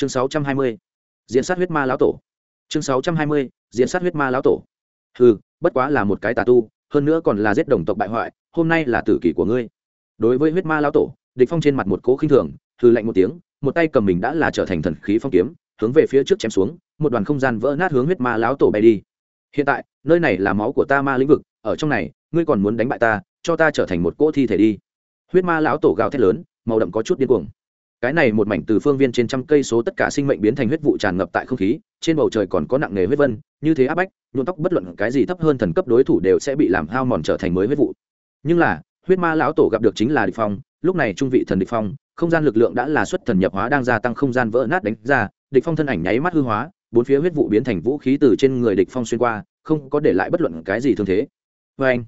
chương 620. diễn sát huyết ma lão tổ chương 620. diễn sát huyết ma lão tổ ừ bất quá là một cái tà tu, hơn nữa còn là giết đồng tộc bại hoại, hôm nay là tử kỷ của ngươi đối với huyết ma lão tổ, địch phong trên mặt một cố khinh thường, hừ lạnh một tiếng, một tay cầm mình đã là trở thành thần khí phong kiếm, hướng về phía trước chém xuống, một đoàn không gian vỡ nát hướng huyết ma lão tổ bay đi hiện tại, nơi này là máu của ta ma lĩnh vực, ở trong này, ngươi còn muốn đánh bại ta, cho ta trở thành một cỗ thi thể đi huyết ma lão tổ gào thét lớn, màu đậm có chút điên cuồng cái này một mảnh từ phương viên trên trăm cây số tất cả sinh mệnh biến thành huyết vụ tràn ngập tại không khí, trên bầu trời còn có nặng nề huyết vân, như thế áp bách, nhuộm tóc bất luận cái gì thấp hơn thần cấp đối thủ đều sẽ bị làm hao mòn trở thành mới huyết vụ. Nhưng là, huyết ma lão tổ gặp được chính là địch phong, lúc này trung vị thần địch phong, không gian lực lượng đã là xuất thần nhập hóa đang gia tăng không gian vỡ nát đánh ra, địch phong thân ảnh nháy mắt hư hóa, bốn phía huyết vụ biến thành vũ khí từ trên người địch phong xuyên qua, không có để lại bất luận cái gì thương thế. Với anh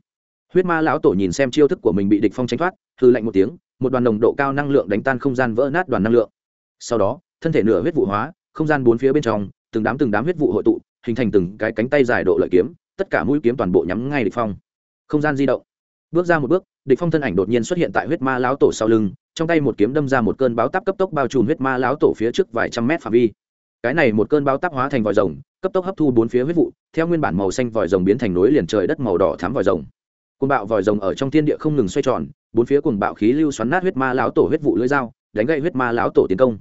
huyết ma lão tổ nhìn xem chiêu thức của mình bị địch phong tránh thoát hư lạnh một tiếng một đoàn nồng độ cao năng lượng đánh tan không gian vỡ nát đoàn năng lượng. Sau đó, thân thể nửa huyết vụ hóa, không gian bốn phía bên trong, từng đám từng đám huyết vụ hội tụ, hình thành từng cái cánh tay dài độ lợi kiếm, tất cả mũi kiếm toàn bộ nhắm ngay địch phong. Không gian di động. Bước ra một bước, địch phong thân ảnh đột nhiên xuất hiện tại huyết ma lão tổ sau lưng, trong tay một kiếm đâm ra một cơn báo táp cấp tốc bao trùm huyết ma lão tổ phía trước vài trăm mét phạm vi. Cái này một cơn báo táp hóa thành vòi rồng, cấp tốc hấp thu bốn phía huyết vụ, theo nguyên bản màu xanh vòi rồng biến thành núi liền trời đất màu đỏ thắm vòi rồng. Côn bạo vòi rồng ở trong thiên địa không ngừng xoay tròn bốn phía cùng bạo khí lưu xoắn nát huyết ma lão tổ huyết vụ lưỡi dao, đánh gậy huyết ma lão tổ tiến công.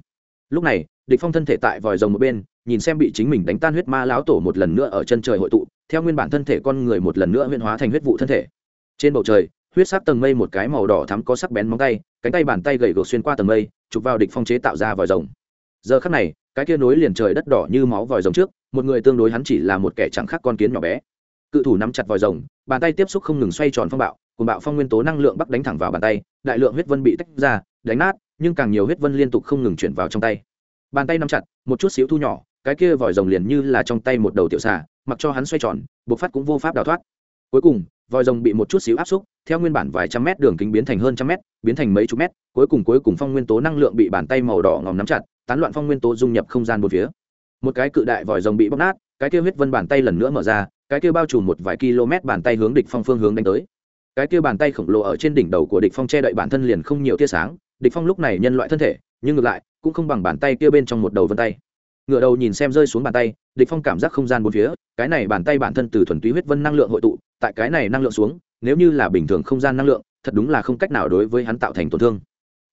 Lúc này, địch phong thân thể tại vòi rồng một bên, nhìn xem bị chính mình đánh tan huyết ma lão tổ một lần nữa ở chân trời hội tụ, theo nguyên bản thân thể con người một lần nữa huyễn hóa thành huyết vụ thân thể. Trên bầu trời, huyết sắc tầng mây một cái màu đỏ thắm có sắc bén móng tay, cánh tay bàn tay gầy gò xuyên qua tầng mây, chụp vào địch phong chế tạo ra vòi rồng. Giờ khắc này, cái kia nối liền trời đất đỏ như máu vòi rồng trước, một người tương đối hắn chỉ là một kẻ chẳng khác con kiến nhỏ bé. Cự thủ nắm chặt vòi rồng, bàn tay tiếp xúc không ngừng xoay tròn phong bạo cùng bạo phong nguyên tố năng lượng bắc đánh thẳng vào bàn tay, đại lượng huyết vân bị tách ra, đánh nát, nhưng càng nhiều huyết vân liên tục không ngừng chuyển vào trong tay. Bàn tay nắm chặt, một chút xíu thu nhỏ, cái kia vòi rồng liền như là trong tay một đầu tiểu xà, mặc cho hắn xoay tròn buộc phát cũng vô pháp đào thoát. Cuối cùng, vòi rồng bị một chút xíu áp xúc, theo nguyên bản vài trăm mét đường kính biến thành hơn trăm mét, biến thành mấy chục mét, cuối cùng cuối cùng phong nguyên tố năng lượng bị bàn tay màu đỏ ngòm nắm chặt, tán loạn phong nguyên tố dung nhập không gian một phía. Một cái cự đại vòi rồng bị bóc nát, cái kia huyết vân bàn tay lần nữa mở ra, cái kia bao trùm một vài km bàn tay hướng địch phong phương hướng đánh tới cái kia bàn tay khổng lồ ở trên đỉnh đầu của địch phong che đậy bản thân liền không nhiều tia sáng, địch phong lúc này nhân loại thân thể, nhưng ngược lại, cũng không bằng bàn tay kia bên trong một đầu vân tay. Ngựa đầu nhìn xem rơi xuống bàn tay, địch phong cảm giác không gian bốn phía, cái này bàn tay bản thân từ thuần túy huyết vân năng lượng hội tụ, tại cái này năng lượng xuống, nếu như là bình thường không gian năng lượng, thật đúng là không cách nào đối với hắn tạo thành tổn thương.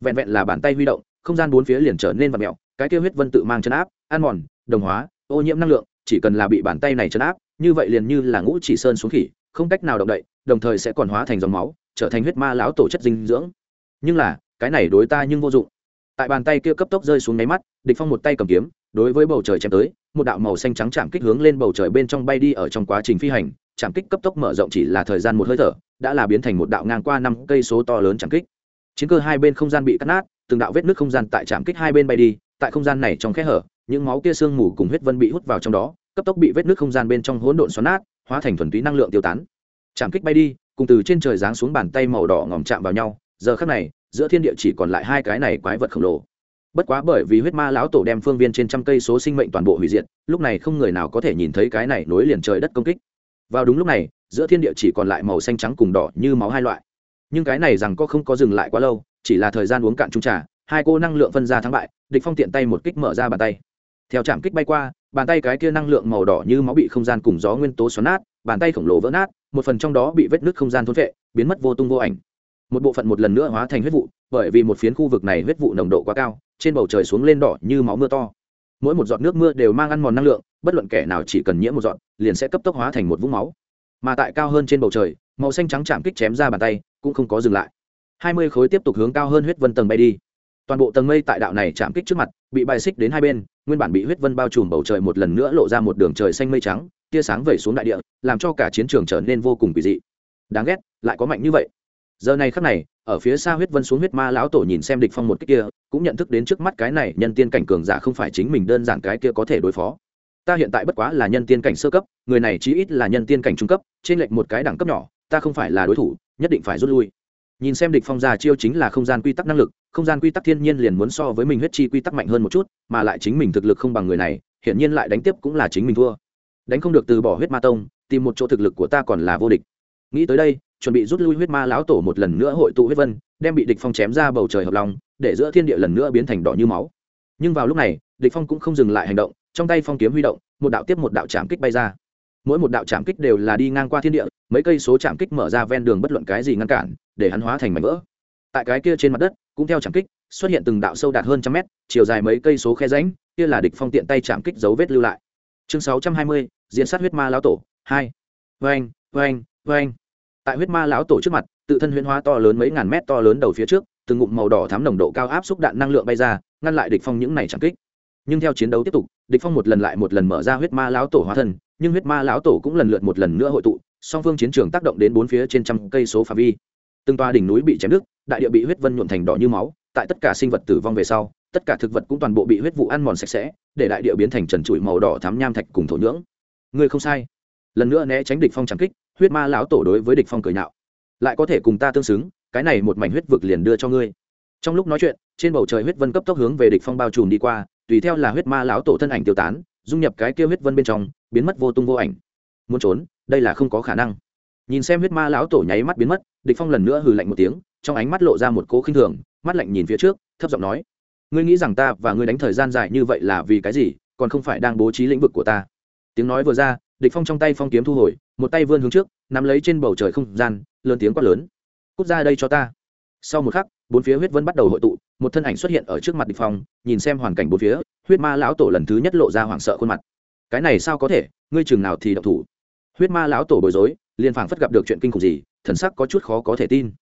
Vẹn vẹn là bàn tay huy động, không gian bốn phía liền trở nên vật mèo, cái kia huyết vân tự mang chân áp, ăn mòn, đồng hóa, ô nhiễm năng lượng, chỉ cần là bị bàn tay này chấn áp, như vậy liền như là ngũ chỉ sơn xuống khỉ, không cách nào động đậy đồng thời sẽ còn hóa thành dòng máu, trở thành huyết ma lão tổ chất dinh dưỡng. Nhưng là, cái này đối ta nhưng vô dụng. Tại bàn tay kia cấp tốc rơi xuống nháy mắt, địch phong một tay cầm kiếm, đối với bầu trời chém tới, một đạo màu xanh trắng chạm kích hướng lên bầu trời bên trong bay đi ở trong quá trình phi hành, chạm kích cấp tốc mở rộng chỉ là thời gian một hơi thở, đã là biến thành một đạo ngang qua năm cây số to lớn chạm kích. Chiến cơ hai bên không gian bị cắt nát, từng đạo vết nứt không gian tại chạm kích hai bên bay đi, tại không gian này trong khe hở, những máu kia sương mù cùng huyết vân bị hút vào trong đó, cấp tốc bị vết nứt không gian bên trong hỗn độn xoắn nát, hóa thành thuần túy năng lượng tiêu tán chạm kích bay đi, cùng từ trên trời giáng xuống bàn tay màu đỏ ngòm chạm vào nhau, giờ khắc này, giữa thiên địa chỉ còn lại hai cái này quái vật khổng lồ. Bất quá bởi vì huyết ma lão tổ đem phương viên trên trăm cây số sinh mệnh toàn bộ hủy diệt, lúc này không người nào có thể nhìn thấy cái này nối liền trời đất công kích. Vào đúng lúc này, giữa thiên địa chỉ còn lại màu xanh trắng cùng đỏ như máu hai loại. Nhưng cái này rằng có không có dừng lại quá lâu, chỉ là thời gian uống cạn trung trà, hai cô năng lượng phân ra thắng bại, địch phong tiện tay một kích mở ra bàn tay. Theo chạm kích bay qua, bàn tay cái kia năng lượng màu đỏ như máu bị không gian cùng gió nguyên tố xoắn nát, bàn tay khổng lồ vỡ nát một phần trong đó bị vết nứt không gian thôn vệ biến mất vô tung vô ảnh. Một bộ phận một lần nữa hóa thành huyết vụ, bởi vì một phiến khu vực này huyết vụ nồng độ quá cao, trên bầu trời xuống lên đỏ như máu mưa to. Mỗi một giọt nước mưa đều mang ăn mòn năng lượng, bất luận kẻ nào chỉ cần nhiễm một giọt, liền sẽ cấp tốc hóa thành một vũng máu. Mà tại cao hơn trên bầu trời, màu xanh trắng chạm kích chém ra bàn tay, cũng không có dừng lại. Hai mươi khối tiếp tục hướng cao hơn huyết vân tầng bay đi toàn bộ tầng mây tại đạo này chạm kích trước mặt, bị bài xích đến hai bên, nguyên bản bị huyết vân bao trùm bầu trời một lần nữa lộ ra một đường trời xanh mây trắng, tia sáng vẩy xuống đại địa, làm cho cả chiến trường trở nên vô cùng kỳ dị. Đáng ghét, lại có mạnh như vậy. Giờ này khắc này, ở phía xa huyết vân xuống huyết ma lão tổ nhìn xem địch phong một cái kia, cũng nhận thức đến trước mắt cái này nhân tiên cảnh cường giả không phải chính mình đơn giản cái kia có thể đối phó. Ta hiện tại bất quá là nhân tiên cảnh sơ cấp, người này chí ít là nhân tiên cảnh trung cấp trên lệnh một cái đẳng cấp nhỏ, ta không phải là đối thủ, nhất định phải rút lui nhìn xem địch phong ra chiêu chính là không gian quy tắc năng lực, không gian quy tắc thiên nhiên liền muốn so với mình huyết chi quy tắc mạnh hơn một chút, mà lại chính mình thực lực không bằng người này hiện nhiên lại đánh tiếp cũng là chính mình thua. Đánh không được từ bỏ huyết ma tông, tìm một chỗ thực lực của ta còn là vô địch. Nghĩ tới đây, chuẩn bị rút lui huyết ma lão tổ một lần nữa hội tụ huyết vân, đem bị địch phong chém ra bầu trời hợp lòng, để giữa thiên địa lần nữa biến thành đỏ như máu. Nhưng vào lúc này, địch phong cũng không dừng lại hành động, trong tay phong kiếm huy động, một đạo tiếp một đạo chạm kích bay ra. Mỗi một đạo chạm kích đều là đi ngang qua thiên địa mấy cây số chạm kích mở ra ven đường bất luận cái gì ngăn cản để hắn hóa thành mảnh vỡ. Tại cái kia trên mặt đất cũng theo chạm kích xuất hiện từng đạo sâu đạt hơn trăm mét chiều dài mấy cây số khe rãnh kia là địch phong tiện tay chạm kích dấu vết lưu lại. Chương 620, diễn sát huyết ma lão tổ hai. Vang vang vang tại huyết ma lão tổ trước mặt tự thân huyễn hóa to lớn mấy ngàn mét to lớn đầu phía trước từng ngụm màu đỏ thắm nồng độ cao áp xúc đạn năng lượng bay ra ngăn lại địch phong những này chẳng kích. Nhưng theo chiến đấu tiếp tục địch phong một lần lại một lần mở ra huyết ma lão tổ hóa thân nhưng huyết ma lão tổ cũng lần lượt một lần nữa hội tụ, song phương chiến trường tác động đến bốn phía trên trăm cây số phạm vi. Từng toa đỉnh núi bị chém đứt, đại địa bị huyết vân nhuộn thành đỏ như máu, tại tất cả sinh vật tử vong về sau, tất cả thực vật cũng toàn bộ bị huyết vụ ăn mòn sạch sẽ, để đại địa biến thành trần trụi màu đỏ thắm nham thạch cùng thổ nhưỡng. Ngươi không sai. Lần nữa né tránh địch phong trảm kích, huyết ma lão tổ đối với địch phong cười nhạo. Lại có thể cùng ta tương xứng, cái này một mảnh huyết vực liền đưa cho ngươi. Trong lúc nói chuyện, trên bầu trời huyết vân cấp tốc hướng về địch phong bao trùm đi qua, tùy theo là huyết ma lão tổ thân ảnh tiêu tán dung nhập cái kia huyết vân bên trong, biến mất vô tung vô ảnh. Muốn trốn, đây là không có khả năng. Nhìn xem huyết ma lão tổ nháy mắt biến mất, địch phong lần nữa hừ lạnh một tiếng, trong ánh mắt lộ ra một cố khinh thường, mắt lạnh nhìn phía trước, thấp giọng nói, ngươi nghĩ rằng ta và ngươi đánh thời gian dài như vậy là vì cái gì, còn không phải đang bố trí lĩnh vực của ta? Tiếng nói vừa ra, địch phong trong tay phong kiếm thu hồi, một tay vươn hướng trước, nắm lấy trên bầu trời không gian, lớn tiếng quát lớn, cút ra đây cho ta. Sau một khắc, bốn phía huyết vân bắt đầu hội tụ một thân ảnh xuất hiện ở trước mặt địch phong, nhìn xem hoàn cảnh bốn phía, huyết ma lão tổ lần thứ nhất lộ ra hoảng sợ khuôn mặt. Cái này sao có thể, ngươi chừng nào thì động thủ? Huyết ma lão tổ bối rối, liền phảng phất gặp được chuyện kinh khủng gì, thần sắc có chút khó có thể tin.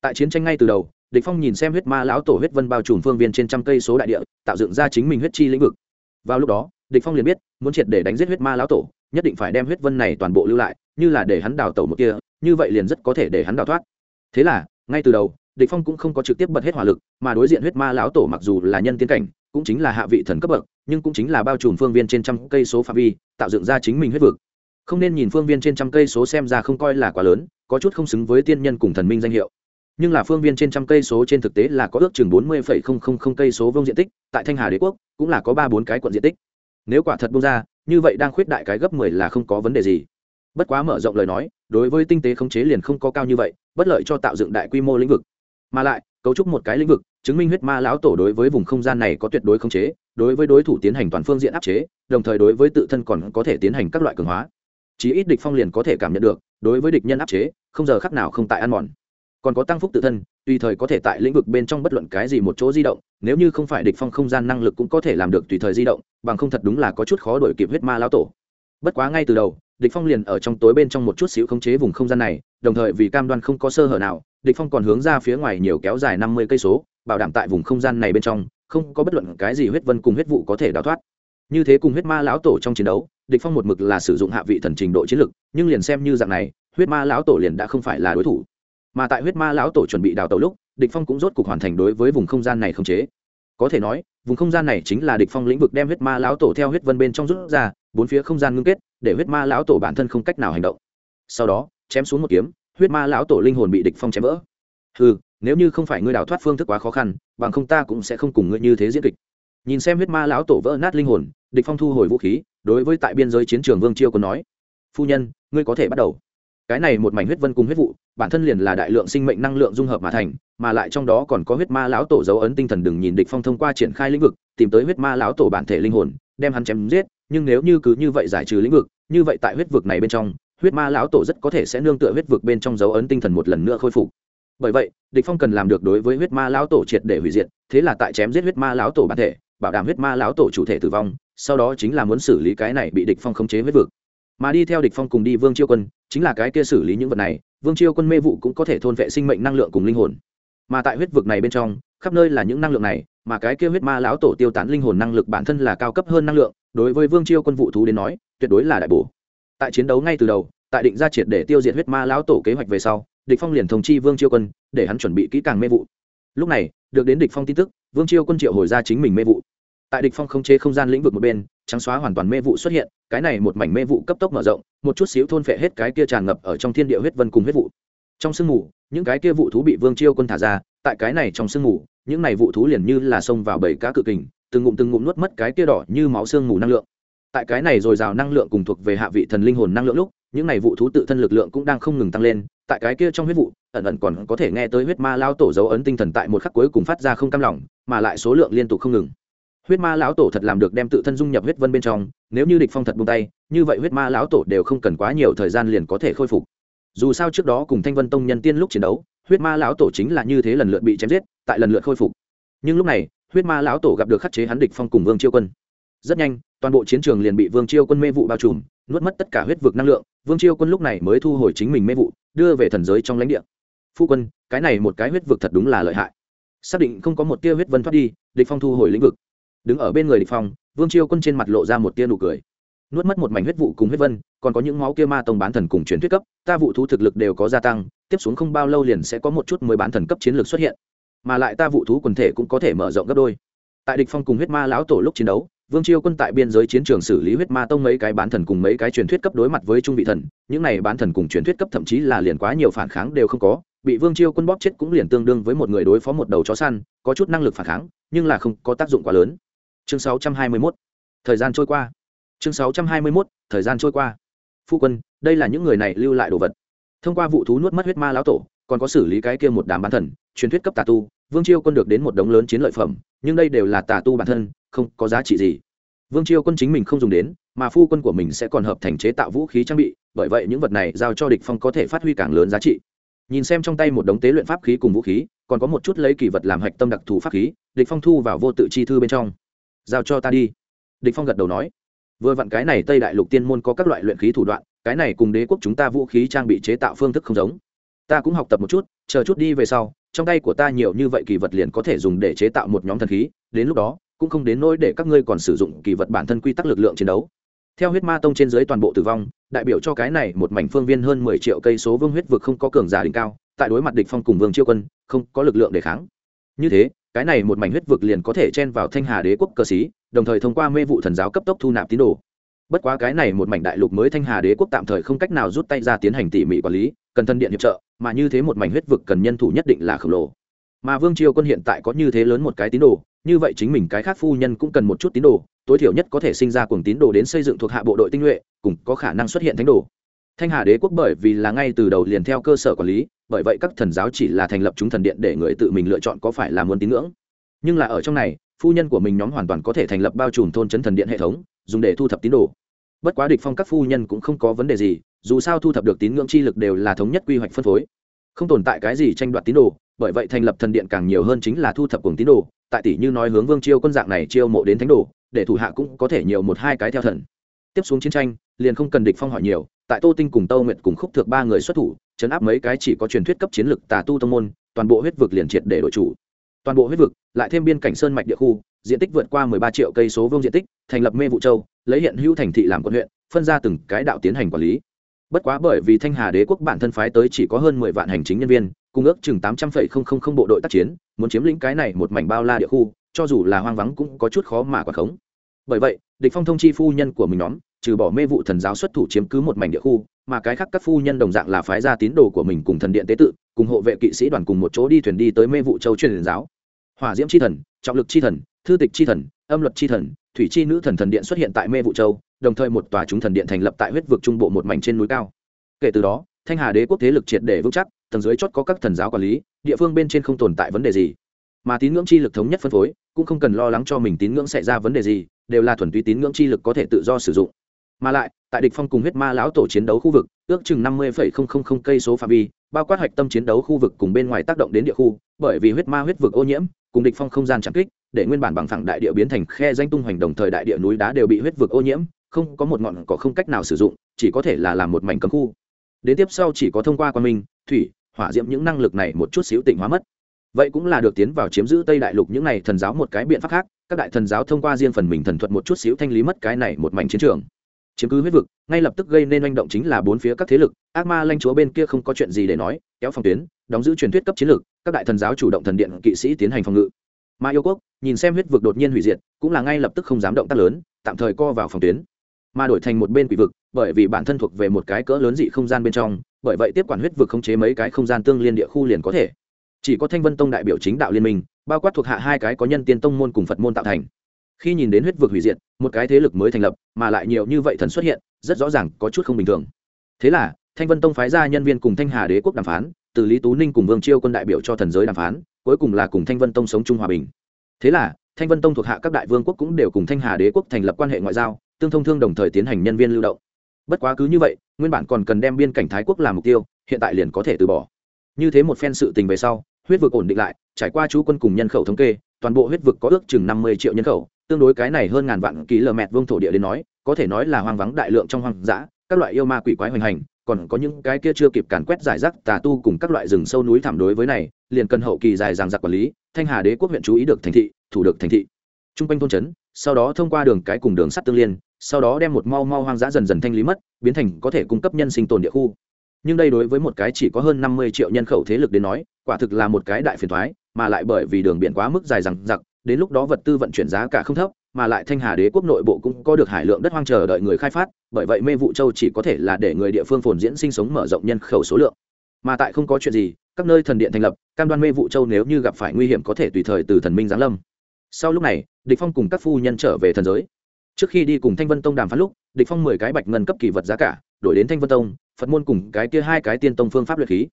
Tại chiến tranh ngay từ đầu, địch phong nhìn xem huyết ma lão tổ huyết vân bao trùm phương viên trên trăm cây số đại địa, tạo dựng ra chính mình huyết chi lĩnh vực. Vào lúc đó, địch phong liền biết, muốn triệt để đánh giết huyết ma lão tổ, nhất định phải đem huyết vân này toàn bộ lưu lại, như là để hắn đào tẩu một kia, như vậy liền rất có thể để hắn đào thoát. Thế là, ngay từ đầu địch phong cũng không có trực tiếp bật hết hỏa lực, mà đối diện huyết ma lão tổ mặc dù là nhân tiên cảnh, cũng chính là hạ vị thần cấp bậc, nhưng cũng chính là bao trùm phương viên trên trăm cây số phạm vi, tạo dựng ra chính mình huyết vực. Không nên nhìn phương viên trên trăm cây số xem ra không coi là quá lớn, có chút không xứng với tiên nhân cùng thần minh danh hiệu. Nhưng là phương viên trên trăm cây số trên thực tế là có ước chừng bốn mươi cây số vuông diện tích, tại thanh hà đế quốc, cũng là có ba bốn cái quận diện tích. Nếu quả thật bung ra, như vậy đang khuyết đại cái gấp mười là không có vấn đề gì. Bất quá mở rộng lời nói, đối với tinh tế khống chế liền không có cao như vậy, bất lợi cho tạo dựng đại quy mô lĩnh vực mà lại, cấu trúc một cái lĩnh vực, chứng minh huyết ma lão tổ đối với vùng không gian này có tuyệt đối khống chế, đối với đối thủ tiến hành toàn phương diện áp chế, đồng thời đối với tự thân còn có thể tiến hành các loại cường hóa. Chí ít địch phong liền có thể cảm nhận được, đối với địch nhân áp chế, không giờ khắc nào không tại ăn mòn. Còn có tăng phúc tự thân, tùy thời có thể tại lĩnh vực bên trong bất luận cái gì một chỗ di động, nếu như không phải địch phong không gian năng lực cũng có thể làm được tùy thời di động, bằng không thật đúng là có chút khó đổi kịp huyết ma lão tổ. Bất quá ngay từ đầu, địch phong liền ở trong tối bên trong một chút xíu khống chế vùng không gian này đồng thời vì cam đoan không có sơ hở nào, địch phong còn hướng ra phía ngoài nhiều kéo dài 50 cây số, bảo đảm tại vùng không gian này bên trong, không có bất luận cái gì huyết vân cùng huyết vụ có thể đào thoát. Như thế cùng huyết ma lão tổ trong chiến đấu, địch phong một mực là sử dụng hạ vị thần trình độ chiến lực, nhưng liền xem như dạng này, huyết ma lão tổ liền đã không phải là đối thủ. Mà tại huyết ma lão tổ chuẩn bị đào tẩu lúc, địch phong cũng rốt cục hoàn thành đối với vùng không gian này không chế. Có thể nói, vùng không gian này chính là địch phong lĩnh vực đem huyết ma lão tổ theo huyết vân bên trong rút ra, bốn phía không gian ngưng kết, để huyết ma lão tổ bản thân không cách nào hành động. Sau đó chém xuống một kiếm, huyết ma lão tổ linh hồn bị địch phong chém vỡ. Hừ, nếu như không phải ngươi đào thoát phương thức quá khó khăn, bằng không ta cũng sẽ không cùng ngươi như thế diễn kịch. Nhìn xem huyết ma lão tổ vỡ nát linh hồn, địch phong thu hồi vũ khí, đối với tại biên giới chiến trường vương chiêu còn nói, phu nhân, ngươi có thể bắt đầu. Cái này một mảnh huyết vân cùng huyết vụ, bản thân liền là đại lượng sinh mệnh năng lượng dung hợp mà thành, mà lại trong đó còn có huyết ma lão tổ dấu ấn tinh thần đừng nhìn địch phong thông qua triển khai lĩnh vực, tìm tới huyết ma lão tổ bản thể linh hồn, đem hắn chém giết, nhưng nếu như cứ như vậy giải trừ lĩnh vực, như vậy tại huyết vực này bên trong huyết ma lão tổ rất có thể sẽ nương tựa huyết vực bên trong dấu ấn tinh thần một lần nữa khôi phục. Bởi vậy, địch phong cần làm được đối với huyết ma lão tổ triệt để hủy diệt, thế là tại chém giết huyết ma lão tổ bản thể, bảo đảm huyết ma lão tổ chủ thể tử vong, sau đó chính là muốn xử lý cái này bị địch phong khống chế huyết vực. Mà đi theo địch phong cùng đi vương chiêu quân, chính là cái kia xử lý những vật này, vương chiêu quân mê vụ cũng có thể thôn vệ sinh mệnh năng lượng cùng linh hồn. Mà tại huyết vực này bên trong, khắp nơi là những năng lượng này, mà cái kia huyết ma lão tổ tiêu tán linh hồn năng lực bản thân là cao cấp hơn năng lượng, đối với vương chiêu quân vụ thú đến nói, tuyệt đối là đại bổ tại chiến đấu ngay từ đầu, tại định ra triệt để tiêu diệt huyết ma lão tổ kế hoạch về sau, địch phong liền thông chi vương chiêu quân, để hắn chuẩn bị kỹ càng mê vụ. Lúc này, được đến địch phong tin tức, vương chiêu quân triệu hồi ra chính mình mê vụ. Tại địch phong không chế không gian lĩnh vực một bên, trắng xóa hoàn toàn mê vụ xuất hiện, cái này một mảnh mê vụ cấp tốc mở rộng, một chút xíu thôn phệ hết cái kia tràn ngập ở trong thiên địa huyết vân cùng huyết vụ. Trong sương mù, những cái kia vụ thú bị vương chiêu quân thả ra, tại cái này trong sương mù, những này vụ thú liền như là xông vào bầy cá cự kình, từng ngụm từng ngụm nuốt mất cái kia đỏ như máu sương mù năng lượng tại cái này dồi dào năng lượng cùng thuộc về hạ vị thần linh hồn năng lượng lúc, những này vụ thú tự thân lực lượng cũng đang không ngừng tăng lên, tại cái kia trong huyết vụ, ẩn ẩn còn có thể nghe tới huyết ma lão tổ dấu ấn tinh thần tại một khắc cuối cùng phát ra không cam lòng, mà lại số lượng liên tục không ngừng. Huyết ma lão tổ thật làm được đem tự thân dung nhập huyết vân bên trong, nếu như địch phong thật buông tay, như vậy huyết ma lão tổ đều không cần quá nhiều thời gian liền có thể khôi phục. Dù sao trước đó cùng thanh vân tông nhân tiên lúc chiến đấu, huyết ma lão tổ chính là như thế lần lượt bị chém giết, tại lần lượt khôi phục. Nhưng lúc này, huyết ma lão tổ gặp được khắc chế hắn địch phong cùng vương chiêu quân. Rất nhanh toàn bộ chiến trường liền bị vương chiêu quân mê vụ bao trùm, nuốt mất tất cả huyết vực năng lượng, vương chiêu quân lúc này mới thu hồi chính mình mê vụ, đưa về thần giới trong lãnh địa. Phu quân, cái này một cái huyết vực thật đúng là lợi hại. Xác định không có một tia huyết vân thoát đi, địch phong thu hồi lĩnh vực. Đứng ở bên người địch phong, vương chiêu quân trên mặt lộ ra một tia nụ cười. Nuốt mất một mảnh huyết vụ cùng huyết vân, còn có những máu kia ma tông bán thần cùng truyền thuyết cấp, ta vụ thú thực lực đều có gia tăng, tiếp xuống không bao lâu liền sẽ có một chút mới bán thần cấp chiến lược xuất hiện. Mà lại ta vụ thú quần thể cũng có thể mở rộng gấp đôi. Tại địch phong cùng huyết ma lão tổ lúc chiến đấu vương chiêu quân tại biên giới chiến trường xử lý huyết ma tông mấy cái bán thần cùng mấy cái truyền thuyết cấp đối mặt với trung vị thần, những này bán thần cùng truyền thuyết cấp thậm chí là liền quá nhiều phản kháng đều không có, bị vương chiêu quân bóp chết cũng liền tương đương với một người đối phó một đầu chó săn, có chút năng lực phản kháng, nhưng là không có tác dụng quá lớn. Chương 621 thời gian trôi qua. Chương 621 thời gian trôi qua. Phu quân, đây là những người này lưu lại đồ vật. Thông qua vụ thú nuốt mất huyết ma lão tổ, còn có xử lý cái kia một đám bán thần, truyền thuyết cấp tà tu, vương chiêu quân được đến một đống lớn chiến lợi phẩm, nhưng đây đều là tà tu bản thân không có giá trị gì. Vương chiêu quân chính mình không dùng đến, mà phu quân của mình sẽ còn hợp thành chế tạo vũ khí trang bị, bởi vậy những vật này giao cho địch phong có thể phát huy càng lớn giá trị. Nhìn xem trong tay một đống tế luyện pháp khí cùng vũ khí, còn có một chút lấy kỳ vật làm hạch tâm đặc thù pháp khí, địch phong thu vào vô tự chi thư bên trong. Giao cho ta đi. Địch phong gật đầu nói. Vừa vặn cái này tây đại lục tiên môn có các loại luyện khí thủ đoạn, cái này cùng đế quốc chúng ta vũ khí trang bị chế tạo phương thức không giống. Ta cũng học tập một chút, chờ chút đi về sau, trong tay của ta nhiều như vậy kỳ vật liền có thể dùng để chế tạo một nhóm thần khí, đến lúc đó cũng không đến nỗi để các ngươi còn sử dụng kỳ vật bản thân quy tắc lực lượng chiến đấu. Theo huyết ma tông trên dưới toàn bộ tử vong, đại biểu cho cái này một mảnh phương viên hơn mười triệu cây số vương huyết vực không có cường giả đỉnh cao, tại đối mặt địch phong cùng vương chiêu quân, không có lực lượng để kháng. Như thế, cái này một mảnh huyết vực liền có thể chen vào thanh hà đế quốc cơ xí đồng thời thông qua mê vụ thần giáo cấp tốc thu nạp tín đồ. Bất quá cái này một mảnh đại lục mới thanh hà đế quốc tạm thời không cách nào rút tay ra tiến hành tỉ mỉ quản lý, cần thân điện hiệp trợ, mà như thế một mảnh huyết vực cần nhân thủ nhất định là khổng lồ. Mà vương triều quân hiện tại có như thế lớn một cái tín đồ như vậy chính mình cái khác phu nhân cũng cần một chút tín đồ, tối thiểu nhất có thể sinh ra cùng tín đồ đến xây dựng thuộc hạ bộ đội tinh nhuệ, cùng có khả năng xuất hiện thánh đồ. Thanh hà đế quốc bởi vì là ngay từ đầu liền theo cơ sở quản lý, bởi vậy các thần giáo chỉ là thành lập chúng thần điện để người tự mình lựa chọn có phải là muốn tín ngưỡng. Nhưng là ở trong này, phu nhân của mình nhóm hoàn toàn có thể thành lập bao trùm thôn chấn thần điện hệ thống, dùng để thu thập tín đồ. Bất quá địch phong các phu nhân cũng không có vấn đề gì, dù sao thu thập được tín ngưỡng chi lực đều là thống nhất quy hoạch phân phối. Không tồn tại cái gì tranh đoạt tín đồ bởi vậy thành lập thần điện càng nhiều hơn chính là thu thập cùng tín đồ, tại tỷ như nói hướng vương chiêu quân dạng này chiêu mộ đến thánh đồ, để thủ hạ cũng có thể nhiều một hai cái theo thần. Tiếp xuống chiến tranh, liền không cần địch phong hỏi nhiều, tại tô tinh cùng tâu nguyệt cùng khúc thượng ba người xuất thủ, chấn áp mấy cái chỉ có truyền thuyết cấp chiến lực tà tu tông môn, toàn bộ huyết vực liền triệt để đội chủ. Toàn bộ huyết vực, lại thêm biên cảnh sơn mạch địa khu, diện tích vượt qua 13 triệu cây số vuông diện tích, thành lập mê vụ châu, lấy hiện hữu thành thị làm quận huyện, phân ra từng cái đạo tiến hành quản lý. Bất quá bởi vì thanh hà đế quốc bản thân phái tới chỉ có hơn mười vạn hành chính nhân viên cung ước chừng tám trăm phẩy không không không bộ đội tác chiến, muốn chiếm lĩnh cái này một mảnh bao la địa khu, cho dù là hoang vắng cũng có chút khó mà quả khống. Bởi vậy, địch phong thông chi phu nhân của mình nhóm, trừ bỏ mê vụ thần giáo xuất thủ chiếm cứ một mảnh địa khu, mà cái khác các phu nhân đồng dạng là phái ra tín đồ của mình cùng thần điện tế tự, cùng hộ vệ kỵ sĩ đoàn cùng một chỗ đi thuyền đi tới mê vụ châu truyền giáo. Hỏa diễm chi thần, trọng lực chi thần, thư tịch chi thần, âm luật chi thần, thủy chi nữ thần thần điện xuất hiện tại mê vụ châu, đồng thời một tòa chúng thần điện thành lập tại huyết vực trung bộ một mảnh trên núi cao. Kể từ đó, thanh hà đế quốc thế lực triệt để vững chắc tầng dưới chót có các thần giáo quản lý, địa phương bên trên không tồn tại vấn đề gì. Mà tín ngưỡng chi lực thống nhất phân phối, cũng không cần lo lắng cho mình tín ngưỡng xảy ra vấn đề gì, đều là thuần túy tín ngưỡng chi lực có thể tự do sử dụng. Mà lại, tại địch phong cùng huyết ma lão tổ chiến đấu khu vực, ước chừng năm mươi cây số phạm vi, bao quát hoạch tâm chiến đấu khu vực cùng bên ngoài tác động đến địa khu, bởi vì huyết ma huyết vực ô nhiễm, cùng địch phong không gian chạm kích, để nguyên bản bằng phẳng đại địa biến thành khe danh tung hoành đồng thời đại địa núi đá đều bị huyết vực ô nhiễm, không có một ngọn cỏ không cách nào sử dụng, chỉ có thể là làm một mảnh cấm khu. Đến tiếp sau chỉ có thông qua quan minh, thủy hỏa diễm những năng lực này một chút xíu tịnh hóa mất. Vậy cũng là được tiến vào chiếm giữ tây đại lục những này thần giáo một cái biện pháp khác, các đại thần giáo thông qua riêng phần mình thần thuật một chút xíu thanh lý mất cái này một mảnh chiến trường. Chiếm cứ huyết vực, ngay lập tức gây nên manh động chính là bốn phía các thế lực, ác ma lanh chúa bên kia không có chuyện gì để nói, kéo phòng tuyến, đóng giữ truyền thuyết cấp chiến lược, các đại thần giáo chủ động thần điện kỵ sĩ tiến hành phòng ngự. Ma yêu quốc, nhìn xem huyết vực đột nhiên hủy diệt, cũng là ngay lập tức không dám động tác lớn, tạm thời co vào phòng tuyến. Mà đổi thành một bên quỷ vực, bởi vì bản thân thuộc về một cái cỡ lớn dị không gian bên trong bởi vậy tiếp quản huyết vực không chế mấy cái không gian tương liên địa khu liền có thể. Chỉ có thanh vân tông đại biểu chính đạo liên minh, bao quát thuộc hạ hai cái có nhân tiên tông môn cùng phật môn tạo thành. Khi nhìn đến huyết vực hủy diệt, một cái thế lực mới thành lập, mà lại nhiều như vậy thần xuất hiện, rất rõ ràng có chút không bình thường. Thế là, thanh vân tông phái ra nhân viên cùng thanh hà đế quốc đàm phán, từ lý tú ninh cùng vương chiêu quân đại biểu cho thần giới đàm phán, cuối cùng là cùng thanh vân tông sống chung hòa bình. Thế là, thanh vân tông thuộc hạ các đại vương quốc cũng đều cùng thanh hà đế quốc thành lập quan hệ ngoại giao, tương thông thương đồng thời tiến hành nhân viên lưu động. Bất quá cứ như vậy nguyên bản còn cần đem biên cảnh thái quốc làm mục tiêu, hiện tại liền có thể từ bỏ. Như thế một phen sự tình về sau, huyết vực ổn định lại, trải qua chú quân cùng nhân khẩu thống kê, toàn bộ huyết vực có ước chừng năm mươi triệu nhân khẩu, tương đối cái này hơn ngàn vạn km vương thổ địa đến nói, có thể nói là hoang vắng đại lượng trong hoang dã, các loại yêu ma quỷ quái hoành hành, còn có những cái kia chưa kịp càn quét giải rác tà tu cùng các loại rừng sâu núi thảm đối với này, liền cần hậu kỳ dài dàng giặc quản lý, thanh hà đế quốc huyện chú ý được thành thị, thủ được thành thị. Trung quanh thôn trấn, sau đó thông qua đường cái cùng đường sắt tương liên sau đó đem một mau mau hoang dã dần dần thanh lý mất, biến thành có thể cung cấp nhân sinh tồn địa khu. Nhưng đây đối với một cái chỉ có hơn năm mươi triệu nhân khẩu thế lực đến nói, quả thực là một cái đại phiền thoái mà lại bởi vì đường biển quá mức dài rằng giặc đến lúc đó vật tư vận chuyển giá cả không thấp, mà lại thanh hà đế quốc nội bộ cũng có được hải lượng đất hoang chờ đợi người khai phát, bởi vậy mê vụ châu chỉ có thể là để người địa phương phồn diễn sinh sống mở rộng nhân khẩu số lượng. Mà tại không có chuyện gì, các nơi thần điện thành lập, cam đoan mê vụ châu nếu như gặp phải nguy hiểm có thể tùy thời từ thần minh giáng lâm. Sau lúc này, địch phong cùng các phu nhân trở về thần giới trước khi đi cùng thanh vân tông đàm phán lúc địch phong mười cái bạch ngân cấp kỳ vật giá cả đổi đến thanh vân tông phật môn cùng cái kia hai cái tiên tông phương pháp luyện khí.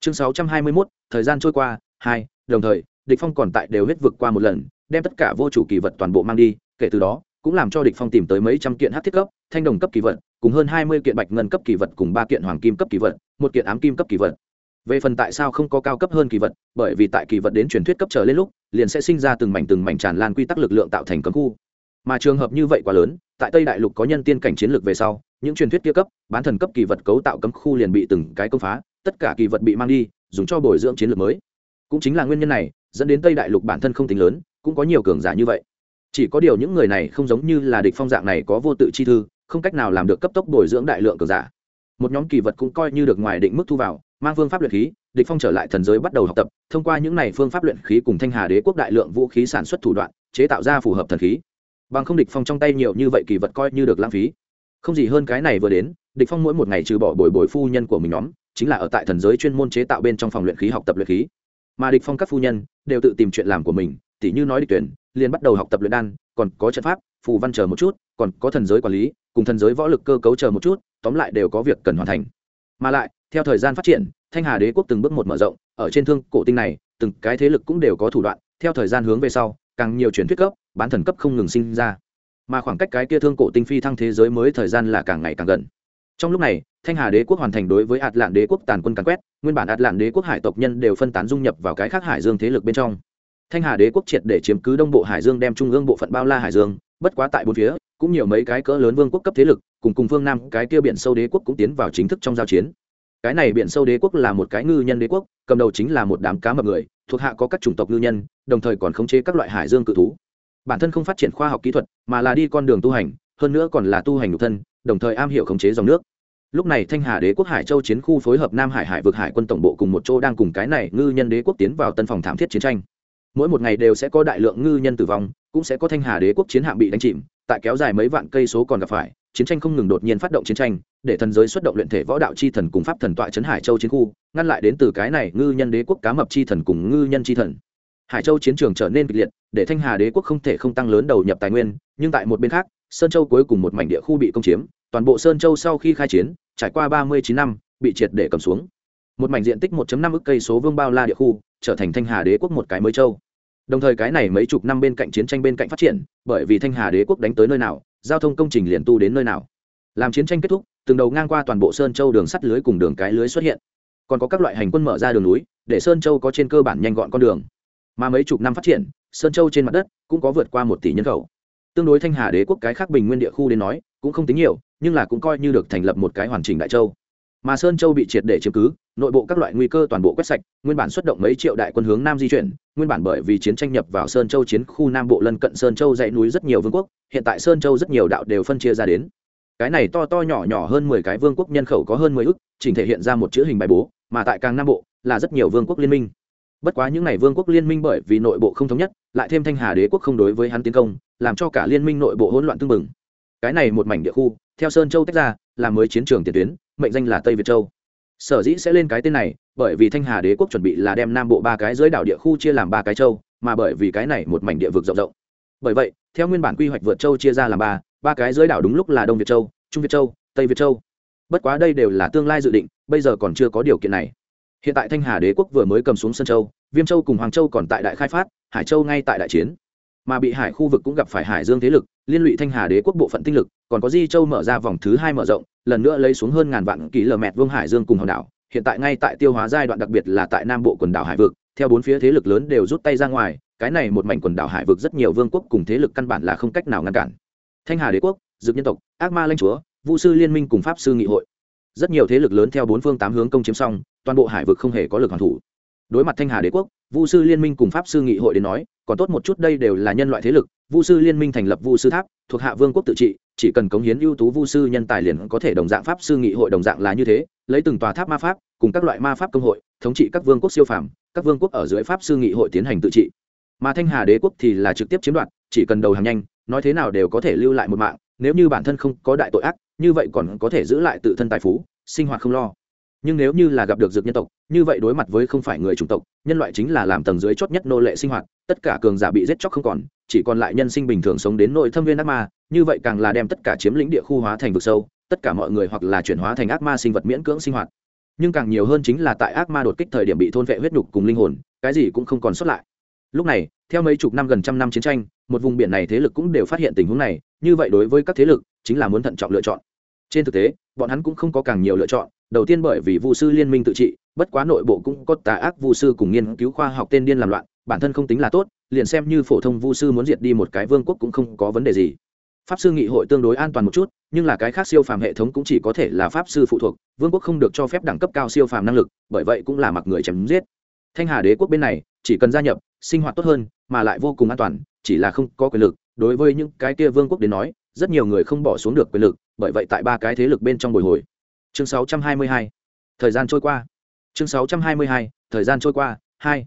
Chương 621, thời gian trôi qua hai đồng thời địch phong còn tại đều huyết vượt qua một lần đem tất cả vô chủ kỳ vật toàn bộ mang đi kể từ đó cũng làm cho địch phong tìm tới mấy trăm kiện hắc thiết cấp thanh đồng cấp kỳ vật cùng hơn hai mươi kiện bạch ngân cấp kỳ vật cùng ba kiện hoàng kim cấp kỳ vật một kiện ám kim cấp kỳ vật. Về phần tại sao không có cao cấp hơn kỳ vật bởi vì tại kỳ vật đến truyền thuyết cấp trở lên lúc liền sẽ sinh ra từng mảnh từng mảnh tràn lan quy tắc lực lượng tạo thành cấm khu mà trường hợp như vậy quá lớn, tại tây đại lục có nhân tiên cảnh chiến lược về sau, những truyền thuyết kia cấp, bán thần cấp kỳ vật cấu tạo cấm khu liền bị từng cái công phá, tất cả kỳ vật bị mang đi, dùng cho bồi dưỡng chiến lược mới. Cũng chính là nguyên nhân này, dẫn đến tây đại lục bản thân không tính lớn, cũng có nhiều cường giả như vậy. Chỉ có điều những người này không giống như là địch phong dạng này có vô tự chi thư, không cách nào làm được cấp tốc bồi dưỡng đại lượng cường giả. Một nhóm kỳ vật cũng coi như được ngoài định mức thu vào, mang phương pháp luyện khí, địch phong trở lại thần giới bắt đầu học tập, thông qua những này phương pháp luyện khí cùng thanh hà đế quốc đại lượng vũ khí sản xuất thủ đoạn, chế tạo ra phù hợp thần khí bằng không địch phong trong tay nhiều như vậy kỳ vật coi như được lãng phí. Không gì hơn cái này vừa đến, địch phong mỗi một ngày trừ bỏ bồi bồi phu nhân của mình nhóm, chính là ở tại thần giới chuyên môn chế tạo bên trong phòng luyện khí học tập luyện khí. Mà địch phong các phu nhân đều tự tìm chuyện làm của mình, tỉ như nói địch tuyển, liền bắt đầu học tập luyện đan, còn có trận pháp, phù văn chờ một chút, còn có thần giới quản lý, cùng thần giới võ lực cơ cấu chờ một chút, tóm lại đều có việc cần hoàn thành. Mà lại, theo thời gian phát triển, thanh hà đế quốc từng bước một mở rộng, ở trên thương cổ tinh này, từng cái thế lực cũng đều có thủ đoạn, theo thời gian hướng về sau càng nhiều truyền thuyết cấp, bán thần cấp không ngừng sinh ra. Mà khoảng cách cái kia thương cổ tinh phi thăng thế giới mới thời gian là càng ngày càng gần. Trong lúc này, thanh hà đế quốc hoàn thành đối với ạt lạn đế quốc tàn quân càn quét, nguyên bản ạt lạn đế quốc hải tộc nhân đều phân tán dung nhập vào cái khác hải dương thế lực bên trong. Thanh hà đế quốc triệt để chiếm cứ đông bộ hải dương đem trung ương bộ phận bao la hải dương, bất quá tại bốn phía, cũng nhiều mấy cái cỡ lớn vương quốc cấp thế lực, cùng cùng phương nam, cái kia biển sâu đế quốc cũng tiến vào chính thức trong giao chiến cái này biển sâu đế quốc là một cái ngư nhân đế quốc, cầm đầu chính là một đám cá mập người, thuộc hạ có các chủng tộc ngư nhân, đồng thời còn khống chế các loại hải dương cự thú. Bản thân không phát triển khoa học kỹ thuật, mà là đi con đường tu hành, hơn nữa còn là tu hành nhục thân, đồng thời am hiểu khống chế dòng nước. Lúc này thanh hà đế quốc hải châu chiến khu phối hợp nam hải hải vực hải quân tổng bộ cùng một chỗ đang cùng cái này ngư nhân đế quốc tiến vào tân phòng thảm thiết chiến tranh. Mỗi một ngày đều sẽ có đại lượng ngư nhân tử vong, cũng sẽ có thanh hà đế quốc chiến hạm bị đánh chìm, tại kéo dài mấy vạn cây số còn gặp phải, chiến tranh không ngừng đột nhiên phát động chiến tranh để thần giới xuất động luyện thể võ đạo chi thần cùng pháp thần tọa trấn hải châu chiến khu, ngăn lại đến từ cái này ngư nhân đế quốc cá mập chi thần cùng ngư nhân chi thần. Hải châu chiến trường trở nên kịch liệt, để thanh hà đế quốc không thể không tăng lớn đầu nhập tài nguyên, nhưng tại một bên khác, sơn châu cuối cùng một mảnh địa khu bị công chiếm, toàn bộ sơn châu sau khi khai chiến, trải qua ba mươi chín năm, bị triệt để cầm xuống. Một mảnh diện tích 1 năm ức cây số vương bao la địa khu, trở thành thanh hà đế quốc một cái mới châu. Đồng thời cái này mấy chục năm bên cạnh chiến tranh bên cạnh phát triển, bởi vì thanh hà đế quốc đánh tới nơi nào, giao thông công trình liền tu đến nơi nào. Làm chiến tranh kết thúc từng đầu ngang qua toàn bộ sơn châu đường sắt lưới cùng đường cái lưới xuất hiện. Còn có các loại hành quân mở ra đường núi, để sơn châu có trên cơ bản nhanh gọn con đường. Mà mấy chục năm phát triển, sơn châu trên mặt đất cũng có vượt qua một tỷ nhân khẩu. Tương đối thanh hà đế quốc cái khác bình nguyên địa khu đến nói, cũng không tính nhiều, nhưng là cũng coi như được thành lập một cái hoàn chỉnh đại châu. Mà sơn châu bị triệt để chiếm cứ, nội bộ các loại nguy cơ toàn bộ quét sạch, nguyên bản xuất động mấy triệu đại quân hướng nam di chuyển, nguyên bản bởi vì chiến tranh nhập vào sơn châu chiến khu nam bộ lân cận sơn châu dãy núi rất nhiều vương quốc, hiện tại sơn châu rất nhiều đạo đều phân chia ra đến cái này to to nhỏ nhỏ hơn mười cái vương quốc nhân khẩu có hơn mười ước chỉnh thể hiện ra một chữ hình bài bố, mà tại càng nam bộ là rất nhiều vương quốc liên minh. Bất quá những n à y vương quốc liên minh bởi vì nội bộ không thống nhất, lại thêm thanh hà đế quốc không đối với hắn tiến công, làm cho cả liên minh nội bộ hỗn loạn tương bừng. cái này một mảnh địa khu, theo sơn châu tách ra, là mới chiến trường tiền tuyến, mệnh danh là tây việt châu. Sở dĩ sẽ lên cái tên này, bởi vì thanh hà đế quốc chuẩn bị là đem nam bộ ba cái dưới đảo địa khu chia làm ba cái châu, mà bởi vì cái này một mảnh địa vực rộng rộng. Bởi vậy, theo nguyên bản quy hoạch vượt châu chia ra làm ba ba cái dưới đảo đúng lúc là đông việt châu, trung việt châu, tây việt châu. Bất quá đây đều là tương lai dự định, bây giờ còn chưa có điều kiện này. Hiện tại thanh hà đế quốc vừa mới cầm xuống sân châu, viêm châu cùng hoàng châu còn tại đại khai phát, hải châu ngay tại đại chiến. Mà bị hải khu vực cũng gặp phải hải dương thế lực, liên lụy thanh hà đế quốc bộ phận tinh lực, còn có di châu mở ra vòng thứ hai mở rộng, lần nữa lấy xuống hơn ngàn vạn ký lờ mẹt vương hải dương cùng hòn đảo. Hiện tại ngay tại tiêu hóa giai đoạn đặc biệt là tại nam bộ quần đảo hải vực, theo bốn phía thế lực lớn đều rút tay ra ngoài, cái này một mảnh quần đảo hải vực rất nhiều vương quốc cùng thế lực căn bản là không cách nào ngăn cản thanh hà đế quốc dược nhân tộc, ác ma lanh chúa vũ sư liên minh cùng pháp sư nghị hội. Rất nhiều thế lực lớn theo bốn phương tám hướng công chiếm xong, toàn bộ hải vực không hề có lực hoàn thủ. Đối mặt thanh hà đế quốc, vu sư liên minh cùng pháp sư nghị hội đến nói, còn tốt một chút đây đều là nhân loại thế lực, vu sư liên minh thành lập vu sư tháp, thuộc hạ vương quốc tự trị, chỉ cần cống hiến ưu tú vu sư nhân tài liền có thể đồng dạng pháp sư nghị hội đồng dạng là như thế, lấy từng tòa tháp ma pháp, cùng các loại ma pháp công hội, thống trị các vương quốc siêu phàm, các vương quốc ở dưới pháp sư nghị hội tiến hành tự trị. Mà thanh hà đế quốc thì là trực tiếp chiếm đoạt, chỉ cần đầu hàng nhanh nói thế nào đều có thể lưu lại một mạng, nếu như bản thân không có đại tội ác, như vậy còn có thể giữ lại tự thân tài phú, sinh hoạt không lo. Nhưng nếu như là gặp được dược nhân tộc, như vậy đối mặt với không phải người chủng tộc, nhân loại chính là làm tầng dưới chót nhất nô lệ sinh hoạt, tất cả cường giả bị giết chóc không còn, chỉ còn lại nhân sinh bình thường sống đến nội thâm viên ác ma, như vậy càng là đem tất cả chiếm lĩnh địa khu hóa thành vực sâu, tất cả mọi người hoặc là chuyển hóa thành ác ma sinh vật miễn cưỡng sinh hoạt. Nhưng càng nhiều hơn chính là tại ác ma đột kích thời điểm bị thôn vệ huyết nhục cùng linh hồn, cái gì cũng không còn sót lại lúc này, theo mấy chục năm gần trăm năm chiến tranh, một vùng biển này thế lực cũng đều phát hiện tình huống này, như vậy đối với các thế lực, chính là muốn thận trọng lựa chọn. Trên thực tế, bọn hắn cũng không có càng nhiều lựa chọn, đầu tiên bởi vì vu sư liên minh tự trị, bất quá nội bộ cũng có tà ác vu sư cùng nghiên cứu khoa học tên điên làm loạn, bản thân không tính là tốt, liền xem như phổ thông vu sư muốn diệt đi một cái vương quốc cũng không có vấn đề gì. Pháp sư nghị hội tương đối an toàn một chút, nhưng là cái khác siêu phàm hệ thống cũng chỉ có thể là pháp sư phụ thuộc, vương quốc không được cho phép đẳng cấp cao siêu phàm năng lực, bởi vậy cũng là mặc người chém giết. Thanh hà đế quốc bên này chỉ cần gia nhập, sinh hoạt tốt hơn, mà lại vô cùng an toàn, chỉ là không có quyền lực. Đối với những cái kia vương quốc đến nói, rất nhiều người không bỏ xuống được quyền lực, bởi vậy tại ba cái thế lực bên trong bồi hồi. Chương 622. thời gian trôi qua. Chương 622. thời gian trôi qua. Hai.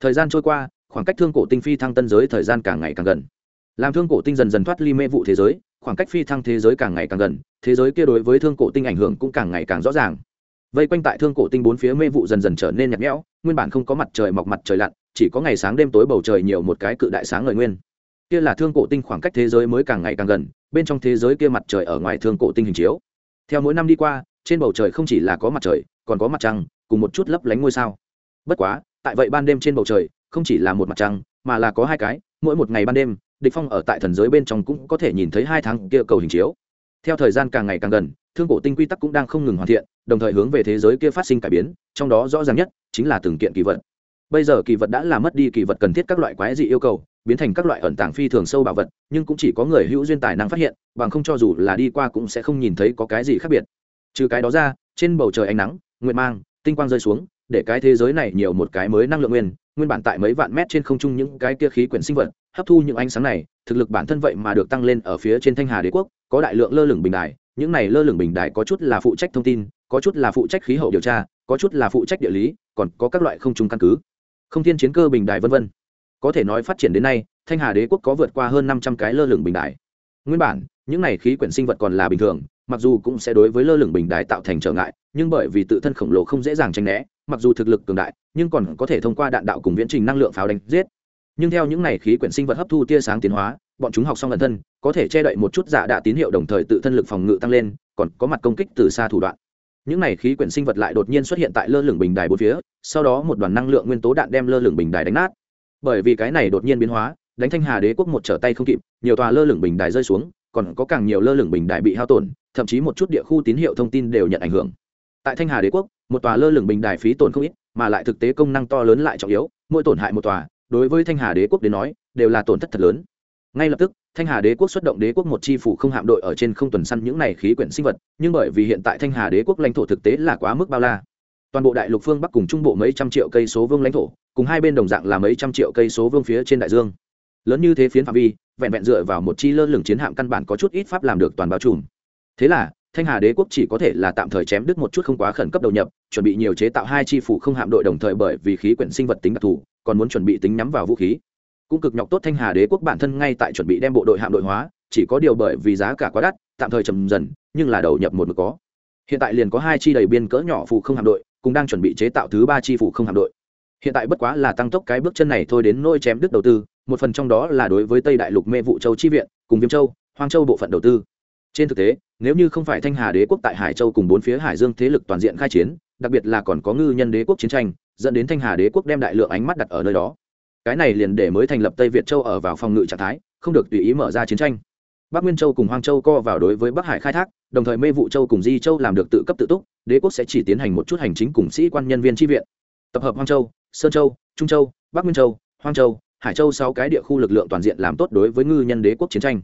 Thời gian trôi qua, khoảng cách thương cổ tinh phi thăng tân giới thời gian càng ngày càng gần. Làm thương cổ tinh dần dần thoát ly mê vụ thế giới, khoảng cách phi thăng thế giới càng ngày càng gần, thế giới kia đối với thương cổ tinh ảnh hưởng cũng càng ngày càng rõ ràng. Vây quanh tại thương cổ tinh bốn phía mê vụ dần dần trở nên nhạt nhẽo, nguyên bản không có mặt trời mọc mặt trời lặn chỉ có ngày sáng đêm tối bầu trời nhiều một cái cự đại sáng ngời nguyên. Kia là thương cổ tinh khoảng cách thế giới mới càng ngày càng gần, bên trong thế giới kia mặt trời ở ngoài thương cổ tinh hình chiếu. Theo mỗi năm đi qua, trên bầu trời không chỉ là có mặt trời, còn có mặt trăng, cùng một chút lấp lánh ngôi sao. Bất quá, tại vậy ban đêm trên bầu trời, không chỉ là một mặt trăng, mà là có hai cái, mỗi một ngày ban đêm, địch phong ở tại thần giới bên trong cũng có thể nhìn thấy hai tháng kia cầu hình chiếu. Theo thời gian càng ngày càng gần, thương cổ tinh quy tắc cũng đang không ngừng hoàn thiện, đồng thời hướng về thế giới kia phát sinh cải biến, trong đó rõ ràng nhất chính là từng kiện kỳ vật bây giờ kỳ vật đã là mất đi kỳ vật cần thiết các loại quái dị yêu cầu, biến thành các loại ẩn tàng phi thường sâu bảo vật, nhưng cũng chỉ có người hữu duyên tài năng phát hiện, bằng không cho dù là đi qua cũng sẽ không nhìn thấy có cái gì khác biệt. Trừ cái đó ra, trên bầu trời ánh nắng, nguyệt mang, tinh quang rơi xuống, để cái thế giới này nhiều một cái mới năng lượng nguyên nguyên bản tại mấy vạn mét trên không trung những cái kia khí quyển sinh vật, hấp thu những ánh sáng này, thực lực bản thân vậy mà được tăng lên ở phía trên thanh hà đế quốc, có đại lượng lơ lửng bình đài, những này lơ lửng bình đài có chút là phụ trách thông tin, có chút là phụ trách khí hậu điều tra, có chút là phụ trách địa lý, còn có các loại không trung căn cứ không thiên chiến cơ bình đài vân vân. Có thể nói phát triển đến nay, thanh hà đế quốc có vượt qua hơn năm trăm cái lơ lửng bình đài. Nguyên bản, những này khí quyển sinh vật còn là bình thường, mặc dù cũng sẽ đối với lơ lửng bình đài tạo thành trở ngại, nhưng bởi vì tự thân khổng lồ không dễ dàng tranh né, mặc dù thực lực cường đại, nhưng còn có thể thông qua đạn đạo cùng viễn trình năng lượng pháo đánh giết. Nhưng theo những này khí quyển sinh vật hấp thu tia sáng tiến hóa, bọn chúng học xong lần thân, có thể che đậy một chút giả đạ tín hiệu đồng thời tự thân lực phòng ngự tăng lên, còn có mặt công kích từ xa thủ đoạn những này khí quyển sinh vật lại đột nhiên xuất hiện tại lơ lửng bình đài bốn phía, sau đó một đoàn năng lượng nguyên tố đạn đem lơ lửng bình đài đánh nát. Bởi vì cái này đột nhiên biến hóa, đánh thanh hà đế quốc một trở tay không kịp, nhiều tòa lơ lửng bình đài rơi xuống, còn có càng nhiều lơ lửng bình đài bị hao tổn, thậm chí một chút địa khu tín hiệu thông tin đều nhận ảnh hưởng. Tại thanh hà đế quốc, một tòa lơ lửng bình đài phí tổn không ít, mà lại thực tế công năng to lớn lại trọng yếu, mỗi tổn hại một tòa, đối với thanh hà đế quốc đến nói, đều là tổn thất thật lớn ngay lập tức, thanh hà đế quốc xuất động đế quốc một chi phủ không hạm đội ở trên không tuần săn những này khí quyển sinh vật, nhưng bởi vì hiện tại thanh hà đế quốc lãnh thổ thực tế là quá mức bao la. Toàn bộ đại lục phương bắc cùng trung bộ mấy trăm triệu cây số vương lãnh thổ, cùng hai bên đồng dạng là mấy trăm triệu cây số vương phía trên đại dương. Lớn như thế phiến phạm vi, vẹn vẹn dựa vào một chi lơ lửng chiến hạm căn bản có chút ít pháp làm được toàn bao trùm. Thế là, thanh hà đế quốc chỉ có thể là tạm thời chém đứt một chút không quá khẩn cấp đầu nhập, chuẩn bị nhiều chế tạo hai chi phủ không hạm đội đồng thời bởi vì khí quyển sinh vật tính đặc thù, còn muốn chuẩn bị tính nhắm vào vũ khí cũng cực nhọc tốt thanh hà đế quốc bản thân ngay tại chuẩn bị đem bộ đội hạm đội hóa, chỉ có điều bởi vì giá cả quá đắt, tạm thời trầm dần, nhưng là đầu nhập một mực có. Hiện tại liền có hai chi đầy biên cỡ nhỏ phụ không hạm đội cũng đang chuẩn bị chế tạo thứ ba chi phụ không hạm đội. Hiện tại bất quá là tăng tốc cái bước chân này thôi đến nôi chém đứt đầu tư, một phần trong đó là đối với tây đại lục mê vụ châu chi viện, cùng viêm châu, hoang châu bộ phận đầu tư. Trên thực tế, nếu như không phải thanh hà đế quốc tại hải châu cùng bốn phía hải dương thế lực toàn diện khai chiến, đặc biệt là còn có ngư nhân đế quốc chiến tranh, dẫn đến thanh hà đế quốc đem đại lượng ánh mắt đặt ở nơi đó cái này liền để mới thành lập tây việt châu ở vào phòng ngự trạng thái, không được tùy ý mở ra chiến tranh. Bắc nguyên châu cùng hoang châu co vào đối với bắc hải khai thác, đồng thời mê vụ châu cùng di châu làm được tự cấp tự túc, đế quốc sẽ chỉ tiến hành một chút hành chính cùng sĩ quan nhân viên tri viện. Tập hợp hoang châu, sơn châu, trung châu, bắc nguyên châu, hoang châu, hải châu sáu cái địa khu lực lượng toàn diện làm tốt đối với ngư nhân đế quốc chiến tranh.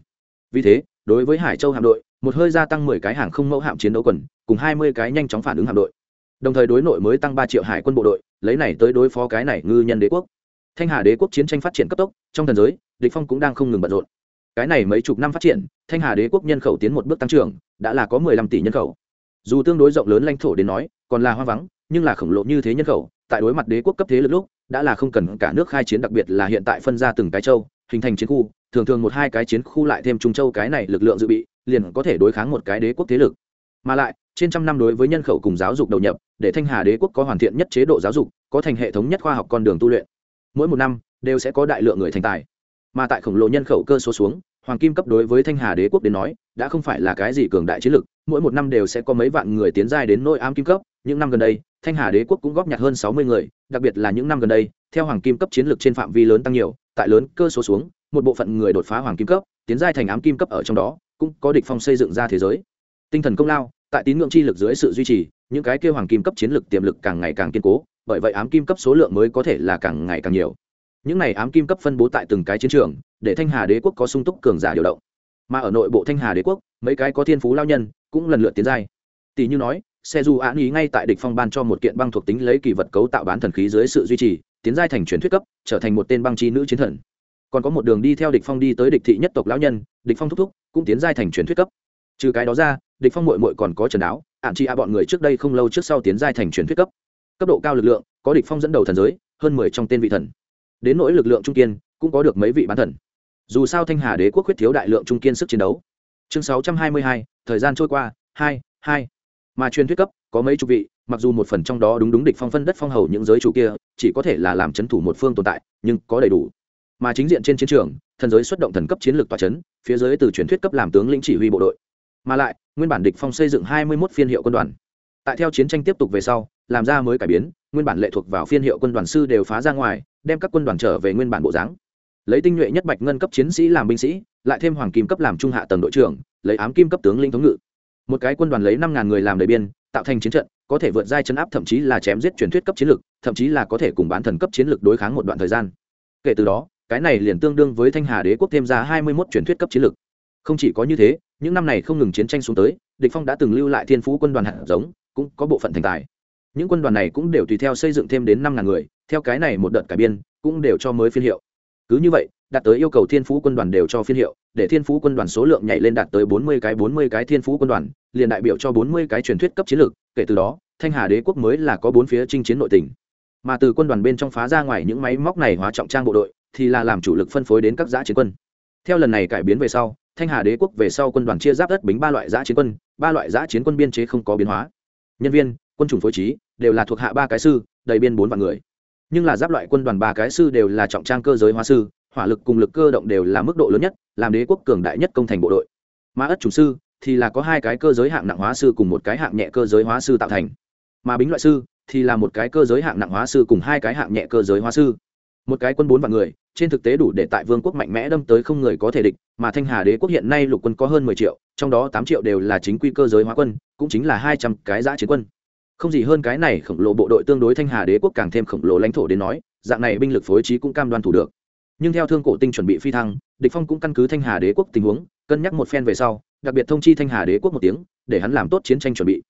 Vì thế, đối với hải châu hạm đội, một hơi gia tăng mười cái hàng không mẫu hạm chiến đấu quần, cùng hai mươi cái nhanh chóng phản ứng hạm đội. Đồng thời đối nội mới tăng ba triệu hải quân bộ đội, lấy này tới đối phó cái này ngư nhân đế quốc thanh hà đế quốc chiến tranh phát triển cấp tốc, trong thần giới, địch phong cũng đang không ngừng bận rộn. Cái này mấy chục năm phát triển, thanh hà đế quốc nhân khẩu tiến một bước tăng trưởng, đã là có mười lăm tỷ nhân khẩu. Dù tương đối rộng lớn lãnh thổ đến nói, còn là hoang vắng, nhưng là khổng lồ như thế nhân khẩu, tại đối mặt đế quốc cấp thế lực lúc, đã là không cần cả nước khai chiến, đặc biệt là hiện tại phân ra từng cái châu, hình thành chiến khu, thường thường một hai cái chiến khu lại thêm trung châu cái này lực lượng dự bị, liền có thể đối kháng một cái đế quốc thế lực. Mà lại, trên trăm năm đối với nhân khẩu cùng giáo dục đầu nhập, để thanh hà đế quốc có hoàn thiện nhất chế độ giáo dục, có thành hệ thống nhất khoa học con đường tu luyện mỗi một năm đều sẽ có đại lượng người thành tài. Mà tại khổng lồ nhân khẩu cơ số xuống, hoàng kim cấp đối với thanh hà đế quốc đến nói, đã không phải là cái gì cường đại chiến lực, mỗi một năm đều sẽ có mấy vạn người tiến giai đến nỗi ám kim cấp. Những năm gần đây, thanh hà đế quốc cũng góp nhặt hơn sáu mươi người, đặc biệt là những năm gần đây, theo hoàng kim cấp chiến lược trên phạm vi lớn tăng nhiều, tại lớn cơ số xuống, một bộ phận người đột phá hoàng kim cấp, tiến giai thành ám kim cấp ở trong đó, cũng có địch phong xây dựng ra thế giới. Tinh thần công lao, tại tín ngưỡng chi lực dưới sự duy trì, những cái kêu hoàng kim cấp chiến lược tiềm lực càng ngày càng kiên cố bởi vậy ám kim cấp số lượng mới có thể là càng ngày càng nhiều. Những này ám kim cấp phân bố tại từng cái chiến trường, để thanh hà đế quốc có sung túc cường giả điều động. Mà ở nội bộ thanh hà đế quốc, mấy cái có thiên phú lao nhân cũng lần lượt tiến giai. Tỷ như nói xe du án ý ngay tại địch phong ban cho một kiện băng thuộc tính lấy kỳ vật cấu tạo bán thần khí dưới sự duy trì, tiến giai thành truyền thuyết cấp, trở thành một tên băng chi nữ chiến thần. Còn có một đường đi theo địch phong đi tới địch thị nhất tộc lão nhân, địch phong thúc thúc, cũng tiến giai thành truyền thuyết cấp. Trừ cái đó ra, địch phong muội muội còn có trần đáo ạn chi a bọn người trước đây không lâu trước sau tiến giai thành truyền thuyết cấp cấp độ cao lực lượng, có địch phong dẫn đầu thần giới, hơn mười trong tên vị thần. Đến nỗi lực lượng trung kiên, cũng có được mấy vị bán thần. Dù sao thanh hà đế quốc khuyết thiếu đại lượng trung kiên sức chiến đấu. Chương sáu trăm hai mươi hai, thời gian trôi qua, hai hai. Mà truyền thuyết cấp, có mấy chục vị, mặc dù một phần trong đó đúng đúng địch phong phân đất phong hầu những giới chủ kia, chỉ có thể là làm chấn thủ một phương tồn tại, nhưng có đầy đủ. Mà chính diện trên chiến trường, thần giới xuất động thần cấp chiến lược tòa chấn, phía dưới từ truyền thuyết cấp làm tướng lĩnh chỉ huy bộ đội. Mà lại, nguyên bản địch phong xây dựng hai mươi 21 phiên hiệu quân đoàn. Tại theo chiến tranh tiếp tục về sau làm ra mới cải biến, nguyên bản lệ thuộc vào phiên hiệu quân đoàn sư đều phá ra ngoài, đem các quân đoàn trở về nguyên bản bộ dáng. Lấy tinh nhuệ nhất bạch ngân cấp chiến sĩ làm binh sĩ, lại thêm hoàng kim cấp làm trung hạ tầng đội trưởng, lấy ám kim cấp tướng lĩnh thống ngự. Một cái quân đoàn lấy năm ngàn người làm đầy biên, tạo thành chiến trận, có thể vượt giai chấn áp thậm chí là chém giết truyền thuyết cấp chiến lược thậm chí là có thể cùng bán thần cấp chiến lược đối kháng một đoạn thời gian. Kể từ đó, cái này liền tương đương với thanh hà đế quốc thêm ra hai mươi mốt truyền thuyết cấp chiến lược không chỉ có như thế, những năm này không ngừng chiến tranh xuống tới, địch phong đã từng lưu lại thiên phú quân đoàn hạt giống, cũng có bộ phận thành tài những quân đoàn này cũng đều tùy theo xây dựng thêm đến năm ngàn người, theo cái này một đợt cải biên, cũng đều cho mới phiên hiệu. Cứ như vậy, đạt tới yêu cầu thiên phú quân đoàn đều cho phiên hiệu, để thiên phú quân đoàn số lượng nhảy lên đạt tới bốn mươi cái, bốn mươi cái thiên phú quân đoàn, liền đại biểu cho bốn mươi cái truyền thuyết cấp chiến lược, kể từ đó, thanh hà đế quốc mới là có bốn phía chinh chiến nội tỉnh mà từ quân đoàn bên trong phá ra ngoài những máy móc này hóa trọng trang bộ đội, thì là làm chủ lực phân phối đến các giã chiến quân. Theo lần này cải biến về sau, thanh hà đế quốc về sau quân đoàn chia giáp đất bính ba loại giã chiến quân, ba loại giã chiến quân biên chế không có biến hóa. Nhân viên quân chủng phối trí, đều là thuộc hạ ba cái sư, đầy biên bốn vạn người. Nhưng là giáp loại quân đoàn ba cái sư đều là trọng trang cơ giới hóa sư, hỏa lực cùng lực cơ động đều là mức độ lớn nhất, làm đế quốc cường đại nhất công thành bộ đội. Mà ất chủng sư thì là có hai cái cơ giới hạng nặng hóa sư cùng một cái hạng nhẹ cơ giới hóa sư tạo thành. Mà bính loại sư thì là một cái cơ giới hạng nặng hóa sư cùng hai cái hạng nhẹ cơ giới hóa sư. Một cái quân bốn vạn người, trên thực tế đủ để tại vương quốc mạnh mẽ đâm tới không người có thể địch, mà thanh hà đế quốc hiện nay lục quân có hơn mười triệu, trong đó tám triệu đều là chính quy cơ giới hóa quân, cũng chính là hai trăm cái giã chiến quân không gì hơn cái này khổng lồ bộ đội tương đối thanh hà đế quốc càng thêm khổng lồ lãnh thổ đến nói, dạng này binh lực phối trí cũng cam đoan thủ được. Nhưng theo thương cổ tinh chuẩn bị phi thăng, địch phong cũng căn cứ thanh hà đế quốc tình huống, cân nhắc một phen về sau, đặc biệt thông chi thanh hà đế quốc một tiếng, để hắn làm tốt chiến tranh chuẩn bị.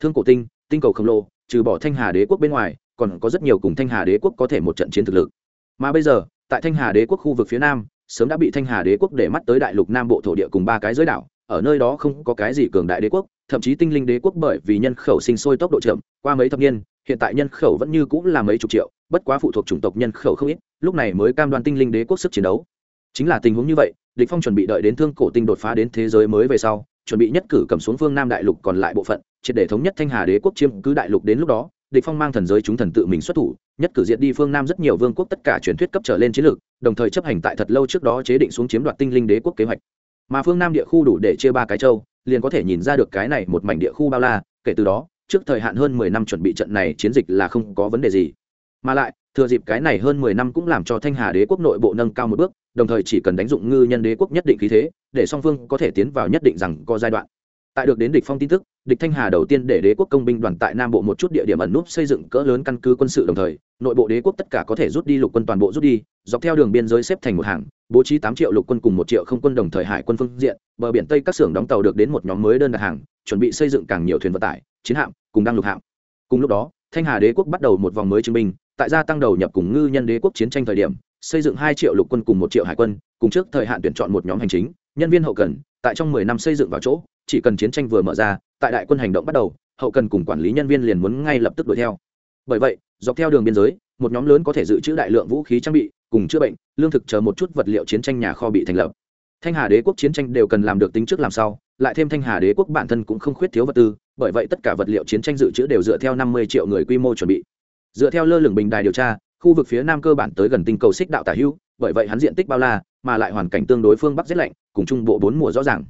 Thương cổ tinh tinh cầu khổng lồ, trừ bỏ thanh hà đế quốc bên ngoài, còn có rất nhiều cùng thanh hà đế quốc có thể một trận chiến thực lực. Mà bây giờ, tại thanh hà đế quốc khu vực phía nam, sớm đã bị thanh hà đế quốc để mắt tới đại lục nam bộ thổ địa cùng ba cái giới đảo ở nơi đó không có cái gì cường đại đế quốc, thậm chí tinh linh đế quốc bởi vì nhân khẩu sinh sôi tốc độ chậm, qua mấy thập niên, hiện tại nhân khẩu vẫn như cũng là mấy chục triệu, bất quá phụ thuộc chủng tộc nhân khẩu không ít, lúc này mới cam đoan tinh linh đế quốc sức chiến đấu. Chính là tình huống như vậy, địch phong chuẩn bị đợi đến thương cổ tinh đột phá đến thế giới mới về sau, chuẩn bị nhất cử cầm xuống phương nam đại lục còn lại bộ phận, triệt để thống nhất thanh hà đế quốc chiếm cứ đại lục đến lúc đó, địch phong mang thần giới chúng thần tự mình xuất thủ, nhất cử diệt đi phương nam rất nhiều vương quốc tất cả truyền thuyết cấp trở lên chiến lược, đồng thời chấp hành tại thật lâu trước đó chế định xuống chiếm đoạt tinh linh đế quốc kế hoạch mà phương nam địa khu đủ để chia ba cái châu, liền có thể nhìn ra được cái này một mảnh địa khu bao la, kể từ đó, trước thời hạn hơn mười năm chuẩn bị trận này chiến dịch là không có vấn đề gì. Mà lại, thừa dịp cái này hơn mười năm cũng làm cho thanh hà đế quốc nội bộ nâng cao một bước, đồng thời chỉ cần đánh dụng ngư nhân đế quốc nhất định khí thế, để song phương có thể tiến vào nhất định rằng có giai đoạn. Tại được đến địch phong tin tức, địch thanh hà đầu tiên để đế quốc công binh đoàn tại nam bộ một chút địa điểm ẩn núp xây dựng cỡ lớn căn cứ quân sự đồng thời, nội bộ đế quốc tất cả có thể rút đi lục quân toàn bộ rút đi, dọc theo đường biên giới xếp thành một hàng bố trí tám triệu lục quân cùng một triệu không quân đồng thời hải quân phương diện, bờ biển tây các xưởng đóng tàu được đến một nhóm mới đơn đặt hàng, chuẩn bị xây dựng càng nhiều thuyền vận tải, chiến hạm, cùng đăng lục hạm. Cùng lúc đó, thanh hà đế quốc bắt đầu một vòng mới chứng minh tại gia tăng đầu nhập cùng ngư nhân đế quốc chiến tranh thời điểm, xây dựng hai triệu lục quân cùng một triệu hải quân, cùng trước thời hạn tuyển chọn một nhóm hành chính, nhân viên hậu cần, tại trong mười năm xây dựng vào chỗ, chỉ cần chiến tranh vừa mở ra, tại đại quân hành động bắt đầu, hậu cần cùng quản lý nhân viên liền muốn ngay lập tức đuổi theo. Bởi vậy, dọc theo đường biên giới một nhóm lớn có thể dự trữ đại lượng vũ khí trang bị cùng chữa bệnh lương thực chờ một chút vật liệu chiến tranh nhà kho bị thành lập. Thanh hà đế quốc chiến tranh đều cần làm được tính trước làm sau, lại thêm thanh hà đế quốc bản thân cũng không khuyết thiếu vật tư bởi vậy tất cả vật liệu chiến tranh dự trữ đều dựa theo năm mươi triệu người quy mô chuẩn bị. Dựa theo lơ lửng bình đài điều tra khu vực phía nam cơ bản tới gần tinh cầu xích đạo tả hữu bởi vậy hắn diện tích bao la mà lại hoàn cảnh tương đối phương bắc rét lạnh cùng trung bộ bốn mùa rõ ràng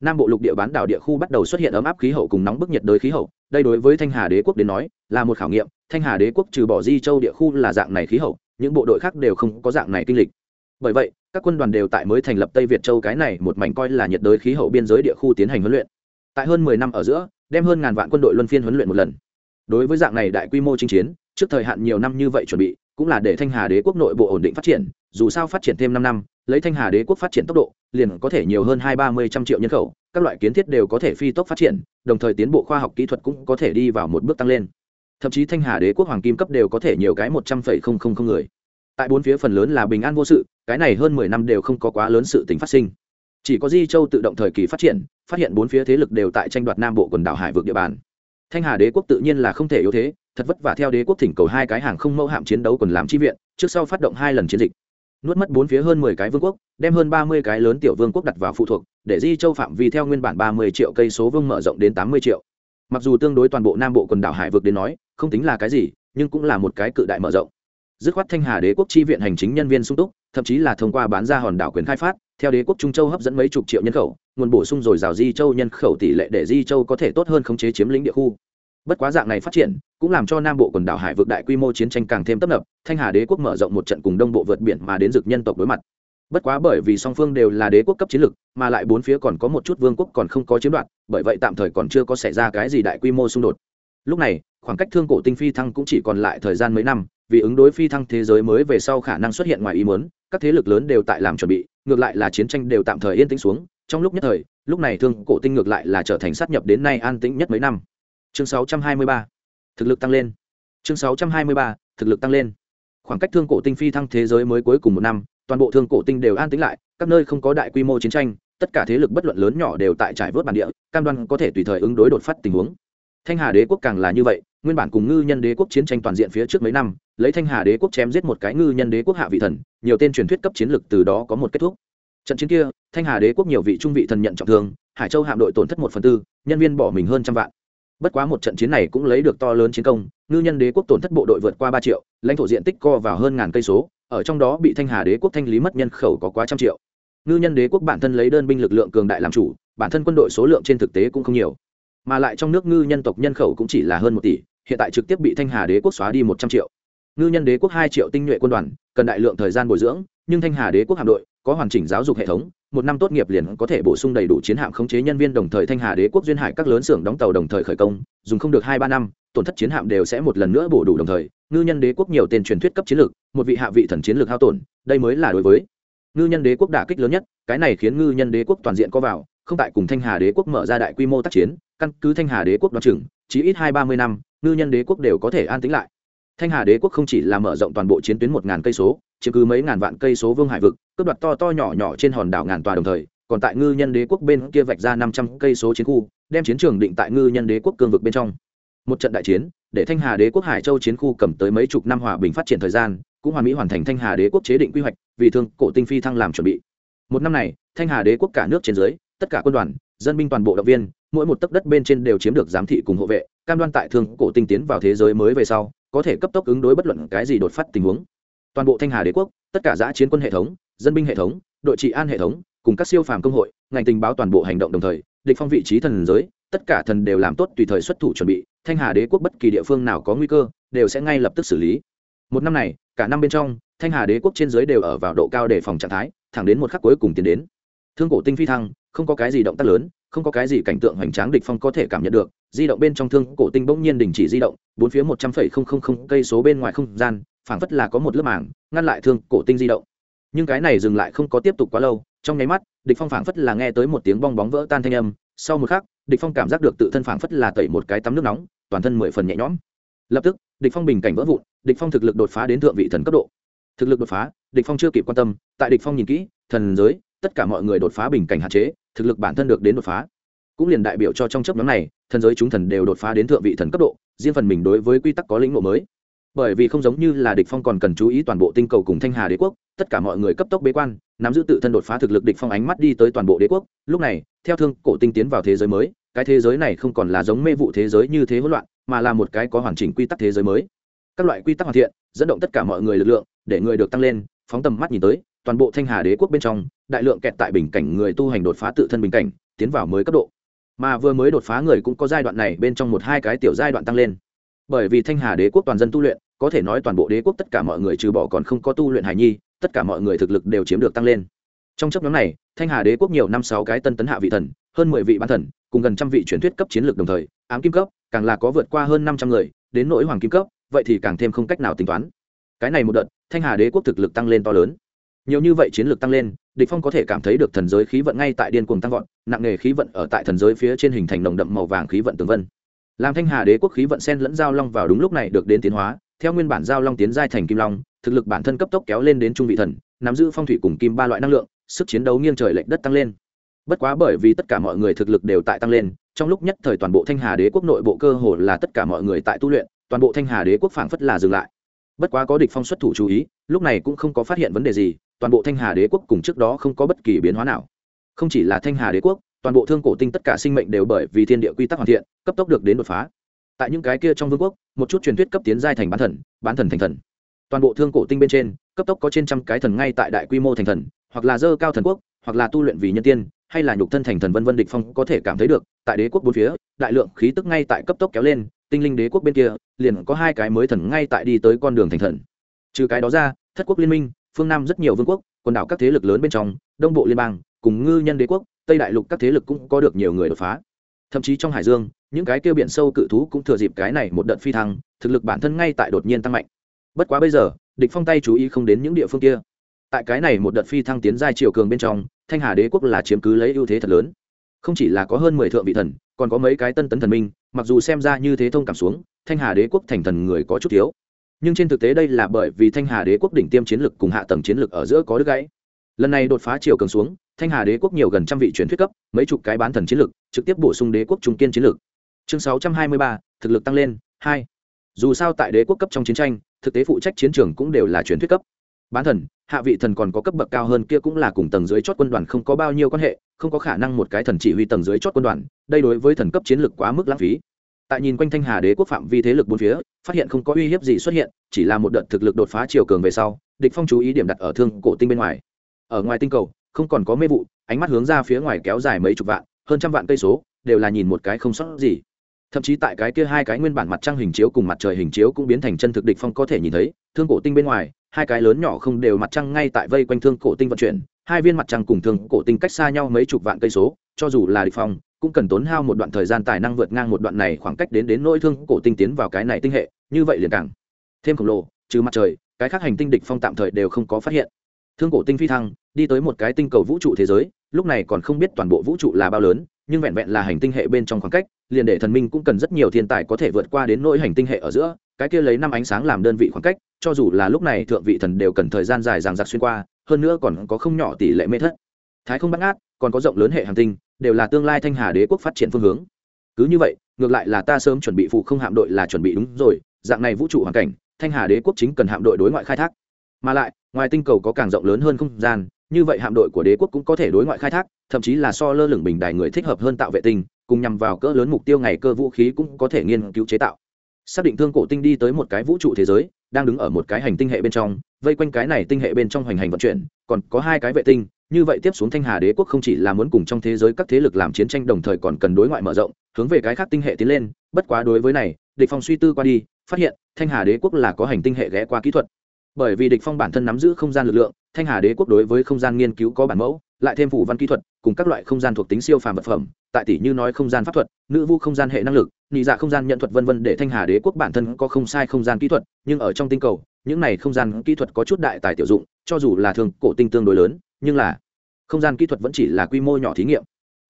nam bộ lục địa bán đảo địa khu bắt đầu xuất hiện ấm áp khí hậu cùng nóng bức nhiệt đới khí hậu. Đây đối với thanh hà đế quốc đến nói, là một khảo nghiệm. Thanh hà đế quốc trừ bỏ di châu địa khu là dạng này khí hậu, những bộ đội khác đều không có dạng này kinh lịch. Bởi vậy, các quân đoàn đều tại mới thành lập tây việt châu cái này một mảnh coi là nhiệt đới khí hậu biên giới địa khu tiến hành huấn luyện. Tại hơn mười năm ở giữa, đem hơn ngàn vạn quân đội luân phiên huấn luyện một lần. Đối với dạng này đại quy mô chinh chiến, trước thời hạn nhiều năm như vậy chuẩn bị, cũng là để thanh hà đế quốc nội bộ ổn định phát triển, dù sao phát triển thêm năm năm lấy thanh hà đế quốc phát triển tốc độ, liền có thể nhiều hơn hai ba mươi trăm triệu nhân khẩu, các loại kiến thiết đều có thể phi tốc phát triển, đồng thời tiến bộ khoa học kỹ thuật cũng có thể đi vào một bước tăng lên. Thậm chí thanh hà đế quốc hoàng kim cấp đều có thể nhiều cái một trăm phẩy không không không người. Tại bốn phía phần lớn là bình an vô sự, cái này hơn mười năm đều không có quá lớn sự tính phát sinh. Chỉ có di châu tự động thời kỳ phát triển, phát hiện bốn phía thế lực đều tại tranh đoạt nam bộ quần đảo hải vượt địa bàn. Thanh hà đế quốc tự nhiên là không thể yếu thế, thật vất vả theo đế quốc thỉnh cầu hai cái hàng không mẫu hạm chiến đấu quần làm chi viện, trước sau phát động hai lần chiến dịch nuốt mất bốn phía hơn mười cái vương quốc, đem hơn ba mươi cái lớn tiểu vương quốc đặt vào phụ thuộc, để di châu phạm vi theo nguyên bản ba mươi triệu cây số vương mở rộng đến tám mươi triệu. Mặc dù tương đối toàn bộ nam bộ quần đảo hải vực đến nói, không tính là cái gì, nhưng cũng là một cái cự đại mở rộng. Dứt khoát thanh hà đế quốc chi viện hành chính nhân viên sung túc, thậm chí là thông qua bán ra hòn đảo quyền khai phát, theo đế quốc trung châu hấp dẫn mấy chục triệu nhân khẩu, nguồn bổ sung rồi rào di châu nhân khẩu tỷ lệ để di châu có thể tốt hơn khống chế chiếm lĩnh địa khu bất quá dạng này phát triển, cũng làm cho nam bộ quần đảo hải vực đại quy mô chiến tranh càng thêm tấp nập, thanh hà đế quốc mở rộng một trận cùng đông bộ vượt biển mà đến dực nhân tộc đối mặt. Bất quá bởi vì song phương đều là đế quốc cấp chiến lược, mà lại bốn phía còn có một chút vương quốc còn không có chiếm đoạt, bởi vậy tạm thời còn chưa có xảy ra cái gì đại quy mô xung đột. Lúc này, khoảng cách thương cổ tinh phi thăng cũng chỉ còn lại thời gian mấy năm, vì ứng đối phi thăng thế giới mới về sau khả năng xuất hiện ngoài ý muốn, các thế lực lớn đều tại làm chuẩn bị, ngược lại là chiến tranh đều tạm thời yên tĩnh xuống, trong lúc nhất thời, lúc này thương cổ tinh ngược lại là trở thành sát nhập đến nay an tĩnh nhất mấy năm chương 623. thực lực tăng lên chương 623. thực lực tăng lên khoảng cách thương cổ tinh phi thăng thế giới mới cuối cùng một năm, toàn bộ thương cổ tinh đều an tĩnh lại, các nơi không có đại quy mô chiến tranh, tất cả thế lực bất luận lớn nhỏ đều tại trải vớt bản địa, cam đoan có thể tùy thời ứng đối đột phát tình huống thanh hà đế quốc càng là như vậy, nguyên bản cùng ngư nhân đế quốc chiến tranh toàn diện phía trước mấy năm, lấy thanh hà đế quốc chém giết một cái ngư nhân đế quốc hạ vị thần, nhiều tên truyền thuyết cấp chiến lực từ đó có một kết thúc trận chiến kia, thanh hà đế quốc nhiều vị trung vị thần nhận trọng thương, hải châu hạm đội tổn thất một phần tư, nhân viên bỏ mình hơn trăm vạn bất quá một trận chiến này cũng lấy được to lớn chiến công, ngư nhân đế quốc tổn thất bộ đội vượt qua ba triệu, lãnh thổ diện tích co vào hơn ngàn cây số, ở trong đó bị thanh hà đế quốc thanh lý mất nhân khẩu có quá trăm triệu. Ngư nhân đế quốc bản thân lấy đơn binh lực lượng cường đại làm chủ, bản thân quân đội số lượng trên thực tế cũng không nhiều. Mà lại trong nước ngư nhân tộc nhân khẩu cũng chỉ là hơn một tỷ, hiện tại trực tiếp bị thanh hà đế quốc xóa đi một trăm triệu. Ngư nhân đế quốc hai triệu tinh nhuệ quân đoàn, cần đại lượng thời gian bồi dưỡng, nhưng thanh hà đế quốc hạm đội có hoàn chỉnh giáo dục hệ thống một năm tốt nghiệp liền có thể bổ sung đầy đủ chiến hạm khống chế nhân viên đồng thời thanh hà đế quốc duyên hải các lớn xưởng đóng tàu đồng thời khởi công, dùng không được hai ba năm, tổn thất chiến hạm đều sẽ một lần nữa bổ đủ đồng thời, ngư nhân đế quốc nhiều tên truyền thuyết cấp chiến lược, một vị hạ vị thần chiến lược hao tổn, đây mới là đối với ngư nhân đế quốc đả kích lớn nhất, cái này khiến ngư nhân đế quốc toàn diện có vào, không tại cùng thanh hà đế quốc mở ra đại quy mô tác chiến, căn cứ thanh hà đế quốc đoán chừng, chỉ ít hai ba mươi năm, ngư nhân đế quốc đều có thể an tĩnh lại. Thanh hà đế quốc không chỉ là mở rộng toàn bộ chiến tuyến một ngàn cây số chiếm cứ mấy ngàn vạn cây số vương hải vực, cướp đoạt to to nhỏ nhỏ trên hòn đảo ngàn tòa đồng thời, còn tại ngư nhân đế quốc bên kia vạch ra năm trăm cây số chiến khu, đem chiến trường định tại ngư nhân đế quốc cương vực bên trong. Một trận đại chiến, để thanh hà đế quốc hải châu chiến khu cầm tới mấy chục năm hòa bình phát triển thời gian, cũng hoàn mỹ hoàn thành thanh hà đế quốc chế định quy hoạch, vì thương, cổ tinh phi thăng làm chuẩn bị. Một năm này, thanh hà đế quốc cả nước trên dưới, tất cả quân đoàn, dân binh toàn bộ động viên, mỗi một tấc đất bên trên đều chiếm được giám thị cùng hộ vệ, cam đoan tại thương, cổ tinh tiến vào thế giới mới về sau, có thể cấp tốc ứng đối bất luận cái gì đột phát tình huống toàn bộ thanh hà đế quốc, tất cả giã chiến quân hệ thống, dân binh hệ thống, đội trị an hệ thống, cùng các siêu phàm công hội, ngành tình báo toàn bộ hành động đồng thời, địch phong vị trí thần giới, tất cả thần đều làm tốt tùy thời xuất thủ chuẩn bị, thanh hà đế quốc bất kỳ địa phương nào có nguy cơ, đều sẽ ngay lập tức xử lý. Một năm này, cả năm bên trong, thanh hà đế quốc trên dưới đều ở vào độ cao để phòng trạng thái, thẳng đến một khắc cuối cùng tiến đến. Thương cổ tinh phi thăng, không có cái gì động tác lớn, không có cái gì cảnh tượng hoành tráng địch phong có thể cảm nhận được, di động bên trong thương cổ tinh bỗng nhiên đình chỉ di động, bốn phía một trăm phẩy không không không cây số bên ngoài không gian phảng phất là có một lớp màng, ngăn lại thương cổ tinh di động. Nhưng cái này dừng lại không có tiếp tục quá lâu, trong nháy mắt, địch phong phảng phất là nghe tới một tiếng bong bóng vỡ tan thanh âm, sau một khắc, địch phong cảm giác được tự thân phảng phất là tẩy một cái tắm nước nóng, toàn thân mười phần nhẹ nhõm. Lập tức, địch phong bình cảnh vỡ vụn, địch phong thực lực đột phá đến thượng vị thần cấp độ. Thực lực đột phá, địch phong chưa kịp quan tâm, tại địch phong nhìn kỹ, thần giới, tất cả mọi người đột phá bình cảnh hạn chế, thực lực bản thân được đến đột phá. Cũng liền đại biểu cho trong chấp nhóm này, thần giới chúng thần đều đột phá đến thượng vị thần cấp độ, riêng phần mình đối với quy tắc có lĩnh ngộ mới bởi vì không giống như là địch phong còn cần chú ý toàn bộ tinh cầu cùng thanh hà đế quốc, tất cả mọi người cấp tốc bế quan, nắm giữ tự thân đột phá thực lực địch phong ánh mắt đi tới toàn bộ đế quốc. Lúc này, theo thương cổ tinh tiến vào thế giới mới, cái thế giới này không còn là giống mê vụ thế giới như thế hỗn loạn, mà là một cái có hoàn chỉnh quy tắc thế giới mới. Các loại quy tắc hoàn thiện, dẫn động tất cả mọi người lực lượng, để người được tăng lên, phóng tầm mắt nhìn tới, toàn bộ thanh hà đế quốc bên trong, đại lượng kẹt tại bình cảnh người tu hành đột phá tự thân bình cảnh, tiến vào mới cấp độ. Mà vừa mới đột phá người cũng có giai đoạn này bên trong một hai cái tiểu giai đoạn tăng lên. Bởi vì thanh hà đế quốc toàn dân tu luyện có thể nói toàn bộ đế quốc tất cả mọi người trừ bỏ còn không có tu luyện hài nhi, tất cả mọi người thực lực đều chiếm được tăng lên. Trong chấp nhóm này, thanh hà đế quốc nhiều năm sáu cái tân tấn hạ vị thần, hơn mười vị bán thần, cùng gần trăm vị truyền thuyết cấp chiến lược đồng thời, ám kim cấp, càng là có vượt qua hơn năm trăm người, đến nỗi hoàng kim cấp, vậy thì càng thêm không cách nào tính toán. Cái này một đợt, thanh hà đế quốc thực lực tăng lên to lớn. Nhiều như vậy chiến lược tăng lên, địch phong có thể cảm thấy được thần giới khí vận ngay tại điên cuồng tăng vọt, nặng nghề khí vận ở tại thần giới phía trên hình thành nồng đậm màu vàng khí vận tường vân. Làm thanh hà đế quốc khí vận sen lẫn giao long vào đúng lúc này được đến tiến hóa theo nguyên bản giao long tiến giai thành kim long, thực lực bản thân cấp tốc kéo lên đến trung vị thần, nắm giữ phong thủy cùng kim ba loại năng lượng, sức chiến đấu nghiêng trời lệch đất tăng lên. Bất quá bởi vì tất cả mọi người thực lực đều tại tăng lên, trong lúc nhất thời toàn bộ thanh hà đế quốc nội bộ cơ hồ là tất cả mọi người tại tu luyện, toàn bộ thanh hà đế quốc phảng phất là dừng lại. Bất quá có địch phong xuất thủ chú ý, lúc này cũng không có phát hiện vấn đề gì, toàn bộ thanh hà đế quốc cùng trước đó không có bất kỳ biến hóa nào. Không chỉ là thanh hà đế quốc, toàn bộ thương cổ tinh tất cả sinh mệnh đều bởi vì thiên địa quy tắc hoàn thiện, cấp tốc được đến đột phá tại những cái kia trong vương quốc, một chút truyền thuyết cấp tiến giai thành bán thần bán thần thành thần. Toàn bộ thương cổ tinh bên trên, cấp tốc có trên trăm cái thần ngay tại đại quy mô thành thần, hoặc là dơ cao thần quốc, hoặc là tu luyện vì nhân tiên, hay là nhục thân thành thần vân vân địch phong có thể cảm thấy được, tại đế quốc bốn phía, đại lượng khí tức ngay tại cấp tốc kéo lên, tinh linh đế quốc bên kia, liền có hai cái mới thần ngay tại đi tới con đường thành thần. Trừ cái đó ra, thất quốc liên minh, phương nam rất nhiều vương quốc, quần đảo các thế lực lớn bên trong, đông bộ liên bang, cùng ngư nhân đế quốc, tây đại lục các thế lực cũng có được nhiều người đột phá. Thậm chí trong hải dương những cái kêu biển sâu cự thú cũng thừa dịp cái này một đợt phi thăng, thực lực bản thân ngay tại đột nhiên tăng mạnh. Bất quá bây giờ, địch phong tay chú ý không đến những địa phương kia. Tại cái này một đợt phi thăng tiến giai triều cường bên trong, thanh hà đế quốc là chiếm cứ lấy ưu thế thật lớn. Không chỉ là có hơn mười thượng vị thần, còn có mấy cái tân tấn thần minh, mặc dù xem ra như thế thông cảm xuống, thanh hà đế quốc thành thần người có chút thiếu. Nhưng trên thực tế đây là bởi vì thanh hà đế quốc đỉnh tiêm chiến lực cùng hạ tầng chiến lực ở giữa có đứt gãy. Lần này đột phá chiều cường xuống, thanh hà đế quốc nhiều gần trăm vị truyền thuyết cấp, mấy chục cái bán thần chiến lực, trực tiếp bổ sung đế quốc trung kiên chiến lực chương sáu trăm hai mươi ba, thực lực tăng lên, hai. Dù sao tại đế quốc cấp trong chiến tranh, thực tế phụ trách chiến trường cũng đều là truyền thuyết cấp. Bán thần, hạ vị thần còn có cấp bậc cao hơn kia cũng là cùng tầng dưới chót quân đoàn không có bao nhiêu quan hệ, không có khả năng một cái thần chỉ huy tầng dưới chót quân đoàn, đây đối với thần cấp chiến lực quá mức lãng phí. Tại nhìn quanh thanh hà đế quốc phạm vi thế lực bốn phía, phát hiện không có uy hiếp gì xuất hiện, chỉ là một đợt thực lực đột phá chiều cường về sau, địch phong chú ý điểm đặt ở thương cổ tinh bên ngoài. Ở ngoài tinh cầu, không còn có mê vụ, ánh mắt hướng ra phía ngoài kéo dài mấy chục vạn, hơn trăm vạn cây số, đều là nhìn một cái không sót gì thậm chí tại cái kia hai cái nguyên bản mặt trăng hình chiếu cùng mặt trời hình chiếu cũng biến thành chân thực địch phong có thể nhìn thấy, thương cổ tinh bên ngoài, hai cái lớn nhỏ không đều mặt trăng ngay tại vây quanh thương cổ tinh vận chuyển, hai viên mặt trăng cùng thương cổ tinh cách xa nhau mấy chục vạn cây số, cho dù là địch phong, cũng cần tốn hao một đoạn thời gian tài năng vượt ngang một đoạn này khoảng cách đến đến nỗi thương cổ tinh tiến vào cái này tinh hệ, như vậy liền càng thêm khổng lồ, trừ mặt trời, cái khác hành tinh địch phong tạm thời đều không có phát hiện. Thương cổ tinh phi thăng, đi tới một cái tinh cầu vũ trụ thế giới, lúc này còn không biết toàn bộ vũ trụ là bao lớn nhưng vẹn vẹn là hành tinh hệ bên trong khoảng cách, liền để thần minh cũng cần rất nhiều thiên tài có thể vượt qua đến nỗi hành tinh hệ ở giữa, cái kia lấy năm ánh sáng làm đơn vị khoảng cách, cho dù là lúc này thượng vị thần đều cần thời gian dài dằng dặc xuyên qua, hơn nữa còn có không nhỏ tỷ lệ mê thất. Thái không bắt ngát, còn có rộng lớn hệ hành tinh, đều là tương lai thanh hà đế quốc phát triển phương hướng. Cứ như vậy, ngược lại là ta sớm chuẩn bị phụ không hạm đội là chuẩn bị đúng rồi, dạng này vũ trụ hoàn cảnh, thanh hà đế quốc chính cần hạm đội đối ngoại khai thác. Mà lại, ngoài tinh cầu có càng rộng lớn hơn không gian như vậy hạm đội của đế quốc cũng có thể đối ngoại khai thác, thậm chí là so lơ lửng bình đài người thích hợp hơn tạo vệ tinh, cùng nhằm vào cỡ lớn mục tiêu ngày cơ vũ khí cũng có thể nghiên cứu chế tạo. Xác định thương cổ tinh đi tới một cái vũ trụ thế giới, đang đứng ở một cái hành tinh hệ bên trong, vây quanh cái này tinh hệ bên trong hoành hành vận chuyển, còn có hai cái vệ tinh, như vậy tiếp xuống thanh hà đế quốc không chỉ là muốn cùng trong thế giới các thế lực làm chiến tranh đồng thời còn cần đối ngoại mở rộng, hướng về cái khác tinh hệ tiến lên, bất quá đối với này, địch phong suy tư qua đi, phát hiện thanh hà đế quốc là có hành tinh hệ ghé qua kỹ thuật bởi vì địch phong bản thân nắm giữ không gian lực lượng thanh hà đế quốc đối với không gian nghiên cứu có bản mẫu lại thêm phủ văn kỹ thuật cùng các loại không gian thuộc tính siêu phàm vật phẩm tại tỷ như nói không gian pháp thuật nữ vu không gian hệ năng lực nhị dạ không gian nhận thuật vân vân để thanh hà đế quốc bản thân có không sai không gian kỹ thuật nhưng ở trong tinh cầu những này không gian kỹ thuật có chút đại tài tiểu dụng cho dù là thường cổ tinh tương đối lớn nhưng là không gian kỹ thuật vẫn chỉ là quy mô nhỏ thí nghiệm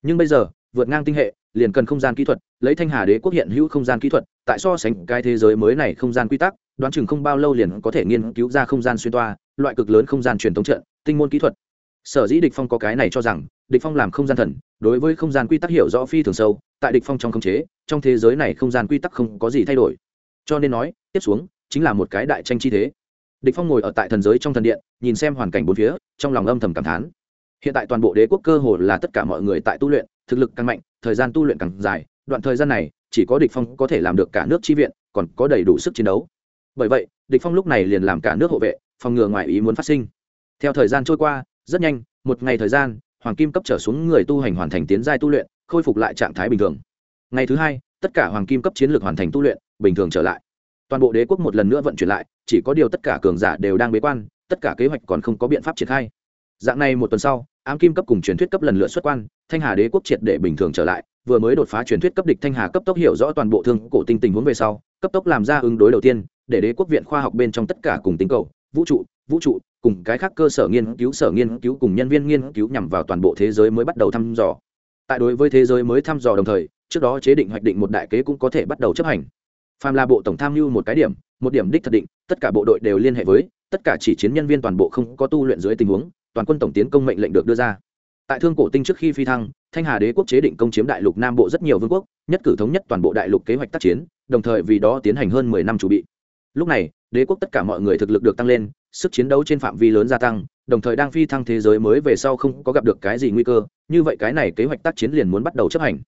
nhưng bây giờ vượt ngang tinh hệ liền cần không gian kỹ thuật lấy thanh hà đế quốc hiện hữu không gian kỹ thuật tại so sánh cái thế giới mới này không gian quy tắc đoán chừng không bao lâu liền có thể nghiên cứu ra không gian xuyên toa, loại cực lớn không gian truyền thống trận, tinh môn kỹ thuật. Sở dĩ địch phong có cái này cho rằng, địch phong làm không gian thần, đối với không gian quy tắc hiểu rõ phi thường sâu, tại địch phong trong khống chế, trong thế giới này không gian quy tắc không có gì thay đổi. Cho nên nói, tiếp xuống, chính là một cái đại tranh chi thế. Địch phong ngồi ở tại thần giới trong thần điện, nhìn xem hoàn cảnh bốn phía, trong lòng âm thầm cảm thán. Hiện tại toàn bộ đế quốc cơ hồ là tất cả mọi người tại tu luyện, thực lực càng mạnh, thời gian tu luyện càng dài, đoạn thời gian này, chỉ có địch phong có thể làm được cả nước chi viện, còn có đầy đủ sức chiến đấu bởi vậy, địch phong lúc này liền làm cả nước hộ vệ, phòng ngừa ngoại ý muốn phát sinh. Theo thời gian trôi qua, rất nhanh, một ngày thời gian, hoàng kim cấp trở xuống người tu hành hoàn thành tiến giai tu luyện, khôi phục lại trạng thái bình thường. Ngày thứ hai, tất cả hoàng kim cấp chiến lược hoàn thành tu luyện, bình thường trở lại. Toàn bộ đế quốc một lần nữa vận chuyển lại, chỉ có điều tất cả cường giả đều đang bế quan, tất cả kế hoạch còn không có biện pháp triển khai. Dạng này một tuần sau, ám kim cấp cùng truyền thuyết cấp lần lượt xuất quan, thanh hà đế quốc triệt để bình thường trở lại, vừa mới đột phá truyền thuyết cấp địch thanh hà cấp tốc hiểu rõ toàn bộ thương cổ tinh tình huống về sau, cấp tốc làm ra ứng đối đầu tiên để đế quốc viện khoa học bên trong tất cả cùng tính cầu, vũ trụ vũ trụ, cùng cái khác cơ sở nghiên cứu, sở nghiên cứu cùng nhân viên nghiên cứu nhằm vào toàn bộ thế giới mới bắt đầu thăm dò. Tại đối với thế giới mới thăm dò đồng thời, trước đó chế định hoạch định một đại kế cũng có thể bắt đầu chấp hành. Phàm là bộ tổng tham mưu một cái điểm, một điểm đích thật định, tất cả bộ đội đều liên hệ với, tất cả chỉ chiến nhân viên toàn bộ không có tu luyện dưới tình huống, toàn quân tổng tiến công mệnh lệnh được đưa ra. Tại thương cổ tinh trước khi phi thăng, thanh hà đế quốc chế định công chiếm đại lục nam bộ rất nhiều vương quốc, nhất cử thống nhất toàn bộ đại lục kế hoạch tác chiến, đồng thời vì đó tiến hành hơn mười năm chuẩn bị lúc này, đế quốc tất cả mọi người thực lực được tăng lên, sức chiến đấu trên phạm vi lớn gia tăng, đồng thời đang phi thăng thế giới mới về sau không có gặp được cái gì nguy cơ, như vậy cái này kế hoạch tác chiến liền muốn bắt đầu chấp hành.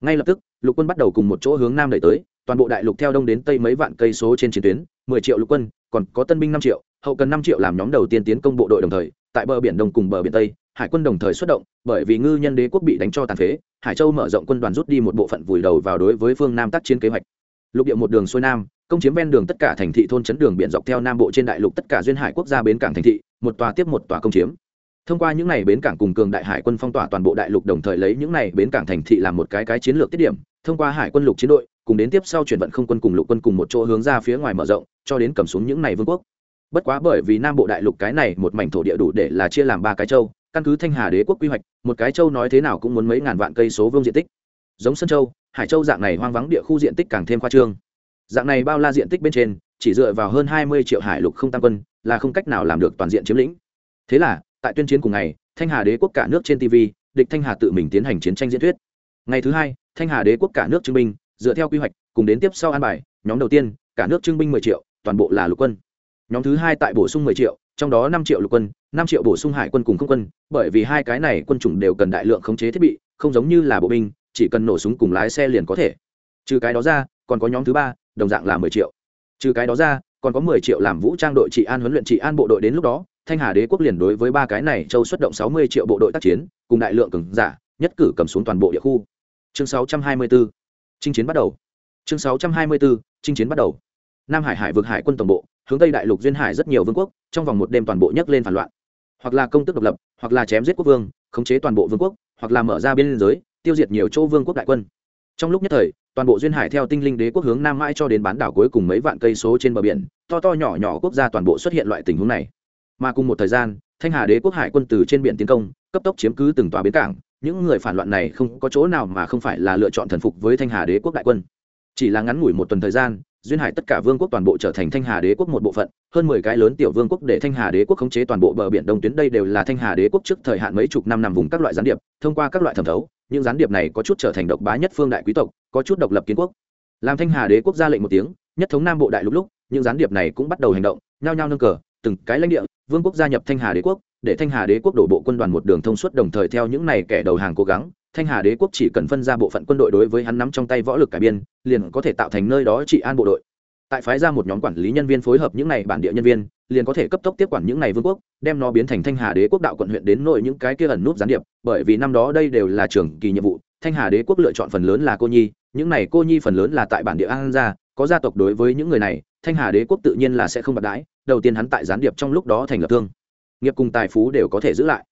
Ngay lập tức, lục quân bắt đầu cùng một chỗ hướng nam đẩy tới, toàn bộ đại lục theo đông đến tây mấy vạn cây số trên chiến tuyến, mười triệu lục quân, còn có tân binh năm triệu, hậu cần năm triệu làm nhóm đầu tiên tiến công bộ đội đồng thời, tại bờ biển đông cùng bờ biển tây, hải quân đồng thời xuất động, bởi vì ngư nhân đế quốc bị đánh cho tàn phế, hải châu mở rộng quân đoàn rút đi một bộ phận vùi đầu vào đối với phương nam tác chiến kế hoạch. Lục địa một đường xuôi nam công chiếm ven đường tất cả thành thị thôn chấn đường biển dọc theo nam bộ trên đại lục tất cả duyên hải quốc gia bến cảng thành thị, một tòa tiếp một tòa công chiếm. Thông qua những n à y bến cảng cùng cường đại hải quân phong tỏa toàn bộ đại lục đồng thời lấy những n à y bến cảng thành thị làm một cái cái chiến lược tiết điểm, thông qua hải quân lục chiến đội, cùng đến tiếp sau chuyển vận không quân cùng lục quân cùng một chỗ hướng ra phía ngoài mở rộng, cho đến cầm xuống những n à y vương quốc. Bất quá bởi vì nam bộ đại lục cái này một mảnh thổ địa đủ để là chia làm ba cái châu, căn cứ thanh hà đế quốc quy hoạch, một cái châu nói thế nào cũng muốn mấy ngàn vạn cây số vương diện tích. Giống sân châu, hải châu dạng này hoang vắng địa khu diện tích càng thêm khoa trương dạng này bao la diện tích bên trên, chỉ dựa vào hơn hai mươi triệu hải lục không tăng quân, là không cách nào làm được toàn diện chiếm lĩnh. Thế là, tại tuyên chiến cùng ngày, thanh hà đế quốc cả nước trên tv địch thanh hà tự mình tiến hành chiến tranh diễn thuyết. Ngày thứ hai, thanh hà đế quốc cả nước trưng binh, dựa theo quy hoạch, cùng đến tiếp sau an bài, nhóm đầu tiên, cả nước trưng binh mười triệu, toàn bộ là lục quân. Nhóm thứ hai tại bổ sung mười triệu, trong đó năm triệu lục quân, năm triệu bổ sung hải quân cùng không quân, bởi vì hai cái này quân chủng đều cần đại lượng khống chế thiết bị, không giống như là bộ binh, chỉ cần nổ súng cùng lái xe liền có thể. Trừ cái đó ra, còn có nhóm thứ ba đồng dạng là mười triệu. Trừ cái đó ra, còn có mười triệu làm vũ trang đội trị an huấn luyện trị an bộ đội đến lúc đó, thanh hà đế quốc liền đối với ba cái này châu xuất động sáu mươi triệu bộ đội tác chiến, cùng đại lượng cường giả, nhất cử cầm xuống toàn bộ địa khu. Chương sáu trăm hai mươi 624 chinh chiến bắt đầu. Chương sáu trăm hai mươi 624 chinh chiến bắt đầu. Nam hải hải vực hải quân tổng bộ, hướng tây đại lục duyên hải rất nhiều vương quốc, trong vòng một đêm toàn bộ nhấc lên phản loạn. Hoặc là công tức độc lập, hoặc là chém giết quốc vương, khống chế toàn bộ vương quốc, hoặc là mở ra biên giới, tiêu diệt nhiều chỗ vương quốc đại quân. Trong lúc nhất thời toàn bộ duyên hải theo tinh linh đế quốc hướng nam mãi cho đến bán đảo cuối cùng mấy vạn cây số trên bờ biển, to to nhỏ nhỏ quốc gia toàn bộ xuất hiện loại tình huống này. Mà cùng một thời gian, thanh hà đế quốc hải quân từ trên biển tiến công, cấp tốc chiếm cứ từng tòa bến cảng, những người phản loạn này không có chỗ nào mà không phải là lựa chọn thần phục với thanh hà đế quốc đại quân. Chỉ là ngắn ngủi một tuần thời gian, duyên hải tất cả vương quốc toàn bộ trở thành thanh hà đế quốc một bộ phận, hơn mười cái lớn tiểu vương quốc để thanh hà đế quốc khống chế toàn bộ bờ biển đông tuyến. Đây đều là thanh hà đế quốc trước thời hạn mấy chục năm nằm vùng các loại gián điệp, thông qua các loại thẩm thấu những gián điệp này có chút trở thành độc bá nhất phương đại quý tộc, có chút độc lập kiến quốc. Làm thanh hà đế quốc ra lệnh một tiếng, nhất thống nam bộ đại lúc lúc, những gián điệp này cũng bắt đầu hành động, nhao nhao nâng cờ, từng cái lãnh địa, vương quốc gia nhập thanh hà đế quốc, để thanh hà đế quốc đổ bộ quân đoàn một đường thông suốt đồng thời theo những này kẻ đầu hàng cố gắng, thanh hà đế quốc chỉ cần phân ra bộ phận quân đội đối với hắn nắm trong tay võ lực cải biên, liền có thể tạo thành nơi đó trị an bộ đội. Tại phái ra một nhóm quản lý nhân viên phối hợp những này bản địa nhân viên liền có thể cấp tốc tiếp quản những này vương quốc, đem nó biến thành thanh hà đế quốc đạo quận huyện đến nội những cái kia ẩn núp gián điệp, bởi vì năm đó đây đều là trường kỳ nhiệm vụ, thanh hà đế quốc lựa chọn phần lớn là cô nhi, những này cô nhi phần lớn là tại bản địa an gia, có gia tộc đối với những người này, thanh hà đế quốc tự nhiên là sẽ không bạc đãi, đầu tiên hắn tại gián điệp trong lúc đó thành lập thương. Nghiệp cùng tài phú đều có thể giữ lại.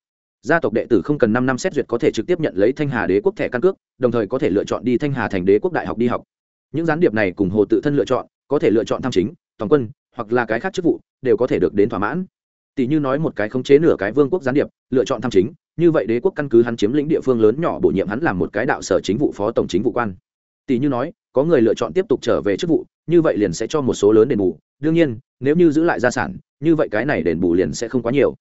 Gia tộc đệ tử không cần năm năm xét duyệt có thể trực tiếp nhận lấy thanh hà đế quốc thẻ căn cước, đồng thời có thể lựa chọn đi thanh hà thành đế quốc đại học đi học. Những gián điệp này cùng hồ tự thân lựa chọn, có thể lựa chọn tham chính, toàn quân hoặc là cái khác chức vụ, đều có thể được đến thỏa mãn. Tỷ như nói một cái khống chế nửa cái vương quốc gián điệp, lựa chọn tham chính, như vậy đế quốc căn cứ hắn chiếm lĩnh địa phương lớn nhỏ bổ nhiệm hắn làm một cái đạo sở chính vụ phó tổng chính vụ quan. Tỷ như nói, có người lựa chọn tiếp tục trở về chức vụ, như vậy liền sẽ cho một số lớn đền bù. Đương nhiên, nếu như giữ lại gia sản, như vậy cái này đền bù liền sẽ không quá nhiều.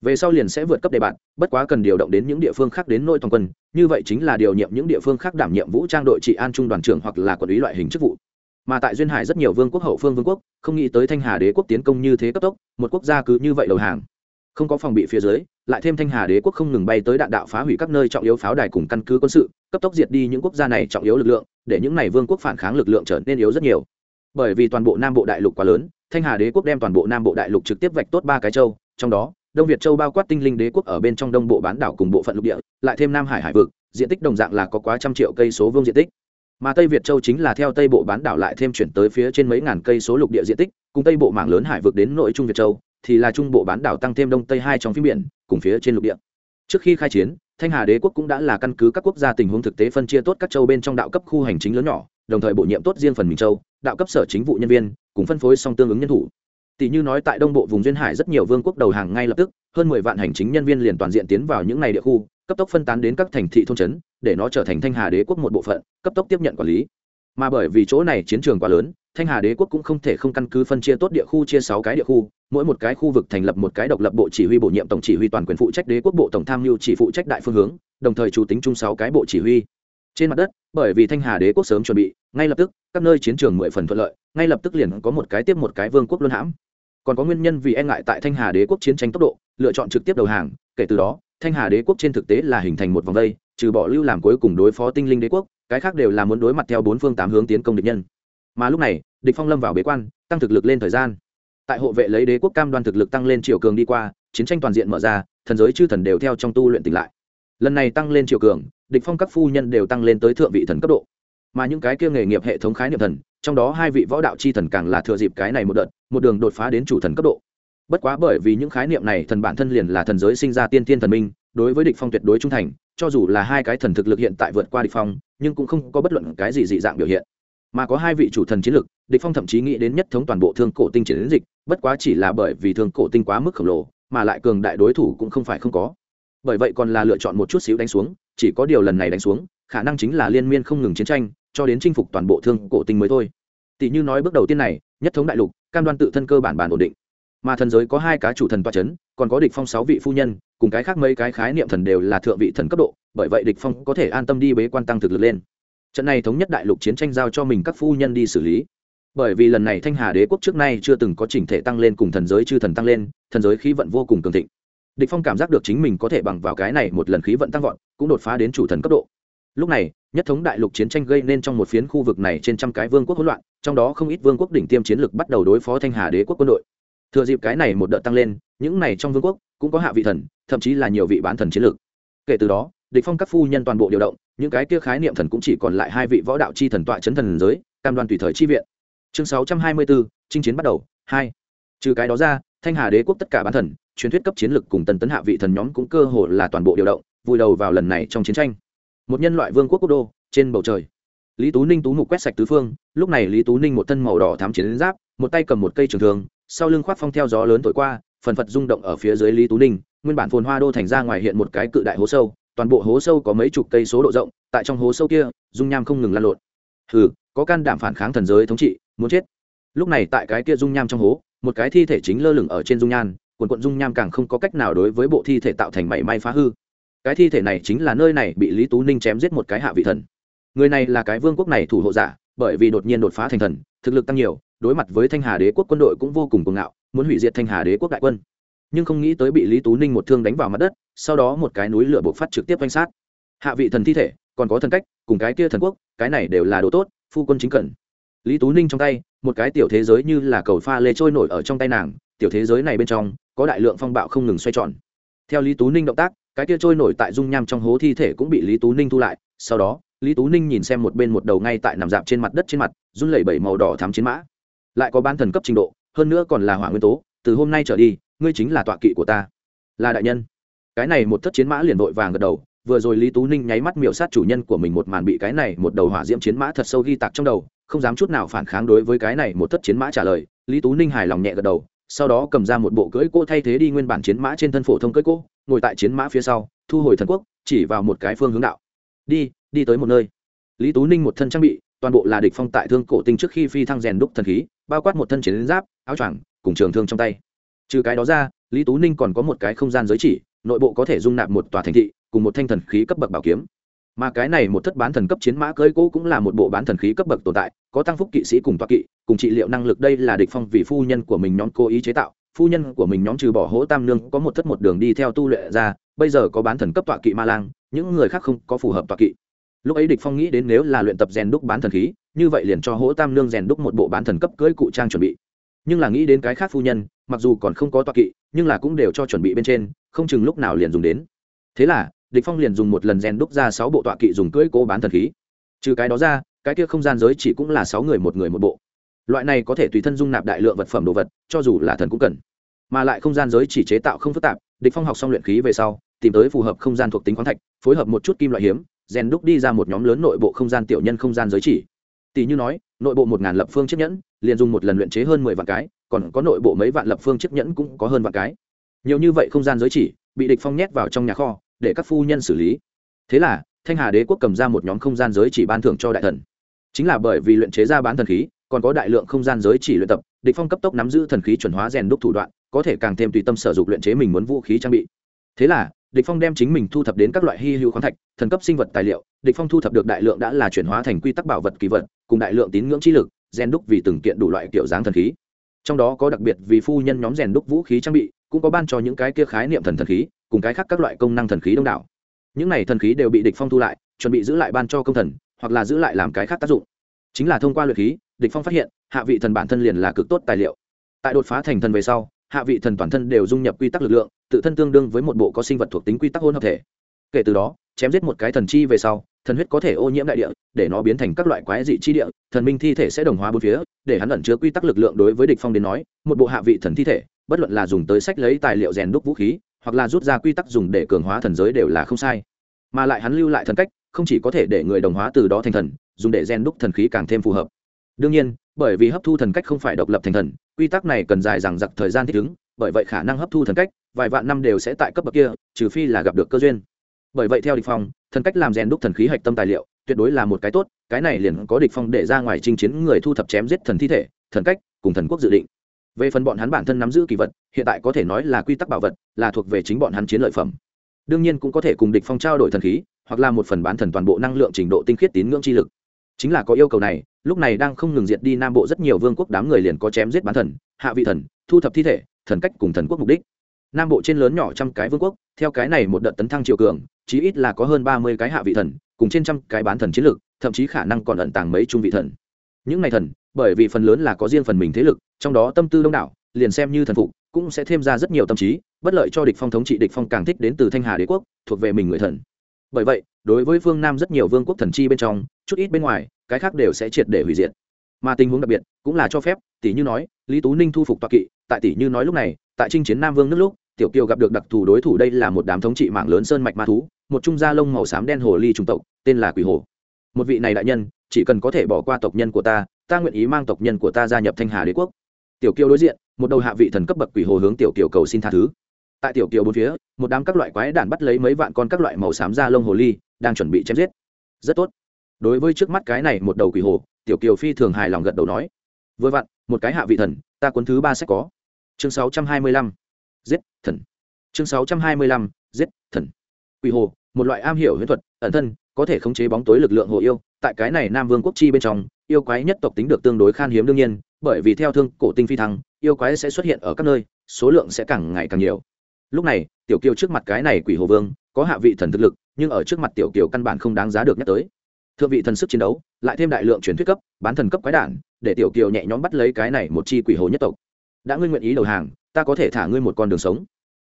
Về sau liền sẽ vượt cấp đề bạn bất quá cần điều động đến những địa phương khác đến nội toàn quân, như vậy chính là điều nhiệm những địa phương khác đảm nhiệm vũ trang đội trị an trung đoàn trưởng hoặc là quản lý loại hình chức vụ mà tại duyên hải rất nhiều vương quốc hậu phương vương quốc, không nghĩ tới thanh hà đế quốc tiến công như thế cấp tốc, một quốc gia cứ như vậy đầu hàng. Không có phòng bị phía dưới, lại thêm thanh hà đế quốc không ngừng bay tới đạn đạo phá hủy các nơi trọng yếu pháo đài cùng căn cứ quân sự, cấp tốc diệt đi những quốc gia này trọng yếu lực lượng, để những này vương quốc phản kháng lực lượng trở nên yếu rất nhiều. Bởi vì toàn bộ nam bộ đại lục quá lớn, thanh hà đế quốc đem toàn bộ nam bộ đại lục trực tiếp vạch tốt ba cái châu, trong đó, đông việt châu bao quát tinh linh đế quốc ở bên trong đông bộ bán đảo cùng bộ phận lục địa, lại thêm nam hải hải vực, diện tích đồng dạng là có quá trăm triệu cây số vương diện tích mà tây việt châu chính là theo tây bộ bán đảo lại thêm chuyển tới phía trên mấy ngàn cây số lục địa diện tích, cùng tây bộ mảng lớn hải vực đến nội trung việt châu, thì là trung bộ bán đảo tăng thêm đông tây hai trong phía biển, cùng phía trên lục địa. Trước khi khai chiến, thanh hà đế quốc cũng đã là căn cứ các quốc gia tình huống thực tế phân chia tốt các châu bên trong đạo cấp khu hành chính lớn nhỏ, đồng thời bổ nhiệm tốt riêng phần mình châu, đạo cấp sở chính vụ nhân viên, cùng phân phối song tương ứng nhân thủ. Tỷ như nói tại đông bộ vùng duyên hải rất nhiều vương quốc đầu hàng ngay lập tức, hơn mười vạn hành chính nhân viên liền toàn diện tiến vào những ngày địa khu, cấp tốc phân tán đến các thành thị thôn trấn để nó trở thành thanh hà đế quốc một bộ phận, cấp tốc tiếp nhận quản lý. Mà bởi vì chỗ này chiến trường quá lớn, thanh hà đế quốc cũng không thể không căn cứ phân chia tốt địa khu chia sáu cái địa khu, mỗi một cái khu vực thành lập một cái độc lập bộ chỉ huy bổ nhiệm tổng chỉ huy toàn quyền phụ trách đế quốc bộ tổng tham mưu chỉ phụ trách đại phương hướng, đồng thời chủ tính chung sáu cái bộ chỉ huy. Trên mặt đất, bởi vì thanh hà đế quốc sớm chuẩn bị, ngay lập tức, các nơi chiến trường mười phần thuận lợi, ngay lập tức liền có một cái tiếp một cái vương quốc luân hãm. Còn có nguyên nhân vì e ngại tại thanh hà đế quốc chiến tranh tốc độ, lựa chọn trực tiếp đầu hàng, kể từ đó thanh hà đế quốc trên thực tế là hình thành một vòng vây trừ bỏ lưu làm cuối cùng đối phó tinh linh đế quốc, cái khác đều là muốn đối mặt theo bốn phương tám hướng tiến công địch nhân. Mà lúc này, địch phong lâm vào bế quan, tăng thực lực lên thời gian. Tại hộ vệ lấy đế quốc cam đoan thực lực tăng lên triều cường đi qua, chiến tranh toàn diện mở ra, thần giới chư thần đều theo trong tu luyện tỉnh lại. Lần này tăng lên triều cường, địch phong các phu nhân đều tăng lên tới thượng vị thần cấp độ. Mà những cái kia nghề nghiệp hệ thống khái niệm thần, trong đó hai vị võ đạo chi thần càng là thừa dịp cái này một đợt, một đường đột phá đến chủ thần cấp độ bất quá bởi vì những khái niệm này, thần bản thân liền là thần giới sinh ra tiên tiên thần minh, đối với địch phong tuyệt đối trung thành, cho dù là hai cái thần thực lực hiện tại vượt qua địch phong, nhưng cũng không có bất luận cái gì dị dạng biểu hiện. Mà có hai vị chủ thần chiến lực, địch phong thậm chí nghĩ đến nhất thống toàn bộ thương cổ tinh chiến dịch, bất quá chỉ là bởi vì thương cổ tinh quá mức khổng lồ, mà lại cường đại đối thủ cũng không phải không có. Bởi vậy còn là lựa chọn một chút xíu đánh xuống, chỉ có điều lần này đánh xuống, khả năng chính là liên miên không ngừng chiến tranh, cho đến chinh phục toàn bộ thương cổ tinh mới thôi. Tỷ như nói bước đầu tiên này, nhất thống đại lục, cam đoan tự thân cơ bản bản ổn định mà thần giới có hai cá chủ thần toa c h ấ n còn có địch phong sáu vị phu nhân, cùng cái khác mấy cái khái niệm thần đều là thượng vị thần cấp độ, bởi vậy địch phong có thể an tâm đi bế quan tăng thực lực lên. Trận này thống nhất đại lục chiến tranh giao cho mình các phu nhân đi xử lý. Bởi vì lần này thanh hà đế quốc trước nay chưa từng có chỉnh thể tăng lên cùng thần giới chư thần tăng lên, thần giới khí vận vô cùng cường thịnh. Địch phong cảm giác được chính mình có thể bằng vào cái này một lần khí vận tăng vọt, cũng đột phá đến chủ thần cấp độ. Lúc này, nhất thống đại lục chiến tranh gây nên trong một phiến khu vực này trên trăm cái vương quốc hỗn loạn, trong đó không ít vương quốc đỉnh tiêm chiến lược bắt đầu đối phó thanh hà đế quốc quân đội thừa dịp cái này một đợt tăng lên những này trong vương quốc cũng có hạ vị thần thậm chí là nhiều vị bán thần chiến lược. Kể từ đó địch phong các phu nhân toàn bộ điều động những cái kia khái niệm thần cũng chỉ còn lại hai vị võ đạo chi thần tọa chấn thần giới cam đoan tùy thời chi viện. Chương 624, chinh chiến bắt đầu hai. Trừ cái đó ra thanh hà đế quốc tất cả bán thần truyền thuyết cấp chiến lược cùng tần tấn hạ vị thần nhóm cũng cơ hồ là toàn bộ điều động vùi đầu vào lần này trong chiến tranh. Một nhân loại vương quốc quốc đô trên bầu trời. Lý tú ninh tú mục quét sạch tứ phương lúc này lý tú ninh một thân màu đỏ thám chiến giáp một tay cầm một cây trường thường sau lưng khoác phong theo gió lớn thổi qua, phần phật rung động ở phía dưới lý tú ninh, nguyên bản phồn hoa đô thành ra ngoài hiện một cái cự đại hố sâu, toàn bộ hố sâu có mấy chục cây số độ rộng, tại trong hố sâu kia, dung nham không ngừng lan lộn. Hừ, có can đảm phản kháng thần giới thống trị, muốn chết. Lúc này tại cái kia dung nham trong hố, một cái thi thể chính lơ lửng ở trên dung nham quần quận dung nham càng không có cách nào đối với bộ thi thể tạo thành mảy may phá hư. Cái thi thể này chính là nơi này bị lý tú ninh chém giết một cái hạ vị thần. Người này là cái vương quốc này thủ hộ giả bởi vì đột nhiên đột phá thành thần, thực lực tăng nhiều, đối mặt với thanh hà đế quốc quân đội cũng vô cùng cuồng ngạo, muốn hủy diệt thanh hà đế quốc đại quân. Nhưng không nghĩ tới bị lý tú ninh một thương đánh vào mặt đất, sau đó một cái núi lửa bộc phát trực tiếp quanh sát. Hạ vị thần thi thể, còn có thần cách, cùng cái kia thần quốc, cái này đều là đồ tốt, phu quân chính cần. lý tú ninh trong tay, một cái tiểu thế giới như là cầu pha lê trôi nổi ở trong tay nàng, tiểu thế giới này bên trong, có đại lượng phong bạo không ngừng xoay tròn. Theo lý tú ninh động tác, cái kia trôi nổi tại dung nham trong hố thi thể cũng bị lý tú ninh thu lại, sau đó lý tú ninh nhìn xem một bên một đầu ngay tại nằm dạp trên mặt đất trên mặt, run lẩy bẩy màu đỏ thắm chiến mã. Lại có ban thần cấp trình độ, hơn nữa còn là hỏa nguyên tố, từ hôm nay trở đi, ngươi chính là tọa kỵ của ta. Là đại nhân. Cái này một thất chiến mã liền vội vàng gật đầu, vừa rồi lý tú ninh nháy mắt miểu sát chủ nhân của mình một màn bị cái này một đầu hỏa diễm chiến mã thật sâu ghi tạc trong đầu, không dám chút nào phản kháng đối với cái này một thất chiến mã trả lời, lý tú ninh hài lòng nhẹ gật đầu, sau đó cầm ra một bộ cưỡi cô thay thế đi nguyên bản chiến mã trên thân phổ thông cưỡi cô ngồi tại chiến mã phía sau, thu hồi thần quốc, chỉ vào một cái phương hướng đạo. Đi đi tới một nơi. Lý tú ninh một thân trang bị, toàn bộ là địch phong tại thương cổ tinh trước khi phi thăng rèn đúc thần khí, bao quát một thân chiến giáp, áo choàng, cùng trường thương trong tay. Trừ cái đó ra, lý tú ninh còn có một cái không gian giới chỉ, nội bộ có thể dung nạp một tòa thành thị, cùng một thanh thần khí cấp bậc bảo kiếm. Mà cái này một thất bán thần cấp chiến mã cưỡi cố cũng là một bộ bán thần khí cấp bậc tồn tại, có tăng phúc kỵ sĩ cùng toa kỵ, cùng trị liệu năng lực đây là địch phong vì phu nhân của mình nhóm cố ý chế tạo. Phu nhân của mình nhóm trừ bỏ hỗ tam nương có một thất một đường đi theo tu luyện ra, bây giờ có bán thần cấp tọa kỵ ma lang, những người khác không có phù hợp tọa kỵ lúc ấy địch phong nghĩ đến nếu là luyện tập rèn đúc bán thần khí, như vậy liền cho hỗ tam nương rèn đúc một bộ bán thần cấp cưỡi cụ trang chuẩn bị. Nhưng là nghĩ đến cái khác phu nhân, mặc dù còn không có toa kỵ, nhưng là cũng đều cho chuẩn bị bên trên, không chừng lúc nào liền dùng đến. Thế là, địch phong liền dùng một lần rèn đúc ra sáu bộ tọa kỵ dùng cưỡi cố bán thần khí. Trừ cái đó ra, cái kia không gian giới chỉ cũng là sáu người một người một bộ. Loại này có thể tùy thân dung nạp đại lượng vật phẩm đồ vật, cho dù là thần cũng cần. Mà lại không gian giới chỉ chế tạo không phức tạp, địch phong học xong luyện khí về sau, tìm tới phù hợp không gian thuộc tính khoáng thạch, phối hợp một chút kim loại hiếm rèn đúc đi ra một nhóm lớn nội bộ không gian tiểu nhân không gian giới chỉ. Tỷ như nói, nội bộ một ngàn lập phương chiếc nhẫn, liền dùng một lần luyện chế hơn mười vạn cái, còn có nội bộ mấy vạn lập phương chiếc nhẫn cũng có hơn vạn cái. Nhiều như vậy không gian giới chỉ bị địch phong nhét vào trong nhà kho, để các phu nhân xử lý. Thế là, thanh hà đế quốc cầm ra một nhóm không gian giới chỉ ban thưởng cho đại thần. Chính là bởi vì luyện chế ra bán thần khí, còn có đại lượng không gian giới chỉ luyện tập, địch phong cấp tốc nắm giữ thần khí chuẩn hóa rèn đúc thủ đoạn, có thể càng thêm tùy tâm sở dụng luyện chế mình muốn vũ khí trang bị. Thế là địch phong đem chính mình thu thập đến các loại hy hữu khoáng thạch, thần cấp sinh vật tài liệu, địch phong thu thập được đại lượng đã là chuyển hóa thành quy tắc bảo vật kỳ vật, cùng đại lượng tín ngưỡng chi lực, rèn đúc vì từng kiện đủ loại kiểu dáng thần khí. Trong đó có đặc biệt vì phu nhân nhóm rèn đúc vũ khí trang bị, cũng có ban cho những cái kia khái niệm thần thần khí, cùng cái khác các loại công năng thần khí đông đảo. Những này thần khí đều bị địch phong thu lại, chuẩn bị giữ lại ban cho công thần, hoặc là giữ lại làm cái khác tác dụng. Chính là thông qua luyện khí, địch phong phát hiện, hạ vị thần bản thân liền là cực tốt tài liệu. Tại đột phá thành thần về sau hạ vị thần toàn thân đều dung nhập quy tắc lực lượng, tự thân tương đương với một bộ có sinh vật thuộc tính quy tắc hôn hợp thể. Kể từ đó, chém giết một cái thần chi về sau, thần huyết có thể ô nhiễm đại địa, để nó biến thành các loại quái dị chi địa, thần minh thi thể sẽ đồng hóa bốn phía, để hắn ẩn chứa quy tắc lực lượng đối với địch phong đến nói, một bộ hạ vị thần thi thể, bất luận là dùng tới sách lấy tài liệu rèn đúc vũ khí, hoặc là rút ra quy tắc dùng để cường hóa thần giới đều là không sai. Mà lại hắn lưu lại thần cách, không chỉ có thể để người đồng hóa từ đó thành thần, dùng để rèn đúc thần khí càng thêm phù hợp. Đương nhiên bởi vì hấp thu thần cách không phải độc lập thành thần, quy tắc này cần dài dằng dặc thời gian thích ứng, bởi vậy khả năng hấp thu thần cách, vài vạn năm đều sẽ tại cấp bậc kia, trừ phi là gặp được cơ duyên. Bởi vậy theo địch phong, thần cách làm rèn đúc thần khí hạch tâm tài liệu, tuyệt đối là một cái tốt, cái này liền có địch phong để ra ngoài chinh chiến người thu thập chém giết thần thi thể, thần cách, cùng thần quốc dự định. Về phần bọn hắn bản thân nắm giữ kỳ vật, hiện tại có thể nói là quy tắc bảo vật, là thuộc về chính bọn hắn chiến lợi phẩm. Đương nhiên cũng có thể cùng địch phong trao đổi thần khí, hoặc là một phần bán thần toàn bộ năng lượng trình độ tinh khiết tín ngưỡng chi lực. Chính là có yêu cầu này lúc này đang không ngừng diệt đi nam bộ rất nhiều vương quốc đám người liền có chém giết bán thần, hạ vị thần, thu thập thi thể, thần cách cùng thần quốc mục đích. Nam bộ trên lớn nhỏ trăm cái vương quốc, theo cái này một đợt tấn thăng triều cường, chí ít là có hơn ba mươi cái hạ vị thần, cùng trên trăm cái bán thần chiến lược, thậm chí khả năng còn ẩn tàng mấy trung vị thần. Những này thần, bởi vì phần lớn là có riêng phần mình thế lực, trong đó tâm tư đông đảo, liền xem như thần phục, cũng sẽ thêm ra rất nhiều tâm trí, bất lợi cho địch phong thống trị địch phong càng thích đến từ thanh hà đế quốc, thuộc về mình người thần. Bởi vậy, đối với phương nam rất nhiều vương quốc thần chi bên trong, chút ít bên ngoài cái khác đều sẽ triệt để hủy diệt. Mà tình huống đặc biệt cũng là cho phép, tỷ như nói, lý tú ninh thu phục toa kỵ, tại tỷ như nói lúc này, tại chinh chiến nam vương nước lúc, tiểu kiều gặp được đặc thù đối thủ đây là một đám thống trị mạng lớn sơn mạch ma thú, một trung gia lông màu xám đen hồ ly trung tộc, tên là quỷ hồ. Một vị này đại nhân, chỉ cần có thể bỏ qua tộc nhân của ta ta nguyện ý mang tộc nhân của ta gia nhập thanh hà đế quốc. Tiểu kiều đối diện, một đầu hạ vị thần cấp bậc quỷ hồ hướng tiểu kiều cầu xin tha thứ. Tại tiểu kiều bốn phía, một đám các loại quái đản bắt lấy mấy vạn con các loại màu xám da lông hồ ly, đang chuẩn bị chém giết. Rất tốt đối với trước mắt cái này một đầu quỷ hồ, tiểu kiều phi thường hài lòng gật đầu nói, vừa vặn, một cái hạ vị thần, ta cuốn thứ ba sẽ có. Chương sáu trăm hai mươi lăm, giết thần. Chương sáu trăm hai mươi lăm, giết thần. Quỷ hồ, một loại am hiểu huyễn thuật, ẩn thân, có thể khống chế bóng tối lực lượng hồ yêu, tại cái này nam vương quốc chi bên trong, yêu quái nhất tộc tính được tương đối khan hiếm đương nhiên, bởi vì theo thương cổ tinh phi thăng, yêu quái sẽ xuất hiện ở các nơi, số lượng sẽ càng ngày càng nhiều. Lúc này, tiểu kiều trước mặt cái này quỷ hồ vương, có hạ vị thần thực lực, nhưng ở trước mặt tiểu kiều căn bản không đáng giá được nhắc tới thượng vị thần sức chiến đấu, lại thêm đại lượng truyền thuyết cấp, bán thần cấp quái đản, để tiểu kiều nhẹ nhõm bắt lấy cái này một chi quỷ hồ nhất tộc. Đã ngươi nguyện ý đầu hàng, ta có thể thả ngươi một con đường sống.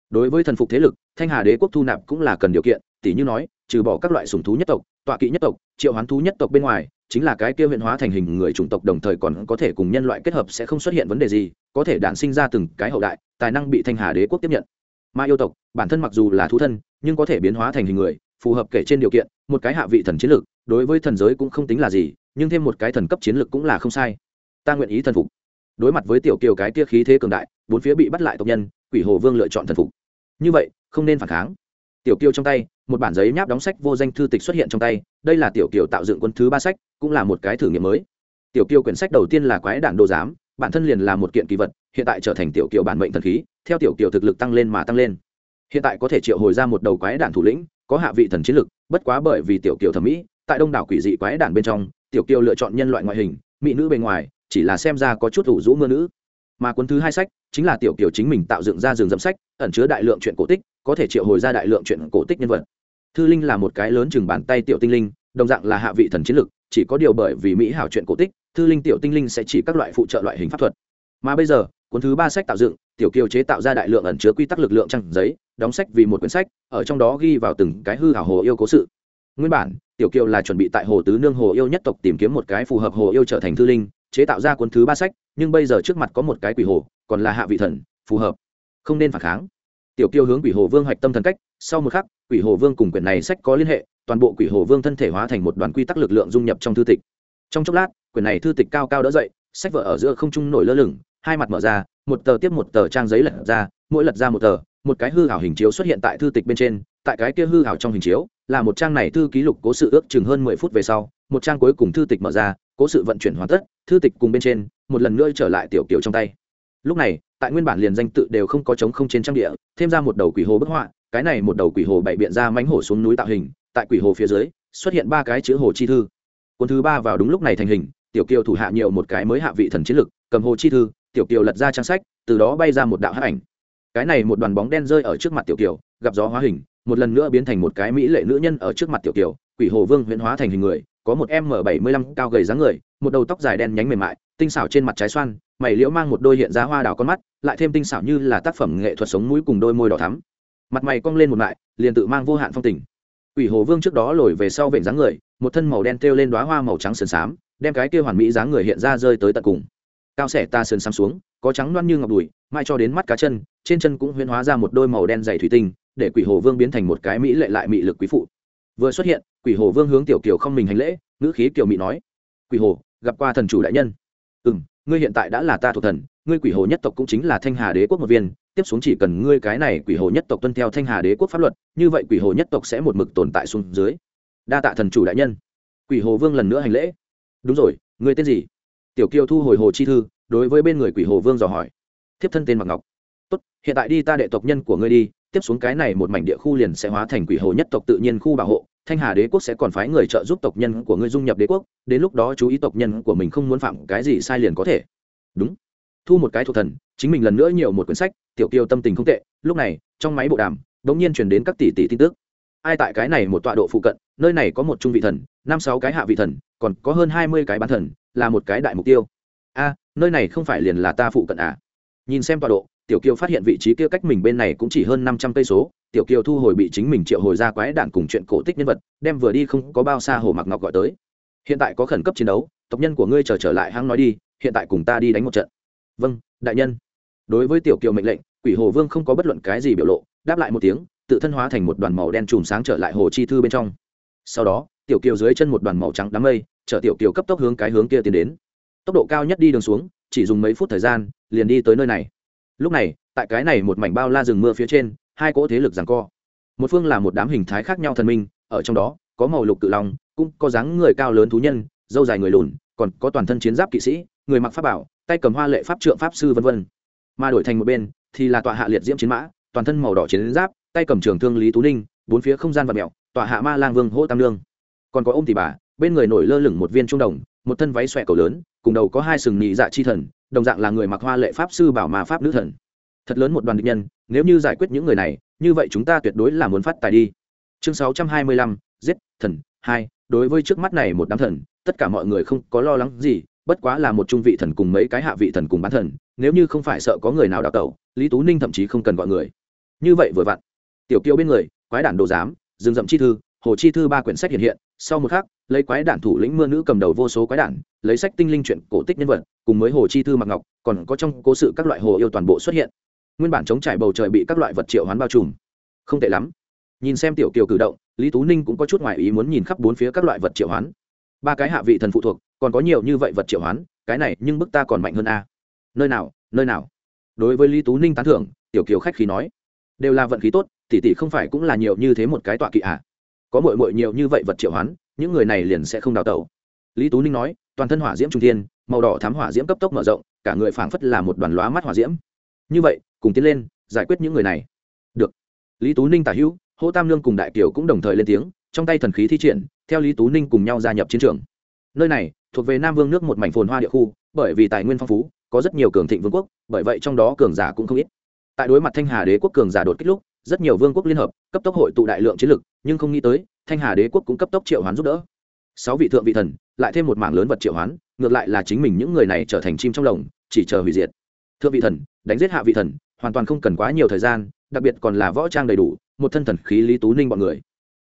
Đối với thần phục thế lực, thanh hà đế quốc thu nạp cũng là cần điều kiện tỷ như nói, trừ bỏ các loại sùng thú nhất tộc, tọa kỵ nhất tộc, triệu hoán thú nhất tộc bên ngoài, chính là cái kia huyện hóa thành hình người chủng tộc đồng thời còn có thể cùng nhân loại kết hợp sẽ không xuất hiện vấn đề gì, có thể đản sinh ra từng cái hậu đại, tài năng bị thanh hà đế quốc tiếp nhận. Ma yêu tộc, bản thân mặc dù là thú thân, nhưng có thể biến hóa thành hình người, phù hợp kể trên điều kiện, một cái hạ vị thần chiến lược đối với thần giới cũng không tính là gì, nhưng thêm một cái thần cấp chiến lược cũng là không sai. Ta nguyện ý thần phục. Đối mặt với tiểu kiều cái kia khí thế cường đại, bốn phía bị bắt lại tộc nhân, quỷ hồ vương lựa chọn thần phục. Như vậy, không nên phản kháng. Tiểu kiều trong tay, một bản giấy nháp đóng sách vô danh thư tịch xuất hiện trong tay, đây là tiểu kiều tạo dựng quân thứ ba sách, cũng là một cái thử nghiệm mới. Tiểu kiều quyển sách đầu tiên là quái đản đồ giám, bản thân liền là một kiện kỳ vật, hiện tại trở thành tiểu kiều bản mệnh thần khí, theo tiểu kiều thực lực tăng lên mà tăng lên. Hiện tại có thể triệu hồi ra một đầu quái đản thủ lĩnh, có hạ vị thần chiến lực bất quá bởi vì tiểu kiều thẩm mỹ tại đông đảo quỷ dị quái đản bên trong, tiểu kiều lựa chọn nhân loại ngoại hình, mỹ nữ bề ngoài, chỉ là xem ra có chút ủ rũ mưa nữ. Mà cuốn thứ hai sách chính là tiểu kiều chính mình tạo dựng ra rừng dẫm sách, ẩn chứa đại lượng chuyện cổ tích, có thể triệu hồi ra đại lượng chuyện cổ tích nhân vật. Thư linh là một cái lớn chừng bàn tay tiểu tinh linh, đồng dạng là hạ vị thần chiến lực, chỉ có điều bởi vì mỹ hảo chuyện cổ tích, thư linh, tiểu tinh linh sẽ chỉ các loại phụ trợ loại hình pháp thuật. Mà bây giờ, cuốn thứ ba sách tạo dựng, tiểu kiều chế tạo ra đại lượng ẩn chứa quy tắc lực lượng trăng giấy, đóng sách vì một quyển sách, ở trong đó ghi vào từng cái hư hảo hồ yêu cố sự nguyên bản, tiểu kiều là chuẩn bị tại hồ tứ nương hồ yêu nhất tộc tìm kiếm một cái phù hợp hồ yêu trở thành thư linh, chế tạo ra cuốn thứ ba sách, nhưng bây giờ trước mặt có một cái quỷ hồ, còn là hạ vị thần, phù hợp. Không nên phản kháng. Tiểu kiều hướng quỷ hồ vương hoạch tâm thần cách, sau một khắc, quỷ hồ vương cùng quyển này sách có liên hệ, toàn bộ quỷ hồ vương thân thể hóa thành một đoàn quy tắc lực lượng dung nhập trong thư tịch. Trong chốc lát, quyển này thư tịch cao cao đỡ dậy, sách vở ở giữa không trung nổi lơ lửng, hai mặt mở ra, một tờ tiếp một tờ trang giấy lật ra, mỗi lật ra một tờ, một cái hư hảo hình chiếu xuất hiện tại thư tịch bên trên, tại cái kia hư hảo trong hình chiếu là một trang này thư ký lục cố sự ước chừng hơn mười phút về sau, một trang cuối cùng thư tịch mở ra, cố sự vận chuyển hoàn tất, thư tịch cùng bên trên, một lần nữa trở lại tiểu kiểu trong tay. Lúc này, tại nguyên bản liền danh tự đều không có trống không trên trang địa, thêm ra một đầu quỷ hồ bức họa, cái này một đầu quỷ hồ bày biện ra mánh hổ xuống núi tạo hình, tại quỷ hồ phía dưới, xuất hiện ba cái chữ hồ chi thư. Cuốn thứ ba vào đúng lúc này thành hình, tiểu kiều thủ hạ nhiều một cái mới hạ vị thần chiến lực, cầm hồ chi thư, tiểu kiều lật ra trang sách, từ đó bay ra một đạo hát ảnh. Cái này một đoàn bóng đen rơi ở trước mặt tiểu kiều, gặp gió hóa hình một lần nữa biến thành một cái mỹ lệ nữ nhân ở trước mặt tiểu kiều, quỷ hồ vương huyễn hóa thành hình người, có một m bảy mươi lăm cao gầy dáng người, một đầu tóc dài đen nhánh mềm mại, tinh xảo trên mặt trái xoan, mày liễu mang một đôi hiện ra hoa đào con mắt, lại thêm tinh xảo như là tác phẩm nghệ thuật sống mũi cùng đôi môi đỏ thắm. Mặt mày cong lên một mại liền tự mang vô hạn phong tình. Quỷ hồ vương trước đó lồi về sau vện dáng người, một thân màu đen treo lên đoá hoa màu trắng sườn xám, đem cái kia hoàn mỹ dáng người hiện ra rơi tới tận cùng. Cao sẻ ta sườn xám xuống, có trắng loan như ngọc đùi, mai cho đến mắt cá chân, trên chân cũng huyễn hóa ra một đôi màu đen dày thủy tinh để quỷ hồ vương biến thành một cái mỹ lệ lại mỹ lực quý phụ. Vừa xuất hiện, quỷ hồ vương hướng tiểu kiều không mình hành lễ, ngữ khí kiều mỹ nói, quỷ hồ, gặp qua thần chủ đại nhân. Ừ m ngươi hiện tại đã là ta thuộc thần, ngươi quỷ hồ nhất tộc cũng chính là thanh hà đế quốc một viên, tiếp xuống chỉ cần ngươi cái này quỷ hồ nhất tộc tuân theo thanh hà đế quốc pháp luật, như vậy quỷ hồ nhất tộc sẽ một mực tồn tại xuống dưới. Đa tạ thần chủ đại nhân. Quỷ hồ vương lần nữa hành lễ. Đúng rồi, ngươi tên gì? Tiểu kiều thu hồi hồ chi thư, đối với bên người quỷ hồ vương dò hỏi. Thiếp thân tên mặc ngọc. Tốt, hiện tại đi ta đệ tộc nhân của ngươi đi tiếp xuống cái này một mảnh địa khu liền sẽ hóa thành quỷ hồ nhất tộc tự nhiên khu bảo hộ, thanh hà đế quốc sẽ còn phái người trợ giúp tộc nhân của ngươi dung nhập đế quốc, đến lúc đó chú ý tộc nhân của mình không muốn phạm cái gì sai liền có thể. Đúng. Thu một cái thuộc thần, chính mình lần nữa nhiều một quyển sách, tiểu kiều tâm tình không tệ, lúc này, trong máy bộ đàm đ ỗ n g nhiên chuyển đến các tỷ tỷ tin tức. Ai tại cái này một tọa độ phụ cận, nơi này có một trung vị thần, năm sáu cái hạ vị thần, còn có hơn hai mươi cái bán thần, là một cái đại mục tiêu. A, nơi này không phải liền là ta phụ cận à? Nhìn xem tọa độ tiểu kiều phát hiện vị trí kia cách mình bên này cũng chỉ hơn năm trăm cây số tiểu kiều thu hồi bị chính mình triệu hồi ra quái đạn cùng chuyện cổ tích nhân vật đem vừa đi không có bao xa hồ mặc ngọc gọi tới. Hiện tại có khẩn cấp chiến đấu tộc nhân của ngươi chờ trở, trở lại hăng nói đi hiện tại cùng ta đi đánh một trận. Vâng đại nhân. Đối với tiểu kiều mệnh lệnh quỷ hồ vương không có bất luận cái gì biểu lộ đáp lại một tiếng tự thân hóa thành một đoàn màu đen chùm sáng trở lại hồ chi thư bên trong. Sau đó tiểu kiều dưới chân một đoàn màu trắng đám mây chở tiểu kiều cấp tốc hướng cái hướng kia tiến đến. Tốc độ cao nhất đi đường xuống chỉ dùng mấy phút thời gian liền đi tới nơi này lúc này, tại cái này một mảnh bao la rừng mưa phía trên, hai cỗ thế lực rằng co. Một phương là một đám hình thái khác nhau thần minh, ở trong đó, có màu lục cự long, cũng có dáng người cao lớn thú nhân, dâu dài người lùn, còn có toàn thân chiến giáp kỵ sĩ, người mặc pháp bảo, tay cầm hoa lệ pháp trượng pháp sư vân vân. Mà đổi thành một bên, thì là tọa hạ liệt diễm chiến mã, toàn thân màu đỏ chiến giáp, tay cầm trường thương lý tú ninh, bốn phía không gian vật mẹo, tọa hạ ma lang vương hỗ tam lương còn có ôm tỷ bà, bên người nổi lơ lửng một viên trung đồng, một thân váy xòe cầu lớn, cùng đầu có hai sừng nhị dạ chi thần đồng dạng là người mặc hoa lệ pháp sư bảo mà pháp nữ thần. Thật lớn một đoàn địch nhân, nếu như giải quyết những người này, như vậy chúng ta tuyệt đối là muốn phát tài đi. Chương sáu trăm hai mươi lăm, giết, thần, hai, đối với trước mắt này một đám thần, tất cả mọi người không có lo lắng gì, bất quá là một trung vị thần cùng mấy cái hạ vị thần cùng bán thần, nếu như không phải sợ có người nào đào tẩu, lý tú ninh thậm chí không cần gọi người. Như vậy vừa vặn, tiểu kiều bên người, quái đản đồ giám rừng rậm chi thư, hồ chi thư ba quyển sách hiện hiện sau một khắc, lấy quái đản thủ lĩnh mưa nữ cầm đầu vô số quái đản, lấy sách tinh linh chuyện cổ tích nhân vật, cùng mới hồ chi thư mặc ngọc, còn có trong cố sự các loại hồ yêu toàn bộ xuất hiện. Nguyên bản chống trải bầu trời bị các loại vật triệu hoán bao trùm. Không tệ lắm. Nhìn xem tiểu kiều cử động, lý tú ninh cũng có chút ngoại ý muốn nhìn khắp bốn phía các loại vật triệu hoán. Ba cái hạ vị thần phụ thuộc, còn có nhiều như vậy vật triệu hoán, cái này nhưng bức ta còn mạnh hơn a. Nơi nào nơi nào? Đối với lý tú ninh tán thưởng, tiểu kiều khách khí nói. Đều là vận khí tốt, tỷ tỷ không phải cũng là nhiều như thế một cái tọa kỵ à? Có mội mội nhiều như vậy vật triệu hoán, những người này liền sẽ không đào tẩu. Lý tú ninh nói, toàn thân hỏa diễm trung thiên, màu đỏ thám hỏa diễm cấp tốc mở rộng, cả người phảng phất là một đoàn lóa mắt hỏa diễm. Như vậy, cùng tiến lên, giải quyết những người này. Được. Lý tú ninh tả hữu, hô tam lương cùng đại kiều cũng đồng thời lên tiếng, trong tay thần khí thi triển, theo lý tú ninh cùng nhau gia nhập chiến trường. Nơi này, thuộc về nam vương nước một mảnh phồn hoa địa khu, bởi vì tài nguyên phong phú, có rất nhiều cường thịnh vương quốc, bởi vậy trong đó cường giả cũng không ít. Tại đối mặt thanh hà đế quốc cường giả đột kích lúc rất nhiều vương quốc liên hợp, cấp tốc hội tụ đại lượng chiến lực, nhưng không nghĩ tới, thanh hà đế quốc cũng cấp tốc triệu hoán giúp đỡ. Sáu vị thượng vị thần, lại thêm một mảng lớn vật triệu hoán, ngược lại là chính mình những người này trở thành chim trong lồng, chỉ chờ hủy diệt. Thượng vị thần, đánh giết hạ vị thần, hoàn toàn không cần quá nhiều thời gian, đặc biệt còn là võ trang đầy đủ, một thân thần khí lý tú ninh bọn người.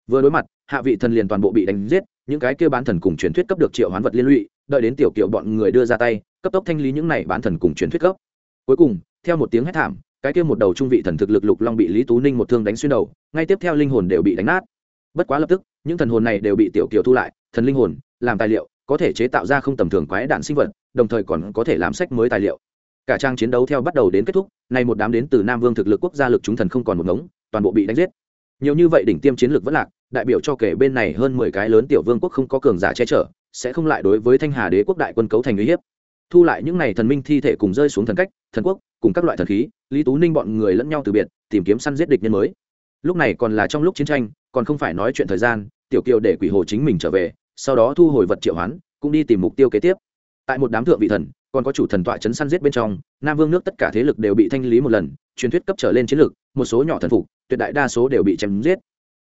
Vừa đối mặt, hạ vị thần liền toàn bộ bị đánh giết, những cái kêu bán thần cùng truyền thuyết cấp được triệu hoán vật liên lụy, đợi đến tiểu kiệu bọn người đưa ra tay, cấp tốc thanh lý những này bán thần cùng truyền thuyết cấp. Cuối cùng, theo một tiếng hét thảm cái kia một đầu trung vị thần thực lực lục long bị lý tú ninh một thương đánh xuyên đầu, ngay tiếp theo linh hồn đều bị đánh nát. Bất quá lập tức, những thần hồn này đều bị tiểu kiều thu lại, thần linh hồn, làm tài liệu, có thể chế tạo ra không tầm thường quái đạn sinh vật, đồng thời còn có thể làm sách mới tài liệu. Cả trang chiến đấu theo bắt đầu đến kết thúc, nay một đám đến từ nam vương thực lực quốc gia lực chúng thần không còn một ngống, toàn bộ bị đánh giết. Nhiều như vậy đỉnh tiêm chiến lược vẫn lạc, đại biểu cho kể bên này hơn mười cái lớn tiểu vương quốc không có cường giả che chở, sẽ không lại đối với thanh hà đế quốc đại quân cấu thành uy hiếp. Thu lại những n à y thần minh thi thể cùng rơi xuống thần cách, thần quốc cùng các loại thần khí, lý tú ninh bọn người lẫn nhau từ biệt, tìm kiếm săn giết địch nhân mới. Lúc này còn là trong lúc chiến tranh, còn không phải nói chuyện thời gian, tiểu kiều để quỷ hồ chính mình trở về, sau đó thu hồi vật triệu hoán, cũng đi tìm mục tiêu kế tiếp. Tại một đám thượng vị thần, còn có chủ thần tọa chấn săn giết bên trong, nam vương nước tất cả thế lực đều bị thanh lý một lần, truyền thuyết cấp trở lên chiến lược một số nhỏ thần phục, tuyệt đại đa số đều bị chém giết.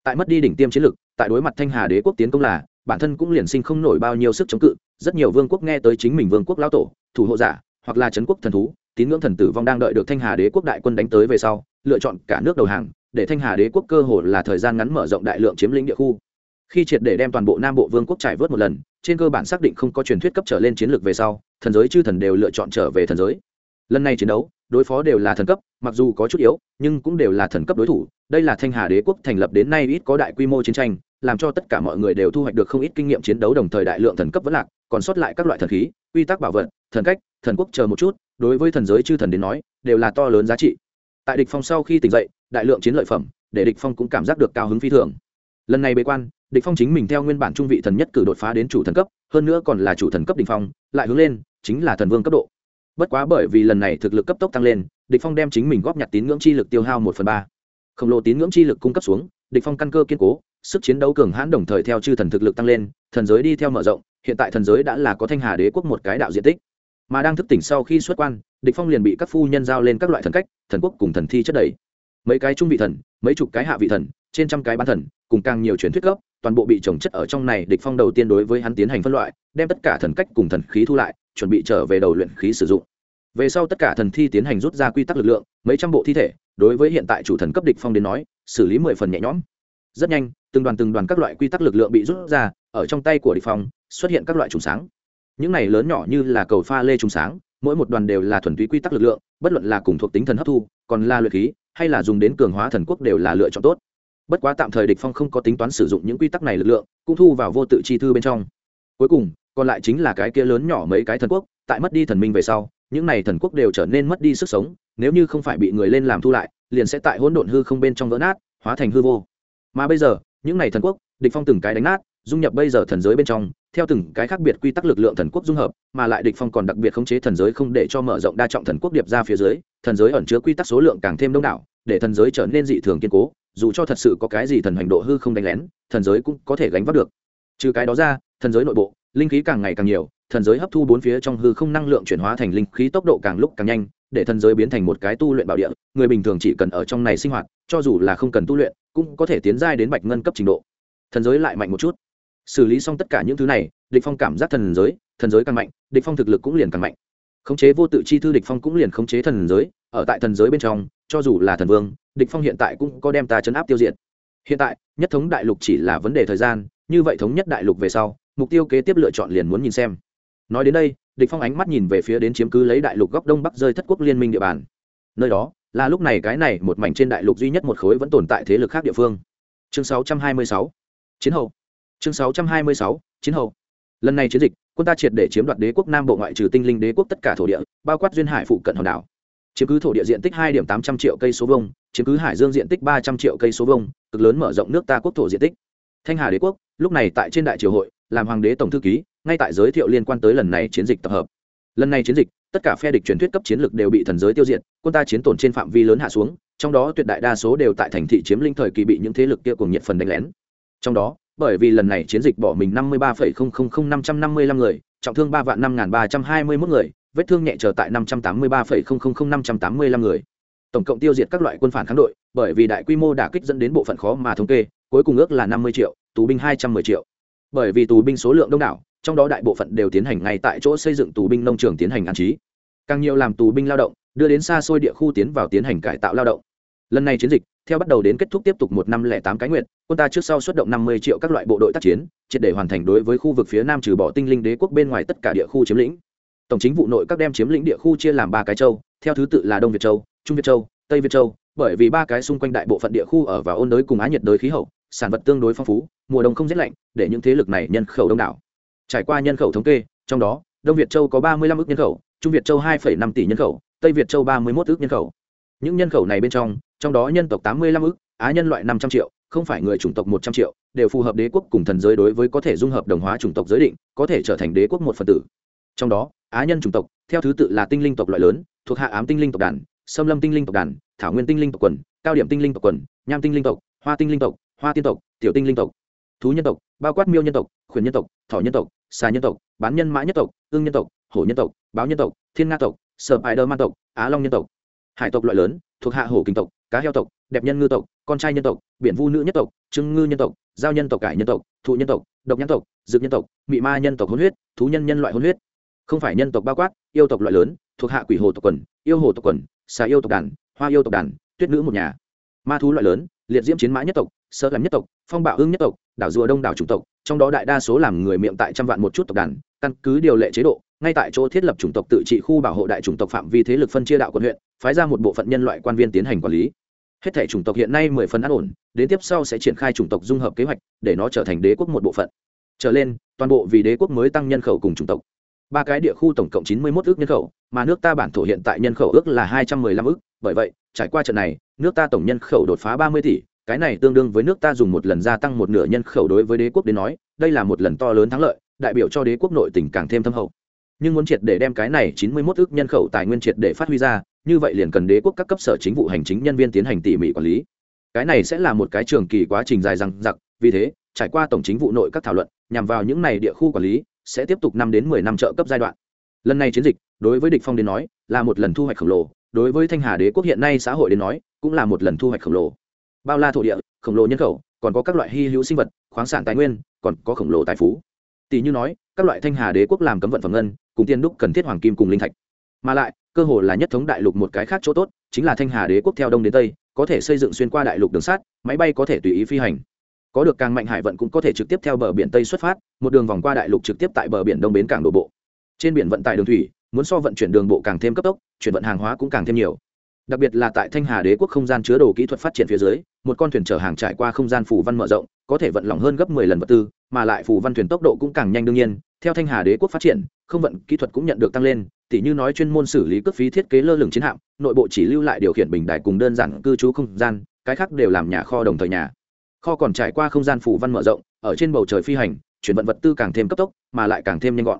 Tại mất đi đỉnh tiêm chiến lược tại đối mặt thanh hà đế quốc tiến công là, bản thân cũng liền sinh không nổi bao nhiêu sức chống cự, rất nhiều vương quốc nghe tới chính mình vương quốc lao tổ, thủ hộ giả, hoặc là trấn quốc thần thú tín ngưỡng thần tử vong đang đợi được thanh hà đế quốc đại quân đánh tới về sau, lựa chọn cả nước đầu hàng, để thanh hà đế quốc cơ hồ là thời gian ngắn mở rộng đại lượng chiếm lĩnh địa khu. Khi triệt để đem toàn bộ nam bộ vương quốc trải vớt một lần, trên cơ bản xác định không có truyền thuyết cấp trở lên chiến lược về sau, thần giới chư thần đều lựa chọn trở về thần giới. Lần này chiến đấu, đối phó đều là thần cấp, mặc dù có chút yếu, nhưng cũng đều là thần cấp đối thủ. Đây là thanh hà đế quốc thành lập đến nay ít có đại quy mô chiến tranh, làm cho tất cả mọi người đều thu hoạch được không ít kinh nghiệm chiến đấu đồng thời đại lượng thần cấp vẫn lạc còn sót lại các loại thần khí, quy tắc bảo vật, thần cách, thần quốc chờ một chút, đối với thần giới chư thần đến nói, đều là to lớn giá trị. Tại địch phong sau khi tỉnh dậy, đại lượng chiến lợi phẩm, để địch phong cũng cảm giác được cao hứng phi thường. Lần này bế quan, địch phong chính mình theo nguyên bản trung vị thần nhất cử đột phá đến chủ thần cấp, hơn nữa còn là chủ thần cấp đỉnh phong, lại hướng lên, chính là thần vương cấp độ. Bất quá bởi vì lần này thực lực cấp tốc tăng lên, địch phong đem chính mình góp nhặt tín ngưỡng chi lực tiêu hao một phần ba. Khổng lồ tín ngưỡng chi lực cung cấp xuống, địch phong căn cơ kiên cố, sức chiến đấu cường hãn đồng thời theo chư thần thực lực tăng lên, thần giới đi theo mở rộng hiện tại thần giới đã là có thanh hà đế quốc một cái đạo diện tích. Mà đang thức tỉnh sau khi xuất quan địch phong liền bị các phu nhân giao lên các loại thần cách thần quốc cùng thần thi chất đầy. Mấy cái trung vị thần mấy chục cái hạ vị thần trên trăm cái bán thần cùng càng nhiều truyền thuyết gốc, toàn bộ bị trồng chất ở trong này địch phong đầu tiên đối với hắn tiến hành phân loại đem tất cả thần cách cùng thần khí thu lại chuẩn bị trở về đầu luyện khí sử dụng. Về sau tất cả thần thi tiến hành rút ra quy tắc lực lượng mấy trăm bộ thi thể đối với hiện tại chủ thần cấp địch phong đến nói xử lý mười phần nhẹ nhõm. Rất nhanh từng đoàn từng đoàn các loại quy tắc lực lượng bị rút ra ở trong tay của địch phong xuất hiện các loại trùng sáng. Những này lớn nhỏ như là cầu pha lê trùng sáng, mỗi một đoàn đều là thuần túy quy tắc lực lượng, bất luận là cùng thuộc tính thần hấp thu, còn là luyện khí, hay là dùng đến cường hóa thần quốc đều là lựa chọn tốt. Bất quá tạm thời địch phong không có tính toán sử dụng những quy tắc này lực lượng, cũng thu vào vô tự chi thư bên trong. Cuối cùng, còn lại chính là cái kia lớn nhỏ mấy cái thần quốc, tại mất đi thần minh về sau, những này thần quốc đều trở nên mất đi sức sống, nếu như không phải bị người lên làm thu lại, liền sẽ tại hỗn độn hư không bên trong vỡ nát, hóa thành hư vô. Mà bây giờ, những này thần quốc, địch phong từng cái đánh nát dung nhập bây giờ thần giới bên trong, theo từng cái khác biệt quy tắc lực lượng thần quốc dung hợp, mà lại địch phong còn đặc biệt khống chế thần giới không để cho mở rộng đa trọng thần quốc điệp ra phía dưới, thần giới ẩn chứa quy tắc số lượng càng thêm đông đảo, để thần giới trở nên dị thường kiên cố, dù cho thật sự có cái gì thần hành độ hư không đánh lén, thần giới cũng có thể gánh vác được. Trừ cái đó ra, thần giới nội bộ, linh khí càng ngày càng nhiều, thần giới hấp thu bốn phía trong hư không năng lượng chuyển hóa thành linh khí tốc độ càng lúc càng nhanh, để thần giới biến thành một cái tu luyện bảo địa, người bình thường chỉ cần ở trong này sinh hoạt, cho dù là không cần tu luyện, cũng có thể tiến giai đến bạch ngân cấp trình độ. Thần giới lại mạnh một chút xử lý xong tất cả những thứ này, địch phong cảm giác thần giới thần giới càng mạnh, địch phong thực lực cũng liền càng mạnh. Khống chế vô tự chi thư địch phong cũng liền khống chế thần giới, ở tại thần giới bên trong, cho dù là thần vương, địch phong hiện tại cũng có đem ta chấn áp tiêu diệt. Hiện tại, nhất thống đại lục chỉ là vấn đề thời gian, như vậy thống nhất đại lục về sau, mục tiêu kế tiếp lựa chọn liền muốn nhìn xem. Nói đến đây, địch phong ánh mắt nhìn về phía đến chiếm cứ lấy đại lục góc đông bắc rơi thất quốc liên minh địa bàn. Nơi đó, là lúc này cái này một mảnh trên đại lục duy nhất một khối vẫn tồn tại thế lực khác địa phương. Chương 626 chiến hậu chương 626 chiến hậu. Lần này chiến dịch, quân ta triệt để chiếm đoạt đế quốc nam bộ ngoại trừ tinh linh đế quốc tất cả thổ địa, bao quát duyên hải phụ cận hòn đảo. Chiếm cứ thổ địa diện tích hai điểm tám trăm triệu cây số vông chiếm cứ hải dương diện tích ba trăm triệu cây số vông cực lớn mở rộng nước ta quốc thổ diện tích. Thanh hà đế quốc, lúc này tại trên đại triều hội, làm hoàng đế tổng thư ký, ngay tại giới thiệu liên quan tới lần này chiến dịch tập hợp. Lần này chiến dịch, tất cả phe địch truyền thuyết cấp chiến lược đều bị thần giới tiêu diệt, quân ta chiến tổn trên phạm vi lớn hạ xuống, trong đó tuyệt đại đa số đều tại thành thị chiếm linh thời kỳ bị những thế lực kia cùng nhiệt phần đánh lén. Trong đó bởi vì lần này chiến dịch bỏ mình năm mươi ba năm trăm năm mươi lăm người, trọng thương ba vạn năm ba trăm hai mươi mốt người, vết thương nhẹ trở tại năm trăm tám mươi ba năm trăm tám mươi lăm người. Tổng cộng tiêu diệt các loại quân phản kháng đội, bởi vì đại quy mô đả kích dẫn đến bộ phận khó mà thống kê, cuối cùng ước là năm mươi triệu, tù binh hai trăm mười triệu. Bởi vì tù binh số lượng đông đảo, trong đó đại bộ phận đều tiến hành ngay tại chỗ xây dựng tù binh nông trường tiến hành an trí. Càng nhiều làm tù binh lao động, đưa đến xa xôi địa khu tiến vào tiến hành cải tạo lao động. Lần này chiến dịch theo bắt đầu đến kết thúc tiếp tục một năm lẻ tám cái nguyện quân ta trước sau xuất động năm mươi triệu các loại bộ đội tác chiến, triệt để hoàn thành đối với khu vực phía nam trừ bỏ tinh linh đế quốc bên ngoài tất cả địa khu chiếm lĩnh. Tổng chính vụ nội các đem chiếm lĩnh địa khu chia làm ba cái châu, theo thứ tự là đông việt châu, trung việt châu, tây việt châu, bởi vì ba cái xung quanh đại bộ phận địa khu ở vào ôn đới cùng á nhiệt đới khí hậu, sản vật tương đối phong phú, mùa đông không rét lạnh, để những thế lực này nhân khẩu đông đảo. Trải qua nhân khẩu thống kê, trong đó, đông việt châu có ba mươi lăm ước nhân khẩu, trung việt châu hai năm tỷ nhân khẩu, tây việt châu ba mươi một ước nhân khẩu. Những nhân khẩu này bên trong trong đó nhân tộc tám mươi lăm ước á nhân loại năm trăm triệu, không phải người chủng tộc một trăm triệu, đều phù hợp đế quốc cùng thần giới đối với có thể dung hợp đồng hóa chủng tộc giới định, có thể trở thành đế quốc một phần tử. Trong đó, á nhân chủng tộc, theo thứ tự là tinh linh tộc loại lớn, thuộc hạ ám tinh linh tộc đàn, xâm lâm tinh linh tộc đàn, thảo nguyên tinh linh tộc quần, cao điểm tinh linh tộc quần, nham tinh linh tộc, hoa tinh linh tộc, hoa tiên tộc, tiểu tinh linh tộc. Thú nhân tộc, bao quát miêu nhân tộc, khuyển nhân tộc, thỏ nhân tộc, xà nhân tộc, bán nhân mã nhất tộc ương nhân tộc, hổ nhân tộc, báo nhân tộc, thiên nga tộc sở ải đơ man tộc, á long nhân tộc. Hải tộc loại lớn, thuộc hạ hổ kinh tộc cá heo tộc, đẹp nhân ngư tộc, con trai nhân tộc, biển vu nữ nhất tộc trưng ngư nhân tộc, giao nhân tộc, cải nhân tộc, thụ nhân tộc, độc nhân tộc, dược nhân tộc, mị ma nhân tộc hôn huyết, thú nhân nhân loại hôn huyết. Không phải nhân tộc bao quát, yêu tộc loại lớn, thuộc hạ quỷ hồ tộc quần, yêu hồ tộc quần, xà yêu tộc đàn, hoa yêu tộc đàn, tuyết nữ một nhà. Ma thú loại lớn, liệt diễm chiến mã nhất tộc, sơ làm nhất tộc, phong bạo hưng nhất tộc, đảo rùa đông đảo chủng tộc, trong đó đại đa số làm người miệng tại trăm vạn một chút tộc đàn, căn cứ điều lệ chế độ, ngay tại chỗ thiết lập chủng tộc tự trị khu bảo hộ đại chủng tộc phạm vi thế lực phân chia đạo quận huyện, phái ra một bộ phận nhân loại quan viên tiến hành quản lý hết thể chủng tộc hiện nay mười phần an ổn, đến tiếp sau sẽ triển khai chủng tộc dung hợp kế hoạch, để nó trở thành đế quốc một bộ phận. Trở lên, toàn bộ vì đế quốc mới tăng nhân khẩu cùng chủng tộc. Ba cái địa khu tổng cộng chín mươi một ước nhân khẩu, mà nước ta bản thổ hiện tại nhân khẩu ước là hai trăm mười lăm ước. Bởi vậy, trải qua trận này, nước ta tổng nhân khẩu đột phá ba mươi tỷ, cái này tương đương với nước ta dùng một lần gia tăng một nửa nhân khẩu đối với đế quốc đến nói, đây là một lần to lớn thắng lợi, đại biểu cho đế quốc nội tỉnh càng thêm thâm hậu. Nhưng muốn triệt để đem cái này chín mươi 91 ước nhân khẩu tài nguyên triệt để phát huy ra như vậy liền cần đế quốc các cấp sở chính vụ hành chính nhân viên tiến hành tỉ mỉ quản lý. Cái này sẽ là một cái trường kỳ quá trình dài dằng dặc, vì thế, trải qua tổng chính vụ nội các thảo luận, nhằm vào những này địa khu quản lý, sẽ tiếp tục năm đến mười năm trợ cấp giai đoạn. Lần này chiến dịch, đối với địch phong đến nói, là một lần thu hoạch khổng lồ. Đối với thanh hà đế quốc hiện nay xã hội đến nói, cũng là một lần thu hoạch khổng lồ. Bao la thổ địa, khổng lồ nhân khẩu, còn có các loại hy hữu sinh vật, khoáng sản tài nguyên, còn có khổng lồ tài phú. Tỷ như nói, các loại thanh hà đế quốc làm cấm vận phẩm ngân, cùng tiên đúc cần thiết hoàng kim cùng linh thạch. Mà lại cơ hồ là nhất thống đại lục một cái khác chỗ tốt, chính là thanh hà đế quốc theo đông đến tây, có thể xây dựng xuyên qua đại lục đường sắt, máy bay có thể tùy ý phi hành. Có được càng mạnh hải vận cũng có thể trực tiếp theo bờ biển tây xuất phát, một đường vòng qua đại lục trực tiếp tại bờ biển đông bến cảng đổ bộ. Trên biển vận tải đường thủy, muốn so vận chuyển đường bộ càng thêm cấp tốc, chuyển vận hàng hóa cũng càng thêm nhiều. Đặc biệt là tại thanh hà đế quốc không gian chứa đồ kỹ thuật phát triển phía dưới, một con thuyền chở hàng trải qua không gian phủ văn mở rộng, có thể vận lỏng hơn gấp 10 lần vật tư, mà lại phủ văn thuyền tốc độ cũng càng nhanh đương nhiên. Theo thanh hà đế quốc phát triển, không vận kỹ thuật cũng nhận được tăng lên tỉ như nói chuyên môn xử lý cước phí thiết kế lơ lửng chiến hạm, nội bộ chỉ lưu lại điều khiển bình đại cùng đơn giản cư trú không gian, cái khác đều làm nhà kho đồng thời nhà. Kho còn trải qua không gian phủ văn mở rộng, ở trên bầu trời phi hành, chuyển vận vật tư càng thêm cấp tốc, mà lại càng thêm nhanh gọn.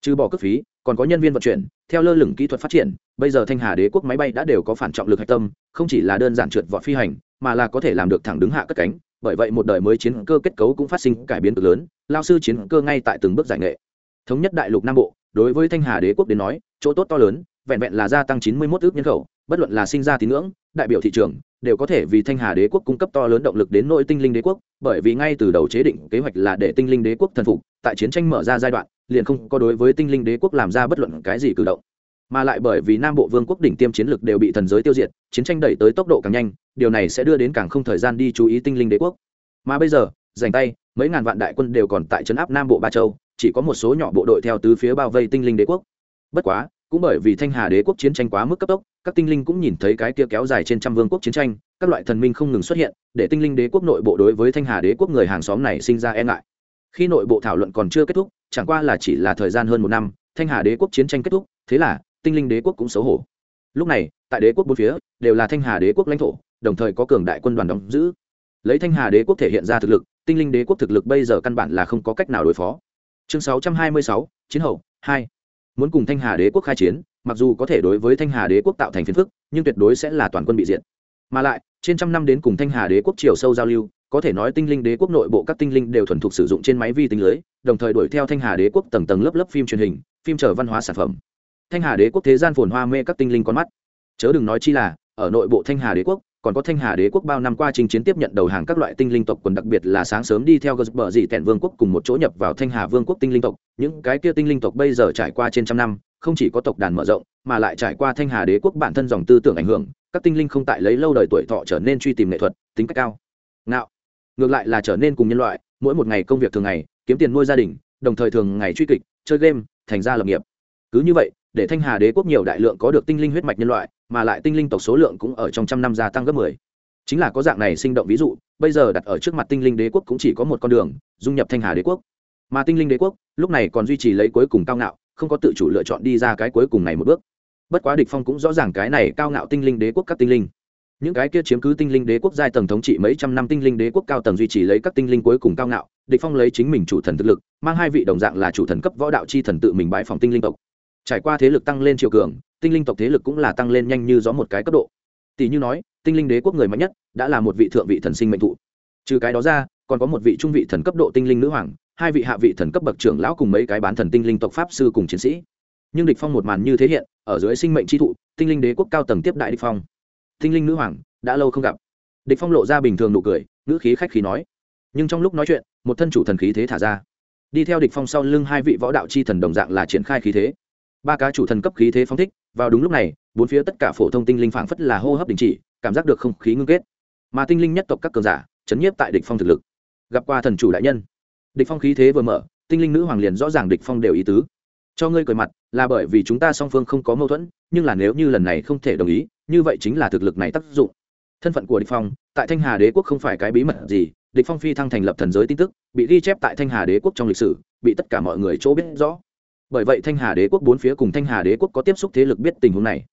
Trừ bỏ cước phí, còn có nhân viên vận chuyển, theo lơ lửng kỹ thuật phát triển, bây giờ thanh hà đế quốc máy bay đã đều có phản trọng lực hạch tâm, không chỉ là đơn giản trượt vọt phi hành, mà là có thể làm được thẳng đứng hạ cất cánh. Bởi vậy một đời mới chiến cơ kết cấu cũng phát sinh cải biến cực lớn, lao sư chiến cơ ngay tại từng bước giải nghệ. Thống nhất đại lục nam bộ đối với thanh hà đế quốc đến nói, chỗ tốt to lớn, vẹn vẹn là gia tăng chín mươi 91 ước nhân khẩu, bất luận là sinh ra tín ngưỡng, đại biểu thị trường, đều có thể vì thanh hà đế quốc cung cấp to lớn động lực đến nội tinh linh đế quốc, bởi vì ngay từ đầu chế định kế hoạch là để tinh linh đế quốc thần phục, tại chiến tranh mở ra giai đoạn, liền không có đối với tinh linh đế quốc làm ra bất luận cái gì cử động. Mà lại bởi vì nam bộ vương quốc đỉnh tiêm chiến lực đều bị thần giới tiêu diệt, chiến tranh đẩy tới tốc độ càng nhanh, điều này sẽ đưa đến càng không thời gian đi chú ý tinh linh đế quốc. Mà bây giờ, giành tay, mấy ngàn vạn đại quân đều còn tại trấn áp nam bộ ba châu chỉ có một số nhỏ bộ đội theo tứ phía bao vây tinh linh đế quốc. Bất quá, cũng bởi vì thanh hà đế quốc chiến tranh quá mức cấp tốc, các tinh linh cũng nhìn thấy cái kia kéo dài trên trăm vương quốc chiến tranh, các loại thần minh không ngừng xuất hiện, để tinh linh đế quốc nội bộ đối với thanh hà đế quốc người hàng xóm này sinh ra e ngại. Khi nội bộ thảo luận còn chưa kết thúc, chẳng qua là chỉ là thời gian hơn một năm, thanh hà đế quốc chiến tranh kết thúc, thế là, tinh linh đế quốc cũng xấu hổ. Lúc này, tại đế quốc bốn phía, đều là thanh hà đế quốc lãnh thổ, đồng thời có cường đại quân đoàn đóng giữ. Lấy thanh hà đế quốc thể hiện ra thực lực, tinh linh đế quốc thực lực bây giờ căn bản là không có cách nào đối phó chương 626, chiến hậu hai. Muốn cùng thanh hà đế quốc khai chiến mặc dù có thể đối với thanh hà đế quốc tạo thành phiền phức nhưng tuyệt đối sẽ là toàn quân bị diệt. Mà lại trên trăm năm đến cùng thanh hà đế quốc chiều sâu giao lưu có thể nói tinh linh đế quốc nội bộ các tinh linh đều thuần thục sử dụng trên máy vi tính lưới đồng thời đuổi theo thanh hà đế quốc tầng tầng lớp lớp phim truyền hình phim trở văn hóa sản phẩm. Thanh hà đế quốc thế gian phồn hoa mê các tinh linh con mắt. Chớ đừng nói chi là ở nội bộ thanh hà đế quốc còn có thanh hà đế quốc bao năm qua trình chiến tiếp nhận đầu hàng các loại tinh linh tộc quần đặc biệt là sáng sớm đi theo gờ bờ dị tẻn vương quốc cùng một chỗ nhập vào thanh hà vương quốc tinh linh tộc. Những cái kia tinh linh tộc bây giờ trải qua trên trăm năm, không chỉ có tộc đàn mở rộng, mà lại trải qua thanh hà đế quốc bản thân dòng tư tưởng ảnh hưởng, các tinh linh không tại lấy lâu đời tuổi thọ trở nên truy tìm nghệ thuật, tính cách cao. Ngạo. Ngược lại là trở nên cùng nhân loại, mỗi một ngày công việc thường ngày, kiếm tiền nuôi gia đình, đồng thời thường ngày truy kịch, chơi game, thành ra lập nghiệp. Cứ như vậy, để thanh hà đế quốc nhiều đại lượng có được tinh linh huyết mạch nhân loại mà lại tinh linh tộc số lượng cũng ở trong trăm năm gia tăng gấp mười. Chính là có dạng này sinh động ví dụ, bây giờ đặt ở trước mặt tinh linh đế quốc cũng chỉ có một con đường, dung nhập thanh hà đế quốc. Mà tinh linh đế quốc, lúc này còn duy trì lấy cuối cùng cao ngạo, không có tự chủ lựa chọn đi ra cái cuối cùng này một bước. Bất quá địch phong cũng rõ ràng cái này cao ngạo tinh linh đế quốc các tinh linh. Những cái kia chiếm cứ tinh linh đế quốc giai tầng thống trị mấy trăm năm tinh linh đế quốc cao tầng duy trì lấy các tinh linh cuối cùng cao ngạo, địch phong lấy chính mình chủ thần thực lực, mang hai vị đồng dạng là chủ thần cấp võ đạo chi thần tự mình bãi phòng tinh linh tộc. Trải qua thế lực tăng lên chiều cường tinh linh tộc thế lực cũng là tăng lên nhanh như gió một cái cấp độ. Tỷ như nói, tinh linh đế quốc người mạnh nhất đã là một vị thượng vị thần sinh mệnh thụ. Trừ cái đó ra, còn có một vị trung vị thần cấp độ tinh linh nữ hoàng, hai vị hạ vị thần cấp bậc trưởng lão cùng mấy cái bán thần tinh linh tộc pháp sư cùng chiến sĩ. Nhưng địch phong một màn như thế hiện, ở dưới sinh mệnh chi thụ, tinh linh đế quốc cao tầng tiếp đại địch phong. Tinh linh nữ hoàng đã lâu không gặp. Địch phong lộ ra bình thường nụ cười, ngữ khí khách khí nói. Nhưng trong lúc nói chuyện, một thân chủ thần khí thế thả ra. Đi theo địch phong sau lưng hai vị võ đạo chi thần đồng dạng là triển khai khí thế ba cá chủ thần cấp khí thế phong thích, vào đúng lúc này, bốn phía tất cả phổ thông tinh linh phảng phất là hô hấp đình chỉ, cảm giác được không khí ngưng kết. Mà tinh linh nhất tộc các cường giả, chấn nhiếp tại địch phong thực lực. Gặp qua thần chủ đại nhân. Địch phong khí thế vừa mở, tinh linh nữ hoàng liền rõ ràng địch phong đều ý tứ. Cho ngươi cười mặt, là bởi vì chúng ta song phương không có mâu thuẫn, nhưng là nếu như lần này không thể đồng ý, như vậy chính là thực lực này tác dụng. Thân phận của địch phong, tại thanh hà đế quốc không phải cái bí mật gì, địch phong phi thăng thành lập thần giới tin tức, bị ghi chép tại thanh hà đế quốc trong lịch sử, bị tất cả mọi người chỗ biết rõ bởi vậy thanh hà đế quốc bốn phía cùng thanh hà đế quốc có tiếp xúc thế lực biết tình huống này.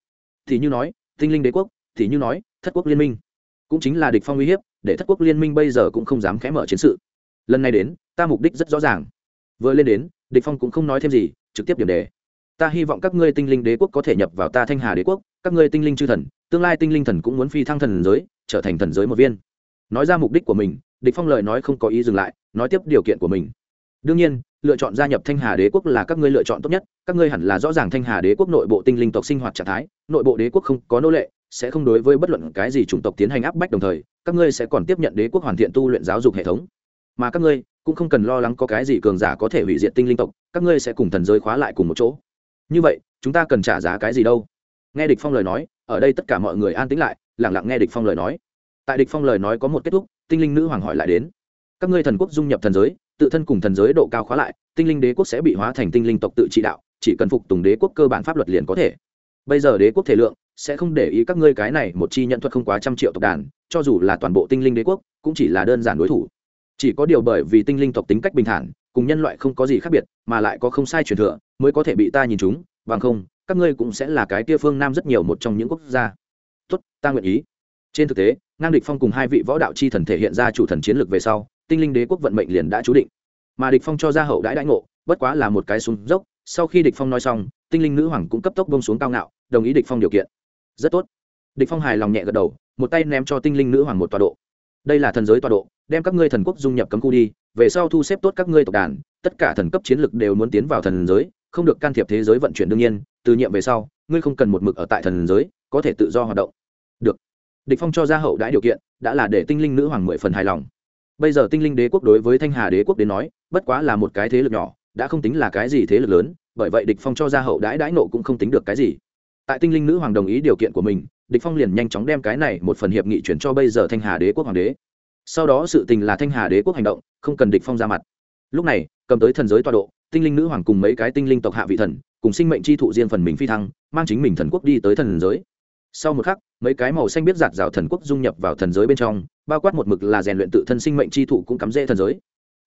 Thì như nói, tinh linh đế quốc, thì như nói, thất quốc liên minh. Cũng chính là địch phong uy hiếp, để thất quốc liên minh bây giờ cũng không dám khẽ mở chiến sự. Lần này đến, ta mục đích rất rõ ràng. Vừa lên đến, địch phong cũng không nói thêm gì, trực tiếp điểm đề. Ta hy vọng các ngươi tinh linh đế quốc có thể nhập vào ta thanh hà đế quốc, các ngươi tinh linh chư thần, tương lai tinh linh thần cũng muốn phi thăng thần giới, trở thành thần giới một viên. Nói ra mục đích của mình, địch phong lời nói không có ý dừng lại, nói tiếp điều kiện của mình. Đương nhiên lựa chọn gia nhập thanh hà đế quốc là các ngươi lựa chọn tốt nhất, các ngươi hẳn là rõ ràng thanh hà đế quốc nội bộ tinh linh tộc sinh hoạt trạng thái, nội bộ đế quốc không có nô lệ, sẽ không đối với bất luận cái gì chủng tộc tiến hành áp bách đồng thời, các ngươi sẽ còn tiếp nhận đế quốc hoàn thiện tu luyện giáo dục hệ thống. Mà các ngươi cũng không cần lo lắng có cái gì cường giả có thể hủy diệt tinh linh tộc, các ngươi sẽ cùng thần giới khóa lại cùng một chỗ. Như vậy, chúng ta cần trả giá cái gì đâu? Nghe địch phong lời nói, ở đây tất cả mọi người an tĩnh lại, lặng lặng nghe địch phong lời nói. Tại địch phong lời nói có một kết thúc, tinh linh nữ hoàng hỏi lại đến. Các ngươi thần quốc dung nhập thần giới tự thân cùng thần giới độ cao khóa lại, tinh linh đế quốc sẽ bị hóa thành tinh linh tộc tự trị đạo, chỉ cần phục tùng đế quốc cơ bản pháp luật liền có thể. Bây giờ đế quốc thể lượng sẽ không để ý các ngươi cái này một chi nhận thuật không quá trăm triệu tộc đàn, cho dù là toàn bộ tinh linh đế quốc, cũng chỉ là đơn giản đối thủ. Chỉ có điều bởi vì tinh linh tộc tính cách bình thản, cùng nhân loại không có gì khác biệt, mà lại có không sai truyền thừa, mới có thể bị ta nhìn chúng, bằng không, các ngươi cũng sẽ là cái tia phương nam rất nhiều một trong những quốc gia. Tốt, ta nguyện ý. Trên thực tế, ngang địch phong cùng hai vị võ đạo chi thần thể hiện ra chủ thần chiến lược về sau tinh linh đế quốc vận mệnh liền đã chú định. Mà địch phong cho ra hậu đãi đãi ngộ, bất quá là một cái xuống dốc, sau khi địch phong nói xong, tinh linh nữ hoàng cũng cấp tốc bông xuống cao ngạo, đồng ý địch phong điều kiện. Rất tốt. Địch phong hài lòng nhẹ gật đầu, một tay ném cho tinh linh nữ hoàng một tọa độ. Đây là thần giới tọa độ, đem các ngươi thần quốc dung nhập cấm khu đi, về sau thu xếp tốt các ngươi tộc đàn, tất cả thần cấp chiến lực đều muốn tiến vào thần giới, không được can thiệp thế giới vận chuyển đương nhiên, từ nhiệm về sau, ngươi không cần một mực ở tại thần giới, có thể tự do hoạt động. Được. Địch phong cho ra hậu đãi điều kiện, đã là để tinh linh nữ hoàng mười phần hài lòng bây giờ tinh linh đế quốc đối với thanh hà đế quốc đến nói, bất quá là một cái thế lực nhỏ, đã không tính là cái gì thế lực lớn, bởi vậy địch phong cho ra hậu đãi đãi nộ cũng không tính được cái gì. Tại tinh linh nữ hoàng đồng ý điều kiện của mình, địch phong liền nhanh chóng đem cái này một phần hiệp nghị chuyển cho bây giờ thanh hà đế quốc hoàng đế. Sau đó sự tình là thanh hà đế quốc hành động, không cần địch phong ra mặt. Lúc này, cầm tới thần giới toa độ, tinh linh nữ hoàng cùng mấy cái tinh linh tộc hạ vị thần, cùng sinh mệnh chi thụ riêng phần mình phi thăng, mang chính mình thần quốc đi tới thần giới sau một khắc, mấy cái màu xanh biết giạt rào thần quốc dung nhập vào thần giới bên trong, bao quát một mực là rèn luyện tự thân sinh mệnh chi thụ cũng cắm rễ thần giới.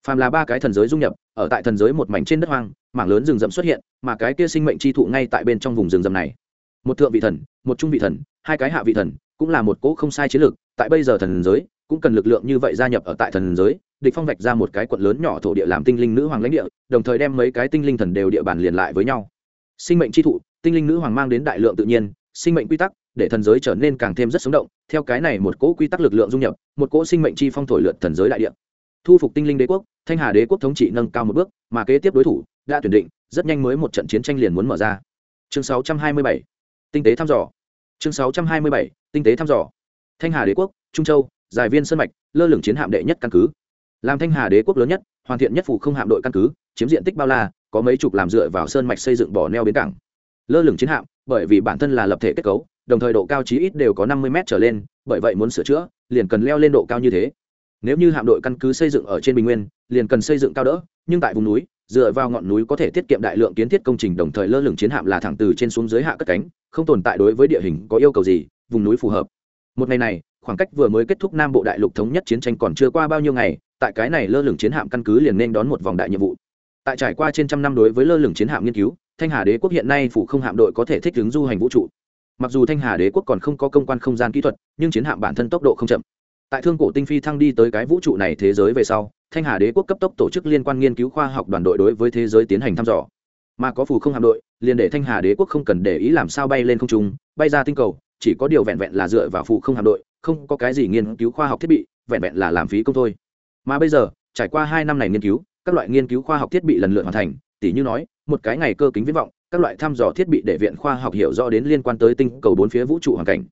Phàm là ba cái thần giới dung nhập, ở tại thần giới một mảnh trên đất hoang, mảng lớn rừng rậm xuất hiện, mà cái kia sinh mệnh chi thụ ngay tại bên trong vùng rừng rậm này. Một thượng vị thần, một trung vị thần, hai cái hạ vị thần, cũng là một cỗ không sai chiến lược, tại bây giờ thần giới, cũng cần lực lượng như vậy gia nhập ở tại thần giới, địch phong vạch ra một cái quận lớn nhỏ thổ địa làm tinh linh nữ hoàng lãnh địa, đồng thời đem mấy cái tinh linh thần đều địa bàn liền lại với nhau. Sinh mệnh chi thụ tinh linh nữ hoàng mang đến đại lượng tự nhiên, sinh mệnh quy tắc để thần giới trở nên càng thêm rất sống động, theo cái này một cỗ quy tắc lực lượng dung nhập, một cỗ sinh mệnh chi phong thổi lượt thần giới đại địa. Thu phục tinh linh đế quốc, thanh hà đế quốc thống trị nâng cao một bước, mà kế tiếp đối thủ, đã tuyển định, rất nhanh mới một trận chiến tranh liền muốn mở ra. Chương 627 tinh tế thăm dò. Chương 627 tinh tế thăm dò. Thanh hà đế quốc, trung châu giải viên sơn mạch, lơ lửng chiến hạm đệ nhất căn cứ. Làm thanh hà đế quốc lớn nhất, hoàn thiện nhất phủ không hạm đội căn cứ, chiếm diện tích bao la, có mấy chục làm dựa vào sơn mạch xây dựng bỏ neo bến cảng. Lơ lửng chiến hạm, bởi vì bản thân là lập thể kết cấu đồng thời độ cao chí ít đều có năm mươi m trở lên, bởi vậy muốn sửa chữa, liền cần leo lên độ cao như thế. Nếu như hạm đội căn cứ xây dựng ở trên bình nguyên, liền cần xây dựng cao đỡ, nhưng tại vùng núi, dựa vào ngọn núi có thể tiết kiệm đại lượng kiến thiết công trình đồng thời lơ lửng chiến hạm là thẳng từ trên xuống dưới hạ cất cánh, không tồn tại đối với địa hình có yêu cầu gì, vùng núi phù hợp. Một ngày này, khoảng cách vừa mới kết thúc nam bộ đại lục thống nhất chiến tranh còn chưa qua bao nhiêu ngày, tại cái này lơ lửng chiến hạm căn cứ liền nên đón một vòng đại nhiệm vụ. Tại trải qua trên trăm năm đối với lơ lửng chiến hạm nghiên cứu, thanh hà đế quốc hiện nay phủ không hạm đội có thể thích ứng du hành vũ trụ mặc dù thanh hà đế quốc còn không có công quan không gian kỹ thuật, nhưng chiến hạm bản thân tốc độ không chậm. Tại thương cổ tinh phi thăng đi tới cái vũ trụ này thế giới về sau, thanh hà đế quốc cấp tốc tổ chức liên quan nghiên cứu khoa học đoàn đội đối với thế giới tiến hành thăm dò. Mà có phù không hạm đội, liền để thanh hà đế quốc không cần để ý làm sao bay lên không trung, bay ra tinh cầu, chỉ có điều vẹn vẹn là dựa vào phù không hạm đội, không có cái gì nghiên cứu khoa học thiết bị, vẹn vẹn là làm phí công thôi. Mà bây giờ, trải qua hai năm này nghiên cứu, các loại nghiên cứu khoa học thiết bị lần lượt hoàn thành tỷ như nói, một cái ngày cơ kính viễn vọng các loại thăm dò thiết bị để viện khoa học hiểu rõ đến liên quan tới tinh cầu bốn phía vũ trụ hoàn cảnh.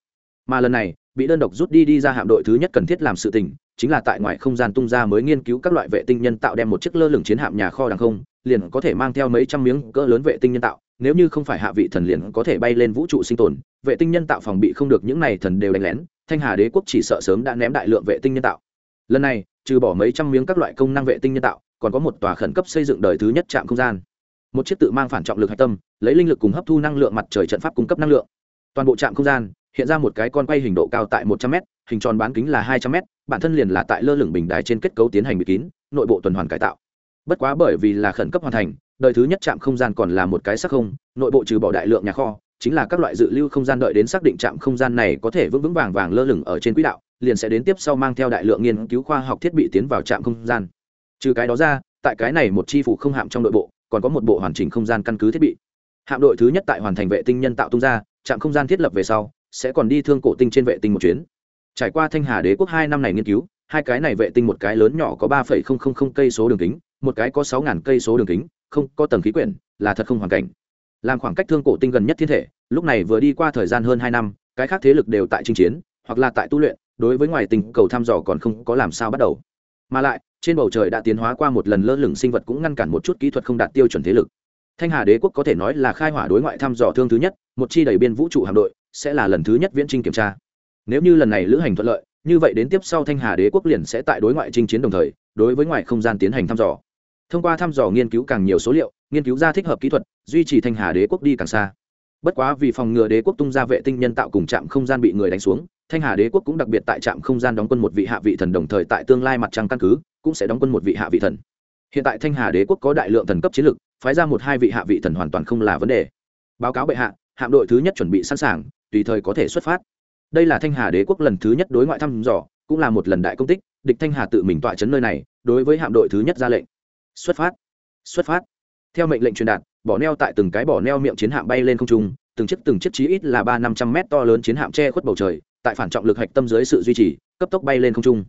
Mà lần này, bị đơn độc rút đi đi ra hạm đội thứ nhất cần thiết làm sự tình, chính là tại ngoài không gian tung ra mới nghiên cứu các loại vệ tinh nhân tạo đem một chiếc lơ lửng chiến hạm nhà kho đằng không, liền có thể mang theo mấy trăm miếng cỡ lớn vệ tinh nhân tạo, nếu như không phải hạ vị thần liền có thể bay lên vũ trụ sinh tồn, vệ tinh nhân tạo phòng bị không được những này thần đều đánh lén, thanh hà đế quốc chỉ sợ sớm đã ném đại lượng vệ tinh nhân tạo. Lần này, trừ bỏ mấy trăm miếng các loại công năng vệ tinh nhân tạo, còn có một tòa khẩn cấp xây dựng đời thứ nhất trạm không gian một chiếc tự mang phản trọng lực hạch tâm, lấy linh lực cùng hấp thu năng lượng mặt trời trận pháp cung cấp năng lượng. Toàn bộ trạm không gian hiện ra một cái con quay hình độ cao tại một trăm m hình tròn bán kính là hai trăm m bản thân liền là tại lơ lửng bình đài trên kết cấu tiến hành bịt kín, nội bộ tuần hoàn cải tạo. Bất quá bởi vì là khẩn cấp hoàn thành, đời thứ nhất trạm không gian còn là một cái sắc không, nội bộ trừ bỏ đại lượng nhà kho, chính là các loại dự lưu không gian đợi đến xác định trạm không gian này có thể vững vững vàng vàng lơ lửng ở trên quỹ đạo, liền sẽ đến tiếp sau mang theo đại lượng nghiên cứu khoa học thiết bị tiến vào trạm không gian. Trừ cái đó ra, tại cái này một chi phủ không hạm trong nội bộ còn có một bộ hoàn chỉnh không gian căn cứ thiết bị. Hạm đội thứ nhất tại hoàn thành vệ tinh nhân tạo tung ra, trạm không gian thiết lập về sau, sẽ còn đi thương cổ tinh trên vệ tinh một chuyến. Trải qua thanh hà đế quốc hai năm này nghiên cứu, hai cái này vệ tinh một cái lớn nhỏ có ba phẩy không không không cây số đường kính, một cái có sáu ngàn cây số đường kính, không có tầng khí quyển, là thật không hoàn cảnh. Làm khoảng cách thương cổ tinh gần nhất thiên thể, lúc này vừa đi qua thời gian hơn hai năm, cái khác thế lực đều tại chinh chiến, hoặc là tại tu luyện, đối với ngoài tình cầu thăm dò còn không có làm sao bắt đầu. Mà lại trên bầu trời đã tiến hóa qua một lần lơ lửng sinh vật cũng ngăn cản một chút kỹ thuật không đạt tiêu chuẩn thế lực. Thanh hà đế quốc có thể nói là khai hỏa đối ngoại thăm dò thương thứ nhất, một chi đầy biên vũ trụ hạm đội sẽ là lần thứ nhất viễn trinh kiểm tra. Nếu như lần này lữ hành thuận lợi, như vậy đến tiếp sau thanh hà đế quốc liền sẽ tại đối ngoại chinh chiến đồng thời, đối với ngoại không gian tiến hành thăm dò. Thông qua thăm dò nghiên cứu càng nhiều số liệu, nghiên cứu ra thích hợp kỹ thuật, duy trì thanh hà đế quốc đi càng xa. Bất quá vì phòng ngừa đế quốc tung ra vệ tinh nhân tạo cùng trạm không gian bị người đánh xuống thanh hà đế quốc cũng đặc biệt tại trạm không gian đóng quân một vị hạ vị thần đồng thời tại tương lai mặt trăng căn cứ, cũng sẽ đóng quân một vị hạ vị thần. Hiện tại thanh hà đế quốc có đại lượng thần cấp chiến lược phái ra một hai vị hạ vị thần hoàn toàn không là vấn đề. Báo cáo bệ hạ, hạm đội thứ nhất chuẩn bị sẵn sàng, tùy thời có thể xuất phát. Đây là thanh hà đế quốc lần thứ nhất đối ngoại thăm dò, cũng là một lần đại công tích, địch thanh hà tự mình tọa chấn nơi này, đối với hạm đội thứ nhất ra lệnh. Xuất phát! Xuất phát! Theo mệnh lệnh truyền đạt, bỏ neo tại từng cái bỏ neo miệng chiến hạm bay lên không trung từng chiếc từng chiếc chí ít là ba năm trăm mét to lớn chiến hạm che khuất bầu trời tại phản trọng lực hạch tâm dưới sự duy trì cấp tốc bay lên không trung.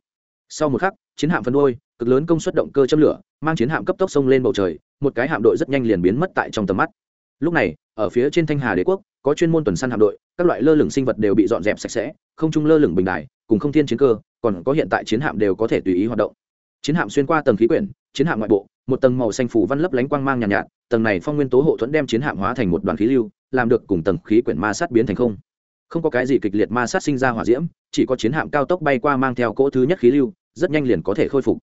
Sau một khắc chiến hạm phân đôi cực lớn công suất động cơ châm lửa mang chiến hạm cấp tốc sông lên bầu trời một cái hạm đội rất nhanh liền biến mất tại trong tầm mắt. Lúc này ở phía trên thanh hà đế quốc có chuyên môn tuần săn hạm đội các loại lơ lửng sinh vật đều bị dọn dẹp sạch sẽ không trung lơ lửng bình đài cùng không thiên chiến cơ còn có hiện tại chiến hạm đều có thể tùy ý hoạt động. Chiến hạm xuyên qua tầng khí quyển chiến hạm ngoại bộ một tầng màu xanh phủ văn lấp lánh quang mang nhàn nhạt, nhạt tầng này phong nguyên tố hộ thuẫn đem chiến hạm hóa thành một đoàn khí lưu làm được cùng tầng khí quyển ma sát biến thành không. Không có cái gì kịch liệt ma sát sinh ra hỏa diễm, chỉ có chiến hạm cao tốc bay qua mang theo cỗ thứ nhất khí lưu, rất nhanh liền có thể khôi phục.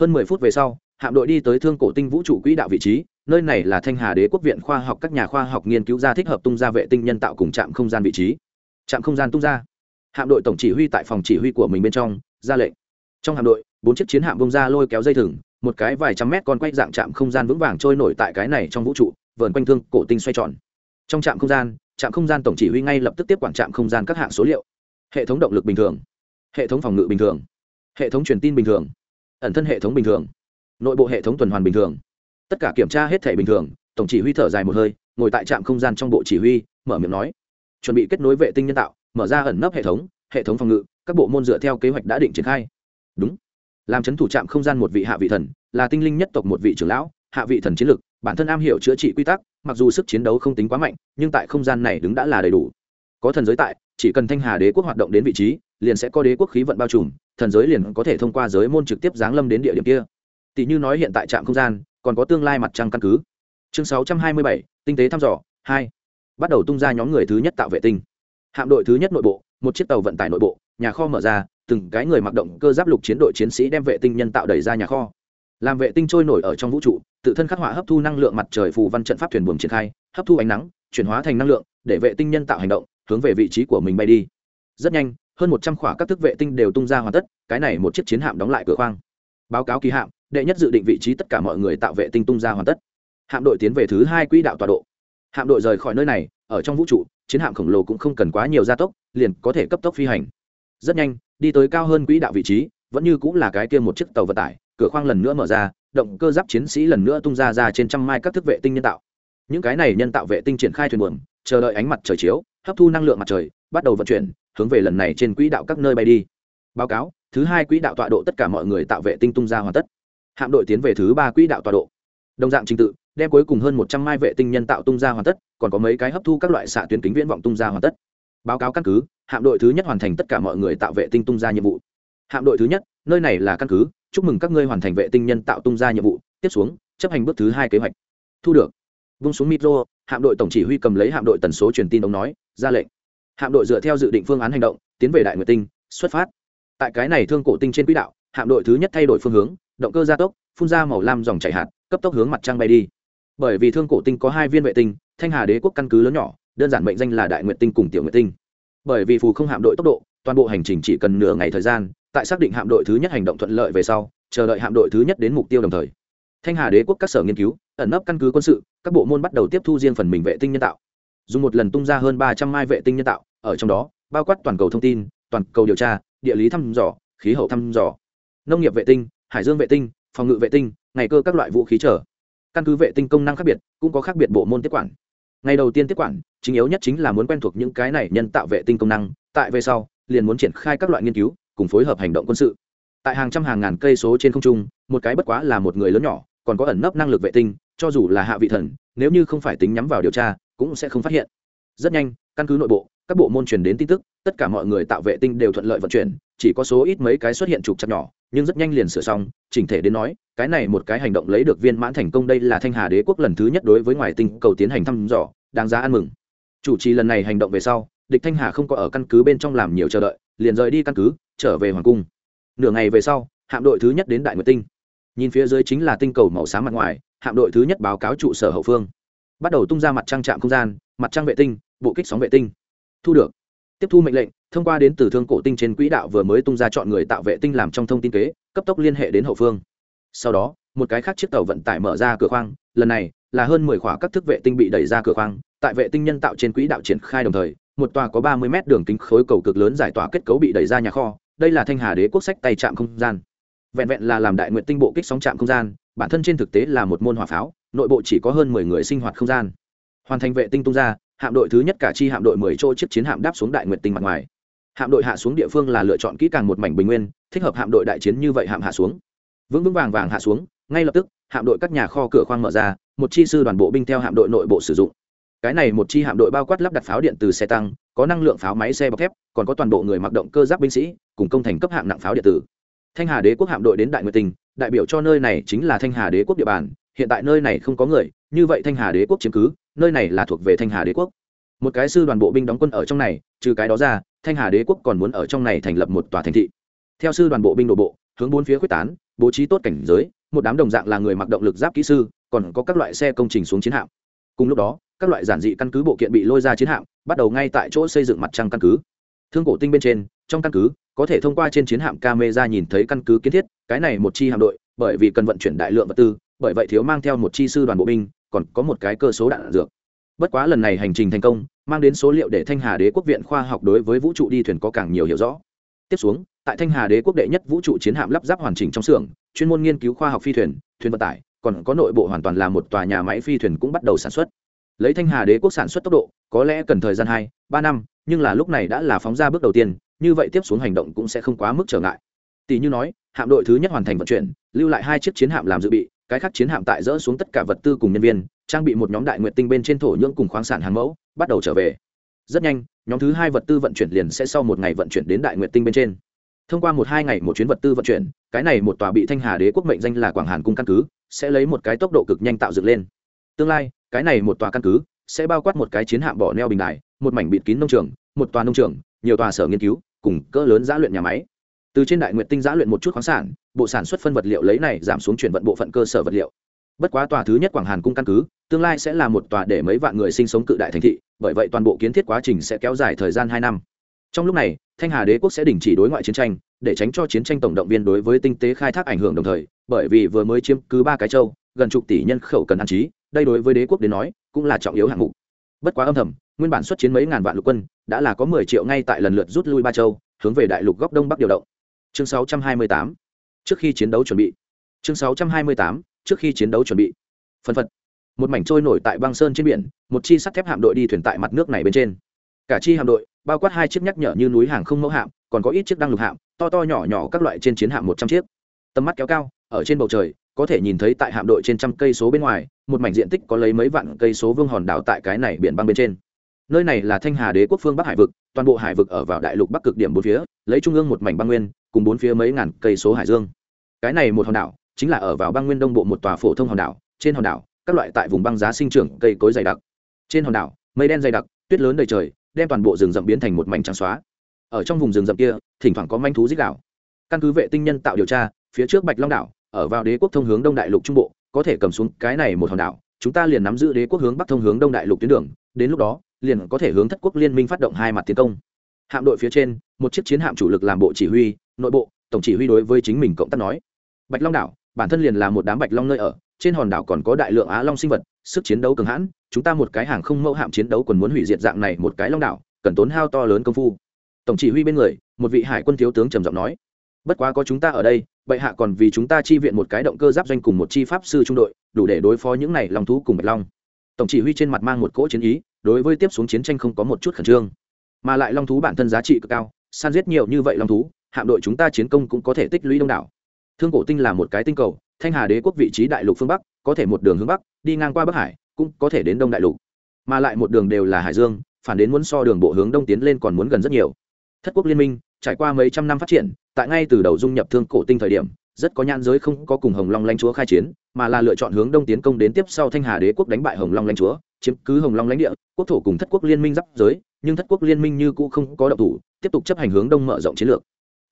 Hơn mười phút về sau, hạm đội đi tới thương cổ tinh vũ trụ quỹ đạo vị trí, nơi này là thanh hà đế quốc viện khoa học các nhà khoa học nghiên cứu ra thích hợp tung ra vệ tinh nhân tạo cùng trạm không gian vị trí. Trạm không gian tung ra. Hạm đội tổng chỉ huy tại phòng chỉ huy của mình bên trong, ra lệnh. Trong hạm đội, bốn chiếc chiến hạm bông ra lôi kéo dây thừng, một cái vài trăm mét con quay dạng trạm không gian vững vàng trôi nổi tại cái này trong vũ trụ, vờn quanh thương cổ tinh xoay tròn trong trạm không gian, trạm không gian tổng chỉ huy ngay lập tức tiếp quản trạm không gian các hạng số liệu. Hệ thống động lực bình thường. Hệ thống phòng ngự bình thường. Hệ thống truyền tin bình thường. Ẩn thân hệ thống bình thường. Nội bộ hệ thống tuần hoàn bình thường. Tất cả kiểm tra hết thể bình thường, tổng chỉ huy thở dài một hơi, ngồi tại trạm không gian trong bộ chỉ huy, mở miệng nói. Chuẩn bị kết nối vệ tinh nhân tạo, mở ra ẩn nấp hệ thống hệ thống phòng ngự, các bộ môn dựa theo kế hoạch đã định triển khai. Đúng. Làm c h ấ n thủ trạm không gian một vị hạ vị thần, là tinh linh nhất tộc một vị trưởng lão, hạ vị thần chiến lực bản thân am hiểu chữa trị quy tắc mặc dù sức chiến đấu không tính quá mạnh nhưng tại không gian này đứng đã là đầy đủ. Có thần giới tại chỉ cần thanh hà đế quốc hoạt động đến vị trí liền sẽ có đế quốc khí vận bao trùm thần giới liền có thể thông qua giới môn trực tiếp giáng lâm đến địa điểm kia. Tỷ như nói hiện tại trạm không gian còn có tương lai mặt trăng căn cứ. Chương 627, tinh tế thăm dò hai. Bắt đầu tung ra nhóm người thứ nhất tạo vệ tinh. Hạm đội thứ nhất nội bộ một chiếc tàu vận tải nội bộ nhà kho mở ra từng cái người mặc động cơ giáp lục chiến đội chiến sĩ đem vệ tinh nhân tạo đẩy ra nhà kho làm vệ tinh trôi nổi ở trong vũ trụ, tự thân khắc họa hấp thu năng lượng mặt trời phù văn trận pháp thuyền buồm triển khai, hấp thu ánh nắng, chuyển hóa thành năng lượng, để vệ tinh nhân tạo hành động, hướng về vị trí của mình bay đi. Rất nhanh, hơn một trăm khỏa các thức vệ tinh đều tung ra hoàn tất, cái này một chiếc chiến hạm đóng lại cửa khoang. Báo cáo kỳ hạm, đệ nhất dự định vị trí tất cả mọi người tạo vệ tinh tung ra hoàn tất. Hạm đội tiến về thứ hai quỹ đạo tọa độ. Hạm đội rời khỏi nơi này, ở trong vũ trụ, chiến hạm khổng lồ cũng không cần quá nhiều gia tốc, liền có thể cấp tốc phi hành. Rất nhanh, đi tới cao hơn quỹ đạo vị trí, vẫn như cũng là cái kia một chiếc tàu vận tải cửa khoang lần nữa mở ra, động cơ giáp chiến sĩ lần nữa tung ra ra trên trăm mai các thức vệ tinh nhân tạo. Những cái này nhân tạo vệ tinh triển khai thuyền buồm, chờ đợi ánh mặt trời chiếu, hấp thu năng lượng mặt trời, bắt đầu vận chuyển, hướng về lần này trên quỹ đạo các nơi bay đi. Báo cáo, thứ hai quỹ đạo tọa độ tất cả mọi người tạo vệ tinh tung ra hoàn tất. Hạm đội tiến về thứ ba quỹ đạo tọa độ. Đồng dạng trình tự, đem cuối cùng hơn một trăm mai vệ tinh nhân tạo tung ra hoàn tất, còn có mấy cái hấp thu các loại xạ tuyến kính viễn vọng tung ra hoàn tất. Báo cáo căn cứ, hạm đội thứ nhất hoàn thành tất cả mọi người tạo vệ tinh tung ra nhiệm vụ. Hạm đội thứ nhất, nơi này là căn cứ chúc mừng các ngươi hoàn thành vệ tinh nhân tạo tung ra nhiệm vụ, tiếp xuống, chấp hành bước thứ hai kế hoạch. Thu được. Vung xuống micro, hạm đội tổng chỉ huy cầm lấy hạm đội tần số truyền tin ông nói, ra lệnh. Hạm đội dựa theo dự định phương án hành động, tiến về đại nguyệt tinh, xuất phát. Tại cái này thương cổ tinh trên quỹ đạo, hạm đội thứ nhất thay đổi phương hướng, động cơ gia tốc, phun ra màu lam dòng chảy hạt, cấp tốc hướng mặt trăng bay đi. Bởi vì thương cổ tinh có hai viên vệ tinh, thanh hà đế quốc căn cứ lớn nhỏ, đơn giản mệnh danh là đại nguyệt tinh cùng tiểu nguyệt tinh. Bởi vì phù không hạm đội tốc độ, toàn bộ hành trình chỉ cần nửa ngày thời gian tại xác định hạm đội thứ nhất hành động thuận lợi về sau, chờ đợi hạm đội thứ nhất đến mục tiêu đồng thời. Thanh hà đế quốc các sở nghiên cứu, ẩn nấp căn cứ quân sự, các bộ môn bắt đầu tiếp thu riêng phần mình vệ tinh nhân tạo. Dùng một lần tung ra hơn ba trăm mai vệ tinh nhân tạo, ở trong đó, bao quát toàn cầu thông tin, toàn cầu điều tra, địa lý thăm dò, khí hậu thăm dò, nông nghiệp vệ tinh, hải dương vệ tinh, phòng ngự vệ tinh, ngày cơ các loại vũ khí trở căn cứ vệ tinh công năng khác biệt, cũng có khác biệt bộ môn tiếp quản. Ngày đầu tiên tiếp quản, chính yếu nhất chính là muốn quen thuộc những cái này nhân tạo vệ tinh công năng, tại về sau, liền muốn triển khai các loại nghiên cứu cùng phối hợp hành động quân sự. Tại hàng trăm hàng ngàn cây số trên không trung, một cái bất quá là một người lớn nhỏ, còn có ẩn nấp năng lực vệ tinh, cho dù là hạ vị thần, nếu như không phải tính nhắm vào điều tra, cũng sẽ không phát hiện. Rất nhanh, căn cứ nội bộ, các bộ môn truyền đến tin tức, tất cả mọi người tạo vệ tinh đều thuận lợi vận chuyển, chỉ có số ít mấy cái xuất hiện trục chặt nhỏ, nhưng rất nhanh liền sửa xong, chỉnh thể đến nói, cái này một cái hành động lấy được viên mãn thành công đây là thanh hà đế quốc lần thứ nhất đối với ngoài tinh cầu tiến hành thăm dò, đáng giá ăn mừng. Chủ trì lần này hành động về sau địch thanh hà không có ở căn cứ bên trong làm nhiều chờ đợi, liền rời đi căn cứ, trở về hoàng cung. Nửa ngày về sau, hạm đội thứ nhất đến đại nguyệt tinh. Nhìn phía dưới chính là tinh cầu màu xám mặt ngoài, hạm đội thứ nhất báo cáo trụ sở hậu phương. Bắt đầu tung ra mặt trăng trạm không gian, mặt trăng vệ tinh, bộ kích sóng vệ tinh. Thu được. Tiếp thu mệnh lệnh, thông qua đến từ thương cổ tinh trên quỹ đạo vừa mới tung ra chọn người tạo vệ tinh làm trong thông tin kế, cấp tốc liên hệ đến hậu phương. Sau đó, một cái khác chiếc tàu vận tải mở ra cửa khoang, lần này là hơn mười khỏa các thức vệ tinh bị đẩy ra cửa khoang, tại vệ tinh nhân tạo trên quỹ đạo triển khai đồng thời một tòa có ba mươi mét đường kính khối cầu cực lớn giải tỏa kết cấu bị đẩy ra nhà kho, đây là thanh hà đế quốc sách tay trạm không gian. Vẹn vẹn là làm đại nguyện tinh bộ kích sóng trạm không gian, bản thân trên thực tế là một môn hỏa pháo, nội bộ chỉ có hơn mười người sinh hoạt không gian. Hoàn thành vệ tinh tung ra, hạm đội thứ nhất cả chi hạm đội mười chỗ chiếc chiến hạm đáp xuống đại nguyện tinh mặt ngoài. Hạm đội hạ xuống địa phương là lựa chọn kỹ càng một mảnh bình nguyên, thích hợp hạm đội đại chiến như vậy hạm hạ xuống. Vững vững vàng vàng hạ xuống, ngay lập tức, hạm đội các nhà kho cửa khoang mở ra, một chi sư đoàn bộ binh theo hạm đội nội bộ sử dụng cái này một chi hạm đội bao quát lắp đặt pháo điện từ xe tăng, có năng lượng pháo máy xe bọc thép, còn có toàn bộ người mặc động cơ giáp binh sĩ, cùng công thành cấp hạng nặng pháo điện tử. Thanh hà đế quốc hạm đội đến đại nguyệt tình, đại biểu cho nơi này chính là thanh hà đế quốc địa bàn, hiện tại nơi này không có người, như vậy thanh hà đế quốc chiếm cứ, nơi này là thuộc về thanh hà đế quốc. Một cái sư đoàn bộ binh đóng quân ở trong này, trừ cái đó ra, thanh hà đế quốc còn muốn ở trong này thành lập một tòa thành thị. Theo sư đoàn bộ binh đổ bộ, hướng bốn phía quyết tán, bố trí tốt cảnh giới, một đám đồng dạng là người mặc động lực giáp kỹ sư, còn có các loại xe công trình xuống chiến hạm. Cùng lúc đó các loại giản dị căn cứ bộ kiện bị lôi ra chiến hạm, bắt đầu ngay tại chỗ xây dựng mặt trăng căn cứ. Thương cổ tinh bên trên, trong căn cứ, có thể thông qua trên chiến hạm camera nhìn thấy căn cứ kiến thiết, cái này một chi hạm đội, bởi vì cần vận chuyển đại lượng vật tư, bởi vậy thiếu mang theo một chi sư đoàn bộ binh, còn có một cái cơ số đạn dược. Bất quá lần này hành trình thành công, mang đến số liệu để thanh hà đế quốc viện khoa học đối với vũ trụ đi thuyền có càng nhiều hiểu rõ. Tiếp xuống, tại thanh hà đế quốc đệ nhất vũ trụ chiến hạm lắp ráp hoàn chỉnh trong xưởng, chuyên môn nghiên cứu khoa học phi thuyền thuyền vận tải, còn có nội bộ hoàn toàn là một tòa nhà máy phi thuyền cũng bắt đầu sản xuất lấy thanh hà đế quốc sản xuất tốc độ, có lẽ cần thời gian hai, ba năm, nhưng là lúc này đã là phóng ra bước đầu tiên, như vậy tiếp xuống hành động cũng sẽ không quá mức trở ngại. Tỷ như nói, hạm đội thứ nhất hoàn thành vận chuyển, lưu lại hai chiếc chiến hạm làm dự bị, cái khác chiến hạm tại dỡ xuống tất cả vật tư cùng nhân viên, trang bị một nhóm đại nguyện tinh bên trên thổ nhưỡng cùng khoáng sản hàng mẫu, bắt đầu trở về. Rất nhanh, nhóm thứ hai vật tư vận chuyển liền sẽ sau một ngày vận chuyển đến đại nguyện tinh bên trên. Thông qua một hai ngày một chuyến vật tư vận chuyển, cái này một tòa bị thanh hà đế quốc mệnh danh là quảng hàn cung căn cứ, sẽ lấy một cái tốc độ cực nhanh tạo dựng lên. Tương lai cái này một tòa căn cứ sẽ bao quát một cái chiến hạm bỏ neo bình đài, một mảnh bịt kín nông trường, một tòa nông trường, nhiều tòa sở nghiên cứu, cùng cỡ lớn giã luyện nhà máy. Từ trên đại nguyện tinh giã luyện một chút khoáng sản, bộ sản xuất phân vật liệu lấy này giảm xuống chuyển vận bộ phận cơ sở vật liệu. Bất quá tòa thứ nhất quảng hàn cung căn cứ, tương lai sẽ là một tòa để mấy vạn người sinh sống cự đại thành thị, bởi vậy toàn bộ kiến thiết quá trình sẽ kéo dài thời gian hai năm. Trong lúc này, thanh hà đế quốc sẽ đình chỉ đối ngoại chiến tranh, để tránh cho chiến tranh tổng động viên đối với tinh tế khai thác ảnh hưởng đồng thời, bởi vì vừa mới chiếm cứ ba cái châu gần chục tỷ nhân khẩu cần ăn trí, đây đối với đế quốc đến nói, cũng là trọng yếu hạng mục. Bất quá âm thầm, nguyên bản xuất chiến mấy ngàn vạn lục quân, đã là có mười triệu ngay tại lần lượt rút lui ba châu, hướng về đại lục góc đông bắc điều động. Chương sáu trăm hai mươi tám, trước khi chiến đấu chuẩn bị. Chương sáu trăm hai mươi tám, trước khi chiến đấu chuẩn bị. Phân phật. Một mảnh trôi nổi tại băng sơn trên biển, một chi sắt thép hạm đội đi thuyền tại mặt nước này bên trên. Cả chi hạm đội, bao quát hai chiếc nhắc nhở như núi hàng không mẫu hạm, còn có ít chiếc đăng lục hạm, to to nhỏ nhỏ các loại trên chiến hạm một trăm chiếc. Tầm mắt kéo cao, ở trên bầu trời có thể nhìn thấy tại hạm đội trên trăm cây số bên ngoài, một mảnh diện tích có lấy mấy vạn cây số vương hòn đảo tại cái này biển băng bên trên. Nơi này là thanh hà đế quốc phương bắc hải vực, toàn bộ hải vực ở vào đại lục bắc cực điểm bốn phía, lấy trung ương một mảnh băng nguyên, cùng bốn phía mấy ngàn cây số hải dương. Cái này một hòn đảo, chính là ở vào băng nguyên đông bộ một tòa phổ thông hòn đảo, trên hòn đảo, các loại tại vùng băng giá sinh trưởng cây cối dày đặc. Trên hòn đảo, mây đen dày đặc, tuyết lớn đầy trời, đem toàn bộ rừng rậm biến thành một mảnh trắng xóa. Ở trong vùng rừng rậm kia, thỉnh thoảng có manh thú dích đảo căn cứ vệ tinh nhân tạo điều tra, phía trước bạch long đảo ở vào đế quốc thông hướng đông đại lục trung bộ, có thể cầm xuống cái này một hòn đảo, chúng ta liền nắm giữ đế quốc hướng bắc thông hướng đông đại lục tuyến đường, đến lúc đó, liền có thể hướng thất quốc liên minh phát động hai mặt tiến công. Hạm đội phía trên, một chiếc chiến hạm chủ lực làm bộ chỉ huy, nội bộ, tổng chỉ huy đối với chính mình cộng tác nói, bạch long đảo, bản thân liền là một đám bạch long nơi ở, trên hòn đảo còn có đại lượng á long sinh vật, sức chiến đấu cường hãn, chúng ta một cái hàng không mẫu hạm chiến đấu còn muốn hủy diệt dạng này một cái long đảo, cần tốn hao to lớn công phu. Tổng chỉ huy bên người, một vị hải quân thiếu tướng trầm giọng nói bất quá có chúng ta ở đây, bệ hạ còn vì chúng ta chi viện một cái động cơ giáp doanh cùng một chi pháp sư trung đội, đủ để đối phó những này long thú cùng bạch long. Tổng chỉ huy trên mặt mang một cỗ chiến ý, đối với tiếp xuống chiến tranh không có một chút khẩn trương. Mà lại long thú bản thân giá trị cực cao, san giết nhiều như vậy long thú, hạm đội chúng ta chiến công cũng có thể tích lũy đông đảo. Thương cổ tinh là một cái tinh cầu, thanh hà đế quốc vị trí đại lục phương bắc, có thể một đường hướng bắc, đi ngang qua bắc hải, cũng có thể đến đông đại lục. Mà lại một đường đều là hải dương, phản đến muốn so đường bộ hướng đông tiến lên còn muốn gần rất nhiều thất quốc liên minh, trải qua mấy trăm năm phát triển, tại ngay từ đầu dung nhập thương cổ tinh thời điểm, rất có nhãn giới không có cùng hồng long lãnh chúa khai chiến, mà là lựa chọn hướng đông tiến công đến tiếp sau thanh hà đế quốc đánh bại hồng long lãnh chúa, chiếm cứ hồng long lãnh địa, quốc thổ cùng thất quốc liên minh giáp giới, nhưng thất quốc liên minh như cũ không có động thủ, tiếp tục chấp hành hướng đông mở rộng chiến lược.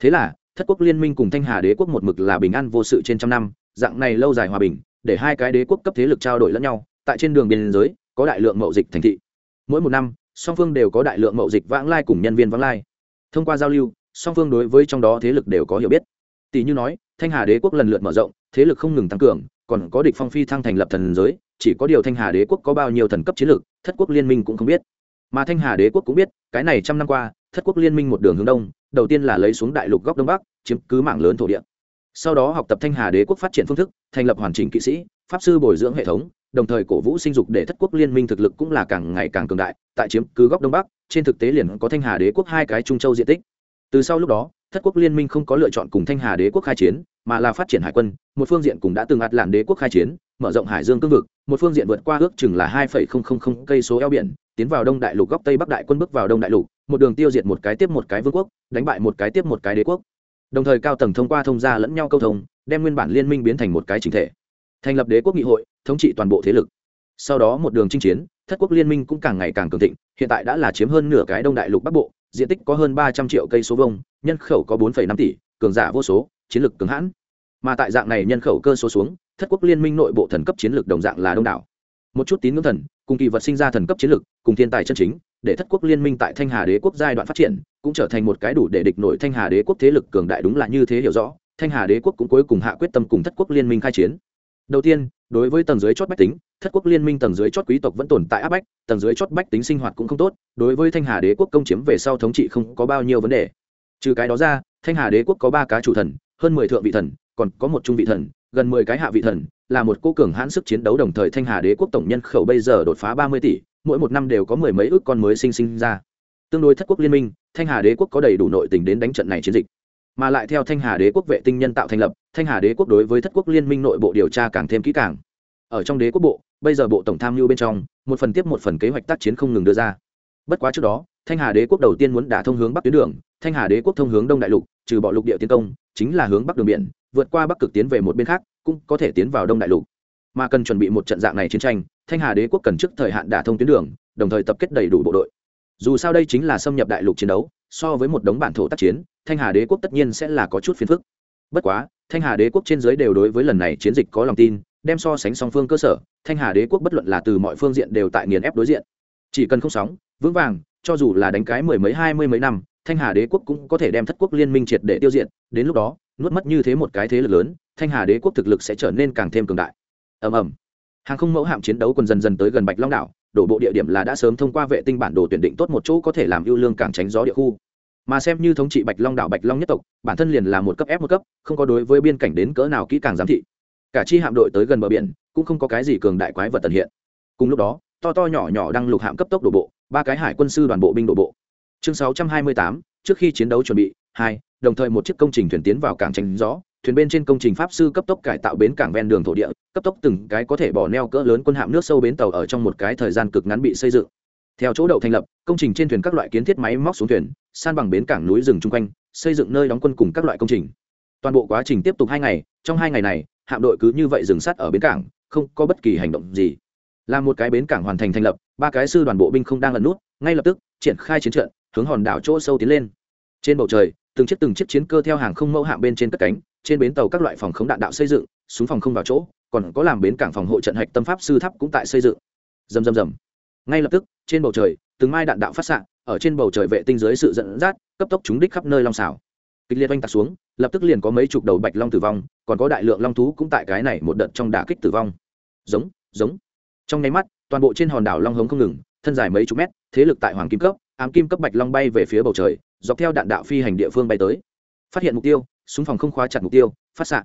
Thế là, thất quốc liên minh cùng thanh hà đế quốc một mực là bình an vô sự trên trăm năm, dạng này lâu dài hòa bình, để hai cái đế quốc cấp thế lực trao đổi lẫn nhau, tại trên đường biên giới, có đại lượng mậu dịch thành thị. Mỗi một năm, song phương đều có đại lượng mậu dịch vãng lai cùng nhân viên vãng lai thông qua giao lưu, song phương đối với trong đó thế lực đều có hiểu biết. Tỷ như nói, thanh hà đế quốc lần lượt mở rộng, thế lực không ngừng tăng cường, còn có địch phong phi thăng thành lập thần giới, chỉ có điều thanh hà đế quốc có bao nhiêu thần cấp chiến lược, thất quốc liên minh cũng không biết. Mà thanh hà đế quốc cũng biết, cái này trăm năm qua, thất quốc liên minh một đường hướng đông, đầu tiên là lấy xuống đại lục góc đông bắc, chiếm cứ mạng lớn thổ địa. Sau đó học tập thanh hà đế quốc phát triển phương thức, thành lập hoàn chỉnh kỵ sĩ, pháp sư bồi dưỡng hệ thống đồng thời cổ vũ sinh dục để thất quốc liên minh thực lực cũng là càng ngày càng cường đại, tại chiếm cứ góc đông bắc, trên thực tế liền có thanh hà đế quốc hai cái trung châu diện tích. Từ sau lúc đó, thất quốc liên minh không có lựa chọn cùng thanh hà đế quốc khai chiến, mà là phát triển hải quân, một phương diện cùng đã từng ạt làn đế quốc khai chiến, mở rộng hải dương cương vực, một phương diện vượt qua ước chừng là hai cây số eo biển, tiến vào đông đại lục góc tây bắc đại quân bước vào đông đại lục, một đường tiêu diệt một cái tiếp một cái vương quốc, đánh bại một cái tiếp một cái đế quốc. Đồng thời cao tầng thông qua thông gia lẫn nhau câu thông, đem nguyên bản liên minh biến thành một cái chính thể thành lập đế quốc nghị hội, thống trị toàn bộ thế lực. Sau đó một đường chinh chiến, thất quốc liên minh cũng càng ngày càng cường thịnh, hiện tại đã là chiếm hơn nửa cái đông đại lục bắc bộ, diện tích có hơn ba trăm triệu cây số vông nhân khẩu có bốn năm tỷ, cường giả vô số, chiến lược cứng hãn. Mà tại dạng này nhân khẩu cơ số xuống, thất quốc liên minh nội bộ thần cấp chiến lược đồng dạng là đông đảo. Một chút tín ngưỡng thần, cùng kỳ vật sinh ra thần cấp chiến lược, cùng thiên tài chân chính, để thất quốc liên minh tại thanh hà đế quốc giai đoạn phát triển, cũng trở thành một cái đủ để địch nổi thanh hà đế quốc thế lực cường đại đúng là như thế hiểu rõ. Thanh hà đế quốc cũng cuối cùng hạ quyết tâm cùng thất quốc liên minh khai chiến đầu tiên, đối với tầng dưới chót bách tính, thất quốc liên minh tầng dưới chót quý tộc vẫn tồn tại áp bách, tầng dưới chót bách tính sinh hoạt cũng không tốt, đối với thanh hà đế quốc công chiếm về sau thống trị không có bao nhiêu vấn đề. Trừ cái đó ra, thanh hà đế quốc có ba cá chủ thần, hơn mười thượng vị thần, còn có một trung vị thần, gần mười cái hạ vị thần, là một cô cường hãn sức chiến đấu đồng thời thanh hà đế quốc tổng nhân khẩu bây giờ đột phá ba mươi tỷ, mỗi một năm đều có mười mấy ước con mới sinh sinh ra. Tương đối thất quốc liên minh, thanh hà đế quốc có đầy đủ nội tình đến đánh trận này chiến dịch mà lại theo thanh hà đế quốc vệ tinh nhân tạo thành lập, thanh hà đế quốc đối với thất quốc liên minh nội bộ điều tra càng thêm kỹ càng. Ở trong đế quốc bộ, bây giờ bộ tổng tham mưu bên trong, một phần tiếp một phần kế hoạch tác chiến không ngừng đưa ra. Bất quá trước đó, thanh hà đế quốc đầu tiên muốn đả thông hướng bắc tuyến đường, thanh hà đế quốc thông hướng đông đại lục, trừ bỏ lục địa tiến công, chính là hướng bắc đường biển, vượt qua bắc cực tiến về một bên khác, cũng có thể tiến vào đông đại lục. Mà cần chuẩn bị một trận dạng này chiến tranh, thanh hà đế quốc cần trước thời hạn đả thông tuyến đường, đồng thời tập kết đầy đủ bộ đội. Dù sao đây chính là xâm nhập đại lục chiến đấu, so với một đống bản thổ tác chiến thanh hà đế quốc tất nhiên sẽ là có chút phiền phức. Bất quá, thanh hà đế quốc trên giới đều đối với lần này chiến dịch có lòng tin, đem so sánh song phương cơ sở, thanh hà đế quốc bất luận là từ mọi phương diện đều tại nghiền ép đối diện. Chỉ cần không sóng, vững vàng, cho dù là đánh cái mười mấy, hai mươi mấy năm, thanh hà đế quốc cũng có thể đem thất quốc liên minh triệt để tiêu diệt, đến lúc đó, nuốt mất như thế một cái thế lực lớn, thanh hà đế quốc thực lực sẽ trở nên càng thêm cường đại. Ầm ầm. Hàng không mẫu hạm chiến đấu còn dần dần tới gần bạch long đảo, đổ bộ địa điểm là đã sớm thông qua vệ tinh bản đồ tuyển định tốt một chỗ có thể làm ưu lương càng tránh gió địa khu mà xem như thống trị bạch long đảo bạch long nhất tộc, bản thân liền là một cấp ép một cấp, không có đối với biên cảnh đến cỡ nào kỹ càng giám thị. Cả chi hạm đội tới gần bờ biển, cũng không có cái gì cường đại quái vật tận hiện. Cùng lúc đó, to to nhỏ nhỏ đang lục hạm cấp tốc đổ bộ, ba cái hải quân sư đoàn bộ binh đổ bộ. Chương sáu trăm hai mươi tám, trước khi chiến đấu chuẩn bị, hai, đồng thời một chiếc công trình thuyền tiến vào cảng tránh gió, thuyền bên trên công trình pháp sư cấp tốc cải tạo bến cảng ven đường thổ địa, cấp tốc từng cái có thể bỏ neo cỡ lớn quân hạm nước sâu bến tàu ở trong một cái thời gian cực ngắn bị xây dựng theo chỗ đậu thành lập, công trình trên thuyền các loại kiến thiết máy móc xuống thuyền, san bằng bến cảng núi rừng chung quanh, xây dựng nơi đóng quân cùng các loại công trình. Toàn bộ quá trình tiếp tục hai ngày, trong hai ngày này, hạm đội cứ như vậy dừng sắt ở bến cảng, không có bất kỳ hành động gì. Là một cái bến cảng hoàn thành thành lập, ba cái sư đoàn bộ binh không đang lật nút, ngay lập tức, triển khai chiến trận, hướng hòn đảo chỗ sâu tiến lên. Trên bầu trời, từng chiếc từng chiếc chiến cơ theo hàng không mẫu hạm bên trên cất cánh, trên bến tàu các loại phòng khống đạn đạo xây dựng, súng phòng không vào chỗ, còn có làm bến cảng phòng hộ trận hạch tâm pháp sư tháp cũng tại xây dựng. Dầm dầm dầm ngay lập tức, trên bầu trời, từng mai đạn đạo phát xạ, ở trên bầu trời vệ tinh dưới sự dẫn dắt, cấp tốc chúng đích khắp nơi long xảo. Kịch liệt oanh tạc xuống, lập tức liền có mấy chục đầu bạch long tử vong, còn có đại lượng long thú cũng tại cái này một đợt trong đả kích tử vong. Giống giống. Trong nháy mắt, toàn bộ trên hòn đảo long hống không ngừng, thân dài mấy chục mét, thế lực tại hoàng kim cấp, ám kim cấp bạch long bay về phía bầu trời, dọc theo đạn đạo phi hành địa phương bay tới. Phát hiện mục tiêu, súng phòng không khóa chặt mục tiêu, phát xạ.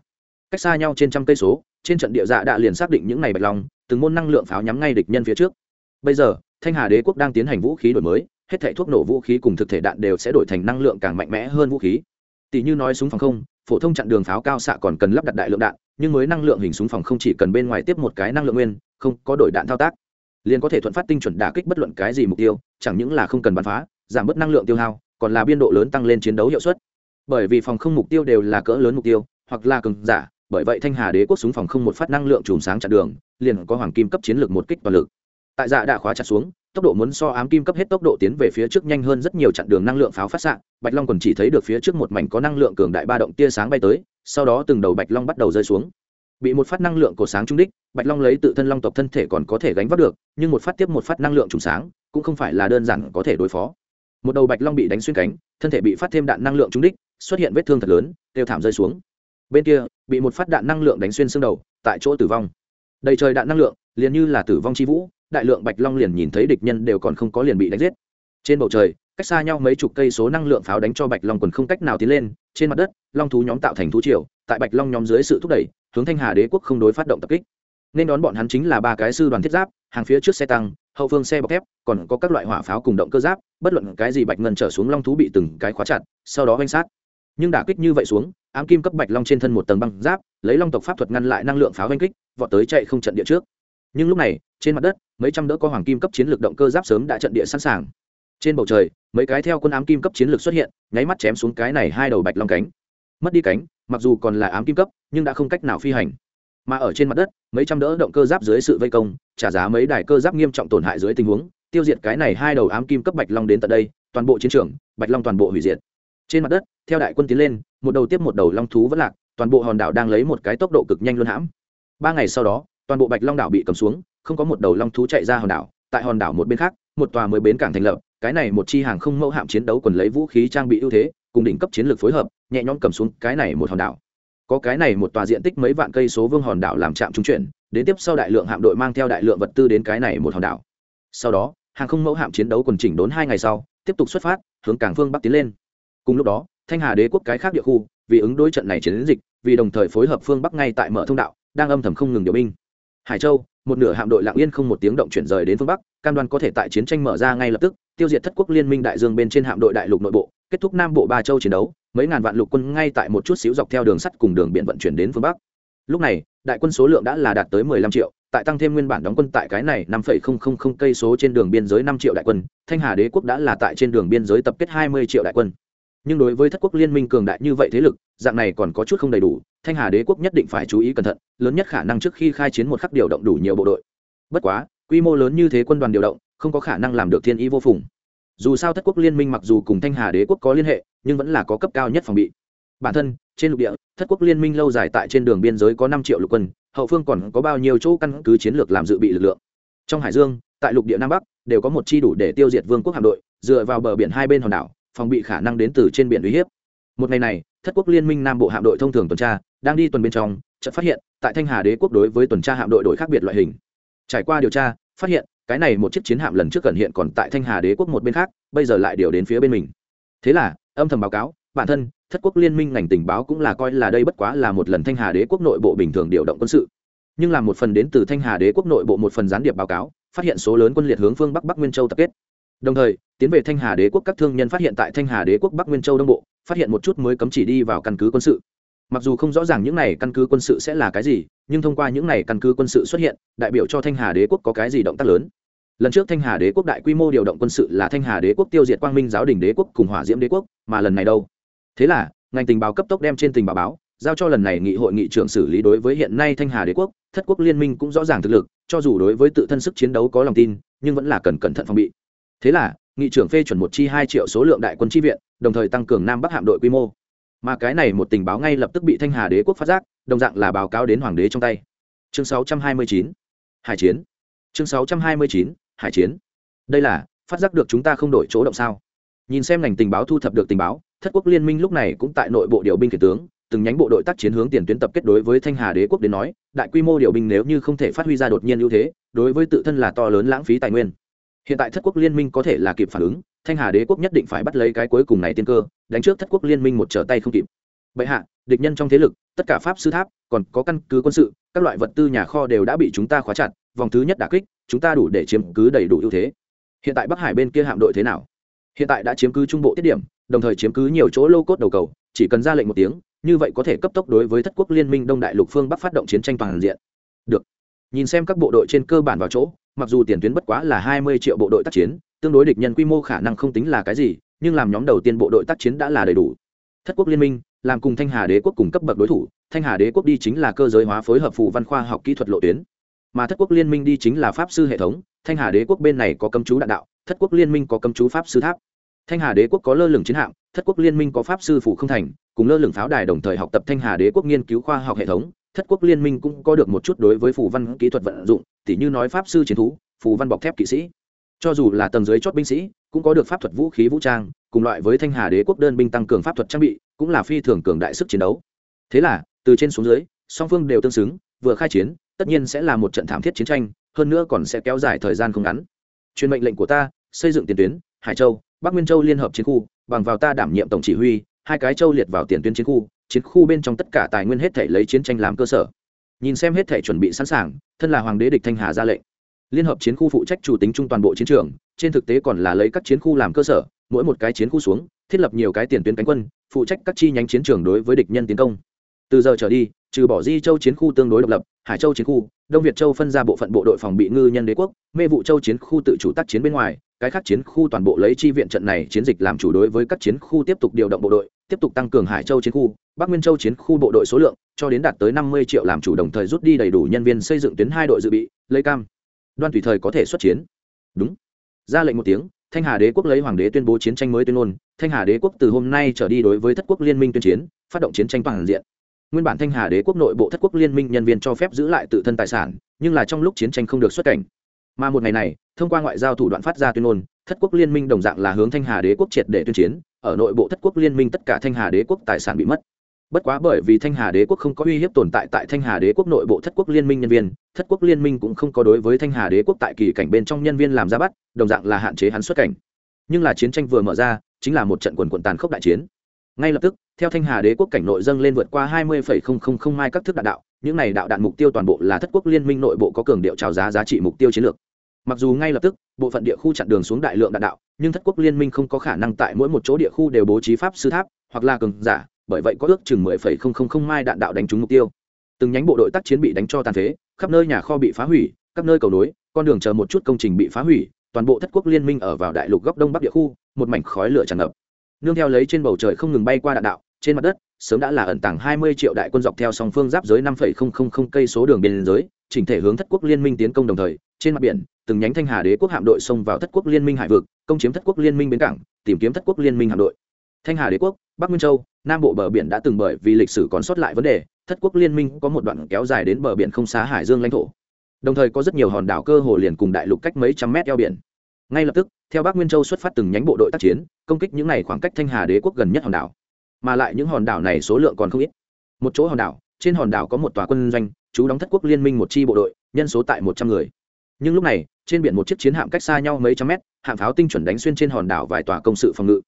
Cách xa nhau trên trăm cây số, trên trận địa dạ đã liền xác định những này bạch long, từng môn năng lượng pháo nhắm ngay địch nhân phía trước bây giờ, thanh hà đế quốc đang tiến hành vũ khí đổi mới, hết thảy thuốc nổ vũ khí cùng thực thể đạn đều sẽ đổi thành năng lượng càng mạnh mẽ hơn vũ khí. Tỷ như nói súng phòng không, phổ thông chặn đường pháo cao xạ còn cần lắp đặt đại lượng đạn, nhưng mới năng lượng hình súng phòng không chỉ cần bên ngoài tiếp một cái năng lượng nguyên, không có đổi đạn thao tác. Liền có thể thuận phát tinh chuẩn đả kích bất luận cái gì mục tiêu, chẳng những là không cần bắn phá, giảm bớt năng lượng tiêu hao, còn là biên độ lớn tăng lên chiến đấu hiệu suất. Bởi vì phòng không mục tiêu đều là cỡ lớn mục tiêu, hoặc là cường giả, bởi vậy thanh hà đế quốc súng phòng không một phát năng lượng chùm sáng chặn đường, liền có hoàng kim cấp chiến lược một kích toàn lực tại dạ đã khóa chặt xuống, tốc độ muốn so ám kim cấp hết tốc độ tiến về phía trước nhanh hơn rất nhiều chặn đường năng lượng pháo phát xạ. Bạch long còn chỉ thấy được phía trước một mảnh có năng lượng cường đại ba động tia sáng bay tới, sau đó từng đầu bạch long bắt đầu rơi xuống. Bị một phát năng lượng cổ sáng trung đích, bạch long lấy tự thân long tộc thân thể còn có thể gánh vác được, nhưng một phát tiếp một phát năng lượng trùng sáng, cũng không phải là đơn giản có thể đối phó. Một đầu bạch long bị đánh xuyên cánh, thân thể bị phát thêm đạn năng lượng trúng đích, xuất hiện vết thương thật lớn đều thảm rơi xuống. Bên kia, bị một phát đạn năng lượng đánh xuyên xương đầu, tại chỗ tử vong. Đầy trời đạn năng lượng, liền như là tử vong chi vũ đại lượng bạch long liền nhìn thấy địch nhân đều còn không có liền bị đánh giết. Trên bầu trời, cách xa nhau mấy chục cây số năng lượng pháo đánh cho bạch long quần không cách nào tiến lên, trên mặt đất, long thú nhóm tạo thành thú triều, tại bạch long nhóm dưới sự thúc đẩy, hướng thanh hà đế quốc không đối phát động tập kích. Nên đón bọn hắn chính là ba cái sư đoàn thiết giáp, hàng phía trước xe tăng, hậu phương xe bọc thép, còn có các loại hỏa pháo cùng động cơ giáp, bất luận cái gì bạch ngân trở xuống long thú bị từng cái khóa chặt, sau đó oanh sát. Nhưng đả kích như vậy xuống, ám kim cấp bạch long trên thân một tầng băng giáp, lấy long tộc pháp thuật ngăn lại năng lượng pháo oanh kích, vọt tới chạy không trận địa trước nhưng lúc này, trên mặt đất, mấy trăm đỡ có hoàng kim cấp chiến lược động cơ giáp sớm đã trận địa sẵn sàng. Trên bầu trời, mấy cái theo quân ám kim cấp chiến lược xuất hiện, nháy mắt chém xuống cái này hai đầu bạch long cánh. Mất đi cánh, mặc dù còn là ám kim cấp, nhưng đã không cách nào phi hành. Mà ở trên mặt đất, mấy trăm đỡ động cơ giáp dưới sự vây công, trả giá mấy đài cơ giáp nghiêm trọng tổn hại dưới tình huống, tiêu diệt cái này hai đầu ám kim cấp bạch long đến tận đây, toàn bộ chiến trường, bạch long toàn bộ hủy diệt. Trên mặt đất, theo đại quân tiến lên, một đầu tiếp một đầu long thú vẫn lạc, toàn bộ hòn đảo đang lấy một cái tốc độ cực nhanh luân hãm. Ba ngày sau đó toàn bộ bạch long đảo bị cầm xuống, không có một đầu long thú chạy ra hòn đảo, tại hòn đảo một bên khác, một tòa mới bến cảng thành lập, cái này một chi hàng không mẫu hạm chiến đấu quần lấy vũ khí trang bị ưu thế, cùng đỉnh cấp chiến lược phối hợp, nhẹ nhõm cầm xuống cái này một hòn đảo. Có cái này một tòa diện tích mấy vạn cây số vương hòn đảo làm trạm trung chuyển, đến tiếp sau đại lượng hạm đội mang theo đại lượng vật tư đến cái này một hòn đảo. Sau đó, hàng không mẫu hạm chiến đấu quần chỉnh đốn hai ngày sau, tiếp tục xuất phát, hướng cảng phương bắc tiến lên. Cùng lúc đó, thanh hà đế quốc cái khác địa khu, vì ứng đối trận này chiến dịch, vì đồng thời phối hợp phương bắc ngay tại mở thông đạo, đang âm thầm không ngừng điều binh hải châu, một nửa hạm đội lạng yên không một tiếng động chuyển rời đến phương bắc, cam đoan có thể tại chiến tranh mở ra ngay lập tức, tiêu diệt thất quốc liên minh đại dương bên trên hạm đội đại lục nội bộ, kết thúc nam bộ ba châu chiến đấu, mấy ngàn vạn lục quân ngay tại một chút xíu dọc theo đường sắt cùng đường biển vận chuyển đến phương bắc. Lúc này, đại quân số lượng đã là đạt tới mười lăm triệu, tại tăng thêm nguyên bản đóng quân tại cái này năm phẩy không không không cây số trên đường biên giới năm triệu đại quân, thanh hà đế quốc đã là tại trên đường biên giới tập kết hai mươi triệu đại quân nhưng đối với thất quốc liên minh cường đại như vậy thế lực, dạng này còn có chút không đầy đủ, thanh hà đế quốc nhất định phải chú ý cẩn thận, lớn nhất khả năng trước khi khai chiến một khắc điều động đủ nhiều bộ đội. Bất quá, quy mô lớn như thế quân đoàn điều động, không có khả năng làm được thiên ý vô phùng. Dù sao thất quốc liên minh mặc dù cùng thanh hà đế quốc có liên hệ, nhưng vẫn là có cấp cao nhất phòng bị. Bản thân, trên lục địa, thất quốc liên minh lâu dài tại trên đường biên giới có năm triệu lục quân, hậu phương còn có bao nhiêu chỗ căn cứ chiến lược làm dự bị lực lượng. Trong hải dương, tại lục địa nam bắc, đều có một chi đủ để tiêu diệt vương quốc hạm đội, dựa vào bờ biển hai bên hòn đảo phòng bị khả năng đến từ trên biển uy hiếp. Một ngày này, thất quốc liên minh nam bộ hạm đội thông thường tuần tra, đang đi tuần bên trong, chợt phát hiện, tại thanh hà đế quốc đối với tuần tra hạm đội đội khác biệt loại hình. Trải qua điều tra, phát hiện, cái này một chiếc chiến hạm lần trước gần hiện còn tại thanh hà đế quốc một bên khác, bây giờ lại điều đến phía bên mình. Thế là, âm thầm báo cáo, bản thân, thất quốc liên minh ngành tình báo cũng là coi là đây bất quá là một lần thanh hà đế quốc nội bộ bình thường điều động quân sự. Nhưng là một phần đến từ thanh hà đế quốc nội bộ một phần gián điệp báo cáo, phát hiện số lớn quân liệt hướng phương bắc bắc nguyên châu tập kết. Đồng thời tiến về thanh hà đế quốc, các thương nhân phát hiện tại thanh hà đế quốc bắc nguyên châu đông bộ, phát hiện một chút mới cấm chỉ đi vào căn cứ quân sự. Mặc dù không rõ ràng những này căn cứ quân sự sẽ là cái gì, nhưng thông qua những này căn cứ quân sự xuất hiện, đại biểu cho thanh hà đế quốc có cái gì động tác lớn. Lần trước thanh hà đế quốc đại quy mô điều động quân sự là thanh hà đế quốc tiêu diệt quang minh giáo đình đế quốc cùng hỏa diễm đế quốc, mà lần này đâu? Thế là, ngành tình báo cấp tốc đem trên tình báo báo, giao cho lần này nghị hội nghị trưởng xử lý đối với hiện nay thanh hà đế quốc, thất quốc liên minh cũng rõ ràng thực lực, cho dù đối với tự thân sức chiến đấu có lòng tin, nhưng vẫn là cần cẩn thận phòng bị. Thế là nghị trưởng phê chuẩn một chi hai triệu số lượng đại quân tri viện, đồng thời tăng cường nam bắc hạm đội quy mô. Mà cái này một tình báo ngay lập tức bị thanh hà đế quốc phát giác, đồng dạng là báo cáo đến hoàng đế trong tay. Chương 629. hải chiến. Chương 629. hải chiến. Đây là, phát giác được chúng ta không đổi chỗ động sao? Nhìn xem ngành tình báo thu thập được tình báo, thất quốc liên minh lúc này cũng tại nội bộ điều binh kể tướng, từng nhánh bộ đội tác chiến hướng tiền tuyến tập kết đối với thanh hà đế quốc đến nói, đại quy mô điều binh nếu như không thể phát huy ra đột nhiên ưu thế, đối với tự thân là to lớn lãng phí tài nguyên hiện tại thất quốc liên minh có thể là kịp phản ứng, thanh hà đế quốc nhất định phải bắt lấy cái cuối cùng này tiên cơ, đánh trước thất quốc liên minh một trở tay không kịp. Bệ hạ, địch nhân trong thế lực, tất cả pháp sư tháp, còn có căn cứ quân sự, các loại vật tư nhà kho đều đã bị chúng ta khóa chặt, vòng thứ nhất đà kích, chúng ta đủ để chiếm cứ đầy đủ ưu thế. Hiện tại bắc hải bên kia hạm đội thế nào? Hiện tại đã chiếm cứ trung bộ tiết điểm, đồng thời chiếm cứ nhiều chỗ lô cốt đầu cầu, chỉ cần ra lệnh một tiếng, như vậy có thể cấp tốc đối với thất quốc liên minh đông đại lục phương bắc phát động chiến tranh toàn diện. Được. Nhìn xem các bộ đội trên cơ bản vào chỗ mặc dù tiền tuyến bất quá là hai mươi triệu bộ đội tác chiến, tương đối địch nhân quy mô khả năng không tính là cái gì, nhưng làm nhóm đầu tiên bộ đội tác chiến đã là đầy đủ. Thất quốc liên minh, làm cùng thanh hà đế quốc cùng cấp bậc đối thủ, thanh hà đế quốc đi chính là cơ giới hóa phối hợp phù văn khoa học kỹ thuật lộ tuyến. Mà thất quốc liên minh đi chính là pháp sư hệ thống, thanh hà đế quốc bên này có cấm chú đạn đạo, thất quốc liên minh có cấm chú pháp sư tháp. Thanh hà đế quốc có lơ lửng chiến hạm, thất quốc liên minh có pháp sư phủ không thành, cùng lơ lửng pháo đài đồng thời học tập thanh hà đế quốc nghiên cứu khoa học hệ thống, thất quốc liên minh cũng có được một chút đối với phụ văn kỹ thuật vận dụng tỉ như nói pháp sư chiến thú, phù văn bọc thép kỵ sĩ. Cho dù là tầng dưới chót binh sĩ, cũng có được pháp thuật vũ khí vũ trang, cùng loại với thanh hà đế quốc đơn binh tăng cường pháp thuật trang bị, cũng là phi thường cường đại sức chiến đấu. Thế là, từ trên xuống dưới, song phương đều tương xứng, vừa khai chiến, tất nhiên sẽ là một trận thảm thiết chiến tranh, hơn nữa còn sẽ kéo dài thời gian không ngắn. Truyền mệnh lệnh của ta, xây dựng tiền tuyến, hải châu, bắc nguyên châu liên hợp chiến khu, bằng vào ta đảm nhiệm tổng chỉ huy, hai cái châu liệt vào tiền tuyến chiến khu chiến khu bên trong tất cả tài nguyên hết thể lấy chiến tranh làm cơ sở nhìn xem hết thể chuẩn bị sẵn sàng, thân là hoàng đế địch thanh hà ra lệnh. Liên hợp chiến khu phụ trách chủ tính chung toàn bộ chiến trường, trên thực tế còn là lấy các chiến khu làm cơ sở, mỗi một cái chiến khu xuống, thiết lập nhiều cái tiền tuyến cánh quân, phụ trách các chi nhánh chiến trường đối với địch nhân tiến công. Từ giờ trở đi, trừ bỏ di châu chiến khu tương đối độc lập, hải châu chiến khu, đông việt châu phân ra bộ phận bộ đội phòng bị ngư nhân đế quốc, mê vụ châu chiến khu tự chủ tác chiến bên ngoài cái khác chiến khu toàn bộ lấy chi viện trận này chiến dịch làm chủ đối với các chiến khu tiếp tục điều động bộ đội, tiếp tục tăng cường hải châu chiến khu, bắc nguyên châu chiến khu bộ đội số lượng, cho đến đạt tới năm mươi triệu làm chủ đồng thời rút đi đầy đủ nhân viên xây dựng tuyến hai đội dự bị, lấy cam. Đoan tùy thời có thể xuất chiến. Đúng. Ra lệnh một tiếng, thanh hà đế quốc lấy hoàng đế tuyên bố chiến tranh mới tuyên ngôn. Thanh hà đế quốc từ hôm nay trở đi đối với thất quốc liên minh tuyên chiến, phát động chiến tranh toàn diện. Nguyên bản thanh hà đế quốc nội bộ thất quốc liên minh nhân viên cho phép giữ lại tự thân tài sản, nhưng là trong lúc chiến tranh không được xuất cảnh mà một ngày này, thông qua ngoại giao thủ đoạn phát ra tuyên ngôn, thất quốc liên minh đồng dạng là hướng thanh hà đế quốc triệt để tuyên chiến, ở nội bộ thất quốc liên minh tất cả thanh hà đế quốc tài sản bị mất. Bất quá bởi vì thanh hà đế quốc không có uy hiếp tồn tại tại thanh hà đế quốc nội bộ thất quốc liên minh nhân viên, thất quốc liên minh cũng không có đối với thanh hà đế quốc tại kỳ cảnh bên trong nhân viên làm ra bắt, đồng dạng là hạn chế hắn xuất cảnh. Nhưng là chiến tranh vừa mở ra, chính là một trận quần quần tàn khốc đại chiến. Ngay lập tức, theo thanh hà đế quốc cảnh nội dâng lên vượt qua hai mươi mai các thức đạn đạo, những này đạo đạn mục tiêu toàn bộ là thất quốc liên minh nội bộ có cường điệu trào giá giá trị mục tiêu chiến lược mặc dù ngay lập tức bộ phận địa khu chặn đường xuống đại lượng đạn đạo nhưng thất quốc liên minh không có khả năng tại mỗi một chỗ địa khu đều bố trí pháp sư tháp hoặc là cường giả bởi vậy có ước chừng mười phẩy không không không mai đạn đạo đánh trúng mục tiêu. Từng nhánh bộ đội tác chiến bị đánh cho tàn phế khắp nơi nhà kho bị phá hủy các nơi cầu nối con đường chờ một chút công trình bị phá hủy toàn bộ thất quốc liên minh ở vào đại lục góc đông bắc địa khu một mảnh khói lửa tràn ngập. Nương theo lấy trên bầu trời không ngừng bay qua đạn đạo trên mặt đất sớm đã là ẩn tàng 20 triệu đại quân dọc theo song phương giáp giới 5.000 cây số đường biên giới, chỉnh thể hướng thất quốc liên minh tiến công đồng thời, trên mặt biển, từng nhánh thanh hà đế quốc hạm đội xông vào thất quốc liên minh hải vực, công chiếm thất quốc liên minh bến cảng, tìm kiếm thất quốc liên minh hạm đội. Thanh hà đế quốc, Bắc Nguyên Châu, Nam bộ bờ biển đã từng bởi vì lịch sử còn sót lại vấn đề, thất quốc liên minh có một đoạn kéo dài đến bờ biển không xa hải dương lãnh thổ. Đồng thời có rất nhiều hòn đảo cơ hồ liền cùng đại lục cách mấy trăm mét eo biển. Ngay lập tức, theo Bắc Nguyên Châu xuất phát từng nhánh bộ đội tác chiến, công kích những này khoảng cách Thanh Hà đế quốc gần nhất hòn đảo mà lại những hòn đảo này số lượng còn không ít một chỗ hòn đảo trên hòn đảo có một tòa quân doanh chú đóng thất quốc liên minh một chi bộ đội nhân số tại một trăm người nhưng lúc này, trên biển một chiếc chiến hạm cách xa nhau mấy trăm mét, hạm pháo tinh chuẩn đánh xuyên trên hòn đảo vài tòa công sự phòng ngự.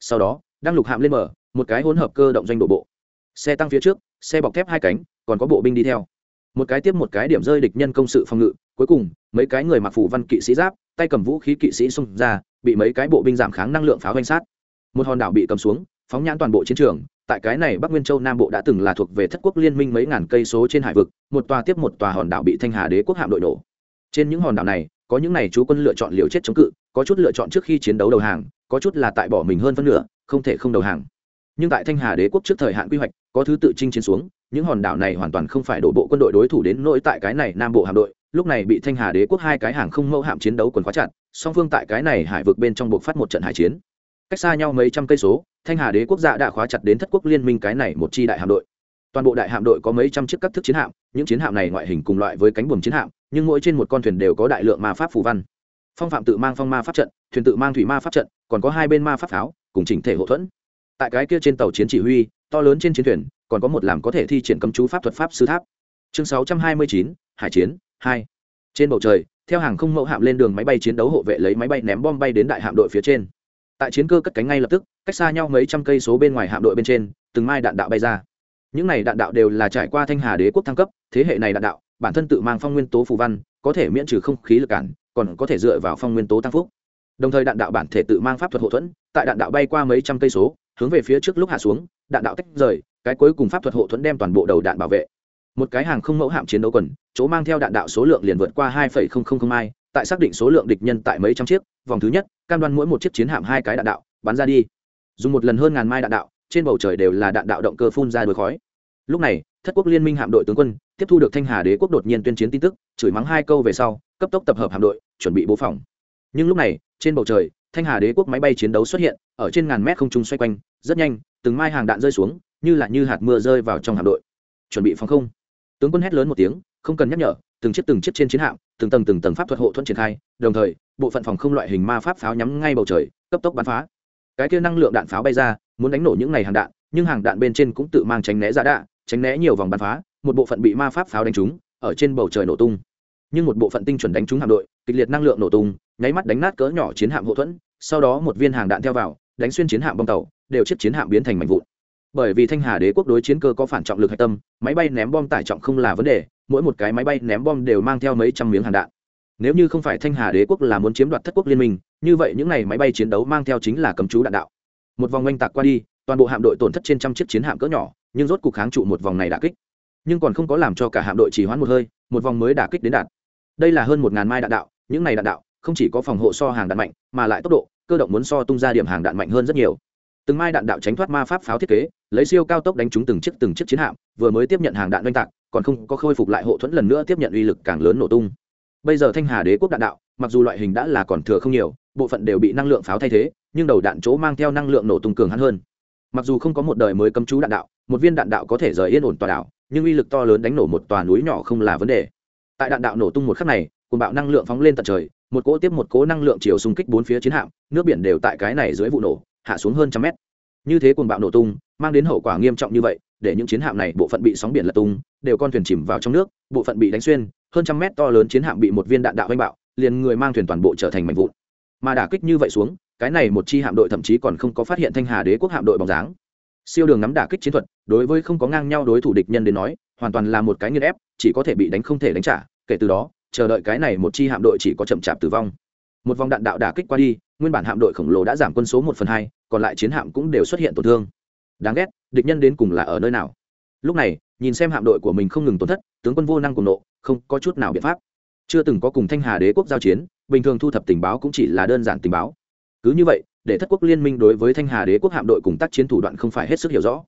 Sau đó, đang lục hạm lên mở một cái hỗn hợp cơ động doanh đổ bộ. Xe tăng phía trước, xe bọc thép hai cánh, còn có bộ binh đi theo. Một cái tiếp một cái điểm rơi địch nhân công sự phòng ngự, cuối cùng, mấy cái người mặc phủ văn kỵ sĩ giáp, tay cầm vũ khí kỵ sĩ xung ra, bị mấy cái bộ binh giảm kháng năng lượng pháo danh sát. Một hòn đảo bị cầm xuống, phóng nhãn toàn bộ chiến trường, tại cái này bắc nguyên châu nam bộ đã từng là thuộc về thất quốc liên minh mấy ngàn cây số trên hải vực, một tòa tiếp một tòa hòn đảo bị thanh hà đế quốc hạm đội nổ trên những hòn đảo này, có những này chú quân lựa chọn liều chết chống cự, có chút lựa chọn trước khi chiến đấu đầu hàng, có chút là tại bỏ mình hơn phân nửa, không thể không đầu hàng. Nhưng tại thanh hà đế quốc trước thời hạn quy hoạch, có thứ tự chinh chiến xuống, những hòn đảo này hoàn toàn không phải đổ bộ quân đội đối thủ đến nỗi tại cái này nam bộ hạm đội, lúc này bị thanh hà đế quốc hai cái hàng không mẫu hạm chiến đấu quần khóa chặt, song phương tại cái này hải vực bên trong buộc phát một trận hải chiến. Cách xa nhau mấy trăm cây số, thanh hà đế quốc gia đã khóa chặt đến thất quốc liên minh cái này một chi đại hạm đội toàn bộ đại hạm đội có mấy trăm chiếc các thức chiến hạm những chiến hạm này ngoại hình cùng loại với cánh buồm chiến hạm nhưng mỗi trên một con thuyền đều có đại lượng ma pháp phù văn. Phong phạm tự mang phong ma pháp trận thuyền tự mang thủy ma pháp trận còn có hai bên ma pháp pháo cùng chỉnh thể hậu thuẫn. Tại cái kia trên tàu chiến chỉ huy to lớn trên chiến thuyền còn có một làm có thể thi triển cấm chú pháp thuật pháp sư tháp. Chương 629, hải chiến 2. trên bầu trời theo hàng không mẫu hạm lên đường máy bay chiến đấu hộ vệ lấy máy bay ném bom bay đến đại hạm đội phía trên. Tại chiến cơ cất cánh ngay lập tức cách xa nhau mấy trăm cây số bên ngoài hạm đội bên trên từng mai đạn đạo bay ra những này đạn đạo đều là trải qua thanh hà đế quốc thăng cấp, thế hệ này đạn đạo, bản thân tự mang phong nguyên tố phù văn, có thể miễn trừ không khí lực cản, còn có thể dựa vào phong nguyên tố tăng phúc. Đồng thời đạn đạo bản thể tự mang pháp thuật hậu thuẫn, tại đạn đạo bay qua mấy trăm cây số, hướng về phía trước lúc hạ xuống, đạn đạo tách rời, cái cuối cùng pháp thuật hộ thuẫn đem toàn bộ đầu đạn bảo vệ. Một cái hàng không mẫu hạm chiến đấu quần, chỗ mang theo đạn đạo số lượng liền vượt qua hai mai, tại xác định số lượng địch nhân tại mấy trăm chiếc, vòng thứ nhất, cam đoan mỗi một chiếc chiến hạm hai cái đạn đạo bắn ra đi. Dùng một lần hơn ngàn mai đạn đạo trên bầu trời đều là đạn đạo động cơ phun ra đôi khói. Lúc này, thất quốc liên minh hạm đội tướng quân tiếp thu được thanh hà đế quốc đột nhiên tuyên chiến tin tức, chửi mắng hai câu về sau, cấp tốc tập hợp hạm đội, chuẩn bị bố phòng. Nhưng lúc này, trên bầu trời, thanh hà đế quốc máy bay chiến đấu xuất hiện, ở trên ngàn mét không trung xoay quanh, rất nhanh, từng mai hàng đạn rơi xuống, như là như hạt mưa rơi vào trong hạm đội. Chuẩn bị phòng không. Tướng quân hét lớn một tiếng, không cần nhắc nhở, từng chiếc từng chiếc trên chiến hạm, từng tầng từng tầng pháp thuật hộ thuẫn triển khai, đồng thời, bộ phận phòng không loại hình ma pháp pháo nhắm ngay bầu trời, cấp tốc bắn phá cái kia năng lượng đạn pháo bay ra, muốn đánh nổ những ngày hàng đạn, nhưng hàng đạn bên trên cũng tự mang tránh né ra đạn, tránh né nhiều vòng bắn phá, một bộ phận bị ma pháp pháo đánh trúng, ở trên bầu trời nổ tung. Nhưng một bộ phận tinh chuẩn đánh trúng hạm đội, kịch liệt năng lượng nổ tung, nháy mắt đánh nát cỡ nhỏ chiến hạm hậu thuẫn, sau đó một viên hàng đạn theo vào, đánh xuyên chiến hạm bông tàu, đều chiếc chiến hạm biến thành mảnh vụn. Bởi vì thanh hà đế quốc đối chiến cơ có phản trọng lực hạch tâm, máy bay ném bom tải trọng không là vấn đề, mỗi một cái máy bay ném bom đều mang theo mấy trăm miếng hàng đạn nếu như không phải thanh hà đế quốc là muốn chiếm đoạt thất quốc liên minh, như vậy những n à y máy bay chiến đấu mang theo chính là cấm chú đạn đạo. Một vòng oanh tạc qua đi, toàn bộ hạm đội tổn thất trên trăm chiếc chiến hạm cỡ nhỏ, nhưng rốt cuộc kháng trụ một vòng này đã kích. Nhưng còn không có làm cho cả hạm đội chỉ hoãn một hơi, một vòng mới đả kích đến đạn. Đây là hơn một ngàn mai đạn đạo, những này đạn đạo không chỉ có phòng hộ so hàng đạn mạnh, mà lại tốc độ, cơ động muốn so tung ra điểm hàng đạn mạnh hơn rất nhiều. Từng mai đạn đạo tránh thoát ma pháp pháo thiết kế, lấy siêu cao tốc đánh trúng từng chiếc từng chiếc chiến hạm, vừa mới tiếp nhận hàng đạn oanh tạc, còn không có khôi phục lại hộ thuẫn lần nữa tiếp nhận uy lực càng lớn nổ tung bây giờ thanh hà đế quốc đạn đạo, mặc dù loại hình đã là còn thừa không nhiều, bộ phận đều bị năng lượng pháo thay thế, nhưng đầu đạn chỗ mang theo năng lượng nổ tung cường hắn hơn. Mặc dù không có một đời mới cấm chú đạn đạo, một viên đạn đạo có thể rời yên ổn tòa đảo, nhưng uy lực to lớn đánh nổ một tòa núi nhỏ không là vấn đề. Tại đạn đạo nổ tung một khắc này cùng bạo năng lượng phóng lên tận trời, một cỗ tiếp một cỗ năng lượng chiều xung kích bốn phía chiến hạm, nước biển đều tại cái này dưới vụ nổ, hạ xuống hơn trăm mét. Như thế cùng bạo nổ tung, mang đến hậu quả nghiêm trọng như vậy, để những chiến hạm này bộ phận bị sóng biển lật tung, đều con thuyền chìm vào trong nước, bộ phận bị đánh xuyên hơn trăm mét to lớn chiến hạm bị một viên đạn đạo oanh bạo, liền người mang thuyền toàn bộ trở thành mảnh vụn. Mà đả kích như vậy xuống, cái này một chi hạm đội thậm chí còn không có phát hiện thanh hà đế quốc hạm đội bóng dáng. Siêu đường nắm đả kích chiến thuật, đối với không có ngang nhau đối thủ địch nhân đến nói, hoàn toàn là một cái nghiên ép, chỉ có thể bị đánh không thể đánh trả, kể từ đó, chờ đợi cái này một chi hạm đội chỉ có chậm chạp tử vong. Một vòng đạn đạo đả kích qua đi, nguyên bản hạm đội khổng lồ đã giảm quân số một phần hai, còn lại chiến hạm cũng đều xuất hiện tổn thương. Đáng ghét, địch nhân đến cùng là ở nơi nào? Lúc này, nhìn xem hạm đội của mình không ngừng tổn thất, tướng quân vô năng cùng nộ không có chút nào biện pháp. Chưa từng có cùng thanh hà đế quốc giao chiến, bình thường thu thập tình báo cũng chỉ là đơn giản tình báo. Cứ như vậy, để thất quốc liên minh đối với thanh hà đế quốc hạm đội cùng tác chiến thủ đoạn không phải hết sức hiểu rõ.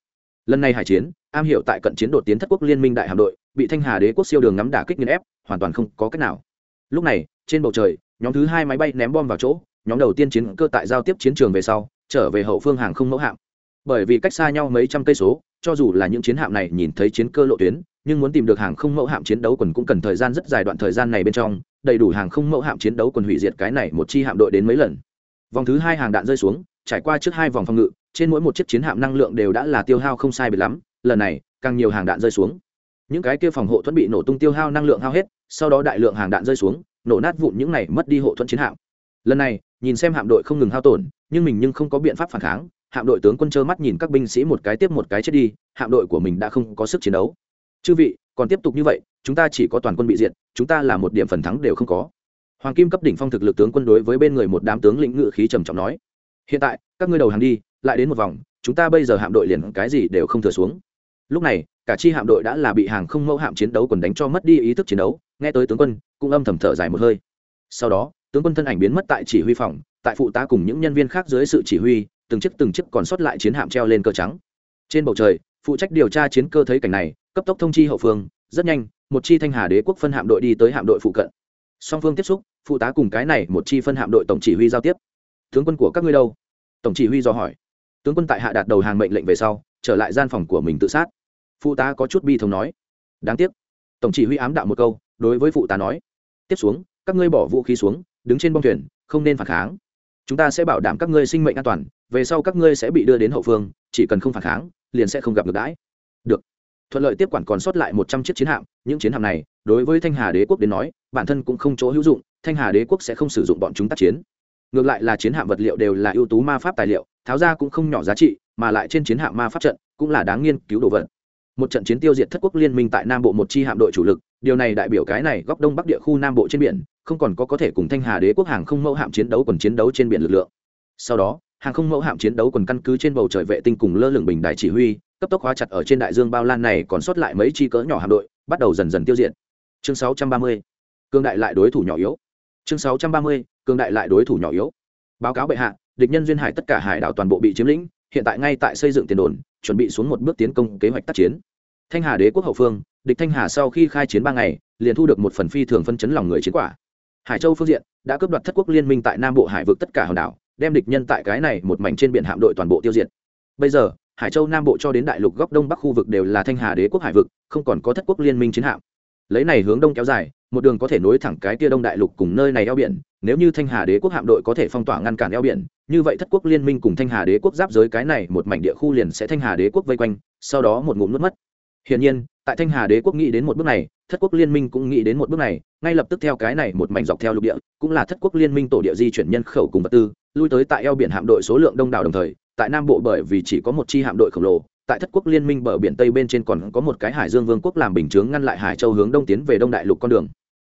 Lần này hải chiến, am hiểu tại cận chiến đột tiến thất quốc liên minh đại hạm đội, bị thanh hà đế quốc siêu đường ngắm đả kích nghiên ép, hoàn toàn không có cách nào. Lúc này, trên bầu trời, nhóm thứ hai máy bay ném bom vào chỗ, nhóm đầu tiên chiến cơ tại giao tiếp chiến trường về sau, trở về hậu phương hàng không mẫu hạm. Bởi vì cách xa nhau mấy trăm cây số, cho dù là những chiến hạm này nhìn thấy chiến cơ lộ tuyến nhưng muốn tìm được hàng không mẫu hạm chiến đấu quần cũng cần thời gian rất dài đoạn thời gian này bên trong, đầy đủ hàng không mẫu hạm chiến đấu quần hủy diệt cái này một chi hạm đội đến mấy lần. Vòng thứ hai hàng đạn rơi xuống, trải qua trước hai vòng phòng ngự, trên mỗi một chiếc chiến hạm năng lượng đều đã là tiêu hao không sai biệt lắm, lần này, càng nhiều hàng đạn rơi xuống. Những cái kia phòng hộ thuẫn bị nổ tung tiêu hao năng lượng hao hết, sau đó đại lượng hàng đạn rơi xuống, nổ nát vụn những này mất đi hộ thuẫn chiến hạm. Lần này, nhìn xem hạm đội không ngừng hao tổn, nhưng mình nhưng không có biện pháp phản kháng, hạm đội tướng quân trơ mắt nhìn các binh sĩ một cái tiếp một cái chết đi, hạm đội của mình đã không có sức chiến đấu chư vị, còn tiếp tục như vậy, chúng ta chỉ có toàn quân bị diệt, chúng ta là một điểm phần thắng đều không có. Hoàng kim cấp đỉnh phong thực lực tướng quân đối với bên người một đám tướng lĩnh ngự khí trầm trọng nói, hiện tại, các ngươi đầu hàng đi, lại đến một vòng, chúng ta bây giờ hạm đội liền cái gì đều không thừa xuống. Lúc này, cả chi hạm đội đã là bị hàng không mẫu hạm chiến đấu quần đánh cho mất đi ý thức chiến đấu, nghe tới tướng quân, cũng âm thầm thở dài một hơi. Sau đó, tướng quân thân ảnh biến mất tại chỉ huy phòng, tại phụ tá cùng những nhân viên khác dưới sự chỉ huy, từng chiếc từng chiếc còn sót lại chiến hạm treo lên cơ trắng. Trên bầu trời, phụ trách điều tra chiến cơ thấy cảnh này cấp tốc thông chi hậu phương, rất nhanh, một chi thanh hà đế quốc phân hạm đội đi tới hạm đội phụ cận. Song phương tiếp xúc, phụ tá cùng cái này một chi phân hạm đội tổng chỉ huy giao tiếp. Tướng quân của các ngươi đâu? Tổng chỉ huy do hỏi. Tướng quân tại hạ đạt đầu hàng mệnh lệnh về sau, trở lại gian phòng của mình tự sát. Phụ tá có chút bi thống nói. Đáng tiếc. Tổng chỉ huy ám đạo một câu, đối với phụ tá nói. Tiếp xuống, các ngươi bỏ vũ khí xuống, đứng trên bông thuyền, không nên phản kháng. Chúng ta sẽ bảo đảm các ngươi sinh mệnh an toàn, về sau các ngươi sẽ bị đưa đến hậu phương, chỉ cần không phản kháng, liền sẽ không gặp ngược đãi. Được thuận lợi tiếp quản còn sót lại một trăm chiếc chiến hạm, những chiến hạm này, đối với thanh hà đế quốc đến nói, bản thân cũng không chỗ hữu dụng, thanh hà đế quốc sẽ không sử dụng bọn chúng tác chiến. Ngược lại là chiến hạm vật liệu đều là ưu tú ma pháp tài liệu, tháo ra cũng không nhỏ giá trị, mà lại trên chiến hạm ma pháp trận cũng là đáng nghiên cứu đồ vật. Một trận chiến tiêu diệt thất quốc liên minh tại nam bộ một chi hạm đội chủ lực, điều này đại biểu cái này góc đông bắc địa khu nam bộ trên biển, không còn có có thể cùng thanh hà đế quốc hàng không mẫu hạm chiến đấu quần chiến đấu trên biển lực lượng. Sau đó, hàng không mẫu hạm chiến đấu quần căn cứ trên bầu trời vệ tinh cùng lơ lửng bình đại chỉ huy cấp tốc hóa chặt ở trên đại dương bao lan này còn sót lại mấy chi cỡ nhỏ hạm đội, bắt đầu dần dần tiêu diệt chương 630. cương đại lại đối thủ nhỏ yếu chương 630. cương đại lại đối thủ nhỏ yếu báo cáo bệ hạ, địch nhân duyên hải tất cả hải đảo toàn bộ bị chiếm lĩnh, hiện tại ngay tại xây dựng tiền đồn, chuẩn bị xuống một bước tiến công kế hoạch tác chiến thanh hà đế quốc hậu phương, địch thanh hà sau khi khai chiến ba ngày, liền thu được một phần phi thường phân chấn lòng người chiến quả hải châu phương diện, đã cướp đoạt thất quốc liên minh tại nam bộ hải vực tất cả hòn đảo, đem địch nhân tại cái này một mảnh trên biển hạm đội toàn bộ tiêu diệt bây giờ hải châu nam bộ cho đến đại lục góc đông bắc khu vực đều là thanh hà đế quốc hải vực, không còn có thất quốc liên minh chiến hạm. Lấy này hướng đông kéo dài, một đường có thể nối thẳng cái tia đông đại lục cùng nơi này eo biển, nếu như thanh hà đế quốc hạm đội có thể phong tỏa ngăn cản eo biển, như vậy thất quốc liên minh cùng thanh hà đế quốc giáp giới cái này một mảnh địa khu liền sẽ thanh hà đế quốc vây quanh, sau đó một ngụm nuốt mất. Hiển nhiên, tại thanh hà đế quốc nghĩ đến một bước này, thất quốc liên minh cũng nghĩ đến một bước này, ngay lập tức theo cái này một mảnh dọc theo lục địa, cũng là thất quốc liên minh tổ địa di chuyển nhân khẩu cùng vật tư, lui tới tại eo biển hạm đội số lượng đông đảo đồng thời tại nam bộ bởi vì chỉ có một chi hạm đội khổng lồ, tại thất quốc liên minh bờ biển tây bên trên còn có một cái hải dương vương quốc làm bình chướng ngăn lại hải châu hướng đông tiến về đông đại lục con đường.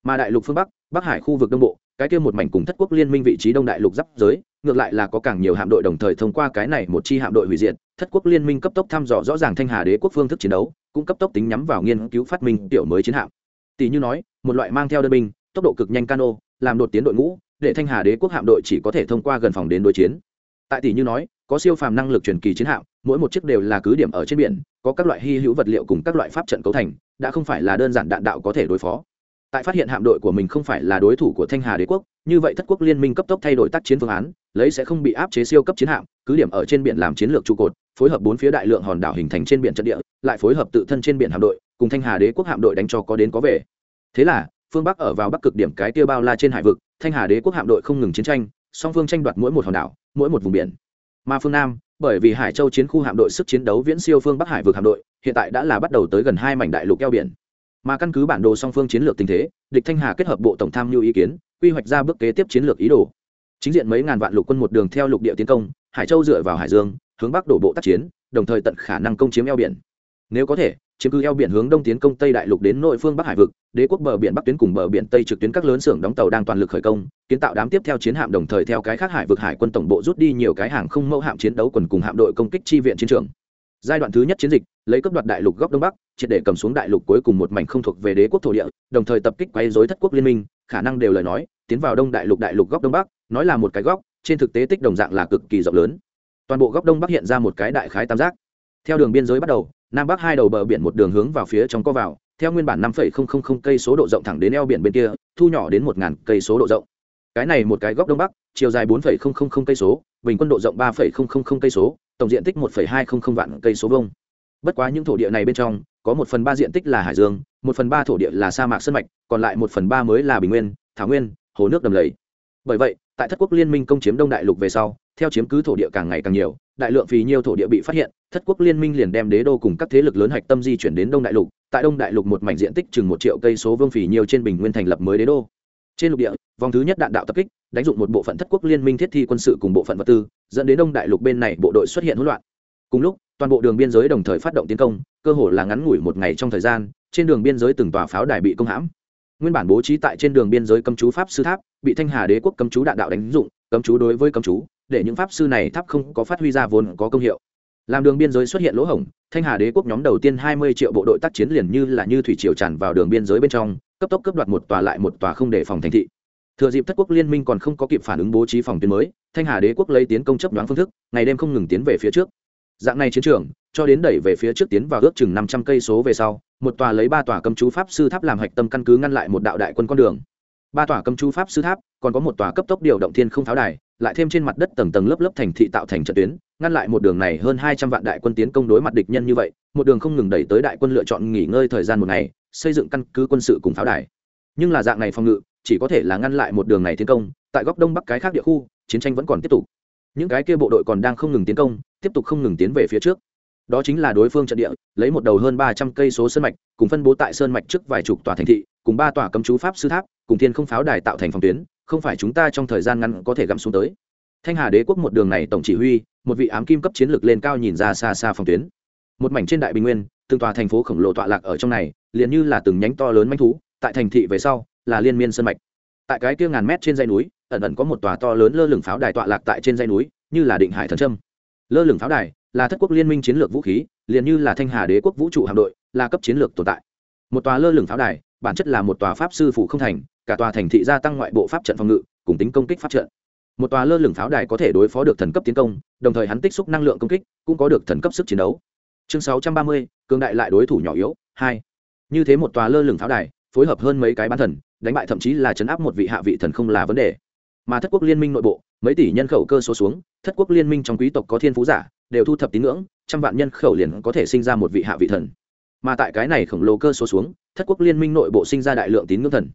Mà đại lục phương bắc bắc hải khu vực đông bộ, cái kia một mảnh cùng thất quốc liên minh vị trí đông đại lục giáp giới, ngược lại là có càng nhiều hạm đội đồng thời thông qua cái này một chi hạm đội hủy diệt, thất quốc liên minh cấp tốc thăm dò rõ ràng thanh hà đế quốc phương thức chiến đấu, cũng cấp tốc tính nhắm vào nghiên cứu phát minh tiểu mới chiến hạm. Tỷ như nói, một loại mang theo đơn binh, tốc độ cực nhanh cano, làm đột tiến đội ngũ, để thanh hà đế quốc hạm đội chỉ có thể thông qua gần phòng đến đối chiến. Tại tỷ như nói có siêu phàm năng lực truyền kỳ chiến hạm, mỗi một chiếc đều là cứ điểm ở trên biển, có các loại hy hữu vật liệu cùng các loại pháp trận cấu thành, đã không phải là đơn giản đạn đạo có thể đối phó. Tại phát hiện hạm đội của mình không phải là đối thủ của thanh hà đế quốc, như vậy thất quốc liên minh cấp tốc thay đổi tác chiến phương án, lấy sẽ không bị áp chế siêu cấp chiến hạm, cứ điểm ở trên biển làm chiến lược trụ cột, phối hợp bốn phía đại lượng hòn đảo hình thành trên biển trận địa, lại phối hợp tự thân trên biển hạm đội, cùng thanh hà đế quốc hạm đội đánh cho có đến có về. Thế là, phương bắc ở vào bắc cực điểm cái tiêu bao la trên hải vực, thanh hà đế quốc hạm đội không ngừng chiến tranh, song phương tranh đoạt mỗi một hòn đảo, mỗi một vùng biển mà phương nam, bởi vì hải châu chiến khu hạm đội sức chiến đấu viễn siêu phương bắc hải vực hạm đội, hiện tại đã là bắt đầu tới gần hai mảnh đại lục eo biển. Mà căn cứ bản đồ song phương chiến lược tình thế, địch thanh hà kết hợp bộ tổng tham mưu ý kiến, quy hoạch ra bước kế tiếp chiến lược ý đồ. Chính diện mấy ngàn vạn lục quân một đường theo lục địa tiến công, hải châu dựa vào hải dương, hướng bắc đổ bộ tác chiến, đồng thời tận khả năng công chiếm eo biển. Nếu có thể chiếm cứ eo biển hướng đông tiến công tây đại lục đến nội phương bắc hải vực, đế quốc bờ biển bắc tuyến cùng bờ biển tây trực tuyến các lớn xưởng đóng tàu đang toàn lực khởi công, kiến tạo đám tiếp theo chiến hạm đồng thời theo cái khác hải vực hải quân tổng bộ rút đi nhiều cái hàng không mẫu hạm chiến đấu quần cùng hạm đội công kích chi viện chiến trường. Giai đoạn thứ nhất chiến dịch, lấy cấp đoạt đại lục góc đông bắc, triệt để cầm xuống đại lục cuối cùng một mảnh không thuộc về đế quốc thổ địa, đồng thời tập kích quấy dối thất quốc liên minh, khả năng đều lời nói, tiến vào đông đại lục đại lục góc đông bắc, nói là một cái góc, trên thực tế tích đồng dạng là cực kỳ rộng lớn. Toàn bộ góc đông bắc hiện ra một cái đại khái tam giác. Theo đường biên giới bắt đầu nam bắc hai đầu bờ biển một đường hướng vào phía trong co vào, theo nguyên bản năm cây số độ rộng thẳng đến eo biển bên kia, thu nhỏ đến một cây số độ rộng. Cái này một cái góc đông bắc, chiều dài bốn cây số, bình quân độ rộng ba cây số, tổng diện tích một hai vạn cây số vông bất quá những thổ địa này bên trong, có một phần ba diện tích là hải dương, một phần ba thổ địa là sa mạc sân mạch, còn lại một phần ba mới là bình nguyên, thảo nguyên, hồ nước đầm lầy. Bởi vậy, tại thất quốc liên minh công chiếm đông đại lục về sau theo chiếm cứ thổ địa càng ngày càng nhiều, đại lượng phì nhiêu thổ địa bị phát hiện, thất quốc liên minh liền đem đế đô cùng các thế lực lớn hạch tâm di chuyển đến đông đại lục, tại đông đại lục một mảnh diện tích chừng một triệu cây số vương phì nhiêu trên bình nguyên thành lập mới đế đô. Trên lục địa, vòng thứ nhất đạn đạo tập kích, đánh dụng một bộ phận thất quốc liên minh thiết thi quân sự cùng bộ phận vật tư, dẫn đến đông đại lục bên này bộ đội xuất hiện hỗn loạn. Cùng lúc, toàn bộ đường biên giới đồng thời phát động tiến công, cơ hồ là ngắn ngủi một ngày trong thời gian, trên đường biên giới từng tòa pháo đài bị công hãm. Nguyên bản bố trí tại trên đường biên giới cấm chú pháp sư tháp, bị thanh hà đế quốc cấm chú đạn đạo đánh dụng, cấm chú đối với cấm chú để những pháp sư này tháp không có phát huy ra vốn có công hiệu. Làm đường biên giới xuất hiện lỗ hổng, thanh hà đế quốc nhóm đầu tiên hai mươi triệu bộ đội tác chiến liền như là như thủy triều tràn vào đường biên giới bên trong, cấp tốc cấp đoạt một tòa lại một tòa không để phòng thành thị. Thừa dịp thất quốc liên minh còn không có kịp phản ứng bố trí phòng tuyến mới, thanh hà đế quốc lấy tiến công chấp đoán phương thức, ngày đêm không ngừng tiến về phía trước. Dạng này chiến trường, cho đến đẩy về phía trước tiến vào ước chừng năm trăm cây số về sau, một tòa lấy ba tòa cầm chú pháp sư tháp làm hạch tâm căn cứ ngăn lại một đạo đại quân con đường. Ba tòa cầm chú pháp sư tháp, còn có một tòa cấp tốc điều động thiên không pháo đài lại thêm trên mặt đất tầng tầng lớp lớp thành thị tạo thành trận tuyến, ngăn lại một đường này hơn hai trăm vạn đại quân tiến công đối mặt địch nhân như vậy, một đường không ngừng đẩy tới đại quân lựa chọn nghỉ ngơi thời gian một ngày, xây dựng căn cứ quân sự cùng pháo đài. Nhưng là dạng này phòng ngự, chỉ có thể là ngăn lại một đường này tiến công, tại góc đông bắc cái khác địa khu, chiến tranh vẫn còn tiếp tục. Những cái kia bộ đội còn đang không ngừng tiến công, tiếp tục không ngừng tiến về phía trước. Đó chính là đối phương trận địa, lấy một đầu hơn ba trăm cây số sơn mạch, cùng phân bố tại sơn mạch trước vài chục tòa thành thị, cùng ba tòa cấm chú pháp sư tháp, cùng thiên không pháo đài tạo thành phòng tuyến không phải chúng ta trong thời gian ngắn có thể gặm xuống tới. Thanh hà đế quốc một đường này tổng chỉ huy, một vị ám kim cấp chiến lược lên cao nhìn ra xa xa phòng tuyến. Một mảnh trên đại bình nguyên, từng tòa thành phố khổng lồ tọa lạc ở trong này, liền như là từng nhánh to lớn manh thú, tại thành thị về sau, là liên miên sơn mạch. Tại cái kia ngàn mét trên dây núi, ẩn ẩn có một tòa to lớn lơ lửng pháo đài tọa lạc tại trên dây núi, như là định hải thần trâm lơ lửng pháo đài là thất quốc liên minh chiến lược vũ khí, liền như là thanh hà đế quốc vũ trụ hạm đội, là cấp chiến lược tồn tại. Một tòa lơ lửng pháo đài, bản chất là một tòa pháp sư phủ không thành cả tòa thành thị gia tăng ngoại bộ pháp trận phòng ngự, cùng tính công kích pháp trận. Một tòa lơ lửng pháo đài có thể đối phó được thần cấp tiến công, đồng thời hắn tích xúc năng lượng công kích, cũng có được thần cấp sức chiến đấu. Chương sáu trăm ba mươi, cường đại lại đối thủ nhỏ yếu, hai. Như thế một tòa lơ lửng pháo đài, phối hợp hơn mấy cái bán thần, đánh bại thậm chí là chấn áp một vị hạ vị thần không là vấn đề. Mà thất quốc liên minh nội bộ, mấy tỷ nhân khẩu cơ số xuống, thất quốc liên minh trong quý tộc có thiên phú giả, đều thu thập tín ngưỡng, trăm vạn nhân khẩu liền có thể sinh ra một vị hạ vị thần. Mà tại cái này khổng lồ cơ số xuống, thất quốc liên minh nội bộ sinh ra đại lượng tín ngưỡng thần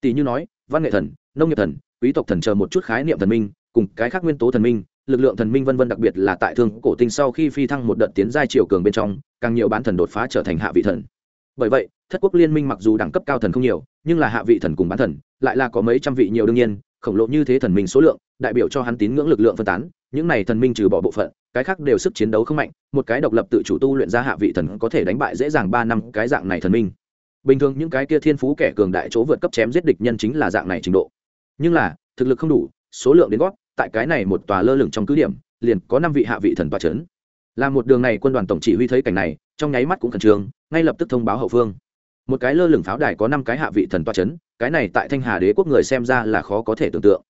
tỷ như nói, văn nghệ thần, nông nghiệp thần, quý tộc thần chờ một chút khái niệm thần minh, cùng cái khác nguyên tố thần minh, lực lượng thần minh vân vân đặc biệt là tại thương cổ tinh sau khi phi thăng một đợt tiến giai chiều cường bên trong, càng nhiều bán thần đột phá trở thành hạ vị thần. Bởi vậy, thất quốc liên minh mặc dù đẳng cấp cao thần không nhiều, nhưng là hạ vị thần cùng bán thần, lại là có mấy trăm vị nhiều đương nhiên, khổng lồ như thế thần minh số lượng, đại biểu cho hắn tín ngưỡng lực lượng phân tán, những này thần minh trừ bỏ bộ phận, cái khác đều sức chiến đấu không mạnh, một cái độc lập tự chủ tu luyện ra hạ vị thần có thể đánh bại dễ dàng ba năm cái dạng này thần minh bình thường những cái kia thiên phú kẻ cường đại chỗ vượt cấp chém giết địch nhân chính là dạng này trình độ. Nhưng là, thực lực không đủ, số lượng đến gót, tại cái này một tòa lơ lửng trong cứ điểm, liền có năm vị hạ vị thần tòa c Làm là một đường này quân đoàn tổng chỉ huy thấy cảnh này, trong nháy mắt cũng khẩn trương, ngay lập tức thông báo hậu phương. Một cái lơ lửng pháo đài có năm cái hạ vị thần tòa c h ấ n cái này tại thanh hà đế quốc người xem ra là khó có thể tưởng tượng.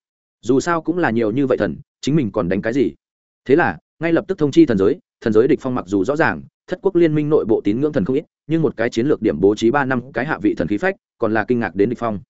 Dù sao cũng là nhiều như vậy thần, chính mình còn đánh cái gì? Thế là, ngay lập tức thông chi thần giới thần giới địch phong mặc dù rõ ràng thất quốc liên minh nội bộ tín ngưỡng thần không ít nhưng một cái chiến lược điểm bố trí ba năm cái hạ vị thần khí phách còn là kinh ngạc đến địch phong.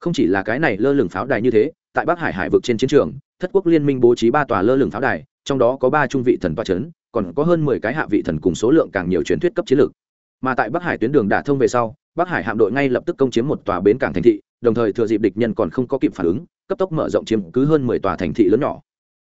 Không chỉ là cái này lơ lửng pháo đài như thế tại bắc hải hải vực trên chiến trường thất quốc liên minh bố trí ba tòa lơ lửng pháo đài trong đó có ba trung vị thần toa chấn, còn có hơn mười cái hạ vị thần cùng số lượng càng nhiều truyền thuyết cấp chiến lược. Mà tại bắc hải tuyến đường đả thông về sau bắc hải hạm đội ngay lập tức công chiếm một tòa bến cảng thành thị đồng thời thừa dịp địch nhân còn không có kịp phản ứng cấp tốc mở rộng chiếm cứ hơn mười tòa thành thị lớn nhỏ.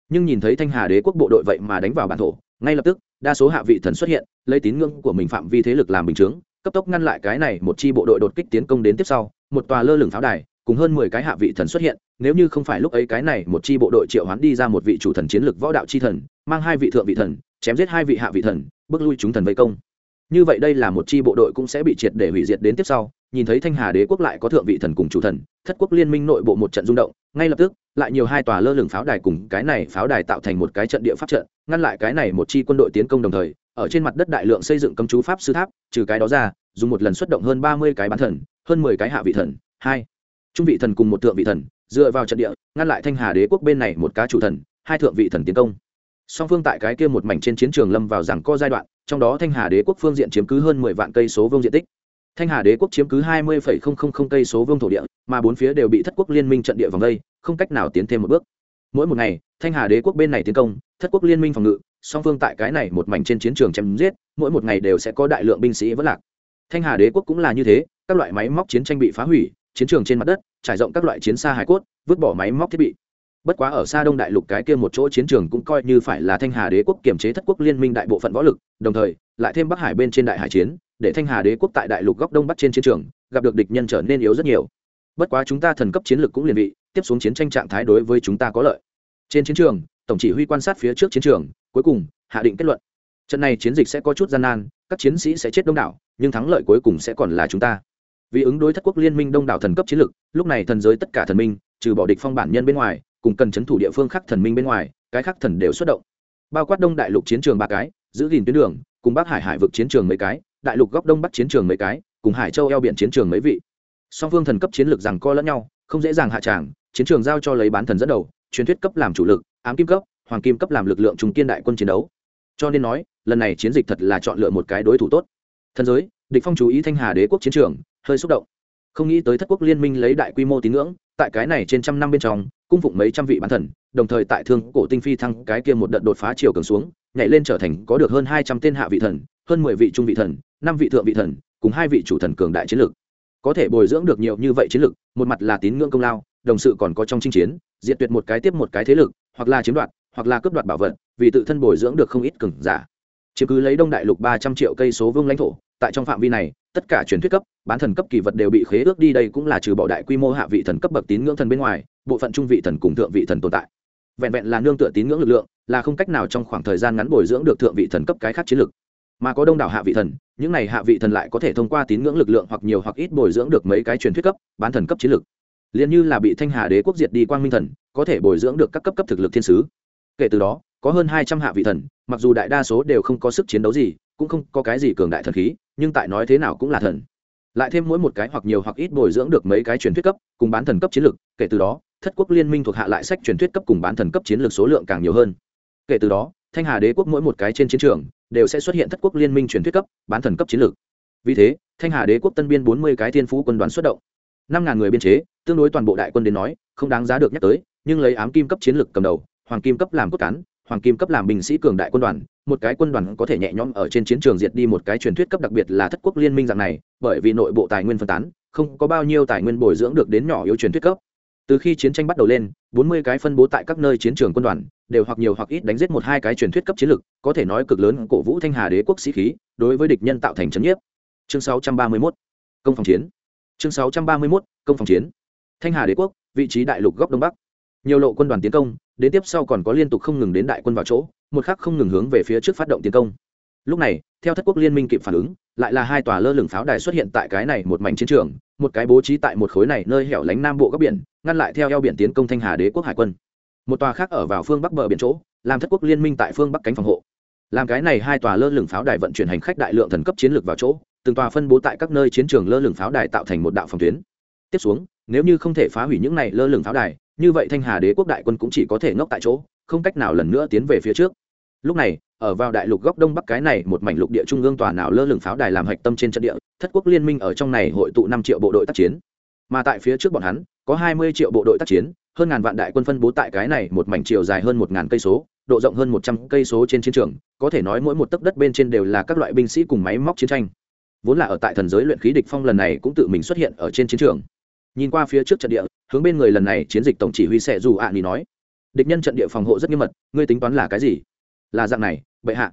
Nhưng nhìn thấy thanh hà đế quốc bộ đội vậy mà đánh vào bản thổ ngay lập tức, đa số hạ vị thần xuất hiện, lấy tín ngưỡng của mình phạm vi thế lực làm bình chướng, cấp tốc ngăn lại cái này một chi bộ đội đột kích tiến công đến tiếp sau, một tòa lơ lửng pháo đài, cùng hơn mười cái hạ vị thần xuất hiện, nếu như không phải lúc ấy cái này một chi bộ đội triệu hoán đi ra một vị chủ thần chiến lược võ đạo chi thần, mang hai vị thượng vị thần, chém giết hai vị hạ vị thần, bước lui chúng thần vây công. Như vậy đây là một chi bộ đội cũng sẽ bị triệt để hủy diệt đến tiếp sau, nhìn thấy thanh hà đế quốc lại có thượng vị thần cùng chủ thần, thất quốc liên minh nội bộ một trận rung động ngay lập tức, lại nhiều hai tòa lơ lửng pháo đài cùng cái này pháo đài tạo thành một cái trận địa pháp trận, ngăn lại cái này một chi quân đội tiến công đồng thời, ở trên mặt đất đại lượng xây dựng cấm chú pháp sư tháp, trừ cái đó ra, dùng một lần xuất động hơn ba mươi cái bán thần, hơn mười cái hạ vị thần, hai trung vị thần cùng một thượng vị thần, dựa vào trận địa, ngăn lại thanh hà đế quốc bên này một cá chủ thần, hai thượng vị thần tiến công. Song phương tại cái kia một mảnh trên chiến trường lâm vào rằng co giai đoạn, trong đó thanh hà đế quốc phương diện chiếm cứ hơn mười vạn cây số vương diện tích thanh hà đế quốc chiếm cứ hai mươi cây số vương thổ địa, mà bốn phía đều bị thất quốc liên minh trận địa vòng đây, không cách nào tiến thêm một bước. Mỗi một ngày, thanh hà đế quốc bên này tiến công, thất quốc liên minh phòng ngự, song phương tại cái này một mảnh trên chiến trường chém giết, mỗi một ngày đều sẽ có đại lượng binh sĩ vất lạc. Thanh hà đế quốc cũng là như thế, các loại máy móc chiến tranh bị phá hủy, chiến trường trên mặt đất, trải rộng các loại chiến xa hải cốt, vứt bỏ máy móc thiết bị. Bất quá ở xa đông đại lục cái kia một chỗ chiến trường cũng coi như phải là thanh hà đế quốc kiểm chế thất quốc liên minh đại bộ phận võ lực, đồng thời, lại thêm bắc hải bên trên đại hải chiến để thanh hà đế quốc tại đại lục góc đông bắc trên chiến trường, gặp được địch nhân trở nên yếu rất nhiều. Bất quá chúng ta thần cấp chiến lược cũng liền vị, tiếp xuống chiến tranh trạng thái đối với chúng ta có lợi. Trên chiến trường, tổng chỉ huy quan sát phía trước chiến trường, cuối cùng, hạ định kết luận. Trận này chiến dịch sẽ có chút gian nan, các chiến sĩ sẽ chết đông đảo, nhưng thắng lợi cuối cùng sẽ còn là chúng ta. Vì ứng đối thất quốc liên minh đông đảo thần cấp chiến lược, lúc này thần giới tất cả thần minh, trừ bỏ địch phong bản nhân bên ngoài, cùng cần chấn thủ địa phương khác thần minh bên ngoài, cái khác thần đều xuất động. Bao quát đông đại lục chiến trường ba cái, giữ gìn tuyến đường, cùng bắc hải hải vực chiến trường mấy cái đại lục góc đông bắc chiến trường mấy cái, cùng hải châu eo biển chiến trường mấy vị. Song phương thần cấp chiến lược rằng co lẫn nhau, không dễ dàng hạ tràng, chiến trường giao cho lấy bán thần dẫn đầu, truyền thuyết cấp làm chủ lực, ám kim cấp, hoàng kim cấp làm lực lượng trùng kiên đại quân chiến đấu. Cho nên nói, lần này chiến dịch thật là chọn lựa một cái đối thủ tốt. Thần giới, địch phong chú ý thanh hà đế quốc chiến trường, hơi xúc động. Không nghĩ tới thất quốc liên minh lấy đại quy mô tín ngưỡng, tại cái này trên trăm năm bên trong, cung phụng mấy trăm vị bán thần, đồng thời tại thương cổ tinh phi thăng cái kia một đợt đột phá chiều cường xuống, nhảy lên trở thành có được hơn hai trăm tên hạ vị thần, hơn mười vị trung vị thần năm vị thượng vị thần, cùng hai vị chủ thần cường đại chiến lược. Có thể bồi dưỡng được nhiều như vậy chiến lược, một mặt là tín ngưỡng công lao, đồng sự còn có trong chinh chiến, diệt tuyệt một cái tiếp một cái thế lực, hoặc là chiếm đoạt, hoặc là cướp đoạt bảo vật, vì tự thân bồi dưỡng được không ít cường giả. Chứ cứ lấy đông đại lục ba trăm triệu cây số vương lãnh thổ, tại trong phạm vi này, tất cả truyền thuyết cấp, bán thần cấp kỳ vật đều bị khế ước đi đây cũng là trừ bỏ đại quy mô hạ vị thần cấp bậc tín ngưỡng thần bên ngoài, bộ phận trung vị thần cùng thượng vị thần tồn tại. Vẹn vẹn là nương tựa tín ngưỡng lực lượng, là không cách nào trong khoảng thời gian ngắn bồi dưỡng được thượng vị thần cấp cái khác chiến lực mà có đông đảo hạ vị thần, những này hạ vị thần lại có thể thông qua tín ngưỡng lực lượng hoặc nhiều hoặc ít bồi dưỡng được mấy cái truyền thuyết cấp, bán thần cấp chiến lực. Liền như là bị thanh hà đế quốc diệt đi quang minh thần, có thể bồi dưỡng được các cấp cấp thực lực thiên sứ. Kể từ đó, có hơn hai trăm hạ vị thần, mặc dù đại đa số đều không có sức chiến đấu gì, cũng không có cái gì cường đại thần khí, nhưng tại nói thế nào cũng là thần. Lại thêm mỗi một cái hoặc nhiều hoặc ít bồi dưỡng được mấy cái truyền thuyết cấp, cùng bán thần cấp chiến lược kể từ đó, thất quốc liên minh thuộc hạ lại sách truyền thuyết cấp cùng bán thần cấp chiến lược số lượng càng nhiều hơn. Kể từ đó, thanh hà đế quốc mỗi một cái trên chiến trường đều sẽ xuất hiện thất quốc liên minh truyền thuyết cấp, bán thần cấp chiến lược. Vì thế, thanh hà đế quốc tân biên bốn mươi cái thiên phú quân đoàn xuất động. năm ngàn người biên chế, tương đối toàn bộ đại quân đến nói, không đáng giá được nhắc tới, nhưng lấy ám kim cấp chiến lược cầm đầu, hoàng kim cấp làm cốt cán, hoàng kim cấp làm binh sĩ cường đại quân đoàn, một cái quân đoàn có thể nhẹ nhõm ở trên chiến trường diệt đi một cái truyền thuyết cấp đặc biệt là thất quốc liên minh dạng này, bởi vì nội bộ tài nguyên phân tán, không có bao nhiêu tài nguyên bồi dưỡng được đến nhỏ yếu truyền thuyết cấp. Từ khi chiến tranh bắt đầu lên, bốn mươi cái phân bố tại các nơi chiến trường quân đoàn đều hoặc nhiều hoặc ít đánh giết một hai cái truyền thuyết cấp chiến lực có thể nói cực lớn cổ vũ thanh hà đế quốc sĩ khí, đối với địch nhân tạo thành chấn nhiếp. Chương 631 công phòng chiến. Chương 631 công phòng chiến. Thanh hà đế quốc, vị trí đại lục góc đông bắc. Nhiều lộ quân đoàn tiến công, đến tiếp sau còn có liên tục không ngừng đến đại quân vào chỗ, một khắc không ngừng hướng về phía trước phát động tiến công. Lúc này, theo thất quốc liên minh kịp phản ứng, lại là hai tòa lơ lửng pháo đài xuất hiện tại cái này một mảnh chiến trường, một cái bố trí tại một khối này nơi hẻo lánh nam bộ các biển, ngăn lại theo eo biển tiến công thanh hà đế quốc hải quân một tòa khác ở vào phương bắc bờ biển chỗ, làm thất quốc liên minh tại phương bắc cánh phòng hộ. Làm cái này hai tòa lơ lửng pháo đài vận chuyển hành khách đại lượng thần cấp chiến lược vào chỗ, từng tòa phân bố tại các nơi chiến trường lơ lửng pháo đài tạo thành một đạo phòng tuyến. Tiếp xuống, nếu như không thể phá hủy những này lơ lửng pháo đài, như vậy thanh hà đế quốc đại quân cũng chỉ có thể ngốc tại chỗ, không cách nào lần nữa tiến về phía trước. Lúc này, ở vào đại lục góc đông bắc cái này một mảnh lục địa trung ương tòa nào lơ lửng pháo đài làm hạch tâm trên trận địa, thất quốc liên minh ở trong này hội tụ năm triệu bộ đội tác chiến. Mà tại phía trước bọn hắn, có hai mươi triệu bộ đội tác chiến hơn ngàn vạn đại quân phân bố tại cái này một mảnh chiều dài hơn một ngàn cây số, độ rộng hơn một trăm cây số trên chiến trường, có thể nói mỗi một tấc đất bên trên đều là các loại binh sĩ cùng máy móc chiến tranh. Vốn là ở tại thần giới luyện khí địch phong lần này cũng tự mình xuất hiện ở trên chiến trường. Nhìn qua phía trước trận địa, hướng bên người lần này chiến dịch tổng chỉ huy sẽ dù ạ à nói, địch nhân trận địa phòng hộ rất nghiêm mật, ngươi tính toán là cái gì? Là dạng này, bệ hạ.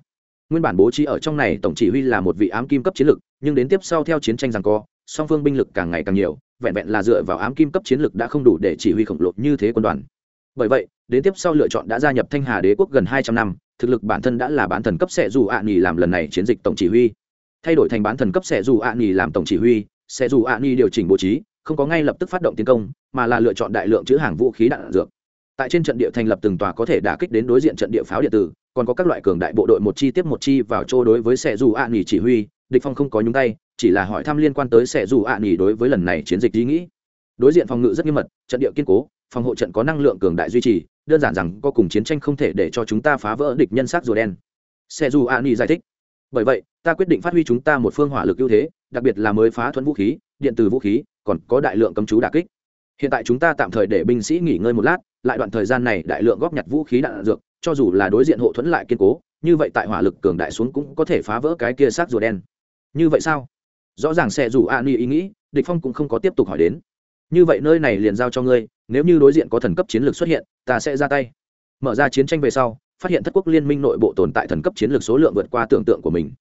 Nguyên bản bố trí ở trong này tổng chỉ huy là một vị ám kim cấp chiến lực, nhưng đến tiếp sau theo chiến tranh rằng co, song phương binh lực càng ngày càng nhiều vẹn vẹn là dựa vào ám kim cấp chiến lực đã không đủ để chỉ huy khổng lồ như thế quân đoàn. Bởi vậy, đến tiếp sau lựa chọn đã gia nhập thanh hà đế quốc gần hai trăm năm, thực lực bản thân đã là bán thần cấp sẽ dù ạ à làm lần này chiến dịch tổng chỉ huy. Thay đổi thành bán thần cấp sẽ dù ạ à làm tổng chỉ huy, sẽ dù ạ à điều chỉnh bố trí, không có ngay lập tức phát động tiến công, mà là lựa chọn đại lượng chữ hàng vũ khí đạn dược. Tại trên trận địa thành lập từng tòa có thể đả kích đến đối diện trận địa pháo điện tử, còn có các loại cường đại bộ đội một chi tiếp một chi vào chỗ đối với sẽ dù ạ nghỉ chỉ huy địch phong không có nhúng tay, chỉ là hỏi thăm liên quan tới sẽ dù ạ nghỉ đối với lần này chiến dịch ý nghĩ. Đối diện phòng ngự rất nghiêm mật, trận địa kiên cố, phòng hộ trận có năng lượng cường đại duy trì, đơn giản rằng có cùng chiến tranh không thể để cho chúng ta phá vỡ địch nhân sắc rùa đen. Sẽ dù ạ nghỉ giải thích, bởi vậy, ta quyết định phát huy chúng ta một phương hỏa lực ưu thế, đặc biệt là mới phá thuẫn vũ khí, điện từ vũ khí, còn có đại lượng cấm chú đả kích. Hiện tại chúng ta tạm thời để binh sĩ nghỉ ngơi một lát, lại đoạn thời gian này đại lượng góp nhặt vũ khí đạn dược, cho dù là đối diện hộ thuẫn lại kiên cố, như vậy tại hỏa lực cường đại xuống cũng có thể phá vỡ cái kia xác rùa đen như vậy sao? Rõ ràng sẽ dù a ni ý nghĩ, địch phong cũng không có tiếp tục hỏi đến. Như vậy nơi này liền giao cho ngươi, nếu như đối diện có thần cấp chiến lược xuất hiện, ta sẽ ra tay. Mở ra chiến tranh về sau, phát hiện thất quốc liên minh nội bộ tồn tại thần cấp chiến lược số lượng vượt qua tưởng tượng của mình.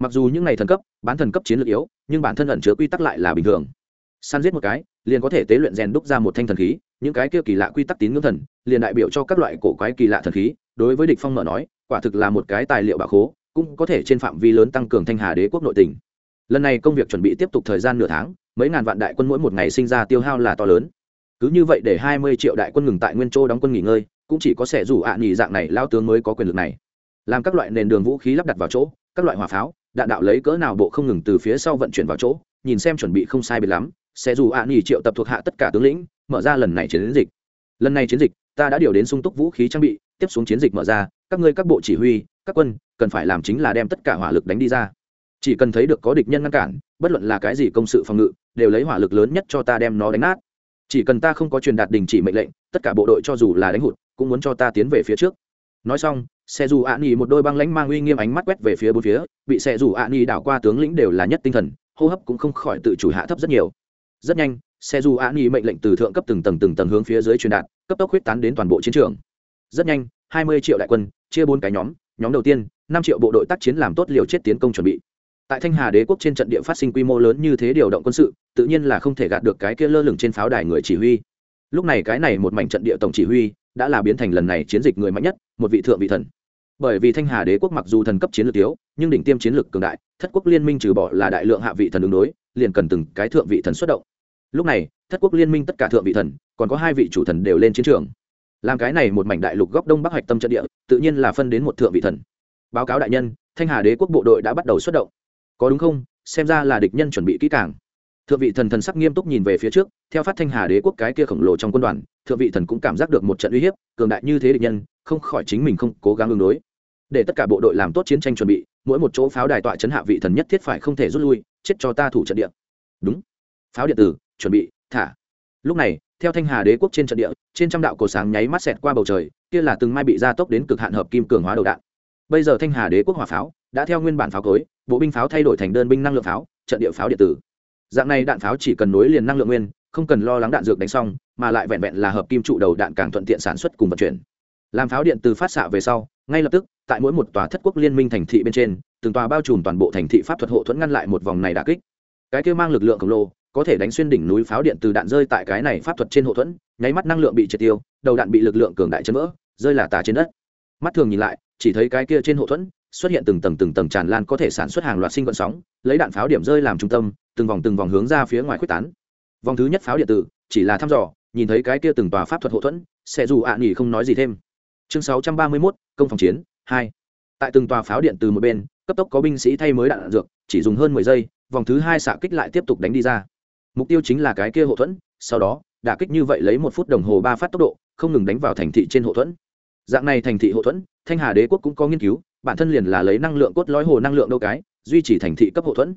Mặc dù những này thần cấp, bán thần cấp chiến lược yếu, nhưng bản thân ẩn chứa quy tắc lại là bình thường. Săn giết một cái, liền có thể tế luyện rèn đúc ra một thanh thần khí, những cái kia kỳ lạ quy tắc tín ngưỡng thần, liền đại biểu cho các loại cổ quái kỳ lạ thần khí. Đối với địch phong mở nói, quả thực là một cái tài liệu bảo khố cũng có thể trên phạm vi lớn tăng cường thanh hà đế quốc nội tỉnh lần này công việc chuẩn bị tiếp tục thời gian nửa tháng, mấy ngàn vạn đại quân mỗi một ngày sinh ra tiêu hao là to lớn. Cứ như vậy để hai mươi triệu đại quân ngừng tại nguyên châu đóng quân nghỉ ngơi, cũng chỉ có sẽ rủ ạ à nghỉ dạng này lao tướng mới có quyền lực này. Làm các loại nền đường vũ khí lắp đặt vào chỗ, các loại hỏa pháo, đạn đạo lấy cỡ nào bộ không ngừng từ phía sau vận chuyển vào chỗ, nhìn xem chuẩn bị không sai biệt lắm sẽ dù ạ à nghỉ triệu tập thuộc hạ tất cả tướng lĩnh, mở ra lần này chiến dịch. Lần này chiến dịch, ta đã điều đến sung túc vũ khí trang bị, tiếp xuống chiến dịch mở ra, các ngươi các bộ chỉ huy các quân, cần phải làm chính là đem tất cả hỏa lực đánh đi ra. Chỉ cần thấy được có địch nhân ngăn cản, bất luận là cái gì công sự phòng ngự, đều lấy hỏa lực lớn nhất cho ta đem nó đánh nát. Chỉ cần ta không có truyền đạt đình chỉ mệnh lệnh, tất cả bộ đội cho dù là đánh hụt, cũng muốn cho ta tiến về phía trước. Nói xong, xe dù ạ nghỉ một đôi băng lãnh mang uy nghiêm ánh mắt quét về phía bốn phía, bị xe dù ạ nghỉ đảo qua tướng lĩnh đều là nhất tinh thần, hô hấp cũng không khỏi tự chủ hạ thấp rất nhiều. Rất nhanh, xe dù ạ nghỉ mệnh lệnh từ thượng cấp từng tầng từng tầng hướng phía dưới truyền đạt, cấp tốc huyết tán đến toàn bộ chiến trường. Rất nhanh, hai mươi triệu đại quân, chia bốn cái nhóm nhóm đầu tiên, năm triệu bộ đội tác chiến làm tốt liều chết tiến công chuẩn bị. Tại thanh hà đế quốc trên trận địa phát sinh quy mô lớn như thế điều động quân sự, tự nhiên là không thể gạt được cái kia lơ lửng trên pháo đài người chỉ huy. Lúc này cái này một mảnh trận địa tổng chỉ huy đã là biến thành lần này chiến dịch người mạnh nhất, một vị thượng vị thần. Bởi vì thanh hà đế quốc mặc dù thần cấp chiến lược yếu, nhưng đỉnh tiêm chiến lược cường đại, thất quốc liên minh trừ bỏ là đại lượng hạ vị thần ứng đối, liền cần từng cái thượng vị thần xuất động. Lúc này, thất quốc liên minh tất cả thượng vị thần, còn có hai vị chủ thần đều lên chiến trường làm cái này một mảnh đại lục góc đông bắc hạch tâm trận địa, tự nhiên là phân đến một thượng vị thần. Báo cáo đại nhân, thanh hà đế quốc bộ đội đã bắt đầu xuất động. Có đúng không? Xem ra là địch nhân chuẩn bị kỹ càng. Thượng vị thần thần sắc nghiêm túc nhìn về phía trước, theo phát thanh hà đế quốc cái kia khổng lồ trong quân đoàn, thượng vị thần cũng cảm giác được một trận uy hiếp, cường đại như thế địch nhân, không khỏi chính mình không cố gắng ứng đối. Để tất cả bộ đội làm tốt chiến tranh chuẩn bị, mỗi một chỗ pháo đài tọa chấn hạ vị thần nhất thiết phải không thể rút lui, chết cho ta thủ trận địa. Đúng. Pháo điện tử, chuẩn bị, thả lúc này, theo thanh hà đế quốc trên trận địa, trên trăm đạo cổ sáng nháy mắt xẹt qua bầu trời, kia là từng mai bị gia tốc đến cực hạn hợp kim cường hóa đầu đạn. Bây giờ thanh hà đế quốc hỏa pháo đã theo nguyên bản pháo cối, bộ binh pháo thay đổi thành đơn binh năng lượng pháo, trận địa pháo điện tử. Dạng này đạn pháo chỉ cần nối liền năng lượng nguyên, không cần lo lắng đạn dược đánh xong, mà lại vẹn vẹn là hợp kim trụ đầu đạn càng thuận tiện sản xuất cùng vận chuyển. Làm pháo điện từ phát xạ về sau, ngay lập tức, tại mỗi một tòa thất quốc liên minh thành thị bên trên, từng tòa bao trùm toàn bộ thành thị pháp thuật hộ thuẫn ngăn lại một vòng này đà kích. Cái kia mang lực lượng khổng lồ có thể đánh xuyên đỉnh núi pháo điện từ đạn rơi tại cái này pháp thuật trên hộ thuẫn nháy mắt năng lượng bị triệt tiêu đầu đạn bị lực lượng cường đại chấn vỡ rơi là tà trên đất. Mắt thường nhìn lại chỉ thấy cái kia trên hộ thuẫn xuất hiện từng tầng từng tầng tràn lan có thể sản xuất hàng loạt sinh vận sóng lấy đạn pháo điểm rơi làm trung tâm từng vòng từng vòng hướng ra phía ngoài quyết tán. Vòng thứ nhất pháo điện tử chỉ là thăm dò nhìn thấy cái kia từng tòa pháp thuật hộ thuẫn sẽ dù ạ à nghỉ không nói gì thêm. Chương 631, công phòng chiến 2. tại từng tòa pháo điện từ một bên cấp tốc có binh sĩ thay mới đạn dược chỉ dùng hơn mười giây vòng thứ hai xạ kích lại tiếp tục đánh đi ra mục tiêu chính là cái kia Hộ thuẫn, sau đó, đả kích như vậy lấy một phút đồng hồ ba phát tốc độ, không ngừng đánh vào thành thị trên Hộ thuẫn. Dạng này thành thị Hộ thuẫn, thanh hà đế quốc cũng có nghiên cứu, bản thân liền là lấy năng lượng cốt lõi hồ năng lượng đâu cái, duy trì thành thị cấp Hộ thuẫn.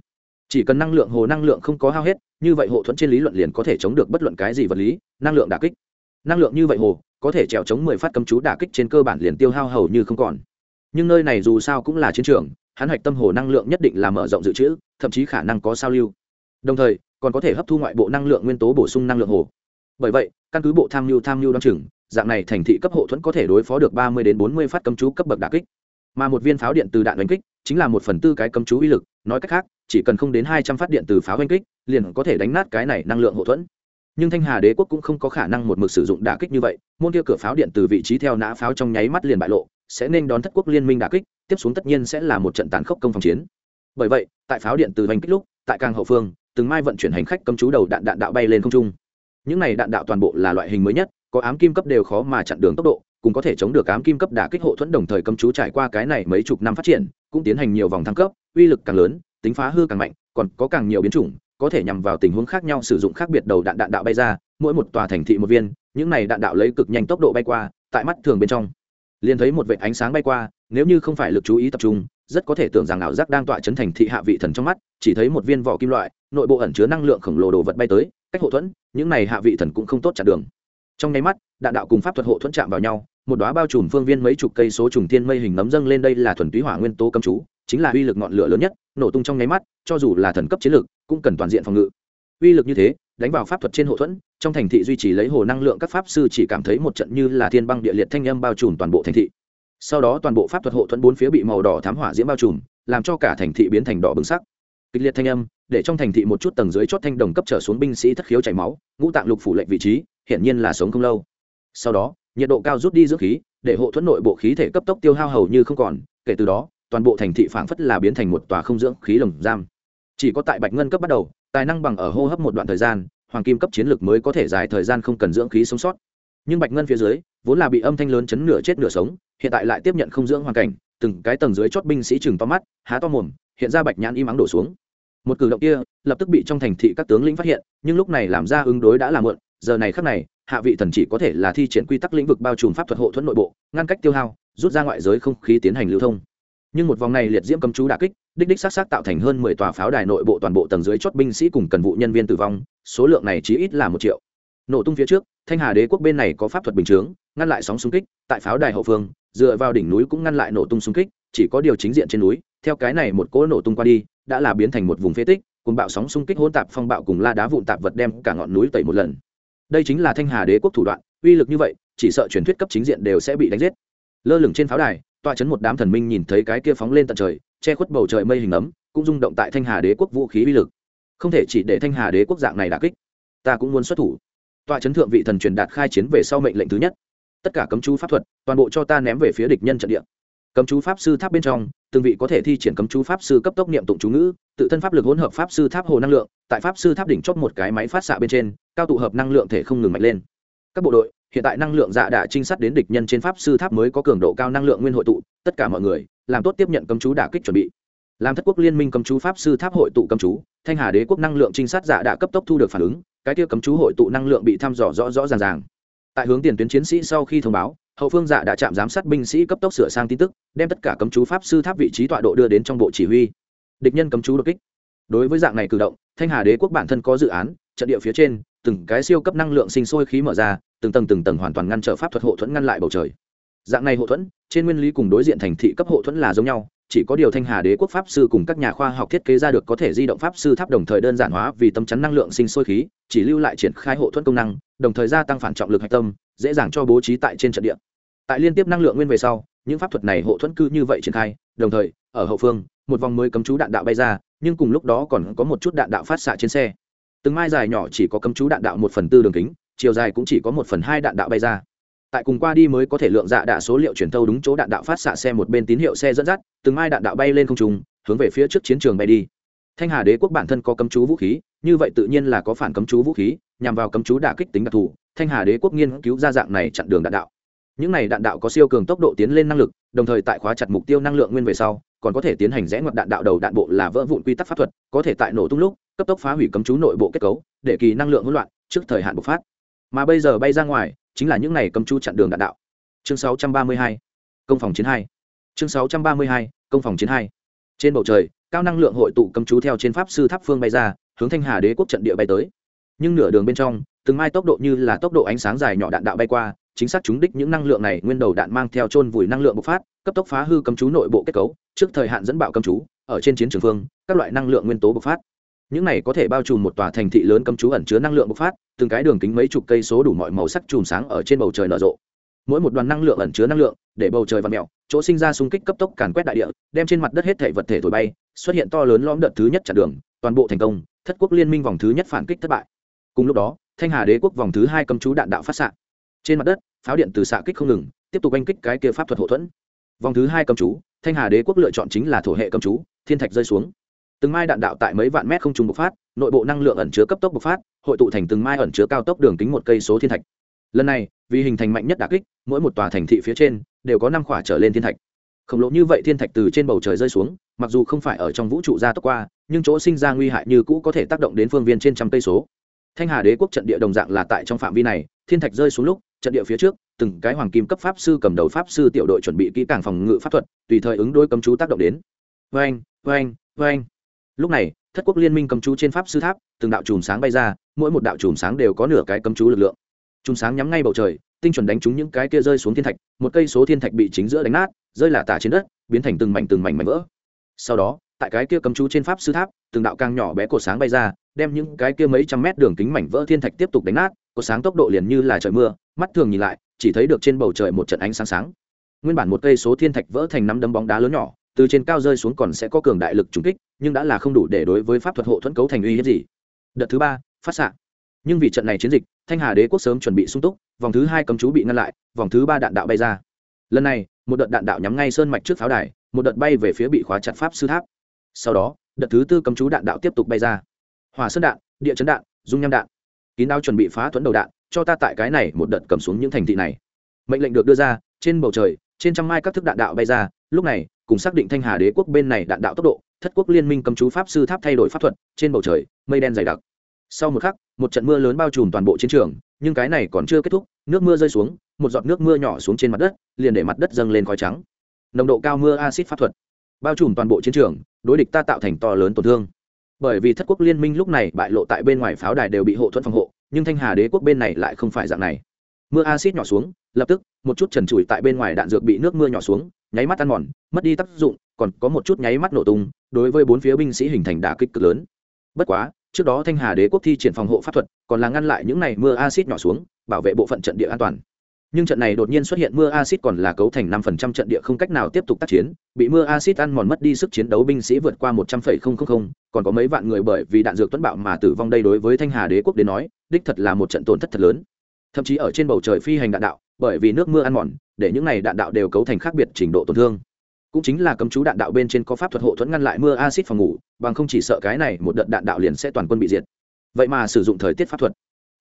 Chỉ cần năng lượng hồ năng lượng không có hao hết, như vậy hộ thuẫn trên lý luận liền có thể chống được bất luận cái gì vật lý, năng lượng đả kích. Năng lượng như vậy hồ, có thể trèo chống mười phát cấm chú đả kích trên cơ bản liền tiêu hao hầu như không còn. Nhưng nơi này dù sao cũng là chiến trường, hắn hạch tâm hồ năng lượng nhất định là mở rộng dự trữ, thậm chí khả năng có sao lưu. Đồng thời còn có thể hấp thu ngoại bộ năng lượng nguyên tố bổ sung năng lượng hồ. Bởi vậy, căn cứ bộ tham mưu tham mưu đ o chừng, dạng này thành thị cấp hộ thuẫn có thể đối phó được ba mươi đến bốn mươi phát cấm chú cấp bậc đà kích. Mà một viên pháo điện từ đạn đánh kích chính là một phần tư cái cấm chú uy lực, nói cách khác, chỉ cần không đến hai trăm phát điện từ pháo đánh kích, liền có thể đánh nát cái này năng lượng hộ thuẫn. Nhưng thanh hà đế quốc cũng không có khả năng một mực sử dụng đà kích như vậy, môn kia cửa pháo điện từ vị trí theo nã pháo trong nháy mắt liền bại lộ, sẽ nên đón thất quốc liên minh đà kích, tiếp xuống tất nhiên sẽ là một trận tàn khốc công phòng chiến. Bởi vậy, tại pháo điện từ đánh kích lúc, tại càng hậu phương từng mai vận chuyển hành khách cấm chú đầu đạn đạn đạo bay lên không trung. Những này đạn đạo toàn bộ là loại hình mới nhất, có ám kim cấp đều khó mà chặn đường tốc độ, cũng có thể chống được ám kim cấp đả kích hộ thuẫn đồng thời cấm chú trải qua cái này mấy chục năm phát triển, cũng tiến hành nhiều vòng thăng cấp, uy lực càng lớn, tính phá hư càng mạnh, còn có càng nhiều biến chủng, có thể nhằm vào tình huống khác nhau sử dụng khác biệt đầu đạn đạn đạo bay ra, mỗi một tòa thành thị một viên, những này đạn đạo lấy cực nhanh tốc độ bay qua, tại mắt thường bên trong. Liền thấy một vệ ánh sáng bay qua, nếu như không phải lực chú ý tập trung, rất có thể tưởng rằng ảo giác đang tọa chấn thành thị hạ vị thần trong mắt, chỉ thấy một viên vỏ kim loại nội bộ ẩn chứa năng lượng khổng lồ đồ vật bay tới, cách hộ thuẫn, những này hạ vị thần cũng không tốt chặn đường. Trong nháy mắt, đạn đạo cùng pháp thuật hộ thuẫn chạm vào nhau, một đóa bao trùm phương viên mấy chục cây số trùng thiên mây hình nấm dâng lên đây là thuần túy hỏa nguyên tố cấm chú, chính là uy lực ngọn lửa lớn nhất, nổ tung trong nháy mắt, cho dù là thần cấp chiến lược, cũng cần toàn diện phòng ngự. Uy lực như thế, đánh vào pháp thuật trên hộ thuẫn, trong thành thị duy trì lấy hồ năng lượng các pháp sư chỉ cảm thấy một trận như là thiên băng địa liệt thanh âm bao trùm toàn bộ thành thị. Sau đó toàn bộ pháp thuật hộ thuẫn bốn phía bị màu đỏ thám hỏa diễm bao trùm, làm cho cả thành thị biến thành đỏ bừng sắc kịch liệt thanh âm, để trong thành thị một chút tầng dưới chót thanh đồng cấp trở xuống binh sĩ thất khiếu chảy máu, ngũ tạng lục phủ lệnh vị trí, hiển nhiên là sống không lâu. Sau đó, nhiệt độ cao rút đi dưỡng khí, để hộ thuẫn nội bộ khí thể cấp tốc tiêu hao hầu như không còn, kể từ đó, toàn bộ thành thị phảng phất là biến thành một tòa không dưỡng khí lồng giam. Chỉ có tại bạch ngân cấp bắt đầu, tài năng bằng ở hô hấp một đoạn thời gian, hoàng kim cấp chiến lược mới có thể dài thời gian không cần dưỡng khí sống sót. Nhưng bạch ngân phía dưới, vốn là bị âm thanh lớn chấn nửa chết nửa sống, hiện tại lại tiếp nhận không dưỡng hoàn cảnh, từng cái tầng dưới chót binh sĩ chừng to mắt, há to mồm hiện ra bạch nhãn im ắng đổ xuống. Một cử động kia lập tức bị trong thành thị các tướng lĩnh phát hiện, nhưng lúc này làm ra ứng đối đã là muộn, giờ này khắc này, hạ vị thần chỉ có thể là thi triển quy tắc lĩnh vực bao trùm pháp thuật hộ thuẫn nội bộ, ngăn cách tiêu hao, rút ra ngoại giới không khí tiến hành lưu thông. Nhưng một vòng này liệt diễm cầm chú đà kích, đích đích s á tạo thành hơn mười tòa pháo đài nội bộ toàn bộ tầng dưới chót binh sĩ cùng cần vụ nhân viên tử vong, số lượng này chỉ ít là một triệu. Nổ tung phía trước, thanh hà đế quốc bên này có pháp thuật bình chướng, ngăn lại sóng xung kích tại pháo đài hậu phương, dựa vào đỉnh núi cũng ngăn lại nổ tung xung kích, chỉ có điều chính diện trên núi theo cái này một cỗ nổ tung qua đi, đã là biến thành một vùng phế tích cùng bạo sóng xung kích hỗn tạp phong bạo cùng la đá vụn tạp vật đem cả ngọn núi tẩy một lần. Đây chính là thanh hà đế quốc thủ đoạn, uy lực như vậy, chỉ sợ truyền thuyết cấp chính diện đều sẽ bị đánh giết. Lơ lửng trên pháo đài tọa chấn một đám thần minh nhìn thấy cái kia phóng lên tận trời, che khuất bầu trời mây hình ấm, cũng rung động tại thanh hà đế quốc vũ khí uy lực. Không thể chỉ để thanh hà đế quốc dạng này đà kích. Ta cũng muốn xuất thủ. Tọa chấn thượng vị thần truyền đạt khai chiến về sau mệnh lệnh thứ nhất. Tất cả cấm chú pháp thuật, toàn bộ cho ta ném về phía địch nhân trận địa cấm chú pháp sư tháp bên trong, từng vị có thể thi triển cấm chú pháp sư cấp tốc niệm tụng chú ngữ, tự thân pháp lực hỗn hợp pháp sư tháp hồ năng lượng, tại pháp sư tháp đỉnh chót một cái máy phát xạ bên trên, cao tụ hợp năng lượng thể không ngừng mạnh lên. Các bộ đội, hiện tại năng lượng dạ đã trinh sát đến địch nhân trên pháp sư tháp mới có cường độ cao năng lượng nguyên hội tụ, tất cả mọi người, làm tốt tiếp nhận cấm chú đả kích chuẩn bị. Làm thất quốc liên minh cấm chú pháp sư tháp hội tụ cấm chú, thanh hà đế quốc năng lượng trinh sát dạ đã cấp tốc thu được phản ứng, cái tiêu cấm chú hội tụ năng lượng bị thăm dò rõ rõ ràng ràng. Tại hướng tiền tuyến chiến sĩ sau khi thông báo hậu phương dạ đã chạm giám sát binh sĩ cấp tốc sửa sang tin tức, đem tất cả cấm chú pháp sư tháp vị trí tọa độ đưa đến trong bộ chỉ huy. Địch nhân cấm chú đột kích. Đối với dạng này cử động, thanh hà đế quốc bản thân có dự án, trận địa phía trên, từng cái siêu cấp năng lượng sinh sôi khí mở ra, từng tầng từng tầng hoàn toàn ngăn trở pháp thuật hộ thuẫn ngăn lại bầu trời. Dạng này hộ thuẫn, trên nguyên lý cùng đối diện thành thị cấp hộ thuẫn là giống nhau, chỉ có điều thanh hà đế quốc pháp sư cùng các nhà khoa học thiết kế ra được có thể di động pháp sư tháp đồng thời đơn giản hóa vì tâm chắn năng lượng sinh sôi khí, chỉ lưu lại triển khai hộ thuẫn công năng, đồng thời gia tăng phản trọng lực hạch tâm dễ dàng cho bố trí tại trên trận địa. Tại liên tiếp năng lượng nguyên về sau, những pháp thuật này hộ thuẫn cư như vậy triển khai, đồng thời, ở hậu phương, một vòng mới cấm chú đạn đạo bay ra, nhưng cùng lúc đó còn có một chút đạn đạo phát xạ trên xe. Từng mai dài nhỏ chỉ có cấm chú đạn đạo một phần tư đường kính, chiều dài cũng chỉ có một phần hai đạn đạo bay ra. Tại cùng qua đi mới có thể lượng dạ đạ số liệu truyền thâu đúng chỗ đạn đạo phát xạ xe một bên tín hiệu xe dẫn dắt, từng mai đạn đạo bay lên không trùng hướng về phía trước chiến trường bay đi. Thanh hà đế quốc bản thân có cấm chú vũ khí như vậy tự nhiên là có phản cấm chú vũ khí, nhằm vào cấm chú đả kích tính đặc thù, thanh hà đế quốc nghiên cứu ra dạng này chặn đường đạn đạo. Những này đạn đạo có siêu cường tốc độ tiến lên năng lực, đồng thời tại khóa chặt mục tiêu năng lượng nguyên về sau, còn có thể tiến hành rẽ ngoặt đạn đạo đầu đạn bộ là vỡ vụn quy tắc pháp thuật, có thể tại nổ tung lúc, cấp tốc phá hủy cấm chú nội bộ kết cấu, để kỳ năng lượng hỗn loạn trước thời hạn bộc phát. Mà bây giờ bay ra ngoài, chính là những này cấm chú chặn đường đạn đạo. Chương 632 công phòng chiến hai. Chương 632 công phòng chiến hai. Trên bầu trời, cao năng lượng hội tụ cấm chú theo trên pháp sư tháp phương bay ra hướng thanh hà đế quốc trận địa bay tới. Nhưng nửa đường bên trong, từng mai tốc độ như là tốc độ ánh sáng dài nhỏ đạn đạo bay qua, chính xác chúng đích những năng lượng này nguyên đầu đạn mang theo chôn vùi năng lượng bộc phát, cấp tốc phá hư cấm chú nội bộ kết cấu, trước thời hạn dẫn bạo cấm chú, ở trên chiến trường phương, các loại năng lượng nguyên tố bộc phát. Những này có thể bao trùm một tòa thành thị lớn cấm chú ẩn chứa năng lượng bộc phát, từng cái đường kính mấy chục cây số đủ mọi màu sắc chùm sáng ở trên bầu trời nở rộ. Mỗi một đoàn năng lượng ẩn chứa năng lượng, để bầu trời và mèo, chỗ sinh ra xung kích cấp tốc càn quét đại địa, đem trên mặt đất hết thể vật thể thổi bay, xuất hiện to lớn lõm đợt thứ nhất chặn đường, toàn bộ thành công thất quốc liên minh vòng thứ nhất phản kích thất bại. Cùng lúc đó, thanh hà đế quốc vòng thứ hai cầm chú đạn đạo phát xạ. Trên mặt đất, pháo điện từ xạ kích không ngừng, tiếp tục oanh kích cái kia pháp thuật hậu thuẫn. Vòng thứ hai cầm chú, thanh hà đế quốc lựa chọn chính là thổ hệ cầm chú, thiên thạch rơi xuống. Từng mai đạn đạo tại mấy vạn mét không trùng bộc phát, nội bộ năng lượng ẩn chứa cấp tốc bộc phát, hội tụ thành từng mai ẩn chứa cao tốc đường kính một cây số thiên thạch. Lần này, vì hình thành mạnh nhất đà kích, mỗi một tòa thành thị phía trên đều có năm khỏa trở lên thiên thạch. Khổng lồ như vậy thiên thạch từ trên bầu trời rơi xuống, mặc dù không phải ở trong vũ trụ ra tốc qua nhưng chỗ sinh ra nguy hại như cũ có thể tác động đến phương viên trên trăm cây số. Thanh hà đế quốc trận địa đồng dạng là tại trong phạm vi này, thiên thạch rơi xuống lúc, trận địa phía trước, từng cái hoàng kim cấp pháp sư cầm đầu pháp sư tiểu đội chuẩn bị kỹ càng phòng ngự pháp thuật, tùy thời ứng đối cấm chú tác động đến. Vê anh vê lúc này, thất quốc liên minh cấm chú trên pháp sư tháp, từng đạo chùm sáng bay ra, mỗi một đạo chùm sáng đều có nửa cái cấm chú lực lượng. Chùm sáng nhắm ngay bầu trời, tinh chuẩn đánh trúng những cái kia rơi xuống thiên thạch, một cây số thiên thạch bị chính giữa đánh nát, rơi lả tả trên đất, biến thành từng mảnh từng mảnh mảnh vỡ. Sau đó tại cái kia cấm chú trên pháp sư tháp, từng đạo càng nhỏ bé cột sáng bay ra, đem những cái kia mấy trăm mét đường kính mảnh vỡ thiên thạch tiếp tục đánh nát, cột sáng tốc độ liền như là trời mưa, mắt thường nhìn lại, chỉ thấy được trên bầu trời một trận ánh sáng sáng. Nguyên bản một cây số thiên thạch vỡ thành năm đấm bóng đá lớn nhỏ, từ trên cao rơi xuống còn sẽ có cường đại lực trùng kích, nhưng đã là không đủ để đối với pháp thuật hộ thuẫn cấu thành uy hiếp gì. Đợt thứ ba, phát xạ. Nhưng vì trận này chiến dịch, thanh hà đế quốc sớm chuẩn bị sung túc, vòng thứ hai cấm chú bị ngăn lại, vòng thứ ba đạn đạo bay ra. Lần này, một đợt đạn đạo nhắm ngay sơn mạch trước pháo đài, một đợt bay về phía bị khóa chặt pháp sư tháp sau đó, đợt thứ tư cấm chú đạn đạo tiếp tục bay ra. Hỏa sơn đạn, địa chấn đạn, dung nham đạn. Kín đao chuẩn bị phá thuẫn đầu đạn, cho ta tại cái này một đợt cầm xuống những thành thị này. Mệnh lệnh được đưa ra, trên bầu trời, trên trăm mai các thức đạn đạo bay ra, lúc này, cùng xác định thanh hà đế quốc bên này đạn đạo tốc độ, thất quốc liên minh cấm chú pháp sư tháp thay đổi pháp thuật, trên bầu trời, mây đen dày đặc. Sau một khắc, một trận mưa lớn bao trùm toàn bộ chiến trường, nhưng cái này còn chưa kết thúc, nước mưa rơi xuống, một giọt nước mưa nhỏ xuống trên mặt đất, liền để mặt đất dâng lên khói trắng. Nồng độ cao mưa acid pháp thuật bao trùm toàn bộ chiến trường, đối địch ta tạo thành to lớn tổn thương. Bởi vì thất quốc liên minh lúc này bại lộ tại bên ngoài pháo đài đều bị hộ thuẫn phòng hộ, nhưng thanh hà đế quốc bên này lại không phải dạng này. Mưa acid nhỏ xuống, lập tức, một chút trần trụi tại bên ngoài đạn dược bị nước mưa nhỏ xuống, nháy mắt ăn mòn, mất đi tác dụng, còn có một chút nháy mắt nổ tung, đối với bốn phía binh sĩ hình thành đả kích cực lớn. Bất quá, trước đó thanh hà đế quốc thi triển phòng hộ pháp thuật, còn là ngăn lại những này mưa acid nhỏ xuống, bảo vệ bộ phận trận địa an toàn nhưng trận này đột nhiên xuất hiện mưa acid còn là cấu thành năm phần trăm trận địa không cách nào tiếp tục tác chiến. Bị mưa acid ăn mòn mất đi sức chiến đấu binh sĩ vượt qua một trăm phẩy không không không, còn có mấy vạn người bởi vì đạn dược tuấn bạo mà tử vong đây đối với thanh hà đế quốc đến nói, đích thật là một trận tổn thất thật lớn. Thậm chí ở trên bầu trời phi hành đạn đạo, bởi vì nước mưa ăn mòn, để những này đạn đạo đều cấu thành khác biệt trình độ tổn thương. Cũng chính là cấm chú đạn đạo bên trên có pháp thuật hộ thuẫn ngăn lại mưa acid phòng ngủ, bằng không chỉ sợ cái này một đợt đạn đạo liền sẽ toàn quân bị diệt. Vậy mà sử dụng thời tiết pháp thuật.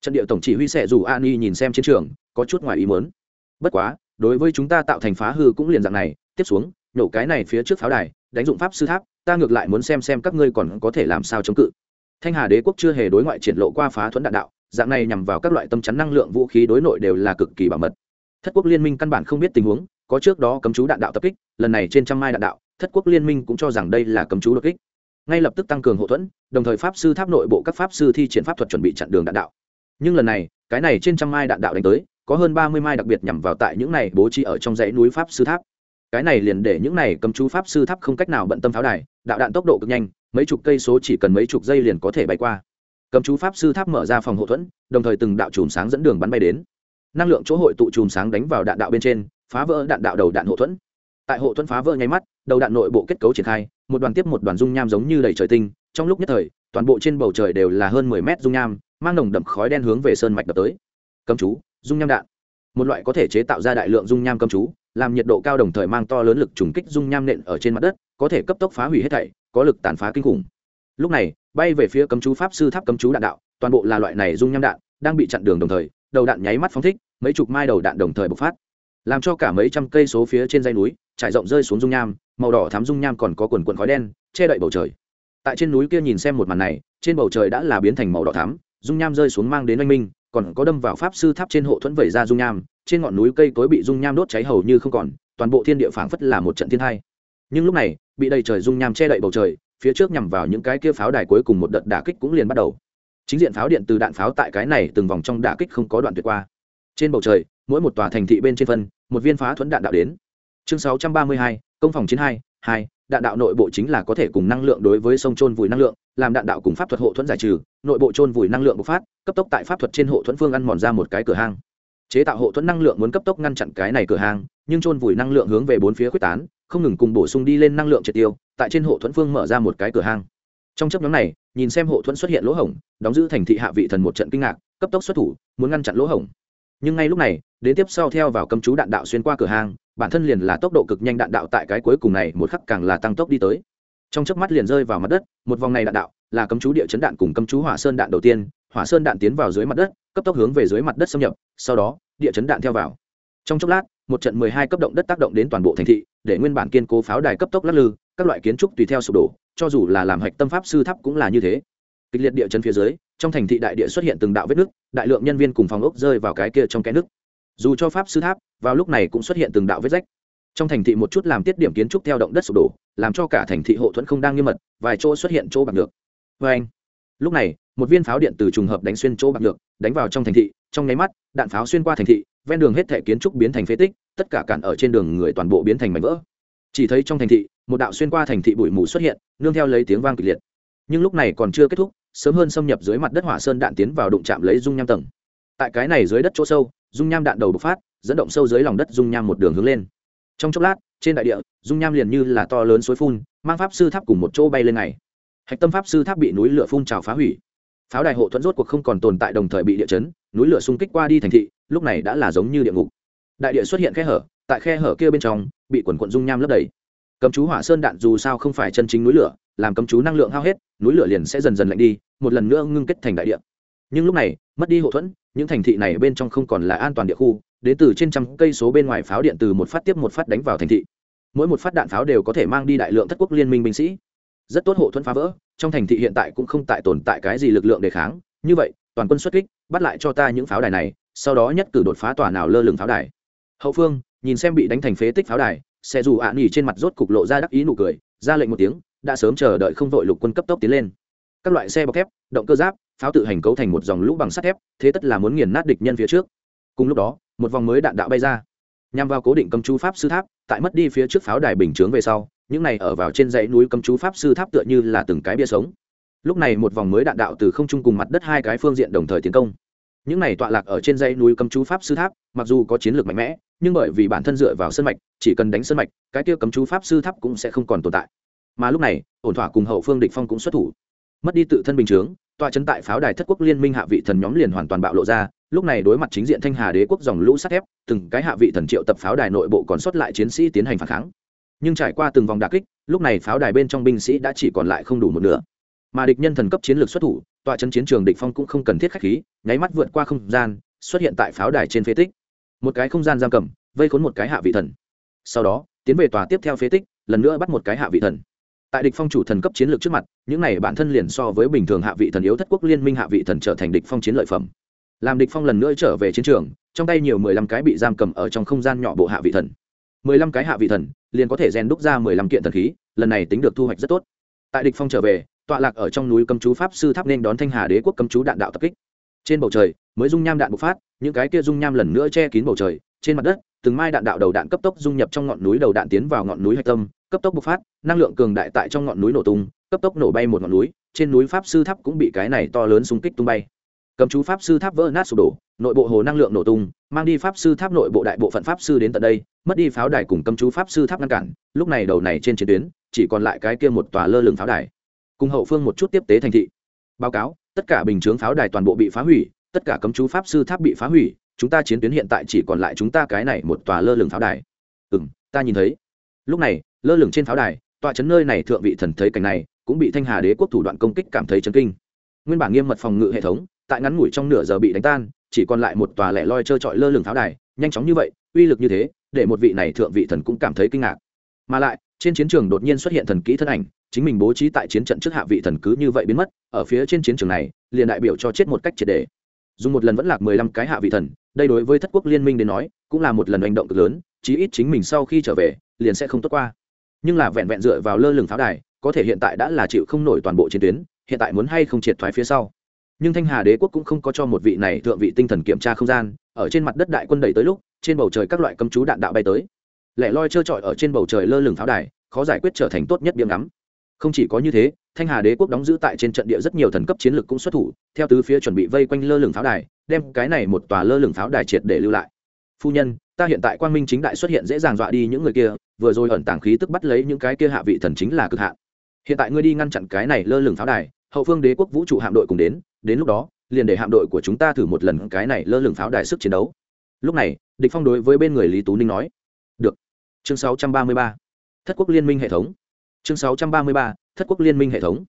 Trận địa tổng chỉ huy sẽ dù an y nhìn xem chiến trường có chút ngoài ý muốn. bất quá, đối với chúng ta tạo thành phá hư cũng liền dạng này, tiếp xuống, nhổ cái này phía trước pháo đài, đánh dụng pháp sư tháp, ta ngược lại muốn xem xem các ngươi còn có thể làm sao chống cự. Thanh hà đế quốc chưa hề đối ngoại triển lộ qua phá thuẫn đạn đạo, dạng này nhằm vào các loại tâm chắn năng lượng vũ khí đối nội đều là cực kỳ bảo mật. Thất quốc liên minh căn bản không biết tình huống, có trước đó cấm chú đạn đạo tập kích, lần này trên trăm mai đạn đạo, thất quốc liên minh cũng cho rằng đây là cấm chú đột kích. Ngay lập tức tăng cường hậu thuẫn, đồng thời pháp sư tháp nội bộ các pháp sư thi triển pháp thuật chuẩn bị chặn đường đạn đạo. Nhưng lần này, cái này trên trăm mai đạn đạo đánh tới có hơn ba mươi mai đặc biệt nhằm vào tại những này bố trí ở trong dãy núi pháp sư tháp. Cái này liền để những này cầm chú pháp sư tháp không cách nào bận tâm pháo đài, đạo đạn tốc độ cực nhanh, mấy chục cây số chỉ cần mấy chục giây liền có thể bay qua. Cầm chú pháp sư tháp mở ra phòng hậu thuẫn, đồng thời từng đạo chùm sáng dẫn đường bắn bay đến. Năng lượng chỗ hội tụ chùm sáng đánh vào đạn đạo bên trên, phá vỡ đạn đạo đầu đạn hộ thuẫn. Tại hộ thuẫn phá vỡ nháy mắt, đầu đạn nội bộ kết cấu triển khai, một đoàn tiếp một đoàn dung nham giống như đầy trời tinh. Trong lúc nhất thời, toàn bộ trên bầu trời đều là hơn mười mét dung nham, mang nồng đậm khói đen hướng về sơn mạch đập tới. Cấm chú dung nham đạn. Một loại có thể chế tạo ra đại lượng dung nham cấm chú, làm nhiệt độ cao đồng thời mang to lớn lực trùng kích dung nham nện ở trên mặt đất, có thể cấp tốc phá hủy hết thảy, có lực tàn phá kinh khủng. Lúc này, bay về phía cấm chú pháp sư tháp cấm chú đạn đạo, toàn bộ là loại này dung nham đạn, đang bị chặn đường đồng thời, đầu đạn nháy mắt phóng thích, mấy chục mai đầu đạn đồng thời bộc phát. Làm cho cả mấy trăm cây số phía trên dãy núi, trải rộng rơi xuống dung nham, màu đỏ thắm dung nham còn có quần quần khói đen, che đậy bầu trời. Tại trên núi kia nhìn xem một màn này, trên bầu trời đã là biến thành màu đỏ thắm, dung nham rơi xuống mang đến oanh minh còn có đâm vào pháp sư tháp trên hộ thuẫn vẩy ra dung nham trên ngọn núi cây cối bị dung nham đốt cháy hầu như không còn toàn bộ thiên địa phảng phất là một trận thiên hai nhưng lúc này bị đầy trời dung nham che đậy bầu trời phía trước nhằm vào những cái kia pháo đài cuối cùng một đợt đả kích cũng liền bắt đầu. Chính diện pháo điện từ đạn pháo tại cái này từng vòng trong đả kích không có đoạn tuyệt qua. Trên bầu trời mỗi một tòa thành thị bên trên phân một viên phá thuẫn đạn đạo đến. Chương 632, công phòng chiến hai hai, đạn đạo nội bộ chính là có thể cùng năng lượng đối với sông trôn vùi năng lượng, làm đạn đạo cùng pháp thuật hộ thuẫn giải trừ, nội bộ trôn vùi năng lượng bộc phát, cấp tốc tại pháp thuật trên hộ thuẫn phương ăn mòn ra một cái cửa hang. Chế tạo hộ thuẫn năng lượng muốn cấp tốc ngăn chặn cái này cửa hang, nhưng trôn vùi năng lượng hướng về bốn phía quyết tán, không ngừng cùng bổ sung đi lên năng lượng triệt tiêu, tại trên hộ thuẫn phương mở ra một cái cửa hang. Trong chấp nhóm này, nhìn xem hộ thuẫn xuất hiện lỗ hổng, đóng giữ thành thị hạ vị thần một trận kinh ngạc, cấp tốc xuất thủ, muốn ngăn chặn lỗ hổng. Nhưng ngay lúc này đến tiếp sau theo vào cấm chú đạn đạo xuyên qua cửa hàng, bản thân liền là tốc độ cực nhanh đạn đạo tại cái cuối cùng này một khắc càng là tăng tốc đi tới. Trong chớp mắt liền rơi vào mặt đất, một vòng này đạn đạo là cấm chú địa chấn đạn cùng cấm chú hỏa sơn đạn đầu tiên, hỏa sơn đạn tiến vào dưới mặt đất, cấp tốc hướng về dưới mặt đất xâm nhập, sau đó, địa chấn đạn theo vào. Trong chốc lát, một trận mười hai cấp động đất tác động đến toàn bộ thành thị, để nguyên bản kiên cố pháo đài cấp tốc lắc lư, các loại kiến trúc tùy theo sụp đổ, cho dù là làm hạch tâm pháp sư tháp cũng là như thế. Kịch liệt địa chấn phía dưới, trong thành thị đại địa xuất hiện từng đạo vết nứt, đại lượng nhân viên cùng phòng ốc rơi vào cái kia trong cái nước dù cho pháp sư tháp vào lúc này cũng xuất hiện từng đạo vết rách. Trong thành thị một chút làm tiết điểm kiến trúc theo động đất sụp đổ, làm cho cả thành thị hộ thuẫn không đang nghiêm mật, vài chỗ xuất hiện chỗ bạc được vê anh, lúc này, một viên pháo điện từ trùng hợp đánh xuyên chỗ bạc được đánh vào trong thành thị, trong nháy mắt, đạn pháo xuyên qua thành thị, ven đường hết thể kiến trúc biến thành phế tích, tất cả cản ở trên đường người toàn bộ biến thành mảnh vỡ. Chỉ thấy trong thành thị, một đạo xuyên qua thành thị bụi mù xuất hiện, nương theo lấy tiếng vang kịch liệt. Nhưng lúc này còn chưa kết thúc, sớm hơn xâm nhập dưới mặt đất hỏa sơn đạn tiến vào đụng chạm lấy dung nham tầng. Tại cái này dưới đất chỗ sâu dung nham đạn đầu bộc phát, dẫn động sâu dưới lòng đất dung nham một đường hướng lên. Trong chốc lát, trên đại địa, dung nham liền như là to lớn suối phun, mang pháp sư tháp cùng một chỗ bay lên này. Hạch tâm pháp sư tháp bị núi lửa phun trào phá hủy. Pháo đài hộ thuẫn rốt cuộc không còn tồn tại đồng thời bị địa chấn, núi lửa xung kích qua đi thành thị, lúc này đã là giống như địa ngục. Đại địa xuất hiện khe hở, tại khe hở kia bên trong, bị quần quận dung nham lấp đầy. Cấm chú hỏa sơn đạn dù sao không phải chân chính núi lửa, làm cấm chú năng lượng hao hết, núi lửa liền sẽ dần dần lạnh đi, một lần nữa ngưng kết thành đại địa nhưng lúc này, mất đi hậu thuẫn, những thành thị này bên trong không còn là an toàn địa khu, đến từ trên trăm cây số bên ngoài pháo điện từ một phát tiếp một phát đánh vào thành thị. Mỗi một phát đạn pháo đều có thể mang đi đại lượng thất quốc liên minh binh sĩ. Rất tốt hộ thuẫn phá vỡ, trong thành thị hiện tại cũng không tại tồn tại cái gì lực lượng đề kháng. Như vậy, toàn quân xuất kích, bắt lại cho ta những pháo đài này, sau đó nhất cử đột phá tòa nào lơ lửng pháo đài. Hậu phương, nhìn xem bị đánh thành phế tích pháo đài xe dù ạ à nghỉ trên mặt rốt cục lộ ra đắc ý nụ cười, ra lệnh một tiếng, đã sớm chờ đợi không vội lục quân cấp tốc tiến lên các loại xe bọc thép, động cơ giáp, pháo tự hành cấu thành một dòng lũ bằng sắt thép, thế tất là muốn nghiền nát địch nhân phía trước. Cùng lúc đó, một vòng mới đạn đạo bay ra. Nhằm vào cố định cầm chú pháp sư tháp, tại mất đi phía trước pháo đài bình chướng về sau, những này ở vào trên dãy núi cầm chú pháp sư tháp tựa như là từng cái bia sống. Lúc này một vòng mới đạn đạo từ không trung cùng mặt đất hai cái phương diện đồng thời tiến công. Những này tọa lạc ở trên dãy núi cầm chú pháp sư tháp, mặc dù có chiến lược mạnh mẽ, nhưng bởi vì bản thân dựa vào sân mạch, chỉ cần đánh sân mạch, cái kia cấm chú pháp sư tháp cũng sẽ không còn tồn tại. Mà lúc này, ổn thỏa cùng hậu phương địch phong cũng xuất thủ mất đi tự thân bình chướng tọa chấn tại pháo đài thất quốc liên minh hạ vị thần nhóm liền hoàn toàn bạo lộ ra, lúc này đối mặt chính diện thanh hà đế quốc dòng lũ sắt thép, từng cái hạ vị thần triệu tập pháo đài nội bộ còn sót lại chiến sĩ tiến hành phản kháng. Nhưng trải qua từng vòng đà kích, lúc này pháo đài bên trong binh sĩ đã chỉ còn lại không đủ một nửa. Mà địch nhân thần cấp chiến lược xuất thủ tọa chân chiến trường địch phong cũng không cần thiết khách khí, nháy mắt vượt qua không gian, xuất hiện tại pháo đài trên phế tích. Một cái không gian giam cầm, vây khốn một cái hạ vị thần. Sau đó, tiến về tòa tiếp theo phế tích, lần nữa bắt một cái hạ vị thần tại địch phong chủ thần cấp chiến lược trước mặt, những này bản thân liền so với bình thường hạ vị thần yếu thất quốc liên minh hạ vị thần trở thành địch phong chiến lợi phẩm. Làm địch phong lần nữa trở về chiến trường, trong tay nhiều mười lăm cái bị giam cầm ở trong không gian nhỏ bộ hạ vị thần. Mười lăm cái hạ vị thần, liền có thể rèn đúc ra mười lăm kiện thần khí, lần này tính được thu hoạch rất tốt. Tại địch phong trở về, tọa lạc ở trong núi cấm chú pháp sư tháp nên đón thanh hà đế quốc cấm chú đạn đạo tập kích. Trên bầu trời, mới dung nham đạn bộc phát, những cái kia dung nham lần nữa che kín bầu trời, trên mặt đất, từng mai đạn đạo đầu đạn cấp tốc dung nhập trong ngọn núi đầu đạn tiến vào ngọn núi hạch tâm cấp tốc bộc phát, năng lượng cường đại tại trong ngọn núi nổ tung, cấp tốc nổ bay một ngọn núi, trên núi pháp sư tháp cũng bị cái này to lớn xung kích tung bay. Cấm chú pháp sư tháp vỡ nát sụp đổ, nội bộ hồ năng lượng nổ tung, mang đi pháp sư tháp nội bộ đại bộ phận pháp sư đến tận đây, mất đi pháo đài cùng cấm chú pháp sư tháp ngăn cản, lúc này đầu này trên chiến tuyến, chỉ còn lại cái kia một tòa lơ lửng pháo đài. Cùng hậu phương một chút tiếp tế thành thị. Báo cáo, tất cả bình chướng pháo đài toàn bộ bị phá hủy, tất cả cấm chú pháp sư tháp bị phá hủy, chúng ta chiến tuyến hiện tại chỉ còn lại chúng ta cái này một tòa lơ lửng pháo đài. Ừ m ta nhìn thấy. Lúc này lơ lửng trên pháo đài tòa chấn nơi này thượng vị thần thấy cảnh này, cũng bị thanh hà đế quốc thủ đoạn công kích cảm thấy chấn kinh. Nguyên bản nghiêm mật phòng ngự hệ thống, tại ngắn ngủi trong nửa giờ bị đánh tan, chỉ còn lại một tòa lẻ loi trơ trọi lơ lửng pháo đài, nhanh chóng như vậy, uy lực như thế, để một vị này thượng vị thần cũng cảm thấy kinh ngạc. Mà lại, trên chiến trường đột nhiên xuất hiện thần kỹ thân ảnh, chính mình bố trí tại chiến trận trước hạ vị thần cứ như vậy biến mất, ở phía trên chiến trường này, liền đại biểu cho chết một cách triệt đề dùng một lần vẫn lạc mười lăm cái hạ vị thần, đây đối với thất quốc liên minh đến nói, cũng là một lần hành động cực lớn, chí ít chính mình sau khi trở về, liền sẽ không tốt qua nhưng là vẹn vẹn dựa vào lơ lửng pháo đài, có thể hiện tại đã là chịu không nổi toàn bộ chiến tuyến, hiện tại muốn hay không triệt thoái phía sau. Nhưng thanh hà đế quốc cũng không có cho một vị này thượng vị tinh thần kiểm tra không gian, ở trên mặt đất đại quân đẩy tới lúc, trên bầu trời các loại cấm chú đạn đạo bay tới. Lẻ loi trơ trọi ở trên bầu trời lơ lửng pháo đài, khó giải quyết trở thành tốt nhất biếm ngắm. Không chỉ có như thế, thanh hà đế quốc đóng giữ tại trên trận địa rất nhiều thần cấp chiến lược cũng xuất thủ, theo tứ phía chuẩn bị vây quanh lơ lửng pháo đài, đem cái này một tòa lơ lửng pháo đài triệt để lưu lại. Phu nhân ta hiện tại quang minh chính đại xuất hiện dễ dàng dọa đi những người kia, vừa rồi ẩn tàng khí tức bắt lấy những cái kia hạ vị thần chính là cực hạn. Hiện tại ngươi đi ngăn chặn cái này lơ lửng pháo đài, hậu phương đế quốc vũ trụ hạm đội cùng đến đến lúc đó, liền để hạm đội của chúng ta thử một lần cái này lơ lửng pháo đài sức chiến đấu. Lúc này, địch phong đối với bên người lý tú ninh nói, được, chương 633 thất quốc liên minh hệ thống. Chương 633 thất quốc liên minh hệ thống.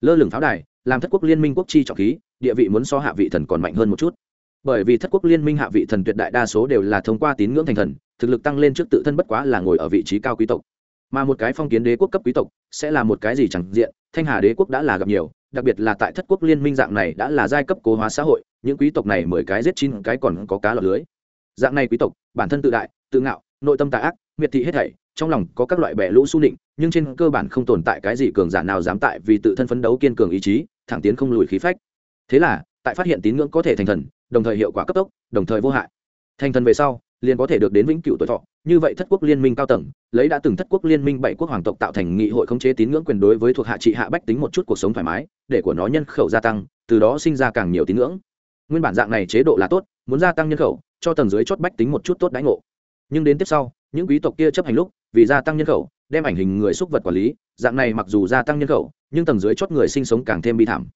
Lơ lửng pháo đài, làm thất quốc liên minh quốc chi trọng khí, địa vị muốn so hạ vị thần còn mạnh hơn một chút bởi vì thất quốc liên minh hạ vị thần tuyệt đại đa số đều là thông qua tín ngưỡng thành thần, thực lực tăng lên trước tự thân bất quá là ngồi ở vị trí cao quý tộc. Mà một cái phong kiến đế quốc cấp quý tộc sẽ là một cái gì chẳng diện, thanh hà đế quốc đã là gặp nhiều, đặc biệt là tại thất quốc liên minh dạng này đã là giai cấp cố hóa xã hội, những quý tộc này mười cái giết chín cái còn có cá lọt lưới. Dạng này quý tộc, bản thân tự đại, tự ngạo, nội tâm tà ác, miệt thị hết thảy, trong lòng có các loại bẻ lũ su nịnh, nhưng trên cơ bản không tồn tại cái gì cường giả nào dám tại vì tự thân phấn đấu kiên cường ý chí, thẳng tiến không lùi khí phách. Thế là tại phát hiện tín ngưỡng có thể thành thần, đồng thời hiệu quả cấp tốc, đồng thời vô hại. Thành thần về sau, liền có thể được đến vĩnh cửu tuổi thọ. Như vậy thất quốc liên minh cao tầng, lấy đã từng thất quốc liên minh bảy quốc hoàng tộc tạo thành nghị hội khống chế tín ngưỡng quyền đối với thuộc hạ trị hạ bách tính một chút cuộc sống thoải mái, để của nó nhân khẩu gia tăng, từ đó sinh ra càng nhiều tín ngưỡng. Nguyên bản dạng này chế độ là tốt, muốn gia tăng nhân khẩu, cho tầng dưới chót bách tính một chút tốt đãi ngộ. Nhưng đến tiếp sau, những quý tộc kia chấp hành lúc, vì gia tăng nhân khẩu, đem ảnh hình người xúc vật quản lý, dạng này mặc dù gia tăng nhân khẩu, nhưng tầng dưới chót người sinh sống càng thêm bi thảm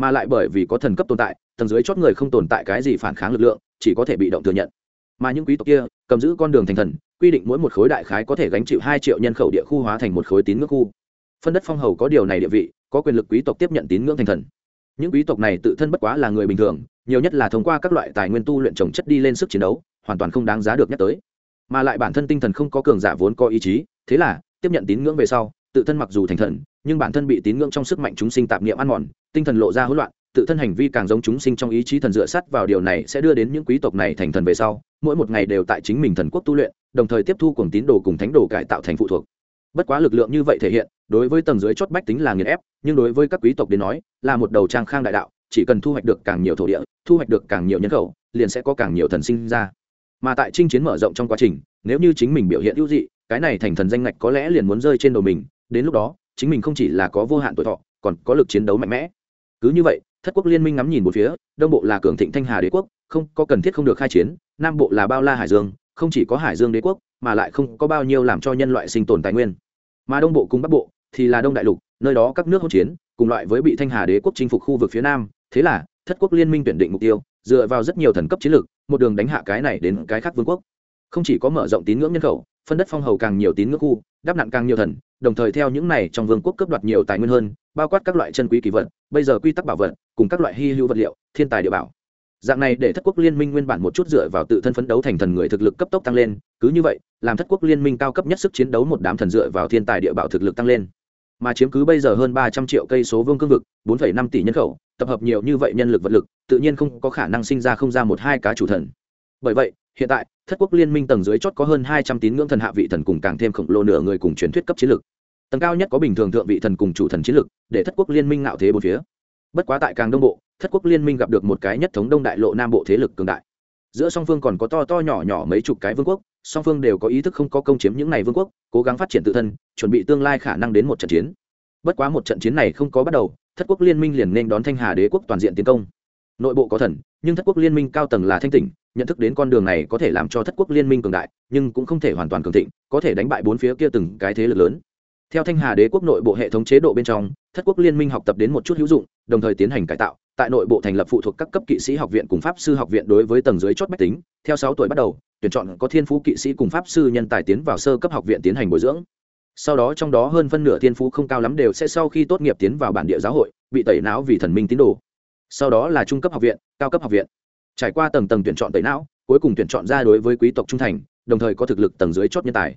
mà lại bởi vì có thần cấp tồn tại, tầng dưới chót người không tồn tại cái gì phản kháng lực lượng, chỉ có thể bị động thừa nhận. Mà những quý tộc kia, cầm giữ con đường thành thần, quy định mỗi một khối đại khái có thể gánh chịu hai triệu nhân khẩu địa khu hóa thành một khối tín ngưỡng khu. Phân đất phong hầu có điều này địa vị, có quyền lực quý tộc tiếp nhận tín ngưỡng thành thần. Những quý tộc này tự thân bất quá là người bình thường, nhiều nhất là thông qua các loại tài nguyên tu luyện trồng chất đi lên sức chiến đấu, hoàn toàn không đáng giá được nhắc tới. Mà lại bản thân tinh thần không có cường giả vốn có ý chí, thế là tiếp nhận tín ngưỡng về sau tự thân mặc dù thành thần, nhưng bản thân bị tín ngưỡng trong sức mạnh chúng sinh tạp niệm ăn mòn, tinh thần lộ ra hỗn loạn, tự thân hành vi càng giống chúng sinh trong ý chí thần dựa sắt vào điều này sẽ đưa đến những quý tộc này thành thần về sau, mỗi một ngày đều tại chính mình thần quốc tu luyện, đồng thời tiếp thu cùng tín đồ cùng thánh đồ cải tạo thành phụ thuộc. Bất quá lực lượng như vậy thể hiện, đối với tầng dưới chót bách tính là nghiền ép, nhưng đối với các quý tộc đến nói, là một đầu trang khang đại đạo, chỉ cần thu hoạch được càng nhiều thổ địa, thu hoạch được càng nhiều nhân khẩu, liền sẽ có càng nhiều thần sinh ra. Mà tại chinh chiến mở rộng trong quá trình, nếu như chính mình biểu hiện ưu dị, cái này thành thần danh ngạch có lẽ liền muốn rơi trên đầu mình đến lúc đó, chính mình không chỉ là có vô hạn tuổi thọ, còn có lực chiến đấu mạnh mẽ. Cứ như vậy, thất quốc liên minh ngắm nhìn một phía, đông bộ là cường thịnh thanh hà đế quốc, không có cần thiết không được khai chiến, nam bộ là bao la hải dương, không chỉ có hải dương đế quốc, mà lại không có bao nhiêu làm cho nhân loại sinh tồn tài nguyên. Mà đông bộ cùng bắc bộ thì là đông đại lục, nơi đó các nước hỗn chiến, cùng loại với bị thanh hà đế quốc chinh phục khu vực phía nam. Thế là, thất quốc liên minh tuyển định mục tiêu, dựa vào rất nhiều thần cấp chiến lược, một đường đánh hạ cái này đến cái khác vương quốc. Không chỉ có mở rộng tín ngưỡng nhân khẩu phân đất phong hầu càng nhiều tín ngưỡng khu, đắp nạn càng nhiều thần, đồng thời theo những này trong vương quốc cấp đoạt nhiều tài nguyên hơn, bao quát các loại chân quý kỳ vật, bây giờ quy tắc bảo vật, cùng các loại hy hữu vật liệu, thiên tài địa bảo. Dạng này để thất quốc liên minh nguyên bản một chút dựa vào tự thân phấn đấu thành thần người thực lực cấp tốc tăng lên, cứ như vậy, làm thất quốc liên minh cao cấp nhất sức chiến đấu một đám thần dựa vào thiên tài địa bảo thực lực tăng lên. Mà chiếm cứ bây giờ hơn ba trăm triệu cây số vương cương vực, bốn phẩy năm tỷ nhân khẩu, tập hợp nhiều như vậy nhân lực vật lực, tự nhiên không có khả năng sinh ra không ra một hai cá chủ thần. Bởi vậy hiện tại, thất quốc liên minh tầng dưới chót có hơn hai trăm tín ngưỡng thần hạ vị thần cùng càng thêm khổng lồ nửa người cùng truyền thuyết cấp chiến lực tầng cao nhất có bình thường thượng vị thần cùng chủ thần chiến lực để thất quốc liên minh ngạo thế bốn phía. Bất quá tại càng đông bộ, thất quốc liên minh gặp được một cái nhất thống đông đại lộ nam bộ thế lực cường đại. Giữa song phương còn có to to nhỏ nhỏ mấy chục cái vương quốc, song phương đều có ý thức không có công chiếm những n à y vương quốc, cố gắng phát triển tự thân, chuẩn bị tương lai khả năng đến một trận chiến. Bất quá một trận chiến này không có bắt đầu, thất quốc liên minh liền nên đón thanh hà đế quốc toàn diện tiến công. Nội bộ có thần, nhưng thất quốc liên minh cao tầng là thanh tỉnh nhận thức đến con đường này có thể làm cho thất quốc liên minh cường đại, nhưng cũng không thể hoàn toàn cường thịnh, có thể đánh bại bốn phía kia từng cái thế lực lớn. Theo thanh hà đế quốc nội bộ hệ thống chế độ bên trong, thất quốc liên minh học tập đến một chút hữu dụng, đồng thời tiến hành cải tạo. Tại nội bộ thành lập phụ thuộc các cấp kỵ sĩ học viện cùng pháp sư học viện đối với tầng dưới chót bách tính, theo sáu tuổi bắt đầu, tuyển chọn có thiên phú kỵ sĩ cùng pháp sư nhân tài tiến vào sơ cấp học viện tiến hành bồi dưỡng. Sau đó trong đó hơn phân nửa thiên phú không cao lắm đều sẽ sau khi tốt nghiệp tiến vào bản địa giáo hội, bị tẩy não vì thần minh tín đồ. Sau đó là trung cấp học viện, cao cấp học viện trải qua tầng tầng tuyển chọn tẩy não, cuối cùng tuyển chọn ra đối với quý tộc trung thành, đồng thời có thực lực tầng dưới chót nhân tài.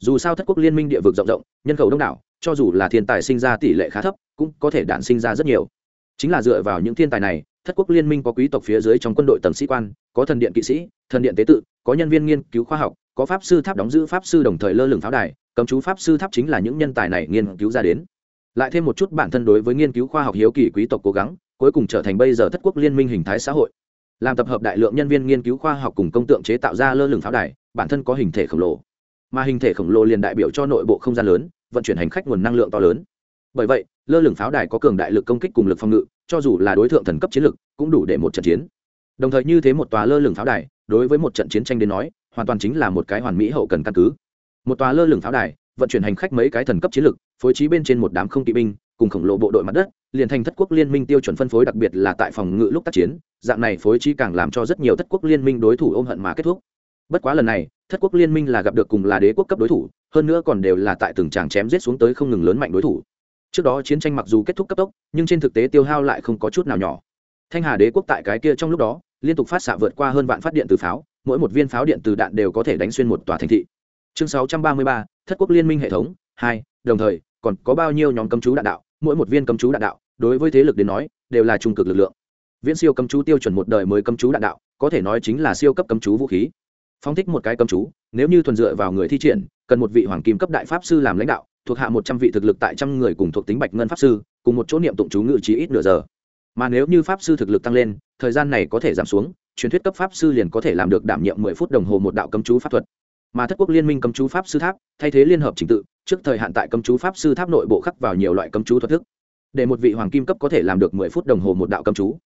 Dù sao thất quốc liên minh địa vực rộng rộng, nhân khẩu đông đảo, cho dù là thiên tài sinh ra tỷ lệ khá thấp, cũng có thể đản sinh ra rất nhiều. Chính là dựa vào những thiên tài này, thất quốc liên minh có quý tộc phía dưới trong quân đội tầng sĩ quan, có thần điện kỵ sĩ, thần điện tế tự, có nhân viên nghiên cứu khoa học, có pháp sư tháp đóng giữ pháp sư đồng thời lơ lửng pháo đài, cấm chú pháp sư tháp chính là những nhân tài này nghiên cứu ra đến. Lại thêm một chút bản thân đối với nghiên cứu khoa học hiếu kỳ quý tộc cố gắng, cuối cùng trở thành bây giờ thất quốc liên minh hình thái xã hội làm tập hợp đại lượng nhân viên nghiên cứu khoa học cùng công tượng chế tạo ra lơ lửng pháo đài, bản thân có hình thể khổng lồ. Mà hình thể khổng lồ liền đại biểu cho nội bộ không gian lớn, vận chuyển hành khách nguồn năng lượng to lớn. Bởi vậy, lơ lửng pháo đài có cường đại lực công kích cùng lực phòng ngự, cho dù là đối tượng thần cấp chiến lực, cũng đủ để một trận chiến. Đồng thời như thế một tòa lơ lửng pháo đài, đối với một trận chiến tranh đến nói, hoàn toàn chính là một cái hoàn mỹ hậu cần căn cứ. Một tòa lơ lửng pháo đài, vận chuyển hành khách mấy cái thần cấp chiến lực, phối trí bên trên một đám không kỵ binh cùng khổng lồ bộ đội mặt đất liền thành thất quốc liên minh tiêu chuẩn phân phối đặc biệt là tại phòng ngự lúc tác chiến dạng này phối trí càng làm cho rất nhiều thất quốc liên minh đối thủ ôm hận mà kết thúc. Bất quá lần này thất quốc liên minh là gặp được cùng là đế quốc cấp đối thủ hơn nữa còn đều là tại từng tràng chém giết xuống tới không ngừng lớn mạnh đối thủ. Trước đó chiến tranh mặc dù kết thúc cấp tốc nhưng trên thực tế tiêu hao lại không có chút nào nhỏ. Thanh hà đế quốc tại cái kia trong lúc đó liên tục phát xạ vượt qua hơn vạn phát điện từ pháo mỗi một viên pháo điện từ đạn đều có thể đánh xuyên một tòa thành thị. Chương 633, thất quốc liên minh hệ thống hai đồng thời còn có bao nhiêu nhóm cấm chú đạn đạo? Mỗi một viên cấm chú đạn đạo, đối với thế lực đến nói, đều là trung cực lực lượng. Viễn siêu cấm chú tiêu chuẩn một đời mới cấm chú đạn đạo, có thể nói chính là siêu cấp cấm chú vũ khí. Phóng thích một cái cấm chú, nếu như thuần dựa vào người thi triển, cần một vị hoàng kim cấp đại pháp sư làm lãnh đạo, thuộc hạ một trăm vị thực lực tại trăm người cùng thuộc tính bạch ngân pháp sư, cùng một chỗ niệm tụng chú ngự trí ít nửa giờ. Mà nếu như pháp sư thực lực tăng lên, thời gian này có thể giảm xuống, truyền thuyết cấp pháp sư liền có thể làm được đảm nhiệm mười phút đồng hồ một đạo cấm chú pháp thuật. Mà thất quốc liên minh cấm chú pháp sư tháp, thay thế liên hợp trình tự trước thời hạn tại cấm chú pháp sư tháp nội bộ khắc vào nhiều loại cấm chú thuật thức, để một vị hoàng kim cấp có thể làm được mười phút đồng hồ một đạo cấm chú.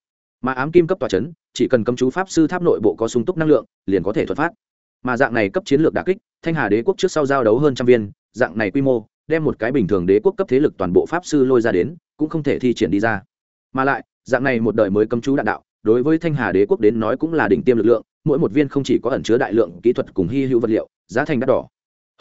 Mà ám kim cấp tòa c h ấ n chỉ cần cấm chú pháp sư tháp nội bộ có sung túc năng lượng, liền có thể thuật phát mà dạng này cấp chiến lược đà kích, thanh hà đế quốc trước sau giao đấu hơn trăm viên, dạng này quy mô, đem một cái bình thường đế quốc cấp thế lực toàn bộ pháp sư lôi ra đến, cũng không thể thi triển đi ra. Mà lại, dạng này một đời mới cấm chú đạn đạo, đối với thanh hà đế quốc đến nói cũng là đỉnh tiêm lực lượng, mỗi một viên không chỉ có ẩn chứa đại lượng kỹ thuật cùng hy hữu vật liệu, giá thành đắt đỏ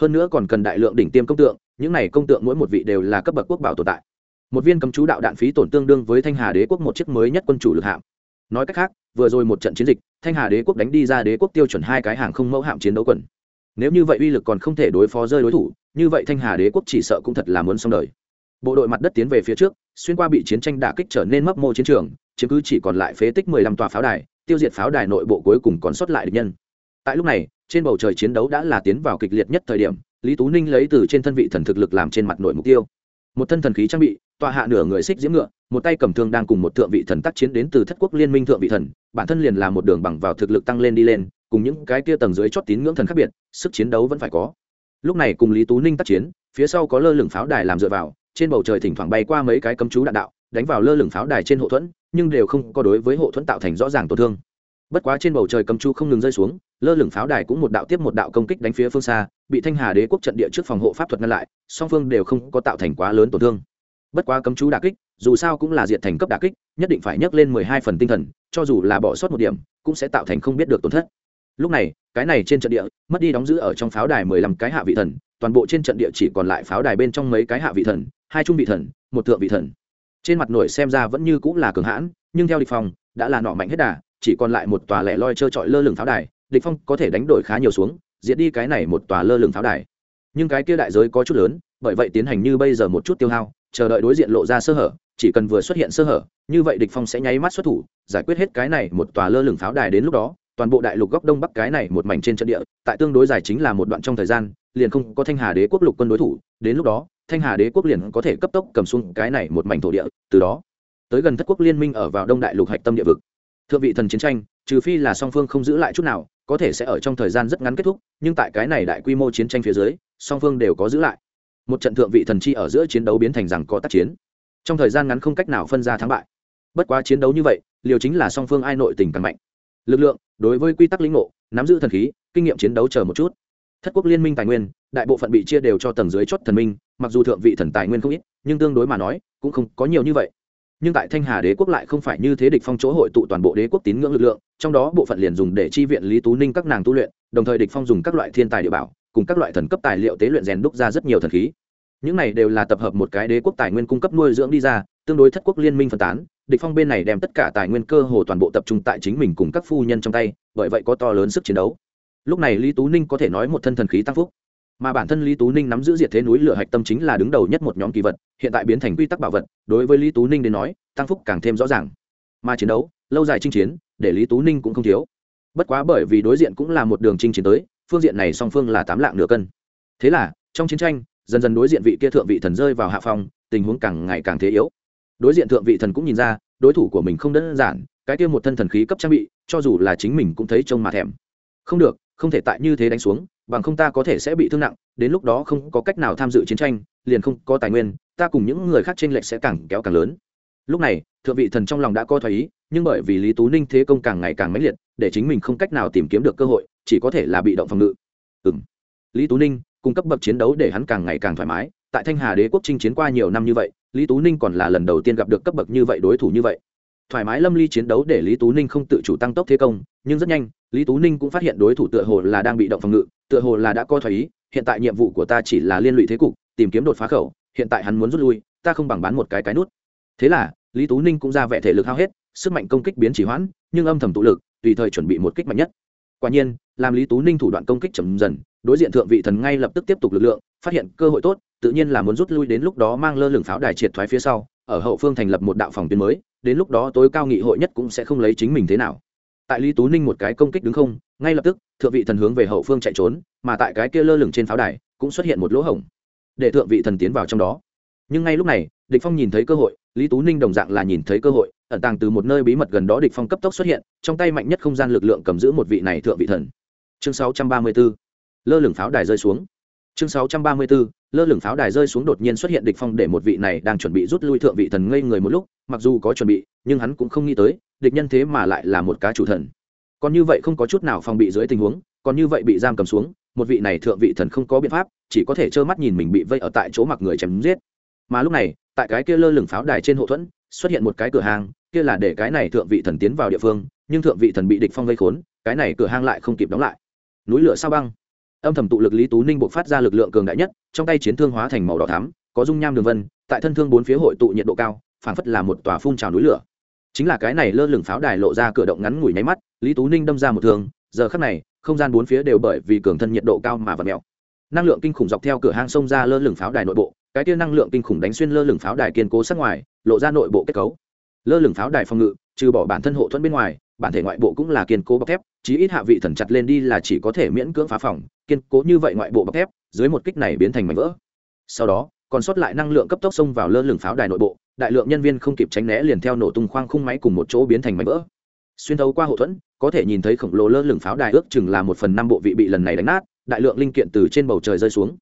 hơn nữa còn cần đại lượng đỉnh tiêm công tượng, những này công tượng mỗi một vị đều là cấp bậc quốc bảo tồn tại. Một viên cấm chú đạo đạn phí tổn tương đương với thanh hà đế quốc một chiếc mới nhất quân chủ lực hạm. Nói cách khác, vừa rồi một trận chiến dịch, thanh hà đế quốc đánh đi ra đế quốc tiêu chuẩn hai cái hàng không mẫu hạm chiến đấu quần. Nếu như vậy uy lực còn không thể đối phó rơi đối thủ, như vậy thanh hà đế quốc chỉ sợ cũng thật là muốn xong đời. Bộ đội mặt đất tiến về phía trước, xuyên qua bị chiến tranh đả kích trở nên mấp mô chiến trường chứng cứ chỉ còn lại phế tích mười lăm tòa pháo đài, tiêu diệt pháo đài nội bộ cuối cùng còn sót lại địch nhân. Tại lúc này trên bầu trời chiến đấu đã là tiến vào kịch liệt nhất thời điểm, lý tú ninh lấy từ trên thân vị thần thực lực làm trên mặt nội mục tiêu. Một thân thần khí trang bị, tọa hạ nửa người xích diễm ngựa, một tay cầm thương đang cùng một thượng vị thần tác chiến đến từ thất quốc liên minh thượng vị thần, bản thân liền là một đường bằng vào thực lực tăng lên đi lên, cùng những cái kia tầng dưới chót tín ngưỡng thần khác biệt, sức chiến đấu vẫn phải có. Lúc này cùng lý tú ninh tác chiến, phía sau có lơ lửng pháo đài làm dựa vào, trên bầu trời thỉnh thoảng bay qua mấy cái cấm chú đạn đạo, đánh vào lơ lửng pháo đài trên hộ thuẫn, nhưng đều không có đối với hộ thuẫn tạo thành rõ ràng tổn thương bất quá trên bầu trời cấm chú không ngừng rơi xuống, lơ lửng pháo đài cũng một đạo tiếp một đạo công kích đánh phía phương xa, bị thanh hà đế quốc trận địa trước phòng hộ pháp thuật ngăn lại, song phương đều không có tạo thành quá lớn tổn thương. Bất quá cấm chú đà kích, dù sao cũng là diệt thành cấp đà kích, nhất định phải nhấc lên mười hai phần tinh thần, cho dù là bỏ sót một điểm, cũng sẽ tạo thành không biết được tổn thất. Lúc này, cái này trên trận địa, mất đi đóng giữ ở trong pháo đài mười lăm cái hạ vị thần, toàn bộ trên trận địa chỉ còn lại pháo đài bên trong mấy cái hạ vị thần, hai trung vị thần, một thượng vị thần. Trên mặt nổi xem ra vẫn như cũng là cường hãn, nhưng theo địch phòng, đã là nọ mạnh hết đà chỉ còn lại một tòa lẻ loi trơ trọi lơ lửng pháo đài, địch phong có thể đánh đổi khá nhiều xuống, diệt đi cái này một tòa lơ lửng pháo đài. Nhưng cái kia đại giới có chút lớn, bởi vậy tiến hành như bây giờ một chút tiêu hao, chờ đợi đối diện lộ ra sơ hở, chỉ cần vừa xuất hiện sơ hở, như vậy địch phong sẽ nháy mắt xuất thủ, giải quyết hết cái này một tòa lơ lửng pháo đài đến lúc đó, toàn bộ đại lục góc đông bắc cái này một mảnh trên trận địa, tại tương đối dài chính là một đoạn trong thời gian, liền không có thanh hà đế quốc lục quân đối thủ, đến lúc đó, thanh hà đế quốc liền có thể cấp tốc cầm xuống cái này một mảnh thổ địa, từ đó, tới gần thất quốc liên minh ở vào đông đại lục hạch tâm địa vực thượng vị thần chiến tranh, trừ phi là song phương không giữ lại chút nào, có thể sẽ ở trong thời gian rất ngắn kết thúc, nhưng tại cái này đại quy mô chiến tranh phía dưới, song phương đều có giữ lại. Một trận thượng vị thần chi ở giữa chiến đấu biến thành rằng có tác chiến. Trong thời gian ngắn không cách nào phân ra thắng bại. Bất quá chiến đấu như vậy, liều chính là song phương ai nội tình càng mạnh. Lực lượng, đối với quy tắc lĩnh ngộ, nắm giữ thần khí, kinh nghiệm chiến đấu chờ một chút. Thất quốc liên minh tài nguyên, đại bộ phận bị chia đều cho tầng dưới chót thần minh, mặc dù thượng vị thần tài nguyên không ít, nhưng tương đối mà nói, cũng không có nhiều như vậy nhưng tại thanh hà đế quốc lại không phải như thế địch phong chỗ hội tụ toàn bộ đế quốc tín ngưỡng lực lượng, trong đó bộ phận liền dùng để chi viện lý tú ninh các nàng tu luyện, đồng thời địch phong dùng các loại thiên tài địa bảo, cùng các loại thần cấp tài liệu tế luyện rèn đúc ra rất nhiều thần khí. Những này đều là tập hợp một cái đế quốc tài nguyên cung cấp nuôi dưỡng đi ra, tương đối thất quốc liên minh phân tán, địch phong bên này đem tất cả tài nguyên cơ hồ toàn bộ tập trung tại chính mình cùng các phu nhân trong tay, bởi vậy có to lớn sức chiến đấu. Lúc này lý tú ninh có thể nói một thân thần khí tăng phúc mà bản thân lý tú ninh nắm giữ diệt thế núi lửa hạch tâm chính là đứng đầu nhất một nhóm kỳ vật, hiện tại biến thành quy tắc bảo vật, đối với lý tú ninh đến nói, tăng phúc càng thêm rõ ràng. Mà chiến đấu, lâu dài chinh chiến, để lý tú ninh cũng không thiếu. Bất quá bởi vì đối diện cũng là một đường chinh chiến tới, phương diện này song phương là tám lạng nửa cân. Thế là, trong chiến tranh, dần dần đối diện vị kia thượng vị thần rơi vào hạ phong, tình huống càng ngày càng thế yếu. Đối diện thượng vị thần cũng nhìn ra, đối thủ của mình không đơn giản, cái kia một thân thần khí cấp trang bị, cho dù là chính mình cũng thấy trông mà thèm. Không được, không thể tại như thế đánh xuống bằng không ta có thể sẽ bị thương nặng, đến lúc đó không có cách nào tham dự chiến tranh, liền không có tài nguyên, ta cùng những người khác t r ê n lệch sẽ càng kéo càng lớn. Lúc này, thượng vị thần trong lòng đã co thoái ý, nhưng bởi vì lý tú ninh thế công càng ngày càng mãnh liệt, để chính mình không cách nào tìm kiếm được cơ hội, chỉ có thể là bị động phòng ngự. Ừ m lý tú ninh cung cấp bậc chiến đấu để hắn càng ngày càng thoải mái, tại thanh hà đế quốc chinh chiến qua nhiều năm như vậy, lý tú ninh còn là lần đầu tiên gặp được cấp bậc như vậy đối thủ như vậy. Thoải mái lâm ly chiến đấu để lý tú ninh không tự chủ tăng tốc thế công, nhưng rất nhanh lý tú ninh cũng phát hiện đối thủ tựa hồ là đang bị động phòng ngự, tựa hồ là đã coi thoải ý, hiện tại nhiệm vụ của ta chỉ là liên lụy thế cục, tìm kiếm đột phá khẩu, hiện tại hắn muốn rút lui, ta không bằng bán một cái cái nút. Thế là, lý tú ninh cũng ra vẻ thể lực hao hết, sức mạnh công kích biến chỉ hoãn, nhưng âm thầm tụ lực, tùy thời chuẩn bị một kích mạnh nhất. Quả nhiên, làm lý tú ninh thủ đoạn công kích chậm dần, đối diện thượng vị thần ngay lập tức tiếp tục lực lượng, phát hiện cơ hội tốt, tự nhiên là muốn rút lui đến lúc đó mang lơ lửng pháo đài triệt thoái phía sau, ở hậu phương thành lập một đạo phòng tuyến mới, đến lúc đó tối cao nghị hội nhất cũng sẽ không lấy chính mình thế nào tại lý tú ninh một cái công kích đứng không, ngay lập tức, thượng vị thần hướng về hậu phương chạy trốn, mà tại cái kia lơ lửng trên pháo đài, cũng xuất hiện một lỗ hổng, để thượng vị thần tiến vào trong đó. Nhưng ngay lúc này, địch phong nhìn thấy cơ hội, lý tú ninh đồng dạng là nhìn thấy cơ hội, ẩn tàng từ một nơi bí mật gần đó địch phong cấp tốc xuất hiện, trong tay mạnh nhất không gian lực lượng cầm giữ một vị này thượng vị thần. Chương 634 lơ lửng pháo đài rơi xuống. Chương 634 lơ lửng pháo đài rơi xuống đột nhiên xuất hiện địch phong để một vị này đang chuẩn bị rút lui thượng vị thần ngây người một lúc, mặc dù có chuẩn bị, nhưng hắn cũng không nghĩ tới địch nhân thế mà lại là một cá chủ thần. Còn như vậy không có chút nào phòng bị dưới tình huống, còn như vậy bị giam cầm xuống, một vị này thượng vị thần không có biện pháp, chỉ có thể trơ mắt nhìn mình bị vây ở tại chỗ mặc người chém giết. Mà lúc này, tại cái kia lơ lửng pháo đài trên hộ thuẫn, xuất hiện một cái cửa hàng, kia là để cái này thượng vị thần tiến vào địa phương, nhưng thượng vị thần bị địch phong vây khốn, cái này cửa hang lại không kịp đóng lại. Núi lửa sao băng. Âm thầm tụ lực lý tú ninh buộc phát ra lực lượng cường đại nhất, trong tay chiến thương hóa thành màu đỏ thắm, có dung nham đường vân, tại thân thương bốn phía hội tụ nhiệt độ cao, phảng phất là một tòa phun trào núi lửa chính là cái này lơ lửng pháo đài lộ ra cửa động ngắn ngủi nháy mắt, lý tú ninh đâm ra một thương, giờ khắc này, không gian bốn phía đều bởi vì cường thân nhiệt độ cao mà vật mèo. Năng lượng kinh khủng dọc theo cửa hang sông ra lơ lửng pháo đài nội bộ, cái kia năng lượng kinh khủng đánh xuyên lơ lửng pháo đài kiên cố sát ngoài, lộ ra nội bộ kết cấu. Lơ lửng pháo đài phòng ngự, trừ bỏ bản thân hộ thuẫn bên ngoài, bản thể ngoại bộ cũng là kiên cố bọc thép, chí ít hạ vị thần chặt lên đi là chỉ có thể miễn cưỡng phá phòng, kiên cố như vậy ngoại bộ bọc thép, dưới một kích này biến thành mảnh vỡ. Sau đó, còn sót lại năng lượng cấp tốc xông vào lơ lửng pháo đài nội bộ đại lượng nhân viên không kịp tránh né liền theo nổ tung khoang khung máy cùng một chỗ biến thành mảnh vỡ. Xuyên thấu qua hậu thuẫn, có thể nhìn thấy khổng lồ lơ lửng pháo đài ước chừng là một phần năm bộ vị bị lần này đánh nát, đại lượng linh kiện từ trên bầu trời rơi xuống.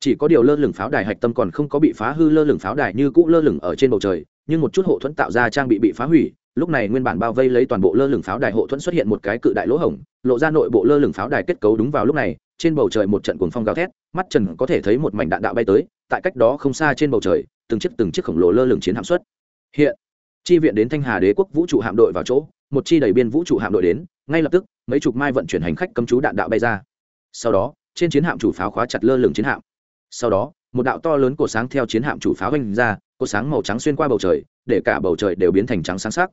Chỉ có điều lơ lửng pháo đài hạch tâm còn không có bị phá hư, lơ lửng pháo đài như cũ lơ lửng ở trên bầu trời, nhưng một chút hộ thuẫn tạo ra trang bị bị phá hủy, lúc này nguyên bản bao vây lấy toàn bộ lơ lửng pháo đài hộ thuẫn xuất hiện một cái cự đại lỗ hổng, lộ ra nội bộ lơ lửng pháo đài kết cấu đúng vào lúc này, trên bầu trời một trận cuồng phong gào thét, mắt trần có thể thấy một mảnh đạn đạo bay tới, tại cách đó không xa trên bầu trời từng chiếc từng chiếc khổng lồ lơ lửng chiến hạm xuất. Hiện, chi viện đến thanh hà đế quốc vũ trụ hạm đội vào chỗ, một chi đầy biên vũ trụ hạm đội đến, ngay lập tức, mấy chục mai vận chuyển hành khách cấm chú đạn đạo bay ra. Sau đó, trên chiến hạm chủ pháo khóa chặt lơ lửng chiến hạm. Sau đó, một đạo to lớn cột sáng theo chiến hạm chủ pháo vanh ra cột sáng màu trắng xuyên qua bầu trời, để cả bầu trời đều biến thành trắng sáng sắc.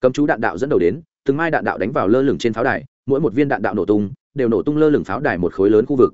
Cấm chú đạn đạo dẫn đầu đến, từng mai đạn đạo đánh vào lơ lửng trên pháo đài, mỗi một viên đạn đạo nổ tung, đều nổ tung lơ lửng pháo đài một khối lớn khu vực.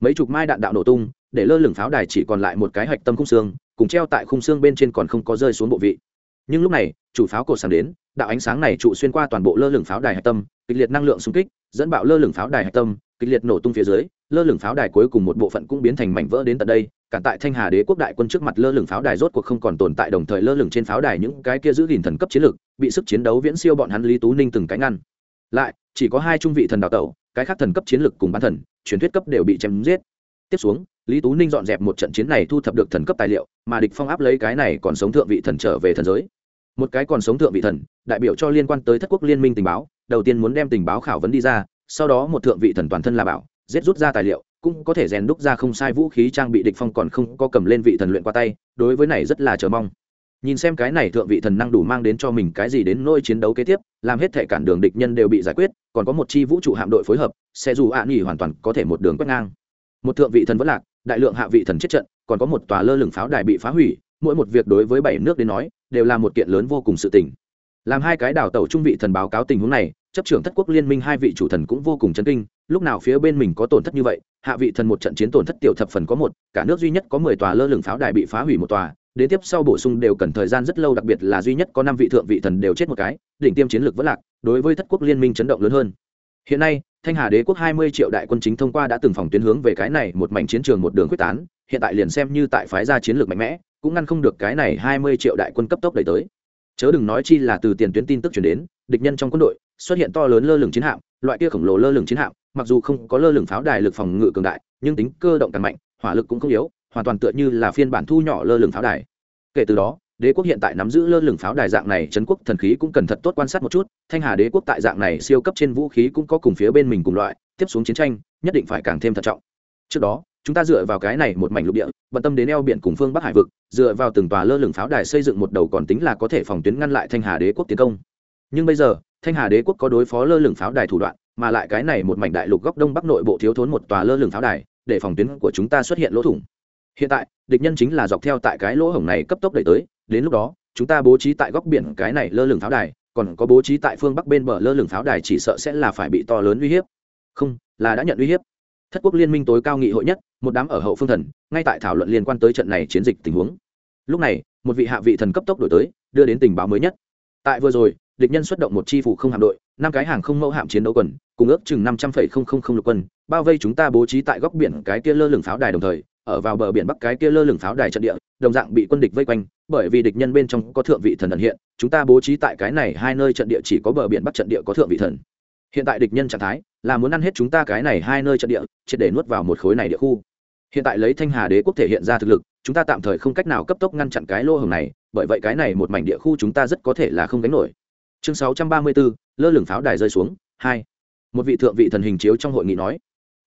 Mấy chục mai đạn đạo nổ tung, để lơ lửng pháo đài chỉ còn lại một cái hạch tâm khung xương cùng treo tại khung xương bên trên còn không có rơi xuống bộ vị. Nhưng lúc này, chủ pháo cột sáng đến, đạo ánh sáng này trụ xuyên qua toàn bộ lơ lửng pháo đài hạch tâm, kịch liệt năng lượng xung kích, dẫn bạo lơ lửng pháo đài hạch tâm, kịch liệt nổ tung phía dưới, lơ lửng pháo đài cuối cùng một bộ phận cũng biến thành mảnh vỡ đến tận đây cản tại thanh hà đế quốc đại quân trước mặt lơ lửng pháo đài rốt cuộc không còn tồn tại đồng thời lơ lửng trên pháo đài những cái kia giữ gìn thần cấp chiến lược, bị sức chiến đấu viễn siêu bọn hắn lý tú ninh từng cái ngăn. Lại, chỉ có hai trung vị thần đào tẩu, cái khác thần cấp chiến lược cùng bán thần, truyền thuyết cấp đều bị chém giết. Tiếp xuống lý tú ninh dọn dẹp một trận chiến này thu thập được thần cấp tài liệu, mà địch phong áp lấy cái này còn sống thượng vị thần trở về thần giới. Một cái còn sống thượng vị thần, đại biểu cho liên quan tới thất quốc liên minh tình báo, đầu tiên muốn đem tình báo khảo vấn đi ra, sau đó một thượng vị thần toàn thân là bảo, giết rút ra tài liệu, cũng có thể rèn đúc ra không sai vũ khí trang bị địch phong còn không có cầm lên vị thần luyện qua tay, đối với này rất là chờ mong. Nhìn xem cái này thượng vị thần năng đủ mang đến cho mình cái gì đến nôi chiến đấu kế tiếp, làm hết thể cản đường địch nhân đều bị giải quyết, còn có một chi vũ trụ hạm đội phối hợp, sẽ dù ạ nghỉ hoàn toàn có thể một đường quét ngang. Một thượng vị thần vẫn lạc đại lượng hạ vị thần chết trận, còn có một tòa lơ lửng pháo đài bị phá hủy, mỗi một việc đối với bảy nước đến nói, đều là một kiện lớn vô cùng sự tình. Làm hai cái đảo tàu trung vị thần báo cáo tình huống này, chấp trưởng thất quốc liên minh hai vị chủ thần cũng vô cùng chấn kinh, lúc nào phía bên mình có tổn thất như vậy, hạ vị thần một trận chiến tổn thất tiểu thập phần có một, cả nước duy nhất có mười tòa lơ lửng pháo đài bị phá hủy một tòa, đến tiếp sau bổ sung đều cần thời gian rất lâu, đặc biệt là duy nhất có năm vị thượng vị thần đều chết một cái, đỉnh tiêm chiến lược vẫn lạc, đối với thất quốc liên minh chấn động lớn hơn. Hiện nay thanh hà đế quốc hai mươi triệu đại quân chính thông qua đã từng phòng tuyến hướng về cái này một mảnh chiến trường một đường quyết tán, hiện tại liền xem như tại phái gia chiến lược mạnh mẽ, cũng ngăn không được cái này hai mươi triệu đại quân cấp tốc đẩy tới. Chớ đừng nói chi là từ tiền tuyến tin tức chuyển đến, địch nhân trong quân đội xuất hiện to lớn lơ lửng chiến hạm, loại kia khổng lồ lơ lửng chiến hạm, mặc dù không có lơ lửng pháo đài lực phòng ngự cường đại, nhưng tính cơ động càng mạnh, hỏa lực cũng không yếu, hoàn toàn tựa như là phiên bản thu nhỏ lơ lửng pháo đài. Kể từ đó đế quốc hiện tại nắm giữ lơ lửng pháo đài dạng này, trấn quốc thần khí cũng cần thật tốt quan sát một chút, thanh hà đế quốc tại dạng này siêu cấp trên vũ khí cũng có cùng phía bên mình cùng loại, tiếp xuống chiến tranh, nhất định phải càng thêm thận trọng. Trước đó, chúng ta dựa vào cái này một mảnh lục địa, bận tâm đến eo biển cùng phương bắc hải vực, dựa vào từng tòa lơ lửng pháo đài xây dựng một đầu còn tính là có thể phòng tuyến ngăn lại thanh hà đế quốc tiến công. Nhưng bây giờ, thanh hà đế quốc có đối phó lơ lửng pháo đài thủ đoạn, mà lại cái này một mảnh đại lục góc đông bắc nội bộ thiếu thốn một tòa lơ lửng pháo đài, để phòng tuyến của chúng ta xuất hiện lỗ thủng. Hiện tại, địch nhân chính là dọc theo tại cái lỗ hổng này cấp tốc đẩy tới đến lúc đó, chúng ta bố trí tại góc biển cái này lơ lửng pháo đài, còn có bố trí tại phương bắc bên bờ lơ lửng pháo đài chỉ sợ sẽ là phải bị to lớn uy hiếp. Không, là đã nhận uy hiếp. Thất quốc liên minh tối cao nghị hội nhất, một đám ở hậu phương thần, ngay tại thảo luận liên quan tới trận này chiến dịch tình huống. Lúc này, một vị hạ vị thần cấp tốc đổi tới, đưa đến tình báo mới nhất. Tại vừa rồi, địch nhân xuất động một chi phủ không hạm đội, năm cái hàng không mẫu hạm chiến đấu quần, cùng ước chừng năm trăm phẩy không không không lục quân, bao vây chúng ta bố trí tại góc biển cái kia lơ lửng pháo đài đồng thời ở vào bờ biển bắc cái kia lơ lửng pháo đài trận địa đồng dạng bị quân địch vây quanh bởi vì địch nhân bên trong có thượng vị thần ẩn hiện chúng ta bố trí tại cái này hai nơi trận địa chỉ có bờ biển bắc trận địa có thượng vị thần. Hiện tại địch nhân trạng thái là muốn ăn hết chúng ta cái này hai nơi trận địa triệt để nuốt vào một khối này địa khu. Hiện tại lấy thanh hà đế quốc thể hiện ra thực lực chúng ta tạm thời không cách nào cấp tốc ngăn chặn cái lô hồng này bởi vậy cái này một mảnh địa khu chúng ta rất có thể là không đánh nổi. Chương 634, lơ lửng pháo đài rơi xuống hai. Một vị thượng vị thần hình chiếu trong hội nghị nói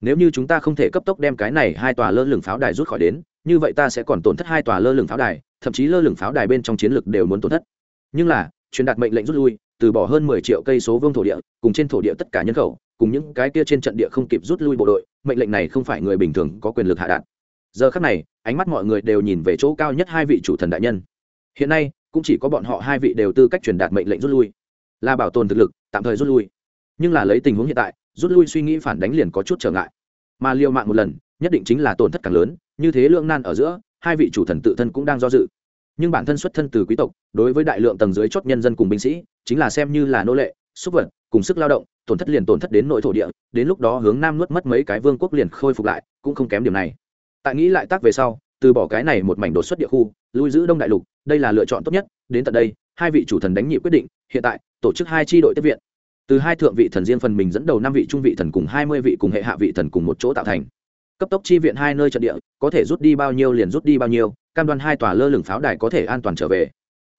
nếu như chúng ta không thể cấp tốc đem cái này hai tòa lơ lửng pháo đài rút khỏi đến, như vậy ta sẽ còn tổn thất hai tòa lơ lửng pháo đài, thậm chí lơ lửng pháo đài bên trong chiến lược đều muốn tổn thất. Nhưng là, truyền đạt mệnh lệnh rút lui, từ bỏ hơn mười triệu cây số vương thổ địa, cùng trên thổ địa tất cả nhân khẩu, cùng những cái kia trên trận địa không kịp rút lui bộ đội, mệnh lệnh này không phải người bình thường có quyền lực hạ đạn giờ khắc này, ánh mắt mọi người đều nhìn về chỗ cao nhất hai vị chủ thần đại nhân. Hiện nay, cũng chỉ có bọn họ hai vị đều tư cách truyền đạt mệnh lệnh rút lui, là bảo tồn thực lực, tạm thời rút lui. Nhưng là lấy tình huống hiện tại rút lui suy nghĩ phản đánh liền có chút trở ngại. Mà liều mạng một lần, nhất định chính là tổn thất càng lớn, như thế lượng nan ở giữa, hai vị chủ thần tự thân cũng đang do dự. Nhưng bản thân xuất thân từ quý tộc, đối với đại lượng tầng dưới chót nhân dân cùng binh sĩ, chính là xem như là nô lệ, xúc vật, cùng sức lao động, tổn thất liền tổn thất đến nội thổ địa, đến lúc đó hướng nam nuốt mất mấy cái vương quốc liền khôi phục lại, cũng không kém điểm này. Tại nghĩ lại tác về sau, từ bỏ cái này một mảnh đột xuất địa khu, lui giữ đông đại lục, đây là lựa chọn tốt nhất, đến tận đây, hai vị chủ thần đánh nhị quyết định, hiện tại, tổ chức hai tri đội tiếp viện từ hai thượng vị thần riêng phần mình dẫn đầu năm vị trung vị thần cùng hai mươi vị cùng hệ hạ vị thần cùng một chỗ tạo thành. Cấp tốc chi viện hai nơi trận địa, có thể rút đi bao nhiêu liền rút đi bao nhiêu, cam đoan hai tòa lơ lửng pháo đài có thể an toàn trở về.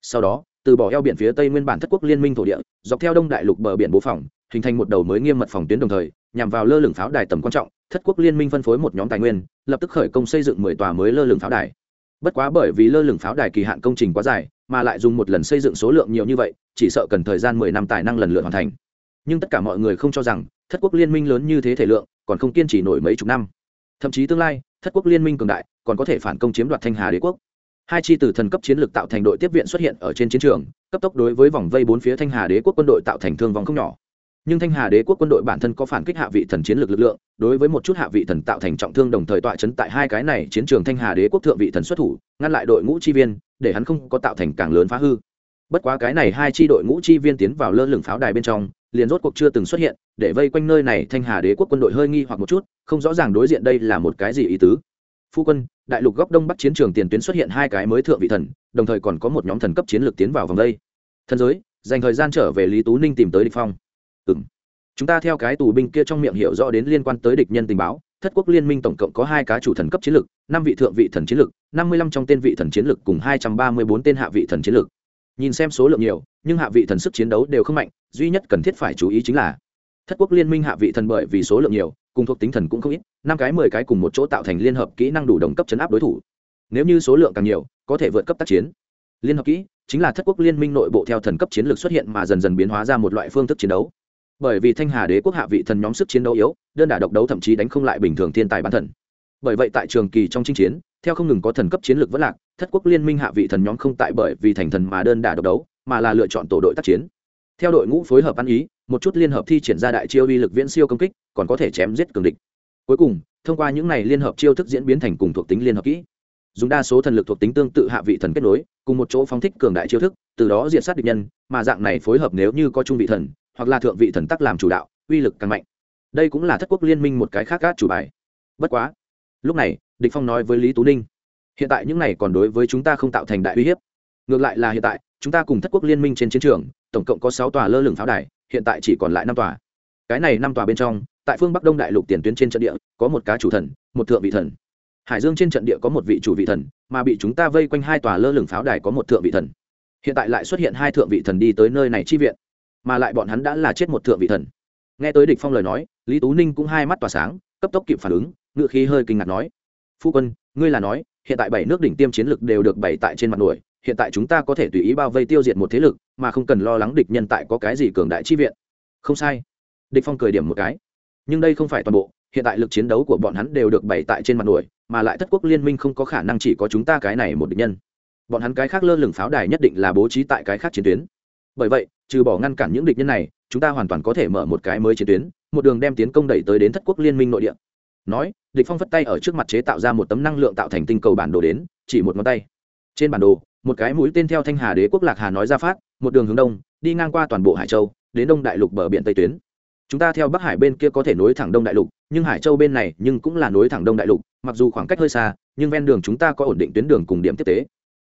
Sau đó, từ bỏ eo biển phía tây nguyên bản thất quốc liên minh thổ địa, dọc theo đông đại lục bờ biển bố phòng, hình thành một đầu mới nghiêm mật phòng tuyến đồng thời, nhằm vào lơ lửng pháo đài tầm quan trọng, thất quốc liên minh phân phối một nhóm tài nguyên, lập tức khởi công xây dựng mười tòa mới lơ lửng pháo đài. Bất quá bởi vì lơ lửng pháo đài kỳ hạn công trình quá dài, mà lại dùng một lần xây dựng số lượng nhiều như vậy, chỉ sợ cần thời gian mười năm tài năng lần lượt hoàn thành nhưng tất cả mọi người không cho rằng thất quốc liên minh lớn như thế thể lượng còn không kiên trì nổi mấy chục năm. Thậm chí tương lai, thất quốc liên minh cường đại còn có thể phản công chiếm đoạt thanh hà đế quốc. Hai chi từ thần cấp chiến lược tạo thành đội tiếp viện xuất hiện ở trên chiến trường, cấp tốc đối với vòng vây bốn phía thanh hà đế quốc quân đội tạo thành thương vong không nhỏ. Nhưng thanh hà đế quốc quân đội bản thân có phản kích hạ vị thần chiến lược lực lượng, đối với một chút hạ vị thần tạo thành trọng thương đồng thời tọa chấn tại hai cái này chiến trường thanh hà đế quốc thượng vị thần xuất thủ, ngăn lại đội ngũ chi viên, để hắn không có tạo thành càng lớn phá hư. Bất quá cái này hai chi đội ngũ chi viên tiến vào lơ lửng pháo đài bên trong liền rốt cuộc chưa từng xuất hiện, để vây quanh nơi này thanh hà đế quốc quân đội hơi nghi hoặc một chút, không rõ ràng đối diện đây là một cái gì ý tứ. Phu quân, đại lục góc đông bắc chiến trường tiền tuyến xuất hiện hai cái mới thượng vị thần, đồng thời còn có một nhóm thần cấp chiến lược tiến vào vòng đây. Thần giới, dành thời gian trở về lý tú ninh tìm tới địch phong. Ừ chúng ta theo cái tù binh kia trong miệng hiểu rõ đến liên quan tới địch nhân tình báo, thất quốc liên minh tổng cộng có hai cá chủ thần cấp chiến lược, năm vị thượng vị thần chiến lược, năm mươi lăm trong tên vị thần chiến lược cùng hai trăm ba mươi bốn tên hạ vị thần chiến lược nhìn xem số lượng nhiều, nhưng hạ vị thần sức chiến đấu đều không mạnh, duy nhất cần thiết phải chú ý chính là thất quốc liên minh hạ vị thần bởi vì số lượng nhiều, cùng thuộc tính thần cũng không ít, năm cái, mười cái cùng một chỗ tạo thành liên hợp kỹ năng đủ đồng cấp chấn áp đối thủ. Nếu như số lượng càng nhiều, có thể vượt cấp tác chiến. Liên hợp kỹ chính là thất quốc liên minh nội bộ theo thần cấp chiến lược xuất hiện mà dần dần biến hóa ra một loại phương thức chiến đấu. Bởi vì thanh hà đế quốc hạ vị thần nhóm sức chiến đấu yếu, đơn đả độc đấu thậm chí đánh không lại bình thường thiên tài bản thần. Bởi vậy tại trường kỳ trong chinh chiến theo không ngừng có thần cấp chiến lược vẫn lạc, thất quốc liên minh hạ vị thần nhóm không tại bởi vì thành thần mà đơn đả độc đấu, mà là lựa chọn tổ đội tác chiến. Theo đội ngũ phối hợp ăn ý, một chút liên hợp thi triển ra đại chiêu uy lực viễn siêu công kích, còn có thể chém giết cường địch. Cuối cùng, thông qua những này liên hợp chiêu thức diễn biến thành cùng thuộc tính liên hợp kỹ. Dùng đa số thần lực thuộc tính tương tự hạ vị thần kết nối, cùng một chỗ phóng thích cường đại chiêu thức, từ đó diện sát địch nhân, mà dạng này phối hợp nếu như có trung vị thần, hoặc là thượng vị thần tắc làm chủ đạo, uy lực càng mạnh. Đây cũng là thất quốc liên minh một cái khác gác chủ bài. Bất quá, lúc này địch phong nói với lý tú ninh, hiện tại những này còn đối với chúng ta không tạo thành đại uy hiếp. Ngược lại là hiện tại, chúng ta cùng thất quốc liên minh trên chiến trường, tổng cộng có sáu tòa lơ lửng pháo đài, hiện tại chỉ còn lại năm tòa. Cái này năm tòa bên trong, tại phương bắc đông đại lục tiền tuyến trên trận địa, có một cá chủ thần, một thượng vị thần. Hải dương trên trận địa có một vị chủ vị thần, mà bị chúng ta vây quanh hai tòa lơ lửng pháo đài có một thượng vị thần. Hiện tại lại xuất hiện hai thượng vị thần đi tới nơi này chi viện, mà lại bọn hắn đã là chết một thượng vị thần. Nghe tới địch phong lời nói, lý tú ninh cũng hai mắt tỏa sáng, cấp tốc kịp phản ứng, ngựa khí hơi kinh ngạc nói phu quân, ngươi là nói, hiện tại bảy nước đỉnh tiêm chiến lực đều được bày tại trên mặt nổi, hiện tại chúng ta có thể tùy ý bao vây tiêu diệt một thế lực, mà không cần lo lắng địch nhân tại có cái gì cường đại chi viện. Không sai. Địch phong cười điểm một cái. Nhưng đây không phải toàn bộ, hiện tại lực chiến đấu của bọn hắn đều được bày tại trên mặt nổi, mà lại thất quốc liên minh không có khả năng chỉ có chúng ta cái này một địch nhân. Bọn hắn cái khác lơ lửng pháo đài nhất định là bố trí tại cái khác chiến tuyến. Bởi vậy, trừ bỏ ngăn cản những địch nhân này, chúng ta hoàn toàn có thể mở một cái mới chiến tuyến, một đường đem tiến công đẩy tới đến thất quốc liên minh nội địa nói, địch phong phất tay ở trước mặt chế tạo ra một tấm năng lượng tạo thành tinh cầu bản đồ đến, chỉ một ngón tay. Trên bản đồ, một cái mũi tên theo thanh hà đế quốc lạc hà nói ra phát, một đường hướng đông, đi ngang qua toàn bộ hải châu, đến đông đại lục bờ biển tây tuyến. Chúng ta theo bắc hải bên kia có thể nối thẳng đông đại lục, nhưng hải châu bên này nhưng cũng là nối thẳng đông đại lục, mặc dù khoảng cách hơi xa, nhưng ven đường chúng ta có ổn định tuyến đường cùng điểm tiếp tế.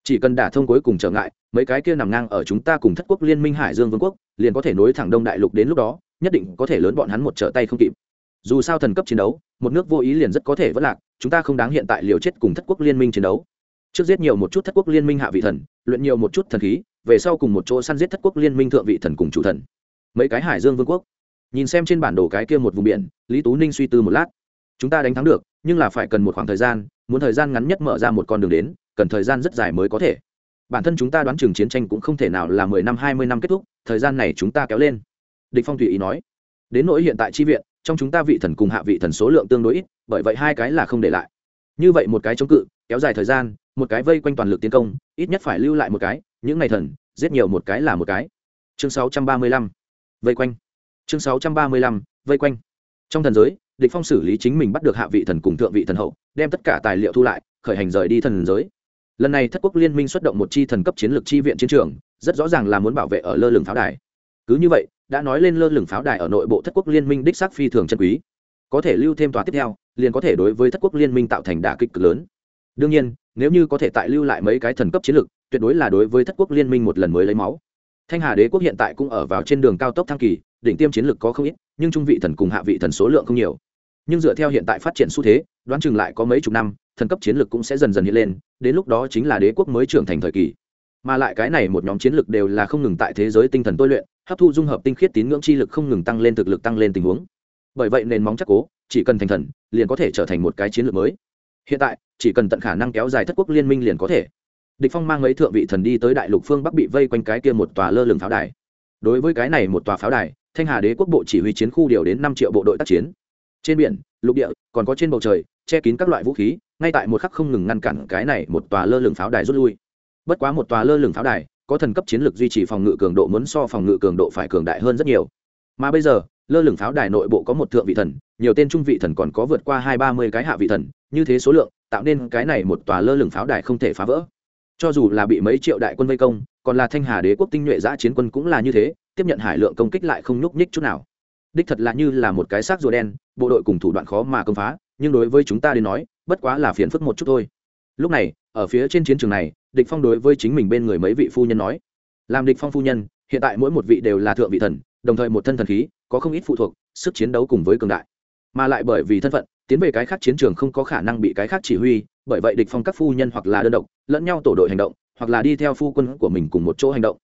Chỉ cần đả thông cuối cùng trở ngại, mấy cái kia nằm ngang ở chúng ta cùng thất quốc liên minh hải dương vương quốc, liền có thể nối thẳng đông đại lục đến lúc đó, nhất định có thể lớn bọn hắn một trở tay không kịp dù sao thần cấp chiến đấu, một nước vô ý liền rất có thể vất lạc, chúng ta không đáng hiện tại liều chết cùng thất quốc liên minh chiến đấu. Trước giết nhiều một chút thất quốc liên minh hạ vị thần, luyện nhiều một chút thần khí, về sau cùng một chỗ săn giết thất quốc liên minh thượng vị thần cùng chủ thần. Mấy cái hải dương vương quốc. Nhìn xem trên bản đồ cái kia một vùng biển, lý tú ninh suy tư một lát. Chúng ta đánh thắng được, nhưng là phải cần một khoảng thời gian, muốn thời gian ngắn nhất mở ra một con đường đến, cần thời gian rất dài mới có thể. Bản thân chúng ta đoán chừng chiến tranh cũng không thể nào là mười năm, hai mươi năm kết thúc, thời gian này chúng ta kéo lên. Địch phong Thủy ý nói. Đến nỗi hiện tại chi viện trong chúng ta vị thần cùng hạ vị thần số lượng tương đối ít, bởi vậy hai cái là không để lại. Như vậy một cái chống cự, kéo dài thời gian, một cái vây quanh toàn lực tiến công, ít nhất phải lưu lại một cái, những ngày thần, giết nhiều một cái là một cái. Chương 635 vây quanh. Chương 635 vây quanh. Trong thần giới, địch phong xử lý chính mình bắt được hạ vị thần cùng thượng vị thần hậu, đem tất cả tài liệu thu lại, khởi hành rời đi thần giới. Lần này thất quốc liên minh xuất động một chi thần cấp chiến lược chi viện chiến trường, rất rõ ràng là muốn bảo vệ ở lơ lửng pháo đài. Cứ như vậy đã nói lên lơ lửng pháo đài ở nội bộ thất quốc liên minh đích xác phi thường chân quý. Có thể lưu thêm tòa tiếp theo, liền có thể đối với thất quốc liên minh tạo thành đả kích cực lớn. Đương nhiên, nếu như có thể tại lưu lại mấy cái thần cấp chiến lược, tuyệt đối là đối với thất quốc liên minh một lần mới lấy máu. Thanh hà đế quốc hiện tại cũng ở vào trên đường cao tốc thăng kỳ, đỉnh tiêm chiến lược có không ít, nhưng trung vị thần cùng hạ vị thần số lượng không nhiều. Nhưng dựa theo hiện tại phát triển xu thế, đoán chừng lại có mấy chục năm, thần cấp chiến lược cũng sẽ dần dần hiện lên, đến lúc đó chính là đế quốc mới trưởng thành thời kỳ mà lại cái này một nhóm chiến lược đều là không ngừng tại thế giới tinh thần tôi luyện, hấp thu dung hợp tinh khiết tín ngưỡng chi lực không ngừng tăng lên thực lực tăng lên tình huống. Bởi vậy nền móng chắc cố, chỉ cần thành thần, liền có thể trở thành một cái chiến lược mới. Hiện tại, chỉ cần tận khả năng kéo dài thất quốc liên minh liền có thể. Địch phong mang mấy thượng vị thần đi tới đại lục phương bắc bị vây quanh cái kia một tòa lơ lửng pháo đài. Đối với cái này một tòa pháo đài, thanh hà đế quốc bộ chỉ huy chiến khu điều đến năm triệu bộ đội tác chiến. Trên biển, lục địa, còn có trên bầu trời, che kín các loại vũ khí, ngay tại một khắc không ngừng ngăn cản cái này một tòa lơ lửng pháo đài rút lui bất quá một tòa lơ lửng pháo đài, có thần cấp chiến lược duy trì phòng ngự cường độ muốn so phòng ngự cường độ phải cường đại hơn rất nhiều. Mà bây giờ, lơ lửng pháo đài nội bộ có một thượng vị thần, nhiều tên trung vị thần còn có vượt qua hai ba mươi cái hạ vị thần, như thế số lượng, tạo nên cái này một tòa lơ lửng pháo đài không thể phá vỡ. Cho dù là bị mấy triệu đại quân vây công, còn là thanh hà đế quốc tinh nhuệ giã chiến quân cũng là như thế, tiếp nhận hải lượng công kích lại không nhúc nhích chút nào. Đích thật là như là một cái xác rùa đen, bộ đội cùng thủ đoạn khó mà công phá, nhưng đối với chúng ta đến nói, bất quá là phiền phức một chút thôi. Lúc này, ở phía trên chiến trường này địch phong đối với chính mình bên người mấy vị phu nhân nói, làm địch phong phu nhân, hiện tại mỗi một vị đều là thượng vị thần, đồng thời một thân thần khí, có không ít phụ thuộc, sức chiến đấu cùng với cường đại. Mà lại bởi vì thân phận, tiến về cái khác chiến trường không có khả năng bị cái khác chỉ huy, bởi vậy địch phong các phu nhân hoặc là đơn độc, lẫn nhau tổ đội hành động, hoặc là đi theo phu quân của mình cùng một chỗ hành động.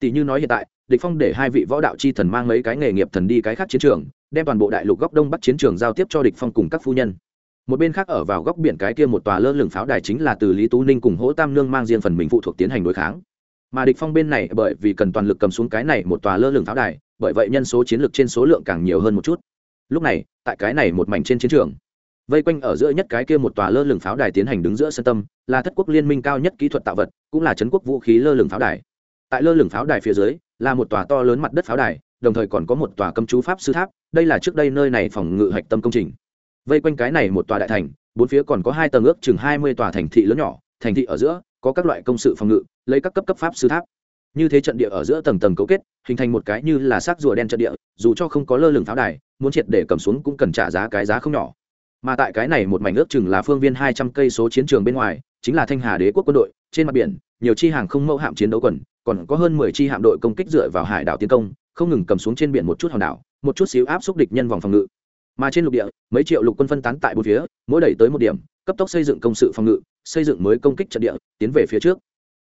Tỷ như nói hiện tại, địch phong để hai vị võ đạo chi thần mang mấy cái nghề nghiệp thần đi cái khác chiến trường, đem toàn bộ đại lục góc đông bắc chiến trường giao tiếp cho địch phong cùng các phu nhân một bên khác ở vào góc biển cái kia một tòa lơ lửng pháo đài chính là từ lý tú ninh cùng hỗ tam nương mang riêng phần mình phụ thuộc tiến hành đối kháng. Mà địch phong bên này bởi vì cần toàn lực cầm xuống cái này một tòa lơ lửng pháo đài, bởi vậy nhân số chiến lược trên số lượng càng nhiều hơn một chút. Lúc này, tại cái này một mảnh trên chiến trường, vây quanh ở giữa nhất cái kia một tòa lơ lửng pháo đài tiến hành đứng giữa sân tâm, là thất quốc liên minh cao nhất kỹ thuật tạo vật, cũng là trấn quốc vũ khí lơ lửng pháo đài. Tại lơ lửng pháo đài phía dưới, là một tòa to lớn mặt đất pháo đài, đồng thời còn có một tòa cấm chú pháp sư tháp, đây là trước đây nơi này phòng ngự hạch tâm công trình vây quanh cái này một tòa đại thành, bốn phía còn có hai tầng ước chừng hai mươi tòa thành thị lớn nhỏ, thành thị ở giữa, có các loại công sự phòng ngự, lấy các cấp cấp pháp sư tháp. Như thế trận địa ở giữa tầng tầng cấu kết, hình thành một cái như là xác rùa đen trận địa, dù cho không có lơ lửng pháo đài, muốn triệt để cầm xuống cũng cần trả giá cái giá không nhỏ. Mà tại cái này một mảnh ước chừng là phương viên hai trăm cây số chiến trường bên ngoài, chính là thanh hà đế quốc quân đội, trên mặt biển, nhiều chi hàng không mẫu hạm chiến đấu quần, còn có hơn mười chi hạm đội công kích dựa vào hải đảo tiến công, không ngừng cầm xuống trên biển một chút hòn đảo, một chút xíu áp xúc địch nhân vòng phòng ngự mà trên lục địa, mấy triệu lục quân phân tán tại bốn phía, mỗi đẩy tới một điểm, cấp tốc xây dựng công sự phòng ngự, xây dựng mới công kích trận địa, tiến về phía trước.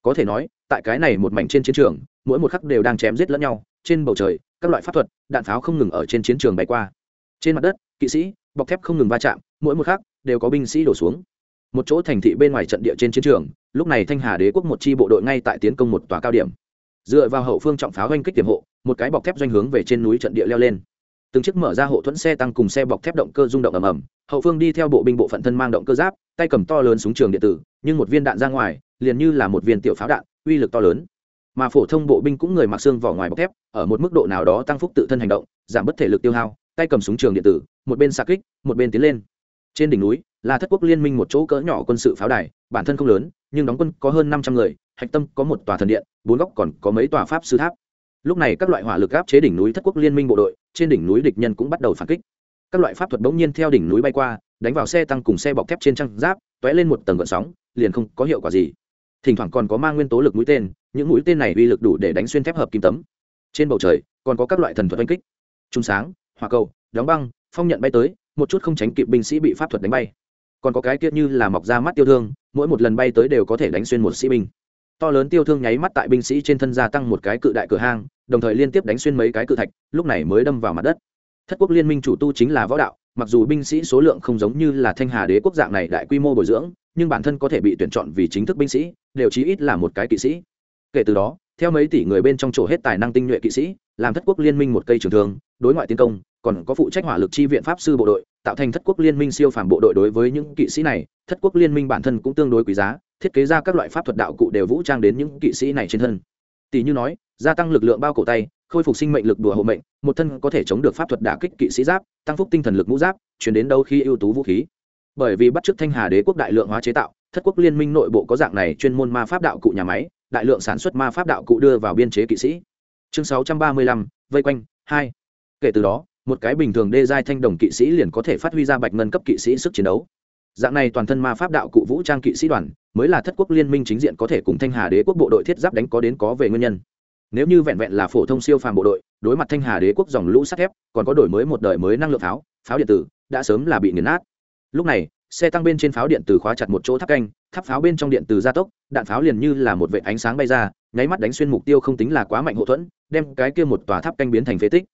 Có thể nói, tại cái này một mảnh trên chiến trường, mỗi một khắc đều đang chém giết lẫn nhau, trên bầu trời, các loại pháp thuật, đạn pháo không ngừng ở trên chiến trường bay qua. Trên mặt đất, kỵ sĩ, bọc thép không ngừng va chạm, mỗi một khắc đều có binh sĩ đổ xuống. Một chỗ thành thị bên ngoài trận địa trên chiến trường, lúc này thanh hà đế quốc một chi bộ đội ngay tại tiến công một tòa cao điểm. Dựa vào hậu phương trọng pháo oanh kích tiềm hộ, một cái bọc thép doanh hướng về trên núi trận địa leo lên từng chiếc mở ra hộ thuẫn xe tăng cùng xe bọc thép động cơ rung động ầm ầm. Hậu phương đi theo bộ binh bộ phận thân mang động cơ giáp, tay cầm to lớn súng trường điện tử, nhưng một viên đạn ra ngoài, liền như là một viên tiểu pháo đạn, uy lực to lớn. Mà phổ thông bộ binh cũng người mặc xương vỏ ngoài bọc thép, ở một mức độ nào đó tăng phúc tự thân hành động, giảm bất thể lực tiêu hao, tay cầm súng trường điện tử, một bên xa kích, một bên tiến lên. Trên đỉnh núi, là thất quốc liên minh một chỗ cỡ nhỏ quân sự pháo đài, bản thân không lớn, nhưng đóng quân có hơn năm trăm người, hạch tâm có một tòa thần điện, bốn góc còn có mấy tòa pháp sư tháp lúc này các loại hỏa lực áp chế đỉnh núi thất quốc liên minh bộ đội, trên đỉnh núi địch nhân cũng bắt đầu phản kích. Các loại pháp thuật bỗng nhiên theo đỉnh núi bay qua, đánh vào xe tăng cùng xe bọc thép trên trăng giáp t ó é lên một tầng gợn sóng, liền không có hiệu quả gì. Thỉnh thoảng còn có mang nguyên tố lực mũi tên, những mũi tên này uy lực đủ để đánh xuyên thép hợp kim tấm. Trên bầu trời, còn có các loại thần thuật oanh kích. Trung sáng, hỏa cầu, đóng băng, phong nhận bay tới, một chút không tránh kịp binh sĩ bị pháp thuật đánh bay. Còn có cái kia như là mọc ra mắt tiêu thương, mỗi một lần bay tới đều có thể đánh xuyên một sĩ binh to lớn tiêu thương nháy mắt tại binh sĩ trên thân gia tăng một cái cự đại cửa hang, đồng thời liên tiếp đánh xuyên mấy cái cự thạch, lúc này mới đâm vào mặt đất. Thất quốc liên minh chủ tu chính là võ đạo, mặc dù binh sĩ số lượng không giống như là thanh hà đế quốc dạng này đại quy mô bồi dưỡng, nhưng bản thân có thể bị tuyển chọn vì chính thức binh sĩ, đều chí ít là một cái kỵ sĩ. Kể từ đó, theo mấy tỷ người bên trong chỗ hết tài năng tinh nhuệ kỵ sĩ, làm thất quốc liên minh một cây trường thương, đối ngoại tiến công còn có phụ trách hỏa lực chi viện pháp sư bộ đội, tạo thành thất quốc liên minh siêu phàm bộ đội đối với những kỵ sĩ này, thất quốc liên minh bản thân cũng tương đối quý giá, thiết kế ra các loại pháp thuật đạo cụ đều vũ trang đến những kỵ sĩ này trên thân. Tỷ như nói, gia tăng lực lượng bao cổ tay, khôi phục sinh mệnh lực đùa hộ mệnh, một thân có thể chống được pháp thuật đả kích kỵ sĩ giáp, tăng phúc tinh thần lực mũ giáp, chuyển đến đâu khi ưu tú vũ khí. Bởi vì bắt chước thanh hà đế quốc đại lượng hóa chế tạo, thất quốc liên minh nội bộ có dạng này chuyên môn ma pháp đạo cụ nhà máy, đại lượng sản xuất ma pháp đạo cụ đưa vào biên chế kỵ sĩ. Chương sáu trăm ba mươi lăm, vây quanh, hai. Kể từ đó một cái bình thường đê giai thanh đồng kỵ sĩ liền có thể phát huy ra bạch ngân cấp kỵ sĩ sức chiến đấu. Dạng này toàn thân ma pháp đạo cụ vũ trang kỵ sĩ đoàn, mới là thất quốc liên minh chính diện có thể cùng thanh hà đế quốc bộ đội thiết giáp đánh có đến có về nguyên nhân. Nếu như vẹn vẹn là phổ thông siêu phàm bộ đội, đối mặt thanh hà đế quốc dòng lũ sắt thép, còn có đổi mới một đời mới năng lượng pháo pháo điện tử, đã sớm là bị nghiền nát. Lúc này, xe tăng bên trên pháo điện tử khóa chặt một chỗ tháp canh, tháp pháo bên trong điện từ gia tốc, đạn pháo liền như là một vệ ánh sáng bay ra, nháy mắt đánh xuyên mục tiêu không tính là quá mạnh hậu thuẫn, đem cái kia một tòa tháp canh biến thành phế tích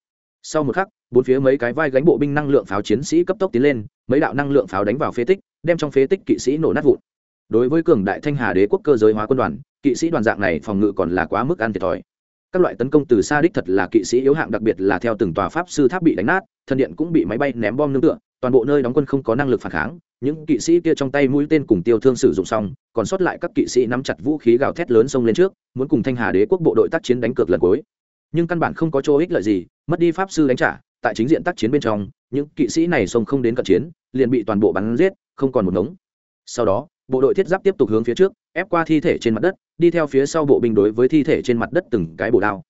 sau một khắc, bốn phía mấy cái vai gánh bộ binh năng lượng pháo chiến sĩ cấp tốc tiến lên, mấy đạo năng lượng pháo đánh vào phế tích, đem trong phế tích kỵ sĩ nổ nát vụn. Đối với cường đại thanh hà đế quốc cơ giới hóa quân đoàn, kỵ sĩ đoàn dạng này phòng ngự còn là quá mức ăn thiệt thòi. Các loại tấn công từ xa đích thật là kỵ sĩ yếu hạng, đặc biệt là theo từng tòa pháp sư tháp bị đánh nát, thân điện cũng bị máy bay ném bom nương tựa, toàn bộ nơi đóng quân không có năng lực phản kháng. Những kỵ sĩ kia trong tay mũi tên cùng tiêu thương sử dụng xong, còn sót lại các kỵ sĩ nắm chặt vũ khí gào thét lớn xông lên trước, muốn cùng thanh hà đế quốc bộ đội tác chiến đánh cược lần cuối nhưng căn bản không có chỗ ích lợi gì, mất đi pháp sư đánh trả, tại chính diện tác chiến bên trong, những kỵ sĩ này xông không đến cận chiến, liền bị toàn bộ bắn giết, không còn một ngống. Sau đó, bộ đội thiết giáp tiếp tục hướng phía trước, ép qua thi thể trên mặt đất, đi theo phía sau bộ binh đối với thi thể trên mặt đất từng cái bổ đao.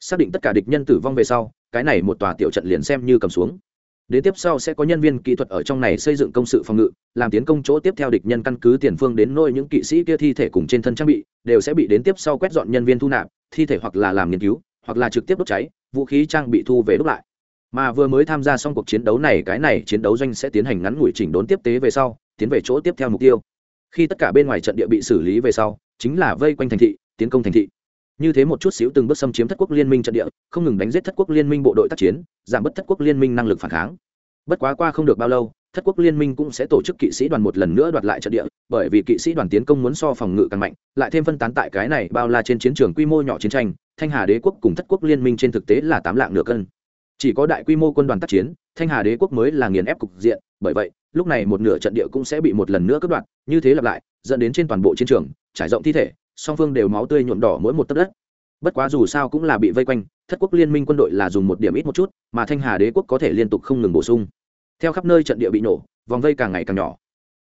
Xác định tất cả địch nhân tử vong về sau, cái này một tòa tiểu trận liền xem như cầm xuống. Đến tiếp sau sẽ có nhân viên kỹ thuật ở trong này xây dựng công sự phòng ngự, làm tiến công chỗ tiếp theo địch nhân căn cứ tiền phương đến nôi những kỵ sĩ kia thi thể cùng trên thân trang bị, đều sẽ bị đến tiếp sau quét dọn nhân viên thu nạp, thi thể hoặc là làm nghiên cứu hoặc là trực tiếp đốt cháy, vũ khí trang bị thu về đốt lại. Mà vừa mới tham gia xong cuộc chiến đấu này, cái này chiến đấu doanh sẽ tiến hành ngắn ngủi chỉnh đốn tiếp tế về sau, tiến về chỗ tiếp theo mục tiêu. Khi tất cả bên ngoài trận địa bị xử lý về sau, chính là vây quanh thành thị, tiến công thành thị. Như thế một chút xíu từng bước xâm chiếm thất quốc liên minh trận địa, không ngừng đánh giết thất quốc liên minh bộ đội tác chiến, giảm bớt thất quốc liên minh năng lực phản kháng. Bất quá qua không được bao lâu, thất quốc liên minh cũng sẽ tổ chức kỵ sĩ đoàn một lần nữa đoạt lại trận địa, bởi vì kỵ sĩ đoàn tiến công muốn so phòng ngự càng mạnh, lại thêm phân tán tại cái này bao la trên chiến trường quy mô nhỏ chiến tranh thanh hà đế quốc cùng thất quốc liên minh trên thực tế là tám lạng nửa cân. Chỉ có đại quy mô quân đoàn tác chiến, thanh hà đế quốc mới là nghiền ép cục diện, bởi vậy, lúc này một nửa trận địa cũng sẽ bị một lần nữa cướp đoạt như thế lặp lại, dẫn đến trên toàn bộ chiến trường, trải rộng thi thể, song phương đều máu tươi nhuộm đỏ mỗi một tấc đất. Bất quá dù sao cũng là bị vây quanh, thất quốc liên minh quân đội là dùng một điểm ít một chút, mà thanh hà đế quốc có thể liên tục không ngừng bổ sung. Theo khắp nơi trận địa bị nổ, vòng vây càng ngày càng nhỏ.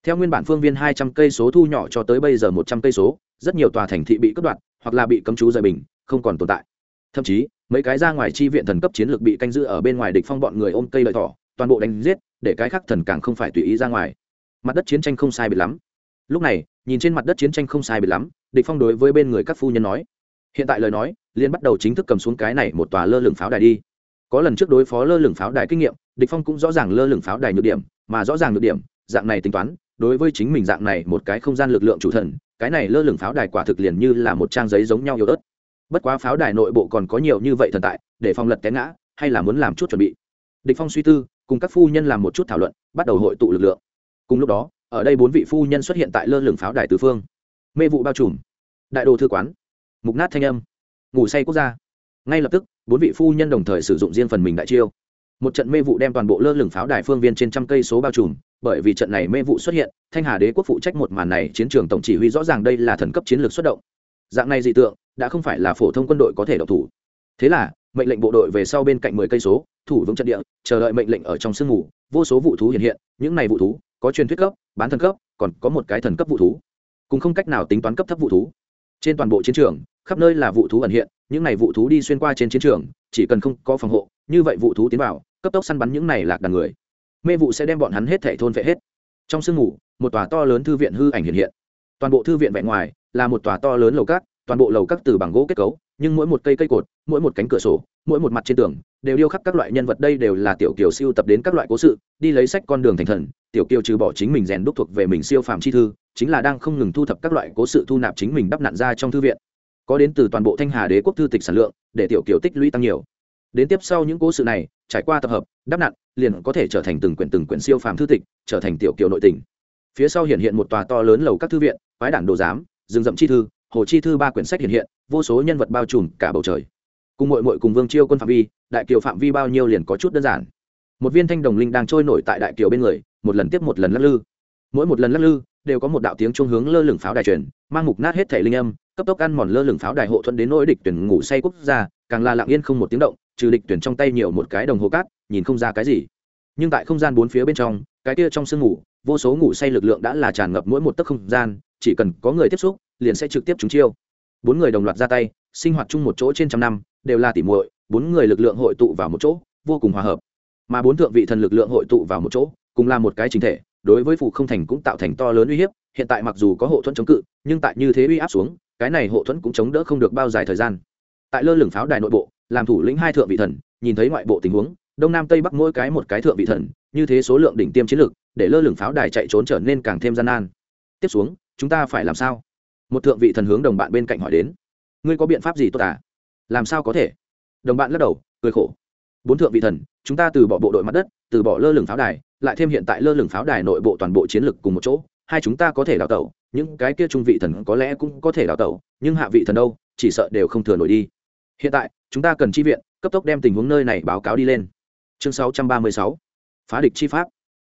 Theo nguyên bản phương viên hai trăm cây số thu nhỏ cho tới bây giờ một trăm cây số rất nhiều tòa thành thị bị cướp đoạt, hoặc là bị cấm trú rời bình, không còn tồn tại. Thậm chí, mấy cái ra ngoài chi viện thần cấp chiến lược bị canh giữ ở bên ngoài địch phong bọn người ôm cây lợi thỏ, toàn bộ đánh giết, để cái khác thần càng không phải tùy ý ra ngoài. Mặt đất chiến tranh không sai biệt lắm. Lúc này, nhìn trên mặt đất chiến tranh không sai biệt lắm, địch phong đối với bên người các phu nhân nói, hiện tại lời nói liên bắt đầu chính thức cầm xuống cái này một tòa lơ lửng pháo đài đi. Có lần trước đối phó lơ lửng pháo đài kinh nghiệm, địch phong cũng rõ ràng lơ lửng pháo đài nhược điểm, mà rõ ràng nhược điểm, dạng này tính toán, đối với chính mình dạng này một cái không gian lực lượng chủ thần cái này lơ lửng pháo đài quả thực liền như là một trang giấy giống nhau yếu ớt. Bất quá pháo đài nội bộ còn có nhiều như vậy thần tại, để phong lật té ngã, hay là muốn làm chút chuẩn bị. Địch phong suy tư, cùng các phu nhân làm một chút thảo luận, bắt đầu hội tụ lực lượng. Cùng lúc đó, ở đây bốn vị phu nhân xuất hiện tại lơ lửng pháo đài tứ phương. Mê vụ bao trùm. Đại đồ thư quán. Mục nát thanh âm. Ngủ say quốc gia. Ngay lập tức, bốn vị phu nhân đồng thời sử dụng riêng phần mình đại chiêu một trận mê vụ đem toàn bộ lơ lửng pháo đài phương viên trên trăm cây số bao trùm, bởi vì trận này mê vụ xuất hiện, thanh hà đế quốc phụ trách một màn này, chiến trường tổng chỉ huy rõ ràng đây là thần cấp chiến lược xuất động. Dạng này dị tượng, đã không phải là phổ thông quân đội có thể độc thủ. Thế là, mệnh lệnh bộ đội về sau bên cạnh mười cây số, thủ vững trận địa, chờ đợi mệnh lệnh ở trong sương mù, vô số vụ thú hiện hiện, những này vụ thú, có truyền thuyết cấp, bán thần cấp, còn có một cái thần cấp vụ thú. Cũng không cách nào tính toán cấp thấp vụ thú. Trên toàn bộ chiến trường, khắp nơi là vụ thú ẩn hiện, những này vụ thú đi xuyên qua trên chiến trường, chỉ cần không có phòng hộ, như vậy vụ thú tiến vào cấp tốc săn bắn những này lạc đàn người. Mê vụ sẽ đem bọn hắn hết thể thôn vệ hết. Trong sương mù một tòa to lớn thư viện hư ảnh hiện hiện. Toàn bộ thư viện vẹn ngoài là một tòa to lớn lầu cát, toàn bộ lầu cát từ bằng gỗ kết cấu, nhưng mỗi một cây cây cột, mỗi một cánh cửa sổ, mỗi một mặt trên tường, đều điêu khắc các loại nhân vật đây đều là tiểu kiều siêu tập đến các loại cố sự, đi lấy sách con đường thành thần, tiểu kiều trừ bỏ chính mình rèn đúc thuộc về mình siêu phàm chi thư, chính là đang không ngừng thu thập các loại cố sự thu nạp chính mình đắp nặn ra trong thư viện. Có đến từ toàn bộ thanh hà đế quốc thư tịch sản lượng, để tiểu kiều tích lũy tăng nhiều đến tiếp sau những cố sự này, trải qua tập hợp, đắp nặn, liền có thể trở thành từng quyển từng quyển siêu phàm thư tịch, trở thành tiểu kiều nội tình. Phía sau hiện hiện một tòa to lớn lầu các thư viện, quái đảng đồ giám, rừng rậm chi thư, hồ chi thư ba quyển sách hiện hiện, vô số nhân vật bao trùm cả bầu trời. Cùng mội mội cùng vương chiêu quân phạm vi, đại kiều phạm vi bao nhiêu liền có chút đơn giản. Một viên thanh đồng linh đang trôi nổi tại đại kiều bên người, một lần tiếp một lần lắc lư. Mỗi một lần lắc lư, đều có một đạo tiếng chuông hướng lơ lửng pháo đài truyền, mang mục nát hết thể linh âm, cấp tốc ăn mòn lơ lửng pháo đài hộ thuận đến nỗi địch tuyển ngủ say quốc gia, càng là lặng yên không một tiếng động trừ địch tuyển trong tay nhiều một cái đồng hồ cát, nhìn không ra cái gì. Nhưng tại không gian bốn phía bên trong, cái kia trong sương ngủ, vô số ngủ say lực lượng đã là tràn ngập mỗi một tấc không gian, chỉ cần có người tiếp xúc, liền sẽ trực tiếp trúng chiêu. Bốn người đồng loạt ra tay, sinh hoạt chung một chỗ trên trăm năm, đều là tỉ muội, bốn người lực lượng hội tụ vào một chỗ, vô cùng hòa hợp. Mà bốn thượng vị thần lực lượng hội tụ vào một chỗ, cùng là một cái chính thể, đối với phụ không thành cũng tạo thành to lớn uy hiếp, hiện tại mặc dù có hộ thuẫn chống cự, nhưng tại như thế uy áp xuống, cái này hộ thuẫn cũng chống đỡ không được bao dài thời gian. Tại lơ lửng pháo đài nội bộ làm thủ lĩnh hai thượng vị thần, nhìn thấy ngoại bộ tình huống, đông nam tây bắc mỗi cái một cái thượng vị thần, như thế số lượng đỉnh tiêm chiến lược, để lơ lửng pháo đài chạy trốn trở nên càng thêm gian nan. Tiếp xuống, chúng ta phải làm sao? Một thượng vị thần hướng đồng bạn bên cạnh hỏi đến. Ngươi có biện pháp gì tốt à? Làm sao có thể? Đồng bạn lắc đầu, cười khổ. Bốn thượng vị thần, chúng ta từ bỏ bộ đội mặt đất, từ bỏ lơ lửng pháo đài, lại thêm hiện tại lơ lửng pháo đài nội bộ toàn bộ chiến lực cùng một chỗ, hai chúng ta có thể đào tẩu, những cái kia trung vị thần có lẽ cũng có thể đào tẩu, nhưng hạ vị thần đâu, chỉ sợ đều không thừa nổi đi hiện tại, chúng ta cần chi viện, cấp tốc đem tình huống nơi này báo cáo đi lên. Chương 636 phá địch chi pháp.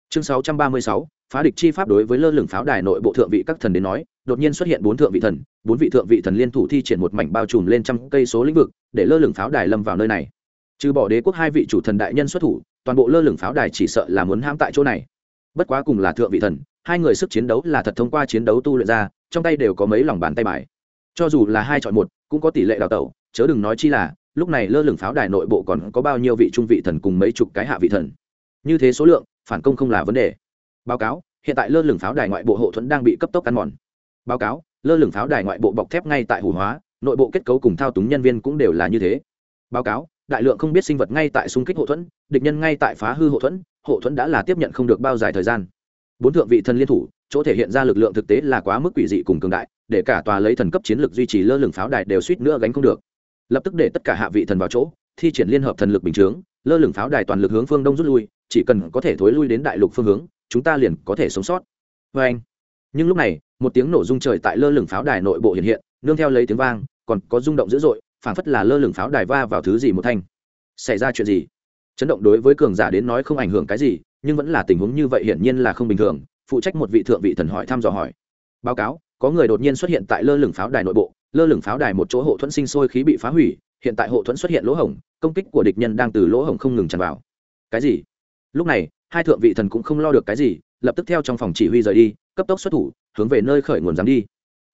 Chương 636 phá địch chi pháp đối với lơ lửng pháo đài nội bộ thượng vị các thần đến nói, đột nhiên xuất hiện bốn thượng vị thần, bốn vị thượng vị thần liên thủ thi triển một mảnh bao trùm lên trăm cây số lĩnh vực, để lơ lửng pháo đài lâm vào nơi này. Trừ bỏ đế quốc hai vị chủ thần đại nhân xuất thủ, toàn bộ lơ lửng pháo đài chỉ sợ là muốn hãm tại chỗ này. Bất quá cùng là thượng vị thần, hai người sức chiến đấu là thật thông qua chiến đấu tu luyện ra, trong tay đều có mấy lòng bàn tay bài. Cho dù là hai chọn một, cũng có tỷ lệ đào tẩu chớ đừng nói chi là, lúc này lơ lửng pháo đài nội bộ còn có bao nhiêu vị trung vị thần cùng mấy chục cái hạ vị thần. Như thế số lượng, phản công không là vấn đề. Báo cáo, hiện tại lơ lửng pháo đài ngoại bộ hộ thuẫn đang bị cấp tốc ăn mòn. Báo cáo, lơ lửng pháo đài ngoại bộ bọc thép ngay tại hủ hóa, nội bộ kết cấu cùng thao túng nhân viên cũng đều là như thế. Báo cáo, đại lượng không biết sinh vật ngay tại xung kích hộ thuẫn, địch nhân ngay tại phá hư hộ thuẫn hộ thuẫn đã là tiếp nhận không được bao dài thời gian. Bốn thượng vị thần liên thủ, chỗ thể hiện ra lực lượng thực tế là quá mức quỷ dị cùng cường đại, để cả tòa lấy thần cấp chiến lược duy trì lơ lửng pháo đài đều suýt nữa gánh không được lập tức để tất cả hạ vị thần vào chỗ, thi triển liên hợp thần lực bình chướng, lơ lửng pháo đài toàn lực hướng phương đông rút lui, chỉ cần có thể thối lui đến đại lục phương hướng, chúng ta liền có thể sống sót. Vê anh nhưng lúc này, một tiếng nổ rung trời tại lơ lửng pháo đài nội bộ hiện hiện, nương theo lấy tiếng vang, còn có rung động dữ dội, phảng phất là lơ lửng pháo đài va vào thứ gì một thanh. Xảy ra chuyện gì? Chấn động đối với cường giả đến nói không ảnh hưởng cái gì, nhưng vẫn là tình huống như vậy hiển nhiên là không bình thường, phụ trách một vị thượng vị thần hỏi thăm dò hỏi. Báo cáo, có người đột nhiên xuất hiện tại lơ lửng pháo đài nội bộ lơ lửng pháo đài một chỗ hộ thuẫn sinh sôi khí bị phá hủy, hiện tại hộ thuẫn xuất hiện lỗ hổng, công kích của địch nhân đang từ lỗ hổng không ngừng tràn vào. Cái gì? Lúc này, hai thượng vị thần cũng không lo được cái gì, lập tức theo trong phòng chỉ huy rời đi, cấp tốc xuất thủ, hướng về nơi khởi nguồn dám đi.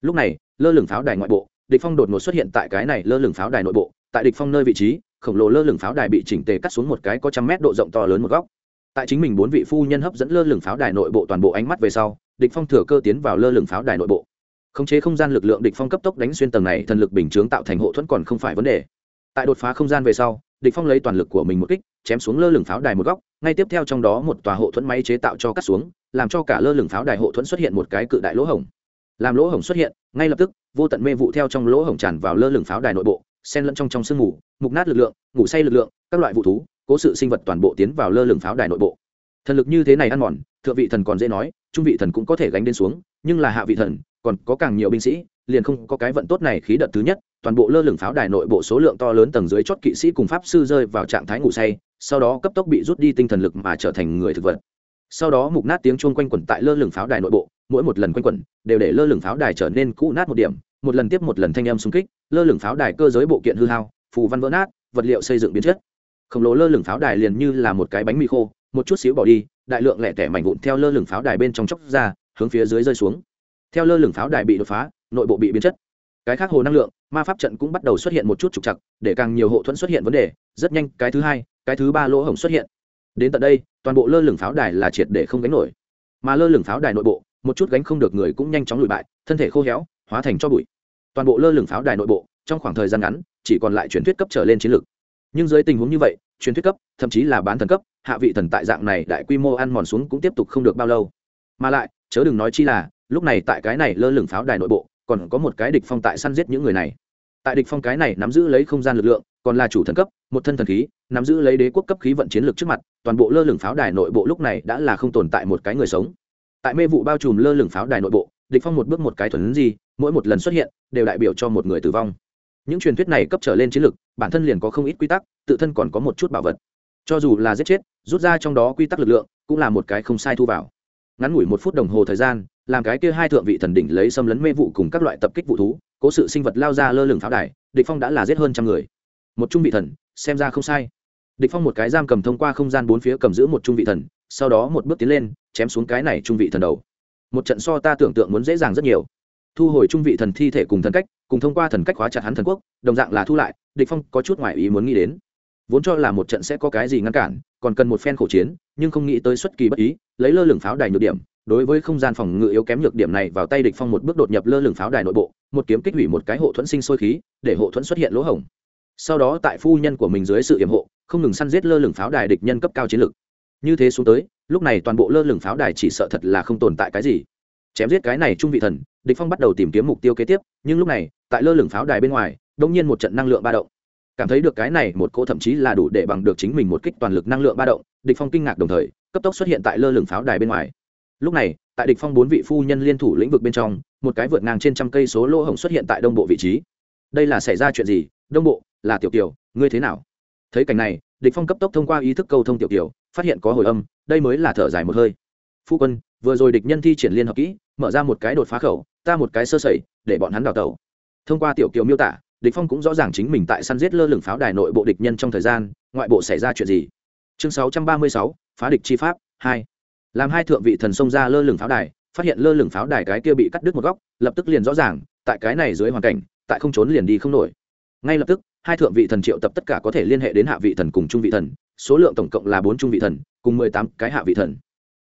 Lúc này, lơ lửng pháo đài ngoại bộ, địch phong đột ngột xuất hiện tại cái này lơ lửng pháo đài nội bộ, tại địch phong nơi vị trí, khổng lồ lơ lửng pháo đài bị chỉnh tề cắt xuống một cái có trăm mét độ rộng to lớn một góc. Tại chính mình bốn vị phu nhân hấp dẫn lơ lửng pháo đài nội bộ toàn bộ ánh mắt về sau, địch phong thừa cơ tiến vào lơ lửng pháo đài nội bộ khống chế không gian lực lượng địch phong cấp tốc đánh xuyên tầng này, thần lực bình chướng tạo thành hộ thuẫn còn không phải vấn đề. Tại đột phá không gian về sau, địch phong lấy toàn lực của mình một kích, chém xuống lơ lửng pháo đài một góc, ngay tiếp theo trong đó một tòa hộ thuẫn máy chế tạo cho cắt xuống, làm cho cả lơ lửng pháo đài hộ thuẫn xuất hiện một cái cự đại lỗ hổng. Làm lỗ hổng xuất hiện, ngay lập tức, vô tận mê vụ theo trong lỗ hổng tràn vào lơ lửng pháo đài nội bộ, xen lẫn trong trong sương ngủ mục nát lực lượng, ngủ say lực lượng, các loại vụ thú, cố sự sinh vật toàn bộ tiến vào lơ lửng pháo đài nội bộ. Thần lực như thế này ăn mòn, thượng vị thần còn dễ nói, trung vị thần cũng có thể gánh đến xuống, nhưng là hạ vị thần còn có càng nhiều binh sĩ, liền không có cái vận tốt này khí đợt thứ nhất, toàn bộ lơ lửng pháo đài nội bộ số lượng to lớn tầng dưới chót kỵ sĩ cùng pháp sư rơi vào trạng thái ngủ say, sau đó cấp tốc bị rút đi tinh thần lực mà trở thành người thực vật. Sau đó mục nát tiếng chuông quanh quẩn tại lơ lửng pháo đài nội bộ, mỗi một lần quanh quẩn đều để lơ lửng pháo đài trở nên cũ nát một điểm, một lần tiếp một lần thanh âm xung kích, lơ lửng pháo đài cơ giới bộ kiện hư hao, phù văn vỡ nát, vật liệu xây dựng biến chất. Khổng lồ lơ lửng pháo đài liền như là một cái bánh mì khô, một chút xíu bỏ đi, đại lượng lẻ tẻ mảnh vụn theo lơ lửng pháo đài bên trong chóc ra, hướng phía dưới rơi xuống theo lơ lửng pháo đài bị đột phá, nội bộ bị biến chất. Cái khác hồ năng lượng, ma pháp trận cũng bắt đầu xuất hiện một chút trục chặt để càng nhiều hộ thuẫn xuất hiện vấn đề. Rất nhanh, cái thứ hai, cái thứ ba lỗ hổng xuất hiện. Đến tận đây, toàn bộ lơ lửng pháo đài là triệt để không gánh nổi. Mà lơ lửng pháo đài nội bộ, một chút gánh không được người cũng nhanh chóng lùi bại, thân thể khô héo, hóa thành cho bụi. Toàn bộ lơ lửng pháo đài nội bộ, trong khoảng thời gian ngắn, chỉ còn lại truyền thuyết cấp trở lên chiến lược. Nhưng dưới tình huống như vậy, truyền thuyết cấp, thậm chí là bán thần cấp, hạ vị thần tại dạng này đại quy mô ăn mòn xuống cũng tiếp tục không được bao lâu. Mà lại, chớ đừng nói chi là lúc này tại cái này lơ lửng pháo đài nội bộ, còn có một cái địch phong tại săn giết những người này. Tại địch phong cái này nắm giữ lấy không gian lực lượng, còn là chủ thần cấp, một thân thần khí, nắm giữ lấy đế quốc cấp khí vận chiến lược trước mặt, toàn bộ lơ lửng pháo đài nội bộ lúc này đã là không tồn tại một cái người sống. Tại mê vụ bao trùm lơ lửng pháo đài nội bộ, địch phong một bước một cái thuần gì, mỗi một lần xuất hiện, đều đại biểu cho một người tử vong. Những truyền thuyết này cấp trở lên chiến lược, bản thân liền có không ít quy tắc, tự thân còn có một chút bảo vật. Cho dù là giết chết, rút ra trong đó quy tắc lực lượng, cũng là một cái không sai thu vào. Ngắn ngủi một phút đồng hồ thời gian làm cái kia hai thượng vị thần đỉnh lấy xâm lấn mê vụ cùng các loại tập kích vụ thú, cố sự sinh vật lao ra lơ lửng pháo đài, địch phong đã là giết hơn trăm người. Một trung vị thần, xem ra không sai. Địch phong một cái giam cầm thông qua không gian bốn phía cầm giữ một trung vị thần, sau đó một bước tiến lên, chém xuống cái này trung vị thần đầu. Một trận so ta tưởng tượng muốn dễ dàng rất nhiều. Thu hồi trung vị thần thi thể cùng thần cách, cùng thông qua thần cách khóa chặt hắn thần quốc, đồng dạng là thu lại, địch phong có chút ngoại ý muốn nghĩ đến. Vốn cho là một trận sẽ có cái gì ngăn cản, còn cần một phen khổ chiến, nhưng không nghĩ tới xuất kỳ bất ý, lấy lơ lửng pháo đài nhược điểm đối với không gian phòng ngự yếu kém nhược điểm này vào tay địch phong một bước đột nhập lơ lửng pháo đài nội bộ, một kiếm kích hủy một cái hộ thuẫn sinh sôi khí, để hộ thuẫn xuất hiện lỗ hổng. Sau đó tại phu nhân của mình dưới sự yểm hộ, không ngừng săn giết lơ lửng pháo đài địch nhân cấp cao chiến lực như thế xuống tới, lúc này toàn bộ lơ lửng pháo đài chỉ sợ thật là không tồn tại cái gì. Chém giết cái này trung vị thần, địch phong bắt đầu tìm kiếm mục tiêu kế tiếp, nhưng lúc này, tại lơ lửng pháo đài bên ngoài, đột nhiên một trận năng lượng ba động. Cảm thấy được cái này một cỗ thậm chí là đủ để bằng được chính mình một kích toàn lực năng lượng ba động, địch phong kinh ngạc đồng thời, cấp tốc xuất hiện tại lơ lửng pháo đài bên ngoài lúc này tại địch phong bốn vị phu nhân liên thủ lĩnh vực bên trong một cái vượt ngang trên trăm cây số lỗ hổng xuất hiện tại đông bộ vị trí. Đây là xảy ra chuyện gì? Đông bộ là tiểu tiểu, ngươi thế nào? Thấy cảnh này địch phong cấp tốc thông qua ý thức câu thông tiểu tiểu, phát hiện có hồi âm đây mới là thở dài một hơi. Phu quân vừa rồi địch nhân thi triển liên hợp kỹ mở ra một cái đột phá khẩu ta một cái sơ sẩy để bọn hắn đào tẩu. Thông qua tiểu kiều miêu tả địch phong cũng rõ ràng chính mình tại săn giết lơ lửng pháo đài nội bộ địch nhân trong thời gian ngoại bộ xảy ra chuyện gì. Chương 636, phá địch chi pháp 2 làm hai thượng vị thần xông ra lơ lửng pháo đài, phát hiện lơ lửng pháo đài cái kia bị cắt đứt một góc, lập tức liền rõ ràng, tại cái này dưới hoàn cảnh, tại không trốn liền đi không nổi. Ngay lập tức, hai thượng vị thần triệu tập tất cả có thể liên hệ đến hạ vị thần cùng trung vị thần, số lượng tổng cộng là bốn trung vị thần, cùng mười tám cái hạ vị thần.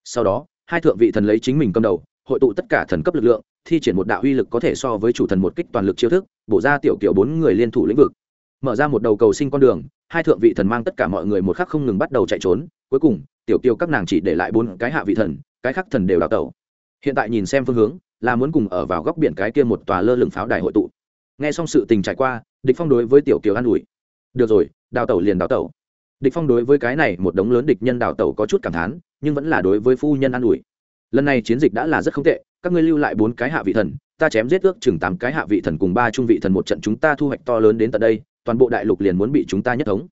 Sau đó, hai thượng vị thần lấy chính mình cầm đầu, hội tụ tất cả thần cấp lực lượng, thi triển một đạo uy lực có thể so với chủ thần một kích toàn lực chiêu thức, bổ ra tiểu kiểu bốn người liên thủ lĩnh vực. Mở ra một đầu cầu sinh con đường, hai thượng vị thần mang tất cả mọi người một khắc không ngừng bắt đầu chạy trốn, cuối cùng tiểu kiều các nàng chỉ để lại bốn cái hạ vị thần, cái khắc thần đều đào tẩu. Hiện tại nhìn xem phương hướng, là muốn cùng ở vào góc biển cái kia một tòa lơ lửng pháo đài hội tụ. Nghe xong sự tình trải qua, địch phong đối với tiểu kiều an ủi. Được rồi, đào tẩu liền đào tẩu. Địch phong đối với cái này một đống lớn địch nhân đào tẩu có chút cảm thán, nhưng vẫn là đối với phu nhân an ủi. Lần này chiến dịch đã là rất không tệ, các ngươi lưu lại bốn cái hạ vị thần, ta chém giết ước chừng tám cái hạ vị thần cùng ba trung vị thần một trận chúng ta thu hoạch to lớn đến tận đây, toàn bộ đại lục liền muốn bị chúng ta nhất thống.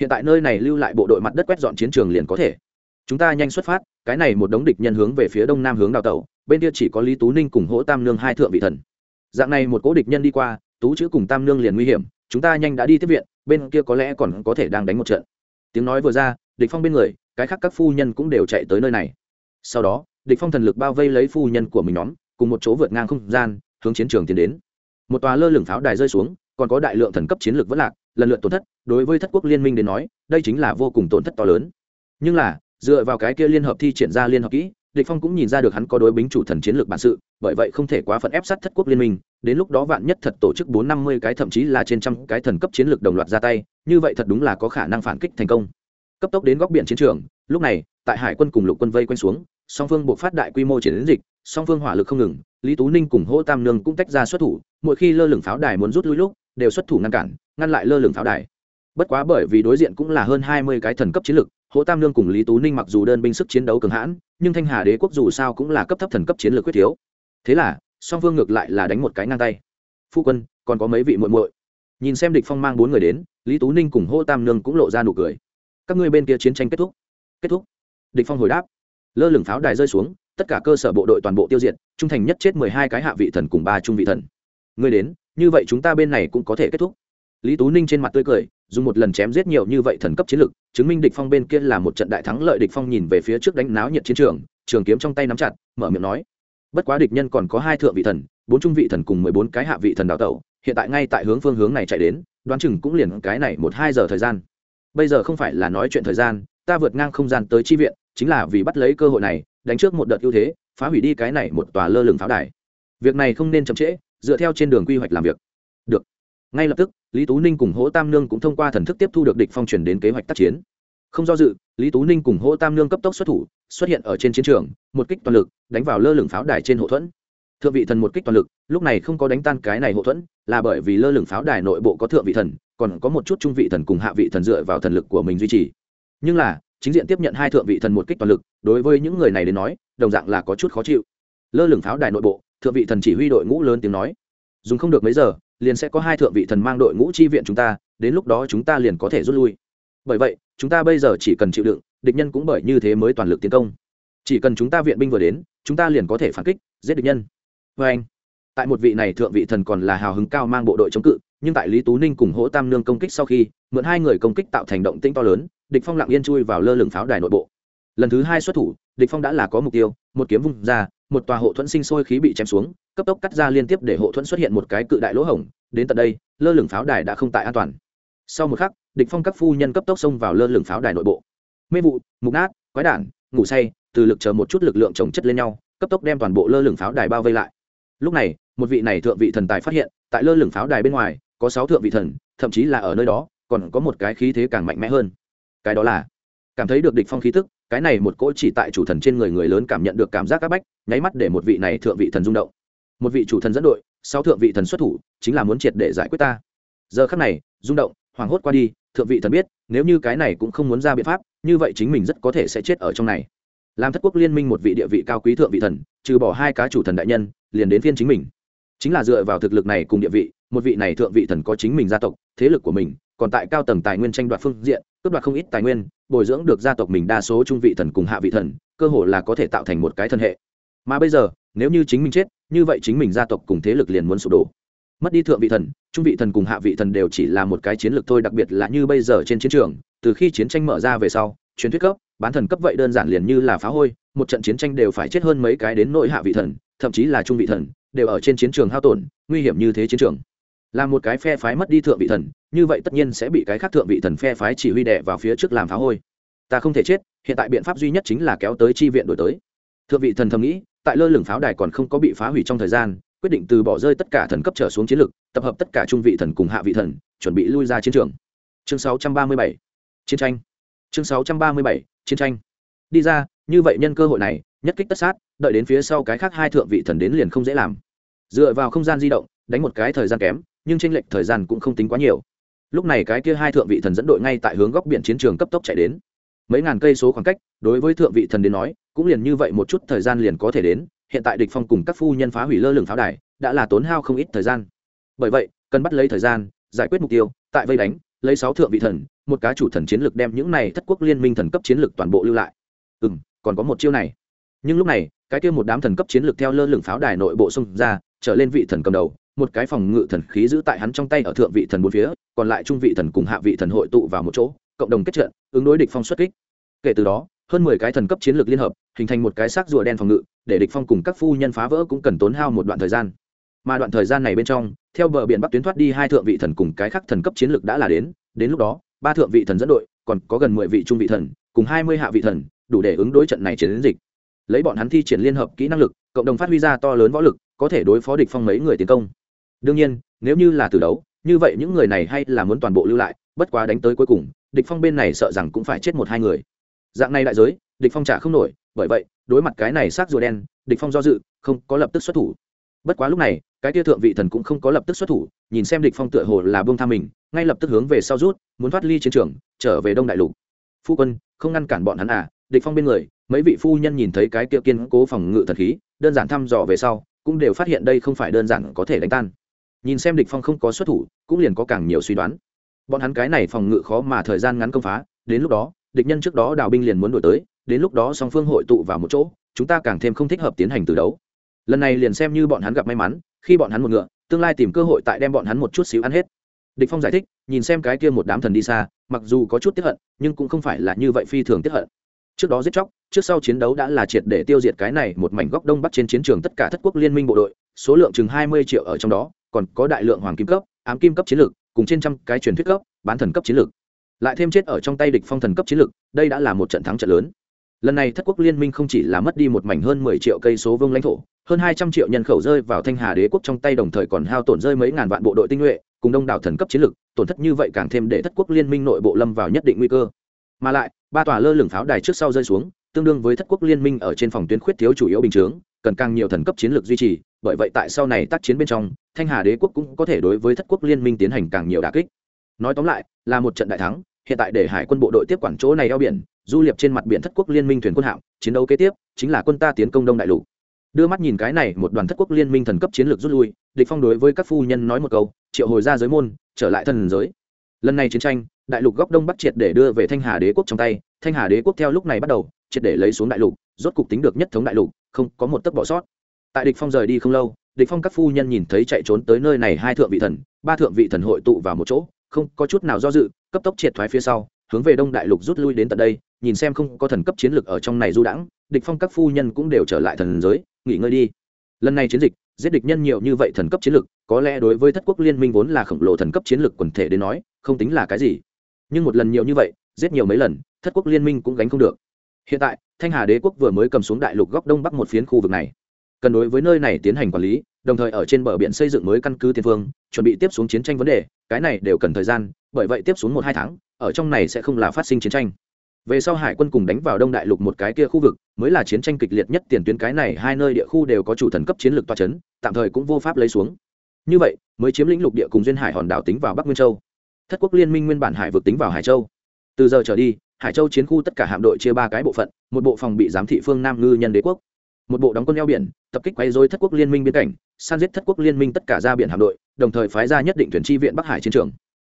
Hiện tại nơi này lưu lại bộ đội mặt đất quét dọn chiến trường liền có thể chúng ta nhanh xuất phát, cái này một đống địch nhân hướng về phía đông nam hướng đào tẩu, bên kia chỉ có lý tú ninh cùng hỗ tam nương hai thượng vị thần. Dạng này một cố địch nhân đi qua, tú chữ cùng tam nương liền nguy hiểm, chúng ta nhanh đã đi tiếp viện, bên kia có lẽ còn có thể đang đánh một trận. Tiếng nói vừa ra, địch phong bên người, cái khác các phu nhân cũng đều chạy tới nơi này. Sau đó, địch phong thần lực bao vây lấy phu nhân của mình nhóm, cùng một chỗ vượt ngang không gian, hướng chiến trường tiến đến. Một tòa lơ lửng pháo đài rơi xuống, còn có đại lượng thần cấp chiến lược vẫn lạc, lần lượt tổn thất, đối với thất quốc liên minh đến nói, đây chính là vô cùng tổn thất to lớn. Nhưng là dựa vào cái kia liên hợp thi triển ra liên hợp kỹ, địch phong cũng nhìn ra được hắn có đối bính chủ thần chiến lược bản sự, bởi vậy không thể quá phận ép sát thất quốc liên minh, đến lúc đó vạn nhất thật tổ chức bốn năm mươi cái thậm chí là trên trăm cái thần cấp chiến lược đồng loạt ra tay, như vậy thật đúng là có khả năng phản kích thành công. Cấp tốc đến góc biển chiến trường, lúc này, tại hải quân cùng lục quân vây quanh xuống, song phương buộc phát đại quy mô chiến dịch, song phương hỏa lực không ngừng, lý tú ninh cùng hỗ tam nương cũng tách ra xuất thủ, mỗi khi lơ lửng pháo đài muốn rút lui lúc, đều xuất thủ ngăn cản, ngăn lại lơ lửng pháo đài. Bất quá bởi vì đối diện cũng là hơn hai mươi cái thần cấp chiến lực hỗ tam nương cùng lý tú ninh mặc dù đơn binh sức chiến đấu cường hãn, nhưng thanh hà đế quốc dù sao cũng là cấp thấp thần cấp chiến lược quyết thiếu. Thế là, song vương ngược lại là đánh một cái ngang tay. Phu quân, còn có mấy vị muội muội? Nhìn xem địch phong mang bốn người đến, lý tú ninh cùng hỗ tam nương cũng lộ ra nụ cười. Các ngươi bên kia chiến tranh kết thúc. Kết thúc. Địch phong hồi đáp. Lơ lửng pháo đài rơi xuống, tất cả cơ sở bộ đội toàn bộ tiêu diệt, trung thành nhất chết mười hai cái hạ vị thần cùng ba trung vị thần. Ngươi đến, như vậy chúng ta bên này cũng có thể kết thúc. Lý tú ninh trên mặt tươi cười dùng một lần chém giết nhiều như vậy thần cấp chiến lực, chứng minh địch phong bên kia là một trận đại thắng lợi địch phong nhìn về phía trước đánh náo nhiệt chiến trường trường kiếm trong tay nắm chặt, mở miệng nói. Bất quá địch nhân còn có hai thượng vị thần, bốn trung vị thần cùng mười bốn cái hạ vị thần đạo tẩu, hiện tại ngay tại hướng phương hướng này chạy đến, đoán chừng cũng liền cái này một hai giờ thời gian. Bây giờ không phải là nói chuyện thời gian, ta vượt ngang không gian tới chi viện, chính là vì bắt lấy cơ hội này, đánh trước một đợt ưu thế, phá hủy đi cái này một tòa lơ lửng pháo đài. Việc này không nên chậm trễ, dựa theo trên đường quy hoạch làm việc. Được ngay lập tức, lý tú ninh cùng hỗ tam nương cũng thông qua thần thức tiếp thu được địch phong truyền đến kế hoạch tác chiến. Không do dự, lý tú ninh cùng hỗ tam nương cấp tốc xuất thủ, xuất hiện ở trên chiến trường, một kích toàn lực, đánh vào lơ lửng pháo đài trên hộ thuẫn. Thượng vị thần một kích toàn lực, lúc này không có đánh tan cái này hộ thuẫn, là bởi vì lơ lửng pháo đài nội bộ có thượng vị thần, còn có một chút trung vị thần cùng hạ vị thần dựa vào thần lực của mình duy trì. Nhưng là, chính diện tiếp nhận hai thượng vị thần một kích toàn lực, đối với những người này đến nói, đồng dạng là có chút khó chịu. Lơ lửng pháo đài nội bộ, thượng vị thần chỉ huy đội ngũ lớn tiếng nói. Dùng không được mấy giờ liền sẽ có hai thượng vị thần mang đội ngũ chi viện chúng ta, đến lúc đó chúng ta liền có thể rút lui. Bởi vậy, chúng ta bây giờ chỉ cần chịu đựng, địch nhân cũng bởi như thế mới toàn lực tiến công. Chỉ cần chúng ta viện binh vừa đến, chúng ta liền có thể phản kích, giết địch nhân. Vê anh, tại một vị này thượng vị thần còn là hào hứng cao mang bộ đội chống cự, nhưng tại lý tú ninh cùng hỗ tam nương công kích sau khi, mượn hai người công kích tạo thành động tĩnh to lớn, địch phong lặng yên chui vào lơ lửng pháo đài nội bộ. Lần thứ hai xuất thủ, địch phong đã là có mục tiêu, một kiếm vung ra một tòa hộ thuẫn sinh sôi khí bị chém xuống, cấp tốc cắt ra liên tiếp để hộ thuẫn xuất hiện một cái cự đại lỗ hổng. Đến tận đây, lơ lửng pháo đài đã không tại an toàn. Sau một khắc, địch phong các phu nhân cấp tốc xông vào lơ lửng pháo đài nội bộ. Mê vụ, mục nát, quái đản, ngủ say, từ lực chờ một chút lực lượng chồng chất lên nhau, cấp tốc đem toàn bộ lơ lửng pháo đài bao vây lại. Lúc này, một vị này thượng vị thần tài phát hiện, tại lơ lửng pháo đài bên ngoài, có sáu thượng vị thần, thậm chí là ở nơi đó, còn có một cái khí thế càng mạnh mẽ hơn. Cái đó là, cảm thấy được địch phong khí tức cái này một cỗ chỉ tại chủ thần trên người người lớn cảm nhận được cảm giác áp bách, nháy mắt để một vị này thượng vị thần rung động. Một vị chủ thần dẫn đội, sau thượng vị thần xuất thủ, chính là muốn triệt để giải quyết ta. Giờ khắc này, rung động, hoảng hốt qua đi, thượng vị thần biết, nếu như cái này cũng không muốn ra biện pháp, như vậy chính mình rất có thể sẽ chết ở trong này. Làm thất quốc liên minh một vị địa vị cao quý thượng vị thần, trừ bỏ hai cá chủ thần đại nhân, liền đến phiên chính mình. Chính là dựa vào thực lực này cùng địa vị, một vị này thượng vị thần có chính mình gia tộc, thế lực của mình còn tại cao tầng tài nguyên tranh đoạt phương diện, cướp đoạt không ít tài nguyên, bồi dưỡng được gia tộc mình đa số trung vị thần cùng hạ vị thần, cơ hội là có thể tạo thành một cái thân hệ. Mà bây giờ, nếu như chính mình chết, như vậy chính mình gia tộc cùng thế lực liền muốn sụp đổ. Mất đi thượng vị thần, trung vị thần cùng hạ vị thần đều chỉ là một cái chiến lược thôi, đặc biệt là như bây giờ trên chiến trường, từ khi chiến tranh mở ra về sau, truyền thuyết cấp, bán thần cấp vậy đơn giản liền như là phá hôi, một trận chiến tranh đều phải chết hơn mấy cái đến nội hạ vị thần, thậm chí là trung vị thần, đều ở trên chiến trường hao tổn, nguy hiểm như thế chiến trường là một cái phe phái mất đi thượng vị thần, như vậy tất nhiên sẽ bị cái khác thượng vị thần phe phái chỉ huy đẻ vào phía trước làm phá hôi. Ta không thể chết, hiện tại biện pháp duy nhất chính là kéo tới chi viện đổi tới. Thượng vị thần thầm nghĩ, tại lơ lửng pháo đài còn không có bị phá hủy trong thời gian, quyết định từ bỏ rơi tất cả thần cấp trở xuống chiến lực, tập hợp tất cả trung vị thần cùng hạ vị thần, chuẩn bị lui ra chiến trường. Chương 637 chiến tranh. Chương 637 chiến tranh. Đi ra, như vậy nhân cơ hội này, nhất kích tất sát, đợi đến phía sau cái khác hai thượng vị thần đến liền không dễ làm. Dựa vào không gian di động, đánh một cái thời gian kém nhưng tranh lệch thời gian cũng không tính quá nhiều. Lúc này cái kia hai thượng vị thần dẫn đội ngay tại hướng góc biển chiến trường cấp tốc chạy đến. Mấy ngàn cây số khoảng cách, đối với thượng vị thần đến nói, cũng liền như vậy một chút thời gian liền có thể đến, hiện tại địch phong cùng các phu nhân phá hủy lơ lửng pháo đài, đã là tốn hao không ít thời gian. Bởi vậy, cần bắt lấy thời gian, giải quyết mục tiêu, tại vây đánh, lấy sáu thượng vị thần, một cá chủ thần chiến lược đem những này thất quốc liên minh thần cấp chiến lược toàn bộ lưu lại. Ừm, còn có một chiêu này. Nhưng lúc này, cái kia một đám thần cấp chiến lược theo lơ lửng pháo đài nội bộ xung ra, trở lên vị thần cầm đầu một cái phòng ngự thần khí giữ tại hắn trong tay ở thượng vị thần bốn phía, còn lại trung vị thần cùng hạ vị thần hội tụ vào một chỗ, cộng đồng kết trận, ứng đối địch phong xuất kích. Kể từ đó, hơn mười cái thần cấp chiến lược liên hợp, hình thành một cái xác rùa đen phòng ngự, để địch phong cùng các phu nhân phá vỡ cũng cần tốn hao một đoạn thời gian. Mà đoạn thời gian này bên trong, theo bờ biển bắc tuyến thoát đi hai thượng vị thần cùng cái khác thần cấp chiến lược đã là đến đến lúc đó, ba thượng vị thần dẫn đội, còn có gần mười vị trung vị thần, cùng hai mươi hạ vị thần, đủ để ứng đối trận này chiến dịch. Lấy bọn hắn thi triển liên hợp kỹ năng lực, cộng đồng phát huy ra to lớn võ lực, có thể đối phó địch phong mấy người tiến công đương nhiên, nếu như là từ đấu, như vậy những người này hay là muốn toàn bộ lưu lại, bất quá đánh tới cuối cùng, địch phong bên này sợ rằng cũng phải chết một hai người. Dạng này đại giới, địch phong trả không nổi, bởi vậy, đối mặt cái này xác rùa đen, địch phong do dự, không có lập tức xuất thủ. Bất quá lúc này, cái kia thượng vị thần cũng không có lập tức xuất thủ, nhìn xem địch phong tựa hồ là buông tha mình, ngay lập tức hướng về sau rút, muốn thoát ly chiến trường, trở về đông đại lục. Phu quân, không ngăn cản bọn hắn à địch phong bên người, mấy vị phu nhân nhìn thấy cái kia kiên cố phòng ngự thần khí, đơn giản thăm dò về sau, cũng đều phát hiện đây không phải đơn giản có thể đánh tan nhìn xem địch phong không có xuất thủ, cũng liền có càng nhiều suy đoán. Bọn hắn cái này phòng ngự khó mà thời gian ngắn công phá, đến lúc đó, địch nhân trước đó đào binh liền muốn đuổi tới, đến lúc đó song phương hội tụ vào một chỗ, chúng ta càng thêm không thích hợp tiến hành từ đấu. Lần này liền xem như bọn hắn gặp may mắn, khi bọn hắn một ngựa, tương lai tìm cơ hội tại đem bọn hắn một chút xíu ăn hết. Địch phong giải thích, nhìn xem cái kia một đám thần đi xa, mặc dù có chút tiếc hận, nhưng cũng không phải là như vậy phi thường tiếc hận. Trước đó giết chóc, trước sau chiến đấu đã là triệt để tiêu diệt cái này một mảnh góc đông bắc trên chiến trường tất cả thất quốc liên minh bộ đội, số lượng chừng hai mươi triệu ở trong đó còn có đại lượng hoàng kim cấp, ám kim cấp chiến lược, cùng trên trăm cái truyền thuyết cấp, bán thần cấp chiến lược. Lại thêm chết ở trong tay địch phong thần cấp chiến lược, đây đã là một trận thắng trận lớn. Lần này thất quốc liên minh không chỉ là mất đi một mảnh hơn mười triệu cây số vương lãnh thổ, hơn hai trăm triệu nhân khẩu rơi vào thanh hà đế quốc trong tay đồng thời còn hao tổn rơi mấy ngàn vạn bộ đội tinh nhuệ, cùng đông đảo thần cấp chiến lược, tổn thất như vậy càng thêm để thất quốc liên minh nội bộ lâm vào nhất định nguy cơ. Mà lại, ba tòa lơ lửng pháo đài trước sau rơi xuống tương đương với thất quốc liên minh ở trên phòng tuyến khuyết thiếu chủ yếu bình chướng, cần càng nhiều thần cấp chiến lược duy trì, bởi vậy tại sau này tác chiến bên trong, thanh hà đế quốc cũng có thể đối với thất quốc liên minh tiến hành càng nhiều đà kích. Nói tóm lại, là một trận đại thắng, hiện tại để hải quân bộ đội tiếp quản chỗ này eo biển, du liệp trên mặt biển thất quốc liên minh thuyền quân hạm, chiến đấu kế tiếp chính là quân ta tiến công đông đại lục. Đưa mắt nhìn cái này, một đoàn thất quốc liên minh thần cấp chiến lược rút lui, địch phong đối với các phu nhân nói một câu, triệu hồi ra giới môn, trở lại thần giới. Lần này chiến tranh, đại lục góc đông bắc triệt để đưa về thanh hà đế quốc trong tay, thanh hà đế quốc theo lúc này bắt đầu triệt để lấy xuống đại lục, rốt cục tính được nhất thống đại lục, không có một tấc bỏ sót. Tại địch phong rời đi không lâu, địch phong các phu nhân nhìn thấy chạy trốn tới nơi này hai thượng vị thần, ba thượng vị thần hội tụ vào một chỗ, không có chút nào do dự, cấp tốc triệt thoái phía sau, hướng về đông đại lục rút lui đến tận đây, nhìn xem không có thần cấp chiến lược ở trong này du đãng, địch phong các phu nhân cũng đều trở lại thần giới, nghỉ ngơi đi. Lần này chiến dịch, giết địch nhân nhiều như vậy thần cấp chiến lược, có lẽ đối với thất quốc liên minh vốn là khổng lồ thần cấp chiến lược quần thể đến nói, không tính là cái gì. Nhưng một lần nhiều như vậy, giết nhiều mấy lần, thất quốc liên minh cũng gánh không được hiện tại, thanh hà đế quốc vừa mới cầm xuống đại lục góc đông bắc một phiến khu vực này. Cần đối với nơi này tiến hành quản lý, đồng thời ở trên bờ biển xây dựng mới căn cứ tiền phương, chuẩn bị tiếp xuống chiến tranh vấn đề, cái này đều cần thời gian, bởi vậy tiếp xuống một hai tháng, ở trong này sẽ không là phát sinh chiến tranh. Về sau hải quân cùng đánh vào đông đại lục một cái kia khu vực, mới là chiến tranh kịch liệt nhất tiền tuyến cái này, hai nơi địa khu đều có chủ thần cấp chiến lược toa c h ấ n tạm thời cũng vô pháp lấy xuống. Như vậy, mới chiếm lĩnh lục địa cùng duyên hải hòn đảo tính vào bắc nguyên châu. Thất quốc liên minh nguyên bản hải vực tính vào hải châu. Từ giờ trở đi hải châu chiến khu tất cả hạm đội chia ba cái bộ phận, một bộ phòng bị giám thị phương nam ngư nhân đế quốc, một bộ đóng quân eo biển, tập kích quay dối thất quốc liên minh biên cảnh, san giết thất quốc liên minh tất cả ra biển hạm đội, đồng thời phái ra nhất định thuyền tri viện bắc hải chiến trường.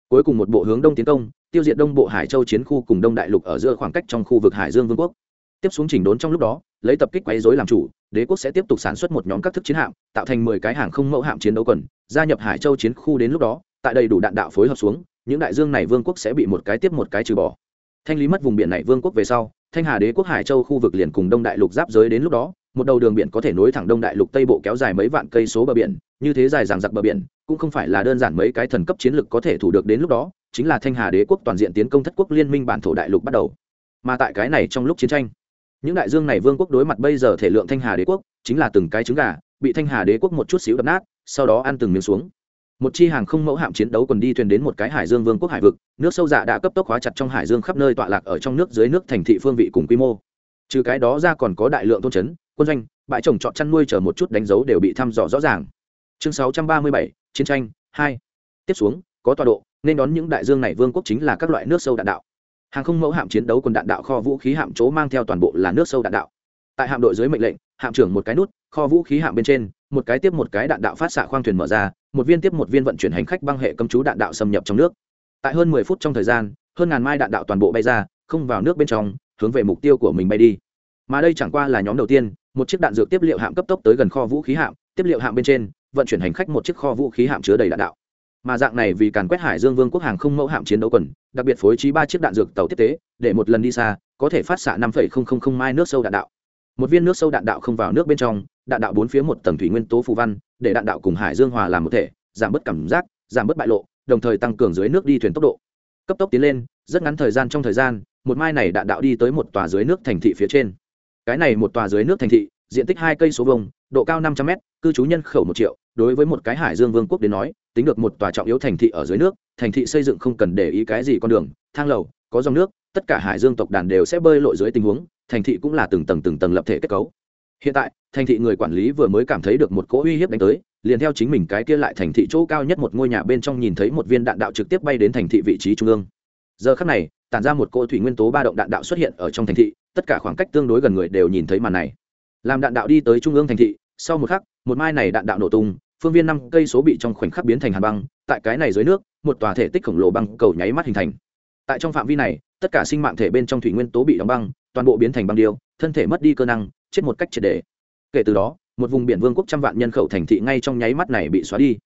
Cuối cùng một bộ hướng đông tiến công, tiêu diệt đông bộ hải châu chiến khu cùng đông đại lục ở giữa khoảng cách trong khu vực hải dương vương quốc. Tiếp xuống chỉnh đốn trong lúc đó, lấy tập kích quấy dối làm chủ, đế quốc sẽ tiếp tục sản xuất một nhóm các thức chiến hạm, tạo thành mười cái hàng không mẫu hạm chiến đấu quần, gia nhập hải châu chiến khu đến lúc đó, tại đầy đủ đạn đạo phối hợp xuống, những đại dương này vương quốc sẽ bị một cái tiếp một cái trừ bỏ thanh lý mất vùng biển này vương quốc về sau, thanh hà đế quốc hải châu khu vực liền cùng đông đại lục giáp giới đến lúc đó, một đầu đường biển có thể nối thẳng đông đại lục tây bộ kéo dài mấy vạn cây số bờ biển, như thế dài dằng dặc bờ biển, cũng không phải là đơn giản mấy cái thần cấp chiến lược có thể thủ được đến lúc đó, chính là thanh hà đế quốc toàn diện tiến công thất quốc liên minh bản thổ đại lục bắt đầu. Mà tại cái này trong lúc chiến tranh, những đại dương này vương quốc đối mặt bây giờ thể lượng thanh hà đế quốc, chính là từng cái trứng gà, bị thanh hà đế quốc một chút xíu đập nát, sau đó ăn từng miếng xuống một chi hàng không mẫu hạm chiến đấu còn đi thuyền đến một cái hải dương vương quốc hải vực nước sâu dạ đã cấp tốc hóa chặt trong hải dương khắp nơi tọa lạc ở trong nước dưới nước thành thị phương vị cùng quy mô. Trừ cái đó ra còn có đại lượng tôn trấn quân doanh bãi trồng trọt chăn nuôi chờ một chút đánh dấu đều bị thăm dò rõ ràng. Chương 637, chiến tranh hai. Tiếp xuống có tọa độ nên đón những đại dương này vương quốc chính là các loại nước sâu đạn đạo. Hàng không mẫu hạm chiến đấu quân đạn đạo kho vũ khí hạm chỗ mang theo toàn bộ là nước sâu đạn đạo. Tại hạm đội dưới mệnh lệnh hạm trưởng một cái nút kho vũ khí hạm bên trên một cái tiếp một cái đạn đạo phát xạ khoang thuyền mở ra một viên tiếp một viên vận chuyển hành khách băng hệ cấm chú đạn đạo xâm nhập trong nước. Tại hơn mười phút trong thời gian, hơn ngàn mai đạn đạo toàn bộ bay ra, không vào nước bên trong, hướng về mục tiêu của mình bay đi. Mà đây chẳng qua là nhóm đầu tiên, một chiếc đạn dược tiếp liệu hạm cấp tốc tới gần kho vũ khí hạm, tiếp liệu hạm bên trên, vận chuyển hành khách một chiếc kho vũ khí hạm chứa đầy đạn đạo. Mà dạng này vì càn quét hải dương vương quốc hàng không mẫu hạm chiến đấu quần, đặc biệt phối trí ba chiếc đạn dược tàu tiếp tế, để một lần đi xa, có thể phát xạ năm mai nước sâu đạn đạo. Một viên nước sâu đạn đạo không vào nước bên trong đạn đạo bốn phía một tầng thủy nguyên tố phù văn, để đạn đạo cùng hải dương hòa làm một thể, giảm bớt cảm giác, giảm bớt bại lộ, đồng thời tăng cường dưới nước đi thuyền tốc độ. Cấp tốc tiến lên, rất ngắn thời gian trong thời gian, một mai này đạn đạo đi tới một tòa dưới nước thành thị phía trên. Cái này một tòa dưới nước thành thị, diện tích hai cây số vông độ cao năm trăm mét, cư trú nhân khẩu một triệu, đối với một cái hải dương vương quốc đến nói, tính được một tòa trọng yếu thành thị ở dưới nước, thành thị xây dựng không cần để ý cái gì con đường, thang lầu, có dòng nước, tất cả hải dương tộc đàn đều sẽ bơi lội dưới tình huống, thành thị cũng là từng tầng từng tầng lập thể kết cấu hiện tại, thành thị người quản lý vừa mới cảm thấy được một cỗ uy hiếp đánh tới, liền theo chính mình cái kia lại thành thị chỗ cao nhất một ngôi nhà bên trong nhìn thấy một viên đạn đạo trực tiếp bay đến thành thị vị trí trung ương. Giờ khắc này, tản ra một cỗ thủy nguyên tố ba động đạn đạo xuất hiện ở trong thành thị, tất cả khoảng cách tương đối gần người đều nhìn thấy màn này. Làm đạn đạo đi tới trung ương thành thị, sau một khắc, một mai này đạn đạo nổ tung, phương viên năm cây số bị trong khoảnh khắc biến thành hàn băng, tại cái này dưới nước, một tòa thể tích khổng lồ băng cầu nháy mắt hình thành. Tại trong phạm vi này tất cả sinh mạng thể bên trong thủy nguyên tố bị đóng băng, toàn bộ biến thành băng điêu, thân thể mất đi cơ năng, chết một cách triệt đề kể từ đó, một vùng biển vương quốc trăm vạn nhân khẩu thành thị ngay trong nháy mắt này bị xóa đi.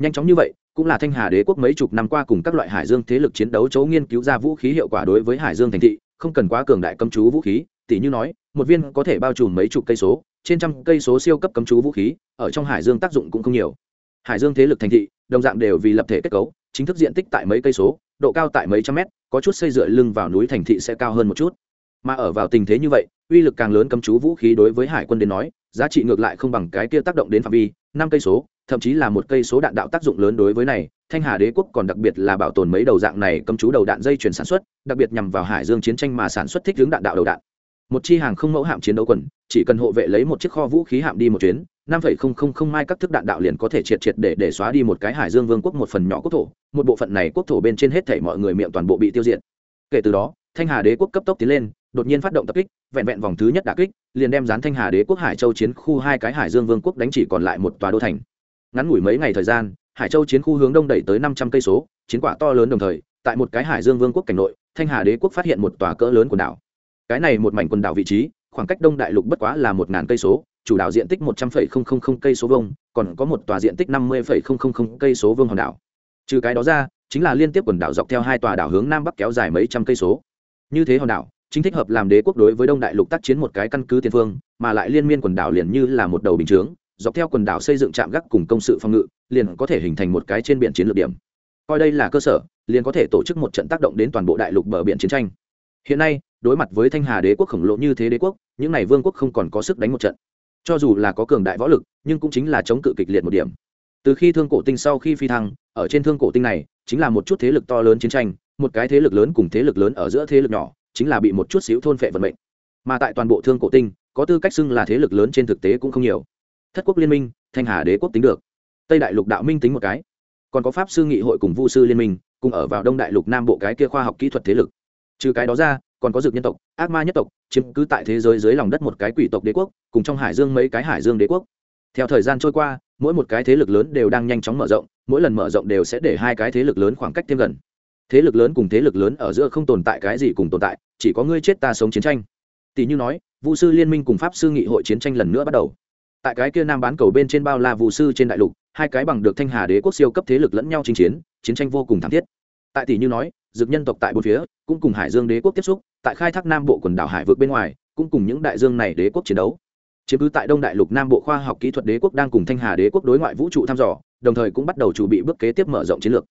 Nhanh chóng như vậy, cũng là thanh hà đế quốc mấy chục năm qua cùng các loại hải dương thế lực chiến đấu chấu nghiên cứu ra vũ khí hiệu quả đối với hải dương thành thị, không cần quá cường đại cấm chú vũ khí tỷ như nói, một viên có thể bao trùm mấy chục cây số, trên trăm cây số siêu cấp cấm chú vũ khí, ở trong hải dương tác dụng cũng không nhiều. Hải dương thế lực thành thị, đồng dạng đều vì lập thể kết cấu, chính thức diện tích tại mấy cây số, độ cao tại mấy trăm mét có chút xây dựa lưng vào núi thành thị sẽ cao hơn một chút. Mà ở vào tình thế như vậy, uy lực càng lớn cấm chú vũ khí đối với hải quân đến nói, giá trị ngược lại không bằng cái kia tác động đến phạm vi, năm cây số, thậm chí là một cây số đạn đạo tác dụng lớn đối với này, thanh hà đế quốc còn đặc biệt là bảo tồn mấy đầu dạng này cấm chú đầu đạn dây chuyển sản xuất, đặc biệt nhằm vào hải dương chiến tranh mà sản xuất thích hướng đạn đạo đầu đạn. Một chi hàng không mẫu hạm chiến đấu quần, chỉ cần hộ vệ lấy một chiếc kho vũ khí hạm đi một chuyến năm phẩy không không không mai các thức đạn đạo liền có thể triệt triệt để để xóa đi một cái hải dương vương quốc một phần nhỏ quốc thổ, một bộ phận này quốc thổ bên trên hết thảy mọi người miệng toàn bộ bị tiêu diệt. Kể từ đó, thanh hà đế quốc cấp tốc tiến lên, đột nhiên phát động tập kích, vẹn vẹn vòng thứ nhất đả kích, liền đem dán thanh hà đế quốc hải châu chiến khu hai cái hải dương vương quốc đánh chỉ còn lại một tòa đô thành. Ngắn ngủi mấy ngày thời gian, hải châu chiến khu hướng đông đẩy tới năm trăm cây số, chiến quả to lớn đồng thời, tại một cái hải dương vương quốc cảnh nội, thanh hà đế quốc phát hiện một tòa cỡ lớn quần đảo. Cái này một mảnh quần đảo vị trí, khoảng cách đông đại lục bất quá là một ngàn cây số chủ đảo diện tích một trăm phẩy không không không cây số vông còn có một tòa diện tích năm mươi phẩy không không không cây số vương hòn đảo. Trừ cái đó ra, chính là liên tiếp quần đảo dọc theo hai tòa đảo hướng nam bắc kéo dài mấy trăm cây số. Như thế hòn đảo, chính thích hợp làm đế quốc đối với đông đại lục tác chiến một cái căn cứ tiền phương, mà lại liên miên quần đảo liền như là một đầu bình chướng, dọc theo quần đảo xây dựng trạm gác cùng công sự phòng ngự, liền có thể hình thành một cái trên biển chiến lược điểm. Coi đây là cơ sở, liền có thể tổ chức một trận tác động đến toàn bộ đại lục bờ biển chiến tranh. Hiện nay, đối mặt với thanh hà đế quốc khổng lồ như thế đế quốc, những n à y vương quốc không còn có sức đánh một trận cho dù là có cường đại võ lực, nhưng cũng chính là chống cự kịch liệt một điểm. Từ khi thương cổ tinh sau khi phi thăng, ở trên thương cổ tinh này, chính là một chút thế lực to lớn chiến tranh, một cái thế lực lớn cùng thế lực lớn ở giữa thế lực nhỏ, chính là bị một chút xíu thôn phệ vận mệnh. Mà tại toàn bộ thương cổ tinh, có tư cách xưng là thế lực lớn trên thực tế cũng không nhiều. Thất quốc liên minh, thanh hà đế quốc tính được. Tây đại lục đạo minh tính một cái. Còn có pháp sư nghị hội cùng vu sư liên minh, cùng ở vào đông đại lục nam bộ cái kia khoa học kỹ thuật thế lực trừ cái đó ra, còn có dược nhân tộc, ác ma nhất tộc, chiếm cứ tại thế giới dưới lòng đất một cái quỷ tộc đế quốc, cùng trong hải dương mấy cái hải dương đế quốc. Theo thời gian trôi qua, mỗi một cái thế lực lớn đều đang nhanh chóng mở rộng, mỗi lần mở rộng đều sẽ để hai cái thế lực lớn khoảng cách thêm gần. Thế lực lớn cùng thế lực lớn ở giữa không tồn tại cái gì cùng tồn tại, chỉ có ngươi chết ta sống chiến tranh. Tỷ như nói vũ sư liên minh cùng pháp sư nghị hội chiến tranh lần nữa bắt đầu. Tại cái kia nam bán cầu bên trên bao la vũ sư trên đại lục, hai cái bằng được thanh hà đế quốc siêu cấp thế lực lẫn nhau chinh chiến chiến tranh vô cùng thảm thiết. Tại tỷ như nói dược nhân tộc tại bốn phía, cũng cùng hải dương đế quốc tiếp xúc, tại khai thác nam bộ quần đảo hải vượt bên ngoài, cũng cùng những đại dương này đế quốc chiến đấu. Chiếm cứ tại đông đại lục nam bộ khoa học kỹ thuật đế quốc đang cùng thanh hà đế quốc đối ngoại vũ trụ thăm dò, đồng thời cũng bắt đầu chuẩn bị bước kế tiếp mở rộng chiến lược.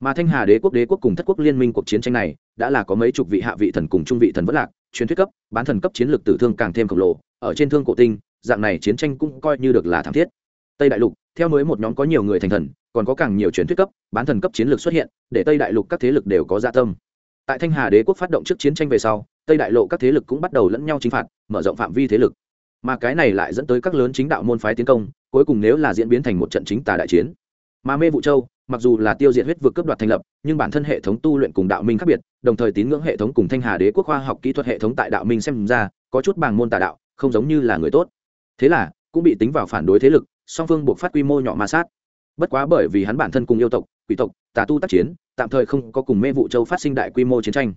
Mà thanh hà đế quốc đế quốc cùng thất quốc liên minh cuộc chiến tranh này, đã là có mấy chục vị hạ vị thần cùng trung vị thần vất lạc, truyền thuyết cấp, bán thần cấp chiến lược tử thương càng thêm khổng lồ, ở trên thương cổ tinh, dạng này chiến tranh cũng coi như được là thảm thiết. Tây đại lục theo mới một nhóm có nhiều người thành thần, còn có càng nhiều truyền thuyết cấp, bán thần cấp chiến lược xuất hiện, để tây đại lục các thế lực đều có dạ tâm. Tại thanh hà đế quốc phát động trước chiến tranh về sau, tây đại lộ các thế lực cũng bắt đầu lẫn nhau chinh phạt, mở rộng phạm vi thế lực. Mà cái này lại dẫn tới các lớn chính đạo môn phái tiến công, cuối cùng nếu là diễn biến thành một trận chính tà đại chiến. Mà mê vụ châu, mặc dù là tiêu diệt huyết vực cấp đoạt thành lập, nhưng bản thân hệ thống tu luyện cùng đạo minh khác biệt, đồng thời tín ngưỡng hệ thống cùng thanh hà đế quốc khoa học kỹ thuật hệ thống tại đạo minh xem ra, có chút bằng môn tà đạo, không giống như là người tốt. Thế là, cũng bị tính vào phản đối thế lực song phương buộc phát quy mô nhỏ ma sát. Bất quá bởi vì hắn bản thân cùng yêu tộc, quỷ tộc, tà tu tác chiến, tạm thời không có cùng mê vụ châu phát sinh đại quy mô chiến tranh.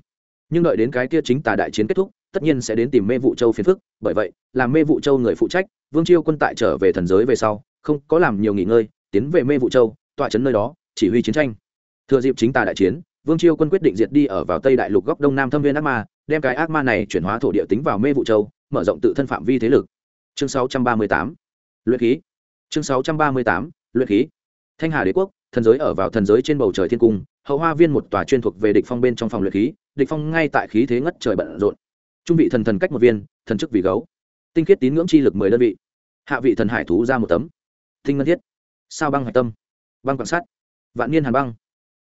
Nhưng đợi đến cái kia chính tà đại chiến kết thúc, tất nhiên sẽ đến tìm mê vụ châu phiền phức, bởi vậy, làm mê vụ châu người phụ trách, vương chiêu quân tại trở về thần giới về sau, không có làm nhiều nghỉ ngơi, tiến về mê vụ châu, tọa trấn nơi đó, chỉ huy chiến tranh. Thừa dịp chính tà đại chiến, vương chiêu quân quyết định diệt đi ở vào tây đại lục góc đông nam thâm viên ác ma, đem cái ác ma này chuyển hóa thổ địa tính vào mê vụ châu, mở rộng tự thân phạm vi thế lực. Chương 638 luyện khí chương 638 luyện khí. Thanh hà đế quốc, thần giới ở vào thần giới trên bầu trời thiên cung, hậu hoa viên một tòa chuyên thuộc về địch phong bên trong phòng luyện khí, địch phong ngay tại khí thế ngất trời bận rộn. Trung vị thần thần cách một viên, thần chức vì gấu. Tinh khiết tín ngưỡng chi lực mười đơn vị. Hạ vị thần hải thú ra một tấm. Tinh ngân thiết. Sao băng hạch tâm. Băng quan sát vạn niên hàn băng.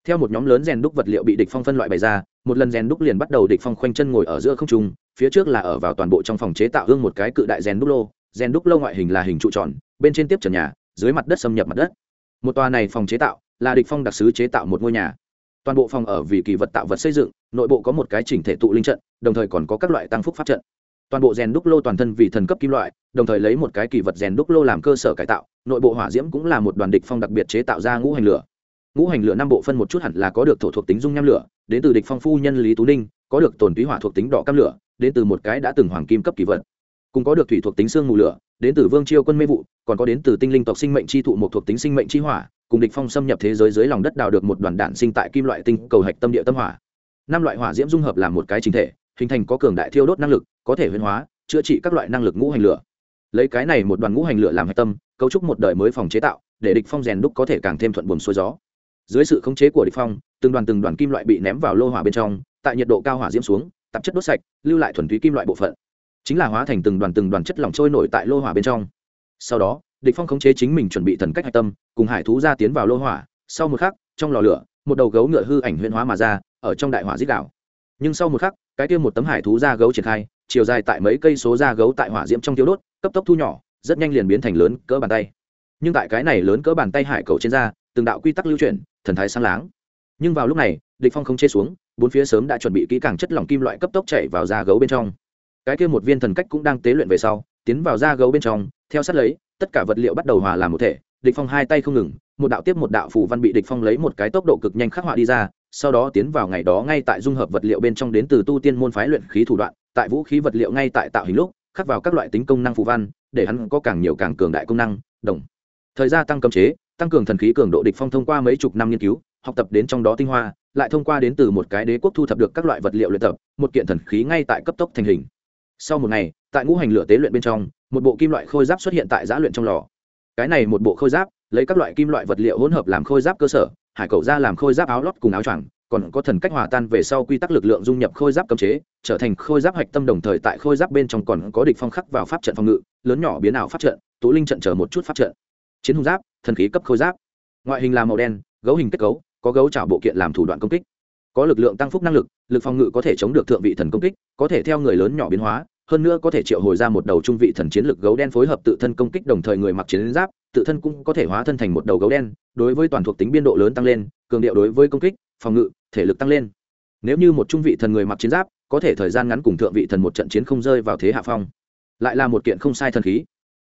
Theo một nhóm lớn rèn đúc vật liệu bị địch phong phân loại bày ra, một lần rèn đúc liền bắt đầu địch phong khoanh chân ngồi ở giữa không trung, phía trước là ở vào toàn bộ trong phòng chế tạo hương một cái cự đại rèn đúc lô. Rèn đúc lô ngoại hình là hình trụ tròn bên trên tiếp trần nhà, dưới mặt đất xâm nhập mặt đất. Một tòa này phòng chế tạo là địch phong đặc sứ chế tạo một ngôi nhà. Toàn bộ phòng ở vì kỳ vật tạo vật xây dựng, nội bộ có một cái chỉnh thể tụ linh trận, đồng thời còn có các loại tăng phúc pháp trận. Toàn bộ rèn đúc lô toàn thân vì thần cấp kim loại, đồng thời lấy một cái kỳ vật rèn đúc lô làm cơ sở cải tạo, nội bộ hỏa diễm cũng là một đoàn địch phong đặc biệt chế tạo ra ngũ hành lửa. Ngũ hành lửa năm bộ phân một chút hẳn là có được thổ thuộc tính dung nham lửa, đến từ địch phong phu nhân lý tú ninh, có được tồn túy hỏa thuộc tính đỏ cam lửa, đến từ một cái đã từng hoàng kim cấp kỳ vật. Cùng có được thủy thuộc tính xương mù lửa đến từ vương chiêu quân mê vụ, còn có đến từ tinh linh tộc sinh mệnh chi thụ một thuộc tính sinh mệnh chi hỏa, cùng địch phong xâm nhập thế giới dưới lòng đất đào được một đoàn đạn sinh tại kim loại tinh cầu hạch tâm địa tâm hỏa. Năm loại hỏa diễm dung hợp làm một cái chính thể, hình thành có cường đại thiêu đốt năng lực, có thể huyễn hóa, chữa trị các loại năng lực ngũ hành lửa. Lấy cái này một đoàn ngũ hành lửa làm hạch tâm, cấu trúc một đời mới phòng chế tạo, để địch phong rèn đúc có thể càng thêm thuận buồm xuôi gió. Dưới sự khống chế của địch phong, từng đoàn từng đoàn kim loại bị ném vào lô hỏa bên trong, tại nhiệt độ cao hỏa diễm xuống, tạp chất đốt sạch, lưu lại thuần túy kim loại bộ phận chính là hóa thành từng đoàn từng đoàn chất lỏng trôi nổi tại lô hỏa bên trong. Sau đó, địch phong khống chế chính mình chuẩn bị thần cách hạch tâm, cùng hải thú ra tiến vào lô hỏa. Sau một khắc, trong lò lửa, một đầu gấu ngựa hư ảnh huyễn hóa mà ra, ở trong đại hỏa giết đảo nhưng sau một khắc, cái kia một tấm hải thú da gấu triển khai, chiều dài tại mấy cây số da gấu tại hỏa diễm trong tiêu đốt, cấp tốc thu nhỏ, rất nhanh liền biến thành lớn cỡ bàn tay. Nhưng tại cái này lớn cỡ bàn tay hải cầu trên da, từng đạo quy tắc lưu chuyển, thần thái sáng láng. Nhưng vào lúc này, địch phong không chế xuống, bốn phía sớm đã chuẩn bị kỹ càng chất lỏng kim loại cấp tốc chảy vào da gấu bên trong cái kia một viên thần cách cũng đang tế luyện về sau, tiến vào da gấu bên trong, theo sát lấy, tất cả vật liệu bắt đầu hòa làm một thể, địch phong hai tay không ngừng, một đạo tiếp một đạo phù văn bị địch phong lấy một cái tốc độ cực nhanh khắc họa đi ra, sau đó tiến vào ngày đó ngay tại dung hợp vật liệu bên trong đến từ tu tiên môn phái luyện khí thủ đoạn, tại vũ khí vật liệu ngay tại tạo hình lúc, khắc vào các loại tính công năng phù văn, để hắn có càng nhiều càng cường đại công năng, đồng. Thời gian tăng cấm chế, tăng cường thần khí cường độ địch phong thông qua mấy chục năm nghiên cứu, học tập đến trong đó tinh hoa, lại thông qua đến từ một cái đế quốc thu thập được các loại vật liệu luyện tập, một kiện thần khí ngay tại cấp tốc thành hình sau một ngày, tại ngũ hành lửa tế luyện bên trong, một bộ kim loại khôi giáp xuất hiện tại giã luyện trong lò. Cái này một bộ khôi giáp, lấy các loại kim loại vật liệu hỗn hợp làm khôi giáp cơ sở, hải cầu ra làm khôi giáp áo lót cùng áo choàng, còn có thần cách hòa tan về sau quy tắc lực lượng dung nhập khôi giáp cấm chế, trở thành khôi giáp hạch tâm đồng thời tại khôi giáp bên trong còn có địch phong khắc vào pháp trận phòng ngự, lớn nhỏ biến ảo pháp trận, tú linh trận chờ một chút pháp trận. Chiến hùng giáp, thần khí cấp khôi giáp. Ngoại hình là màu đen, gấu hình kết cấu, có gấu trào bộ kiện làm thủ đoạn công kích. Có lực lượng tăng phúc năng lực lực phòng ngự có thể chống được thượng vị thần công kích, có thể theo người lớn nhỏ biến hóa hơn nữa có thể triệu hồi ra một đầu trung vị thần chiến lực gấu đen phối hợp tự thân công kích đồng thời người mặc chiến giáp, tự thân cũng có thể hóa thân thành một đầu gấu đen, đối với toàn thuộc tính biên độ lớn tăng lên, cường điệu đối với công kích, phòng ngự, thể lực tăng lên. Nếu như một trung vị thần người mặc chiến giáp, có thể thời gian ngắn cùng thượng vị thần một trận chiến không rơi vào thế hạ phong. Lại là một kiện không sai thần khí.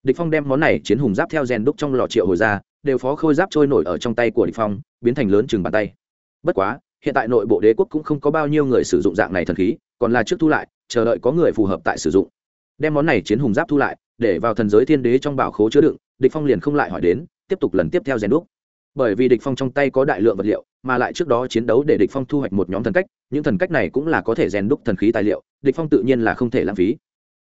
Địch phong đem món này chiến hùng giáp theo rèn đúc trong lò triệu hồi ra, đều phó khôi giáp trôi nổi ở trong tay của địch phong, biến thành lớn chừng bàn tay. Bất quá, hiện tại nội bộ đế quốc cũng không có bao nhiêu người sử dụng dạng này thần khí, còn là trước thu lại chờ đợi có người phù hợp tại sử dụng. Đem món này chiến hùng giáp thu lại, để vào thần giới thiên đế trong bảo khố chứa đựng, địch phong liền không lại hỏi đến, tiếp tục lần tiếp theo rèn đúc. Bởi vì địch phong trong tay có đại lượng vật liệu, mà lại trước đó chiến đấu để địch phong thu hoạch một nhóm thần cách, những thần cách này cũng là có thể rèn đúc thần khí tài liệu, địch phong tự nhiên là không thể lãng phí.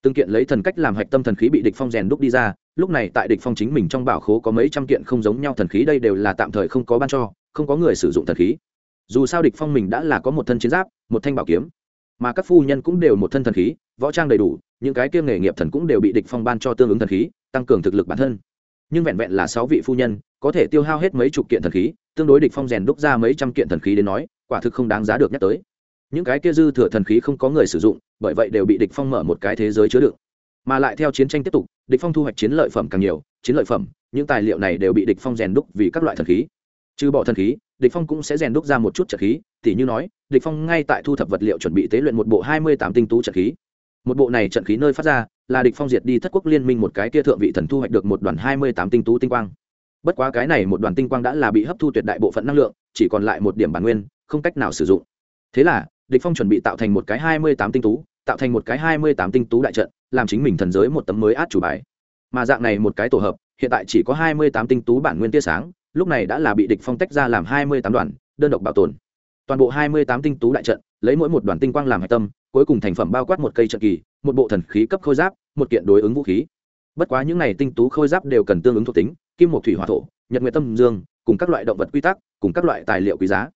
Từng kiện lấy thần cách làm hạch tâm thần khí bị địch phong rèn đúc đi ra, lúc này tại địch phong chính mình trong bảo khố có mấy trăm kiện không giống nhau thần khí, đây đều là tạm thời không có ban cho, không có người sử dụng thần khí. Dù sao địch phong mình đã là có một thân chiến giáp, một thanh bảo kiếm mà các phu nhân cũng đều một thân thần khí, võ trang đầy đủ, những cái kia nghề nghiệp thần cũng đều bị địch phong ban cho tương ứng thần khí, tăng cường thực lực bản thân. Nhưng vẹn vẹn là sáu vị phu nhân, có thể tiêu hao hết mấy chục kiện thần khí, tương đối địch phong rèn đúc ra mấy trăm kiện thần khí đến nói, quả thực không đáng giá được nhắc tới. Những cái kia dư thừa thần khí không có người sử dụng, bởi vậy đều bị địch phong mở một cái thế giới chứa đựng. Mà lại theo chiến tranh tiếp tục, địch phong thu hoạch chiến lợi phẩm càng nhiều, chiến lợi phẩm, những tài liệu này đều bị địch phong rèn đúc vì các loại thần khí. Trừ bỏ thần khí, địch phong cũng sẽ rèn đúc ra một chút trận khí tỉ như nói, địch phong ngay tại thu thập vật liệu chuẩn bị tế luyện một bộ hai mươi tám tinh tú trận khí. Một bộ này trận khí nơi phát ra, là địch phong diệt đi thất quốc liên minh một cái kia thượng vị thần thu hoạch được một đoàn hai mươi tám tinh tú tinh quang. Bất quá cái này một đoàn tinh quang đã là bị hấp thu tuyệt đại bộ phận năng lượng, chỉ còn lại một điểm bản nguyên, không cách nào sử dụng. Thế là, địch phong chuẩn bị tạo thành một cái hai mươi tám tinh tú, tạo thành một cái hai mươi tám tinh tú đại trận, làm chính mình thần giới một tấm mới át chủ bài. Mà dạng này một cái tổ hợp, hiện tại chỉ có hai mươi tám tinh tú bản nguyên tia sáng, lúc này đã là bị địch phong tách ra làm hai mươi tám đoàn, đơn độc bảo tồn toàn bộ hai mươi tám tinh tú đại trận, lấy mỗi một đoàn tinh quang làm hạch tâm, cuối cùng thành phẩm bao quát một cây trận kỳ, một bộ thần khí cấp khôi giáp, một kiện đối ứng vũ khí. Bất quá những này tinh tú khôi giáp đều cần tương ứng thuộc tính, kim một thủy hỏa thổ, nhật nguyệt tâm dương, cùng các loại động vật quy tắc, cùng các loại tài liệu quý giá.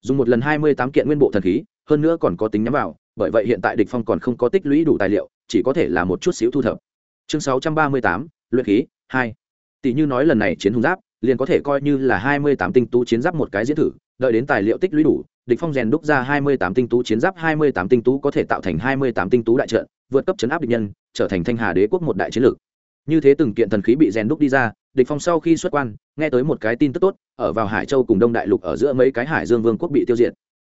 Dùng một lần hai mươi tám kiện nguyên bộ thần khí, hơn nữa còn có tính nhắm vào, bởi vậy hiện tại địch phong còn không có tích lũy đủ tài liệu, chỉ có thể là một chút xíu thu thập. Chương sáu trăm ba mươi tám, luyện khí, hai. Tỷ như nói lần này chiến hùng giáp, liền có thể coi như là hai mươi tám tinh tú chiến giáp một cái diễn thử, đợi đến tài liệu tích lũy đủ địch phong rèn đúc ra hai mươi tám tinh tú, chiến giáp hai mươi tám tinh tú có thể tạo thành hai mươi tám tinh tú đại trận, vượt cấp chấn áp địch nhân, trở thành thanh hà đế quốc một đại chiến lược. Như thế từng kiện thần khí bị rèn đúc đi ra, địch phong sau khi xuất quan, nghe tới một cái tin tức tốt, ở vào hải châu cùng đông đại lục ở giữa mấy cái hải dương vương quốc bị tiêu diệt.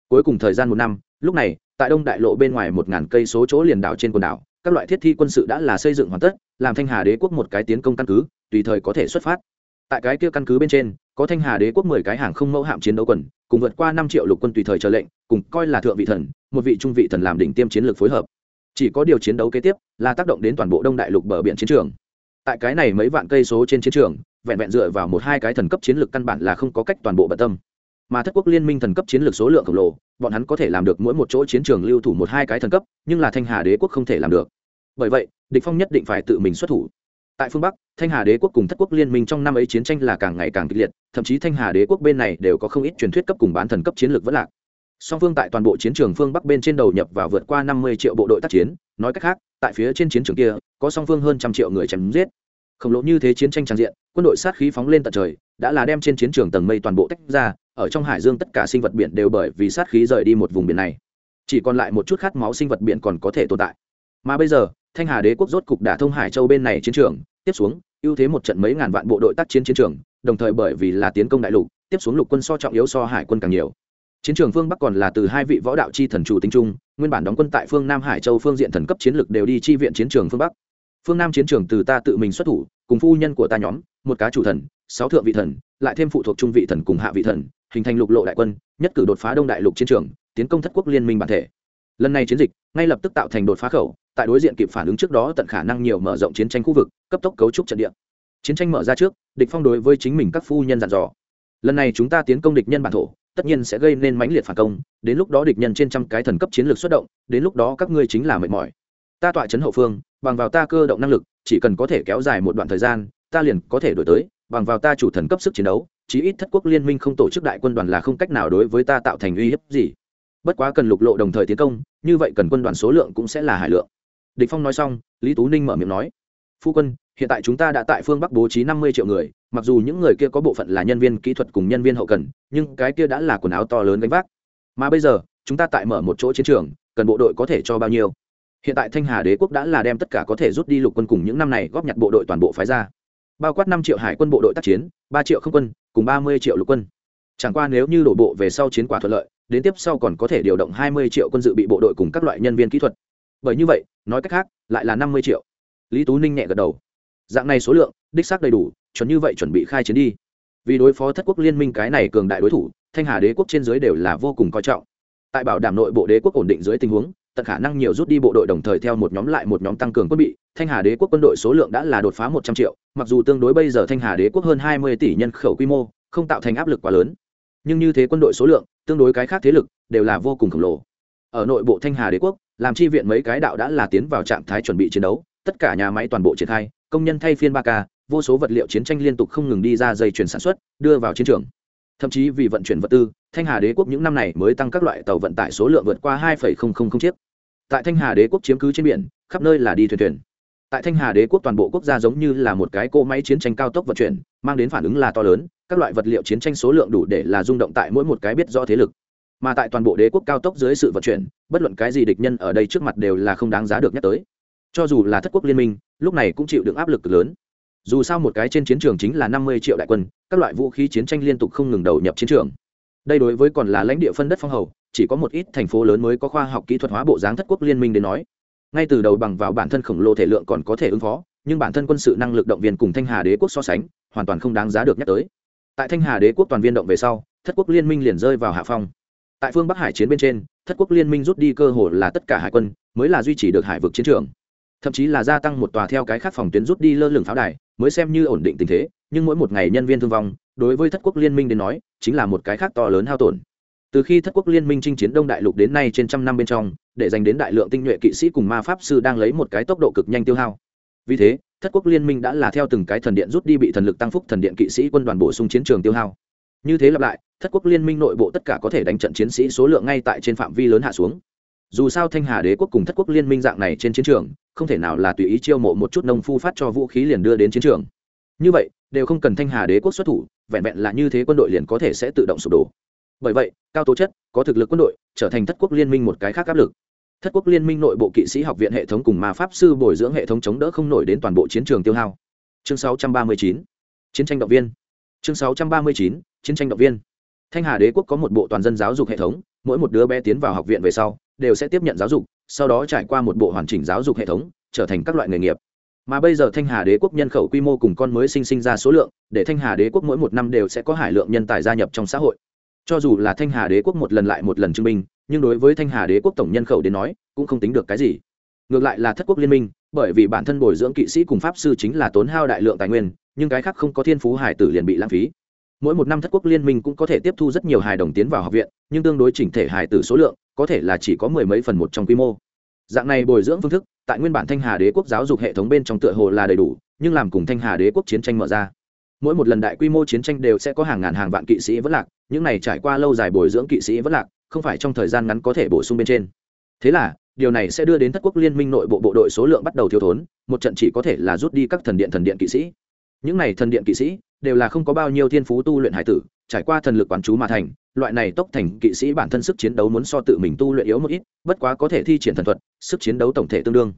Cuối cùng thời gian một năm, lúc này, tại đông đại lộ bên ngoài một ngàn cây số chỗ liền đảo trên quần đảo, các loại thiết thi quân sự đã là xây dựng hoàn tất, làm thanh hà đế quốc một cái tiến công căn cứ, tùy thời có thể xuất phát. Tại cái kia căn cứ bên trên có thanh hà đế quốc mười cái hàng không mẫu hạm chiến đấu quần, cùng vượt qua năm triệu lục quân tùy thời chờ lệnh, cùng coi là thượng vị thần, một vị trung vị thần làm đỉnh tiêm chiến lược phối hợp. Chỉ có điều chiến đấu kế tiếp là tác động đến toàn bộ đông đại lục bờ biển chiến trường. Tại cái này mấy vạn cây số trên chiến trường, vẹn vẹn dựa vào một hai cái thần cấp chiến lược căn bản là không có cách toàn bộ bận tâm. Mà thất quốc liên minh thần cấp chiến lược số lượng khổng lồ, bọn hắn có thể làm được mỗi một chỗ chiến trường lưu thủ một hai cái thần cấp, nhưng là thanh hà đế quốc không thể làm được. Bởi vậy, địch phong nhất định phải tự mình xuất thủ tại phương bắc, thanh hà đế quốc cùng thất quốc liên minh trong năm ấy chiến tranh là càng ngày càng kịch liệt, thậm chí thanh hà đế quốc bên này đều có không ít truyền thuyết cấp cùng bán thần cấp chiến lược vẫn lạc. Song phương tại toàn bộ chiến trường phương bắc bên trên đầu nhập và vượt qua năm mươi triệu bộ đội tác chiến, nói cách khác, tại phía trên chiến trường kia, có song phương hơn trăm triệu người chém giết. Khổng lồ như thế chiến tranh tràn diện, quân đội sát khí phóng lên tận trời, đã là đem trên chiến trường tầng mây toàn bộ tách ra, ở trong hải dương tất cả sinh vật biển đều bởi vì sát khí rời đi một vùng biển này. Chỉ còn lại một chút khát máu sinh vật biển còn có thể tồn tại. Mà bây giờ thanh hà đế quốc rốt cục đả thông hải châu bên này chiến trường, tiếp xuống, ưu thế một trận mấy ngàn vạn bộ đội tác chiến chiến trường, đồng thời bởi vì là tiến công đại lục, tiếp xuống lục quân so trọng yếu so hải quân càng nhiều. Chiến trường phương bắc còn là từ hai vị võ đạo chi thần chủ tinh trung nguyên bản đóng quân tại phương nam hải châu phương diện thần cấp chiến lực đều đi chi viện chiến trường phương bắc. Phương nam chiến trường từ ta tự mình xuất thủ, cùng phu nhân của ta nhóm, một cá chủ thần, sáu thượng vị thần, lại thêm phụ thuộc trung vị thần cùng hạ vị thần, hình thành lục lộ đại quân, nhất cử đột phá đông đại lục chiến trường, tiến công thất quốc liên minh bản thể lần này chiến dịch ngay lập tức tạo thành đột phá khẩu, tại đối diện kịp phản ứng trước đó tận khả năng nhiều mở rộng chiến tranh khu vực, cấp tốc cấu trúc trận địa. Chiến tranh mở ra trước, địch phong đối với chính mình các phu nhân dặn dò. Lần này chúng ta tiến công địch nhân bản thổ, tất nhiên sẽ gây nên mãnh liệt phản công, đến lúc đó địch nhân trên trăm cái thần cấp chiến lược xuất động, đến lúc đó các ngươi chính là mệt mỏi. Ta tọa chấn hậu phương, bằng vào ta cơ động năng lực, chỉ cần có thể kéo dài một đoạn thời gian, ta liền có thể đổi tới, bằng vào ta chủ thần cấp sức chiến đấu, chí ít thất quốc liên minh không tổ chức đại quân đoàn là không cách nào đối với ta tạo thành uy hiếp gì bất quá cần lục lộ đồng thời tiến công, như vậy cần quân đoàn số lượng cũng sẽ là hải lượng. Địch phong nói xong, lý tú ninh mở miệng nói, phu quân, hiện tại chúng ta đã tại phương bắc bố trí năm mươi triệu người, mặc dù những người kia có bộ phận là nhân viên kỹ thuật cùng nhân viên hậu cần, nhưng cái kia đã là quần áo to lớn gánh vác. Mà bây giờ, chúng ta tại mở một chỗ chiến trường, cần bộ đội có thể cho bao nhiêu? Hiện tại thanh hà đế quốc đã là đem tất cả có thể rút đi lục quân cùng những năm này góp nhặt bộ đội toàn bộ phái ra. Bao quát năm triệu hải quân bộ đội tác chiến, ba triệu không quân, cùng ba mươi triệu lục quân. Chẳng qua nếu như đổ bộ về sau chiến quả thuận lợi đến tiếp sau còn có thể điều động hai mươi triệu quân dự bị bộ đội cùng các loại nhân viên kỹ thuật. Bởi như vậy, nói cách khác, lại là năm mươi triệu. Lý tú ninh nhẹ gật đầu. Dạng này số lượng, đích xác đầy đủ, chuẩn như vậy chuẩn bị khai chiến đi. Vì đối phó thất quốc liên minh cái này cường đại đối thủ, thanh hà đế quốc trên dưới đều là vô cùng coi trọng. Tại bảo đảm nội bộ đế quốc ổn định dưới tình huống, tận khả năng nhiều rút đi bộ đội đồng thời theo một nhóm lại một nhóm tăng cường quân bị, thanh hà đế quốc quân đội số lượng đã là đột phá một trăm triệu, mặc dù tương đối bây giờ thanh hà đế quốc hơn hai mươi tỷ nhân khẩu quy mô, không tạo thành áp lực quá lớn nhưng như thế quân đội số lượng, tương đối cái khác thế lực, đều là vô cùng khổng lồ. Ở nội bộ thanh hà đế quốc, làm chi viện mấy cái đạo đã là tiến vào trạng thái chuẩn bị chiến đấu, tất cả nhà máy toàn bộ triển khai, công nhân thay phiên ba k vô số vật liệu chiến tranh liên tục không ngừng đi ra dây chuyển sản xuất, đưa vào chiến trường. Thậm chí vì vận chuyển vật tư, thanh hà đế quốc những năm này mới tăng các loại tàu vận tải số lượng vượt qua hai chiếc. Tại thanh hà đế quốc chiếm cứ trên biển, khắp nơi là đi thuyền thuyền. Tại thanh hà đế quốc toàn bộ quốc gia giống như là một cái cỗ máy chiến tranh cao tốc vận chuyển, mang đến phản ứng là to lớn các loại vật liệu chiến tranh số lượng đủ để là rung động tại mỗi một cái biết rõ thế lực. Mà tại toàn bộ đế quốc cao tốc dưới sự vận chuyển, bất luận cái gì địch nhân ở đây trước mặt đều là không đáng giá được nhắc tới. Cho dù là thất quốc liên minh, lúc này cũng chịu được áp lực lớn. Dù sao một cái trên chiến trường chính là năm mươi triệu đại quân, các loại vũ khí chiến tranh liên tục không ngừng đầu nhập chiến trường. Đây đối với còn là lãnh địa phân đất phong hầu, chỉ có một ít thành phố lớn mới có khoa học kỹ thuật hóa bộ dáng thất quốc liên minh đến nói. Ngay từ đầu bằng vào bản thân khổng lồ thể lượng còn có thể ứng phó, nhưng bản thân quân sự năng lực động viên cùng thanh hà đế quốc so sánh, hoàn toàn không đáng giá được nhắc tới tại thanh hà đế quốc toàn viên động về sau, thất quốc liên minh liền rơi vào hạ phong. Tại phương bắc hải chiến bên trên, thất quốc liên minh rút đi cơ hội là tất cả hải quân, mới là duy trì được hải vực chiến trường. Thậm chí là gia tăng một tòa theo cái khác phòng tuyến rút đi lơ lửng pháo đài, mới xem như ổn định tình thế, nhưng mỗi một ngày nhân viên thương vong, đối với thất quốc liên minh đến nói, chính là một cái khác to lớn hao tổn. Từ khi thất quốc liên minh chinh chiến đông đại lục đến nay trên trăm năm bên trong, để dành đến đại lượng tinh nhuệ kỵ sĩ cùng ma pháp sư đang lấy một cái tốc độ cực nhanh tiêu hao vì thế, thất quốc liên minh đã là theo từng cái thần điện rút đi bị thần lực tăng phúc thần điện kỵ sĩ quân đoàn bổ sung chiến trường tiêu hao. Như thế lặp lại, thất quốc liên minh nội bộ tất cả có thể đánh trận chiến sĩ số lượng ngay tại trên phạm vi lớn hạ xuống. Dù sao thanh hà đế quốc cùng thất quốc liên minh dạng này trên chiến trường, không thể nào là tùy ý chiêu mộ một chút nông phu phát cho vũ khí liền đưa đến chiến trường. Như vậy, đều không cần thanh hà đế quốc xuất thủ, vẹn vẹn là như thế quân đội liền có thể sẽ tự động sụp đổ. Bởi vậy, cao tố chất, có thực lực quân đội, trở thành thất quốc liên minh một cái khác áp lực thất quốc liên minh nội bộ kỵ sĩ học viện hệ thống cùng ma pháp sư bồi dưỡng hệ thống chống đỡ không nổi đến toàn bộ chiến trường tiêu hao. Chương 639 chiến tranh động viên. Chương 639 chiến tranh động viên. Thanh hà đế quốc có một bộ toàn dân giáo dục hệ thống, mỗi một đứa bé tiến vào học viện về sau, đều sẽ tiếp nhận giáo dục, sau đó trải qua một bộ hoàn chỉnh giáo dục hệ thống, trở thành các loại nghề nghiệp. Mà bây giờ thanh hà đế quốc nhân khẩu quy mô cùng con mới sinh sinh ra số lượng, để thanh hà đế quốc mỗi một năm đều sẽ có hải lượng nhân tài gia nhập trong xã hội. Cho dù là thanh hà đế quốc một lần lại một lần chứng minh nhưng đối với thanh hà đế quốc tổng nhân khẩu đến nói, cũng không tính được cái gì. Ngược lại là thất quốc liên minh, bởi vì bản thân bồi dưỡng kỵ sĩ cùng pháp sư chính là tốn hao đại lượng tài nguyên, nhưng cái khác không có thiên phú hải tử liền bị lãng phí. Mỗi một năm thất quốc liên minh cũng có thể tiếp thu rất nhiều hài đồng tiến vào học viện, nhưng tương đối chỉnh thể hài tử số lượng, có thể là chỉ có mười mấy phần một trong quy mô. Dạng này bồi dưỡng phương thức, tại nguyên bản thanh hà đế quốc giáo dục hệ thống bên trong tựa hồ là đầy đủ, nhưng làm cùng thanh hà đế quốc chiến tranh mở ra. Mỗi một lần đại quy mô chiến tranh đều sẽ có hàng ngàn hàng vạn kỵ sĩ vất lạc, những này trải qua lâu dài bồi dưỡng kỵ sĩ vất lạc không phải trong thời gian ngắn có thể bổ sung bên trên. Thế là, điều này sẽ đưa đến thất quốc liên minh nội bộ bộ đội số lượng bắt đầu thiếu thốn, một trận chỉ có thể là rút đi các thần điện thần điện kỵ sĩ. Những này thần điện kỵ sĩ đều là không có bao nhiêu thiên phú tu luyện hải tử, trải qua thần lực quán chú mà thành, loại này tốc thành kỵ sĩ bản thân sức chiến đấu muốn so tự mình tu luyện yếu một ít, bất quá có thể thi triển thần thuật, sức chiến đấu tổng thể tương đương.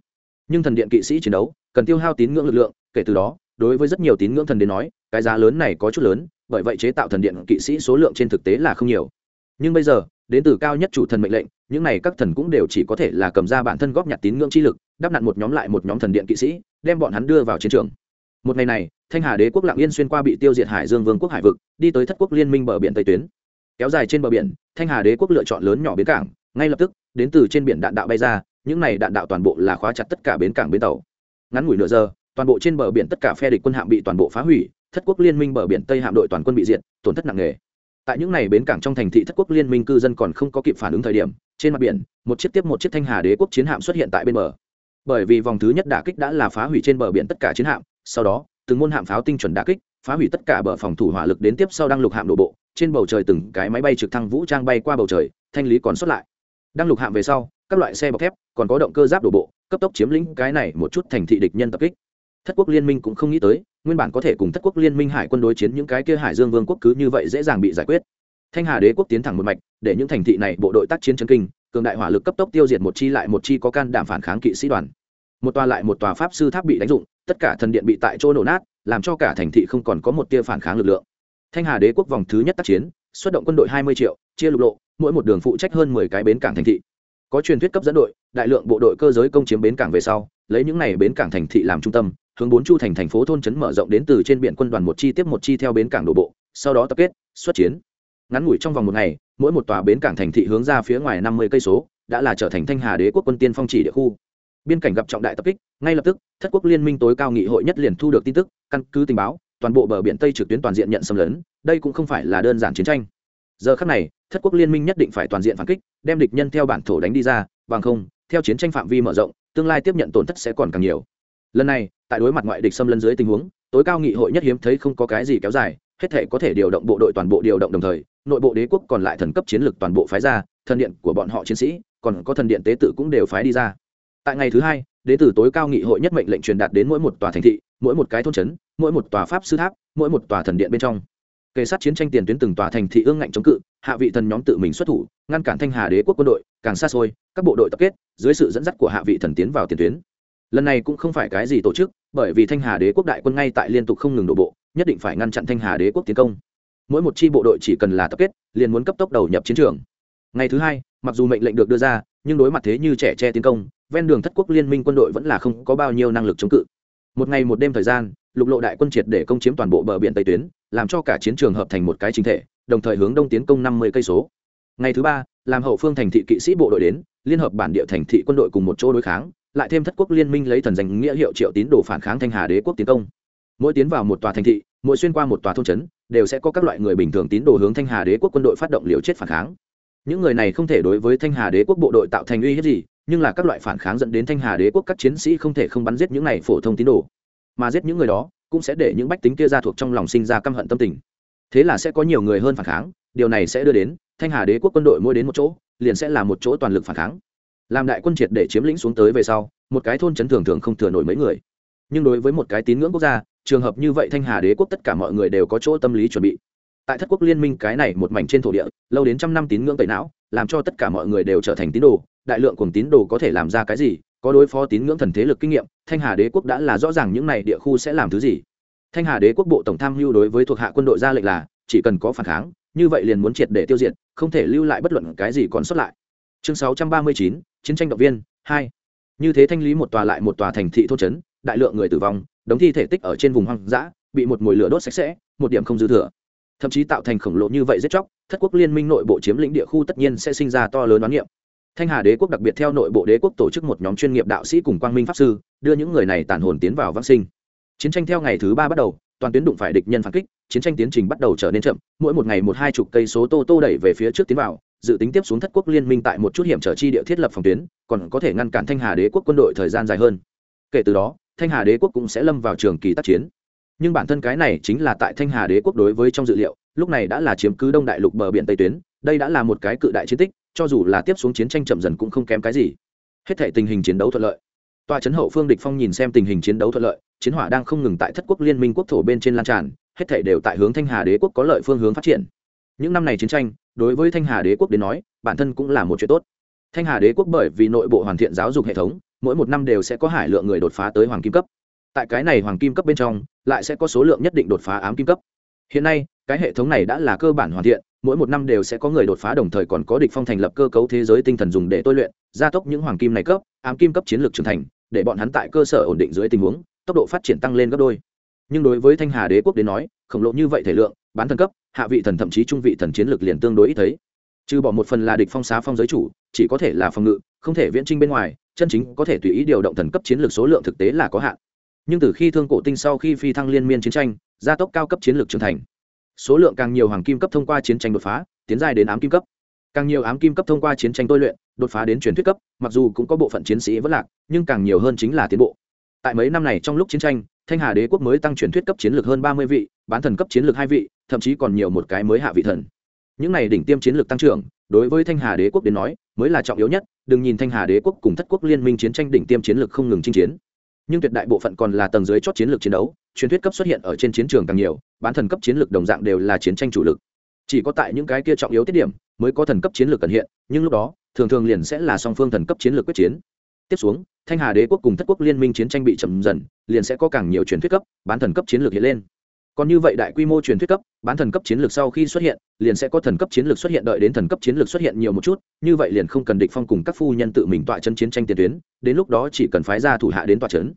Nhưng thần điện kỵ sĩ chiến đấu cần tiêu hao tín ngưỡng lực lượng, kể từ đó, đối với rất nhiều tín ngưỡng thần đến nói, cái giá lớn này có chút lớn, bởi vậy chế tạo thần điện kỵ sĩ số lượng trên thực tế là không nhiều. Nhưng bây giờ đến từ cao nhất chủ thần mệnh lệnh, những này các thần cũng đều chỉ có thể là cầm ra bản thân góp nhặt tín ngưỡng chi lực, đắp nặn một nhóm lại một nhóm thần điện kỵ sĩ, đem bọn hắn đưa vào chiến trường. Một ngày này, thanh hà đế quốc lạng yên xuyên qua bị tiêu diệt hải dương vương quốc hải vực, đi tới thất quốc liên minh bờ biển tây tuyến. Kéo dài trên bờ biển, thanh hà đế quốc lựa chọn lớn nhỏ bến cảng, ngay lập tức, đến từ trên biển đạn đạo bay ra, những này đạn đạo toàn bộ là khóa chặt tất cả bến cảng bến tàu. Ngắn ngủi nửa giờ, toàn bộ trên bờ biển tất cả phe địch quân hạm bị toàn bộ phá hủy, thất quốc liên minh bờ biển tây hạm đội toàn quân bị diệt, tổn thất nặng nề tại những ngày bến cảng trong thành thị thất quốc liên minh cư dân còn không có kịp phản ứng thời điểm, trên mặt biển, một chiếc tiếp một chiếc thanh hà đế quốc chiến hạm xuất hiện tại bên bờ. Bởi vì vòng thứ nhất đả kích đã là phá hủy trên bờ biển tất cả chiến hạm, sau đó, từng môn hạm pháo tinh chuẩn đả kích, phá hủy tất cả bờ phòng thủ hỏa lực đến tiếp sau đăng lục hạm đổ bộ, trên bầu trời từng cái máy bay trực thăng vũ trang bay qua bầu trời, thanh lý còn xuất lại. Đăng lục hạm về sau, các loại xe bọc thép, còn có động cơ giáp đổ bộ, cấp tốc chiếm lĩnh cái này một chút thành thị địch nhân tập kích thất quốc liên minh cũng không nghĩ tới, nguyên bản có thể cùng thất quốc liên minh hải quân đối chiến những cái kia hải dương vương quốc cứ như vậy dễ dàng bị giải quyết. Thanh hà đế quốc tiến thẳng một mạch, để những thành thị này, bộ đội tác chiến chân kinh, cường đại hỏa lực cấp tốc tiêu diệt một chi lại một chi có can đảm phản kháng kỵ sĩ đoàn. Một tòa lại một tòa pháp sư tháp bị đánh dụng, tất cả thần điện bị tại chỗ nổ nát, làm cho cả thành thị không còn có một tia phản kháng lực lượng. Thanh hà đế quốc vòng thứ nhất tác chiến, xuất động quân đội hai mươi triệu, chia lục lộ, mỗi một đường phụ trách hơn mười cái bến cảng thành thị. Có truyền thuyết cấp dẫn đội, đại lượng bộ đội cơ giới công chiếm bến cảng về sau, lấy những này bến cảng thành thị làm trung tâm hướng bốn chu thành thành phố thôn trấn mở rộng đến từ trên biển quân đoàn một chi tiếp một chi theo bến cảng đổ bộ, sau đó tập kết, xuất chiến. Ngắn ngủi trong vòng một ngày, mỗi một tòa bến cảng thành thị hướng ra phía ngoài năm mươi cây số, đã là trở thành thanh hà đế quốc quân tiên phong chỉ địa khu. Biên cảnh gặp trọng đại tập kích, ngay lập tức, thất quốc liên minh tối cao nghị hội nhất liền thu được tin tức, căn cứ tình báo, toàn bộ bờ biển tây trực tuyến toàn diện nhận xâm lấn, đây cũng không phải là đơn giản chiến tranh. Giờ khắc này, thất quốc liên minh nhất định phải toàn diện phản kích, đem địch nhân theo bản thổ đánh đi ra, bằng không, theo chiến tranh phạm vi mở rộng, tương lai tiếp nhận tổn thất sẽ còn càng nhiều. Lần này tại đối mặt ngoại địch xâm lấn dưới tình huống, tối cao nghị hội nhất hiếm thấy không có cái gì kéo dài, hết thể có thể điều động bộ đội toàn bộ điều động đồng thời, nội bộ đế quốc còn lại thần cấp chiến lược toàn bộ phái ra, thần điện của bọn họ chiến sĩ, còn có thần điện tế tự cũng đều phái đi ra. Tại ngày thứ hai, đế tử tối cao nghị hội nhất mệnh lệnh truyền đạt đến mỗi một tòa thành thị, mỗi một cái thôn trấn, mỗi một tòa pháp sư tháp, mỗi một tòa thần điện bên trong. Kề sát chiến tranh tiền tuyến từng tòa thành thị ương ngạnh chống cự, hạ vị thần nhóm tự mình xuất thủ, ngăn cản thanh hà đế quốc quân đội, càng xa xôi, các bộ đội tập kết, dưới sự dẫn dắt của hạ vị thần tiến vào tiền tuyến lần này cũng không phải cái gì tổ chức, bởi vì thanh hà đế quốc đại quân ngay tại liên tục không ngừng đổ bộ, nhất định phải ngăn chặn thanh hà đế quốc tiến công. Mỗi một chi bộ đội chỉ cần là tập kết, liền muốn cấp tốc đầu nhập chiến trường. Ngày thứ hai, mặc dù mệnh lệnh được đưa ra, nhưng đối mặt thế như trẻ tre tiến công, ven đường thất quốc liên minh quân đội vẫn là không có bao nhiêu năng lực chống cự. Một ngày một đêm thời gian, lục lộ đại quân triệt để công chiếm toàn bộ bờ biển tây tuyến, làm cho cả chiến trường hợp thành một cái chính thể, đồng thời hướng đông tiến công năm mươi cây số. Ngày thứ ba, làm hậu phương thành thị kỵ sĩ bộ đội đến, liên hợp bản địa thành thị quân đội cùng một chỗ đối kháng lại thêm thất quốc liên minh lấy thần danh nghĩa hiệu triệu tín đồ phản kháng thanh hà đế quốc tiến công. Mỗi tiến vào một tòa thành thị, mỗi xuyên qua một tòa thôn trấn, đều sẽ có các loại người bình thường tín đồ hướng thanh hà đế quốc quân đội phát động liều chết phản kháng. Những người này không thể đối với thanh hà đế quốc bộ đội tạo thành uy hiếp gì, nhưng là các loại phản kháng dẫn đến thanh hà đế quốc các chiến sĩ không thể không bắn giết những này phổ thông tín đồ. Mà giết những người đó, cũng sẽ để những bách tính kia ra thuộc trong lòng sinh ra căm hận tâm tình. Thế là sẽ có nhiều người hơn phản kháng, điều này sẽ đưa đến, thanh hà đế quốc quân đội mỗi đến một chỗ, liền sẽ là một chỗ toàn lực phản kháng làm đại quân triệt để chiếm lĩnh xuống tới về sau một cái thôn chấn thường thường không thừa nổi mấy người. Nhưng đối với một cái tín ngưỡng quốc gia trường hợp như vậy thanh hà đế quốc tất cả mọi người đều có chỗ tâm lý chuẩn bị. Tại thất quốc liên minh cái này một mảnh trên thổ địa lâu đến trăm năm tín ngưỡng tẩy não làm cho tất cả mọi người đều trở thành tín đồ đại lượng cùng tín đồ có thể làm ra cái gì có đối phó tín ngưỡng thần thế lực kinh nghiệm thanh hà đế quốc đã là rõ ràng những này địa khu sẽ làm thứ gì. Thanh hà đế quốc bộ tổng tham mưu đối với thuộc hạ quân đội ra lệnh là chỉ cần có phản kháng như vậy liền muốn triệt để tiêu diệt không thể lưu lại bất luận cái gì còn sót lại. Chương 639, chiến tranh động viên, hai, như thế thanh lý một tòa lại một tòa thành thị thôn trấn, đại lượng người tử vong, đống thi thể tích ở trên vùng hoang dã, bị một mồi lửa đốt sạch sẽ, một điểm không dư thừa. Thậm chí tạo thành khổng lồ như vậy giết chóc, thất quốc liên minh nội bộ chiếm lĩnh địa khu tất nhiên sẽ sinh ra to lớn đoán niệm. Thanh hà đế quốc đặc biệt theo nội bộ đế quốc tổ chức một nhóm chuyên nghiệp đạo sĩ cùng quang minh pháp sư, đưa những người này tàn hồn tiến vào vắc sinh. Chiến tranh theo ngày thứ ba bắt đầu, toàn tuyến đụng phải địch nhân phản kích, chiến tranh tiến trình bắt đầu trở nên chậm, mỗi một ngày một hai chục cây số tô tô đẩy về phía trước tiến vào dự tính tiếp xuống thất quốc liên minh tại một chút hiểm trở chi địa thiết lập phòng tuyến, còn có thể ngăn cản thanh hà đế quốc quân đội thời gian dài hơn. Kể từ đó, thanh hà đế quốc cũng sẽ lâm vào trường kỳ tác chiến. Nhưng bản thân cái này chính là tại thanh hà đế quốc đối với trong dự liệu, lúc này đã là chiếm cứ đông đại lục bờ biển tây tuyến, đây đã là một cái cự đại chiến tích, cho dù là tiếp xuống chiến tranh chậm dần cũng không kém cái gì. Hết thể tình hình chiến đấu thuận lợi. Tòa trấn hậu phương địch phong nhìn xem tình hình chiến đấu thuận lợi, chiến hỏa đang không ngừng tại thất quốc liên minh quốc thổ bên trên lan tràn, hết thể đều tại hướng thanh hà đế quốc có lợi phương hướng phát triển những năm này chiến tranh, đối với thanh hà đế quốc đến nói, bản thân cũng là một chuyện tốt. Thanh hà đế quốc bởi vì nội bộ hoàn thiện giáo dục hệ thống, mỗi một năm đều sẽ có hải lượng người đột phá tới hoàng kim cấp. Tại cái này hoàng kim cấp bên trong, lại sẽ có số lượng nhất định đột phá ám kim cấp. Hiện nay, cái hệ thống này đã là cơ bản hoàn thiện, mỗi một năm đều sẽ có người đột phá đồng thời còn có địch phong thành lập cơ cấu thế giới tinh thần dùng để tôi luyện, gia tốc những hoàng kim này cấp, ám kim cấp chiến lược trưởng thành, để bọn hắn tại cơ sở ổn định dưới tình huống, tốc độ phát triển tăng lên gấp đôi nhưng đối với thanh hà đế quốc đến nói, khổng lồ như vậy thể lượng, bán thần cấp, hạ vị thần thậm chí trung vị thần chiến lược liền tương đối ít thấy. Trừ bỏ một phần là địch phong xá phong giới chủ, chỉ có thể là phòng ngự, không thể viễn trinh bên ngoài, chân chính có thể tùy ý điều động thần cấp chiến lược số lượng thực tế là có hạn. Nhưng từ khi thương cổ tinh sau khi phi thăng liên miên chiến tranh, gia tốc cao cấp chiến lược trưởng thành. Số lượng càng nhiều hoàng kim cấp thông qua chiến tranh đột phá, tiến dài đến ám kim cấp. Càng nhiều ám kim cấp thông qua chiến tranh tôi luyện, đột phá đến truyền thuyết cấp, mặc dù cũng có bộ phận chiến sĩ vẫn lạc, nhưng càng nhiều hơn chính là tiến bộ. Tại mấy năm này trong lúc chiến tranh thanh hà đế quốc mới tăng truyền thuyết cấp chiến lược hơn ba mươi vị, bán thần cấp chiến lược hai vị, thậm chí còn nhiều một cái mới hạ vị thần. Những này đỉnh tiêm chiến lược tăng trưởng, đối với thanh hà đế quốc đến nói, mới là trọng yếu nhất, đừng nhìn thanh hà đế quốc cùng thất quốc liên minh chiến tranh đỉnh tiêm chiến lược không ngừng chinh chiến. Nhưng tuyệt đại bộ phận còn là tầng dưới chót chiến lược chiến đấu, truyền thuyết cấp xuất hiện ở trên chiến trường càng nhiều, bán thần cấp chiến lược đồng dạng đều là chiến tranh chủ lực. Chỉ có tại những cái kia trọng yếu tiết điểm, mới có thần cấp chiến lược cần hiện, nhưng lúc đó, thường thường liền sẽ là song phương thần cấp chiến lược quyết chiến. Tiếp xuống thanh hà đế quốc cùng thất quốc liên minh chiến tranh bị chậm dần, liền sẽ có càng nhiều truyền thuyết cấp, bán thần cấp chiến lược hiện lên. Còn như vậy đại quy mô truyền thuyết cấp, bán thần cấp chiến lược sau khi xuất hiện, liền sẽ có thần cấp chiến lược xuất hiện đợi đến thần cấp chiến lược xuất hiện nhiều một chút, như vậy liền không cần địch phong cùng các phu nhân tự mình tọa chân chiến tranh tiền tuyến, đến lúc đó chỉ cần phái ra thủ hạ đến tọa chấn.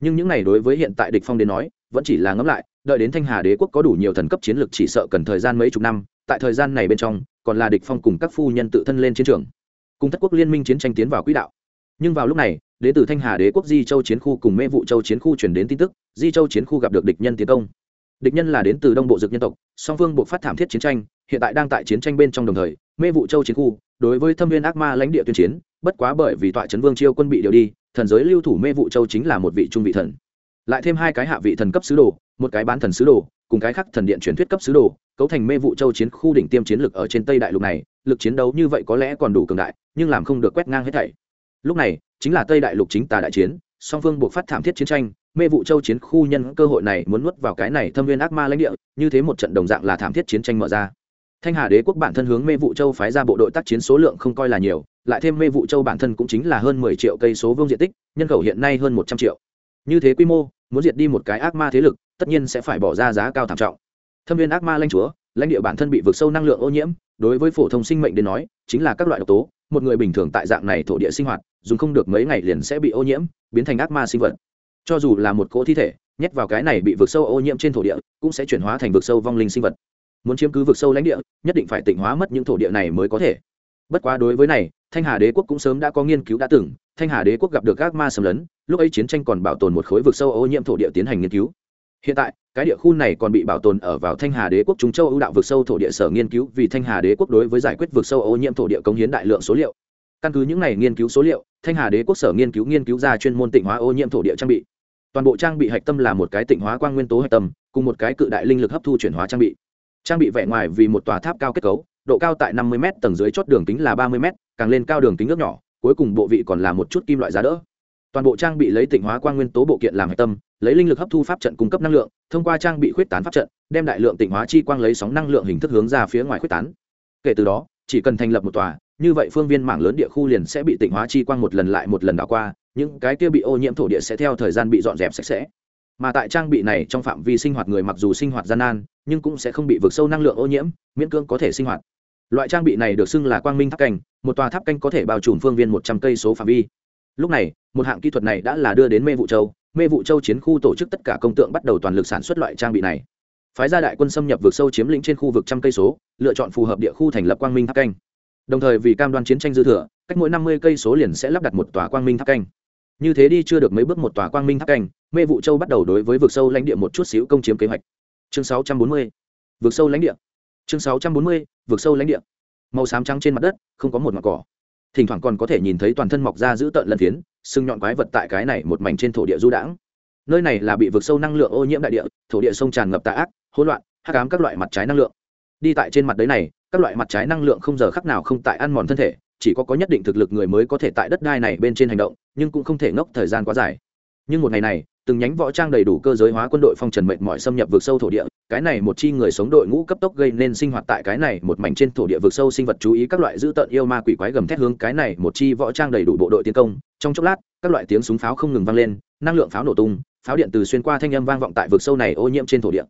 Nhưng những này đối với hiện tại địch phong đến nói, vẫn chỉ là ngẫm lại, đợi đến thanh hà đế quốc có đủ nhiều thần cấp chiến lược chỉ sợ cần thời gian mấy chục năm, tại thời gian này bên trong, còn là địch phong cùng các phu nhân tự thân lên chiến trường, cùng thất quốc liên minh chiến tranh tiến vào quỹ đạo. Nhưng vào lúc này đến từ thanh hà đế quốc di châu chiến khu cùng mê vụ châu chiến khu chuyển đến tin tức, di châu chiến khu gặp được địch nhân tiến công. Địch nhân là đến từ đông bộ dực nhân tộc, song phương buộc phát thảm thiết chiến tranh, hiện tại đang tại chiến tranh bên trong đồng thời mê vụ châu chiến khu đối với thâm viên ác ma lãnh địa tuyên chiến, bất quá bởi vì tọa trấn vương chiêu quân bị điều đi, thần giới lưu thủ mê vụ châu chính là một vị trung vị thần. Lại thêm hai cái hạ vị thần cấp sứ đồ, một cái bán thần sứ đồ, cùng cái khác thần điện truyền thuyết cấp sứ đồ, cấu thành mê vụ châu chiến khu đỉnh tiêm chiến lực ở trên tây đại lục này, lực chiến đấu như vậy có lẽ còn đủ cường đại, nhưng làm không được quét ngang hết thảy lúc này, chính là tây đại lục chính tà đại chiến, song phương buộc phát thảm thiết chiến tranh, mê vụ châu chiến khu nhân cơ hội này muốn nuốt vào cái này thâm viên ác ma lãnh địa, như thế một trận đồng dạng là thảm thiết chiến tranh mở ra. Thanh hà đế quốc bản thân hướng mê vụ châu phái ra bộ đội tác chiến số lượng không coi là nhiều, lại thêm mê vụ châu bản thân cũng chính là hơn mười triệu cây số vương diện tích, nhân khẩu hiện nay hơn một trăm triệu. Như thế quy mô, muốn diệt đi một cái ác ma thế lực, tất nhiên sẽ phải bỏ ra giá cao thảm trọng. Thâm viên ác ma lãnh chúa, lãnh địa bản thân bị vượt sâu năng lượng ô nhiễm, đối với phổ thông sinh mệnh đến nói, chính là các loại độc tố, một người bình thường tại dạng này thổ địa sinh hoạt dùng không được mấy ngày liền sẽ bị ô nhiễm, biến thành ác ma sinh vật. Cho dù là một cỗ thi thể, nhét vào cái này bị vượt sâu ô nhiễm trên thổ địa, cũng sẽ chuyển hóa thành vượt sâu vong linh sinh vật. Muốn chiếm cứ vượt sâu lãnh địa, nhất định phải tỉnh hóa mất những thổ địa này mới có thể. Bất quá đối với này, thanh hà đế quốc cũng sớm đã có nghiên cứu đã từng, thanh hà đế quốc gặp được các ma xâm lấn, lúc ấy chiến tranh còn bảo tồn một khối vực sâu ô nhiễm thổ địa tiến hành nghiên cứu. Hiện tại, cái địa khu này còn bị bảo tồn ở vào thanh hà đế quốc trung châu ưu đạo vực sâu thổ địa sở nghiên cứu vì thanh hà đế quốc đối với giải quyết vực sâu ô nhiễm thổ địa cống hiến đại lượng số liệu căn cứ những này nghiên cứu số liệu, thanh hà đế quốc sở nghiên cứu nghiên cứu ra chuyên môn tịnh hóa ô nhiễm thổ địa trang bị. Toàn bộ trang bị hạch tâm là một cái tịnh hóa quang nguyên tố hạch tâm, cùng một cái cự đại linh lực hấp thu chuyển hóa trang bị. Trang bị vẻ ngoài vì một tòa tháp cao kết cấu, độ cao tại năm mươi m tầng dưới chót đường kính là ba mươi m càng lên cao đường kính nước nhỏ, cuối cùng bộ vị còn là một chút kim loại giá đỡ. Toàn bộ trang bị lấy tịnh hóa quang nguyên tố bộ kiện làm hạch tâm, lấy linh lực hấp thu pháp trận cung cấp năng lượng, thông qua trang bị khuyết tán pháp trận, đem đại lượng tịnh hóa chi quang lấy sóng năng lượng hình thức hướng ra phía ngoài khuyết tán. Kể từ đó, chỉ cần thành lập một tòa như vậy phương viên mảng lớn địa khu liền sẽ bị tịnh hóa chi quang một lần lại một lần đảo qua, những cái kia bị ô nhiễm thổ địa sẽ theo thời gian bị dọn dẹp sạch sẽ. Mà tại trang bị này trong phạm vi sinh hoạt người mặc dù sinh hoạt gian nan, nhưng cũng sẽ không bị vượt sâu năng lượng ô nhiễm, miễn cưỡng có thể sinh hoạt. Loại trang bị này được xưng là quang minh tháp canh, một tòa tháp canh có thể bao trùm phương viên một trăm cây số phạm vi. Lúc này, một hạng kỹ thuật này đã là đưa đến mê vụ châu. Mê vụ châu chiến khu tổ chức tất cả công tượng bắt đầu toàn lực sản xuất loại trang bị này. Phái gia đại quân xâm nhập vượt sâu chiếm lĩnh trên khu vực trăm cây số, lựa chọn phù hợp địa khu thành lập quang minh tháp canh đồng thời vì cam đoan chiến tranh dư thừa, cách mỗi năm mươi cây số liền sẽ lắp đặt một tòa quang minh tháp canh. Như thế đi chưa được mấy bước một tòa quang minh tháp canh, mê vụ châu bắt đầu đối với vực sâu lãnh địa một chút xíu công chiếm kế hoạch. Chương sáu trăm bốn mươi, vực sâu lãnh địa. Chương sáu trăm bốn mươi, vực sâu lãnh địa. Màu xám trắng trên mặt đất, không có một mặt cỏ. Thỉnh thoảng còn có thể nhìn thấy toàn thân mọc ra giữ tợn lân phiến sưng nhọn quái vật tại cái này một mảnh trên thổ địa du đãng. Nơi này là bị vực sâu năng lượng ô nhiễm đại địa, thổ địa sông tràn ngập tạ ác, hỗn loạn, hắc ám các loại mặt trái năng lượng. Đi tại trên mặt đấy này các loại mặt trái năng lượng không giờ khắc nào không tại ăn mòn thân thể, chỉ có có nhất định thực lực người mới có thể tại đất đai này bên trên hành động, nhưng cũng không thể ngốc thời gian quá dài. Nhưng một ngày này, từng nhánh võ trang đầy đủ cơ giới hóa quân đội phong trần mệt mỏi xâm nhập vượt sâu thổ địa, cái này một chi người sống đội ngũ cấp tốc gây nên sinh hoạt tại cái này một mảnh trên thổ địa vượt sâu sinh vật chú ý các loại dữ tợn yêu ma quỷ quái gầm thét hướng cái này một chi võ trang đầy đủ bộ đội tiến công. Trong chốc lát, các loại tiếng súng pháo không ngừng vang lên, năng lượng pháo nổ tung, pháo điện từ xuyên qua thanh âm vang vọng tại vực sâu này ô nhiễm trên thổ địa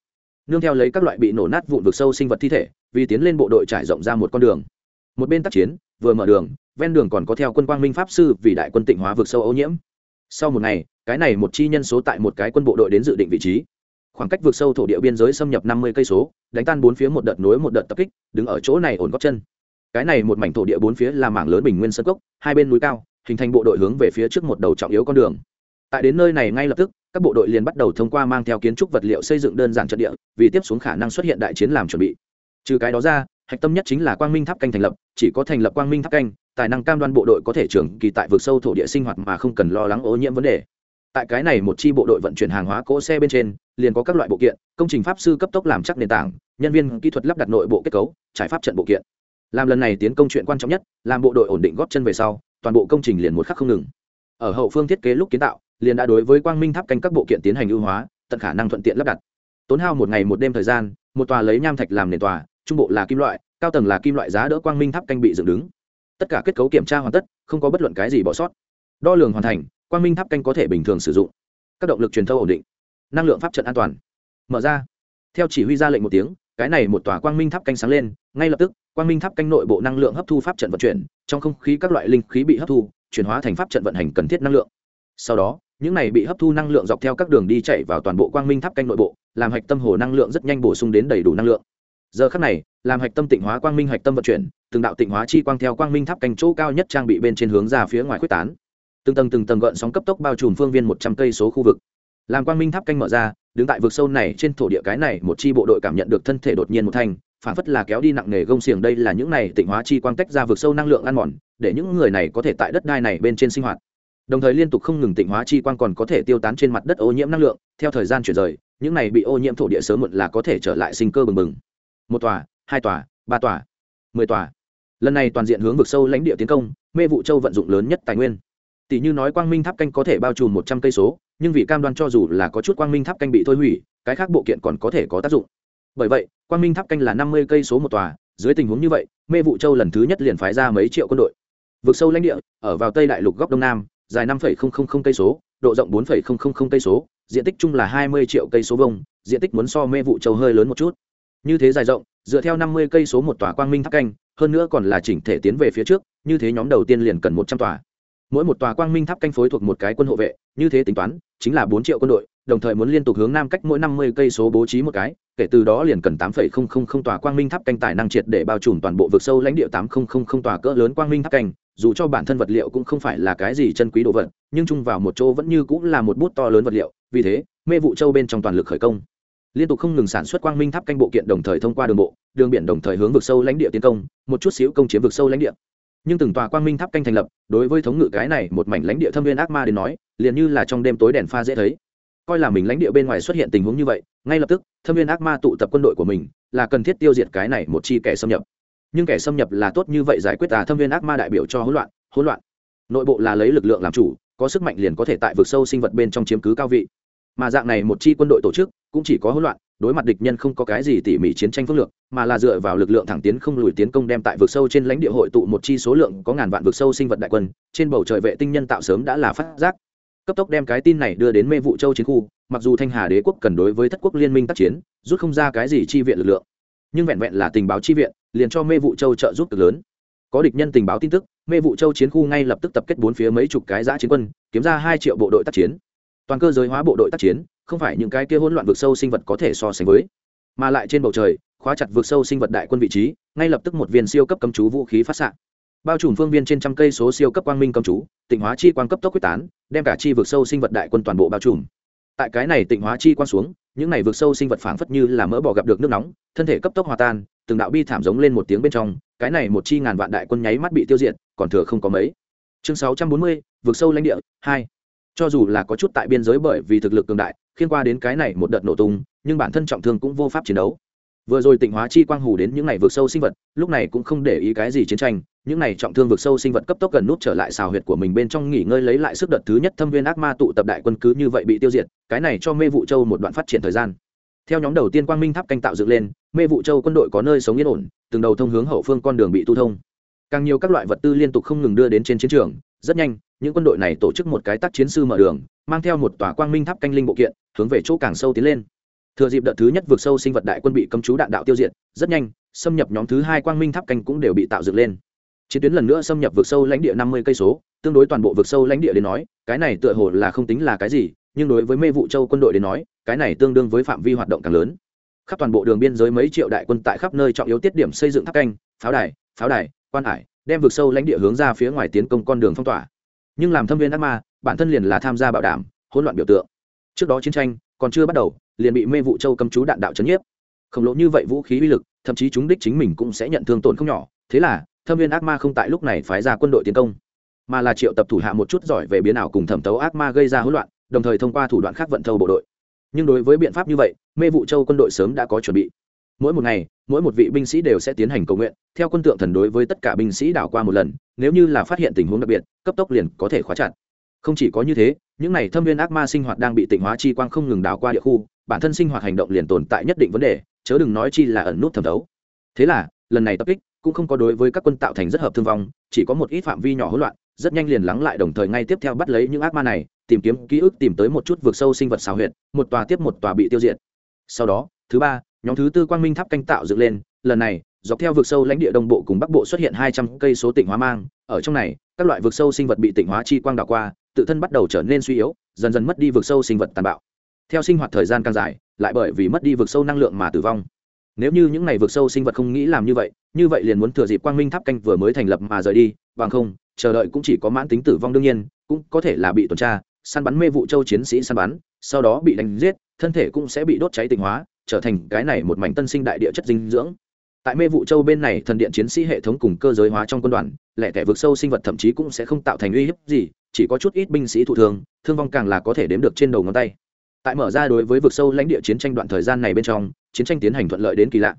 nương theo lấy các loại bị nổ nát vụn vực sâu sinh vật thi thể, vì tiến lên bộ đội trải rộng ra một con đường. Một bên tác chiến, vừa mở đường, ven đường còn có theo quân quang minh pháp sư vì đại quân tịnh hóa vực sâu ô nhiễm. Sau một ngày, cái này một chi nhân số tại một cái quân bộ đội đến dự định vị trí. Khoảng cách vượt sâu thổ địa biên giới xâm nhập năm mươi cây số, đánh tan bốn phía một đợt nối một đợt tập kích, đứng ở chỗ này ổn góc chân. Cái này một mảnh thổ địa bốn phía là mảng lớn bình nguyên sân cốc, hai bên núi cao, hình thành bộ đội hướng về phía trước một đầu trọng yếu con đường. Tại đến nơi này ngay lập tức các bộ đội liền bắt đầu thông qua mang theo kiến trúc vật liệu xây dựng đơn giản trận địa, vì tiếp xuống khả năng xuất hiện đại chiến làm chuẩn bị. Trừ cái đó ra, hạch tâm nhất chính là quang minh tháp canh thành lập, chỉ có thành lập quang minh tháp canh, tài năng cam đoan bộ đội có thể trưởng kỳ tại vực sâu thổ địa sinh hoạt mà không cần lo lắng ô nhiễm vấn đề. Tại cái này một chi bộ đội vận chuyển hàng hóa cỗ xe bên trên, liền có các loại bộ kiện, công trình pháp sư cấp tốc làm chắc nền tảng, nhân viên kỹ thuật lắp đặt nội bộ kết cấu, trải pháp trận bộ kiện. Làm lần này tiến công chuyện quan trọng nhất, làm bộ đội ổn định góp chân về sau, toàn bộ công trình liền một khắc không ngừng ở hậu phương thiết kế lúc kiến tạo, liền đã đối với quang minh tháp canh các bộ kiện tiến hành ưu hóa, tận khả năng thuận tiện lắp đặt. Tốn hao một ngày một đêm thời gian, một tòa lấy nham thạch làm nền tòa, trung bộ là kim loại, cao tầng là kim loại giá đỡ quang minh tháp canh bị dựng đứng. Tất cả kết cấu kiểm tra hoàn tất, không có bất luận cái gì bỏ sót. Đo lường hoàn thành, quang minh tháp canh có thể bình thường sử dụng. Các động lực truyền thâu ổn định. Năng lượng pháp trận an toàn. Mở ra. Theo chỉ huy ra lệnh một tiếng, cái này một tòa quang minh tháp canh sáng lên, ngay lập tức, quang minh tháp canh nội bộ năng lượng hấp thu pháp trận vận chuyển, trong không khí các loại linh khí bị hấp thu chuyển hóa thành pháp trận vận hành cần thiết năng lượng. Sau đó, những này bị hấp thu năng lượng dọc theo các đường đi chạy vào toàn bộ quang minh tháp canh nội bộ, làm hạch tâm hồ năng lượng rất nhanh bổ sung đến đầy đủ năng lượng. Giờ khắc này, làm hạch tâm tịnh hóa quang minh hạch tâm vận chuyển, từng đạo tịnh hóa chi quang theo quang minh tháp canh chỗ cao nhất trang bị bên trên hướng ra phía ngoài quyết tán. Từng tầng từng tầng gợn sóng cấp tốc bao trùm phương viên một trăm cây số khu vực. Làm quang minh tháp canh mở ra, đứng tại vực sâu này trên thổ địa cái này, một chi bộ đội cảm nhận được thân thể đột nhiên một thanh phản phất là kéo đi nặng nề gông xiềng đây là những này tịnh hóa chi quang tách ra vực sâu năng lượng ăn mòn, để những người này có thể tại đất đai này bên trên sinh hoạt. Đồng thời liên tục không ngừng tịnh hóa chi quang còn có thể tiêu tán trên mặt đất ô nhiễm năng lượng, theo thời gian chuyển rời, những này bị ô nhiễm thổ địa sớm muộn là có thể trở lại sinh cơ bừng bừng. Một tòa, hai tòa, ba tòa, mười tòa. Lần này toàn diện hướng vực sâu lãnh địa tiến công, mê vụ châu vận dụng lớn nhất tài nguyên. Tỷ như nói quang minh tháp canh có thể bao trùm một trăm cây số, nhưng vì cam đoan cho dù là có chút quang minh tháp canh bị thôi hủy, cái khác bộ kiện còn có thể có tác dụng bởi vậy, quang minh tháp canh là năm mươi cây số một tòa, dưới tình huống như vậy, mê vụ châu lần thứ nhất liền phái ra mấy triệu quân đội. Vực sâu lãnh địa, ở vào tây đại lục góc đông nam, dài năm cây số, độ rộng bốn cây số, diện tích chung là hai mươi triệu cây số vông diện tích muốn so mê vụ châu hơi lớn một chút. Như thế dài rộng, dựa theo năm mươi cây số một tòa quang minh tháp canh, hơn nữa còn là chỉnh thể tiến về phía trước, như thế nhóm đầu tiên liền cần một trăm tòa. Mỗi một tòa quang minh tháp canh phối thuộc một cái quân hộ vệ, như thế tính toán, chính là bốn triệu quân đội đồng thời muốn liên tục hướng nam cách mỗi năm mươi cây số bố trí một cái, kể từ đó liền cần tám phẩy không không không tòa quang minh tháp canh tài năng triệt để bao trùm toàn bộ vực sâu lãnh địa tám không không không tòa cỡ lớn quang minh tháp canh, dù cho bản thân vật liệu cũng không phải là cái gì chân quý đồ vật, nhưng chung vào một chỗ vẫn như cũng là một bút to lớn vật liệu, vì thế, mê vụ châu bên trong toàn lực khởi công. Liên tục không ngừng sản xuất quang minh tháp canh bộ kiện đồng thời thông qua đường bộ, đường biển đồng thời hướng vực sâu lãnh địa tiến công, một chút xíu công chiếm vực sâu lãnh địa. Nhưng từng tòa quang minh tháp canh thành lập, đối với thống ngự cái này một mảnh lãnh địa thâm viên ác ma đến nói, liền như là trong đêm tối đèn pha dễ thấy coi là mình lãnh địa bên ngoài xuất hiện tình huống như vậy, ngay lập tức, thâm viên ác ma tụ tập quân đội của mình, là cần thiết tiêu diệt cái này một chi kẻ xâm nhập. Nhưng kẻ xâm nhập là tốt như vậy giải quyết à thâm viên ác ma đại biểu cho hỗn loạn hỗn loạn. Nội bộ là lấy lực lượng làm chủ, có sức mạnh liền có thể tại vực sâu sinh vật bên trong chiếm cứ cao vị. Mà dạng này một chi quân đội tổ chức, cũng chỉ có hỗn loạn, đối mặt địch nhân không có cái gì tỉ mỉ chiến tranh phương lược, mà là dựa vào lực lượng thẳng tiến không lùi tiến công đem tại vực sâu trên lãnh địa hội tụ một chi số lượng có ngàn vạn vực sâu sinh vật đại quân, trên bầu trời vệ tinh nhân tạo sớm đã là phát giác cấp tốc đem cái tin này đưa đến mê vụ châu chiến khu, mặc dù thanh hà đế quốc cần đối với thất quốc liên minh tác chiến, rút không ra cái gì chi viện lực lượng, nhưng vẹn vẹn là tình báo chi viện, liền cho mê vụ châu trợ giúp cực lớn. Có địch nhân tình báo tin tức, mê vụ châu chiến khu ngay lập tức tập kết bốn phía mấy chục cái giã chiến quân, kiếm ra hai triệu bộ đội tác chiến. Toàn cơ giới hóa bộ đội tác chiến, không phải những cái kia hỗn loạn vực sâu sinh vật có thể so sánh với, mà lại trên bầu trời, khóa chặt vực sâu sinh vật đại quân vị trí, ngay lập tức một viên siêu cấp cấm chú vũ khí phát xạ bao trùm phương viên trên trăm cây số siêu cấp quang minh cấm chú, tịnh hóa chi quang cấp tốc quyết tán, đem cả chi vực sâu sinh vật đại quân toàn bộ bao trùm. Tại cái này tịnh hóa chi quang xuống, những này vực sâu sinh vật phảng phất như là mỡ bò gặp được nước nóng, thân thể cấp tốc hòa tan, từng đạo bi thảm giống lên một tiếng bên trong, cái này một chi ngàn vạn đại quân nháy mắt bị tiêu diệt, còn thừa không có mấy. Chương sáu trăm bốn mươi, vực sâu lãnh địa, hai. Cho dù là có chút tại biên giới bởi vì thực lực cường đại, khiên qua đến cái này một đợt nổ tung, nhưng bản thân trọng thương cũng vô pháp chiến đấu. Vừa rồi tịnh hóa chi quang hủ đến những này vượt sâu sinh vật, lúc này cũng không để ý cái gì chiến tranh những này trọng thương vượt sâu sinh vật cấp tốc gần nút trở lại xào huyệt của mình bên trong nghỉ ngơi lấy lại sức đợt thứ nhất thâm viên ác ma tụ tập đại quân cứ như vậy bị tiêu diệt, cái này cho mê vụ châu một đoạn phát triển thời gian. Theo nhóm đầu tiên quang minh tháp canh tạo dựng lên, mê vụ châu quân đội có nơi sống yên ổn, từng đầu thông hướng hậu phương con đường bị tu thông. Càng nhiều các loại vật tư liên tục không ngừng đưa đến trên chiến trường, rất nhanh, những quân đội này tổ chức một cái tác chiến sư mở đường, mang theo một tòa quang minh tháp canh linh bộ kiện, hướng về chỗ càng sâu tiến lên. Thừa dịp đợt thứ nhất vượt sâu sinh vật đại quân bị cấm chú đạn đạo tiêu diệt, rất nhanh, xâm nhập nhóm thứ hai quang minh tháp canh cũng đều bị tạo dựng lên chiến tuyến lần nữa xâm nhập vượt sâu lãnh địa năm mươi cây số, tương đối toàn bộ vượt sâu lãnh địa đến nói, cái này tựa hồ là không tính là cái gì, nhưng đối với mê vụ châu quân đội đến nói, cái này tương đương với phạm vi hoạt động càng lớn. Khắp toàn bộ đường biên giới mấy triệu đại quân tại khắp nơi trọng yếu tiết điểm xây dựng tháp canh, pháo đài pháo đài, quan hải, đem vượt sâu lãnh địa hướng ra phía ngoài tiến công con đường phong tỏa. Nhưng làm thâm viên ác ma, bản thân liền là tham gia bảo đảm, hỗn loạn biểu tượng. Trước đó chiến tranh còn chưa bắt đầu, liền bị mê vụ châu cầm chú đạn đạo chấn nhiếp. Khổng lồ như vậy vũ khí uy lực, thậm chí chúng đích chính mình cũng sẽ nhận thương tổn không nhỏ. Thế là thâm viên ác ma không tại lúc này phái ra quân đội tiến công, mà là triệu tập thủ hạ một chút giỏi về biến ảo cùng thẩm tấu ác ma gây ra hỗn loạn, đồng thời thông qua thủ đoạn khác vận thâu bộ đội. Nhưng đối với biện pháp như vậy, mê vụ châu quân đội sớm đã có chuẩn bị. Mỗi một ngày, mỗi một vị binh sĩ đều sẽ tiến hành cầu nguyện, theo quân tượng thần đối với tất cả binh sĩ đảo qua một lần, nếu như là phát hiện tình huống đặc biệt, cấp tốc liền có thể khóa chặt. Không chỉ có như thế, những này thâm viên ác ma sinh hoạt đang bị tịnh hóa chi quang không ngừng đảo qua địa khu, bản thân sinh hoạt hành động liền tồn tại nhất định vấn đề, chớ đừng nói chi là ẩn nút thẩm thấu. Thế là, lần này tập kích cũng không có đối với các quân tạo thành rất hợp thương vong, chỉ có một ít phạm vi nhỏ hỗn loạn, rất nhanh liền lắng lại đồng thời ngay tiếp theo bắt lấy những ác ma này, tìm kiếm ký ức, tìm tới một chút vượt sâu sinh vật xào huyệt, một tòa tiếp một tòa bị tiêu diệt. Sau đó, thứ ba, nhóm thứ tư quang minh tháp canh tạo dựng lên, lần này, dọc theo vực sâu lãnh địa đông bộ cùng bắc bộ xuất hiện hai trăm cây số tỉnh hóa mang, ở trong này, các loại vực sâu sinh vật bị tỉnh hóa chi quang đảo qua, tự thân bắt đầu trở nên suy yếu, dần dần mất đi vực sâu sinh vật tàn bạo. Theo sinh hoạt thời gian càng dài, lại bởi vì mất đi vực sâu năng lượng mà tử vong nếu như những này vượt sâu sinh vật không nghĩ làm như vậy như vậy liền muốn thừa dịp quang minh tháp canh vừa mới thành lập mà rời đi, bằng không, chờ đợi cũng chỉ có mãn tính tử vong đương nhiên, cũng có thể là bị tuần tra, săn bắn mê vụ châu chiến sĩ săn bắn, sau đó bị đánh giết, thân thể cũng sẽ bị đốt cháy tịnh hóa, trở thành cái này một mảnh tân sinh đại địa chất dinh dưỡng. Tại mê vụ châu bên này, thần điện chiến sĩ hệ thống cùng cơ giới hóa trong quân đoàn, lẻ tẻ vượt sâu sinh vật thậm chí cũng sẽ không tạo thành uy hiếp gì, chỉ có chút ít binh sĩ thụ thương thương vong càng là có thể đếm được trên đầu ngón tay tại mở ra đối với vực sâu lãnh địa chiến tranh đoạn thời gian này bên trong, chiến tranh tiến hành thuận lợi đến kỳ lạ.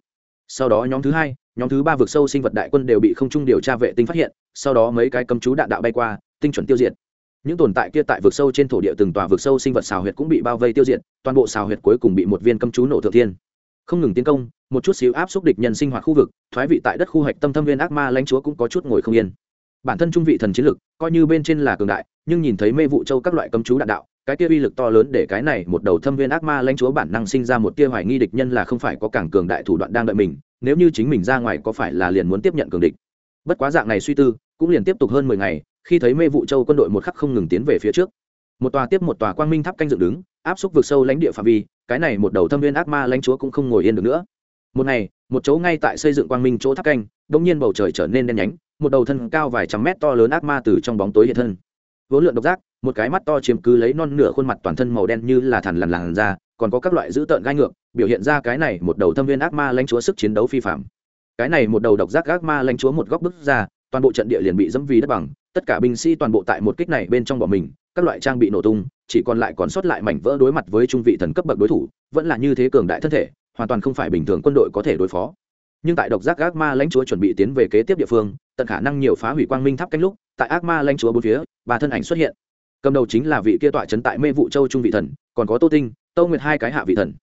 Sau đó nhóm thứ hai, nhóm thứ ba vực sâu sinh vật đại quân đều bị không trung điều tra vệ tinh phát hiện, sau đó mấy cái cấm chú đạn đạo bay qua, tinh chuẩn tiêu diệt. Những tồn tại kia tại vực sâu trên thổ địa từng tòa vực sâu sinh vật xào huyệt cũng bị bao vây tiêu diệt, toàn bộ xào huyệt cuối cùng bị một viên cấm chú nổ thượng thiên. Không ngừng tiến công, một chút xíu áp xúc địch nhân sinh hoạt khu vực, thoái vị tại đất khu hạch tâm thâm viên ác ma lãnh chúa cũng có chút ngồi không yên. Bản thân trung vị thần chiến lực, coi như bên trên là cường đại, nhưng nhìn thấy mê vụ châu các loại cấm chú đạn đạo cái kia uy lực to lớn để cái này một đầu thâm viên ác ma lãnh chúa bản năng sinh ra một tia hoài nghi địch nhân là không phải có càng cường đại thủ đoạn đang đợi mình, nếu như chính mình ra ngoài có phải là liền muốn tiếp nhận cường địch. Bất quá dạng này suy tư, cũng liền tiếp tục hơn mười ngày, khi thấy mê vụ châu quân đội một khắc không ngừng tiến về phía trước. Một tòa tiếp một tòa quang minh tháp canh dựng đứng, áp xúc vượt sâu lãnh địa phạm vi, cái này một đầu thâm viên ác ma lãnh chúa cũng không ngồi yên được nữa. Một ngày, một chỗ ngay tại xây dựng quang minh chỗ tháp canh bỗng nhiên bầu trời trở nên đen nhánh, một đầu thân cao vài trăm mét to lớn ác ma từ trong bóng tối hiện thân. Vốn lượn độc giác một cái mắt to chiếm cứ lấy non nửa khuôn mặt toàn thân màu đen như là thằn lằn lằn ra, còn có các loại dữ tợn gai ngược, biểu hiện ra cái này một đầu thâm viên ác ma lãnh chúa sức chiến đấu phi phạm. Cái này một đầu độc giác ác ma lãnh chúa một góc bức ra, toàn bộ trận địa liền bị dẫm vì đất bằng, tất cả binh sĩ toàn bộ tại một kích này bên trong bọn mình, các loại trang bị nổ tung, chỉ còn lại còn sót lại mảnh vỡ đối mặt với trung vị thần cấp bậc đối thủ, vẫn là như thế cường đại thân thể, hoàn toàn không phải bình thường quân đội có thể đối phó. Nhưng tại độc giác ác ma lãnh chúa chuẩn bị tiến về kế tiếp địa phương, tận khả năng nhiều phá hủy quang minh tháp cánh lúc, tại ác ma lãnh chúa bốn phía, ba thân ảnh xuất hiện cầm đầu chính là vị kia tọa trấn tại mê vụ châu trung vị thần, còn có tô tinh, tô nguyệt hai cái hạ vị thần.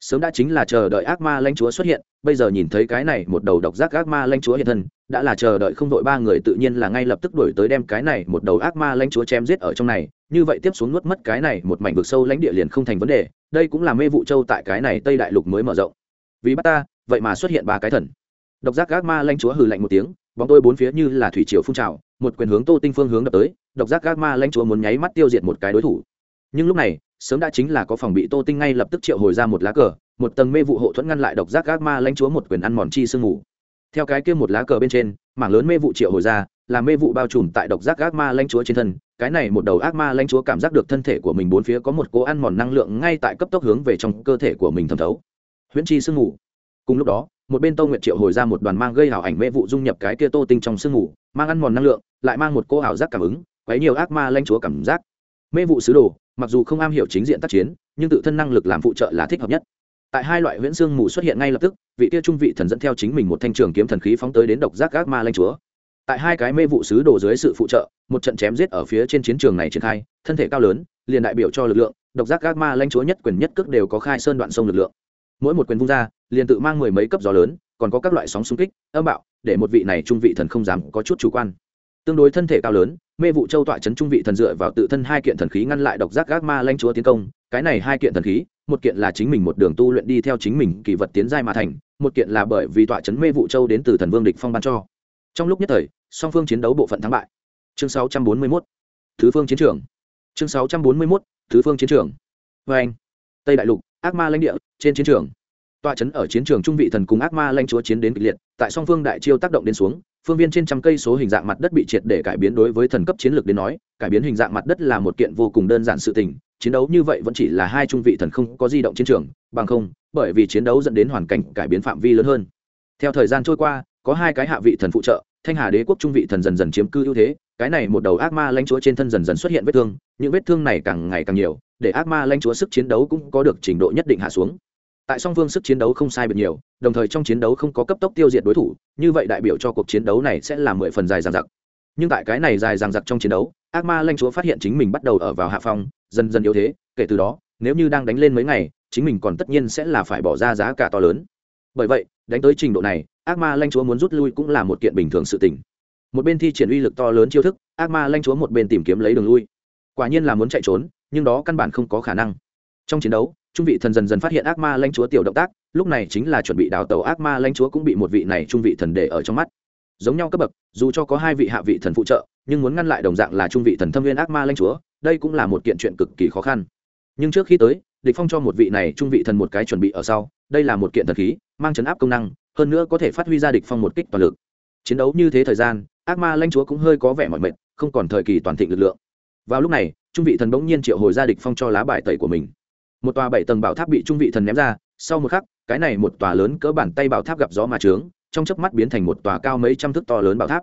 Sớm đã chính là chờ đợi ác ma lanh chúa xuất hiện, bây giờ nhìn thấy cái này một đầu độc giác ác ma lanh chúa hiện thân, đã là chờ đợi không đội ba người tự nhiên là ngay lập tức đuổi tới đem cái này một đầu ác ma lanh chúa chém giết ở trong này, như vậy tiếp xuống nuốt mất cái này một mảnh vực sâu lãnh địa liền không thành vấn đề, đây cũng là mê vụ châu tại cái này tây đại lục mới mở rộng. Vì bắt ta, vậy mà xuất hiện ba cái thần. Độc giác ác ma lanh chúa hừ lạnh một tiếng, bóng tôi bốn phía như là thủy triều phun trào một quyền hướng tô tinh phương hướng đập tới, độc giác ác ma lanh chúa muốn nháy mắt tiêu diệt một cái đối thủ. Nhưng lúc này, sớm đã chính là có phòng bị tô tinh ngay lập tức triệu hồi ra một lá cờ, một tầng mê vụ hộ thuẫn ngăn lại độc giác ác ma lãnh chúa một quyền ăn mòn chi sương mù. Theo cái kia một lá cờ bên trên, mảng lớn mê vụ triệu hồi ra, là mê vụ bao trùm tại độc giác ác ma lãnh chúa trên thân. Cái này một đầu ác ma lãnh chúa cảm giác được thân thể của mình bốn phía có một cố ăn mòn năng lượng ngay tại cấp tốc hướng về trong cơ thể của mình thẩm thấu. Huyễn chi sương mù. Cùng lúc đó một bên tô nguyệt triệu hồi ra một đoàn mang gây hảo ảnh mê vụ dung nhập cái kia tô tinh trong sương ngủ, mang ăn mòn năng lượng, lại mang một cô ảo giác cảm ứng, quấy nhiều ác ma lanh chúa cảm giác. Mê vụ sứ đồ, mặc dù không am hiểu chính diện tác chiến, nhưng tự thân năng lực làm phụ trợ là thích hợp nhất. Tại hai loại huyễn xương mù xuất hiện ngay lập tức, vị kia trung vị thần dẫn theo chính mình một thanh trường kiếm thần khí phóng tới đến độc giác ác ma lanh chúa. Tại hai cái mê vụ sứ đồ dưới sự phụ trợ, một trận chém giết ở phía trên chiến trường này triển khai, thân thể cao lớn, liền đại biểu cho lực lượng, độc giác ác ma lanh chúa nhất quyền nhất cước đều có khai sơn đoạn sông lực lượng mỗi một quyền vung ra, liền tự mang mười mấy cấp gió lớn, còn có các loại sóng xung kích, âm bạo, để một vị này trung vị thần không dám có chút chủ quan. Tương đối thân thể cao lớn, mê vụ châu tọa chấn trung vị thần dựa vào tự thân hai kiện thần khí ngăn lại độc giác gác ma lanh chúa tiến công, cái này hai kiện thần khí, một kiện là chính mình một đường tu luyện đi theo chính mình kỳ vật tiến giai mà thành, một kiện là bởi vì tọa chấn mê vụ châu đến từ thần vương địch phong ban cho. Trong lúc nhất thời, song phương chiến đấu bộ phận thắng bại. Chương 641 thứ phương chiến trường. Chương 641 thứ phương chiến trường. Vê anh. Tây đại lục ác ma lãnh địa, trên chiến trường. Tọa chấn ở chiến trường trung vị thần cùng ác ma lãnh chúa chiến đến kịch liệt, tại song phương đại chiêu tác động đến xuống, phương viên trên trăm cây số hình dạng mặt đất bị triệt để cải biến đối với thần cấp chiến lược đến nói, cải biến hình dạng mặt đất là một kiện vô cùng đơn giản sự tình, chiến đấu như vậy vẫn chỉ là hai trung vị thần không có di động chiến trường, bằng không, bởi vì chiến đấu dẫn đến hoàn cảnh cải biến phạm vi lớn hơn. Theo thời gian trôi qua, có hai cái hạ vị thần phụ trợ, thanh hà đế quốc trung vị thần dần dần chiếm cư ưu thế, cái này một đầu ác ma lãnh chúa trên thân dần dần xuất hiện vết thương, những vết thương này càng ngày càng nhiều để ác ma lãnh chúa sức chiến đấu cũng có được trình độ nhất định hạ xuống. Tại song phương sức chiến đấu không sai biệt nhiều, đồng thời trong chiến đấu không có cấp tốc tiêu diệt đối thủ, như vậy đại biểu cho cuộc chiến đấu này sẽ là mười phần dài dằng dặc. Nhưng tại cái này dài dằng dặc trong chiến đấu, ác ma lanh chúa phát hiện chính mình bắt đầu ở vào hạ phong, dần dần yếu thế, kể từ đó, nếu như đang đánh lên mấy ngày, chính mình còn tất nhiên sẽ là phải bỏ ra giá cả to lớn. Bởi vậy, đánh tới trình độ này, ác ma lanh chúa muốn rút lui cũng là một kiện bình thường sự tình. Một bên thi triển uy lực to lớn chiêu thức, ác ma lanh chúa một bên tìm kiếm lấy đường lui. Quả nhiên là muốn chạy trốn nhưng đó căn bản không có khả năng. Trong chiến đấu, trung vị thần dần dần phát hiện ác ma lãnh chúa tiểu động tác, lúc này chính là chuẩn bị đào tẩu ác ma lãnh chúa cũng bị một vị này trung vị thần để ở trong mắt. Giống nhau cấp bậc, dù cho có hai vị hạ vị thần phụ trợ, nhưng muốn ngăn lại đồng dạng là trung vị thần thâm viên ác ma lãnh chúa, đây cũng là một kiện chuyện cực kỳ khó khăn. Nhưng trước khi tới, địch phong cho một vị này trung vị thần một cái chuẩn bị ở sau, đây là một kiện thần khí, mang chấn áp công năng, hơn nữa có thể phát huy ra địch phong một kích toàn lực. Chiến đấu như thế thời gian, ác ma lãnh chúa cũng hơi có vẻ mỏi mệt, không còn thời kỳ toàn thịnh lực lượng. Vào lúc này trung vị thần bỗng nhiên triệu hồi ra địch phong cho lá bài tẩy của mình. Một tòa bảy tầng bảo tháp bị trung vị thần ném ra, sau một khắc, cái này một tòa lớn cỡ bàn tay bảo tháp gặp gió mà trướng, trong chớp mắt biến thành một tòa cao mấy trăm thước to lớn bảo tháp.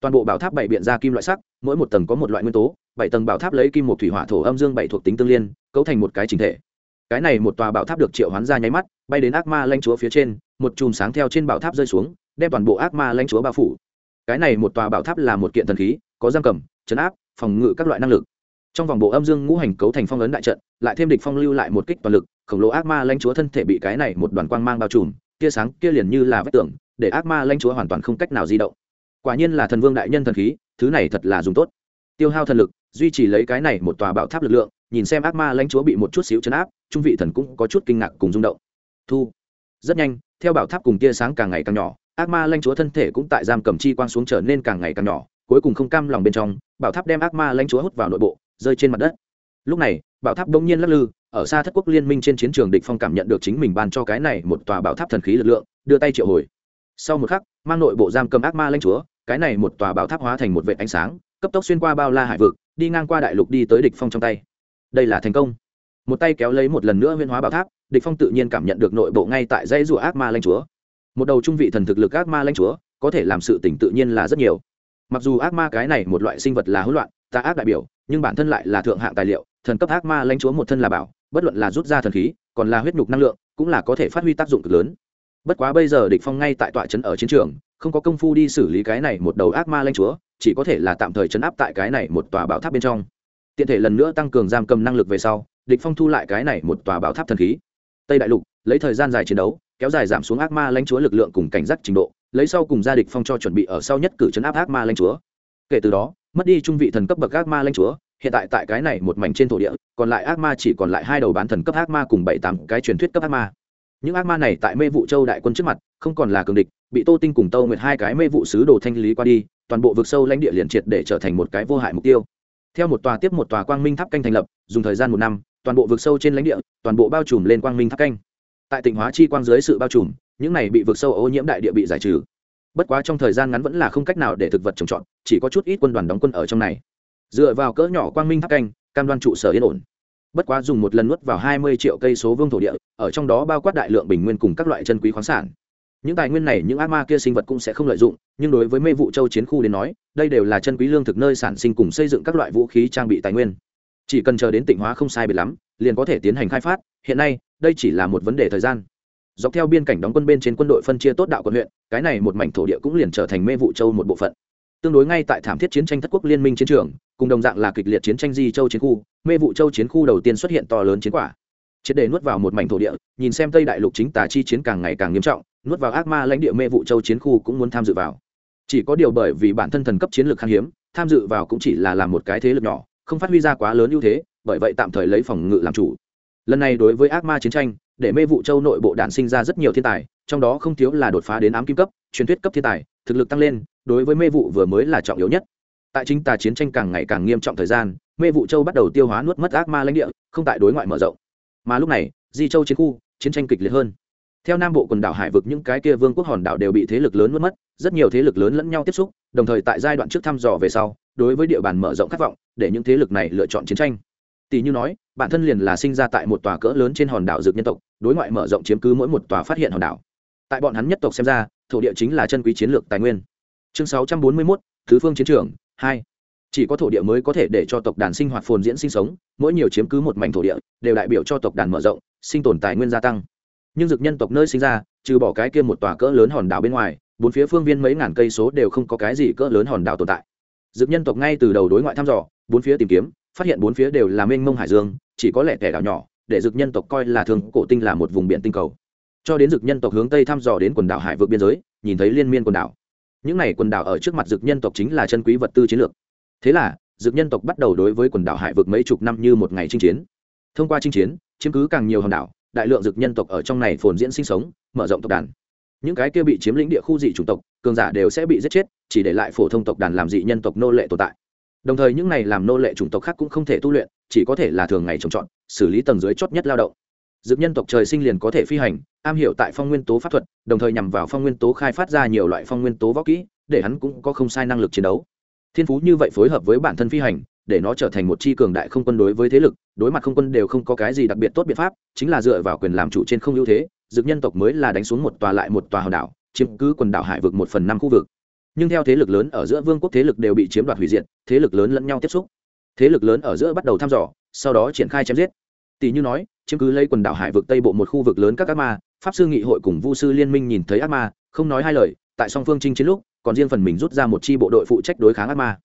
Toàn bộ bảo tháp bảy biện ra kim loại sắc, mỗi một tầng có một loại nguyên tố, bảy tầng bảo tháp lấy kim một thủy hỏa thổ âm dương bảy thuộc tính tương liên, cấu thành một cái trình thể. Cái này một tòa bảo tháp được triệu hoán ra nháy mắt, bay đến ác ma lanh chúa phía trên, một chùm sáng theo trên bảo tháp rơi xuống, đem toàn bộ ác ma lanh chúa bao phủ. Cái này một tòa bảo tháp là một kiện thần khí, có giam cầm, chấn áp, phòng ngự các loại năng lực trong vòng bộ âm dương ngũ hành cấu thành phong ấn đại trận, lại thêm địch phong lưu lại một kích toàn lực, khổng lồ ác ma lãnh chúa thân thể bị cái này một đoàn quang mang bao trùm, tia sáng kia liền như là vách tường, để ác ma lãnh chúa hoàn toàn không cách nào di động. Quả nhiên là thần vương đại nhân thần khí, thứ này thật là dùng tốt. Tiêu hao thần lực, duy trì lấy cái này một tòa bạo tháp lực lượng, nhìn xem ác ma lãnh chúa bị một chút xíu chấn áp, trung vị thần cũng có chút kinh ngạc cùng rung động. Thu. Rất nhanh, theo bảo tháp cùng tia sáng càng ngày càng nhỏ, ác ma lãnh chúa thân thể cũng tại giam cầm chi quang xuống trở nên càng ngày càng nhỏ, cuối cùng không cam lòng bên trong bảo tháp đem ác ma lãnh chúa hút vào nội bộ rơi trên mặt đất. Lúc này, bảo tháp bỗng nhiên lắc lư, ở xa thất quốc liên minh trên chiến trường địch phong cảm nhận được chính mình ban cho cái này một tòa bảo tháp thần khí lực lượng, đưa tay triệu hồi. Sau một khắc, mang nội bộ giam cầm ác ma lãnh chúa, cái này một tòa bảo tháp hóa thành một vệt ánh sáng, cấp tốc xuyên qua bao la hải vực, đi ngang qua đại lục đi tới địch phong trong tay. Đây là thành công. Một tay kéo lấy một lần nữa huyễn hóa bảo tháp, địch phong tự nhiên cảm nhận được nội bộ ngay tại dãy rùa ác ma lãnh chúa. Một đầu trung vị thần thực lực ác ma lãnh chúa, có thể làm sự tỉnh tự nhiên là rất nhiều. Mặc dù ác ma cái này một loại sinh vật là hỗn loạn, ta ác đại biểu nhưng bản thân lại là thượng hạng tài liệu, thần cấp ác ma lãnh chúa một thân là bảo, bất luận là rút ra thần khí, còn là huyết nhục năng lượng, cũng là có thể phát huy tác dụng cực lớn. Bất quá bây giờ địch phong ngay tại tọa trấn ở chiến trường, không có công phu đi xử lý cái này một đầu ác ma lãnh chúa, chỉ có thể là tạm thời chấn áp tại cái này một tòa bảo tháp bên trong. Tiện thể lần nữa tăng cường giam cầm năng lực về sau, địch phong thu lại cái này một tòa bảo tháp thần khí. Tây đại lục, lấy thời gian dài chiến đấu, kéo dài giảm xuống ác ma lãnh chúa lực lượng cùng cảnh giác trình độ, lấy sau cùng gia địch phong cho chuẩn bị ở sau nhất cử chấn áp ác ma lãnh chúa. Kể từ đó mất đi trung vị thần cấp bậc ác ma lãnh chúa, hiện tại tại cái này một mảnh trên thổ địa, còn lại ác ma chỉ còn lại hai đầu bán thần cấp ác ma cùng bảy tám cái truyền thuyết cấp ác ma. Những ác ma này tại mê vụ châu đại quân trước mặt, không còn là cường địch, bị tô tinh cùng tâu nguyệt hai cái mê vụ sứ đồ thanh lý qua đi, toàn bộ vực sâu lãnh địa liền triệt để trở thành một cái vô hại mục tiêu. Theo một tòa tiếp một tòa quang minh tháp canh thành lập, dùng thời gian một năm, toàn bộ vực sâu trên lãnh địa, toàn bộ bao trùm lên quang minh tháp canh. Tại tỉnh hóa chi quang dưới sự bao trùm, những này bị vực sâu ô nhiễm đại địa bị giải trừ bất quá trong thời gian ngắn vẫn là không cách nào để thực vật trồng trọt, chỉ có chút ít quân đoàn đóng quân ở trong này. Dựa vào cỡ nhỏ quang minh tháp canh, cam đoan trụ sở yên ổn. Bất quá dùng một lần nuốt vào hai mươi triệu cây số vương thổ địa, ở trong đó bao quát đại lượng bình nguyên cùng các loại chân quý khoáng sản. Những tài nguyên này, những ác ma kia sinh vật cũng sẽ không lợi dụng, nhưng đối với mê vụ châu chiến khu đến nói, đây đều là chân quý lương thực nơi sản sinh cùng xây dựng các loại vũ khí trang bị tài nguyên. Chỉ cần chờ đến tỉnh hóa không sai biệt lắm, liền có thể tiến hành khai phát, hiện nay, đây chỉ là một vấn đề thời gian dọc theo biên cảnh đóng quân bên trên quân đội phân chia tốt đạo quận huyện, cái này một mảnh thổ địa cũng liền trở thành mê vụ châu một bộ phận. Tương đối ngay tại thảm thiết chiến tranh thất quốc liên minh chiến trường, cùng đồng dạng là kịch liệt chiến tranh di châu chiến khu, mê vụ châu chiến khu đầu tiên xuất hiện to lớn chiến quả. Triệt để nuốt vào một mảnh thổ địa, nhìn xem tây đại lục chính tà chi chiến càng ngày càng nghiêm trọng, nuốt vào ác ma lãnh địa mê vụ châu chiến khu cũng muốn tham dự vào. Chỉ có điều bởi vì bản thân thần cấp chiến lược khan hiếm, tham dự vào cũng chỉ là làm một cái thế lực nhỏ, không phát huy ra quá lớn ưu thế, bởi vậy tạm thời lấy phòng ngự làm chủ. Lần này đối với ác ma chiến tranh để mê vụ châu nội bộ đản sinh ra rất nhiều thiên tài, trong đó không thiếu là đột phá đến ám kim cấp, truyền thuyết cấp thiên tài, thực lực tăng lên, đối với mê vụ vừa mới là trọng yếu nhất. Tại chính tà chiến tranh càng ngày càng nghiêm trọng thời gian, mê vụ châu bắt đầu tiêu hóa nuốt mất ác ma lãnh địa, không tại đối ngoại mở rộng. Mà lúc này, di châu chiến khu, chiến tranh kịch liệt hơn. Theo nam bộ quần đảo hải vực những cái kia vương quốc hòn đảo đều bị thế lực lớn nuốt mất, rất nhiều thế lực lớn lẫn nhau tiếp xúc, đồng thời tại giai đoạn trước thăm dò về sau, đối với địa bàn mở rộng khát vọng, để những thế lực này lựa chọn chiến tranh tỷ như nói bản thân liền là sinh ra tại một tòa cỡ lớn trên hòn đảo dược nhân tộc đối ngoại mở rộng chiếm cứ mỗi một tòa phát hiện hòn đảo. Tại bọn hắn nhất tộc xem ra thổ địa chính là chân quý chiến lược tài nguyên. Chương sáu trăm bốn mươi 641, thứ phương chiến trường hai. Chỉ có thổ địa mới có thể để cho tộc đàn sinh hoạt phồn diễn sinh sống mỗi nhiều chiếm cứ một mảnh thổ địa đều đại biểu cho tộc đàn mở rộng sinh tồn tài nguyên gia tăng. Nhưng dược nhân tộc nơi sinh ra trừ bỏ cái kia một tòa cỡ lớn hòn đảo bên ngoài bốn phía phương viên mấy ngàn cây số đều không có cái gì cỡ lớn hòn đảo tồn tại. Dược nhân tộc ngay từ đầu đối ngoại thăm dò bốn phía tìm kiếm phát hiện bốn phía đều là mênh mông hải dương, chỉ có lẻ tẻ đảo nhỏ, để dược nhân tộc coi là thường cổ tinh là một vùng biển tinh cầu. Cho đến dược nhân tộc hướng tây thăm dò đến quần đảo hải vượt biên giới, nhìn thấy liên miên quần đảo. Những này quần đảo ở trước mặt dược nhân tộc chính là chân quý vật tư chiến lược. Thế là dược nhân tộc bắt đầu đối với quần đảo hải vực mấy chục năm như một ngày chinh chiến. Thông qua chinh chiến, chiếm cứ càng nhiều hòn đảo, đại lượng dược nhân tộc ở trong này phồn diễn sinh sống, mở rộng tộc đàn. Những cái kia bị chiếm lĩnh địa khu dị chủng tộc, cường giả đều sẽ bị giết chết, chỉ để lại phổ thông tộc đàn làm dị nhân tộc nô lệ tồn tại đồng thời những này làm nô lệ chủng tộc khác cũng không thể tu luyện, chỉ có thể là thường ngày trồng trọt, xử lý tầng dưới chót nhất lao động. Dược nhân tộc trời sinh liền có thể phi hành, am hiểu tại phong nguyên tố pháp thuật, đồng thời nhằm vào phong nguyên tố khai phát ra nhiều loại phong nguyên tố võ kỹ, để hắn cũng có không sai năng lực chiến đấu. Thiên phú như vậy phối hợp với bản thân phi hành, để nó trở thành một chi cường đại không quân đối với thế lực, đối mặt không quân đều không có cái gì đặc biệt tốt biện pháp, chính là dựa vào quyền làm chủ trên không ưu thế, dược nhân tộc mới là đánh xuống một tòa lại một tòa hòn đảo, chiếm cứ quần đảo hải vực một phần năm khu vực nhưng theo thế lực lớn ở giữa vương quốc thế lực đều bị chiếm đoạt hủy diệt, thế lực lớn lẫn nhau tiếp xúc. Thế lực lớn ở giữa bắt đầu thăm dò, sau đó triển khai chém giết. Tỷ như nói, chiếm cứ lấy quần đảo hải vực tây bộ một khu vực lớn các ác ma, pháp sư nghị hội cùng vu sư liên minh nhìn thấy ác ma, không nói hai lời, tại song phương chinh chiến lúc, còn riêng phần mình rút ra một chi bộ đội phụ trách đối kháng ác ma.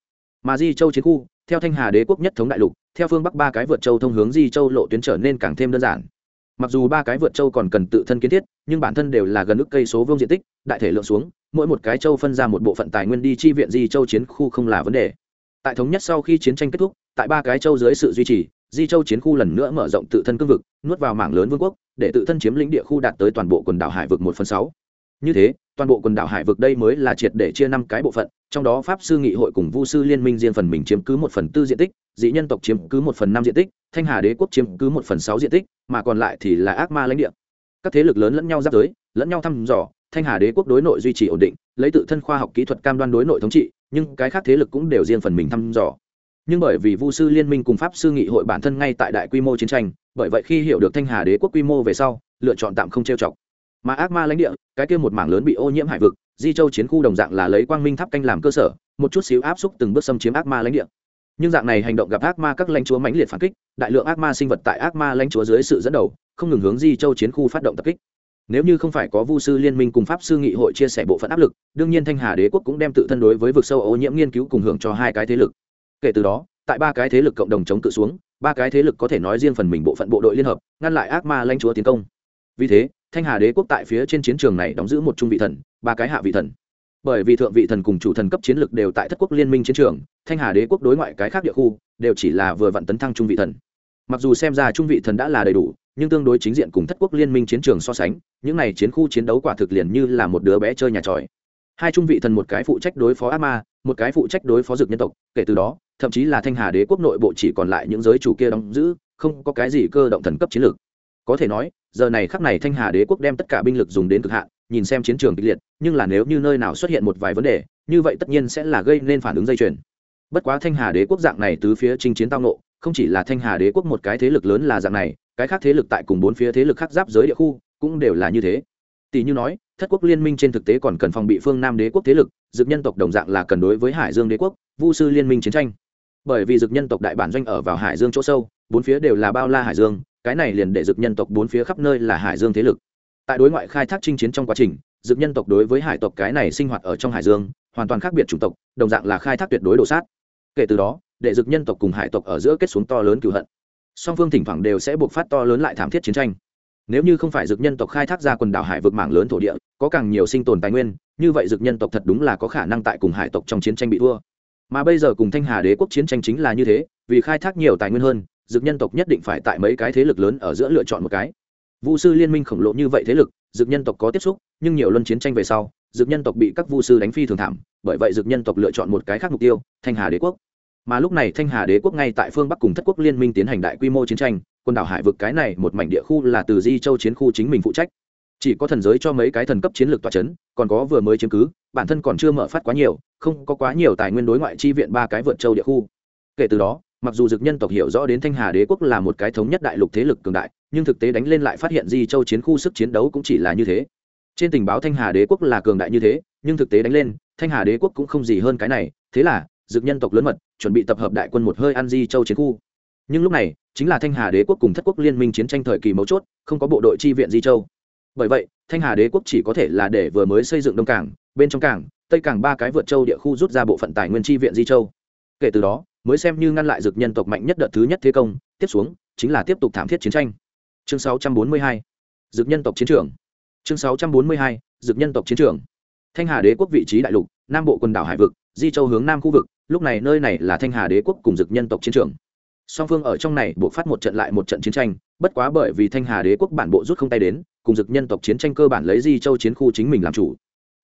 Mà di châu chiến khu, theo thanh hà đế quốc nhất thống đại lục, theo phương bắc ba cái vượt châu thông hướng di châu lộ tuyến trở nên càng thêm đơn giản. Mặc dù ba cái vượt châu còn cần tự thân kiến thiết, nhưng bản thân đều là gần ức cây số vương diện tích, đại thể lượng xuống mỗi một cái châu phân ra một bộ phận tài nguyên đi chi viện di châu chiến khu không là vấn đề. Tại thống nhất sau khi chiến tranh kết thúc, tại ba cái châu dưới sự duy trì, di châu chiến khu lần nữa mở rộng tự thân cương vực, nuốt vào mảng lớn vương quốc, để tự thân chiếm lĩnh địa khu đạt tới toàn bộ quần đảo hải vực một phần sáu. Như thế, toàn bộ quần đảo hải vực đây mới là triệt để chia năm cái bộ phận, trong đó pháp sư nghị hội cùng vu sư liên minh riêng phần mình chiếm cứ một phần tư diện tích, dị nhân tộc chiếm cứ một phần năm diện tích, thanh hà đế quốc chiếm cứ một phần sáu diện tích, mà còn lại thì là ác ma lãnh địa. Các thế lực lớn lẫn nhau giáp giới lẫn nhau thăm dò thanh hà đế quốc đối nội duy trì ổn định, lấy tự thân khoa học kỹ thuật cam đoan đối nội thống trị, nhưng cái khác thế lực cũng đều riêng phần mình thăm dò. Nhưng bởi vì vu sư liên minh cùng pháp sư nghị hội bản thân ngay tại đại quy mô chiến tranh, bởi vậy khi hiểu được thanh hà đế quốc quy mô về sau, lựa chọn tạm không trêu chọc. Mà ác ma lãnh địa, cái kia một mảng lớn bị ô nhiễm hải vực, di châu chiến khu đồng dạng là lấy quang minh tháp canh làm cơ sở, một chút xíu áp xúc từng bước xâm chiếm ác ma lãnh địa. Nhưng dạng này hành động gặp ác ma các lãnh chúa mãnh liệt phản kích, đại lượng ác ma sinh vật tại ác ma lãnh chúa dưới sự dẫn đầu, không ngừng hướng di châu chiến khu phát động tập kích nếu như không phải có vu sư liên minh cùng pháp sư nghị hội chia sẻ bộ phận áp lực, đương nhiên thanh hà đế quốc cũng đem tự thân đối với vực sâu ô nhiễm nghiên cứu cùng hưởng cho hai cái thế lực. Kể từ đó, tại ba cái thế lực cộng đồng chống cự xuống, ba cái thế lực có thể nói riêng phần mình bộ phận bộ đội liên hợp, ngăn lại ác ma lãnh chúa tiến công. Vì thế, thanh hà đế quốc tại phía trên chiến trường này đóng giữ một trung vị thần, ba cái hạ vị thần. Bởi vì thượng vị thần cùng chủ thần cấp chiến lược đều tại thất quốc liên minh chiến trường, thanh hà đế quốc đối ngoại cái khác địa khu, đều chỉ là vừa vặn tấn thăng trung vị thần. Mặc dù xem ra trung vị thần đã là đầy đủ nhưng tương đối chính diện cùng thất quốc liên minh chiến trường so sánh, những n à y chiến khu chiến đấu quả thực liền như là một đứa bé chơi nhà tròi. Hai trung vị thần một cái phụ trách đối phó ác ma, một cái phụ trách đối phó dược nhân tộc, kể từ đó, thậm chí là thanh hà đế quốc nội bộ chỉ còn lại những giới chủ kia đóng giữ, không có cái gì cơ động thần cấp chiến lược. Có thể nói, giờ này khắc này thanh hà đế quốc đem tất cả binh lực dùng đến cực hạn, nhìn xem chiến trường kịch liệt, nhưng là nếu như nơi nào xuất hiện một vài vấn đề, như vậy tất nhiên sẽ là gây nên phản ứng dây chuyền. Bất quá thanh hà đế quốc dạng này tứ phía chinh chiến tao nộ không chỉ là thanh hà đế quốc một cái thế lực lớn là dạng này cái khác thế lực tại cùng bốn phía thế lực khác giáp giới địa khu cũng đều là như thế. Tỷ như nói, thất quốc liên minh trên thực tế còn cần phòng bị phương nam đế quốc thế lực, dực nhân tộc đồng dạng là cần đối với hải dương đế quốc, vu sư liên minh chiến tranh. Bởi vì dực nhân tộc đại bản doanh ở vào hải dương chỗ sâu, bốn phía đều là bao la hải dương, cái này liền để dực nhân tộc bốn phía khắp nơi là hải dương thế lực. Tại đối ngoại khai thác chinh chiến trong quá trình, dực nhân tộc đối với hải tộc cái này sinh hoạt ở trong hải dương, hoàn toàn khác biệt chủng tộc, đồng dạng là khai thác tuyệt đối đồ sát. Kể từ đó, để dực nhân tộc cùng hải tộc ở giữa kết xuống to lớn cửu hận song phương thỉnh thoảng đều sẽ buộc phát to lớn lại thảm thiết chiến tranh. Nếu như không phải dược nhân tộc khai thác ra quần đảo hải vực mảng lớn thổ địa, có càng nhiều sinh tồn tài nguyên, như vậy dược nhân tộc thật đúng là có khả năng tại cùng hải tộc trong chiến tranh bị thua. Mà bây giờ cùng thanh hà đế quốc chiến tranh chính là như thế, vì khai thác nhiều tài nguyên hơn dược nhân tộc nhất định phải tại mấy cái thế lực lớn ở giữa lựa chọn một cái. Vu sư liên minh khổng lồ như vậy thế lực dược nhân tộc có tiếp xúc, nhưng nhiều luân chiến tranh về sau dược nhân tộc bị các vu sư đánh phi thường thảm, bởi vậy dược nhân tộc lựa chọn một cái khác mục tiêu, thanh hà đế quốc mà lúc này thanh hà đế quốc ngay tại phương bắc cùng thất quốc liên minh tiến hành đại quy mô chiến tranh, quần đảo hải vực cái này một mảnh địa khu là từ di châu chiến khu chính mình phụ trách. Chỉ có thần giới cho mấy cái thần cấp chiến lược tòa c h ấ n còn có vừa mới chiếm cứ, bản thân còn chưa mở phát quá nhiều, không có quá nhiều tài nguyên đối ngoại chi viện ba cái vượt châu địa khu. Kể từ đó, mặc dù dực nhân tộc hiểu rõ đến thanh hà đế quốc là một cái thống nhất đại lục thế lực cường đại, nhưng thực tế đánh lên lại phát hiện di châu chiến khu sức chiến đấu cũng chỉ là như thế. Trên tình báo thanh hà đế quốc là cường đại như thế, nhưng thực tế đánh lên, thanh hà đế quốc cũng không gì hơn cái này, thế là dực nhân tộc lớn mật, chuẩn bị tập hợp đại quân một hơi an di châu chiến khu. Nhưng lúc này, chính là thanh hà đế quốc cùng thất quốc liên minh chiến tranh thời kỳ mấu chốt, không có bộ đội chi viện di châu. Bởi vậy, thanh hà đế quốc chỉ có thể là để vừa mới xây dựng đông cảng, bên trong cảng, tây cảng ba cái vượt châu địa khu rút ra bộ phận tài nguyên chi viện di châu. Kể từ đó, mới xem như ngăn lại dực nhân tộc mạnh nhất đợt thứ nhất thế công, tiếp xuống, chính là tiếp tục thảm thiết chiến tranh. Chương 642 dực nhân tộc chiến trường. Chương 642 dực nhân tộc chiến trường. Thanh hà đế quốc vị trí đại lục, nam bộ quần đảo hải vực, di châu hướng nam khu vực lúc này nơi này là thanh hà đế quốc cùng dực nhân tộc chiến trường. Song phương ở trong này buộc phát một trận lại một trận chiến tranh, bất quá bởi vì thanh hà đế quốc bản bộ rút không tay đến, cùng dực nhân tộc chiến tranh cơ bản lấy di châu chiến khu chính mình làm chủ.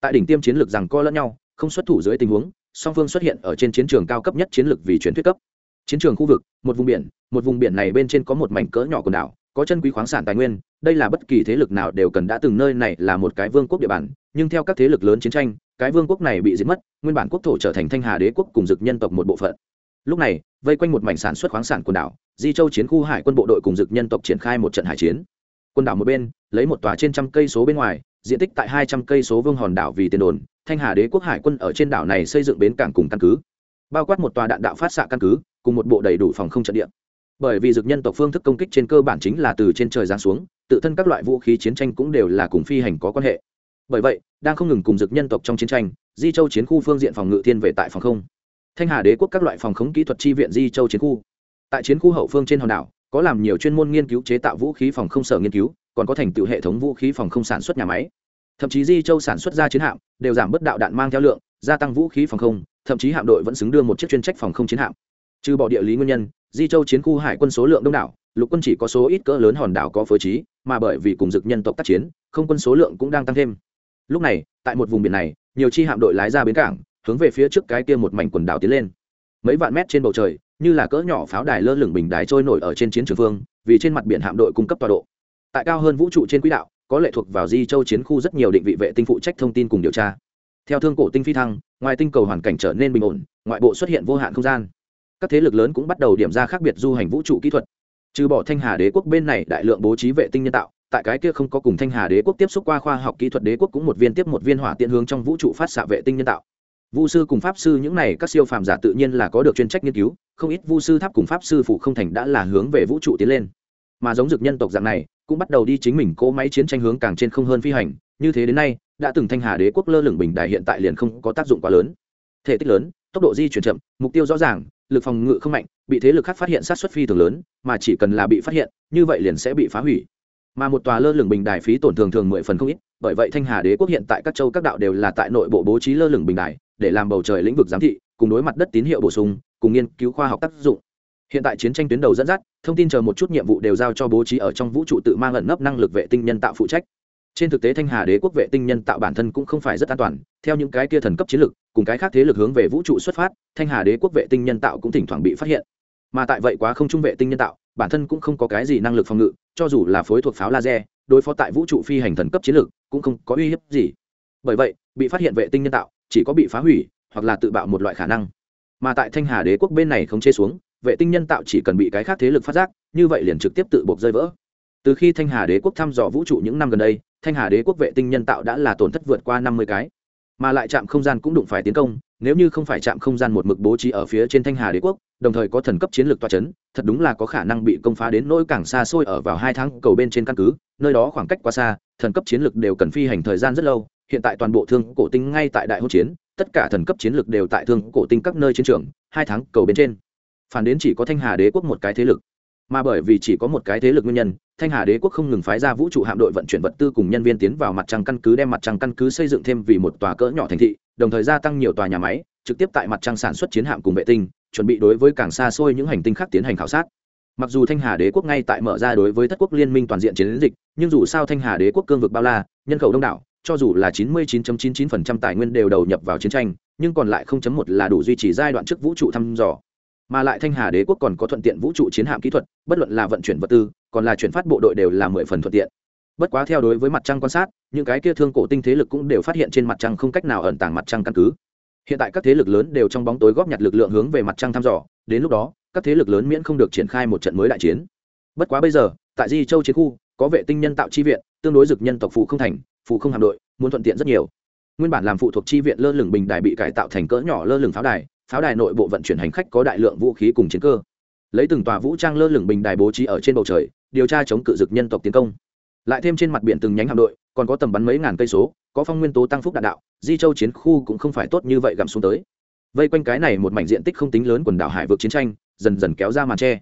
Tại đỉnh tiêm chiến lược rằng co lẫn nhau, không xuất thủ dưới tình huống, song phương xuất hiện ở trên chiến trường cao cấp nhất chiến lược vì truyền thuyết cấp. Chiến trường khu vực, một vùng biển, một vùng biển này bên trên có một mảnh cỡ nhỏ quần đảo, có chân quý khoáng sản tài nguyên, đây là bất kỳ thế lực nào đều cần đã từng nơi này là một cái vương quốc địa bàn, nhưng theo các thế lực lớn chiến tranh cái vương quốc này bị diệt mất, nguyên bản quốc thổ trở thành thanh hà đế quốc cùng dực nhân tộc một bộ phận. Lúc này, vây quanh một mảnh sản xuất khoáng sản quần đảo, di châu chiến khu hải quân bộ đội cùng dực nhân tộc triển khai một trận hải chiến. Quần đảo một bên, lấy một tòa trên trăm cây số bên ngoài, diện tích tại hai trăm cây số vương hòn đảo vì tiền đồn, thanh hà đế quốc hải quân ở trên đảo này xây dựng bến cảng cùng căn cứ, bao quát một tòa đạn đạo phát xạ căn cứ, cùng một bộ đầy đủ phòng không trận địa. Bởi vì dực nhân tộc phương thức công kích trên cơ bản chính là từ trên trời giáng xuống, tự thân các loại vũ khí chiến tranh cũng đều là cùng phi hành có quan hệ. Bởi vậy đang không ngừng cùng dực nhân tộc trong chiến tranh, di châu chiến khu phương diện phòng ngự thiên vệ tại phòng không. Thanh hà đế quốc các loại phòng khống kỹ thuật tri viện di châu chiến khu. Tại chiến khu hậu phương trên hòn đảo, có làm nhiều chuyên môn nghiên cứu chế tạo vũ khí phòng không sở nghiên cứu, còn có thành tựu hệ thống vũ khí phòng không sản xuất nhà máy. Thậm chí di châu sản xuất ra chiến hạm, đều giảm bớt đạo đạn mang theo lượng, gia tăng vũ khí phòng không, thậm chí hạm đội vẫn xứng đưa một chiếc chuyên trách phòng không chiến hạm. Trừ bỏ địa lý nguyên nhân, di châu chiến khu hải quân số lượng đông đảo, lục quân chỉ có số ít cỡ lớn hòn đảo có phối trí, mà bởi vì cùng dực nhân tộc tác chiến, không quân số lượng cũng đang tăng thêm lúc này, tại một vùng biển này, nhiều chi hạm đội lái ra bến cảng, hướng về phía trước cái kia một mảnh quần đảo tiến lên. Mấy vạn mét trên bầu trời, như là cỡ nhỏ pháo đài lơ lửng bình đài trôi nổi ở trên chiến trường phương, vì trên mặt biển hạm đội cung cấp tọa độ. Tại cao hơn vũ trụ trên quỹ đạo, có lệ thuộc vào di châu chiến khu rất nhiều định vị vệ tinh phụ trách thông tin cùng điều tra. Theo thương cổ tinh phi thăng, ngoài tinh cầu hoàn cảnh trở nên bình ổn, ngoại bộ xuất hiện vô hạn không gian. Các thế lực lớn cũng bắt đầu điểm ra khác biệt du hành vũ trụ kỹ thuật. Trừ bỏ thanh hà đế quốc bên này đại lượng bố trí vệ tinh nhân tạo tại cái kia không có cùng thanh hà đế quốc tiếp xúc qua khoa học kỹ thuật đế quốc cũng một viên tiếp một viên hỏa tiện hướng trong vũ trụ phát xạ vệ tinh nhân tạo. Vu sư cùng pháp sư những này các siêu phàm giả tự nhiên là có được chuyên trách nghiên cứu, không ít vu sư tháp cùng pháp sư phụ không thành đã là hướng về vũ trụ tiến lên. Mà giống dược nhân tộc dạng này, cũng bắt đầu đi chính mình cỗ máy chiến tranh hướng càng trên không hơn phi hành, như thế đến nay, đã từng thanh hà đế quốc lơ lửng bình đại hiện tại liền không có tác dụng quá lớn. Thể tích lớn, tốc độ di chuyển chậm, mục tiêu rõ ràng, lực phòng ngự không mạnh, bị thế lực khác phát hiện sát xuất phi thường lớn, mà chỉ cần là bị phát hiện, như vậy liền sẽ bị phá hủy mà một tòa lơ lửng bình đài phí tổn thường thường mười phần không ít, bởi vậy thanh hà đế quốc hiện tại các châu các đạo đều là tại nội bộ bố trí lơ lửng bình đài, để làm bầu trời lĩnh vực giám thị, cùng đối mặt đất tín hiệu bổ sung, cùng nghiên cứu khoa học tác dụng. Hiện tại chiến tranh tuyến đầu dẫn dắt, thông tin chờ một chút nhiệm vụ đều giao cho bố trí ở trong vũ trụ tự mang ẩn nấp năng lực vệ tinh nhân tạo phụ trách. Trên thực tế thanh hà đế quốc vệ tinh nhân tạo bản thân cũng không phải rất an toàn, theo những cái kia thần cấp chiến lực cùng cái khác thế lực hướng về vũ trụ xuất phát, thanh hà đế quốc vệ tinh nhân tạo cũng thỉnh thoảng bị phát hiện. Mà tại vậy quá không trung vệ tinh nhân tạo, bản thân cũng không có cái gì năng lực phòng ngự cho dù là phối thuộc pháo laser, đối phó tại vũ trụ phi hành thần cấp chiến lược cũng không có uy hiếp gì. Bởi vậy, bị phát hiện vệ tinh nhân tạo, chỉ có bị phá hủy hoặc là tự bạo một loại khả năng. Mà tại thanh hà đế quốc bên này không chế xuống, vệ tinh nhân tạo chỉ cần bị cái khác thế lực phát giác, như vậy liền trực tiếp tự buộc rơi vỡ. Từ khi thanh hà đế quốc thăm dò vũ trụ những năm gần đây, thanh hà đế quốc vệ tinh nhân tạo đã là tổn thất vượt qua năm mươi cái. Mà lại trạm không gian cũng đụng phải tiến công nếu như không phải chạm không gian một mực bố trí ở phía trên thanh hà đế quốc, đồng thời có thần cấp chiến lược toa c h ấ n thật đúng là có khả năng bị công phá đến nỗi càng xa xôi ở vào hai tháng cầu bên trên căn cứ, nơi đó khoảng cách quá xa, thần cấp chiến lược đều cần phi hành thời gian rất lâu, hiện tại toàn bộ thương cổ tinh ngay tại đại hỗn chiến, tất cả thần cấp chiến lược đều tại thương cổ tinh các nơi chiến trường, hai tháng cầu bên trên. Phản đến chỉ có thanh hà đế quốc một cái thế lực. Mà bởi vì chỉ có một cái thế lực nguyên nhân, thanh hà đế quốc không ngừng phái ra vũ trụ hạm đội vận chuyển vật tư cùng nhân viên tiến vào mặt trăng căn cứ, đem mặt trăng căn cứ xây dựng thêm vì một tòa cỡ nhỏ thành thị đồng thời gia tăng nhiều tòa nhà máy, trực tiếp tại mặt trăng sản xuất chiến hạm cùng vệ tinh, chuẩn bị đối với càng xa xôi những hành tinh khác tiến hành khảo sát. Mặc dù thanh hà đế quốc ngay tại mở ra đối với thất quốc liên minh toàn diện chiến dịch, nhưng dù sao thanh hà đế quốc cương vực bao la, nhân khẩu đông đảo, cho dù là 99.99% tài nguyên đều đầu nhập vào chiến tranh, nhưng còn lại 0.1 là đủ duy trì giai đoạn trước vũ trụ thăm dò. Mà lại thanh hà đế quốc còn có thuận tiện vũ trụ chiến hạm kỹ thuật, bất luận là vận chuyển vật tư, còn là chuyển phát bộ đội đều là mười phần thuận tiện bất quá theo đối với mặt trăng quan sát, những cái kia thương cổ tinh thế lực cũng đều phát hiện trên mặt trăng không cách nào ẩn tàng mặt trăng căn cứ. Hiện tại các thế lực lớn đều trong bóng tối góp nhặt lực lượng hướng về mặt trăng thăm dò, đến lúc đó, các thế lực lớn miễn không được triển khai một trận mới đại chiến. Bất quá bây giờ, tại di châu chiến khu, có vệ tinh nhân tạo chi viện, tương đối dực nhân tộc phụ không thành, phụ không hạm đội, muốn thuận tiện rất nhiều. Nguyên bản làm phụ thuộc chi viện lơ lửng bình đài bị cải tạo thành cỡ nhỏ lơ lửng pháo đài pháo đài nội bộ vận chuyển hành khách có đại lượng vũ khí cùng chiến cơ. Lấy từng tòa vũ trang lơ lửng bình đài bố trí ở trên bầu trời, điều tra chống cự dực nhân tộc tiến công lại thêm trên mặt biển từng nhánh hạm đội còn có tầm bắn mấy ngàn cây số có phong nguyên tố tăng phúc đạn đạo di châu chiến khu cũng không phải tốt như vậy gặm xuống tới. Vây quanh cái này một mảnh diện tích không tính lớn quần đảo hải vực chiến tranh dần dần kéo ra màn tre.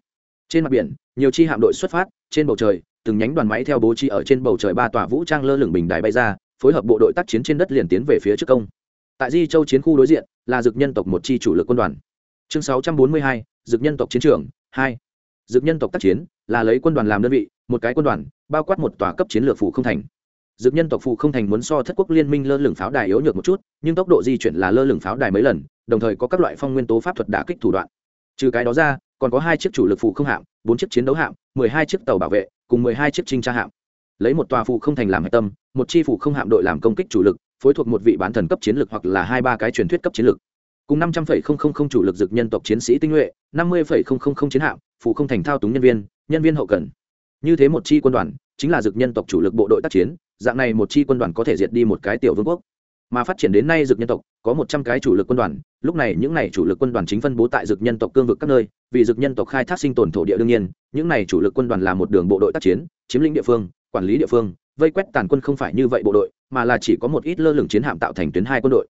Trên mặt biển nhiều chi hạm đội xuất phát trên bầu trời từng nhánh đoàn máy theo bố trí ở trên bầu trời ba tòa vũ trang lơ lửng bình đài bay ra phối hợp bộ đội tác chiến trên đất liền tiến về phía trước công. Tại di châu chiến khu đối diện là dực nhân tộc một chi chủ lực quân đoàn. Chương 642, dực nhân tộc chiến trường hai. Dực nhân tộc tác chiến là lấy quân đoàn làm đơn vị một cái quân đoàn, bao quát một tòa cấp chiến lược phủ không thành. Dược nhân tộc phụ không thành muốn so thất quốc liên minh lơ lửng pháo đài yếu nhược một chút, nhưng tốc độ di chuyển là lơ lửng pháo đài mấy lần, đồng thời có các loại phong nguyên tố pháp thuật đả kích thủ đoạn. Trừ cái đó ra, còn có hai chiếc chủ lực phụ không hạm, bốn chiếc chiến đấu hạm, mười hai chiếc tàu bảo vệ, cùng mười hai chiếc trinh tra hạm. Lấy một tòa phụ không thành làm hạch tâm, một chi phụ không hạm đội làm công kích chủ lực, phối thuộc một vị bán thần cấp chiến lực hoặc là hai ba cái truyền thuyết cấp chiến lực. Cùng năm trăm linh chủ lực dược nhân tộc chiến sĩ tinh nhuệ, năm mươi chiến hạm phụ không thành thao túng nhân viên nhân viên hậu cần như thế một chi quân đoàn, chính là dực nhân tộc chủ lực bộ đội tác chiến, dạng này một chi quân đoàn có thể diệt đi một cái tiểu vương quốc. Mà phát triển đến nay dực nhân tộc, có một trăm cái chủ lực quân đoàn, lúc này những này chủ lực quân đoàn chính phân bố tại dực nhân tộc cương vực các nơi, vì dực nhân tộc khai thác sinh tồn thổ địa đương nhiên, những này chủ lực quân đoàn là một đường bộ đội tác chiến, chiếm lĩnh địa phương, quản lý địa phương, vây quét tàn quân không phải như vậy bộ đội, mà là chỉ có một ít lơ lửng chiến hạm tạo thành tuyến hai quân đội.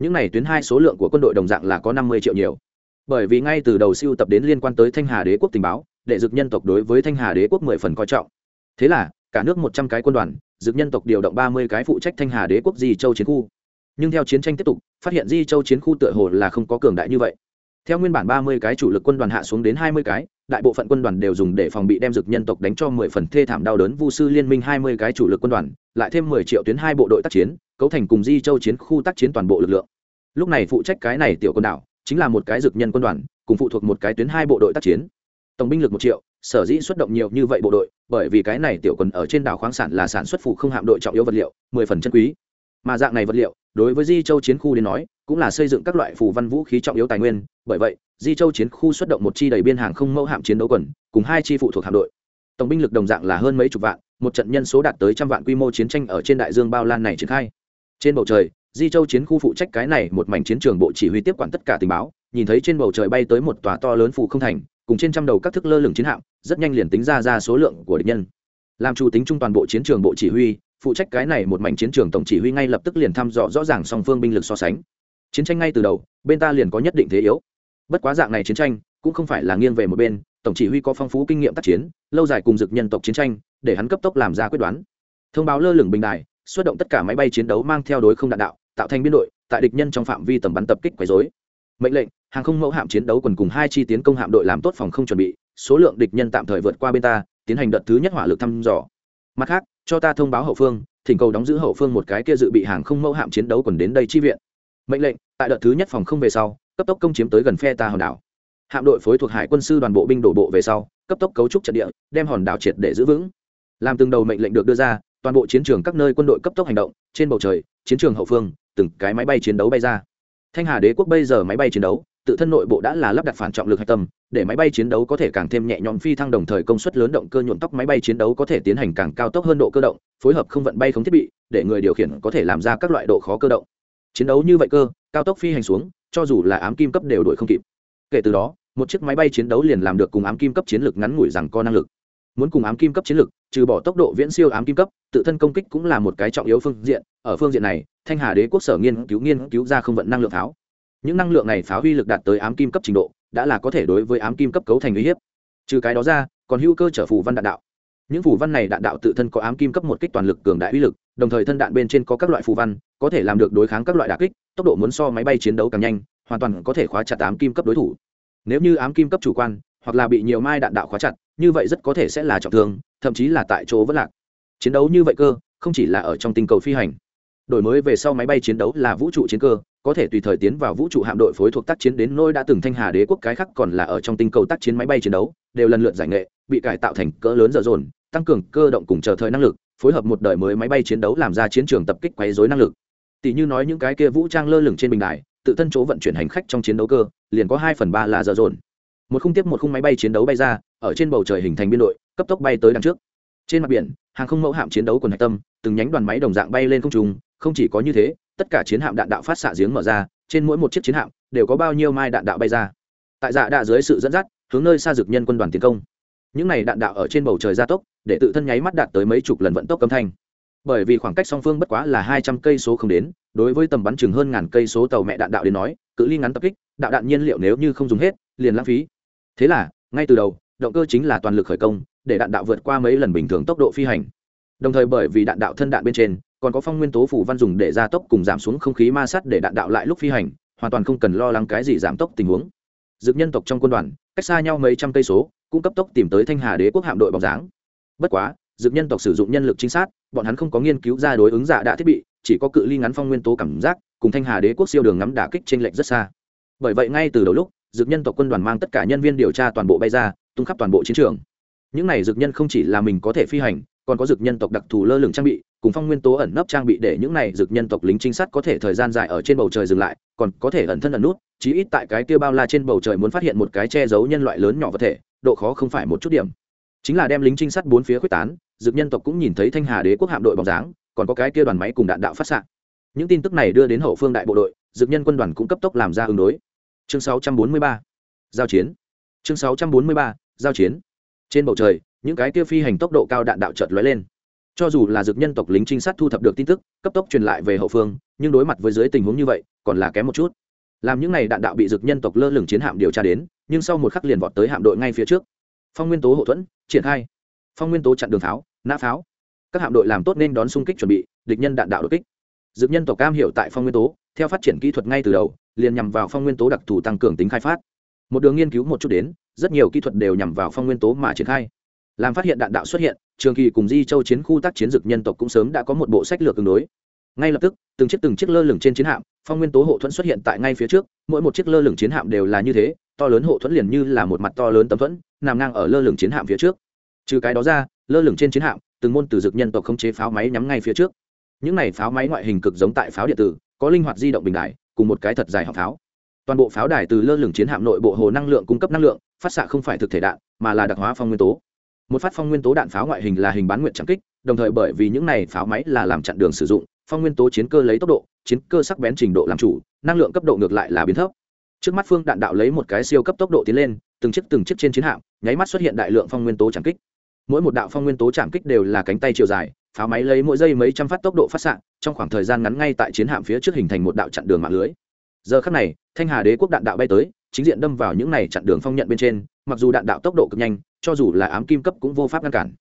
Những này tuyến hai số lượng của quân đội đồng dạng là có năm mươi triệu nhiều. Bởi vì ngay từ đầu siêu tập đến liên quan tới thanh hà đế quốc tình báo để dực nhân tộc đối với thanh hà đế quốc mười phần coi trọng. Thế là, cả nước một trăm cái quân đoàn, dực nhân tộc điều động ba mươi cái phụ trách thanh hà đế quốc di châu chiến khu. Nhưng theo chiến tranh tiếp tục, phát hiện di châu chiến khu tựa hồ là không có cường đại như vậy. Theo nguyên bản ba mươi cái chủ lực quân đoàn hạ xuống đến hai mươi cái, đại bộ phận quân đoàn đều dùng để phòng bị đem dực nhân tộc đánh cho mười phần thê thảm đau đớn vu sư liên minh hai mươi cái chủ lực quân đoàn, lại thêm mười triệu tuyến hai bộ đội tác chiến, cấu thành cùng di châu chiến khu tác chiến toàn bộ lực lượng. Lúc này phụ trách cái này tiểu quân đảo, chính là một cái dực nhân quân đoàn, cùng phụ thuộc một cái tuyến hai bộ đội tác chiến tổng binh lực một triệu, sở dĩ xuất động nhiều như vậy bộ đội, bởi vì cái này tiểu quần ở trên đảo khoáng sản là sản xuất phụ không hạm đội trọng yếu vật liệu, mười phần chân quý. Mà dạng này vật liệu, đối với di châu chiến khu đến nói, cũng là xây dựng các loại phù văn vũ khí trọng yếu tài nguyên, bởi vậy, di châu chiến khu xuất động một chi đầy biên hàng không mẫu hạm chiến đấu quần, cùng hai chi phụ thuộc hạm đội. Tổng binh lực đồng dạng là hơn mấy chục vạn, một trận nhân số đạt tới trăm vạn quy mô chiến tranh ở trên đại dương bao lan này triển khai. Trên bầu trời, di châu chiến khu phụ trách cái này một mảnh chiến trường bộ chỉ huy tiếp quản tất cả tình báo, nhìn thấy trên bầu trời bay tới một tòa to lớn phụ không thành cùng trên trăm đầu các thức lơ lửng chiến hạm, rất nhanh liền tính ra ra số lượng của địch nhân. Làm chủ tính trung toàn bộ chiến trường bộ chỉ huy, phụ trách cái này một mảnh chiến trường tổng chỉ huy ngay lập tức liền thăm dò rõ ràng song phương binh lực so sánh. Chiến tranh ngay từ đầu, bên ta liền có nhất định thế yếu. Bất quá dạng này chiến tranh, cũng không phải là nghiêng về một bên, tổng chỉ huy có phong phú kinh nghiệm tác chiến, lâu dài cùng dực nhân tộc chiến tranh, để hắn cấp tốc làm ra quyết đoán. Thông báo lơ lửng bình đài, xuất động tất cả máy bay chiến đấu mang theo đối không đạn đạo, tạo thành biên đội, tại địch nhân trong phạm vi tầm bắn tập kích quấy dối mệnh lệnh hàng không mẫu hạm chiến đấu quần cùng hai chi tiến công hạm đội làm tốt phòng không chuẩn bị, số lượng địch nhân tạm thời vượt qua bên ta, tiến hành đợt thứ nhất hỏa lực thăm dò. Mặt khác, cho ta thông báo hậu phương, thỉnh cầu đóng giữ hậu phương một cái kia dự bị hàng không mẫu hạm chiến đấu quần đến đây chi viện. Mệnh lệnh, tại đợt thứ nhất phòng không về sau, cấp tốc công chiếm tới gần phe ta hòn đảo. Hạm đội phối thuộc hải quân sư đoàn bộ binh đổ bộ về sau, cấp tốc cấu trúc trận địa, đem hòn đảo triệt để giữ vững. Làm từng đầu mệnh lệnh được đưa ra, toàn bộ chiến trường các nơi quân đội cấp tốc hành động, trên bầu trời, chiến trường hậu phương, từng cái máy bay chiến đấu bay ra. Thanh hà đế quốc bây giờ máy bay chiến đấu tự thân nội bộ đã là lắp đặt phản trọng lực hạch tâm, để máy bay chiến đấu có thể càng thêm nhẹ nhõm phi thăng đồng thời công suất lớn động cơ nhuộm tóc máy bay chiến đấu có thể tiến hành càng cao tốc hơn độ cơ động, phối hợp không vận bay không thiết bị, để người điều khiển có thể làm ra các loại độ khó cơ động. Chiến đấu như vậy cơ, cao tốc phi hành xuống, cho dù là ám kim cấp đều đuổi không kịp. Kể từ đó, một chiếc máy bay chiến đấu liền làm được cùng ám kim cấp chiến lược ngắn ngủi rằng có năng lực. Muốn cùng ám kim cấp chiến lược, trừ bỏ tốc độ viễn siêu ám kim cấp, tự thân công kích cũng là một cái trọng yếu phương diện, ở phương diện này, thanh hà đế quốc sở nghiên cứu nghiên cứu ra không vận năng lượng pháo những năng lượng này phá huy lực đạt tới ám kim cấp trình độ, đã là có thể đối với ám kim cấp cấu thành uy hiếp. Trừ cái đó ra, còn hữu cơ trở phù văn đạn đạo. Những phù văn này đạn đạo tự thân có ám kim cấp một kích toàn lực cường đại uy lực, đồng thời thân đạn bên trên có các loại phù văn, có thể làm được đối kháng các loại đà kích, tốc độ muốn so máy bay chiến đấu càng nhanh, hoàn toàn có thể khóa chặt ám kim cấp đối thủ. Nếu như ám kim cấp chủ quan, hoặc là bị nhiều mai đạn đạo khóa chặt, như vậy rất có thể sẽ là trọng thương, thậm chí là tại chỗ vẫn lạc. Chiến đấu như vậy cơ, không chỉ là ở trong tinh cầu phi hành. Đổi mới về sau máy bay chiến đấu là vũ trụ chiến cơ có thể tùy thời tiến vào vũ trụ hạm đội phối thuộc tác chiến đến nôi đã từng thanh hà đế quốc cái khác còn là ở trong tinh cầu tác chiến máy bay chiến đấu, đều lần lượt giải nghệ, bị cải tạo thành cỡ lớn dở dồn, tăng cường cơ động cùng chờ thời năng lực, phối hợp một đời mới máy bay chiến đấu làm ra chiến trường tập kích quấy dối năng lực. Tỷ như nói những cái kia vũ trang lơ lửng trên bình đài, tự thân chỗ vận chuyển hành khách trong chiến đấu cơ, liền có hai phần ba là dở dồn. Một khung tiếp một khung máy bay chiến đấu bay ra, ở trên bầu trời hình thành biên đội, cấp tốc bay tới đằng trước. Trên mặt biển, hàng không mẫu hạm chiến đấu quần hạch tâm, từng nhánh đoàn máy đồng dạng bay lên không trung, không chỉ có như thế tất cả chiến hạm đạn đạo phát xạ giếng mở ra, trên mỗi một chiếc chiến hạm đều có bao nhiêu mai đạn đạo bay ra. Tại dạ đạ dưới sự dẫn dắt, hướng nơi xa dực nhân quân đoàn tiến công. Những này đạn đạo ở trên bầu trời gia tốc, để tự thân nháy mắt đạt tới mấy chục lần vận tốc âm thanh. Bởi vì khoảng cách song phương bất quá là hai trăm cây số không đến, đối với tầm bắn chừng hơn ngàn cây số tàu mẹ đạn đạo đến nói, cự ly ngắn tập kích, đạo đạn nhiên liệu nếu như không dùng hết, liền lãng phí. Thế là, ngay từ đầu, động cơ chính là toàn lực khởi công, để đạn đạo vượt qua mấy lần bình thường tốc độ phi hành. Đồng thời bởi vì đạn đạo thân đạn bên trên còn có phong nguyên tố phủ văn dùng để gia tốc cùng giảm xuống không khí ma sát để đạn đạo lại lúc phi hành, hoàn toàn không cần lo lắng cái gì giảm tốc tình huống. Dược nhân tộc trong quân đoàn, cách xa nhau mấy trăm cây số, cũng cấp tốc tìm tới thanh hà đế quốc hạm đội bóng dáng. Bất quá, dược nhân tộc sử dụng nhân lực trinh sát, bọn hắn không có nghiên cứu ra đối ứng giả đạ thiết bị, chỉ có cự ly ngắn phong nguyên tố cảm giác, cùng thanh hà đế quốc siêu đường ngắm đả kích trên lệnh rất xa. Bởi vậy ngay từ đầu lúc, dược nhân tộc quân đoàn mang tất cả nhân viên điều tra toàn bộ bay ra, tung khắp toàn bộ chiến trường. Những này dược nhân không chỉ là mình có thể phi hành, còn có dược nhân tộc đặc thù lơ lửng trang bị cùng phong nguyên tố ẩn nấp trang bị để những này dược nhân tộc lính trinh sát có thể thời gian dài ở trên bầu trời dừng lại, còn có thể ẩn thân ẩn nút, chí ít tại cái kia bao la trên bầu trời muốn phát hiện một cái che giấu nhân loại lớn nhỏ vật thể, độ khó không phải một chút điểm chính là đem lính trinh sát bốn phía quyết tán, dược nhân tộc cũng nhìn thấy thanh hà đế quốc hạm đội bóng dáng, còn có cái kia đoàn máy cùng đạn đạo phát xạ những tin tức này đưa đến hậu phương đại bộ đội, dược nhân quân đoàn cũng cấp tốc làm ra ứng đối chương 643. giao chiến chương 643. giao chiến trên bầu trời, những cái kia phi hành tốc độ cao đạn đạo chợt lóe lên cho dù là dược nhân tộc lính trinh sát thu thập được tin tức, cấp tốc truyền lại về hậu phương, nhưng đối mặt với dưới tình huống như vậy, còn là kém một chút. Làm những n à y đạn đạo bị dược nhân tộc lơ lửng chiến hạm điều tra đến, nhưng sau một khắc liền vọt tới hạm đội ngay phía trước. Phong nguyên tố hậu thuẫn, triển khai. Phong nguyên tố chặn đường pháo, nã pháo. Các hạm đội làm tốt nên đón xung kích chuẩn bị, địch nhân đạn đạo đột kích. Dược nhân tộc cam hiểu tại phong nguyên tố, theo phát triển kỹ thuật ngay từ đầu, liền nhằm vào phong nguyên tố đặc thù tăng cường tính khai phát. Một đường nghiên cứu một chút đến, rất nhiều kỹ thuật đều nhằm vào phong nguyên tố mà triển khai làm phát hiện đạn đạo xuất hiện, trường kỳ cùng di châu chiến khu tác chiến dực nhân tộc cũng sớm đã có một bộ sách lược tương đối. Ngay lập tức, từng chiếc từng chiếc lơ lửng trên chiến hạm, phong nguyên tố hộ thuẫn xuất hiện tại ngay phía trước, mỗi một chiếc lơ lửng chiến hạm đều là như thế, to lớn hộ thuẫn liền như là một mặt to lớn tấm thuẫn, nằm ngang ở lơ lửng chiến hạm phía trước. Trừ cái đó ra, lơ lửng trên chiến hạm, từng môn từ dực nhân tộc không chế pháo máy nhắm ngay phía trước. Những này pháo máy ngoại hình cực giống tại pháo điện tử, có linh hoạt di động bình đại cùng một cái thật dài họng pháo. Toàn bộ pháo đài từ lơ lửng chiến hạm nội bộ hồ năng lượng cung cấp năng lượng, phát xạ không phải thực thể đạn, mà là đặc hóa phong nguyên tố một phát phong nguyên tố đạn pháo ngoại hình là hình bán nguyện trắng kích, đồng thời bởi vì những này pháo máy là làm chặn đường sử dụng, phong nguyên tố chiến cơ lấy tốc độ, chiến cơ sắc bén trình độ làm chủ, năng lượng cấp độ ngược lại là biến thấp. Trước mắt phương đạn đạo lấy một cái siêu cấp tốc độ tiến lên, từng chiếc từng chiếc trên chiến hạm, nháy mắt xuất hiện đại lượng phong nguyên tố trắng kích. Mỗi một đạo phong nguyên tố chạm kích đều là cánh tay chiều dài, pháo máy lấy mỗi giây mấy trăm phát tốc độ phát xạ, trong khoảng thời gian ngắn ngay tại chiến hạm phía trước hình thành một đạo chặn đường mạng lưới. Giờ khắc này, thanh hà đế quốc đạn đạo bay tới, chính diện đâm vào những này chặn đường phong nhận bên trên, mặc dù đạn đạo tốc độ cực nhanh cho dù là ám kim cấp cũng vô pháp ngăn cản.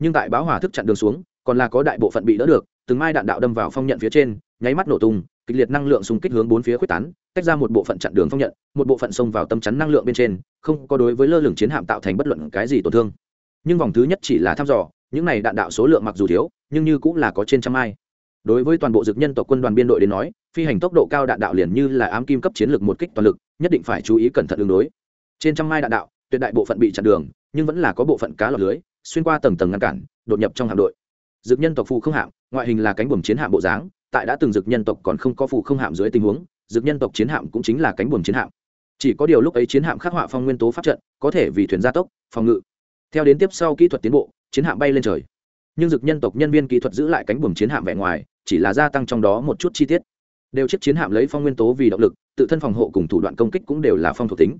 Nhưng tại báo hỏa thức chặn đường xuống, còn là có đại bộ phận bị đỡ được, từng mai đạn đạo đâm vào phong nhận phía trên, nháy mắt nổ tung, kịch liệt năng lượng xung kích hướng bốn phía quyết tán, tách ra một bộ phận chặn đường phong nhận, một bộ phận xông vào tâm chắn năng lượng bên trên, không có đối với lơ lửng chiến hạm tạo thành bất luận cái gì tổn thương. Nhưng vòng thứ nhất chỉ là thăm dò, những này đạn đạo số lượng mặc dù thiếu, nhưng như cũng là có trên trăm mai. đối với toàn bộ dực nhân tộc quân đoàn biên đội đến nói, phi hành tốc độ cao đạn đạo liền như là ám kim cấp chiến lược một kích toàn lực, nhất định phải chú ý cẩn thận đường đối. Trên trăm mai đạn đạo, tuyệt đại bộ phận bị chặn đường nhưng vẫn là có bộ phận cá lọt lưới, xuyên qua tầng tầng ngăn cản, đột nhập trong hạm đội. Dực nhân tộc phụ không hạm, ngoại hình là cánh buồm chiến hạm bộ dáng, tại đã từng dực nhân tộc còn không có phụ không hạm dưới tình huống dực nhân tộc chiến hạm cũng chính là cánh buồm chiến hạm. Chỉ có điều lúc ấy chiến hạm khắc họa phong nguyên tố pháp trận, có thể vì thuyền gia tốc, phòng ngự. Theo đến tiếp sau kỹ thuật tiến bộ, chiến hạm bay lên trời. Nhưng dực nhân tộc nhân viên kỹ thuật giữ lại cánh buồm chiến hạm vẻ ngoài, chỉ là gia tăng trong đó một chút chi tiết. Đều chiếc chiến hạm lấy phong nguyên tố vì động lực, tự thân phòng hộ cùng thủ đoạn công kích cũng đều là phong thuộc tính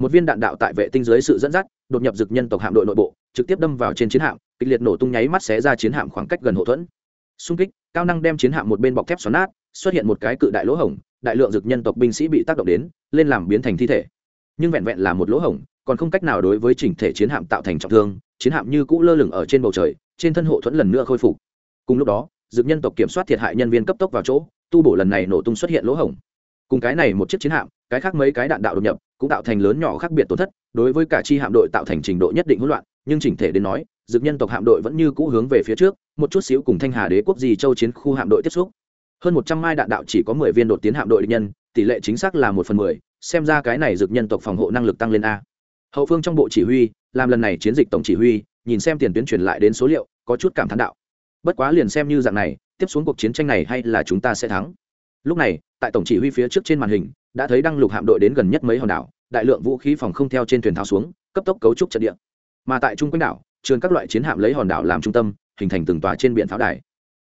một viên đạn đạo tại vệ tinh dưới sự dẫn dắt, đột nhập dực nhân tộc hạm đội nội bộ, trực tiếp đâm vào trên chiến hạm, kịch liệt nổ tung nháy mắt xé ra chiến hạm khoảng cách gần hậu thuẫn. Xung kích, cao năng đem chiến hạm một bên bọc thép xoắn nát, xuất hiện một cái cự đại lỗ hổng, đại lượng dực nhân tộc binh sĩ bị tác động đến, lên làm biến thành thi thể. Nhưng vẹn vẹn là một lỗ hổng, còn không cách nào đối với chỉnh thể chiến hạm tạo thành trọng thương, chiến hạm như cũ lơ lửng ở trên bầu trời, trên thân hộ thuẫn lần nữa khôi phục. Cùng lúc đó, dực nhân tộc kiểm soát thiệt hại nhân viên cấp tốc vào chỗ, tu bổ lần này nổ tung xuất hiện lỗ hổng. Cùng cái này một chiếc chiến hạm, cái khác mấy cái đạn đạo đột nhập cũng tạo thành lớn nhỏ khác biệt tổn thất, đối với cả chi hạm đội tạo thành trình độ nhất định hỗn loạn, nhưng chỉnh thể đến nói, dược nhân tộc hạm đội vẫn như cũ hướng về phía trước, một chút xíu cùng thanh hà đế quốc di châu chiến khu hạm đội tiếp xúc. Hơn một trăm mai đạn đạo chỉ có mười viên đột tiến hạm đội địch nhân, tỷ lệ chính xác là một phần mười, xem ra cái này dược nhân tộc phòng hộ năng lực tăng lên a. Hậu phương trong bộ chỉ huy, làm lần này chiến dịch tổng chỉ huy, nhìn xem tiền tuyến truyền lại đến số liệu, có chút cảm thán đạo. Bất quá liền xem như dạng này, tiếp xuống cuộc chiến tranh này hay là chúng ta sẽ thắng. Lúc này, tại tổng chỉ huy phía trước trên màn hình đã thấy đăng lục hạm đội đến gần nhất mấy hòn đảo, đại lượng vũ khí phòng không theo trên thuyền tháo xuống, cấp tốc cấu trúc trận địa. Mà tại trung quanh đảo, trường các loại chiến hạm lấy hòn đảo làm trung tâm, hình thành từng tòa trên biển pháo đài.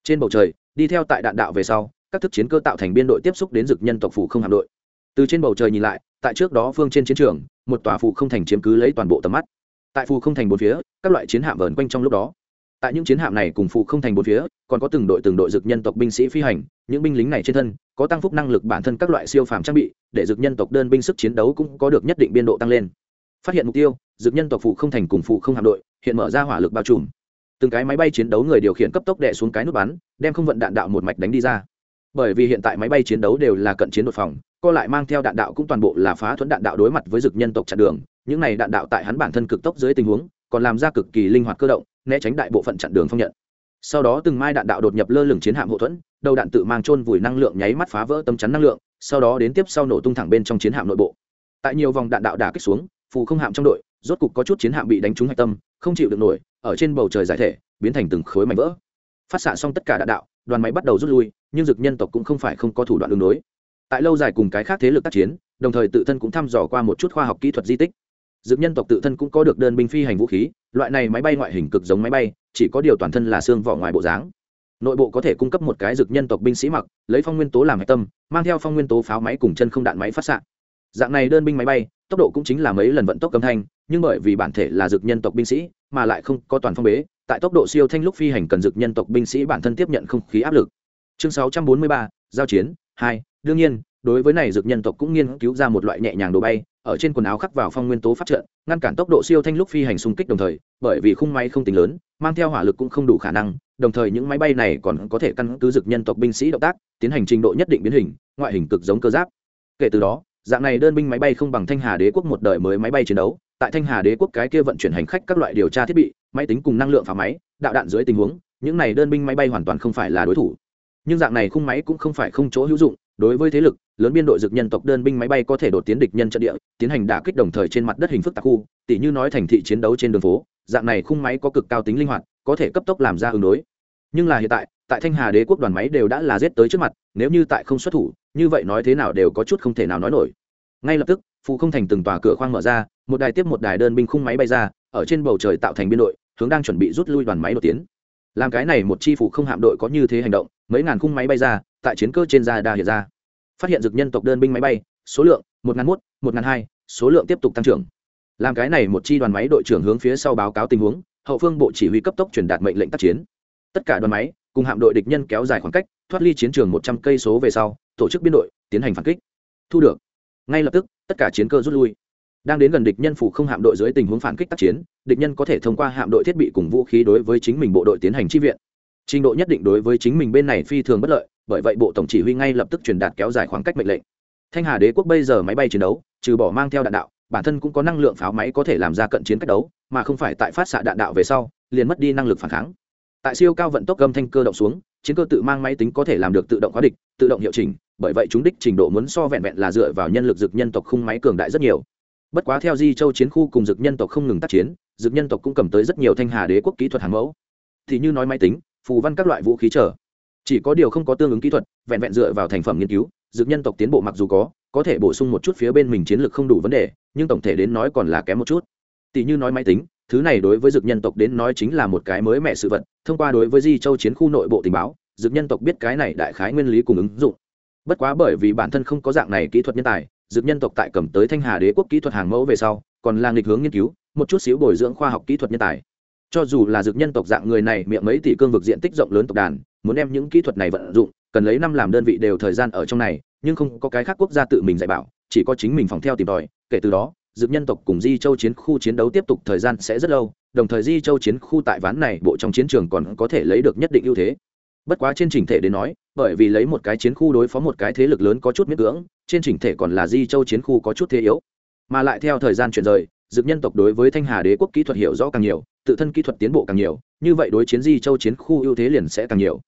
Trên bầu trời, đi theo tại đạn đạo về sau, các thức chiến cơ tạo thành biên đội tiếp xúc đến dực nhân tộc phủ không hạm đội. Từ trên bầu trời nhìn lại, tại trước đó phương trên chiến trường, một tòa phụ không thành chiếm cứ lấy toàn bộ tầm mắt. Tại phù không thành bốn phía, các loại chiến hạm vờn quanh trong lúc đó. Tại những chiến hạm này cùng phụ không thành bốn phía, còn có từng đội từng đội dực nhân tộc binh sĩ phi hành những binh lính này trên thân có tăng phúc năng lực bản thân các loại siêu phàm trang bị, để dược nhân tộc đơn binh sức chiến đấu cũng có được nhất định biên độ tăng lên. Phát hiện mục tiêu, dược nhân tộc phụ không thành cùng phụ không hạm đội, hiện mở ra hỏa lực bao trùm. Từng cái máy bay chiến đấu người điều khiển cấp tốc đệ xuống cái nút bắn, đem không vận đạn đạo một mạch đánh đi ra. Bởi vì hiện tại máy bay chiến đấu đều là cận chiến đột phòng, co lại mang theo đạn đạo cũng toàn bộ là phá thuẫn đạn đạo đối mặt với dực nhân tộc chặn đường. Những này đạn đạo tại hắn bản thân cực tốc dưới tình huống, còn làm ra cực kỳ linh hoạt cơ động, né tránh đại bộ phận chặn đường phong nhận. Sau đó từng mai đạn đạo đột nhập lơ lửng chiến hạm hậu thuẫn đầu đạn tự mang chôn vùi năng lượng nháy mắt phá vỡ tấm chắn năng lượng, sau đó đến tiếp sau nổ tung thẳng bên trong chiến hạm nội bộ. Tại nhiều vòng đạn đạo đả kích xuống, phù không hạm trong đội, rốt cục có chút chiến hạm bị đánh trúng hạch tâm, không chịu được nổi, ở trên bầu trời giải thể, biến thành từng khối mảnh vỡ. Phát xạ xong tất cả đạn đạo, đoàn máy bắt đầu rút lui, nhưng dực nhân tộc cũng không phải không có thủ đoạn đường đối. Tại lâu dài cùng cái khác thế lực tác chiến, đồng thời tự thân cũng thăm dò qua một chút khoa học kỹ thuật di tích. Dực nhân tộc tự thân cũng có được đơn binh phi hành vũ khí, loại này máy bay ngoại hình cực giống máy bay, chỉ có điều toàn thân là xương vỏ ngoài bộ dáng nội bộ có thể cung cấp một cái dược nhân tộc binh sĩ mặc lấy phong nguyên tố làm hạch tâm mang theo phong nguyên tố pháo máy cùng chân không đạn máy phát xạ dạng này đơn binh máy bay tốc độ cũng chính là mấy lần vận tốc cấm thanh nhưng bởi vì bản thể là dược nhân tộc binh sĩ mà lại không có toàn phong bế tại tốc độ siêu thanh lúc phi hành cần dược nhân tộc binh sĩ bản thân tiếp nhận không khí áp lực chương 643, giao chiến 2. đương nhiên đối với này dược nhân tộc cũng nghiên cứu ra một loại nhẹ nhàng đồ bay ở trên quần áo khắc vào phong nguyên tố phát trận ngăn cản tốc độ siêu thanh lúc phi hành xung kích đồng thời bởi vì khung máy không tính lớn mang theo hỏa lực cũng không đủ khả năng đồng thời những máy bay này còn có thể căn cứ dực nhân tộc binh sĩ động tác, tiến hành trình độ nhất định biến hình, ngoại hình cực giống cơ giáp. Kể từ đó, dạng này đơn binh máy bay không bằng thanh hà đế quốc một đời mới máy bay chiến đấu. Tại thanh hà đế quốc cái kia vận chuyển hành khách các loại điều tra thiết bị, máy tính cùng năng lượng phá máy, đạo đạn dưới tình huống, những này đơn binh máy bay hoàn toàn không phải là đối thủ. Nhưng dạng này khung máy cũng không phải không chỗ hữu dụng, đối với thế lực, lớn biên đội dực nhân tộc đơn binh máy bay có thể đột tiến địch nhân trận địa, tiến hành đả kích đồng thời trên mặt đất hình phức tạp khu, tỉ như nói thành thị chiến đấu trên đường phố, dạng này khung máy có cực cao tính linh hoạt có thể cấp tốc làm ra ứng đối. Nhưng là hiện tại tại thanh hà đế quốc đoàn máy đều đã là giết tới trước mặt, nếu như tại không xuất thủ, như vậy nói thế nào đều có chút không thể nào nói nổi. Ngay lập tức phụ không thành từng tòa cửa khoang mở ra, một đài tiếp một đài đơn binh khung máy bay ra, ở trên bầu trời tạo thành biên đội, hướng đang chuẩn bị rút lui đoàn máy đột tiến. Làm cái này một chi phù không hạm đội có như thế hành động, mấy ngàn khung máy bay ra, tại chiến cơ trên ra đa hiện ra. Phát hiện dực nhân tộc đơn binh máy bay, số lượng, một ngàn một một ngàn hai, số lượng tiếp tục tăng trưởng. Làm cái này một chi đoàn máy đội trưởng hướng phía sau báo cáo tình huống hậu phương bộ chỉ huy cấp tốc truyền đạt mệnh lệnh tác chiến. Tất cả đoàn máy, cùng hạm đội địch nhân kéo dài khoảng cách, thoát ly chiến trường một trăm cây số về sau, tổ chức biên đội, tiến hành phản kích. Thu được. Ngay lập tức, tất cả chiến cơ rút lui. Đang đến gần địch nhân phủ không hạm đội dưới tình huống phản kích tác chiến, địch nhân có thể thông qua hạm đội thiết bị cùng vũ khí đối với chính mình bộ đội tiến hành chi viện. Trình độ nhất định đối với chính mình bên này phi thường bất lợi, bởi vậy bộ tổng chỉ huy ngay lập tức truyền đạt kéo dài khoảng cách mệnh lệnh. Thanh hà đế quốc bây giờ máy bay chiến đấu, trừ bỏ mang theo đạn đạo, bản thân cũng có năng lượng pháo máy có thể làm ra cận chiến cách đấu mà không phải tại phát xạ đạn đạo về sau, liền mất đi năng lực phản kháng. Tại siêu cao vận tốc gâm thanh cơ động xuống, chiến cơ tự mang máy tính có thể làm được tự động hóa địch, tự động hiệu chỉnh, bởi vậy chúng đích trình độ muốn so vẹn vẹn là dựa vào nhân lực dực nhân tộc khung máy cường đại rất nhiều. Bất quá theo di châu chiến khu cùng dực nhân tộc không ngừng tác chiến, dực nhân tộc cũng cầm tới rất nhiều thanh hà đế quốc kỹ thuật hàng mẫu. Thì như nói máy tính, phù văn các loại vũ khí trở chỉ có điều không có tương ứng kỹ thuật, vẹn vẹn dựa vào thành phẩm nghiên cứu, dực nhân tộc tiến bộ mặc dù có có thể bổ sung một chút phía bên mình chiến lược không đủ vấn đề, nhưng tổng thể đến nói còn là kém một chút tỷ như nói máy tính, thứ này đối với Dược nhân tộc đến nói chính là một cái mới mẹ sự vật, thông qua đối với di châu chiến khu nội bộ tình báo, Dược nhân tộc biết cái này đại khái nguyên lý cùng ứng dụng. Bất quá bởi vì bản thân không có dạng này kỹ thuật nhân tài, Dược nhân tộc tại cầm tới thanh hà đế quốc kỹ thuật hàng mẫu về sau, còn là nghịch hướng nghiên cứu, một chút xíu bồi dưỡng khoa học kỹ thuật nhân tài. Cho dù là Dược nhân tộc dạng người này miệng mấy tỷ cương vực diện tích rộng lớn tộc đàn, muốn đem những kỹ thuật này vận dụng, cần lấy năm làm đơn vị đều thời gian ở trong này, nhưng không có cái khác quốc gia tự mình dạy bảo, chỉ có chính mình phòng theo tìm tòi, kể từ đó dược nhân tộc cùng di châu chiến khu chiến đấu tiếp tục thời gian sẽ rất lâu, đồng thời di châu chiến khu tại ván này bộ trong chiến trường còn có thể lấy được nhất định ưu thế. Bất quá trên chỉnh thể đến nói, bởi vì lấy một cái chiến khu đối phó một cái thế lực lớn có chút miễn cưỡng, trên chỉnh thể còn là di châu chiến khu có chút thế yếu. Mà lại theo thời gian chuyển rời dược nhân tộc đối với thanh hà đế quốc kỹ thuật hiểu rõ càng nhiều, tự thân kỹ thuật tiến bộ càng nhiều, như vậy đối chiến di châu chiến khu ưu thế liền sẽ càng nhiều.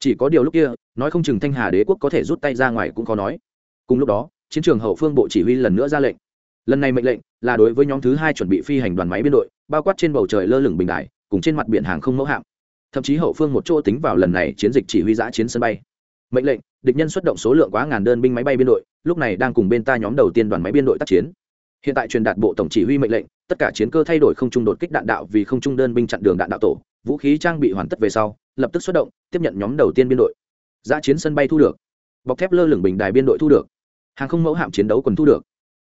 Chỉ có điều lúc kia, nói không chừng thanh hà đế quốc có thể rút tay ra ngoài cũng khó nói. Cùng lúc đó, chiến trường hậu phương bộ chỉ huy lần nữa ra lệnh lần này mệnh lệnh là đối với nhóm thứ hai chuẩn bị phi hành đoàn máy biên đội, bao quát trên bầu trời lơ lửng bình đại cùng trên mặt biển hàng không mẫu hạm. Thậm chí hậu phương một chỗ tính vào lần này chiến dịch chỉ huy giã chiến sân bay. Mệnh lệnh, địch nhân xuất động số lượng quá ngàn đơn binh máy bay biên đội, lúc này đang cùng bên ta nhóm đầu tiên đoàn máy biên đội tác chiến. Hiện tại truyền đạt bộ tổng chỉ huy mệnh lệnh, tất cả chiến cơ thay đổi không trung đột kích đạn đạo vì không trung đơn binh chặn đường đạn đạo tổ, vũ khí trang bị hoàn tất về sau, lập tức xuất động, tiếp nhận nhóm đầu tiên biên đội. Giã chiến sân bay thu được. Bọc thép lơ lửng bình đài biên đội thu được. Hàng không mẫu hạm chiến đấu quần thu được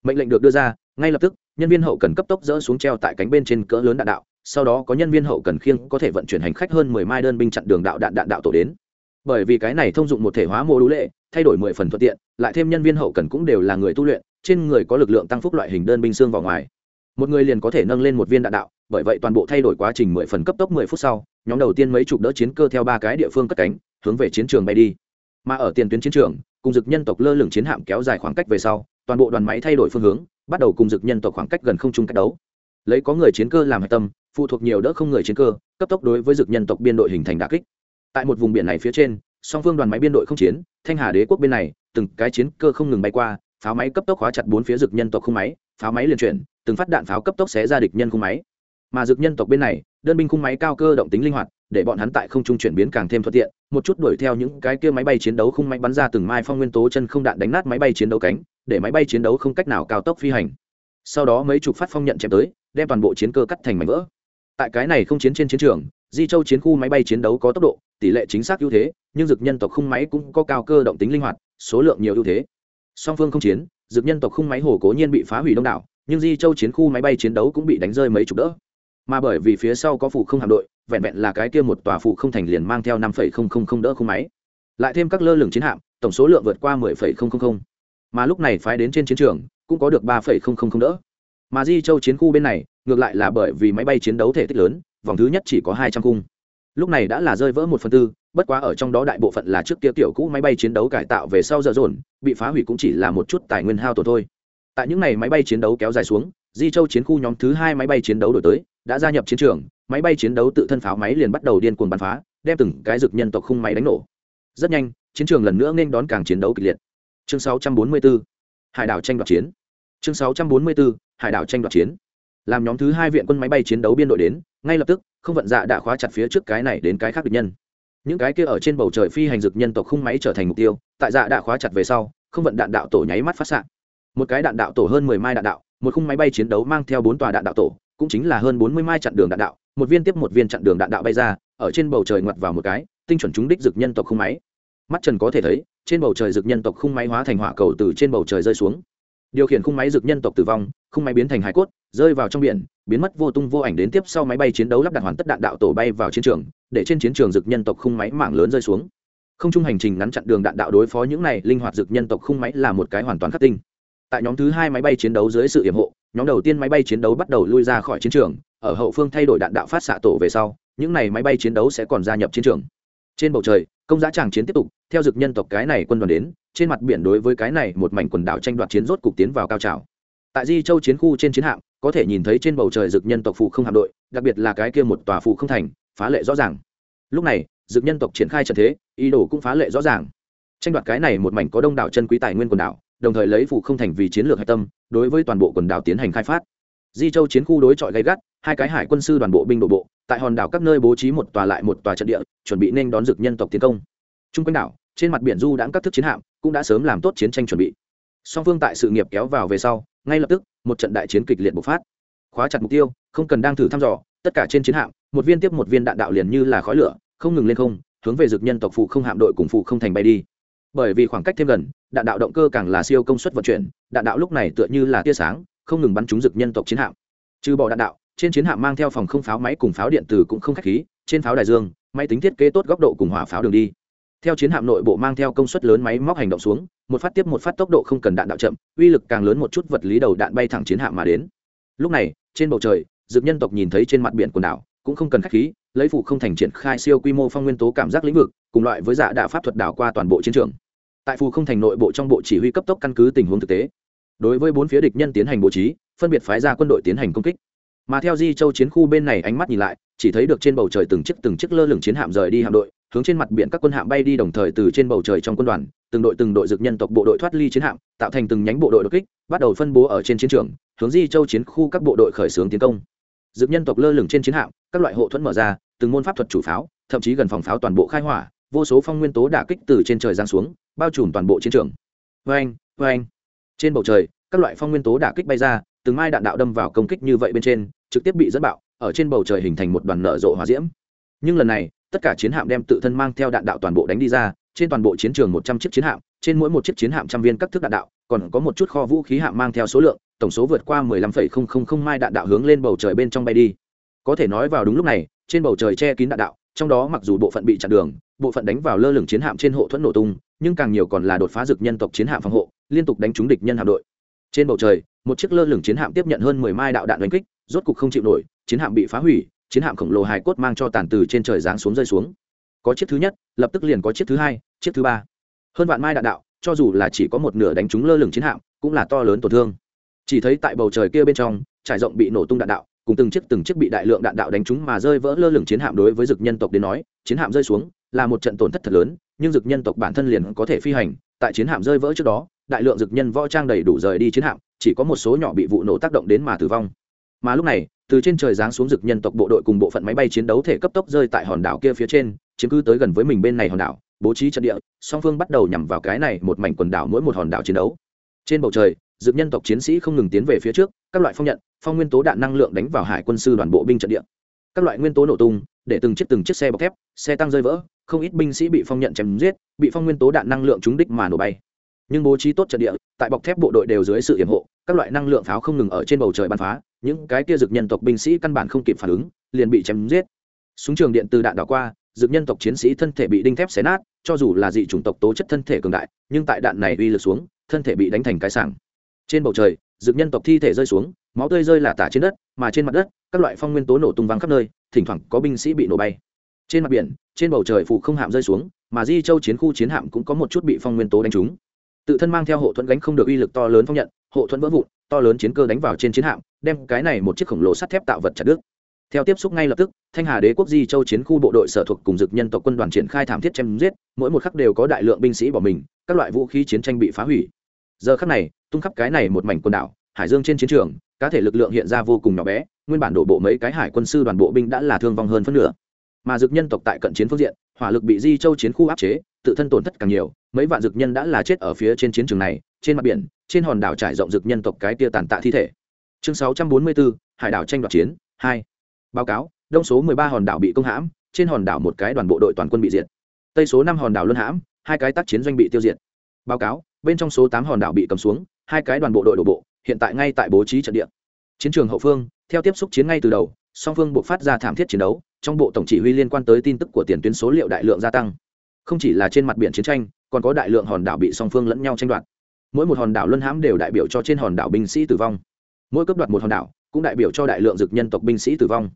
mệnh lệnh được đưa ra, ngay lập tức, nhân viên hậu cần cấp tốc dỡ xuống treo tại cánh bên trên cỡ lớn đạn đạo, sau đó có nhân viên hậu cần khiêng có thể vận chuyển hành khách hơn mười mai đơn binh chặn đường đạo đạn đạn đạo tổ đến. Bởi vì cái này thông dụng một thể hóa mô đũ lệ, thay đổi mười phần thuận tiện, lại thêm nhân viên hậu cần cũng đều là người tu luyện, trên người có lực lượng tăng phúc loại hình đơn binh xương vào ngoài. Một người liền có thể nâng lên một viên đạn đạo, bởi vậy toàn bộ thay đổi quá trình mười phần cấp tốc mười phút sau, nhóm đầu tiên mấy chục đỡ chiến cơ theo ba cái địa phương cất cánh, hướng về chiến trường bay đi. Mà ở tiền tuyến chiến trường, cùng dực nhân tộc lơ lửng chiến hạm kéo dài khoảng cách về sau toàn bộ đoàn máy thay đổi phương hướng, bắt đầu cùng dực nhân tộc khoảng cách gần không trung cách đấu. Lấy có người chiến cơ làm hạch tâm, phụ thuộc nhiều đỡ không người chiến cơ, cấp tốc đối với dực nhân tộc biên đội hình thành đà kích. Tại một vùng biển này phía trên, song phương đoàn máy biên đội không chiến, thanh hà đế quốc bên này, từng cái chiến cơ không ngừng bay qua, pháo máy cấp tốc khóa chặt bốn phía dực nhân tộc khung máy, pháo máy liền chuyển, từng phát đạn pháo cấp tốc xé ra địch nhân khung máy. Mà dực nhân tộc bên này, đơn binh khung máy cao cơ động tính linh hoạt, để bọn hắn tại không trung chuyển biến càng thêm thuận tiện, một chút đuổi theo những cái kia máy bay chiến đấu khung máy bắn ra từng mai phong nguyên tố chân không đạn đánh nát máy bay chiến đấu cánh để máy bay chiến đấu không cách nào cao tốc phi hành. Sau đó mấy chục phát phong nhận chém tới, đem toàn bộ chiến cơ cắt thành mảnh vỡ. Tại cái này không chiến trên chiến trường, di châu chiến khu máy bay chiến đấu có tốc độ, tỷ lệ chính xác ưu thế, nhưng dực nhân tộc khung máy cũng có cao cơ động tính linh hoạt, số lượng nhiều ưu thế. Song phương không chiến dực nhân tộc khung máy hồ cố nhiên bị phá hủy đông đảo, nhưng di châu chiến khu máy bay chiến đấu cũng bị đánh rơi mấy chục đỡ. Mà bởi vì phía sau có phụ không hạm đội, vẹn vẹn là cái kia một tòa phụ không thành liền mang theo năm phẩy không không không đỡ khung máy. Lại thêm các lơ lửng chiến hạm, tổng số lượng vượt qua mười phẩy không không không mà lúc này phái đến trên chiến trường, cũng có được ba phẩy không không không đỡ. Mà di châu chiến khu bên này, ngược lại là bởi vì máy bay chiến đấu thể tích lớn, vòng thứ nhất chỉ có hai trăm cung. lúc này đã là rơi vỡ một phần tư, bất quá ở trong đó đại bộ phận là trước kia tiểu cũ máy bay chiến đấu cải tạo về sau giờ dồn, bị phá hủy cũng chỉ là một chút tài nguyên hao tổn thôi. Tại những ngày máy bay chiến đấu kéo dài xuống, di châu chiến khu nhóm thứ hai máy bay chiến đấu đổi tới, đã gia nhập chiến trường, máy bay chiến đấu tự thân pháo máy liền bắt đầu điên cuồng bắn phá, đem từng cái rực nhân tộc khung máy đánh nổ. Rất nhanh, chiến trường lần nữa nên đón càng chiến đấu kịch liệt chương 644 hải đảo tranh đoạt chiến. Chương 644 hải đảo tranh đoạt chiến. Làm nhóm thứ hai viện quân máy bay chiến đấu biên đội đến, ngay lập tức, không vận dạ đã khóa chặt phía trước cái này đến cái khác địch nhân. Những cái kia ở trên bầu trời phi hành dực nhân tộc khung máy trở thành mục tiêu, tại dạ đã khóa chặt về sau, không vận đạn đạo tổ nháy mắt phát s một cái đạn đạo tổ hơn mười mai đạn đạo, một khung máy bay chiến đấu mang theo bốn tòa đạn đạo tổ, cũng chính là hơn bốn mươi mai chặn đường đạn đạo, một viên tiếp một viên chặn đường đạn đạo bay ra, ở trên bầu trời ngoặt vào một cái, tinh chuẩn trúng đích dực nhân tộc khung máy mắt trần có thể thấy, trên bầu trời dực nhân tộc khung máy hóa thành hỏa cầu từ trên bầu trời rơi xuống. Điều khiển khung máy dực nhân tộc tử vong, khung máy biến thành hải cốt, rơi vào trong biển, biến mất vô tung vô ảnh đến tiếp sau máy bay chiến đấu lắp đặt hoàn tất đạn đạo tổ bay vào chiến trường, để trên chiến trường dực nhân tộc khung máy mảng lớn rơi xuống. Không chung hành trình ngắn chặn đường đạn đạo đối phó những này linh hoạt dực nhân tộc khung máy là một cái hoàn toàn khắc tinh. Tại nhóm thứ hai máy bay chiến đấu dưới sự hiểm hộ, nhóm đầu tiên máy bay chiến đấu bắt đầu lui ra khỏi chiến trường, ở hậu phương thay đổi đạn đạo phát xạ tổ về sau, những này máy bay chiến đấu sẽ còn gia nhập chiến trường trên bầu trời, công giá tràng chiến tiếp tục, theo dực nhân tộc cái này quân đoàn đến, trên mặt biển đối với cái này một mảnh quần đảo tranh đoạt chiến rốt cục tiến vào cao trào. Tại di châu chiến khu trên chiến hạm, có thể nhìn thấy trên bầu trời dực nhân tộc phụ không hạm đội, đặc biệt là cái kia một tòa phụ không thành, phá lệ rõ ràng. Lúc này, dực nhân tộc triển khai trận thế, ý đồ cũng phá lệ rõ ràng. Tranh đoạt cái này một mảnh có đông đảo chân quý tài nguyên quần đảo, đồng thời lấy phụ không thành vì chiến lược hạch tâm, đối với toàn bộ quần đảo tiến hành khai phát. Di châu chiến khu đối chọi gây gắt, hai cái hải quân sư đoàn bộ binh đổ bộ tại hòn đảo các nơi bố trí một tòa lại một tòa trận địa, chuẩn bị nên đón dực nhân tộc tiến công. T r u n g quanh đảo, trên mặt biển du đãng các thức chiến hạm cũng đã sớm làm tốt chiến tranh chuẩn bị. Song phương tại sự nghiệp kéo vào về sau, ngay lập tức, một trận đại chiến kịch liệt bộc phát. Khóa chặt mục tiêu, không cần đang thử thăm dò, tất cả trên chiến hạm, một viên tiếp một viên đạn đạo liền như là khói lửa, không ngừng lên không, hướng về dực nhân tộc phụ không hạm đội cùng phụ không thành bay đi. Bởi vì khoảng cách thêm gần, đạn đạo động cơ càng là siêu công suất vận chuyển, đạn đạo lúc này tựa như là tia sáng, không ngừng bắn trúng dực nhân tộc chiến hạm. Trừ bỏ đạn đạo trên chiến hạm mang theo phòng không pháo máy cùng pháo điện tử cũng không khách khí, trên pháo đài dương, máy tính thiết kế tốt góc độ cùng hỏa pháo đường đi. Theo chiến hạm nội bộ mang theo công suất lớn máy móc hành động xuống, một phát tiếp một phát tốc độ không cần đạn đạo chậm, uy lực càng lớn một chút vật lý đầu đạn bay thẳng chiến hạm mà đến. Lúc này, trên bầu trời, dược nhân tộc nhìn thấy trên mặt biển quần đảo, cũng không cần khách khí, lấy phụ không thành triển khai siêu quy mô phong nguyên tố cảm giác lĩnh vực, cùng loại với dạ đạo pháp thuật đảo qua toàn bộ chiến trường. Tại phù không thành nội bộ trong bộ chỉ huy cấp tốc căn cứ tình huống thực tế, đối với bốn phía địch nhân tiến hành bố trí, phân biệt phái ra quân đội tiến hành công kích mà theo di châu chiến khu bên này ánh mắt nhìn lại, chỉ thấy được trên bầu trời từng chiếc từng chiếc lơ lửng chiến hạm rời đi hạm đội, hướng trên mặt biển các quân hạm bay đi đồng thời từ trên bầu trời trong quân đoàn, từng đội từng đội dực nhân tộc bộ đội thoát ly chiến hạm, tạo thành từng nhánh bộ đội đột kích, bắt đầu phân bố ở trên chiến trường, hướng di châu chiến khu các bộ đội khởi xướng tiến công. Dực nhân tộc lơ lửng trên chiến hạm, các loại hộ thuẫn mở ra, từng môn pháp thuật chủ pháo, thậm chí gần phòng pháo toàn bộ khai hỏa, vô số phong nguyên tố đả kích từ trên trời giáng xuống, bao trùm toàn bộ chiến trường. Vê anh vê anh trên bầu trời, các loại phong nguyên tố đả kích bay ra từng mai đạn đạo đâm vào công kích như vậy bên trên, trực tiếp bị dẫn bạo, ở trên bầu trời hình thành một đoàn nở rộ hỏa diễm. Nhưng lần này, tất cả chiến hạm đem tự thân mang theo đạn đạo toàn bộ đánh đi ra, trên toàn bộ chiến trường một trăm chiếc chiến hạm, trên mỗi một chiếc chiến hạm trăm viên các thức đạn đạo, còn có một chút kho vũ khí hạm mang theo số lượng, tổng số vượt qua mười lăm phẩy không không không mai đạn đạo hướng lên bầu trời bên trong bay đi. Có thể nói vào đúng lúc này, trên bầu trời che kín đạn đạo, trong đó mặc dù bộ phận bị chặn đường, bộ phận đánh vào lơ lửng chiến hạm trên hộ thuẫn nổ tung, nhưng càng nhiều còn là đột phá dực nhân tộc chiến hạm phòng hộ, liên tục đánh trúng địch nhân hạm đội. Trên bầu trời một chiếc lơ lửng chiến hạm tiếp nhận hơn mười mai đạo đạn đánh kích, rốt cục không chịu nổi, chiến hạm bị phá hủy, chiến hạm khổng lồ hài cốt mang cho tàn từ trên trời giáng xuống rơi xuống. Có chiếc thứ nhất, lập tức liền có chiếc thứ hai, chiếc thứ ba. Hơn vạn mai đạn đạo, cho dù là chỉ có một nửa đánh trúng lơ lửng chiến hạm, cũng là to lớn tổn thương. Chỉ thấy tại bầu trời kia bên trong, trải rộng bị nổ tung đạn đạo, cùng từng chiếc từng chiếc bị đại lượng đạn đạo đánh trúng mà rơi vỡ lơ lửng chiến hạm đối với dực nhân tộc đến nói, chiến hạm rơi xuống là một trận tổn thất thật lớn, nhưng dực nhân tộc bản thân liền có thể phi hành, tại chiến hạm rơi vỡ trước đó đại lượng dực nhân võ trang đầy đủ rời đi chiến hạm, chỉ có một số nhỏ bị vụ nổ tác động đến mà tử vong. Mà lúc này, từ trên trời giáng xuống dực nhân tộc bộ đội cùng bộ phận máy bay chiến đấu thể cấp tốc rơi tại hòn đảo kia phía trên, chiếm cứ tới gần với mình bên này hòn đảo, bố trí trận địa, song phương bắt đầu nhằm vào cái này một mảnh quần đảo mỗi một hòn đảo chiến đấu. Trên bầu trời, dực nhân tộc chiến sĩ không ngừng tiến về phía trước, các loại phong nhận, phong nguyên tố đạn năng lượng đánh vào hải quân sư đoàn bộ binh trận địa. Các loại nguyên tố nổ tung, để từng chiếc từng chiếc xe bọc thép, xe tăng rơi vỡ, không ít binh sĩ bị phong nhận chém giết, bị phong nguyên tố đạn năng lượng trúng đích mà nổ bay nhưng bố trí tốt trận địa, tại bọc thép bộ đội đều dưới sự hiểm hộ, các loại năng lượng pháo không ngừng ở trên bầu trời bắn phá, những cái kia dực nhân tộc binh sĩ căn bản không kịp phản ứng, liền bị chém giết. Súng trường điện từ đạn đảo qua, dực nhân tộc chiến sĩ thân thể bị đinh thép xé nát, cho dù là dị chủng tộc tố chất thân thể cường đại, nhưng tại đạn này uy lực xuống, thân thể bị đánh thành cái sảng. Trên bầu trời, dực nhân tộc thi thể rơi xuống, máu tươi rơi là tả trên đất, mà trên mặt đất, các loại phong nguyên tố nổ tung văng khắp nơi, thỉnh thoảng có binh sĩ bị nổ bay. Trên mặt biển, trên bầu trời phụ không hạm rơi xuống, mà di châu chiến khu chiến hạm cũng có một chút bị phong nguyên tố đánh trúng tự thân mang theo hộ thuẫn gánh không được uy lực to lớn phong nhận, hộ thuẫn vỡ vụn, to lớn chiến cơ đánh vào trên chiến hạm, đem cái này một chiếc khổng lồ sắt thép tạo vật chặt đứt. Theo tiếp xúc ngay lập tức, thanh hà đế quốc di châu chiến khu bộ đội sở thuộc cùng dực nhân tộc quân đoàn triển khai thảm thiết chém giết, mỗi một khắc đều có đại lượng binh sĩ bỏ mình, các loại vũ khí chiến tranh bị phá hủy. Giờ khắc này, tung khắp cái này một mảnh quần đảo, hải dương trên chiến trường, cá thể lực lượng hiện ra vô cùng nhỏ bé, nguyên bản đổ bộ mấy cái hải quân sư đoàn bộ binh đã là thương vong hơn phân nửa mà dược nhân tộc tại cận chiến phương diện hỏa lực bị di châu chiến khu áp chế tự thân tổn thất càng nhiều mấy vạn dược nhân đã là chết ở phía trên chiến trường này trên mặt biển trên hòn đảo trải rộng dược nhân tộc cái tia tàn tạ thi thể. Chương 644, hải đảo tranh đoạt chiến hai. Báo cáo đông số 13 hòn đảo bị công hãm trên hòn đảo một cái đoàn bộ đội toàn quân bị diệt. Tây số năm hòn đảo luân hãm hai cái tác chiến doanh bị tiêu diệt. Báo cáo bên trong số tám hòn đảo bị cầm xuống hai cái đoàn bộ đội đổ bộ hiện tại ngay tại bố trí trận địa. Chiến trường hậu phương theo tiếp xúc chiến ngay từ đầu song phương buộc phát ra thảm thiết chiến đấu trong bộ tổng chỉ huy liên quan tới tin tức của tiền tuyến số liệu đại lượng gia tăng. Không chỉ là trên mặt biển chiến tranh, còn có đại lượng hòn đảo bị song phương lẫn nhau tranh đoạt. Mỗi một hòn đảo luân hãm đều đại biểu cho trên hòn đảo binh sĩ tử vong. Mỗi cấp đoạt một hòn đảo, cũng đại biểu cho đại lượng dực nhân tộc binh sĩ tử vong.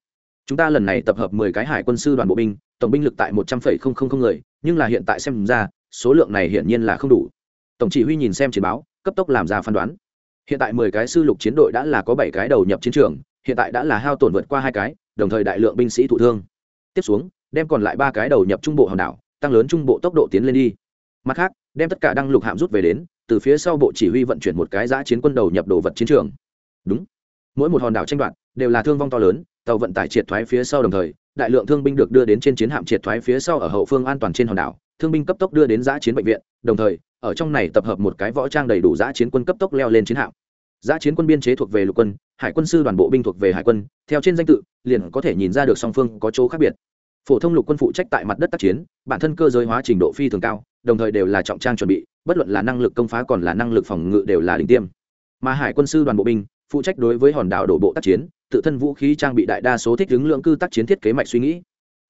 Chúng ta lần này tập hợp mười cái hải quân sư đoàn bộ binh, tổng binh lực tại một trăm linh người, nhưng là hiện tại xem ra, số lượng này hiển nhiên là không đủ. Tổng chỉ huy nhìn xem chiến báo, cấp tốc làm ra phán đoán. Hiện tại mười cái sư lục chiến đội đã là có bảy cái đầu nhập chiến trường, hiện tại đã là hao tổn vượt qua hai cái đồng thời đại lượng binh sĩ thụ thương. Tiếp xuống, đem còn lại ba cái đầu nhập trung bộ hòn đảo, tăng lớn trung bộ tốc độ tiến lên đi. Mặt khác, đem tất cả đăng lục hạm rút về đến, từ phía sau bộ chỉ huy vận chuyển một cái giã chiến quân đầu nhập đồ vật chiến trường. Đúng. Mỗi một hòn đảo tranh đoạt, đều là thương vong to lớn, tàu vận tải triệt thoái phía sau đồng thời, đại lượng thương binh được đưa đến trên chiến hạm triệt thoái phía sau ở hậu phương an toàn trên hòn đảo, thương binh cấp tốc đưa đến giã chiến bệnh viện, đồng thời, ở trong này tập hợp một cái võ trang đầy đủ giã chiến quân cấp tốc leo lên chiến hạm giã chiến quân biên chế thuộc về lục quân, hải quân sư đoàn bộ binh thuộc về hải quân, theo trên danh tự, liền có thể nhìn ra được song phương có chỗ khác biệt. Phổ thông lục quân phụ trách tại mặt đất tác chiến, bản thân cơ giới hóa trình độ phi thường cao, đồng thời đều là trọng trang chuẩn bị, bất luận là năng lực công phá còn là năng lực phòng ngự đều là đỉnh tiêm. Mà hải quân sư đoàn bộ binh, phụ trách đối với hòn đảo đổ bộ tác chiến, tự thân vũ khí trang bị đại đa số thích ứng lượng cư tác chiến thiết kế mạch suy nghĩ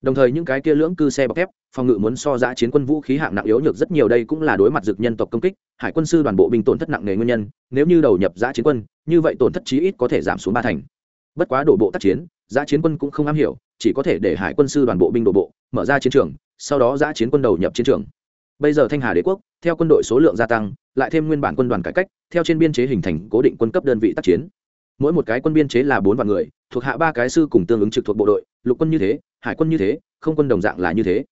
đồng thời những cái kia lưỡng cư xe bọc thép, phòng ngự muốn so giã chiến quân vũ khí hạng nặng yếu nhược rất nhiều đây cũng là đối mặt dực nhân tộc công kích, hải quân sư đoàn bộ binh tổn thất nặng nề nguyên nhân, nếu như đầu nhập giã chiến quân, như vậy tổn thất chí ít có thể giảm xuống ba thành. Bất quá đổ bộ tác chiến giã chiến quân cũng không am hiểu, chỉ có thể để hải quân sư đoàn bộ binh đổ bộ, mở ra chiến trường, sau đó giã chiến quân đầu nhập chiến trường. Bây giờ thanh hà đế quốc, theo quân đội số lượng gia tăng, lại thêm nguyên bản quân đoàn cải cách, theo trên biên chế hình thành cố định quân cấp đơn vị tác chiến. Mỗi một cái quân biên chế là bốn vạn người, thuộc hạ ba cái sư cùng tương ứng trực thuộc bộ đội lục quân như thế, hải quân như thế, không quân đồng dạng là như thế.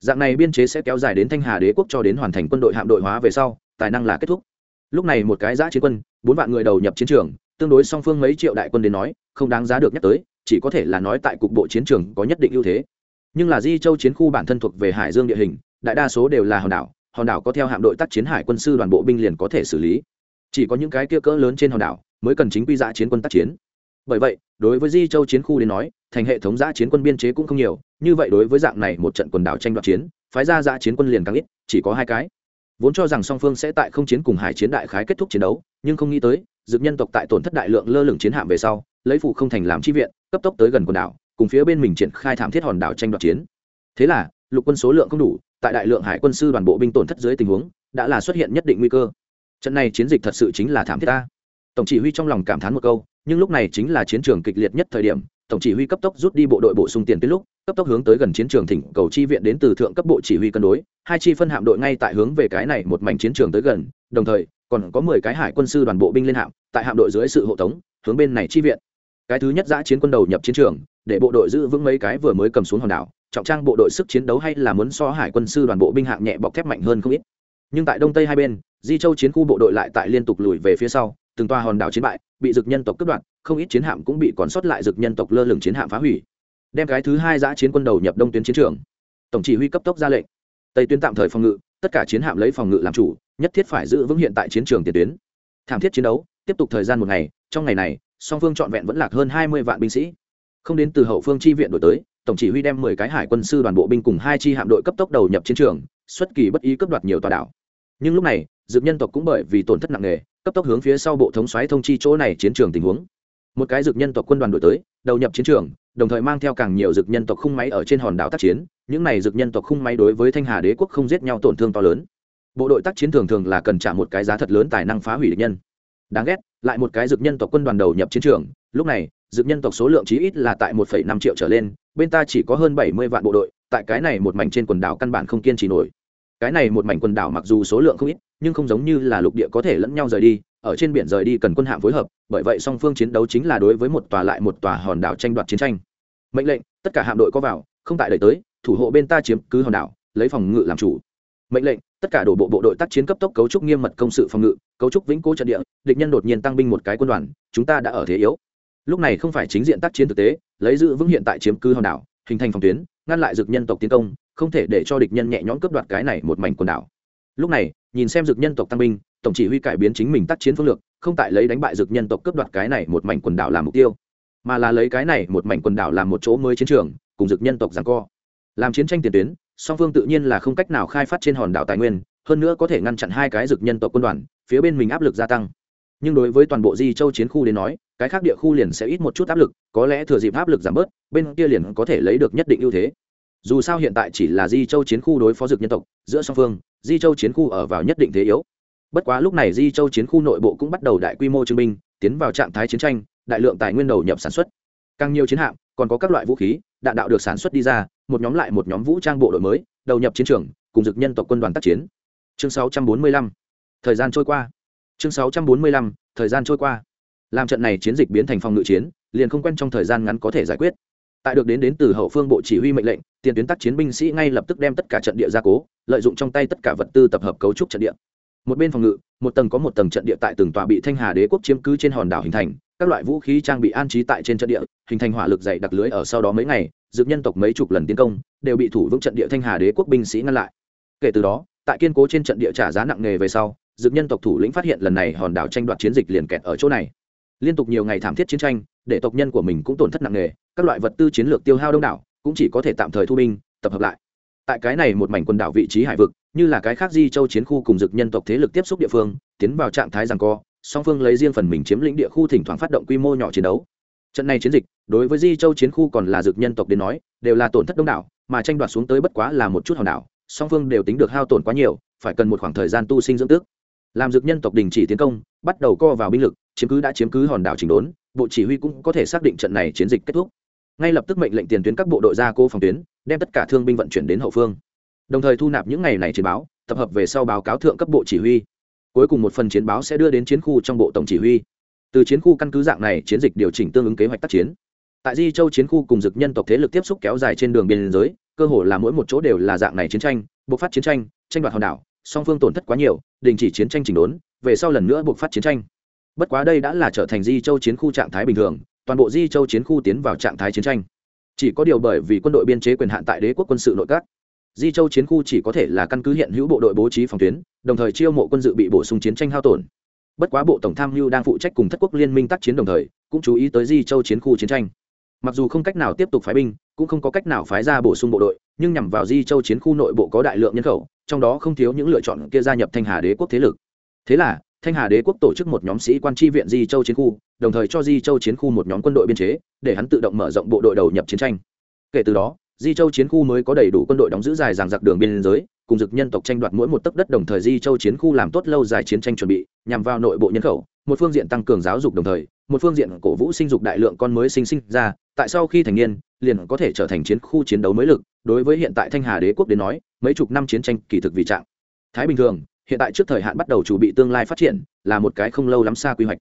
Dạng này biên chế sẽ kéo dài đến thanh hà đế quốc cho đến hoàn thành quân đội hạm đội hóa về sau, tài năng là kết thúc. Lúc này một cái giã chiến quân, bốn vạn người đầu nhập chiến trường, tương đối song phương mấy triệu đại quân đến nói, không đáng giá được nhắc tới, chỉ có thể là nói tại cục bộ chiến trường có nhất định ưu thế. Nhưng là di châu chiến khu bản thân thuộc về hải dương địa hình, đại đa số đều là hòn đảo hòn đảo có theo hạm đội tác chiến hải quân sư đoàn bộ binh liền có thể xử lý. Chỉ có những cái kia cỡ lớn trên hòn đảo mới cần chính quy giã chiến quân tác chiến bởi vậy, đối với di châu chiến khu đến nói, thành hệ thống giã chiến quân biên chế cũng không nhiều, như vậy đối với dạng này một trận quần đảo tranh đoạt chiến, phái ra giã chiến quân liền càng ít, chỉ có hai cái. Vốn cho rằng song phương sẽ tại không chiến cùng hải chiến đại khái kết thúc chiến đấu, nhưng không nghĩ tới dực nhân tộc tại tổn thất đại lượng lơ lửng chiến hạm về sau, lấy phụ không thành làm chi viện, cấp tốc tới gần quần đảo, cùng phía bên mình triển khai thảm thiết hòn đảo tranh đoạt chiến. Thế là, lục quân số lượng không đủ, tại đại lượng hải quân sư đoàn bộ binh tổn thất dưới tình huống, đã là xuất hiện nhất định nguy cơ. Trận này chiến dịch thật sự chính là thảm thiết ta tổng chỉ huy trong lòng cảm thán một câu, nhưng lúc này chính là chiến trường kịch liệt nhất thời điểm, tổng chỉ huy cấp tốc rút đi bộ đội bổ sung tiền tuyến lúc, cấp tốc hướng tới gần chiến trường thỉnh cầu chi viện đến từ thượng cấp bộ chỉ huy cân đối, hai chi phân hạm đội ngay tại hướng về cái này một mảnh chiến trường tới gần, đồng thời, còn có mười cái hải quân sư đoàn bộ binh lên hạm, tại hạm đội dưới sự hộ tống, hướng bên này chi viện. Cái thứ nhất giã chiến quân đầu nhập chiến trường, để bộ đội giữ vững mấy cái vừa mới cầm xuống hòn đảo, trọng trang bộ đội sức chiến đấu hay là muốn so hải quân sư đoàn bộ binh hạng nhẹ bọc thép mạnh hơn không ít. Nhưng tại đông tây hai bên, di châu chiến khu bộ đội lại tại liên tục lùi về phía sau từng toa hòn đảo chiến bại, bị dực nhân tộc cướp đoạt, không ít chiến hạm cũng bị còn sót lại dực nhân tộc lơ lửng chiến hạm phá hủy. Đem cái thứ hai giã chiến quân đầu nhập đông tuyến chiến trường. Tổng chỉ huy cấp tốc ra lệnh. Tây tuyến tạm thời phòng ngự, tất cả chiến hạm lấy phòng ngự làm chủ, nhất thiết phải giữ vững hiện tại chiến trường tiền tuyến. Thảm thiết chiến đấu, tiếp tục thời gian một ngày, trong ngày này, song phương trọn vẹn vẫn lạc hơn hai mươi vạn binh sĩ. Không đến từ hậu phương chi viện đổi tới, tổng chỉ huy đem mười cái hải quân sư đoàn bộ binh cùng hai chi hạm đội cấp tốc đầu nhập chiến trường, xuất kỳ bất ý cướp đoạt nhiều tòa đảo. Nhưng lúc này dược nhân tộc cũng bởi vì tổn thất nặng nề, cấp tốc hướng phía sau bộ thống xoáy thông chi chỗ này chiến trường tình huống. Một cái dược nhân tộc quân đoàn đổi tới, đầu nhập chiến trường, đồng thời mang theo càng nhiều dược nhân tộc khung máy ở trên hòn đảo tác chiến, những này dược nhân tộc khung máy đối với thanh hà đế quốc không giết nhau tổn thương to lớn. Bộ đội tác chiến thường thường là cần trả một cái giá thật lớn tài năng phá hủy địch nhân. Đáng ghét, lại một cái dược nhân tộc quân đoàn đầu nhập chiến trường, lúc này, dược nhân tộc số lượng chí ít là tại một năm triệu trở lên, bên ta chỉ có hơn bảy mươi vạn bộ đội, tại cái này một mảnh trên quần đảo căn bản không kiên trì nổi. Cái này một mảnh quần đảo mặc dù số lượng không ít nhưng không giống như là lục địa có thể lẫn nhau rời đi, ở trên biển rời đi cần quân hạm phối hợp, bởi vậy song phương chiến đấu chính là đối với một tòa lại một tòa hòn đảo tranh đoạt chiến tranh. Mệnh lệnh, tất cả hạm đội có vào, không tại đời tới, thủ hộ bên ta chiếm cứ hòn đảo, lấy phòng ngự làm chủ. Mệnh lệnh, tất cả đổ bộ bộ đội tác chiến cấp tốc cấu trúc nghiêm mật công sự phòng ngự, cấu trúc vĩnh cố trận địa, địch nhân đột nhiên tăng binh một cái quân đoàn, chúng ta đã ở thế yếu. Lúc này không phải chính diện tác chiến thực tế, lấy giữ vững hiện tại chiếm cứ hòn đảo, hình thành phòng tuyến, ngăn lại dực nhân tộc tiến công, không thể để cho địch nhân nhẹ nhõm cướp đoạt cái này một mảnh quần đảo. Lúc này nhìn xem dực nhân tộc tăng binh, tổng chỉ huy cải biến chính mình tác chiến phương lược, không tại lấy đánh bại dực nhân tộc cướp đoạt cái này một mảnh quần đảo làm mục tiêu, mà là lấy cái này một mảnh quần đảo làm một chỗ mới chiến trường, cùng dực nhân tộc giằng co. Làm chiến tranh tiền tuyến, song phương tự nhiên là không cách nào khai phát trên hòn đảo tài nguyên, hơn nữa có thể ngăn chặn hai cái dực nhân tộc quân đoàn, phía bên mình áp lực gia tăng. Nhưng đối với toàn bộ di châu chiến khu đến nói, cái khác địa khu liền sẽ ít một chút áp lực, có lẽ thừa dịp áp lực giảm bớt, bên kia liền có thể lấy được nhất định ưu thế. Dù sao hiện tại chỉ là di châu chiến khu đối phó dược nhân tộc, giữa song phương di châu chiến khu ở vào nhất định thế yếu. Bất quá lúc này di châu chiến khu nội bộ cũng bắt đầu đại quy mô chứng minh tiến vào trạng thái chiến tranh, đại lượng tài nguyên đầu nhập sản xuất. Càng nhiều chiến hạm, còn có các loại vũ khí, đạn đạo được sản xuất đi ra, một nhóm lại một nhóm vũ trang bộ đội mới, đầu nhập chiến trường, cùng dực nhân tộc quân đoàn tác chiến. Chương 645. thời gian trôi qua. Chương 645. thời gian trôi qua. Làm trận này chiến dịch biến thành phòng ngự chiến, liền không quen trong thời gian ngắn có thể giải quyết. Tại được đến đến từ hậu phương bộ chỉ huy mệnh lệnh tiền tuyến tác chiến binh sĩ ngay lập tức đem tất cả trận địa gia cố, lợi dụng trong tay tất cả vật tư tập hợp cấu trúc trận địa. Một bên phòng ngự, một tầng có một tầng trận địa tại từng tòa bị thanh hà đế quốc chiếm cứ trên hòn đảo hình thành, các loại vũ khí trang bị an trí tại trên trận địa, hình thành hỏa lực dày đặc lưới ở sau đó mấy ngày, dược nhân tộc mấy chục lần tiến công, đều bị thủ vững trận địa thanh hà đế quốc binh sĩ ngăn lại. Kể từ đó, tại kiên cố trên trận địa trả giá nặng nề về sau, dược nhân tộc thủ lĩnh phát hiện lần này hòn đảo tranh đoạt chiến dịch liền kẹt ở chỗ này. Liên tục nhiều ngày thảm thiết chiến tranh, để tộc nhân của mình cũng tổn thất nặng nề, các loại vật tư chiến lược tiêu hao đông đảo cũng chỉ có thể tạm thời thu binh, tập hợp lại. Tại cái này một mảnh quần đảo vị trí hải vực, như là cái khác di châu chiến khu cùng dực nhân tộc thế lực tiếp xúc địa phương, tiến vào trạng thái rằng co, song phương lấy riêng phần mình chiếm lĩnh địa khu thỉnh thoảng phát động quy mô nhỏ chiến đấu. Trận này chiến dịch, đối với di châu chiến khu còn là dực nhân tộc đến nói, đều là tổn thất đông đảo, mà tranh đoạt xuống tới bất quá là một chút hòn đảo, song phương đều tính được hao tổn quá nhiều, phải cần một khoảng thời gian tu sinh dưỡng tước làm dực nhân tộc đình chỉ tiến công, bắt đầu co vào binh lực, chiếm cứ đã chiếm cứ hòn đảo chỉnh đốn, bộ chỉ huy cũng có thể xác định trận này chiến dịch kết thúc ngay lập tức mệnh lệnh tiền tuyến các bộ đội ra cố phòng tuyến, đem tất cả thương binh vận chuyển đến hậu phương. Đồng thời thu nạp những ngày này chiến báo, tập hợp về sau báo cáo thượng cấp bộ chỉ huy. Cuối cùng một phần chiến báo sẽ đưa đến chiến khu trong bộ tổng chỉ huy. Từ chiến khu căn cứ dạng này, chiến dịch điều chỉnh tương ứng kế hoạch tác chiến. Tại di châu chiến khu cùng dực nhân tộc thế lực tiếp xúc kéo dài trên đường biên giới, cơ hồ là mỗi một chỗ đều là dạng này chiến tranh, buộc phát chiến tranh tranh đoạt hòn đảo, song phương tổn thất quá nhiều, đình chỉ chiến tranh chỉnh đốn, về sau lần nữa buộc phát chiến tranh. Bất quá đây đã là trở thành di châu chiến khu trạng thái bình thường toàn bộ di châu chiến khu tiến vào trạng thái chiến tranh. Chỉ có điều bởi vì quân đội biên chế quyền hạn tại đế quốc quân sự nội các, di châu chiến khu chỉ có thể là căn cứ hiện hữu bộ đội bố trí phòng tuyến, đồng thời chiêu mộ quân dự bị bổ sung chiến tranh hao tổn. Bất quá bộ tổng tham mưu đang phụ trách cùng thất quốc liên minh tác chiến đồng thời, cũng chú ý tới di châu chiến khu chiến tranh. Mặc dù không cách nào tiếp tục phái binh, cũng không có cách nào phái ra bổ sung bộ đội, nhưng nhằm vào di châu chiến khu nội bộ có đại lượng nhân khẩu, trong đó không thiếu những lựa chọn kia gia nhập thanh hà đế quốc thế lực. Thế là thanh hà đế quốc tổ chức một nhóm sĩ quan tri viện di châu chiến khu, đồng thời cho di châu chiến khu một nhóm quân đội biên chế, để hắn tự động mở rộng bộ đội đầu nhập chiến tranh. Kể từ đó, di châu chiến khu mới có đầy đủ quân đội đóng giữ dài dàng dặc đường biên giới, cùng dực nhân tộc tranh đoạt mỗi một tấc đất đồng thời di châu chiến khu làm tốt lâu dài chiến tranh chuẩn bị, nhằm vào nội bộ nhân khẩu, một phương diện tăng cường giáo dục đồng thời, một phương diện cổ vũ sinh dục đại lượng con mới sinh sinh ra, tại sau khi thành niên, liền có thể trở thành chiến khu chiến đấu mới lực, đối với hiện tại thanh hà đế quốc đến nói, mấy chục năm chiến tranh kỳ thực vì trạng. Thái bình thường hiện tại trước thời hạn bắt đầu chuẩn bị tương lai phát triển, là một cái không lâu lắm xa quy hoạch.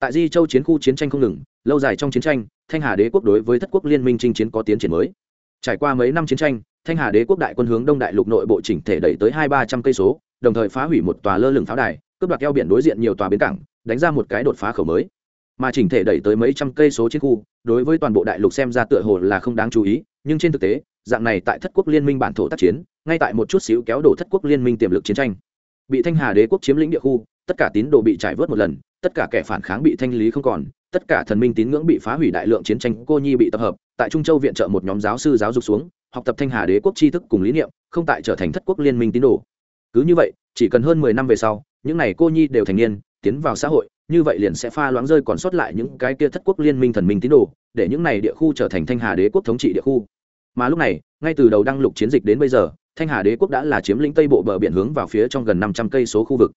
Tại di châu chiến khu chiến tranh không ngừng, lâu dài trong chiến tranh, thanh hà đế quốc đối với thất quốc liên minh chinh chiến có tiến triển mới. Trải qua mấy năm chiến tranh, thanh hà đế quốc đại quân hướng đông đại lục nội bộ chỉnh thể đẩy tới hai ba trăm cây số, đồng thời phá hủy một tòa lơ lửng pháo đài, cướp đoạt eo biển đối diện nhiều tòa bến cảng, đánh ra một cái đột phá khẩu mới. Mà chỉnh thể đẩy tới mấy trăm cây số chiến khu, đối với toàn bộ đại lục xem ra tựa hồ là không đáng chú ý, nhưng trên thực tế, dạng này tại thất quốc liên minh bản thổ tác chiến, ngay tại một chút xíu kéo đổ thất quốc liên minh tiềm lực chiến tranh bị thanh hà đế quốc chiếm lĩnh địa khu, tất cả tín đồ bị trải vớt một lần, tất cả kẻ phản kháng bị thanh lý không còn, tất cả thần minh tín ngưỡng bị phá hủy đại lượng chiến tranh, cô nhi bị tập hợp, tại trung châu viện trợ một nhóm giáo sư giáo dục xuống, học tập thanh hà đế quốc tri thức cùng lý niệm, không tại trở thành thất quốc liên minh tín đồ. Cứ như vậy, chỉ cần hơn mười năm về sau, những n à y cô nhi đều thành niên, tiến vào xã hội, như vậy liền sẽ pha loãng rơi còn sót lại những cái kia thất quốc liên minh thần minh tín đồ, để những n à y địa khu trở thành thanh hà đế quốc thống trị địa khu. Mà lúc này, ngay từ đầu đăng lục chiến dịch đến bây giờ thanh hà đế quốc đã là chiếm lĩnh tây bộ bờ biển hướng vào phía trong gần năm trăm cây số khu vực.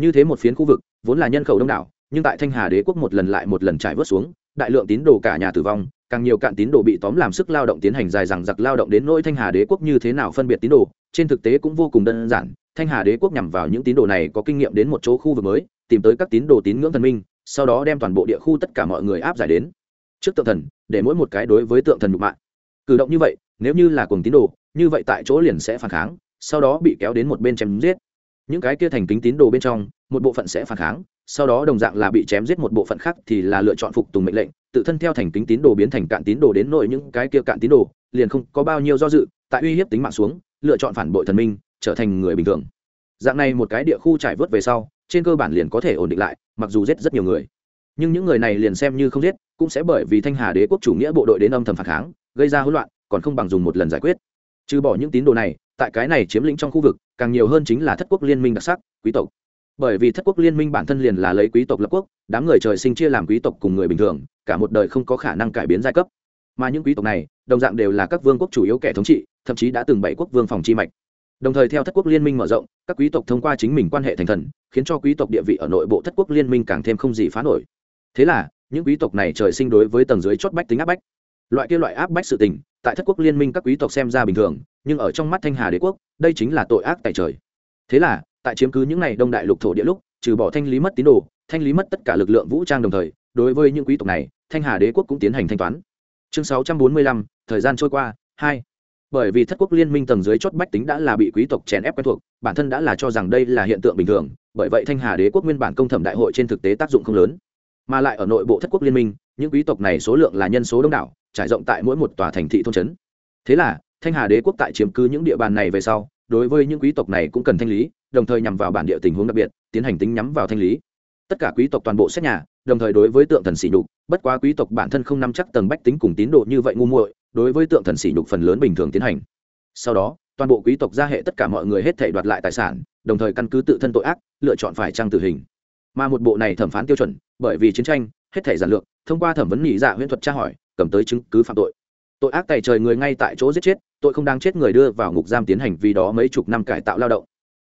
Như thế một phiến khu vực, vốn là nhân khẩu đông đảo, nhưng tại thanh hà đế quốc một lần lại một lần trải vớt xuống, đại lượng tín đồ cả nhà tử vong, càng nhiều cạn tín đồ bị tóm làm sức lao động tiến hành dài dằng giặc lao động đến nỗi thanh hà đế quốc như thế nào phân biệt tín đồ, trên thực tế cũng vô cùng đơn giản, thanh hà đế quốc nhằm vào những tín đồ này có kinh nghiệm đến một chỗ khu vực mới, tìm tới các tín đồ tín ngưỡng thần minh, sau đó đem toàn bộ địa khu tất cả mọi người áp giải đến. Trước tượng thần, để mỗi một cái đối với tượng thần nhục mạng cử động như vậy nếu như là cùng tín đồ, như vậy tại chỗ liền sẽ phản kháng, sau đó bị kéo đến một bên chém giết. Những cái kia thành kính tín đồ bên trong, một bộ phận sẽ phản kháng, sau đó đồng dạng là bị chém giết một bộ phận khác thì là lựa chọn phục tùng mệnh lệnh, tự thân theo thành kính tín đồ biến thành cạn tín đồ đến nội những cái kia cạn tín đồ, liền không có bao nhiêu do dự, tại uy hiếp tính mạng xuống, lựa chọn phản bội thần minh, trở thành người bình thường. Dạng này một cái địa khu trải vớt về sau, trên cơ bản liền có thể ổn định lại, mặc dù giết rất nhiều người. Nhưng những người này liền xem như không giết, cũng sẽ bởi vì thanh hà đế quốc chủ nghĩa bộ đội đến âm thầm phản kháng, gây ra hỗn loạn còn không bằng dùng một lần giải quyết. Trừ bỏ những tín đồ này, tại cái này chiếm lĩnh trong khu vực, càng nhiều hơn chính là thất quốc liên minh đặc sắc, quý tộc. Bởi vì thất quốc liên minh bản thân liền là lấy quý tộc lập quốc, đám người trời sinh chia làm quý tộc cùng người bình thường, cả một đời không có khả năng cải biến giai cấp. Mà những quý tộc này, đồng dạng đều là các vương quốc chủ yếu kẻ thống trị, thậm chí đã từng bảy quốc vương phòng chi mạch. Đồng thời theo thất quốc liên minh mở rộng, các quý tộc thông qua chính mình quan hệ thành thần, khiến cho quý tộc địa vị ở nội bộ thất quốc liên minh càng thêm không gì phá nổi. Thế là, những quý tộc này trời sinh đối với tầng dưới chót bách tính áp bách. Loại kia loại áp bách sự tình tại thất quốc liên minh các quý tộc xem ra bình thường, nhưng ở trong mắt thanh hà đế quốc, đây chính là tội ác tại trời. Thế là, tại chiếm cứ những n à y đông đại lục thổ địa lúc, trừ bỏ thanh lý mất tín đồ, thanh lý mất tất cả lực lượng vũ trang đồng thời, đối với những quý tộc này, thanh hà đế quốc cũng tiến hành thanh toán. Chương sáu trăm bốn mươi lăm, thời gian trôi qua, hai. Bởi vì thất quốc liên minh tầng dưới chót bách tính đã là bị quý tộc chèn ép quen thuộc, bản thân đã là cho rằng đây là hiện tượng bình thường, bởi vậy thanh hà đế quốc nguyên bản công thẩm đại hội trên thực tế tác dụng không lớn. Mà lại ở nội bộ thất quốc liên minh, những quý tộc này số lượng là nhân số đông đảo trải rộng tại mỗi một tòa thành thị thôn trấn. Thế là, thanh hà đế quốc tại chiếm cứ những địa bàn này về sau, đối với những quý tộc này cũng cần thanh lý, đồng thời nhằm vào bản địa tình huống đặc biệt, tiến hành tính nhắm vào thanh lý. Tất cả quý tộc toàn bộ xét nhà, đồng thời đối với tượng thần sỉ nhục, bất quá quý tộc bản thân không nắm chắc tầng bách tính cùng tín đồ như vậy ngu muội, đối với tượng thần sỉ nhục phần lớn bình thường tiến hành. Sau đó, toàn bộ quý tộc gia hệ tất cả mọi người hết thể đoạt lại tài sản, đồng thời căn cứ tự thân tội ác, lựa chọn phải trang tử hình. Mà một bộ này thẩm phán tiêu chuẩn, bởi vì chiến tranh, hết thể giản lược, thông qua thẩm vấn nhị dạ huyễn thuật tra hỏi cầm tới chứng cứ phạm tội. Tội ác tài trời người ngay tại chỗ giết chết, tội không đang chết người đưa vào ngục giam tiến hành vì đó mấy chục năm cải tạo lao động.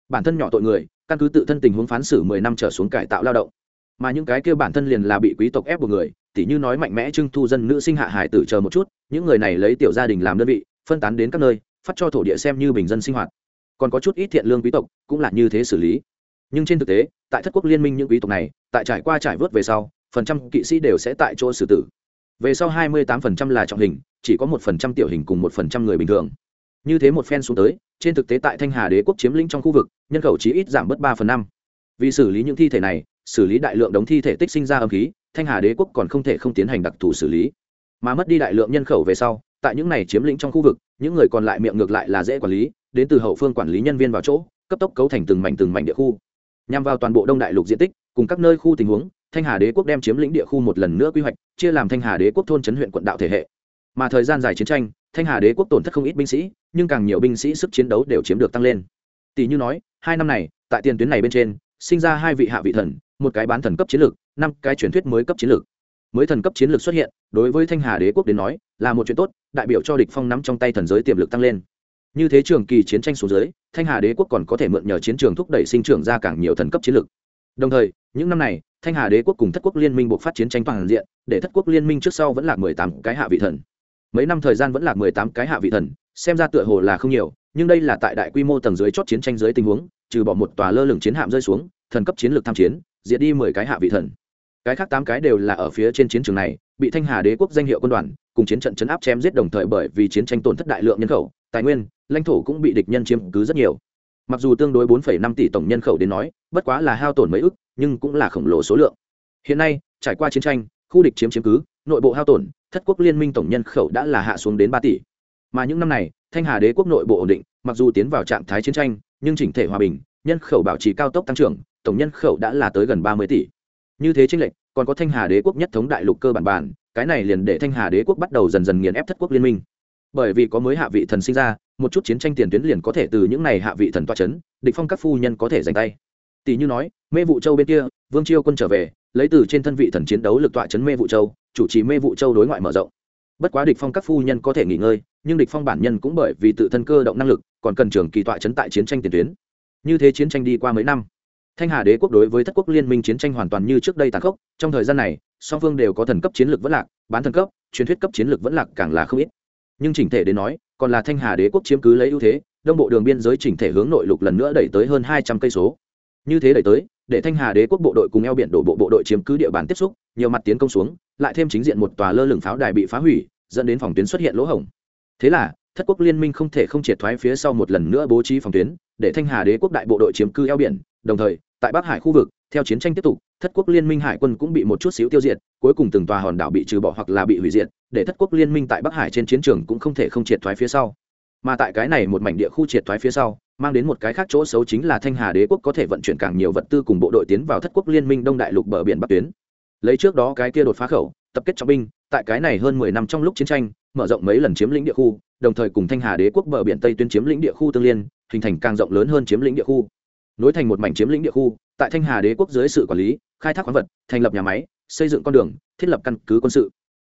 Bản thân nhỏ tội người, căn cứ tự thân tình huống phán xử mười năm trở xuống cải tạo lao động. Mà những cái kêu bản thân liền là bị quý tộc ép buộc người, tỉ như nói mạnh mẽ trưng thu dân nữ sinh hạ hải tử chờ một chút, những người này lấy tiểu gia đình làm đơn vị, phân tán đến các nơi, phát cho thổ địa xem như bình dân sinh hoạt. Còn có chút ít thiện lương quý tộc, cũng là như thế xử lý. Nhưng trên thực tế, tại thất quốc liên minh những quý tộc này, tại trải qua trải vớt về sau, phần trăm kỵ sĩ đều sẽ tại chỗ xử tử về sau hai mươi tám phần trăm là trọng hình, chỉ có một phần trăm tiểu hình cùng một phần trăm người bình thường. Như thế một phen xuống tới, trên thực tế tại thanh hà đế quốc chiếm lĩnh trong khu vực, nhân khẩu chỉ ít giảm bớt ba phần năm. Vì xử lý những thi thể này, xử lý đại lượng đống thi thể tích sinh ra âm khí, thanh hà đế quốc còn không thể không tiến hành đặc thù xử lý. Mà mất đi đại lượng nhân khẩu về sau, tại những này chiếm lĩnh trong khu vực, những người còn lại miệng ngược lại là dễ quản lý, đến từ hậu phương quản lý nhân viên vào chỗ, cấp tốc cấu thành từng mảnh từng mảnh địa khu. Nhằm vào toàn bộ đông đại lục diện tích, cùng các nơi khu tình huống thanh hà đế quốc đem chiếm lĩnh địa khu một lần nữa quy hoạch, chia làm thanh hà đế quốc thôn chấn huyện quận đạo thể hệ. Mà thời gian dài chiến tranh, thanh hà đế quốc tổn thất không ít binh sĩ, nhưng càng nhiều binh sĩ sức chiến đấu đều chiếm được tăng lên. Tỷ như nói, hai năm này, tại tiền tuyến này bên trên, sinh ra hai vị hạ vị thần, một cái bán thần cấp chiến lược, năm cái truyền thuyết mới cấp chiến lược. Mới thần cấp chiến lược xuất hiện, đối với thanh hà đế quốc đến nói, là một chuyện tốt, đại biểu cho địch phong nắm trong tay thần giới tiềm lực tăng lên. Như thế trường kỳ chiến tranh xuống dưới, thanh hà đế quốc còn có thể mượn nhờ chiến trường thúc đẩy sinh trưởng ra càng nhiều thần cấp chiến lược đồng thời, những năm này, thanh hà đế quốc cùng thất quốc liên minh buộc phát chiến tranh toàn diện, để thất quốc liên minh trước sau vẫn là mười tám cái hạ vị thần. Mấy năm thời gian vẫn là mười tám cái hạ vị thần, xem ra tựa hồ là không nhiều, nhưng đây là tại đại quy mô tầng dưới chót chiến tranh dưới tình huống, trừ bỏ một tòa lơ lửng chiến hạm rơi xuống, thần cấp chiến lược tham chiến, diệt đi mười cái hạ vị thần. Cái khác tám cái đều là ở phía trên chiến trường này, bị thanh hà đế quốc danh hiệu quân đoàn, cùng chiến trận chấn áp chém giết đồng thời bởi vì chiến tranh tổn thất đại lượng nhân khẩu, tài nguyên, lãnh thổ cũng bị địch nhân chiếm cứ rất nhiều mặc dù tương đối 4,5 tỷ tổng nhân khẩu đến nói bất quá là hao tổn mấy ức nhưng cũng là khổng lồ số lượng. Hiện nay trải qua chiến tranh khu địch chiếm chiếm cứ nội bộ hao tổn thất quốc liên minh tổng nhân khẩu đã là hạ xuống đến ba tỷ. Mà những năm này thanh hà đế quốc nội bộ ổn định mặc dù tiến vào trạng thái chiến tranh nhưng chỉnh thể hòa bình nhân khẩu bảo trì cao tốc tăng trưởng tổng nhân khẩu đã là tới gần ba mươi tỷ. Như thế tranh lệch còn có thanh hà đế quốc nhất thống đại lục cơ bản bản cái này liền để thanh hà đế quốc bắt đầu dần dần nghiền ép thất quốc liên minh bởi vì có mới hạ vị thần sinh ra, một chút chiến tranh tiền tuyến liền có thể từ những này hạ vị thần toa c h ấ n địch phong các phu nhân có thể giành tay. Tỷ như nói, mê vụ châu bên kia, vương chiêu quân trở về, lấy từ trên thân vị thần chiến đấu lực tọa chấn mê vụ châu, chủ trì mê vụ châu đối ngoại mở rộng. Bất quá địch phong các phu nhân có thể nghỉ ngơi, nhưng địch phong bản nhân cũng bởi vì tự thân cơ động năng lực, còn cần trường kỳ tọa chấn tại chiến tranh tiền tuyến. Như thế chiến tranh đi qua mấy năm, thanh hà đế quốc đối với thất quốc liên minh chiến tranh hoàn toàn như trước đây tàn khốc, trong thời gian này, song phương đều có thần cấp chiến lược vẫn lạc, bán thần cấp, truyền thuyết cấp chiến lược vẫn lạc càng là không ít nhưng chỉnh thể đến nói, còn là thanh hà đế quốc chiếm cứ lấy ưu thế, đông bộ đường biên giới chỉnh thể hướng nội lục lần nữa đẩy tới hơn hai trăm cây số. Như thế đẩy tới, để thanh hà đế quốc bộ đội cùng eo biển đổ bộ bộ đội chiếm cứ địa bàn tiếp xúc, nhiều mặt tiến công xuống, lại thêm chính diện một tòa lơ lửng pháo đài bị phá hủy, dẫn đến phòng tuyến xuất hiện lỗ hổng. Thế là, thất quốc liên minh không thể không triệt thoái phía sau một lần nữa bố trí phòng tuyến, để thanh hà đế quốc đại bộ đội chiếm cứ eo biển, đồng thời, tại bắc hải khu vực theo chiến tranh tiếp tục, thất quốc liên minh hải quân cũng bị một chút xíu tiêu diệt, cuối cùng từng tòa hòn đảo bị trừ bỏ hoặc là bị hủy diệt, để thất quốc liên minh tại bắc hải trên chiến trường cũng không thể không triệt thoái phía sau. Mà tại cái này một mảnh địa khu triệt thoái phía sau, mang đến một cái khác chỗ xấu chính là thanh hà đế quốc có thể vận chuyển càng nhiều vật tư cùng bộ đội tiến vào thất quốc liên minh đông đại lục bờ biển bắc tuyến. Lấy trước đó cái kia đột phá khẩu, tập kết trọng binh, tại cái này hơn mười năm trong lúc chiến tranh, mở rộng mấy lần chiếm lĩnh địa khu, đồng thời cùng thanh hà đế quốc bờ biển tây tuyến chiếm lĩnh địa khu tương liên, hình thành càng rộng lớn hơn chiếm lĩnh địa khu nối thành một mảnh chiếm lĩnh địa khu, tại thanh hà đế quốc dưới sự quản lý, khai thác khoáng vật, thành lập nhà máy, xây dựng con đường, thiết lập căn cứ quân sự.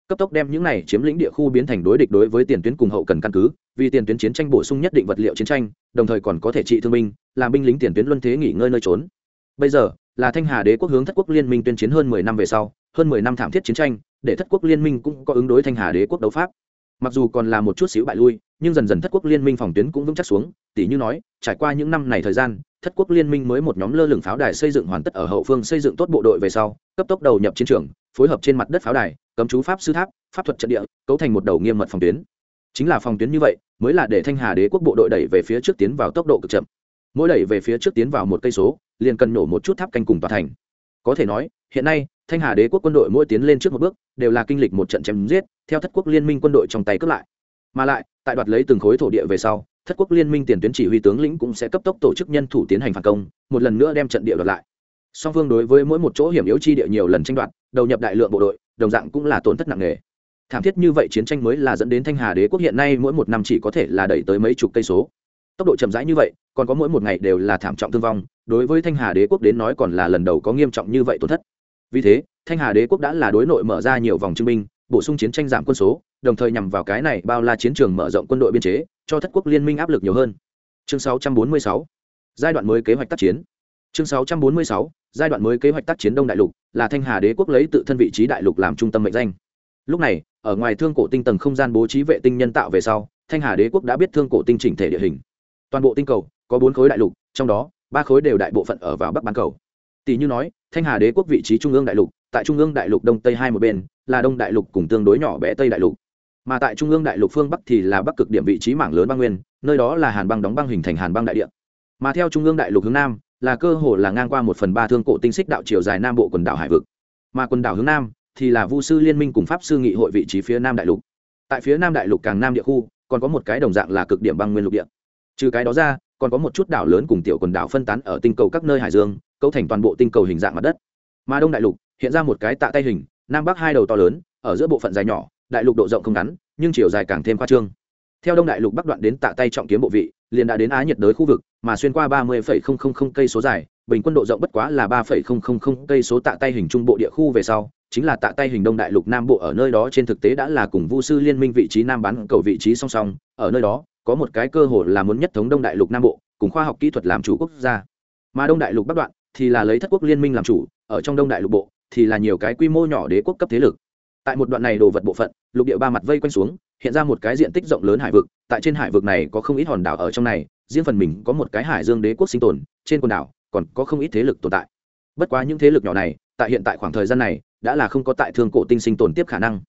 Cấp tốc đem những này chiếm lĩnh địa khu biến thành đối địch đối với tiền tuyến cùng hậu cần căn cứ, vì tiền tuyến chiến tranh bổ sung nhất định vật liệu chiến tranh, đồng thời còn có thể trị thương binh, làm binh lính tiền tuyến luân thế nghỉ ngơi nơi trốn. Bây giờ, là thanh hà đế quốc hướng thất quốc liên minh tuyên chiến hơn mười năm về sau, hơn mười năm thảm thiết chiến tranh, để thất quốc liên minh cũng có ứng đối thanh hà đế quốc đấu pháp mặc dù còn là một chút xíu bại lui, nhưng dần dần thất quốc liên minh phòng tuyến cũng vững chắc xuống tỷ như nói, trải qua những năm này thời gian, thất quốc liên minh mới một nhóm lơ lửng pháo đài xây dựng hoàn tất ở hậu phương xây dựng tốt bộ đội về sau, cấp tốc đầu nhập chiến trường, phối hợp trên mặt đất pháo đài, cấm chú pháp sư tháp, pháp thuật trận địa, cấu thành một đầu nghiêm mật phòng tuyến. Chính là phòng tuyến như vậy, mới là để thanh hà đế quốc bộ đội đẩy về phía trước tiến vào tốc độ cực chậm. Mỗi đẩy về phía trước tiến vào một cây số, liền cần nổ một chút tháp canh cùng tòa thành. Có thể nói hiện nay, thanh hà đế quốc quân đội mỗi tiến lên trước một bước, đều là kinh lịch một trận chém giết, theo thất quốc liên minh quân đội trong tay cướp lại. Mà lại, tại đoạt lấy từng khối thổ địa về sau, thất quốc liên minh tiền tuyến chỉ huy tướng lĩnh cũng sẽ cấp tốc tổ chức nhân thủ tiến hành phản công, một lần nữa đem trận địa đoạt lại. Song phương đối với mỗi một chỗ hiểm yếu chi địa nhiều lần tranh đoạt, đầu nhập đại lượng bộ đội, đồng dạng cũng là tổn thất nặng nề. Thảm thiết như vậy chiến tranh mới là dẫn đến thanh hà đế quốc hiện nay mỗi một năm chỉ có thể là đẩy tới mấy chục cây số. Tốc độ chậm rãi như vậy, còn có mỗi một ngày đều là thảm trọng thương vong, đối với thanh hà đế quốc đến nói còn là lần đầu có nghiêm trọng như vậy tổn thất vì thế, thanh hà đế quốc đã là đối nội mở ra nhiều vòng chứng minh bổ sung chiến tranh giảm quân số, đồng thời nhằm vào cái này bao la chiến trường mở rộng quân đội biên chế, cho thất quốc liên minh áp lực nhiều hơn. Chương 646 giai đoạn mới kế hoạch tác chiến. Chương 646 giai đoạn mới kế hoạch tác chiến đông đại lục, là thanh hà đế quốc lấy tự thân vị trí đại lục làm trung tâm mệnh danh. Lúc này, ở ngoài thương cổ tinh tầng không gian bố trí vệ tinh nhân tạo về sau, thanh hà đế quốc đã biết thương cổ tinh chỉnh thể địa hình. Toàn bộ tinh cầu, có bốn khối đại lục, trong đó, ba khối đều đại bộ phận ở vào bắc bán cầu tỷ như nói, thanh hà đế quốc vị trí trung ương đại lục, tại trung ương đại lục đông tây hai một bên, là đông đại lục cùng tương đối nhỏ bé tây đại lục. Mà tại trung ương đại lục phương bắc thì là bắc cực điểm vị trí mảng lớn băng nguyên, nơi đó là hàn băng đóng băng hình thành hàn băng đại địa. Mà theo trung ương đại lục hướng nam, là cơ hồ là ngang qua một phần ba thương cổ tinh xích đạo chiều dài nam bộ quần đảo hải vực. Mà quần đảo hướng nam thì là vu sư liên minh cùng pháp sư nghị hội vị trí phía nam đại lục. Tại phía nam đại lục càng nam địa khu, còn có một cái đồng dạng là cực điểm băng nguyên lục địa. Trừ cái đó ra, còn có một chút đảo lớn cùng tiểu quần đảo phân tán ở tinh cầu các nơi hải dương cấu thành toàn bộ tinh cầu hình dạng mặt đất. Mà đông đại lục hiện ra một cái tạ tay hình, nam bắc hai đầu to lớn, ở giữa bộ phận dài nhỏ, đại lục độ rộng không ngắn, nhưng chiều dài càng thêm khoa trương. Theo đông đại lục bắc đoạn đến tạ tay trọng kiếm bộ vị, liền đã đến á nhiệt đới khu vực, mà xuyên qua ba mươi cây số dài, bình quân độ rộng bất quá là ba cây số tạ tay hình trung bộ địa khu về sau, chính là tạ tay hình đông đại lục nam bộ ở nơi đó trên thực tế đã là cùng vu sư liên minh vị trí nam bán cầu vị trí song song, ở nơi đó, có một cái cơ hội là muốn nhất thống đông đại lục nam bộ, cùng khoa học kỹ thuật làm chủ quốc gia. Mà đông đại lục bắc đoạn thì là lấy thất quốc liên minh làm chủ, ở trong đông đại lục bộ thì là nhiều cái quy mô nhỏ đế quốc cấp thế lực. Tại một đoạn này đồ vật bộ phận, lục địa ba mặt vây quanh xuống, hiện ra một cái diện tích rộng lớn hải vực, tại trên hải vực này có không ít hòn đảo ở trong này, riêng phần mình có một cái hải dương đế quốc sinh tồn, trên quần đảo còn có không ít thế lực tồn tại. Bất quá những thế lực nhỏ này, tại hiện tại khoảng thời gian này, đã là không có tại thương cổ tinh sinh tồn tiếp khả năng.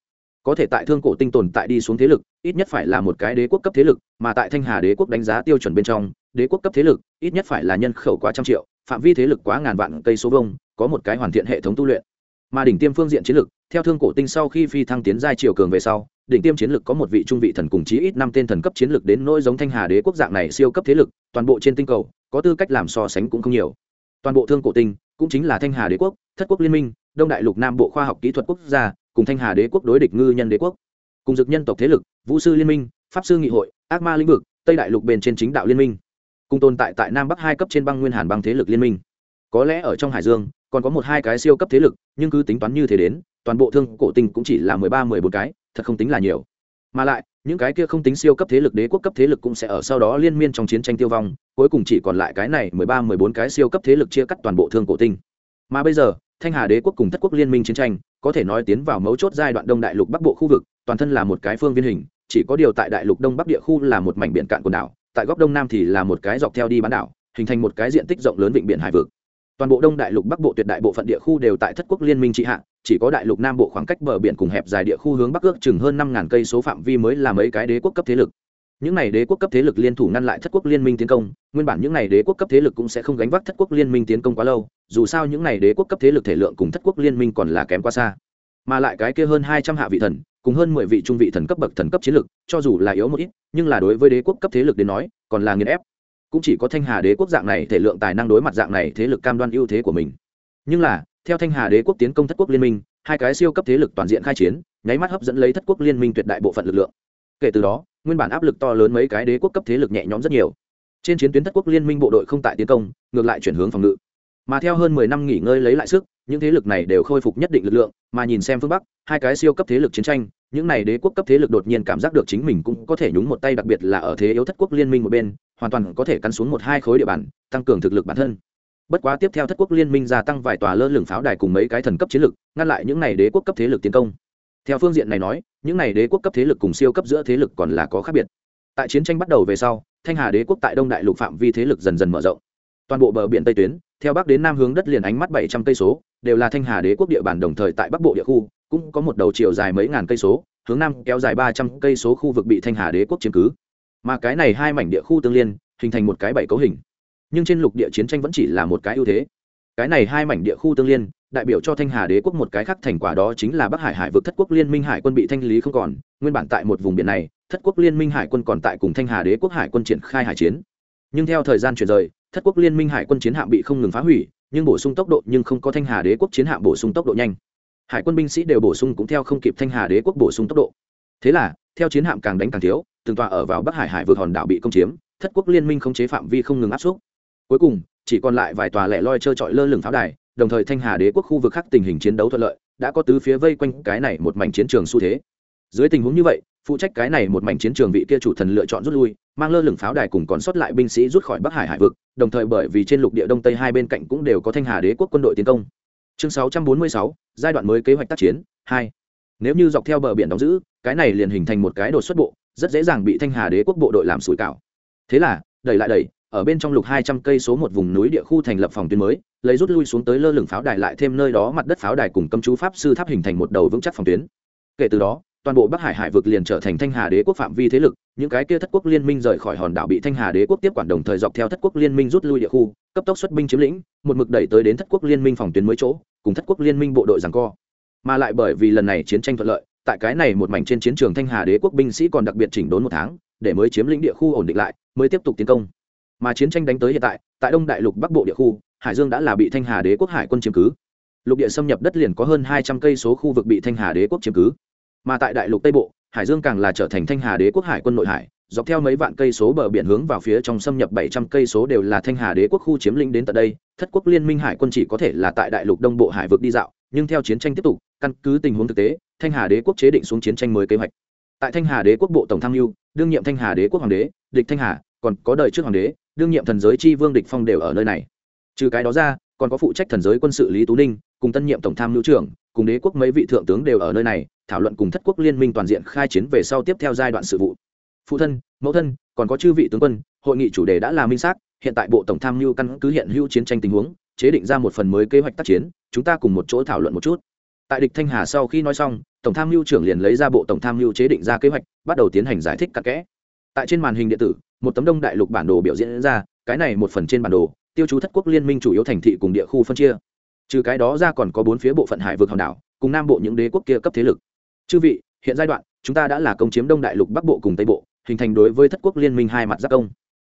Có thể tại thương cổ tinh tồn tại đi xuống thế lực, ít nhất phải là một cái đế quốc cấp thế lực, mà tại thanh hà đế quốc đánh giá tiêu chuẩn bên trong, đế quốc cấp thế lực, ít nhất phải là nhân khẩu quá trăm triệu phạm vi thế lực quá ngàn vạn cây số vông có một cái hoàn thiện hệ thống tu luyện. Mà đỉnh tiêm phương diện chiến lực, theo thương cổ tinh sau khi phi thăng tiến giai triều cường về sau, đỉnh tiêm chiến lực có một vị trung vị thần cùng chí ít năm tên thần cấp chiến lực đến nỗi giống thanh hà đế quốc dạng này siêu cấp thế lực, toàn bộ trên tinh cầu, có tư cách làm so sánh cũng không nhiều. Toàn bộ thương cổ tinh, cũng chính là thanh hà đế quốc, thất quốc liên minh, đông đại lục nam bộ khoa học kỹ thuật quốc gia, cùng thanh hà đế quốc đối địch ngư nhân đế quốc. Cùng dực nhân tộc thế lực, vũ sư liên minh, pháp sư nghị hội, ác ma lĩnh vực, tây đại lục bên trên chính đạo liên minh cùng tồn tại tại nam bắc hai cấp trên băng nguyên hàn băng thế lực liên minh. Có lẽ ở trong hải dương, còn có một hai cái siêu cấp thế lực, nhưng cứ tính toán như thế đến, toàn bộ thương cổ tinh cũng chỉ là mười ba, mười bốn cái, thật không tính là nhiều. Mà lại, những cái kia không tính siêu cấp thế lực đế quốc cấp thế lực cũng sẽ ở sau đó liên miên trong chiến tranh tiêu vong, cuối cùng chỉ còn lại cái này mười ba, mười bốn cái siêu cấp thế lực chia cắt toàn bộ thương cổ tinh. Mà bây giờ, thanh hà đế quốc cùng thất quốc liên minh chiến tranh, có thể nói tiến vào mấu chốt giai đoạn đông đại lục bắc bộ khu vực, toàn thân là một cái phương viên hình, chỉ có điều tại đại lục đông bắc địa khu là một mảnh biển cạn quần đảo tại góc đông nam thì là một cái dọc theo đi bán đảo, hình thành một cái diện tích rộng lớn vịnh biển hải vực. Toàn bộ đông đại lục, bắc bộ, tuyệt đại bộ phận địa khu đều tại thất quốc liên minh trị hạ, chỉ có đại lục nam bộ khoảng cách bờ biển cùng hẹp dài địa khu hướng bắc ước chừng hơn năm ngàn cây số phạm vi mới là mấy cái đế quốc cấp thế lực. Những n à y đế quốc cấp thế lực liên thủ ngăn lại thất quốc liên minh tiến công, nguyên bản những n à y đế quốc cấp thế lực cũng sẽ không gánh vác thất quốc liên minh tiến công quá lâu, dù sao những n à y đế quốc cấp thế lực thể lượng cùng thất quốc liên minh còn là kém quá xa. Mà lại cái kia hơn hai trăm hạ vị thần cùng hơn mười vị trung vị thần cấp bậc thần cấp chiến lực, cho dù là yếu một ít, nhưng là đối với đế quốc cấp thế lực đến nói, còn là nghiền ép. Cũng chỉ có thanh hà đế quốc dạng này thể lượng tài năng đối mặt dạng này thế lực cam đoan ưu thế của mình. Nhưng là, theo thanh hà đế quốc tiến công thất quốc liên minh, hai cái siêu cấp thế lực toàn diện khai chiến, nháy mắt hấp dẫn lấy thất quốc liên minh tuyệt đại bộ phận lực lượng. Kể từ đó, nguyên bản áp lực to lớn mấy cái đế quốc cấp thế lực nhẹ nhõm rất nhiều. Trên chiến tuyến thất quốc liên minh bộ đội không tại tiến công, ngược lại chuyển hướng phòng ngự mà theo hơn mười năm nghỉ ngơi lấy lại sức, những thế lực này đều khôi phục nhất định lực lượng, mà nhìn xem phương bắc, hai cái siêu cấp thế lực chiến tranh, những này đế quốc cấp thế lực đột nhiên cảm giác được chính mình cũng có thể nhúng một tay đặc biệt là ở thế yếu thất quốc liên minh một bên, hoàn toàn có thể cắn xuống một hai khối địa bàn, tăng cường thực lực bản thân. Bất quá tiếp theo thất quốc liên minh gia tăng vài tòa lơ lửng pháo đài cùng mấy cái thần cấp chiến lực, ngăn lại những này đế quốc cấp thế lực tiến công. Theo phương diện này nói, những này đế quốc cấp thế lực cùng siêu cấp giữa thế lực còn là có khác biệt. Tại chiến tranh bắt đầu về sau, thanh hà đế quốc tại đông đại lục phạm vi thế lực dần dần mở rộng toàn bộ bờ biển tây tuyến, theo bắc đến nam hướng đất liền ánh mắt bảy trăm cây số, đều là thanh hà đế quốc địa bàn đồng thời tại bắc bộ địa khu, cũng có một đầu chiều dài mấy ngàn cây số, hướng nam kéo dài ba trăm cây số khu vực bị thanh hà đế quốc chiếm cứ. Mà cái này hai mảnh địa khu tương liên, hình thành một cái bảy cấu hình. Nhưng trên lục địa chiến tranh vẫn chỉ là một cái ưu thế. Cái này hai mảnh địa khu tương liên, đại biểu cho thanh hà đế quốc một cái khác thành quả đó chính là bắc hải hải vực thất quốc liên minh hải quân bị thanh lý không còn, nguyên bản tại một vùng biển này, thất quốc liên minh hải quân còn tại cùng thanh hà đế quốc hải quân triển khai hải chiến. Nhưng theo thời gian chuyển rời thất quốc liên minh hải quân chiến hạm bị không ngừng phá hủy, nhưng bổ sung tốc độ nhưng không có thanh hà đế quốc chiến hạm bổ sung tốc độ nhanh. Hải quân binh sĩ đều bổ sung cũng theo không kịp thanh hà đế quốc bổ sung tốc độ. Thế là, theo chiến hạm càng đánh càng thiếu, từng tòa ở vào bắc hải hải vượt hòn đảo bị công chiếm, thất quốc liên minh không chế phạm vi không ngừng áp suất cuối cùng, chỉ còn lại vài tòa lẻ loi trơ trọi lơ lửng pháo đài, đồng thời thanh hà đế quốc khu vực khác tình hình chiến đấu thuận lợi, đã có tứ phía vây quanh cái này một mảnh chiến trường xu thế. Dưới tình huống như vậy phụ trách cái này một mảnh chiến trường vị kia chủ thần lựa chọn rút lui mang lơ lửng pháo đài cùng còn sót lại binh sĩ rút khỏi bắc hải hải vực đồng thời bởi vì trên lục địa đông tây hai bên cạnh cũng đều có thanh hà đế quốc quân đội tiến công. Chương 646, giai đoạn mới kế hoạch tác chiến hai. Nếu như dọc theo bờ biển đóng giữ cái này liền hình thành một cái đột xuất bộ rất dễ dàng bị thanh hà đế quốc bộ đội làm sủi cảo. Thế là đẩy lại đẩy ở bên trong lục hai trăm cây số một vùng núi địa khu thành lập phòng tuyến mới lấy rút lui xuống tới lơ lửng pháo đài lại thêm nơi đó mặt đất pháo đài cùng cấm chú pháp sư tháp hình thành một đầu vững chắc phòng tuyến. Kể từ đó toàn bộ bắc hải hải vực liền trở thành thanh hà đế quốc phạm vi thế lực, những cái kia thất quốc liên minh rời khỏi hòn đảo bị thanh hà đế quốc tiếp quản đồng thời dọc theo thất quốc liên minh rút lui địa khu, cấp tốc xuất binh chiếm lĩnh, một mực đẩy tới đến thất quốc liên minh phòng tuyến mới chỗ, cùng thất quốc liên minh bộ đội giằng co. Mà lại bởi vì lần này chiến tranh thuận lợi, tại cái này một mảnh trên chiến trường thanh hà đế quốc binh sĩ còn đặc biệt chỉnh đốn một tháng, để mới chiếm lĩnh địa khu ổn định lại, mới tiếp tục tiến công. Mà chiến tranh đánh tới hiện tại tại đông đại lục bắc bộ địa khu, hải dương đã là bị thanh hà đế quốc hải quân chiếm cứ. Lục địa xâm nhập đất liền có hơn hai trăm cây số khu vực bị thanh hà đế quốc chiếm cứ mà tại đại lục tây bộ, hải dương càng là trở thành thanh hà đế quốc hải quân nội hải, dọc theo mấy vạn cây số bờ biển hướng vào phía trong xâm nhập bảy trăm cây số đều là thanh hà đế quốc khu chiếm lĩnh đến tận đây. Thất quốc liên minh hải quân chỉ có thể là tại đại lục đông bộ hải vực đi dạo, nhưng theo chiến tranh tiếp tục, căn cứ tình huống thực tế, thanh hà đế quốc chế định xuống chiến tranh mới kế hoạch. Tại thanh hà đế quốc bộ tổng tham mưu, đương nhiệm thanh hà đế quốc hoàng đế, địch thanh hà, còn có đời trước hoàng đế, đương nhiệm thần giới chi vương địch phong đều ở nơi này. Trừ cái đó ra còn có phụ trách thần giới quân sự lý tú ninh, cùng tân nhiệm tổng tham mưu trưởng, cùng đế quốc mấy vị thượng tướng đều ở nơi này, thảo luận cùng thất quốc liên minh toàn diện khai chiến về sau tiếp theo giai đoạn sự vụ. Phụ thân, mẫu thân, còn có chư vị tướng quân, hội nghị chủ đề đã là minh xác, hiện tại bộ tổng tham mưu căn cứ hiện hữu chiến tranh tình huống, chế định ra một phần mới kế hoạch tác chiến, chúng ta cùng một chỗ thảo luận một chút. Tại địch thanh hà sau khi nói xong, tổng tham mưu trưởng liền lấy ra bộ tổng tham mưu chế định ra kế hoạch, bắt đầu tiến hành giải thích cặn kẽ. Tại trên màn hình điện tử, một tấm đông đại lục bản đồ biểu diễn ra, cái này một phần trên bản đồ tiêu chú thất quốc liên minh chủ yếu thành thị cùng địa khu phân chia. Trừ cái đó ra còn có bốn phía bộ phận hải vực hòn đảo, cùng nam bộ những đế quốc kia cấp thế lực. Chư vị, hiện giai đoạn, chúng ta đã là công chiếm đông đại lục bắc bộ cùng tây bộ, hình thành đối với thất quốc liên minh hai mặt giác công.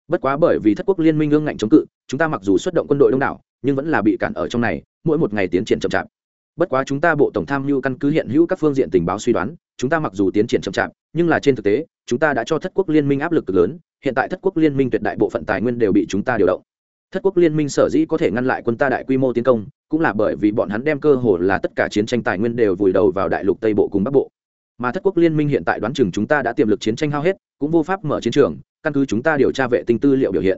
Bất quá bởi vì thất quốc liên minh ương ngạnh chống cự, chúng ta mặc dù xuất động quân đội đông đảo, nhưng vẫn là bị cản ở trong này, mỗi một ngày tiến triển chậm chạp. Bất quá chúng ta bộ tổng tham mưu căn cứ hiện hữu các phương diện tình báo suy đoán, chúng ta mặc dù tiến triển chậm chạp, nhưng là trên thực tế, chúng ta đã cho thất quốc liên minh áp lực cực lớn, hiện tại thất quốc liên minh tuyệt đại bộ phận tài nguyên đều bị chúng ta điều động thất quốc liên minh sở dĩ có thể ngăn lại quân ta đại quy mô tiến công, cũng là bởi vì bọn hắn đem cơ hồ là tất cả chiến tranh tài nguyên đều vùi đầu vào đại lục tây bộ cùng bắc bộ. Mà thất quốc liên minh hiện tại đoán chừng chúng ta đã tiềm lực chiến tranh hao hết, cũng vô pháp mở chiến trường, căn cứ chúng ta điều tra vệ tinh tư liệu biểu hiện.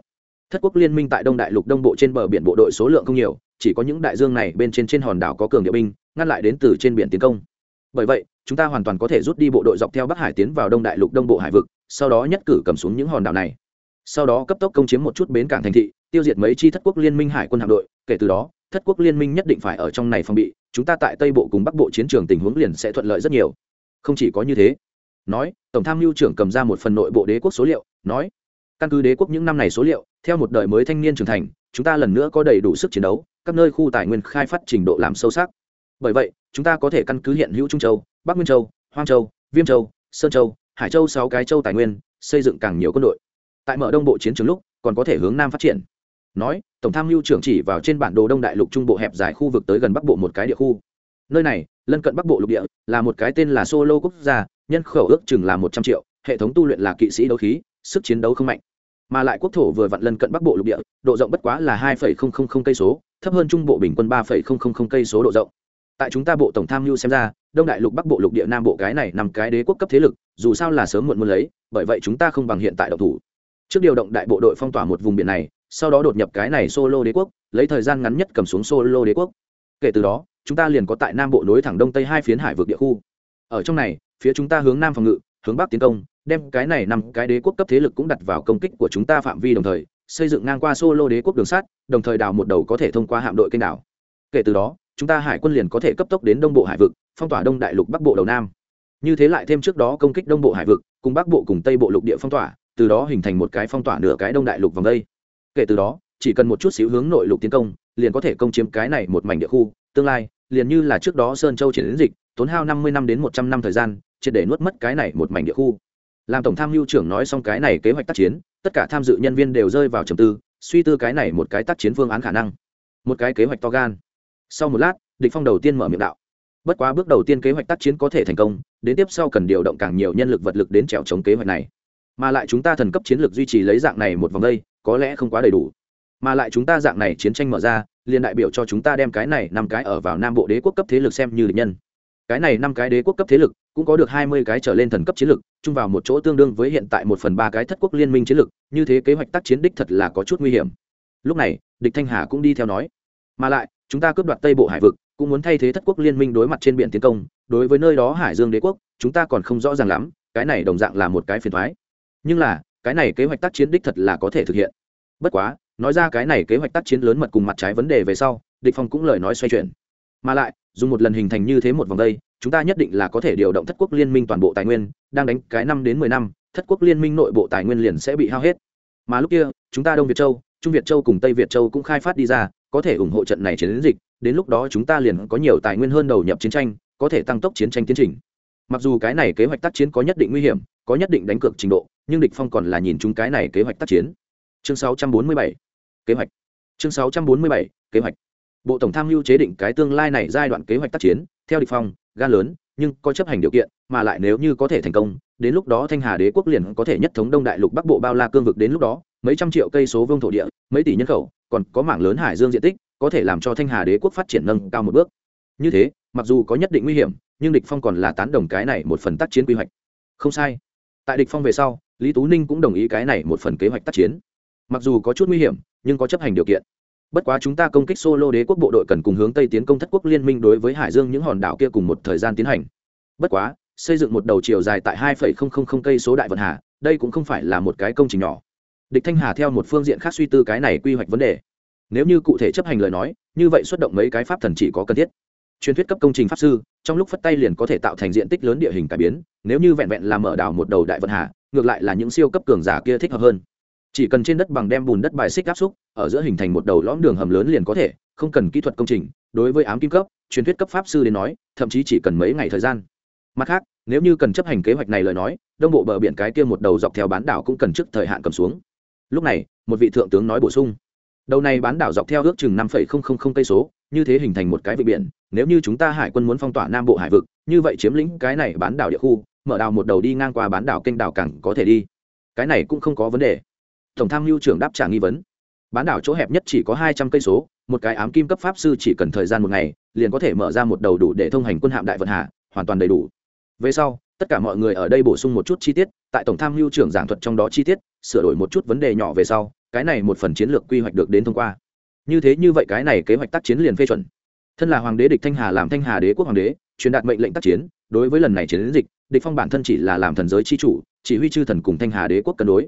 Thất quốc liên minh tại đông đại lục đông bộ trên bờ biển bộ đội số lượng không nhiều, chỉ có những đại dương này bên trên trên hòn đảo có cường địa binh, ngăn lại đến từ trên biển tiến công. Bởi vậy, chúng ta hoàn toàn có thể rút đi bộ đội dọc theo bắc hải tiến vào đông đại lục đông bộ hải vực, sau đó nhất cử cầm xuống những hòn đảo này sau đó cấp tốc công chiếm một chút bến cảng thành thị, tiêu diệt mấy chi thất quốc liên minh hải quân hạm đội, kể từ đó, thất quốc liên minh nhất định phải ở trong này phòng bị, chúng ta tại tây bộ cùng bắc bộ chiến trường tình huống liền sẽ thuận lợi rất nhiều. Không chỉ có như thế, nói, tổng tham mưu trưởng cầm ra một phần nội bộ đế quốc số liệu, nói, căn cứ đế quốc những năm này số liệu, theo một đời mới thanh niên trưởng thành, chúng ta lần nữa có đầy đủ sức chiến đấu, các nơi khu tài nguyên khai phát trình độ làm sâu sắc. Bởi vậy, chúng ta có thể căn cứ hiện hữu trung châu, bắc nguyên châu, hoang châu, viêm châu, sơn châu, hải châu sáu cái châu tài nguyên, xây dựng càng nhiều quân đội tại mở đông bộ chiến trường lúc, còn có thể hướng nam phát triển. Nói, tổng tham mưu trưởng chỉ vào trên bản đồ đông đại lục trung bộ hẹp dài khu vực tới gần bắc bộ một cái địa khu. Nơi này, lân cận bắc bộ lục địa, là một cái tên là solo quốc gia, nhân khẩu ước chừng là một trăm triệu, hệ thống tu luyện là kỵ sĩ đấu khí, sức chiến đấu không mạnh. Mà lại quốc thổ vừa vặn lân cận bắc bộ lục địa, độ rộng bất quá là hai cây số, thấp hơn trung bộ bình quân ba cây số độ rộng. Tại chúng ta bộ tổng tham mưu xem ra, đông đại lục bắc bộ lục địa nam bộ cái này nằm cái đế quốc cấp thế lực, dù sao là sớm muộn muốn lấy, bởi vậy chúng ta không bằng hiện tại độc thủ trước điều động đại bộ đội phong tỏa một vùng biển này, sau đó đột nhập cái này solo đế quốc, lấy thời gian ngắn nhất cầm xuống solo đế quốc. Kể từ đó, chúng ta liền có tại nam bộ nối thẳng đông tây hai phiến hải vực địa khu. Ở trong này, phía chúng ta hướng nam phòng ngự, hướng bắc tiến công, đem cái này nằm cái đế quốc cấp thế lực cũng đặt vào công kích của chúng ta phạm vi đồng thời, xây dựng ngang qua solo đế quốc đường sắt, đồng thời đào một đầu có thể thông qua hạm đội kênh đảo. Kể từ đó, chúng ta hải quân liền có thể cấp tốc đến đông bộ hải vực, phong tỏa đông đại lục bắc bộ đầu nam. Như thế lại thêm trước đó công kích đông bộ hải vực, cùng bắc bộ cùng tây bộ lục địa phong tỏa từ đó hình thành một cái phong tỏa nửa cái đông đại lục vòng đây. Kể từ đó, chỉ cần một chút xíu hướng nội lục tiến công, liền có thể công chiếm cái này một mảnh địa khu, tương lai, liền như là trước đó sơn châu triển đến dịch, tốn hao năm mươi năm đến một trăm năm thời gian, triệt để nuốt mất cái này một mảnh địa khu. Làm tổng tham mưu trưởng nói xong cái này kế hoạch tác chiến, tất cả tham dự nhân viên đều rơi vào trầm tư, suy tư cái này một cái tác chiến phương án khả năng. Một cái kế hoạch to gan. Sau một lát, địch phong đầu tiên mở miệng đạo. Bất quá bước đầu tiên kế hoạch tác chiến có thể thành công, đến tiếp sau cần điều động càng nhiều nhân lực vật lực đến trèo chống kế hoạch này mà lại chúng ta thần cấp chiến lược duy trì lấy dạng này một vòng đây, có lẽ không quá đầy đủ. Mà lại chúng ta dạng này chiến tranh mở ra, liền đại biểu cho chúng ta đem cái này năm cái ở vào nam bộ đế quốc cấp thế lực xem như địch nhân. Cái này năm cái đế quốc cấp thế lực cũng có được hai mươi cái trở lên thần cấp chiến lực chung vào một chỗ tương đương với hiện tại một phần ba cái thất quốc liên minh chiến lực như thế kế hoạch tác chiến đích thật là có chút nguy hiểm. Lúc này, địch thanh hà cũng đi theo nói, mà lại, chúng ta cướp đoạt tây bộ hải vực, cũng muốn thay thế thất quốc liên minh đối mặt trên biển tiến công, đối với nơi đó hải dương đế quốc, chúng ta còn không rõ ràng lắm, cái này đồng dạng là một cái phiền thoái nhưng là, cái này kế hoạch tác chiến đích thật là có thể thực hiện. Bất quá, nói ra cái này kế hoạch tác chiến lớn mật cùng mặt trái vấn đề về sau, địch phong cũng lời nói xoay chuyển. Mà lại, dùng một lần hình thành như thế một vòng đây, chúng ta nhất định là có thể điều động thất quốc liên minh toàn bộ tài nguyên, đang đánh cái năm đến mười năm, thất quốc liên minh nội bộ tài nguyên liền sẽ bị hao hết. Mà lúc kia, chúng ta đông việt châu, trung việt châu cùng tây việt châu cũng khai phát đi ra, có thể ủng hộ trận này chiến dịch, đến lúc đó chúng ta liền có nhiều tài nguyên hơn đầu nhập chiến tranh, có thể tăng tốc chiến tranh tiến trình. Mặc dù cái này kế hoạch tác chiến có nhất định nguy hiểm, có nhất định đánh cược trình độ nhưng địch phong còn là nhìn chúng cái này kế hoạch tác chiến. Chương 647 kế hoạch. Chương 647 kế hoạch. Bộ tổng tham mưu chế định cái tương lai này giai đoạn kế hoạch tác chiến, theo địch phong, gan lớn, nhưng có chấp hành điều kiện, mà lại nếu như có thể thành công, đến lúc đó thanh hà đế quốc liền có thể nhất thống đông đại lục bắc bộ bao la cương vực đến lúc đó, mấy trăm triệu cây số vương thổ địa, mấy tỷ nhân khẩu, còn có mảng lớn hải dương diện tích, có thể làm cho thanh hà đế quốc phát triển nâng cao một bước. Như thế, mặc dù có nhất định nguy hiểm, nhưng địch phong còn là tán đồng cái này một phần tác chiến quy hoạch. Không sai. Tại địch phong về sau lý tú ninh cũng đồng ý cái này một phần kế hoạch tác chiến. Mặc dù có chút nguy hiểm, nhưng có chấp hành điều kiện. Bất quá chúng ta công kích solo đế quốc bộ đội cần cùng hướng tây tiến công thất quốc liên minh đối với hải dương những hòn đảo kia cùng một thời gian tiến hành. Bất quá, xây dựng một đầu chiều dài tại hai cây số đại vận hà, đây cũng không phải là một cái công trình nhỏ. Địch thanh hà theo một phương diện khác suy tư cái này quy hoạch vấn đề. Nếu như cụ thể chấp hành lời nói, như vậy xuất động mấy cái pháp thần chỉ có cần thiết. Truyền thuyết cấp công trình pháp sư, trong lúc phất tay liền có thể tạo thành diện tích lớn địa hình cải biến, nếu như vẹn vẹn làm mở đảo một đầu đại vận hà ngược lại là những siêu cấp cường giả kia thích hợp hơn. Chỉ cần trên đất bằng đem bùn đất bài xích áp xúc, ở giữa hình thành một đầu lõm đường hầm lớn liền có thể, không cần kỹ thuật công trình, đối với ám kim cấp, truyền thuyết cấp pháp sư đến nói, thậm chí chỉ cần mấy ngày thời gian. Mặt khác, nếu như cần chấp hành kế hoạch này lời nói, đông bộ bờ biển cái kia một đầu dọc theo bán đảo cũng cần trước thời hạn cầm xuống. Lúc này, một vị thượng tướng nói bổ sung. Đầu này bán đảo dọc theo ước chừng năm cây số, như thế hình thành một cái vịnh biển, nếu như chúng ta hải quân muốn phong tỏa nam bộ hải vực, như vậy chiếm lĩnh cái này bán đảo địa khu mở đào một đầu đi ngang qua bán đảo kênh đảo cảng có thể đi. Cái này cũng không có vấn đề. Tổng tham mưu trưởng đáp trả nghi vấn. Bán đảo chỗ hẹp nhất chỉ có hai trăm cây số, một cái ám kim cấp pháp sư chỉ cần thời gian một ngày, liền có thể mở ra một đầu đủ để thông hành quân hạm đại vận hạ hoàn toàn đầy đủ. Về sau, tất cả mọi người ở đây bổ sung một chút chi tiết, tại tổng tham mưu trưởng giảng thuật trong đó chi tiết, sửa đổi một chút vấn đề nhỏ về sau, cái này một phần chiến lược quy hoạch được đến thông qua. Như thế như vậy cái này kế hoạch tác chiến liền phê chuẩn. Thân là hoàng đế địch thanh hà làm thanh hà đế quốc hoàng đế, truyền đạt mệnh lệnh tác chiến, đối với lần này chiến dịch địch phong bản thân chỉ là làm thần giới chi chủ, chỉ huy chư thần cùng thanh hà đế quốc cân đối.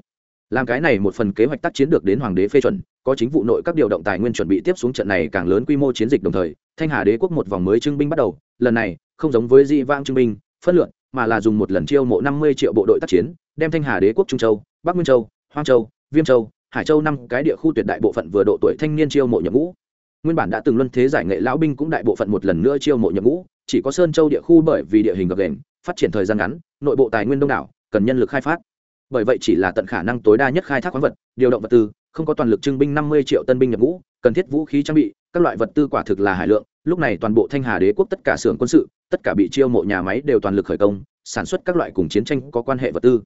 Làm cái này một phần kế hoạch tác chiến được đến hoàng đế phê chuẩn, có chính vụ nội các điều động tài nguyên chuẩn bị tiếp xuống trận này càng lớn quy mô chiến dịch đồng thời, thanh hà đế quốc một vòng mới trưng binh bắt đầu, lần này, không giống với di vang trưng binh, phân lượng mà là dùng một lần chiêu mộ năm mươi triệu bộ đội tác chiến, đem thanh hà đế quốc trung châu, bắc nguyên châu, hoang châu, viêm châu, hải châu năm cái địa khu tuyệt đại bộ phận vừa độ tuổi thanh niên chiêu mộ nhập ngũ. Nguyên bản đã từng luân thế giải nghệ lão binh cũng đại bộ phận một lần nữa chiêu mộ nhập ngũ, chỉ có sơn châu địa khu bởi vì địa hình gập ghềnh phát triển thời gian ngắn, nội bộ tài nguyên đông đảo, cần nhân lực khai phát. Bởi vậy chỉ là tận khả năng tối đa nhất khai thác khoáng vật, điều động vật tư, không có toàn lực trưng binh năm mươi triệu tân binh nhập ngũ, cần thiết vũ khí trang bị, các loại vật tư quả thực là hải lượng. Lúc này toàn bộ thanh hà đế quốc tất cả xưởng quân sự, tất cả bị chiêu mộ nhà máy đều toàn lực khởi công, sản xuất các loại cùng chiến tranh có quan hệ vật tư.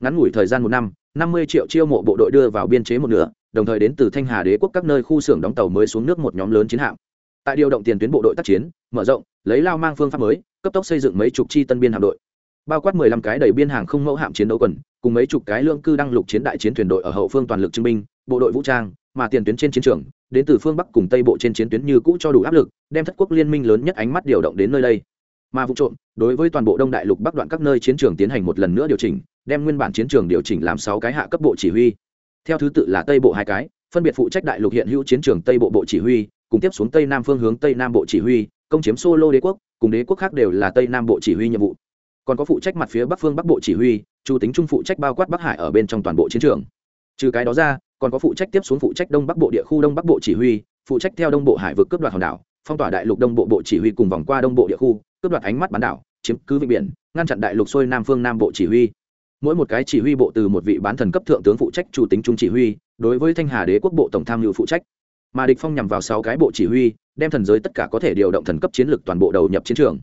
Ngắn ngủi thời gian một năm năm mươi triệu chiêu mộ bộ đội đưa vào biên chế một nửa, đồng thời đến từ thanh hà đế quốc các nơi khu xưởng đóng tàu mới xuống nước một nhóm lớn chiến hạm. Tại điều động tiền tuyến bộ đội tác chiến, mở rộng, lấy lao mang phương pháp mới cấp tốc xây dựng mấy chục chi tân biên hạm đội. Bao quát mười lăm cái đầy biên hàng không mẫu hạm chiến đấu quần, cùng mấy chục cái lương cư đăng lục chiến đại chiến thuyền đội ở hậu phương toàn lực chứng minh, bộ đội vũ trang, mà tiền tuyến trên chiến trường, đến từ phương bắc cùng tây bộ trên chiến tuyến như cũ cho đủ áp lực, đem thất quốc liên minh lớn nhất ánh mắt điều động đến nơi đây. Mà vụ trộm, đối với toàn bộ đông đại lục bắc đoạn các nơi chiến trường tiến hành một lần nữa điều chỉnh, đem nguyên bản chiến trường điều chỉnh làm sáu cái hạ cấp bộ chỉ huy. Theo thứ tự là tây bộ hai cái, phân biệt phụ trách đại lục hiện hữu chiến trường tây bộ bộ chỉ huy, cùng tiếp xuống tây nam phương hướng tây nam bộ chỉ huy, công chiếm solo đế quốc cùng đế quốc khác đều là tây nam bộ chỉ huy nhiệm vụ. Còn có phụ trách mặt phía bắc phương bắc bộ chỉ huy chủ tính trung phụ trách bao quát bắc hải ở bên trong toàn bộ chiến trường. Trừ cái đó ra, còn có phụ trách tiếp xuống phụ trách đông bắc bộ địa khu đông bắc bộ chỉ huy, phụ trách theo đông bộ hải vực cướp đoạt hòn đảo, phong tỏa đại lục đông bộ bộ chỉ huy cùng vòng qua đông bộ địa khu, cướp đoạt ánh mắt bán đảo, chiếm cứ vịnh biển, ngăn chặn đại lục xuôi nam phương nam bộ chỉ huy. Mỗi một cái chỉ huy bộ từ một vị bán thần cấp thượng tướng phụ trách chủ tính trung chỉ huy, đối với thanh hà đế quốc bộ tổng tham mưu phụ trách mà địch phong nhằm vào sáu cái bộ chỉ huy, đem thần giới tất cả có thể điều động thần cấp chiến lược toàn bộ đầu nhập chiến trường.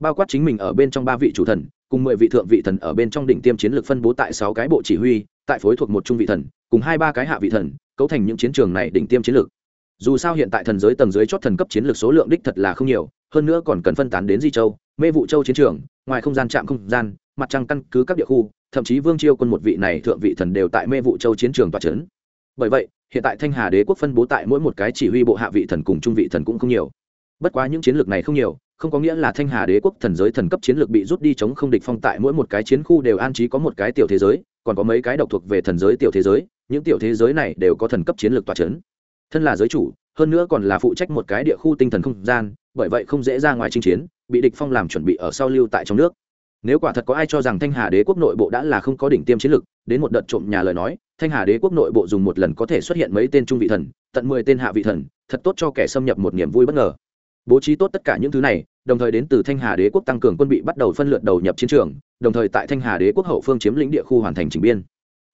Bao quát chính mình ở bên trong ba vị chủ thần, cùng mười vị thượng vị thần ở bên trong đỉnh tiêm chiến lược phân bố tại sáu cái bộ chỉ huy, tại phối thuộc một trung vị thần, cùng hai ba cái hạ vị thần, cấu thành những chiến trường này đỉnh tiêm chiến lược dù sao hiện tại thần giới tầng dưới chót thần cấp chiến lược số lượng đích thật là không nhiều, hơn nữa còn cần phân tán đến di châu, mê vụ châu chiến trường, ngoài không gian chạm không gian, mặt trăng căn cứ các địa khu, thậm chí vương chiêu quân một vị này thượng vị thần đều tại mê vụ châu chiến trường tòa trấn bởi vậy hiện tại thanh hà đế quốc phân bố tại mỗi một cái chỉ huy bộ hạ vị thần cùng trung vị thần cũng không nhiều. Bất quá những chiến lược này không nhiều, không có nghĩa là thanh hà đế quốc thần giới thần cấp chiến lược bị rút đi chống không địch phong tại mỗi một cái chiến khu đều an trí có một cái tiểu thế giới, còn có mấy cái độc thuộc về thần giới tiểu thế giới, những tiểu thế giới này đều có thần cấp chiến lược tòa chấn. Thân là giới chủ, hơn nữa còn là phụ trách một cái địa khu tinh thần không gian, bởi vậy không dễ ra ngoài chinh chiến, bị địch phong làm chuẩn bị ở sau lưu tại trong nước. Nếu quả thật có ai cho rằng thanh hà đế quốc nội bộ đã là không có đỉnh tiêm chiến lược, đến một đợt trộm nhà lời nói thanh hà đế quốc nội bộ dùng một lần có thể xuất hiện mấy tên trung vị thần, tận mười tên hạ vị thần, thật tốt cho kẻ xâm nhập một niềm vui bất ngờ. Bố trí tốt tất cả những thứ này, đồng thời đến từ thanh hà đế quốc tăng cường quân bị bắt đầu phân lượt đầu nhập chiến trường, đồng thời tại thanh hà đế quốc hậu phương chiếm lĩnh địa khu hoàn thành trình biên.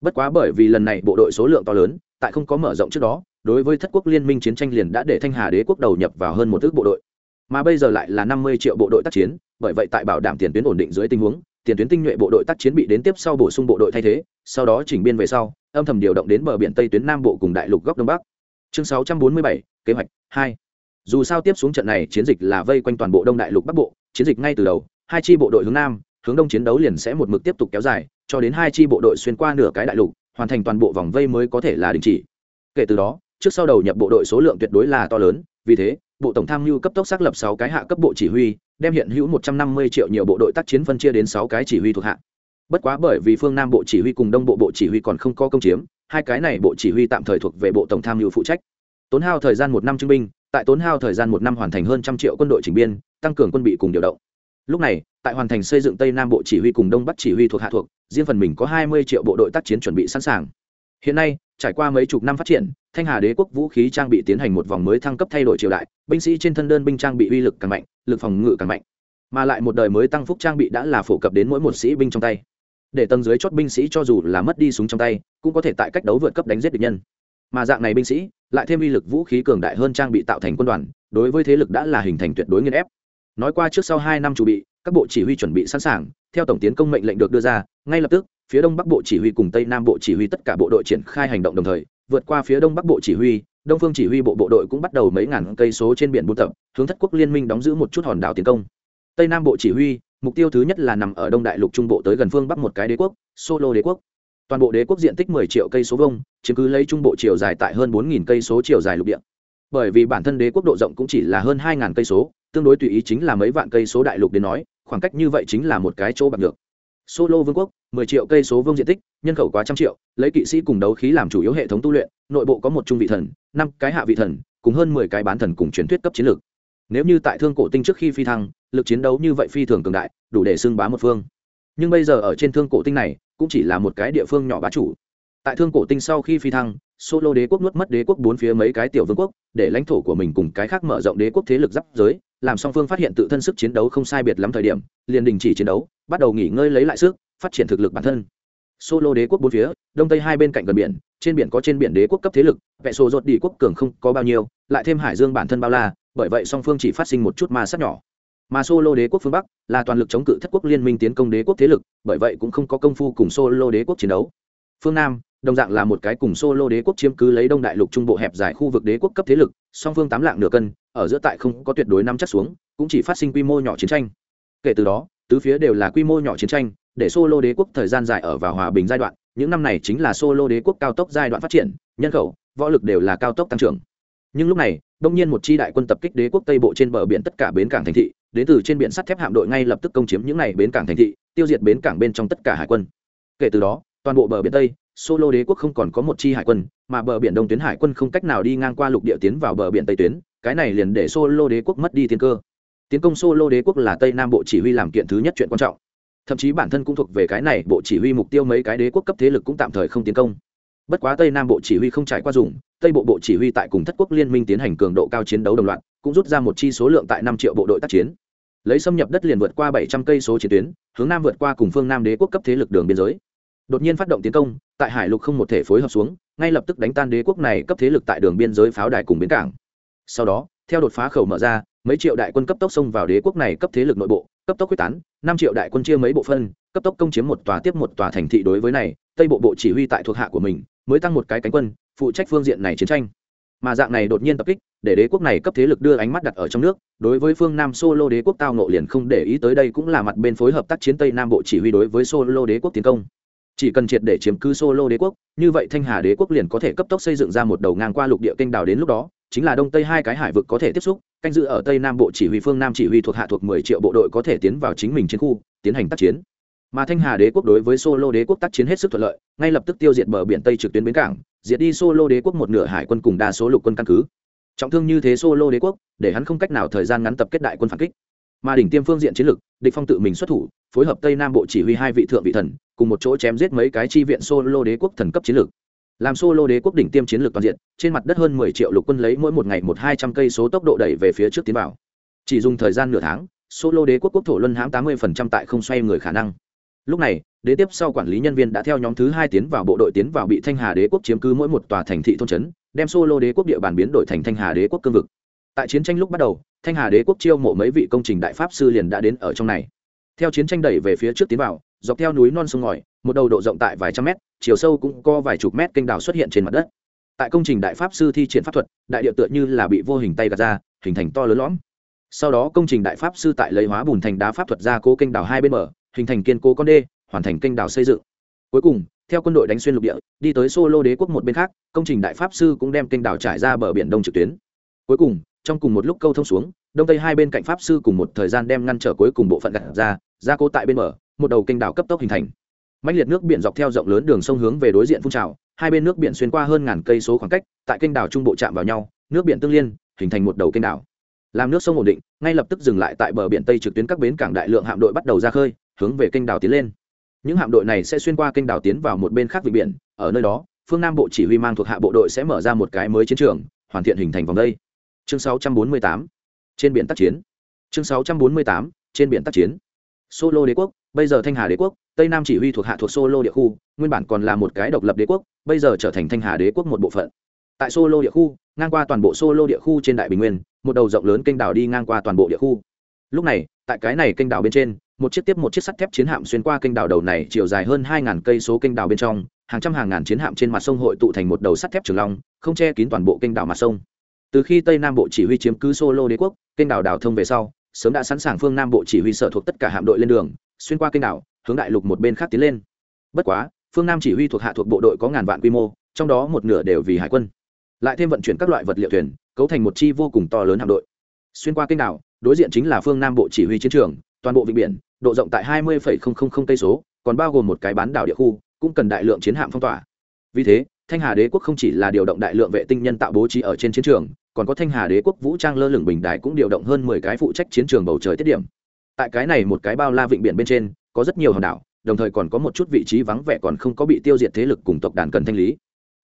Bất quá bởi vì lần này bộ đội số lượng to lớn, tại không có mở rộng trước đó, đối với thất quốc liên minh chiến tranh liền đã để thanh hà đế quốc đầu nhập vào hơn một ước bộ đội. Mà bây giờ lại là năm mươi triệu bộ đội tác chiến, bởi vậy tại bảo đảm tiền tuyến ổn định dưới tình huống, tiền tuyến tinh nhuệ bộ đội tác chiến bị đến tiếp sau bổ sung bộ đội thay thế, sau đó chỉnh biên về sau âm thầm điều động đến bờ biển tây tuyến nam bộ cùng đại lục góc đông bắc. Chương sáu trăm bốn mươi bảy, kế hoạch 2 dù sao tiếp xuống trận này, chiến dịch là vây quanh toàn bộ đông đại lục bắc bộ, chiến dịch ngay từ đầu, hai chi bộ đội hướng nam, hướng đông chiến đấu liền sẽ một mực tiếp tục kéo dài, cho đến hai chi bộ đội xuyên qua nửa cái đại lục, hoàn thành toàn bộ vòng vây mới có thể là đình chỉ. Kể từ đó, trước sau đầu nhập bộ đội số lượng tuyệt đối là to lớn, vì thế, bộ tổng tham mưu cấp tốc xác lập sáu cái hạ cấp bộ chỉ huy, đem hiện hữu một trăm năm mươi triệu nhiều bộ đội tác chiến phân chia đến sáu cái chỉ huy thuộc hạ bất quá bởi vì phương nam bộ chỉ huy cùng đông bộ bộ chỉ huy còn không có công chiếm, hai cái này bộ chỉ huy tạm thời thuộc về bộ tổng tham mưu phụ trách. Tốn hao thời gian một năm chứng binh, tại tốn hao thời gian một năm hoàn thành hơn trăm triệu quân đội chỉnh biên, tăng cường quân bị cùng điều động. Lúc này, tại hoàn thành xây dựng tây nam bộ chỉ huy cùng đông bắc chỉ huy thuộc hạ thuộc, riêng phần mình có hai mươi triệu bộ đội tác chiến chuẩn bị sẵn sàng. Hiện nay, trải qua mấy chục năm phát triển, thanh hà đế quốc vũ khí trang bị tiến hành một vòng mới thăng cấp thay đổi triều đại, binh sĩ trên thân đơn binh trang bị uy lực càng mạnh, lực phòng ngự càng mạnh. Mà lại một đời mới tăng phúc trang bị đã là phổ cập đến mỗi một sĩ binh trong tay để tầng dưới chót binh sĩ cho dù là mất đi súng trong tay, cũng có thể tại cách đấu vượt cấp đánh giết địch nhân. Mà dạng này binh sĩ, lại thêm uy lực vũ khí cường đại hơn trang bị tạo thành quân đoàn, đối với thế lực đã là hình thành tuyệt đối nghiên ép. Nói qua trước sau hai năm chuẩn bị, các bộ chỉ huy chuẩn bị sẵn sàng, theo tổng tiến công mệnh lệnh được đưa ra, ngay lập tức, phía đông bắc bộ chỉ huy cùng tây nam bộ chỉ huy tất cả bộ đội triển khai hành động đồng thời, vượt qua phía đông bắc bộ chỉ huy, đông phương chỉ huy bộ bộ đội cũng bắt đầu mấy ngàn cây số trên biển buôn tập, hướng thất quốc liên minh đóng giữ một chút hòn đảo tiến công. Tây nam bộ chỉ huy mục tiêu thứ nhất là nằm ở đông đại lục trung bộ tới gần phương bắc một cái đế quốc, solo đế quốc. Toàn bộ đế quốc diện tích 10 triệu cây số vông chiếm cứ lấy trung bộ chiều dài tại hơn 4.000 cây số chiều dài lục địa. Bởi vì bản thân đế quốc độ rộng cũng chỉ là hơn 2.000 cây số, tương đối tùy ý chính là mấy vạn cây số đại lục đến nói, khoảng cách như vậy chính là một cái chỗ bạc được solo vương quốc 10 triệu cây số vương diện tích, nhân khẩu quá trăm triệu, lấy kỵ sĩ cùng đấu khí làm chủ yếu hệ thống tu luyện, nội bộ có một trung vị thần, năm cái hạ vị thần, cùng hơn 10 cái bán thần cùng truyền thuyết cấp chiến lược nếu như tại thương cổ tinh trước khi phi thăng, lực chiến đấu như vậy phi thường cường đại, đủ để xưng bá một phương. Nhưng bây giờ ở trên thương cổ tinh này, cũng chỉ là một cái địa phương nhỏ bá chủ. Tại thương cổ tinh sau khi phi thăng, solo đế quốc nuốt mất đế quốc bốn phía mấy cái tiểu vương quốc, để lãnh thổ của mình cùng cái khác mở rộng đế quốc thế lực giáp giới, làm song phương phát hiện tự thân sức chiến đấu không sai biệt lắm thời điểm, liền đình chỉ chiến đấu, bắt đầu nghỉ ngơi lấy lại sức, phát triển thực lực bản thân. Solo đế quốc bốn phía, đông tây hai bên cạnh gần biển, trên biển có trên biển đế quốc cấp thế lực vẹ sổ rột đi quốc cường không có bao nhiêu, lại thêm hải dương bản thân bao la bởi vậy song phương chỉ phát sinh một chút ma sát nhỏ. Mà solo đế quốc phương bắc là toàn lực chống cự thất quốc liên minh tiến công đế quốc thế lực, bởi vậy cũng không có công phu cùng solo đế quốc chiến đấu. Phương nam, đồng dạng là một cái cùng solo đế quốc chiếm cứ lấy đông đại lục trung bộ hẹp dài khu vực đế quốc cấp thế lực, song phương tám lạng nửa cân, ở giữa tại không có tuyệt đối năm chắc xuống, cũng chỉ phát sinh quy mô nhỏ chiến tranh. Kể từ đó, tứ phía đều là quy mô nhỏ chiến tranh, để solo đế quốc thời gian dài ở vào hòa bình giai đoạn, những năm này chính là solo đế quốc cao tốc giai đoạn phát triển, nhân khẩu, võ lực đều là cao tốc tăng trưởng nhưng lúc này, đông nhiên một chi đại quân tập kích đế quốc tây bộ trên bờ biển tất cả bến cảng thành thị, đến từ trên biển sắt thép hạm đội ngay lập tức công chiếm những này bến cảng thành thị, tiêu diệt bến cảng bên trong tất cả hải quân. Kể từ đó, toàn bộ bờ biển tây, solo đế quốc không còn có một chi hải quân, mà bờ biển đông tuyến hải quân không cách nào đi ngang qua lục địa tiến vào bờ biển tây tuyến, cái này liền để solo đế quốc mất đi tiên cơ. Tiến công solo đế quốc là tây nam bộ chỉ huy làm kiện thứ nhất chuyện quan trọng. Thậm chí bản thân cũng thuộc về cái này bộ chỉ huy mục tiêu mấy cái đế quốc cấp thế lực cũng tạm thời không tiến công bất quá tây nam bộ chỉ huy không trải qua dùng, tây bộ bộ chỉ huy tại cùng thất quốc liên minh tiến hành cường độ cao chiến đấu đồng loạt, cũng rút ra một chi số lượng tại năm triệu bộ đội tác chiến. Lấy xâm nhập đất liền vượt qua bảy trăm cây số chiến tuyến, hướng nam vượt qua cùng phương nam đế quốc cấp thế lực đường biên giới. Đột nhiên phát động tiến công, tại hải lục không một thể phối hợp xuống, ngay lập tức đánh tan đế quốc này cấp thế lực tại đường biên giới pháo đài cùng bến cảng. Sau đó, theo đột phá khẩu mở ra, mấy triệu đại quân cấp tốc xông vào đế quốc này cấp thế lực nội bộ, cấp tốc quyết tán, năm triệu đại quân chia mấy bộ phân, cấp tốc công chiếm một tòa tiếp một tòa thành thị đối với này, tây bộ bộ chỉ huy tại thuộc hạ của mình mới tăng một cái cánh quân, phụ trách phương diện này chiến tranh. Mà dạng này đột nhiên tập kích, để đế quốc này cấp thế lực đưa ánh mắt đặt ở trong nước, đối với phương nam solo đế quốc tao nộ liền không để ý tới đây cũng là mặt bên phối hợp tác chiến tây nam bộ chỉ huy đối với solo đế quốc tiến công. Chỉ cần triệt để chiếm cứ solo đế quốc, như vậy thanh hà đế quốc liền có thể cấp tốc xây dựng ra một đầu ngang qua lục địa kênh đảo đến lúc đó, chính là đông tây hai cái hải vực có thể tiếp xúc, canh dự ở tây nam bộ chỉ huy phương nam chỉ huy thuộc hạ thuộc mười triệu bộ đội có thể tiến vào chính mình chiến khu, tiến hành tác chiến mà thanh hà đế quốc đối với solo đế quốc tác chiến hết sức thuận lợi, ngay lập tức tiêu diệt bờ biển tây trực tuyến bến cảng, diệt đi solo đế quốc một nửa hải quân cùng đa số lục quân căn cứ. Trọng thương như thế solo đế quốc, để hắn không cách nào thời gian ngắn tập kết đại quân phản kích. Mà đỉnh tiêm phương diện chiến lược, địch phong tự mình xuất thủ, phối hợp tây nam bộ chỉ huy hai vị thượng vị thần, cùng một chỗ chém giết mấy cái chi viện solo đế quốc thần cấp chiến lược. Làm solo đế quốc đỉnh tiêm chiến lược toàn diện, trên mặt đất hơn mười triệu lục quân lấy mỗi một ngày một hai trăm cây số tốc độ đẩy về phía trước tiến vào. Chỉ dùng thời gian nửa tháng solo đế quốc quốc thổ luân hãm tám mươi phần trăm tại không xoay người khả năng lúc này, đế tiếp sau quản lý nhân viên đã theo nhóm thứ hai tiến vào bộ đội tiến vào bị thanh hà đế quốc chiếm cứ mỗi một tòa thành thị thôn trấn, đem solo đế quốc địa bàn biến đổi thành thanh hà đế quốc cương vực. Tại chiến tranh lúc bắt đầu, thanh hà đế quốc chiêu mộ mấy vị công trình đại pháp sư liền đã đến ở trong này. Theo chiến tranh đẩy về phía trước tiến vào, dọc theo núi non sông ngòi, một đầu độ rộng tại vài trăm mét, chiều sâu cũng có vài chục mét kênh đào xuất hiện trên mặt đất. Tại công trình đại pháp sư thi triển pháp thuật, đại địa tựa như là bị vô hình tay gạt ra, hình thành to lớn lõm. Sau đó công trình đại pháp sư tại lấy hóa bùn thành đá pháp thuật ra cố kênh đào hai bên mở hình thành kiên cố con đê, hoàn thành kênh đảo xây dựng. Cuối cùng, theo quân đội đánh xuyên lục địa, đi tới solo đế quốc một bên khác, công trình đại pháp sư cũng đem kênh đảo trải ra bờ biển đông trực tuyến. Cuối cùng, trong cùng một lúc câu thông xuống, đông tây hai bên cạnh pháp sư cùng một thời gian đem ngăn trở cuối cùng bộ phận gặt ra ra cố tại bên bờ, một đầu kênh đảo cấp tốc hình thành. Mạnh liệt nước biển dọc theo rộng lớn đường sông hướng về đối diện phun trào, hai bên nước biển xuyên qua hơn ngàn cây số khoảng cách, tại kênh đảo trung bộ chạm vào nhau, nước biển tương liên, hình thành một đầu kênh đảo. Làm nước sông ổn định, ngay lập tức dừng lại tại bờ biển tây trực tuyến các bến cảng đại lượng hạm đội bắt đầu ra khơi hướng về kênh đảo tiến lên. Những hạm đội này sẽ xuyên qua kênh đảo tiến vào một bên khác vịnh biển, ở nơi đó, phương nam bộ chỉ huy mang thuộc hạ bộ đội sẽ mở ra một cái mới chiến trường, hoàn thiện hình thành vòng đây. Chương 648 trên biển tác chiến. Chương 648 trên biển tác chiến. Solo đế quốc, bây giờ thanh hà đế quốc, tây nam chỉ huy thuộc hạ thuộc solo địa khu, nguyên bản còn là một cái độc lập đế quốc, bây giờ trở thành thanh hà đế quốc một bộ phận. Tại solo địa khu, ngang qua toàn bộ solo địa khu trên đại bình nguyên, một đầu rộng lớn kênh đảo đi ngang qua toàn bộ địa khu. Lúc này, tại cái này kênh đảo bên trên một chiếc tiếp một chiếc sắt thép chiến hạm xuyên qua kênh đảo đầu này chiều dài hơn hai ngàn cây số kênh đảo bên trong, hàng trăm hàng ngàn chiến hạm trên mặt sông hội tụ thành một đầu sắt thép trường long, không che kín toàn bộ kênh đảo mặt sông. Từ khi tây nam bộ chỉ huy chiếm cứ solo đế quốc, kênh đảo đảo thông về sau, sớm đã sẵn sàng phương nam bộ chỉ huy sở thuộc tất cả hạm đội lên đường, xuyên qua kênh đảo, hướng đại lục một bên khác tiến lên. Bất quá, phương nam chỉ huy thuộc hạ thuộc bộ đội có ngàn vạn quy mô, trong đó một nửa đều vì hải quân. Lại thêm vận chuyển các loại vật liệu thuyền, cấu thành một chi vô cùng to lớn hạm đội. Xuyên qua kênh đảo, đối diện chính là phương nam bộ chỉ huy chiến trường, toàn bộ vịnh biển độ rộng tại 20.000 cây số, còn bao gồm một cái bán đảo địa khu, cũng cần đại lượng chiến hạm phong tỏa. Vì thế, thanh hà đế quốc không chỉ là điều động đại lượng vệ tinh nhân tạo bố trí ở trên chiến trường, còn có thanh hà đế quốc vũ trang lơ lửng bình đài cũng điều động hơn mười cái phụ trách chiến trường bầu trời tiết điểm. Tại cái này một cái bao la vịnh biển bên trên, có rất nhiều hòn đảo, đồng thời còn có một chút vị trí vắng vẻ còn không có bị tiêu diệt thế lực cùng tộc đàn cần thanh lý.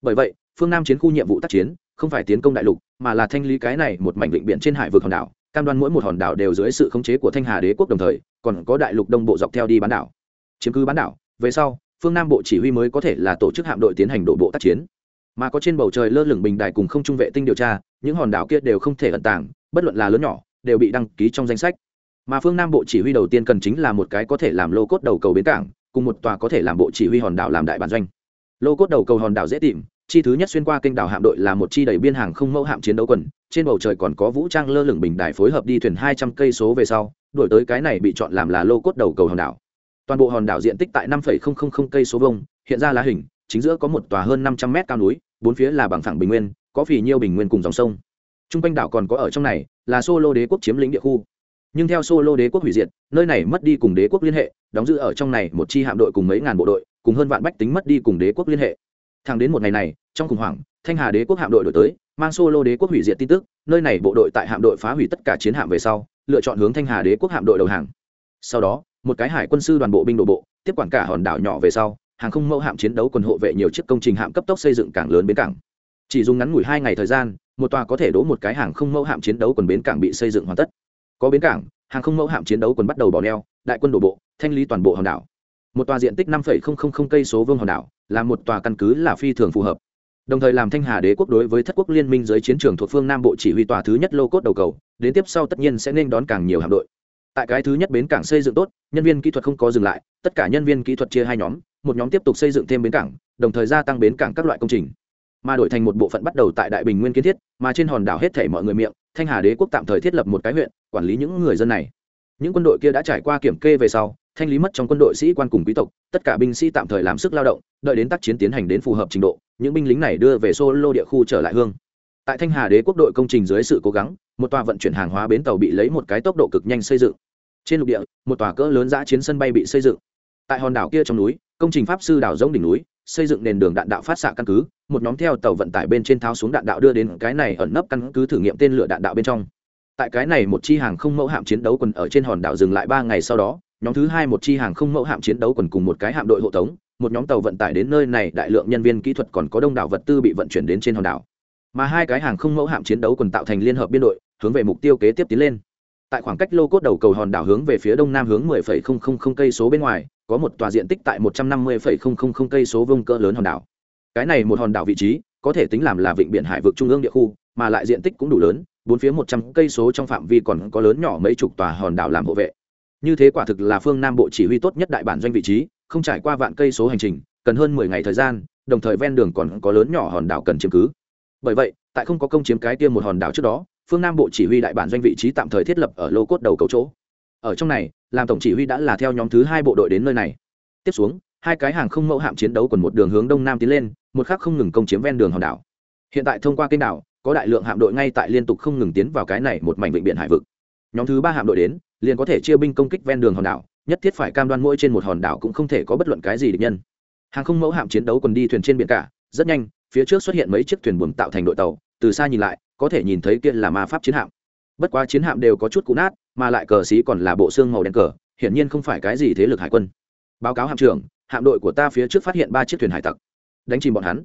Bởi vậy, phương nam chiến khu nhiệm vụ tác chiến không phải tiến công đại lục, mà là thanh lý cái này một mảnh vịnh biển trên hải vực hòn đảo cam đoan mỗi một hòn đảo đều dưới sự khống chế của thanh hà đế quốc đồng thời, còn có đại lục đông bộ dọc theo đi bán đảo. Chiếm cứ bán đảo, về sau, phương nam bộ chỉ huy mới có thể là tổ chức hạm đội tiến hành đổ bộ tác chiến. Mà có trên bầu trời lơ lửng bình đài cùng không trung vệ tinh điều tra, những hòn đảo kia đều không thể ẩn tàng, bất luận là lớn nhỏ, đều bị đăng ký trong danh sách. Mà phương nam bộ chỉ huy đầu tiên cần chính là một cái có thể làm lô cốt đầu cầu bến cảng, cùng một tòa có thể làm bộ chỉ huy hòn đảo làm đại bản doanh. Lô cốt đầu cầu hòn đảo dễ tìm chi thứ nhất xuyên qua kênh đảo hạm đội là một chi đầy biên hàng không mẫu hạm chiến đấu quần. Trên bầu trời còn có vũ trang lơ lửng bình đài phối hợp đi thuyền hai trăm cây số về sau đổi tới cái này bị chọn làm là lô cốt đầu cầu hòn đảo. Toàn bộ hòn đảo diện tích tại năm cây số vông hiện ra lá hình, chính giữa có một tòa hơn năm trăm mét cao núi, bốn phía là bằng phẳng bình nguyên, có phì nhiêu bình nguyên cùng dòng sông. T r u n g quanh đảo còn có ở trong này, là solo đế quốc chiếm lĩnh địa khu. Nhưng theo solo đế quốc hủy diệt, nơi này mất đi cùng đế quốc liên hệ, đóng giữ ở trong này một chi hạm đội cùng mấy ngàn bộ đội, cùng hơn vạn bách tính mất đi cùng đế quốc liên hệ thẳng đến một ngày này, trong khủng hoảng, thanh hà đế quốc hạm đội đổi tới, mang solo đế quốc hủy diệt tin tức, nơi này bộ đội tại hạm đội phá hủy tất cả chiến hạm về sau, lựa chọn hướng thanh hà đế quốc hạm đội đầu hàng. Sau đó, một cái hải quân sư đoàn bộ binh đổ bộ, tiếp quản cả hòn đảo nhỏ về sau, hàng không mẫu hạm chiến đấu quân hộ vệ nhiều chiếc công trình hạm cấp tốc xây dựng cảng lớn bến cảng. Chỉ dùng ngắn ngủi hai ngày thời gian, một tòa có thể đỗ một cái hàng không mẫu hạm chiến đấu quần bến cảng bị xây dựng hoàn tất. Có bến cảng, hàng không mẫu hạm chiến đấu quần bắt đầu bỏ neo, đại quân đổ bộ, thanh lý toàn bộ hòn đảo. Một tòa diện tích năm cây số vương hòn đảo là một tòa căn cứ là phi thường phù hợp. Đồng thời làm thanh hà đế quốc đối với thất quốc liên minh dưới chiến trường thuộc phương nam bộ chỉ huy tòa thứ nhất lô cốt đầu cầu, đến tiếp sau tất nhiên sẽ nên đón càng nhiều hạm đội. Tại cái thứ nhất bến cảng xây dựng tốt, nhân viên kỹ thuật không có dừng lại, tất cả nhân viên kỹ thuật chia hai nhóm, một nhóm tiếp tục xây dựng thêm bến cảng, đồng thời gia tăng bến cảng các loại công trình. Mà đổi thành một bộ phận bắt đầu tại đại bình nguyên kiến thiết, mà trên hòn đảo hết thể mọi người miệng, thanh hà đế quốc tạm thời thiết lập một cái huyện, quản lý những người dân này. Những quân đội kia đã trải qua kiểm kê về sau thanh lý mất trong quân đội sĩ quan cùng quý tộc, tất cả binh sĩ tạm thời làm sức lao động, đợi đến tác chiến tiến hành đến phù hợp trình độ, những binh lính này đưa về solo địa khu trở lại hương. Tại thanh hà đế quốc đội công trình dưới sự cố gắng, một tòa vận chuyển hàng hóa bến tàu bị lấy một cái tốc độ cực nhanh xây dựng. Trên lục địa, một tòa cỡ lớn giã chiến sân bay bị xây dựng. Tại hòn đảo kia trong núi, công trình pháp sư đảo giống đỉnh núi, xây dựng nền đường đạn đạo phát xạ căn cứ, một nhóm theo tàu vận tải bên trên tháo xuống đạn đạo đưa đến cái này ẩn nấp căn cứ thử nghiệm tên lửa đạn đạo bên trong. Tại cái này một chi hàng không mẫu hạm chiến đấu quần ở trên hòn đảo dừng lại ba ngày sau đó nhóm thứ hai một chi hàng không mẫu hạm chiến đấu quần cùng một cái hạm đội hộ tống một nhóm tàu vận tải đến nơi này đại lượng nhân viên kỹ thuật còn có đông đảo vật tư bị vận chuyển đến trên hòn đảo. Mà hai cái hàng không mẫu hạm chiến đấu quần tạo thành liên hợp biên đội hướng về mục tiêu kế tiếp tiến lên. Tại khoảng cách lô cốt đầu cầu hòn đảo hướng về phía đông nam hướng 10,000 cây số bên ngoài có một tòa diện tích tại 150,000 cây số vuông cỡ lớn hòn đảo. Cái này một hòn đảo vị trí có thể tính làm là vịnh biển hải vực trung ương địa khu mà lại diện tích cũng đủ lớn bốn phía 100 cây số trong phạm vi còn có lớn nhỏ mấy chục tòa hòn đảo làm hộ vệ như thế quả thực là phương nam bộ chỉ huy tốt nhất đại bản doanh vị trí, không trải qua vạn cây số hành trình, cần hơn 10 ngày thời gian, đồng thời ven đường còn có lớn nhỏ hòn đảo cần chiếm cứ. Bởi vậy, tại không có công chiếm cái tiêm một hòn đảo trước đó, phương nam bộ chỉ huy đại bản doanh vị trí tạm thời thiết lập ở lô cốt đầu cầu chỗ. Ở trong này, làm tổng chỉ huy đã là theo nhóm thứ hai bộ đội đến nơi này. Tiếp xuống, hai cái hàng không mẫu hạm chiến đấu còn một đường hướng đông nam tiến lên, một khác không ngừng công chiếm ven đường hòn đảo. Hiện tại thông qua kênh đảo, có đại lượng hạm đội ngay tại liên tục không ngừng tiến vào cái này một mảnh vịnh biển hải vực. Nhóm thứ ba hạm đội đến liền có thể chia binh công kích ven đường hòn đảo, nhất thiết phải cam đoan mỗi trên một hòn đảo cũng không thể có bất luận cái gì địch nhân. Hàng không mẫu hạm chiến đấu còn đi thuyền trên biển cả, rất nhanh, phía trước xuất hiện mấy chiếc thuyền buồm tạo thành đội tàu, từ xa nhìn lại, có thể nhìn thấy kia là ma pháp chiến hạm. Bất quá chiến hạm đều có chút cũ nát, mà lại cờ xí còn là bộ xương màu đen cờ, hiển nhiên không phải cái gì thế lực hải quân. Báo cáo hạm trưởng, hạm đội của ta phía trước phát hiện ba chiếc thuyền hải tặc. Đánh chìm bọn hắn.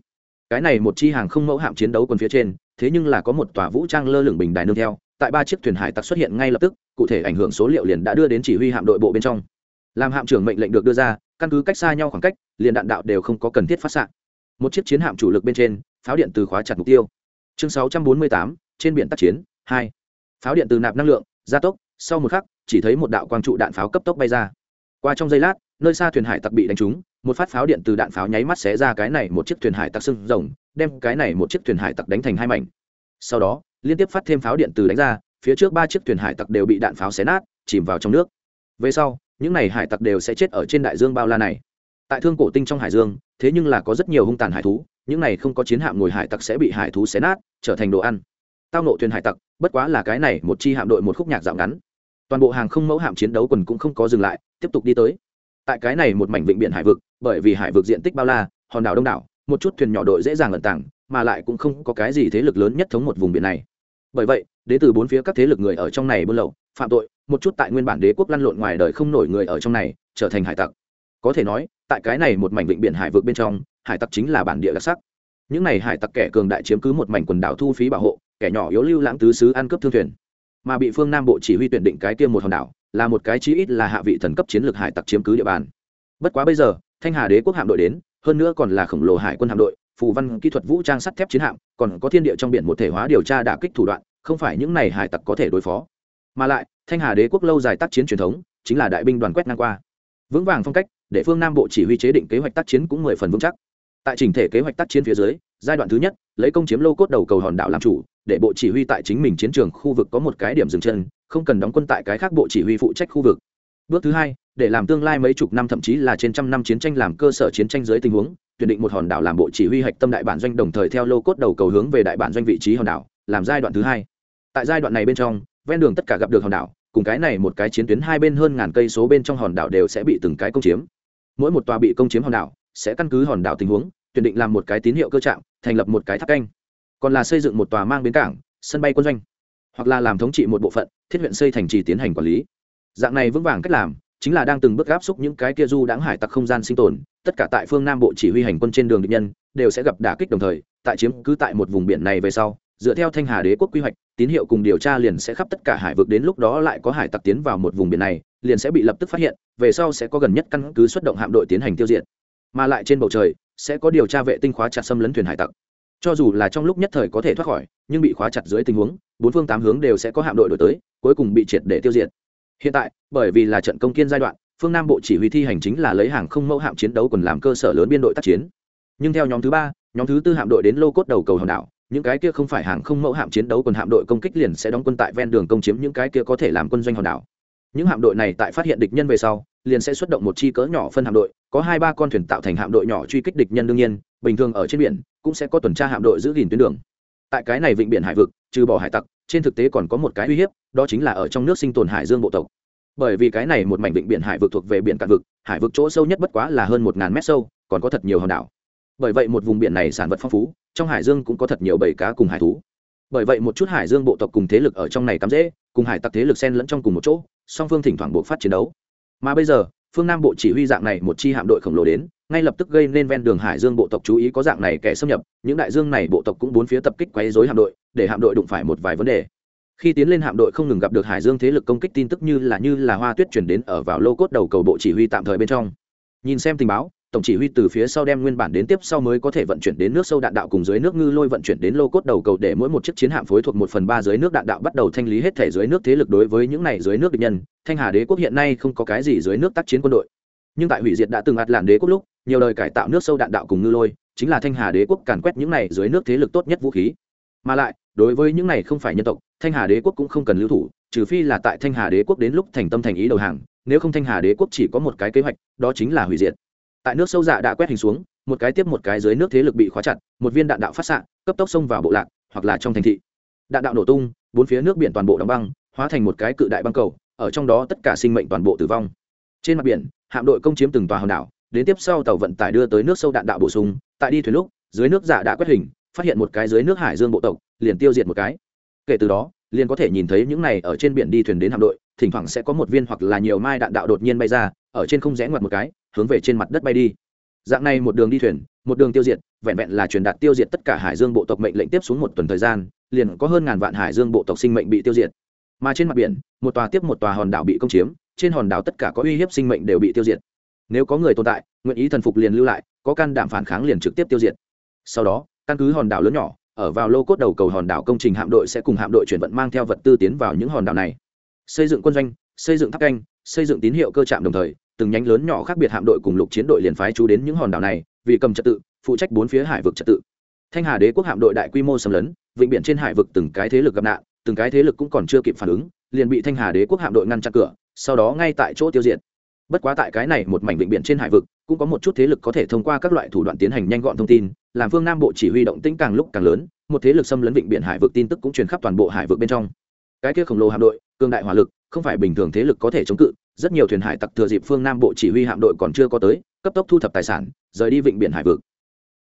Cái này một chi hàng không mẫu hạm chiến đấu quân phía trên thế nhưng là có một tòa vũ trang lơ lửng bình đài nương theo tại ba chiếc thuyền hải tặc xuất hiện ngay lập tức cụ thể ảnh hưởng số liệu liền đã đưa đến chỉ huy hạm đội bộ bên trong. Làm hạm trưởng mệnh lệnh được đưa ra căn cứ cách xa nhau khoảng cách liền đạn đạo đều không có cần thiết phát xạ. Một chiếc chiến hạm chủ lực bên trên pháo điện từ khóa chặt mục tiêu. Chương 648, trên biển tác chiến hai. Pháo điện từ nạp năng lượng gia tốc sau một khắc chỉ thấy một đạo quang trụ đạn pháo cấp tốc bay ra. Qua trong giây lát nơi xa thuyền hải tặc bị đánh trúng, một phát pháo điện từ đạn pháo nháy mắt xé ra cái này một chiếc thuyền hải tặc sưng rồng, đem cái này một chiếc thuyền hải tặc đánh thành hai mảnh. Sau đó, liên tiếp phát thêm pháo điện từ đánh ra, phía trước ba chiếc thuyền hải tặc đều bị đạn pháo xé nát, chìm vào trong nước. Về sau, những n à y hải tặc đều sẽ chết ở trên đại dương bao la này. Tại thương cổ tinh trong hải dương, thế nhưng là có rất nhiều hung tàn hải thú, những này không có chiến hạm ngồi hải tặc sẽ bị hải thú xé nát, trở thành đồ ăn. Tao nộ thuyền hải tặc, bất quá là cái này một chi hạm đội một khúc nhạc dạo ngắn. Toàn bộ hàng không mẫu hạm chiến đấu quần cũng không có dừng lại, tiếp tục đi tới tại cái này một mảnh vịnh biển hải vực, bởi vì hải vực diện tích bao la, hòn đảo đông đảo, một chút thuyền nhỏ đội dễ dàng lẩn tảng mà lại cũng không có cái gì thế lực lớn nhất thống một vùng biển này. Bởi vậy đến từ bốn phía các thế lực người ở trong này buôn lậu, phạm tội, một chút tại nguyên bản đế quốc lăn lộn ngoài đời không nổi người ở trong này, trở thành hải tặc. Có thể nói, tại cái này một mảnh vịnh biển hải vực bên trong, hải tặc chính là bản địa đặc sắc. Những này hải tặc kẻ cường đại chiếm cứ một mảnh quần đảo thu phí bảo hộ, kẻ nhỏ yếu lưu lãng tứ xứ ăn cướp thương thuyền. Mà bị phương nam bộ chỉ huy tuyển định cái tiêm một hòn đảo là một cái chí ít là hạ vị thần cấp chiến lược hải tặc chiếm cứ địa bàn. Bất quá bây giờ, thanh hà đế quốc hạm đội đến, hơn nữa còn là khổng lồ hải quân hạm đội, phù văn kỹ thuật vũ trang sắt thép chiến hạm, còn có thiên địa trong biển một thể hóa điều tra đả kích thủ đoạn, không phải những này hải tặc có thể đối phó. Mà lại, thanh hà đế quốc lâu dài tác chiến truyền thống, chính là đại binh đoàn quét ngang qua. Vững vàng phong cách, để phương nam bộ chỉ huy chế định kế hoạch tác chiến cũng mười phần vững chắc. Tại trình thể kế hoạch tác chiến phía dưới, giai đoạn thứ nhất, lấy công chiếm lô cốt đầu cầu hòn đảo làm chủ, để bộ chỉ huy tại chính mình chiến trường khu vực có một cái điểm dừng chân không cần đóng quân tại cái khác bộ chỉ huy phụ trách khu vực. Bước thứ hai, để làm tương lai mấy chục năm thậm chí là trên trăm năm chiến tranh làm cơ sở chiến tranh dưới tình huống, tuyển định một hòn đảo làm bộ chỉ huy hạch tâm đại bản doanh đồng thời theo lô cốt đầu cầu hướng về đại bản doanh vị trí hòn đảo, làm giai đoạn thứ hai. Tại giai đoạn này bên trong, ven đường tất cả gặp được hòn đảo, cùng cái này một cái chiến tuyến hai bên hơn ngàn cây số bên trong hòn đảo đều sẽ bị từng cái công chiếm. Mỗi một tòa bị công chiếm hòn đảo sẽ căn cứ hòn đảo tình huống, tuyển định làm một cái tín hiệu cơ trạng, thành lập một cái tháp canh. Còn là xây dựng một tòa mang bến cảng, sân bay quân doanh hoặc là làm thống trị một bộ phận, thiết huyện xây thành trì tiến hành quản lý. Dạng này vững vàng cách làm, chính là đang từng bước áp xúc những cái kia du đãng hải tặc không gian sinh tồn, tất cả tại phương nam bộ chỉ huy hành quân trên đường địch nhân, đều sẽ gặp đả kích đồng thời, tại chiếm cứ tại một vùng biển này về sau, dựa theo thanh hà đế quốc quy hoạch, tín hiệu cùng điều tra liền sẽ khắp tất cả hải vực đến lúc đó lại có hải tặc tiến vào một vùng biển này, liền sẽ bị lập tức phát hiện, về sau sẽ có gần nhất căn cứ xuất động hạm đội tiến hành tiêu diệt. Mà lại trên bầu trời, sẽ có điều tra vệ tinh khóa chặt xâm lấn thuyền hải tặc cho dù là trong lúc nhất thời có thể thoát khỏi, nhưng bị khóa chặt dưới tình huống, bốn phương tám hướng đều sẽ có hạm đội đổi tới, cuối cùng bị triệt để tiêu diệt. Hiện tại, bởi vì là trận công kiên giai đoạn, phương nam bộ chỉ huy thi hành chính là lấy hàng không mẫu hạm chiến đấu còn làm cơ sở lớn biên đội tác chiến. Nhưng theo nhóm thứ ba, nhóm thứ tư hạm đội đến lô cốt đầu cầu hòn đảo, những cái kia không phải hàng không mẫu hạm chiến đấu còn hạm đội công kích liền sẽ đóng quân tại ven đường công chiếm những cái kia có thể làm quân doanh hòn đảo những hạm đội này tại phát hiện địch nhân về sau, liền sẽ xuất động một chi cỡ nhỏ phân hạm đội, có hai ba con thuyền tạo thành hạm đội nhỏ truy kích địch nhân đương nhiên, bình thường ở trên biển cũng sẽ có tuần tra hạm đội giữ gìn tuyến đường. Tại cái này vịnh biển hải vực, trừ bỏ hải tặc, trên thực tế còn có một cái uy hiếp, đó chính là ở trong nước sinh tồn hải dương bộ tộc. Bởi vì cái này một mảnh vịnh biển hải vực thuộc về biển cạn vực, hải vực chỗ sâu nhất bất quá là hơn một ngàn mét sâu, còn có thật nhiều hòn đảo. Bởi vậy một vùng biển này sản vật phong phú, trong hải dương cũng có thật nhiều bầy cá cùng hải thú. Bởi vậy một chút hải dương bộ tộc cùng thế lực ở trong này cắm dễ cùng hải tặc thế lực xen lẫn trong cùng một chỗ song phương thỉnh thoảng buộc phát chiến đấu. Mà bây giờ, phương nam bộ chỉ huy dạng này một chi hạm đội khổng lồ đến, ngay lập tức gây nên ven đường hải dương bộ tộc chú ý có dạng này kẻ xâm nhập, những đại dương này bộ tộc cũng bốn phía tập kích quấy dối hạm đội, để hạm đội đụng phải một vài vấn đề. Khi tiến lên hạm đội không ngừng gặp được hải dương thế lực công kích tin tức như là như là hoa tuyết chuyển đến ở vào lô cốt đầu cầu bộ chỉ huy tạm thời bên trong. Nhìn xem tình báo tổng chỉ huy từ phía sau đem nguyên bản đến tiếp sau mới có thể vận chuyển đến nước sâu đạn đạo cùng dưới nước ngư lôi vận chuyển đến lô cốt đầu cầu để mỗi một chiếc chiến hạm phối thuộc một phần ba dưới nước đạn đạo bắt đầu thanh lý hết thể dưới nước thế lực đối với những này dưới nước địch nhân. Thanh hà đế quốc hiện nay không có cái gì dưới nước tác chiến quân đội. Nhưng tại hủy diệt đã từng ạt làn đế quốc lúc, nhiều đời cải tạo nước sâu đạn đạo cùng ngư lôi, chính là thanh hà đế quốc càn quét những này dưới nước thế lực tốt nhất vũ khí. Mà lại, đối với những này không phải nhân tộc, thanh hà đế quốc cũng không cần lưu thủ, trừ phi là tại thanh hà đế quốc đến lúc thành tâm thành ý đầu hàng, nếu không thanh hà đế quốc chỉ có một cái kế hoạch, đó chính là hủy diệt tại nước sâu dạ đã quét hình xuống, một cái tiếp một cái dưới nước thế lực bị khóa chặt, một viên đạn đạo phát xạ, cấp tốc xông vào bộ lạc, hoặc là trong thành thị. Đạn đạo nổ tung, bốn phía nước biển toàn bộ đóng băng, hóa thành một cái cự đại băng cầu, ở trong đó tất cả sinh mệnh toàn bộ tử vong. Trên mặt biển, hạm đội công chiếm từng tòa hòn đảo, đến tiếp sau tàu vận tải đưa tới nước sâu đạn đạo bổ sung, tại đi thuyền lúc, dưới nước giả đã quét hình, phát hiện một cái dưới nước hải dương bộ tộc, liền tiêu diệt một cái. Kể từ đó, liền có thể nhìn thấy những này ở trên biển đi thuyền đến hạm đội, thỉnh thoảng sẽ có một viên hoặc là nhiều mai đạn đạo đột nhiên bay ra, ở trên không rẽ ngoặt một cái hướng về trên mặt đất bay đi. Dạng này một đường đi thuyền, một đường tiêu diệt, vẹn vẹn là truyền đạt tiêu diệt tất cả hải dương bộ tộc mệnh lệnh tiếp xuống một tuần thời gian, liền có hơn ngàn vạn hải dương bộ tộc sinh mệnh bị tiêu diệt. Mà trên mặt biển, một tòa tiếp một tòa hòn đảo bị công chiếm, trên hòn đảo tất cả có uy hiếp sinh mệnh đều bị tiêu diệt. Nếu có người tồn tại, nguyện ý thần phục liền lưu lại, có can đảm phản kháng liền trực tiếp tiêu diệt. Sau đó, căn cứ hòn đảo lớn nhỏ, ở vào lô cốt đầu cầu hòn đảo công trình hạm đội sẽ cùng hạm đội chuyển vận mang theo vật tư tiến vào những hòn đảo này. Xây dựng quân doanh, xây dựng tháp canh, xây dựng tín hiệu cơ trạm đồng thời từng nhánh lớn nhỏ khác biệt hạm đội cùng lục chiến đội liền phái chú đến những hòn đảo này, vì cầm trật tự, phụ trách bốn phía hải vực trật tự. Thanh hà đế quốc hạm đội đại quy mô xâm lấn, vịnh biển trên hải vực từng cái thế lực gặp nạn, từng cái thế lực cũng còn chưa kịp phản ứng, liền bị thanh hà đế quốc hạm đội ngăn chặn cửa, sau đó ngay tại chỗ tiêu diệt. Bất quá tại cái này một mảnh vịnh biển trên hải vực, cũng có một chút thế lực có thể thông qua các loại thủ đoạn tiến hành nhanh gọn thông tin, làm phương nam bộ chỉ huy động tĩnh càng lúc càng lớn, một thế lực xâm lấn vịnh biển hải vực tin tức cũng truyền khắp toàn bộ hải vực bên trong. Cái kia khổng lồ hạm đội, cường đại hỏa lực, không phải bình thường thế lực có thể chống cự rất nhiều thuyền hải tặc thừa dịp phương nam bộ chỉ huy hạm đội còn chưa có tới, cấp tốc thu thập tài sản, rời đi vịnh biển hải vực.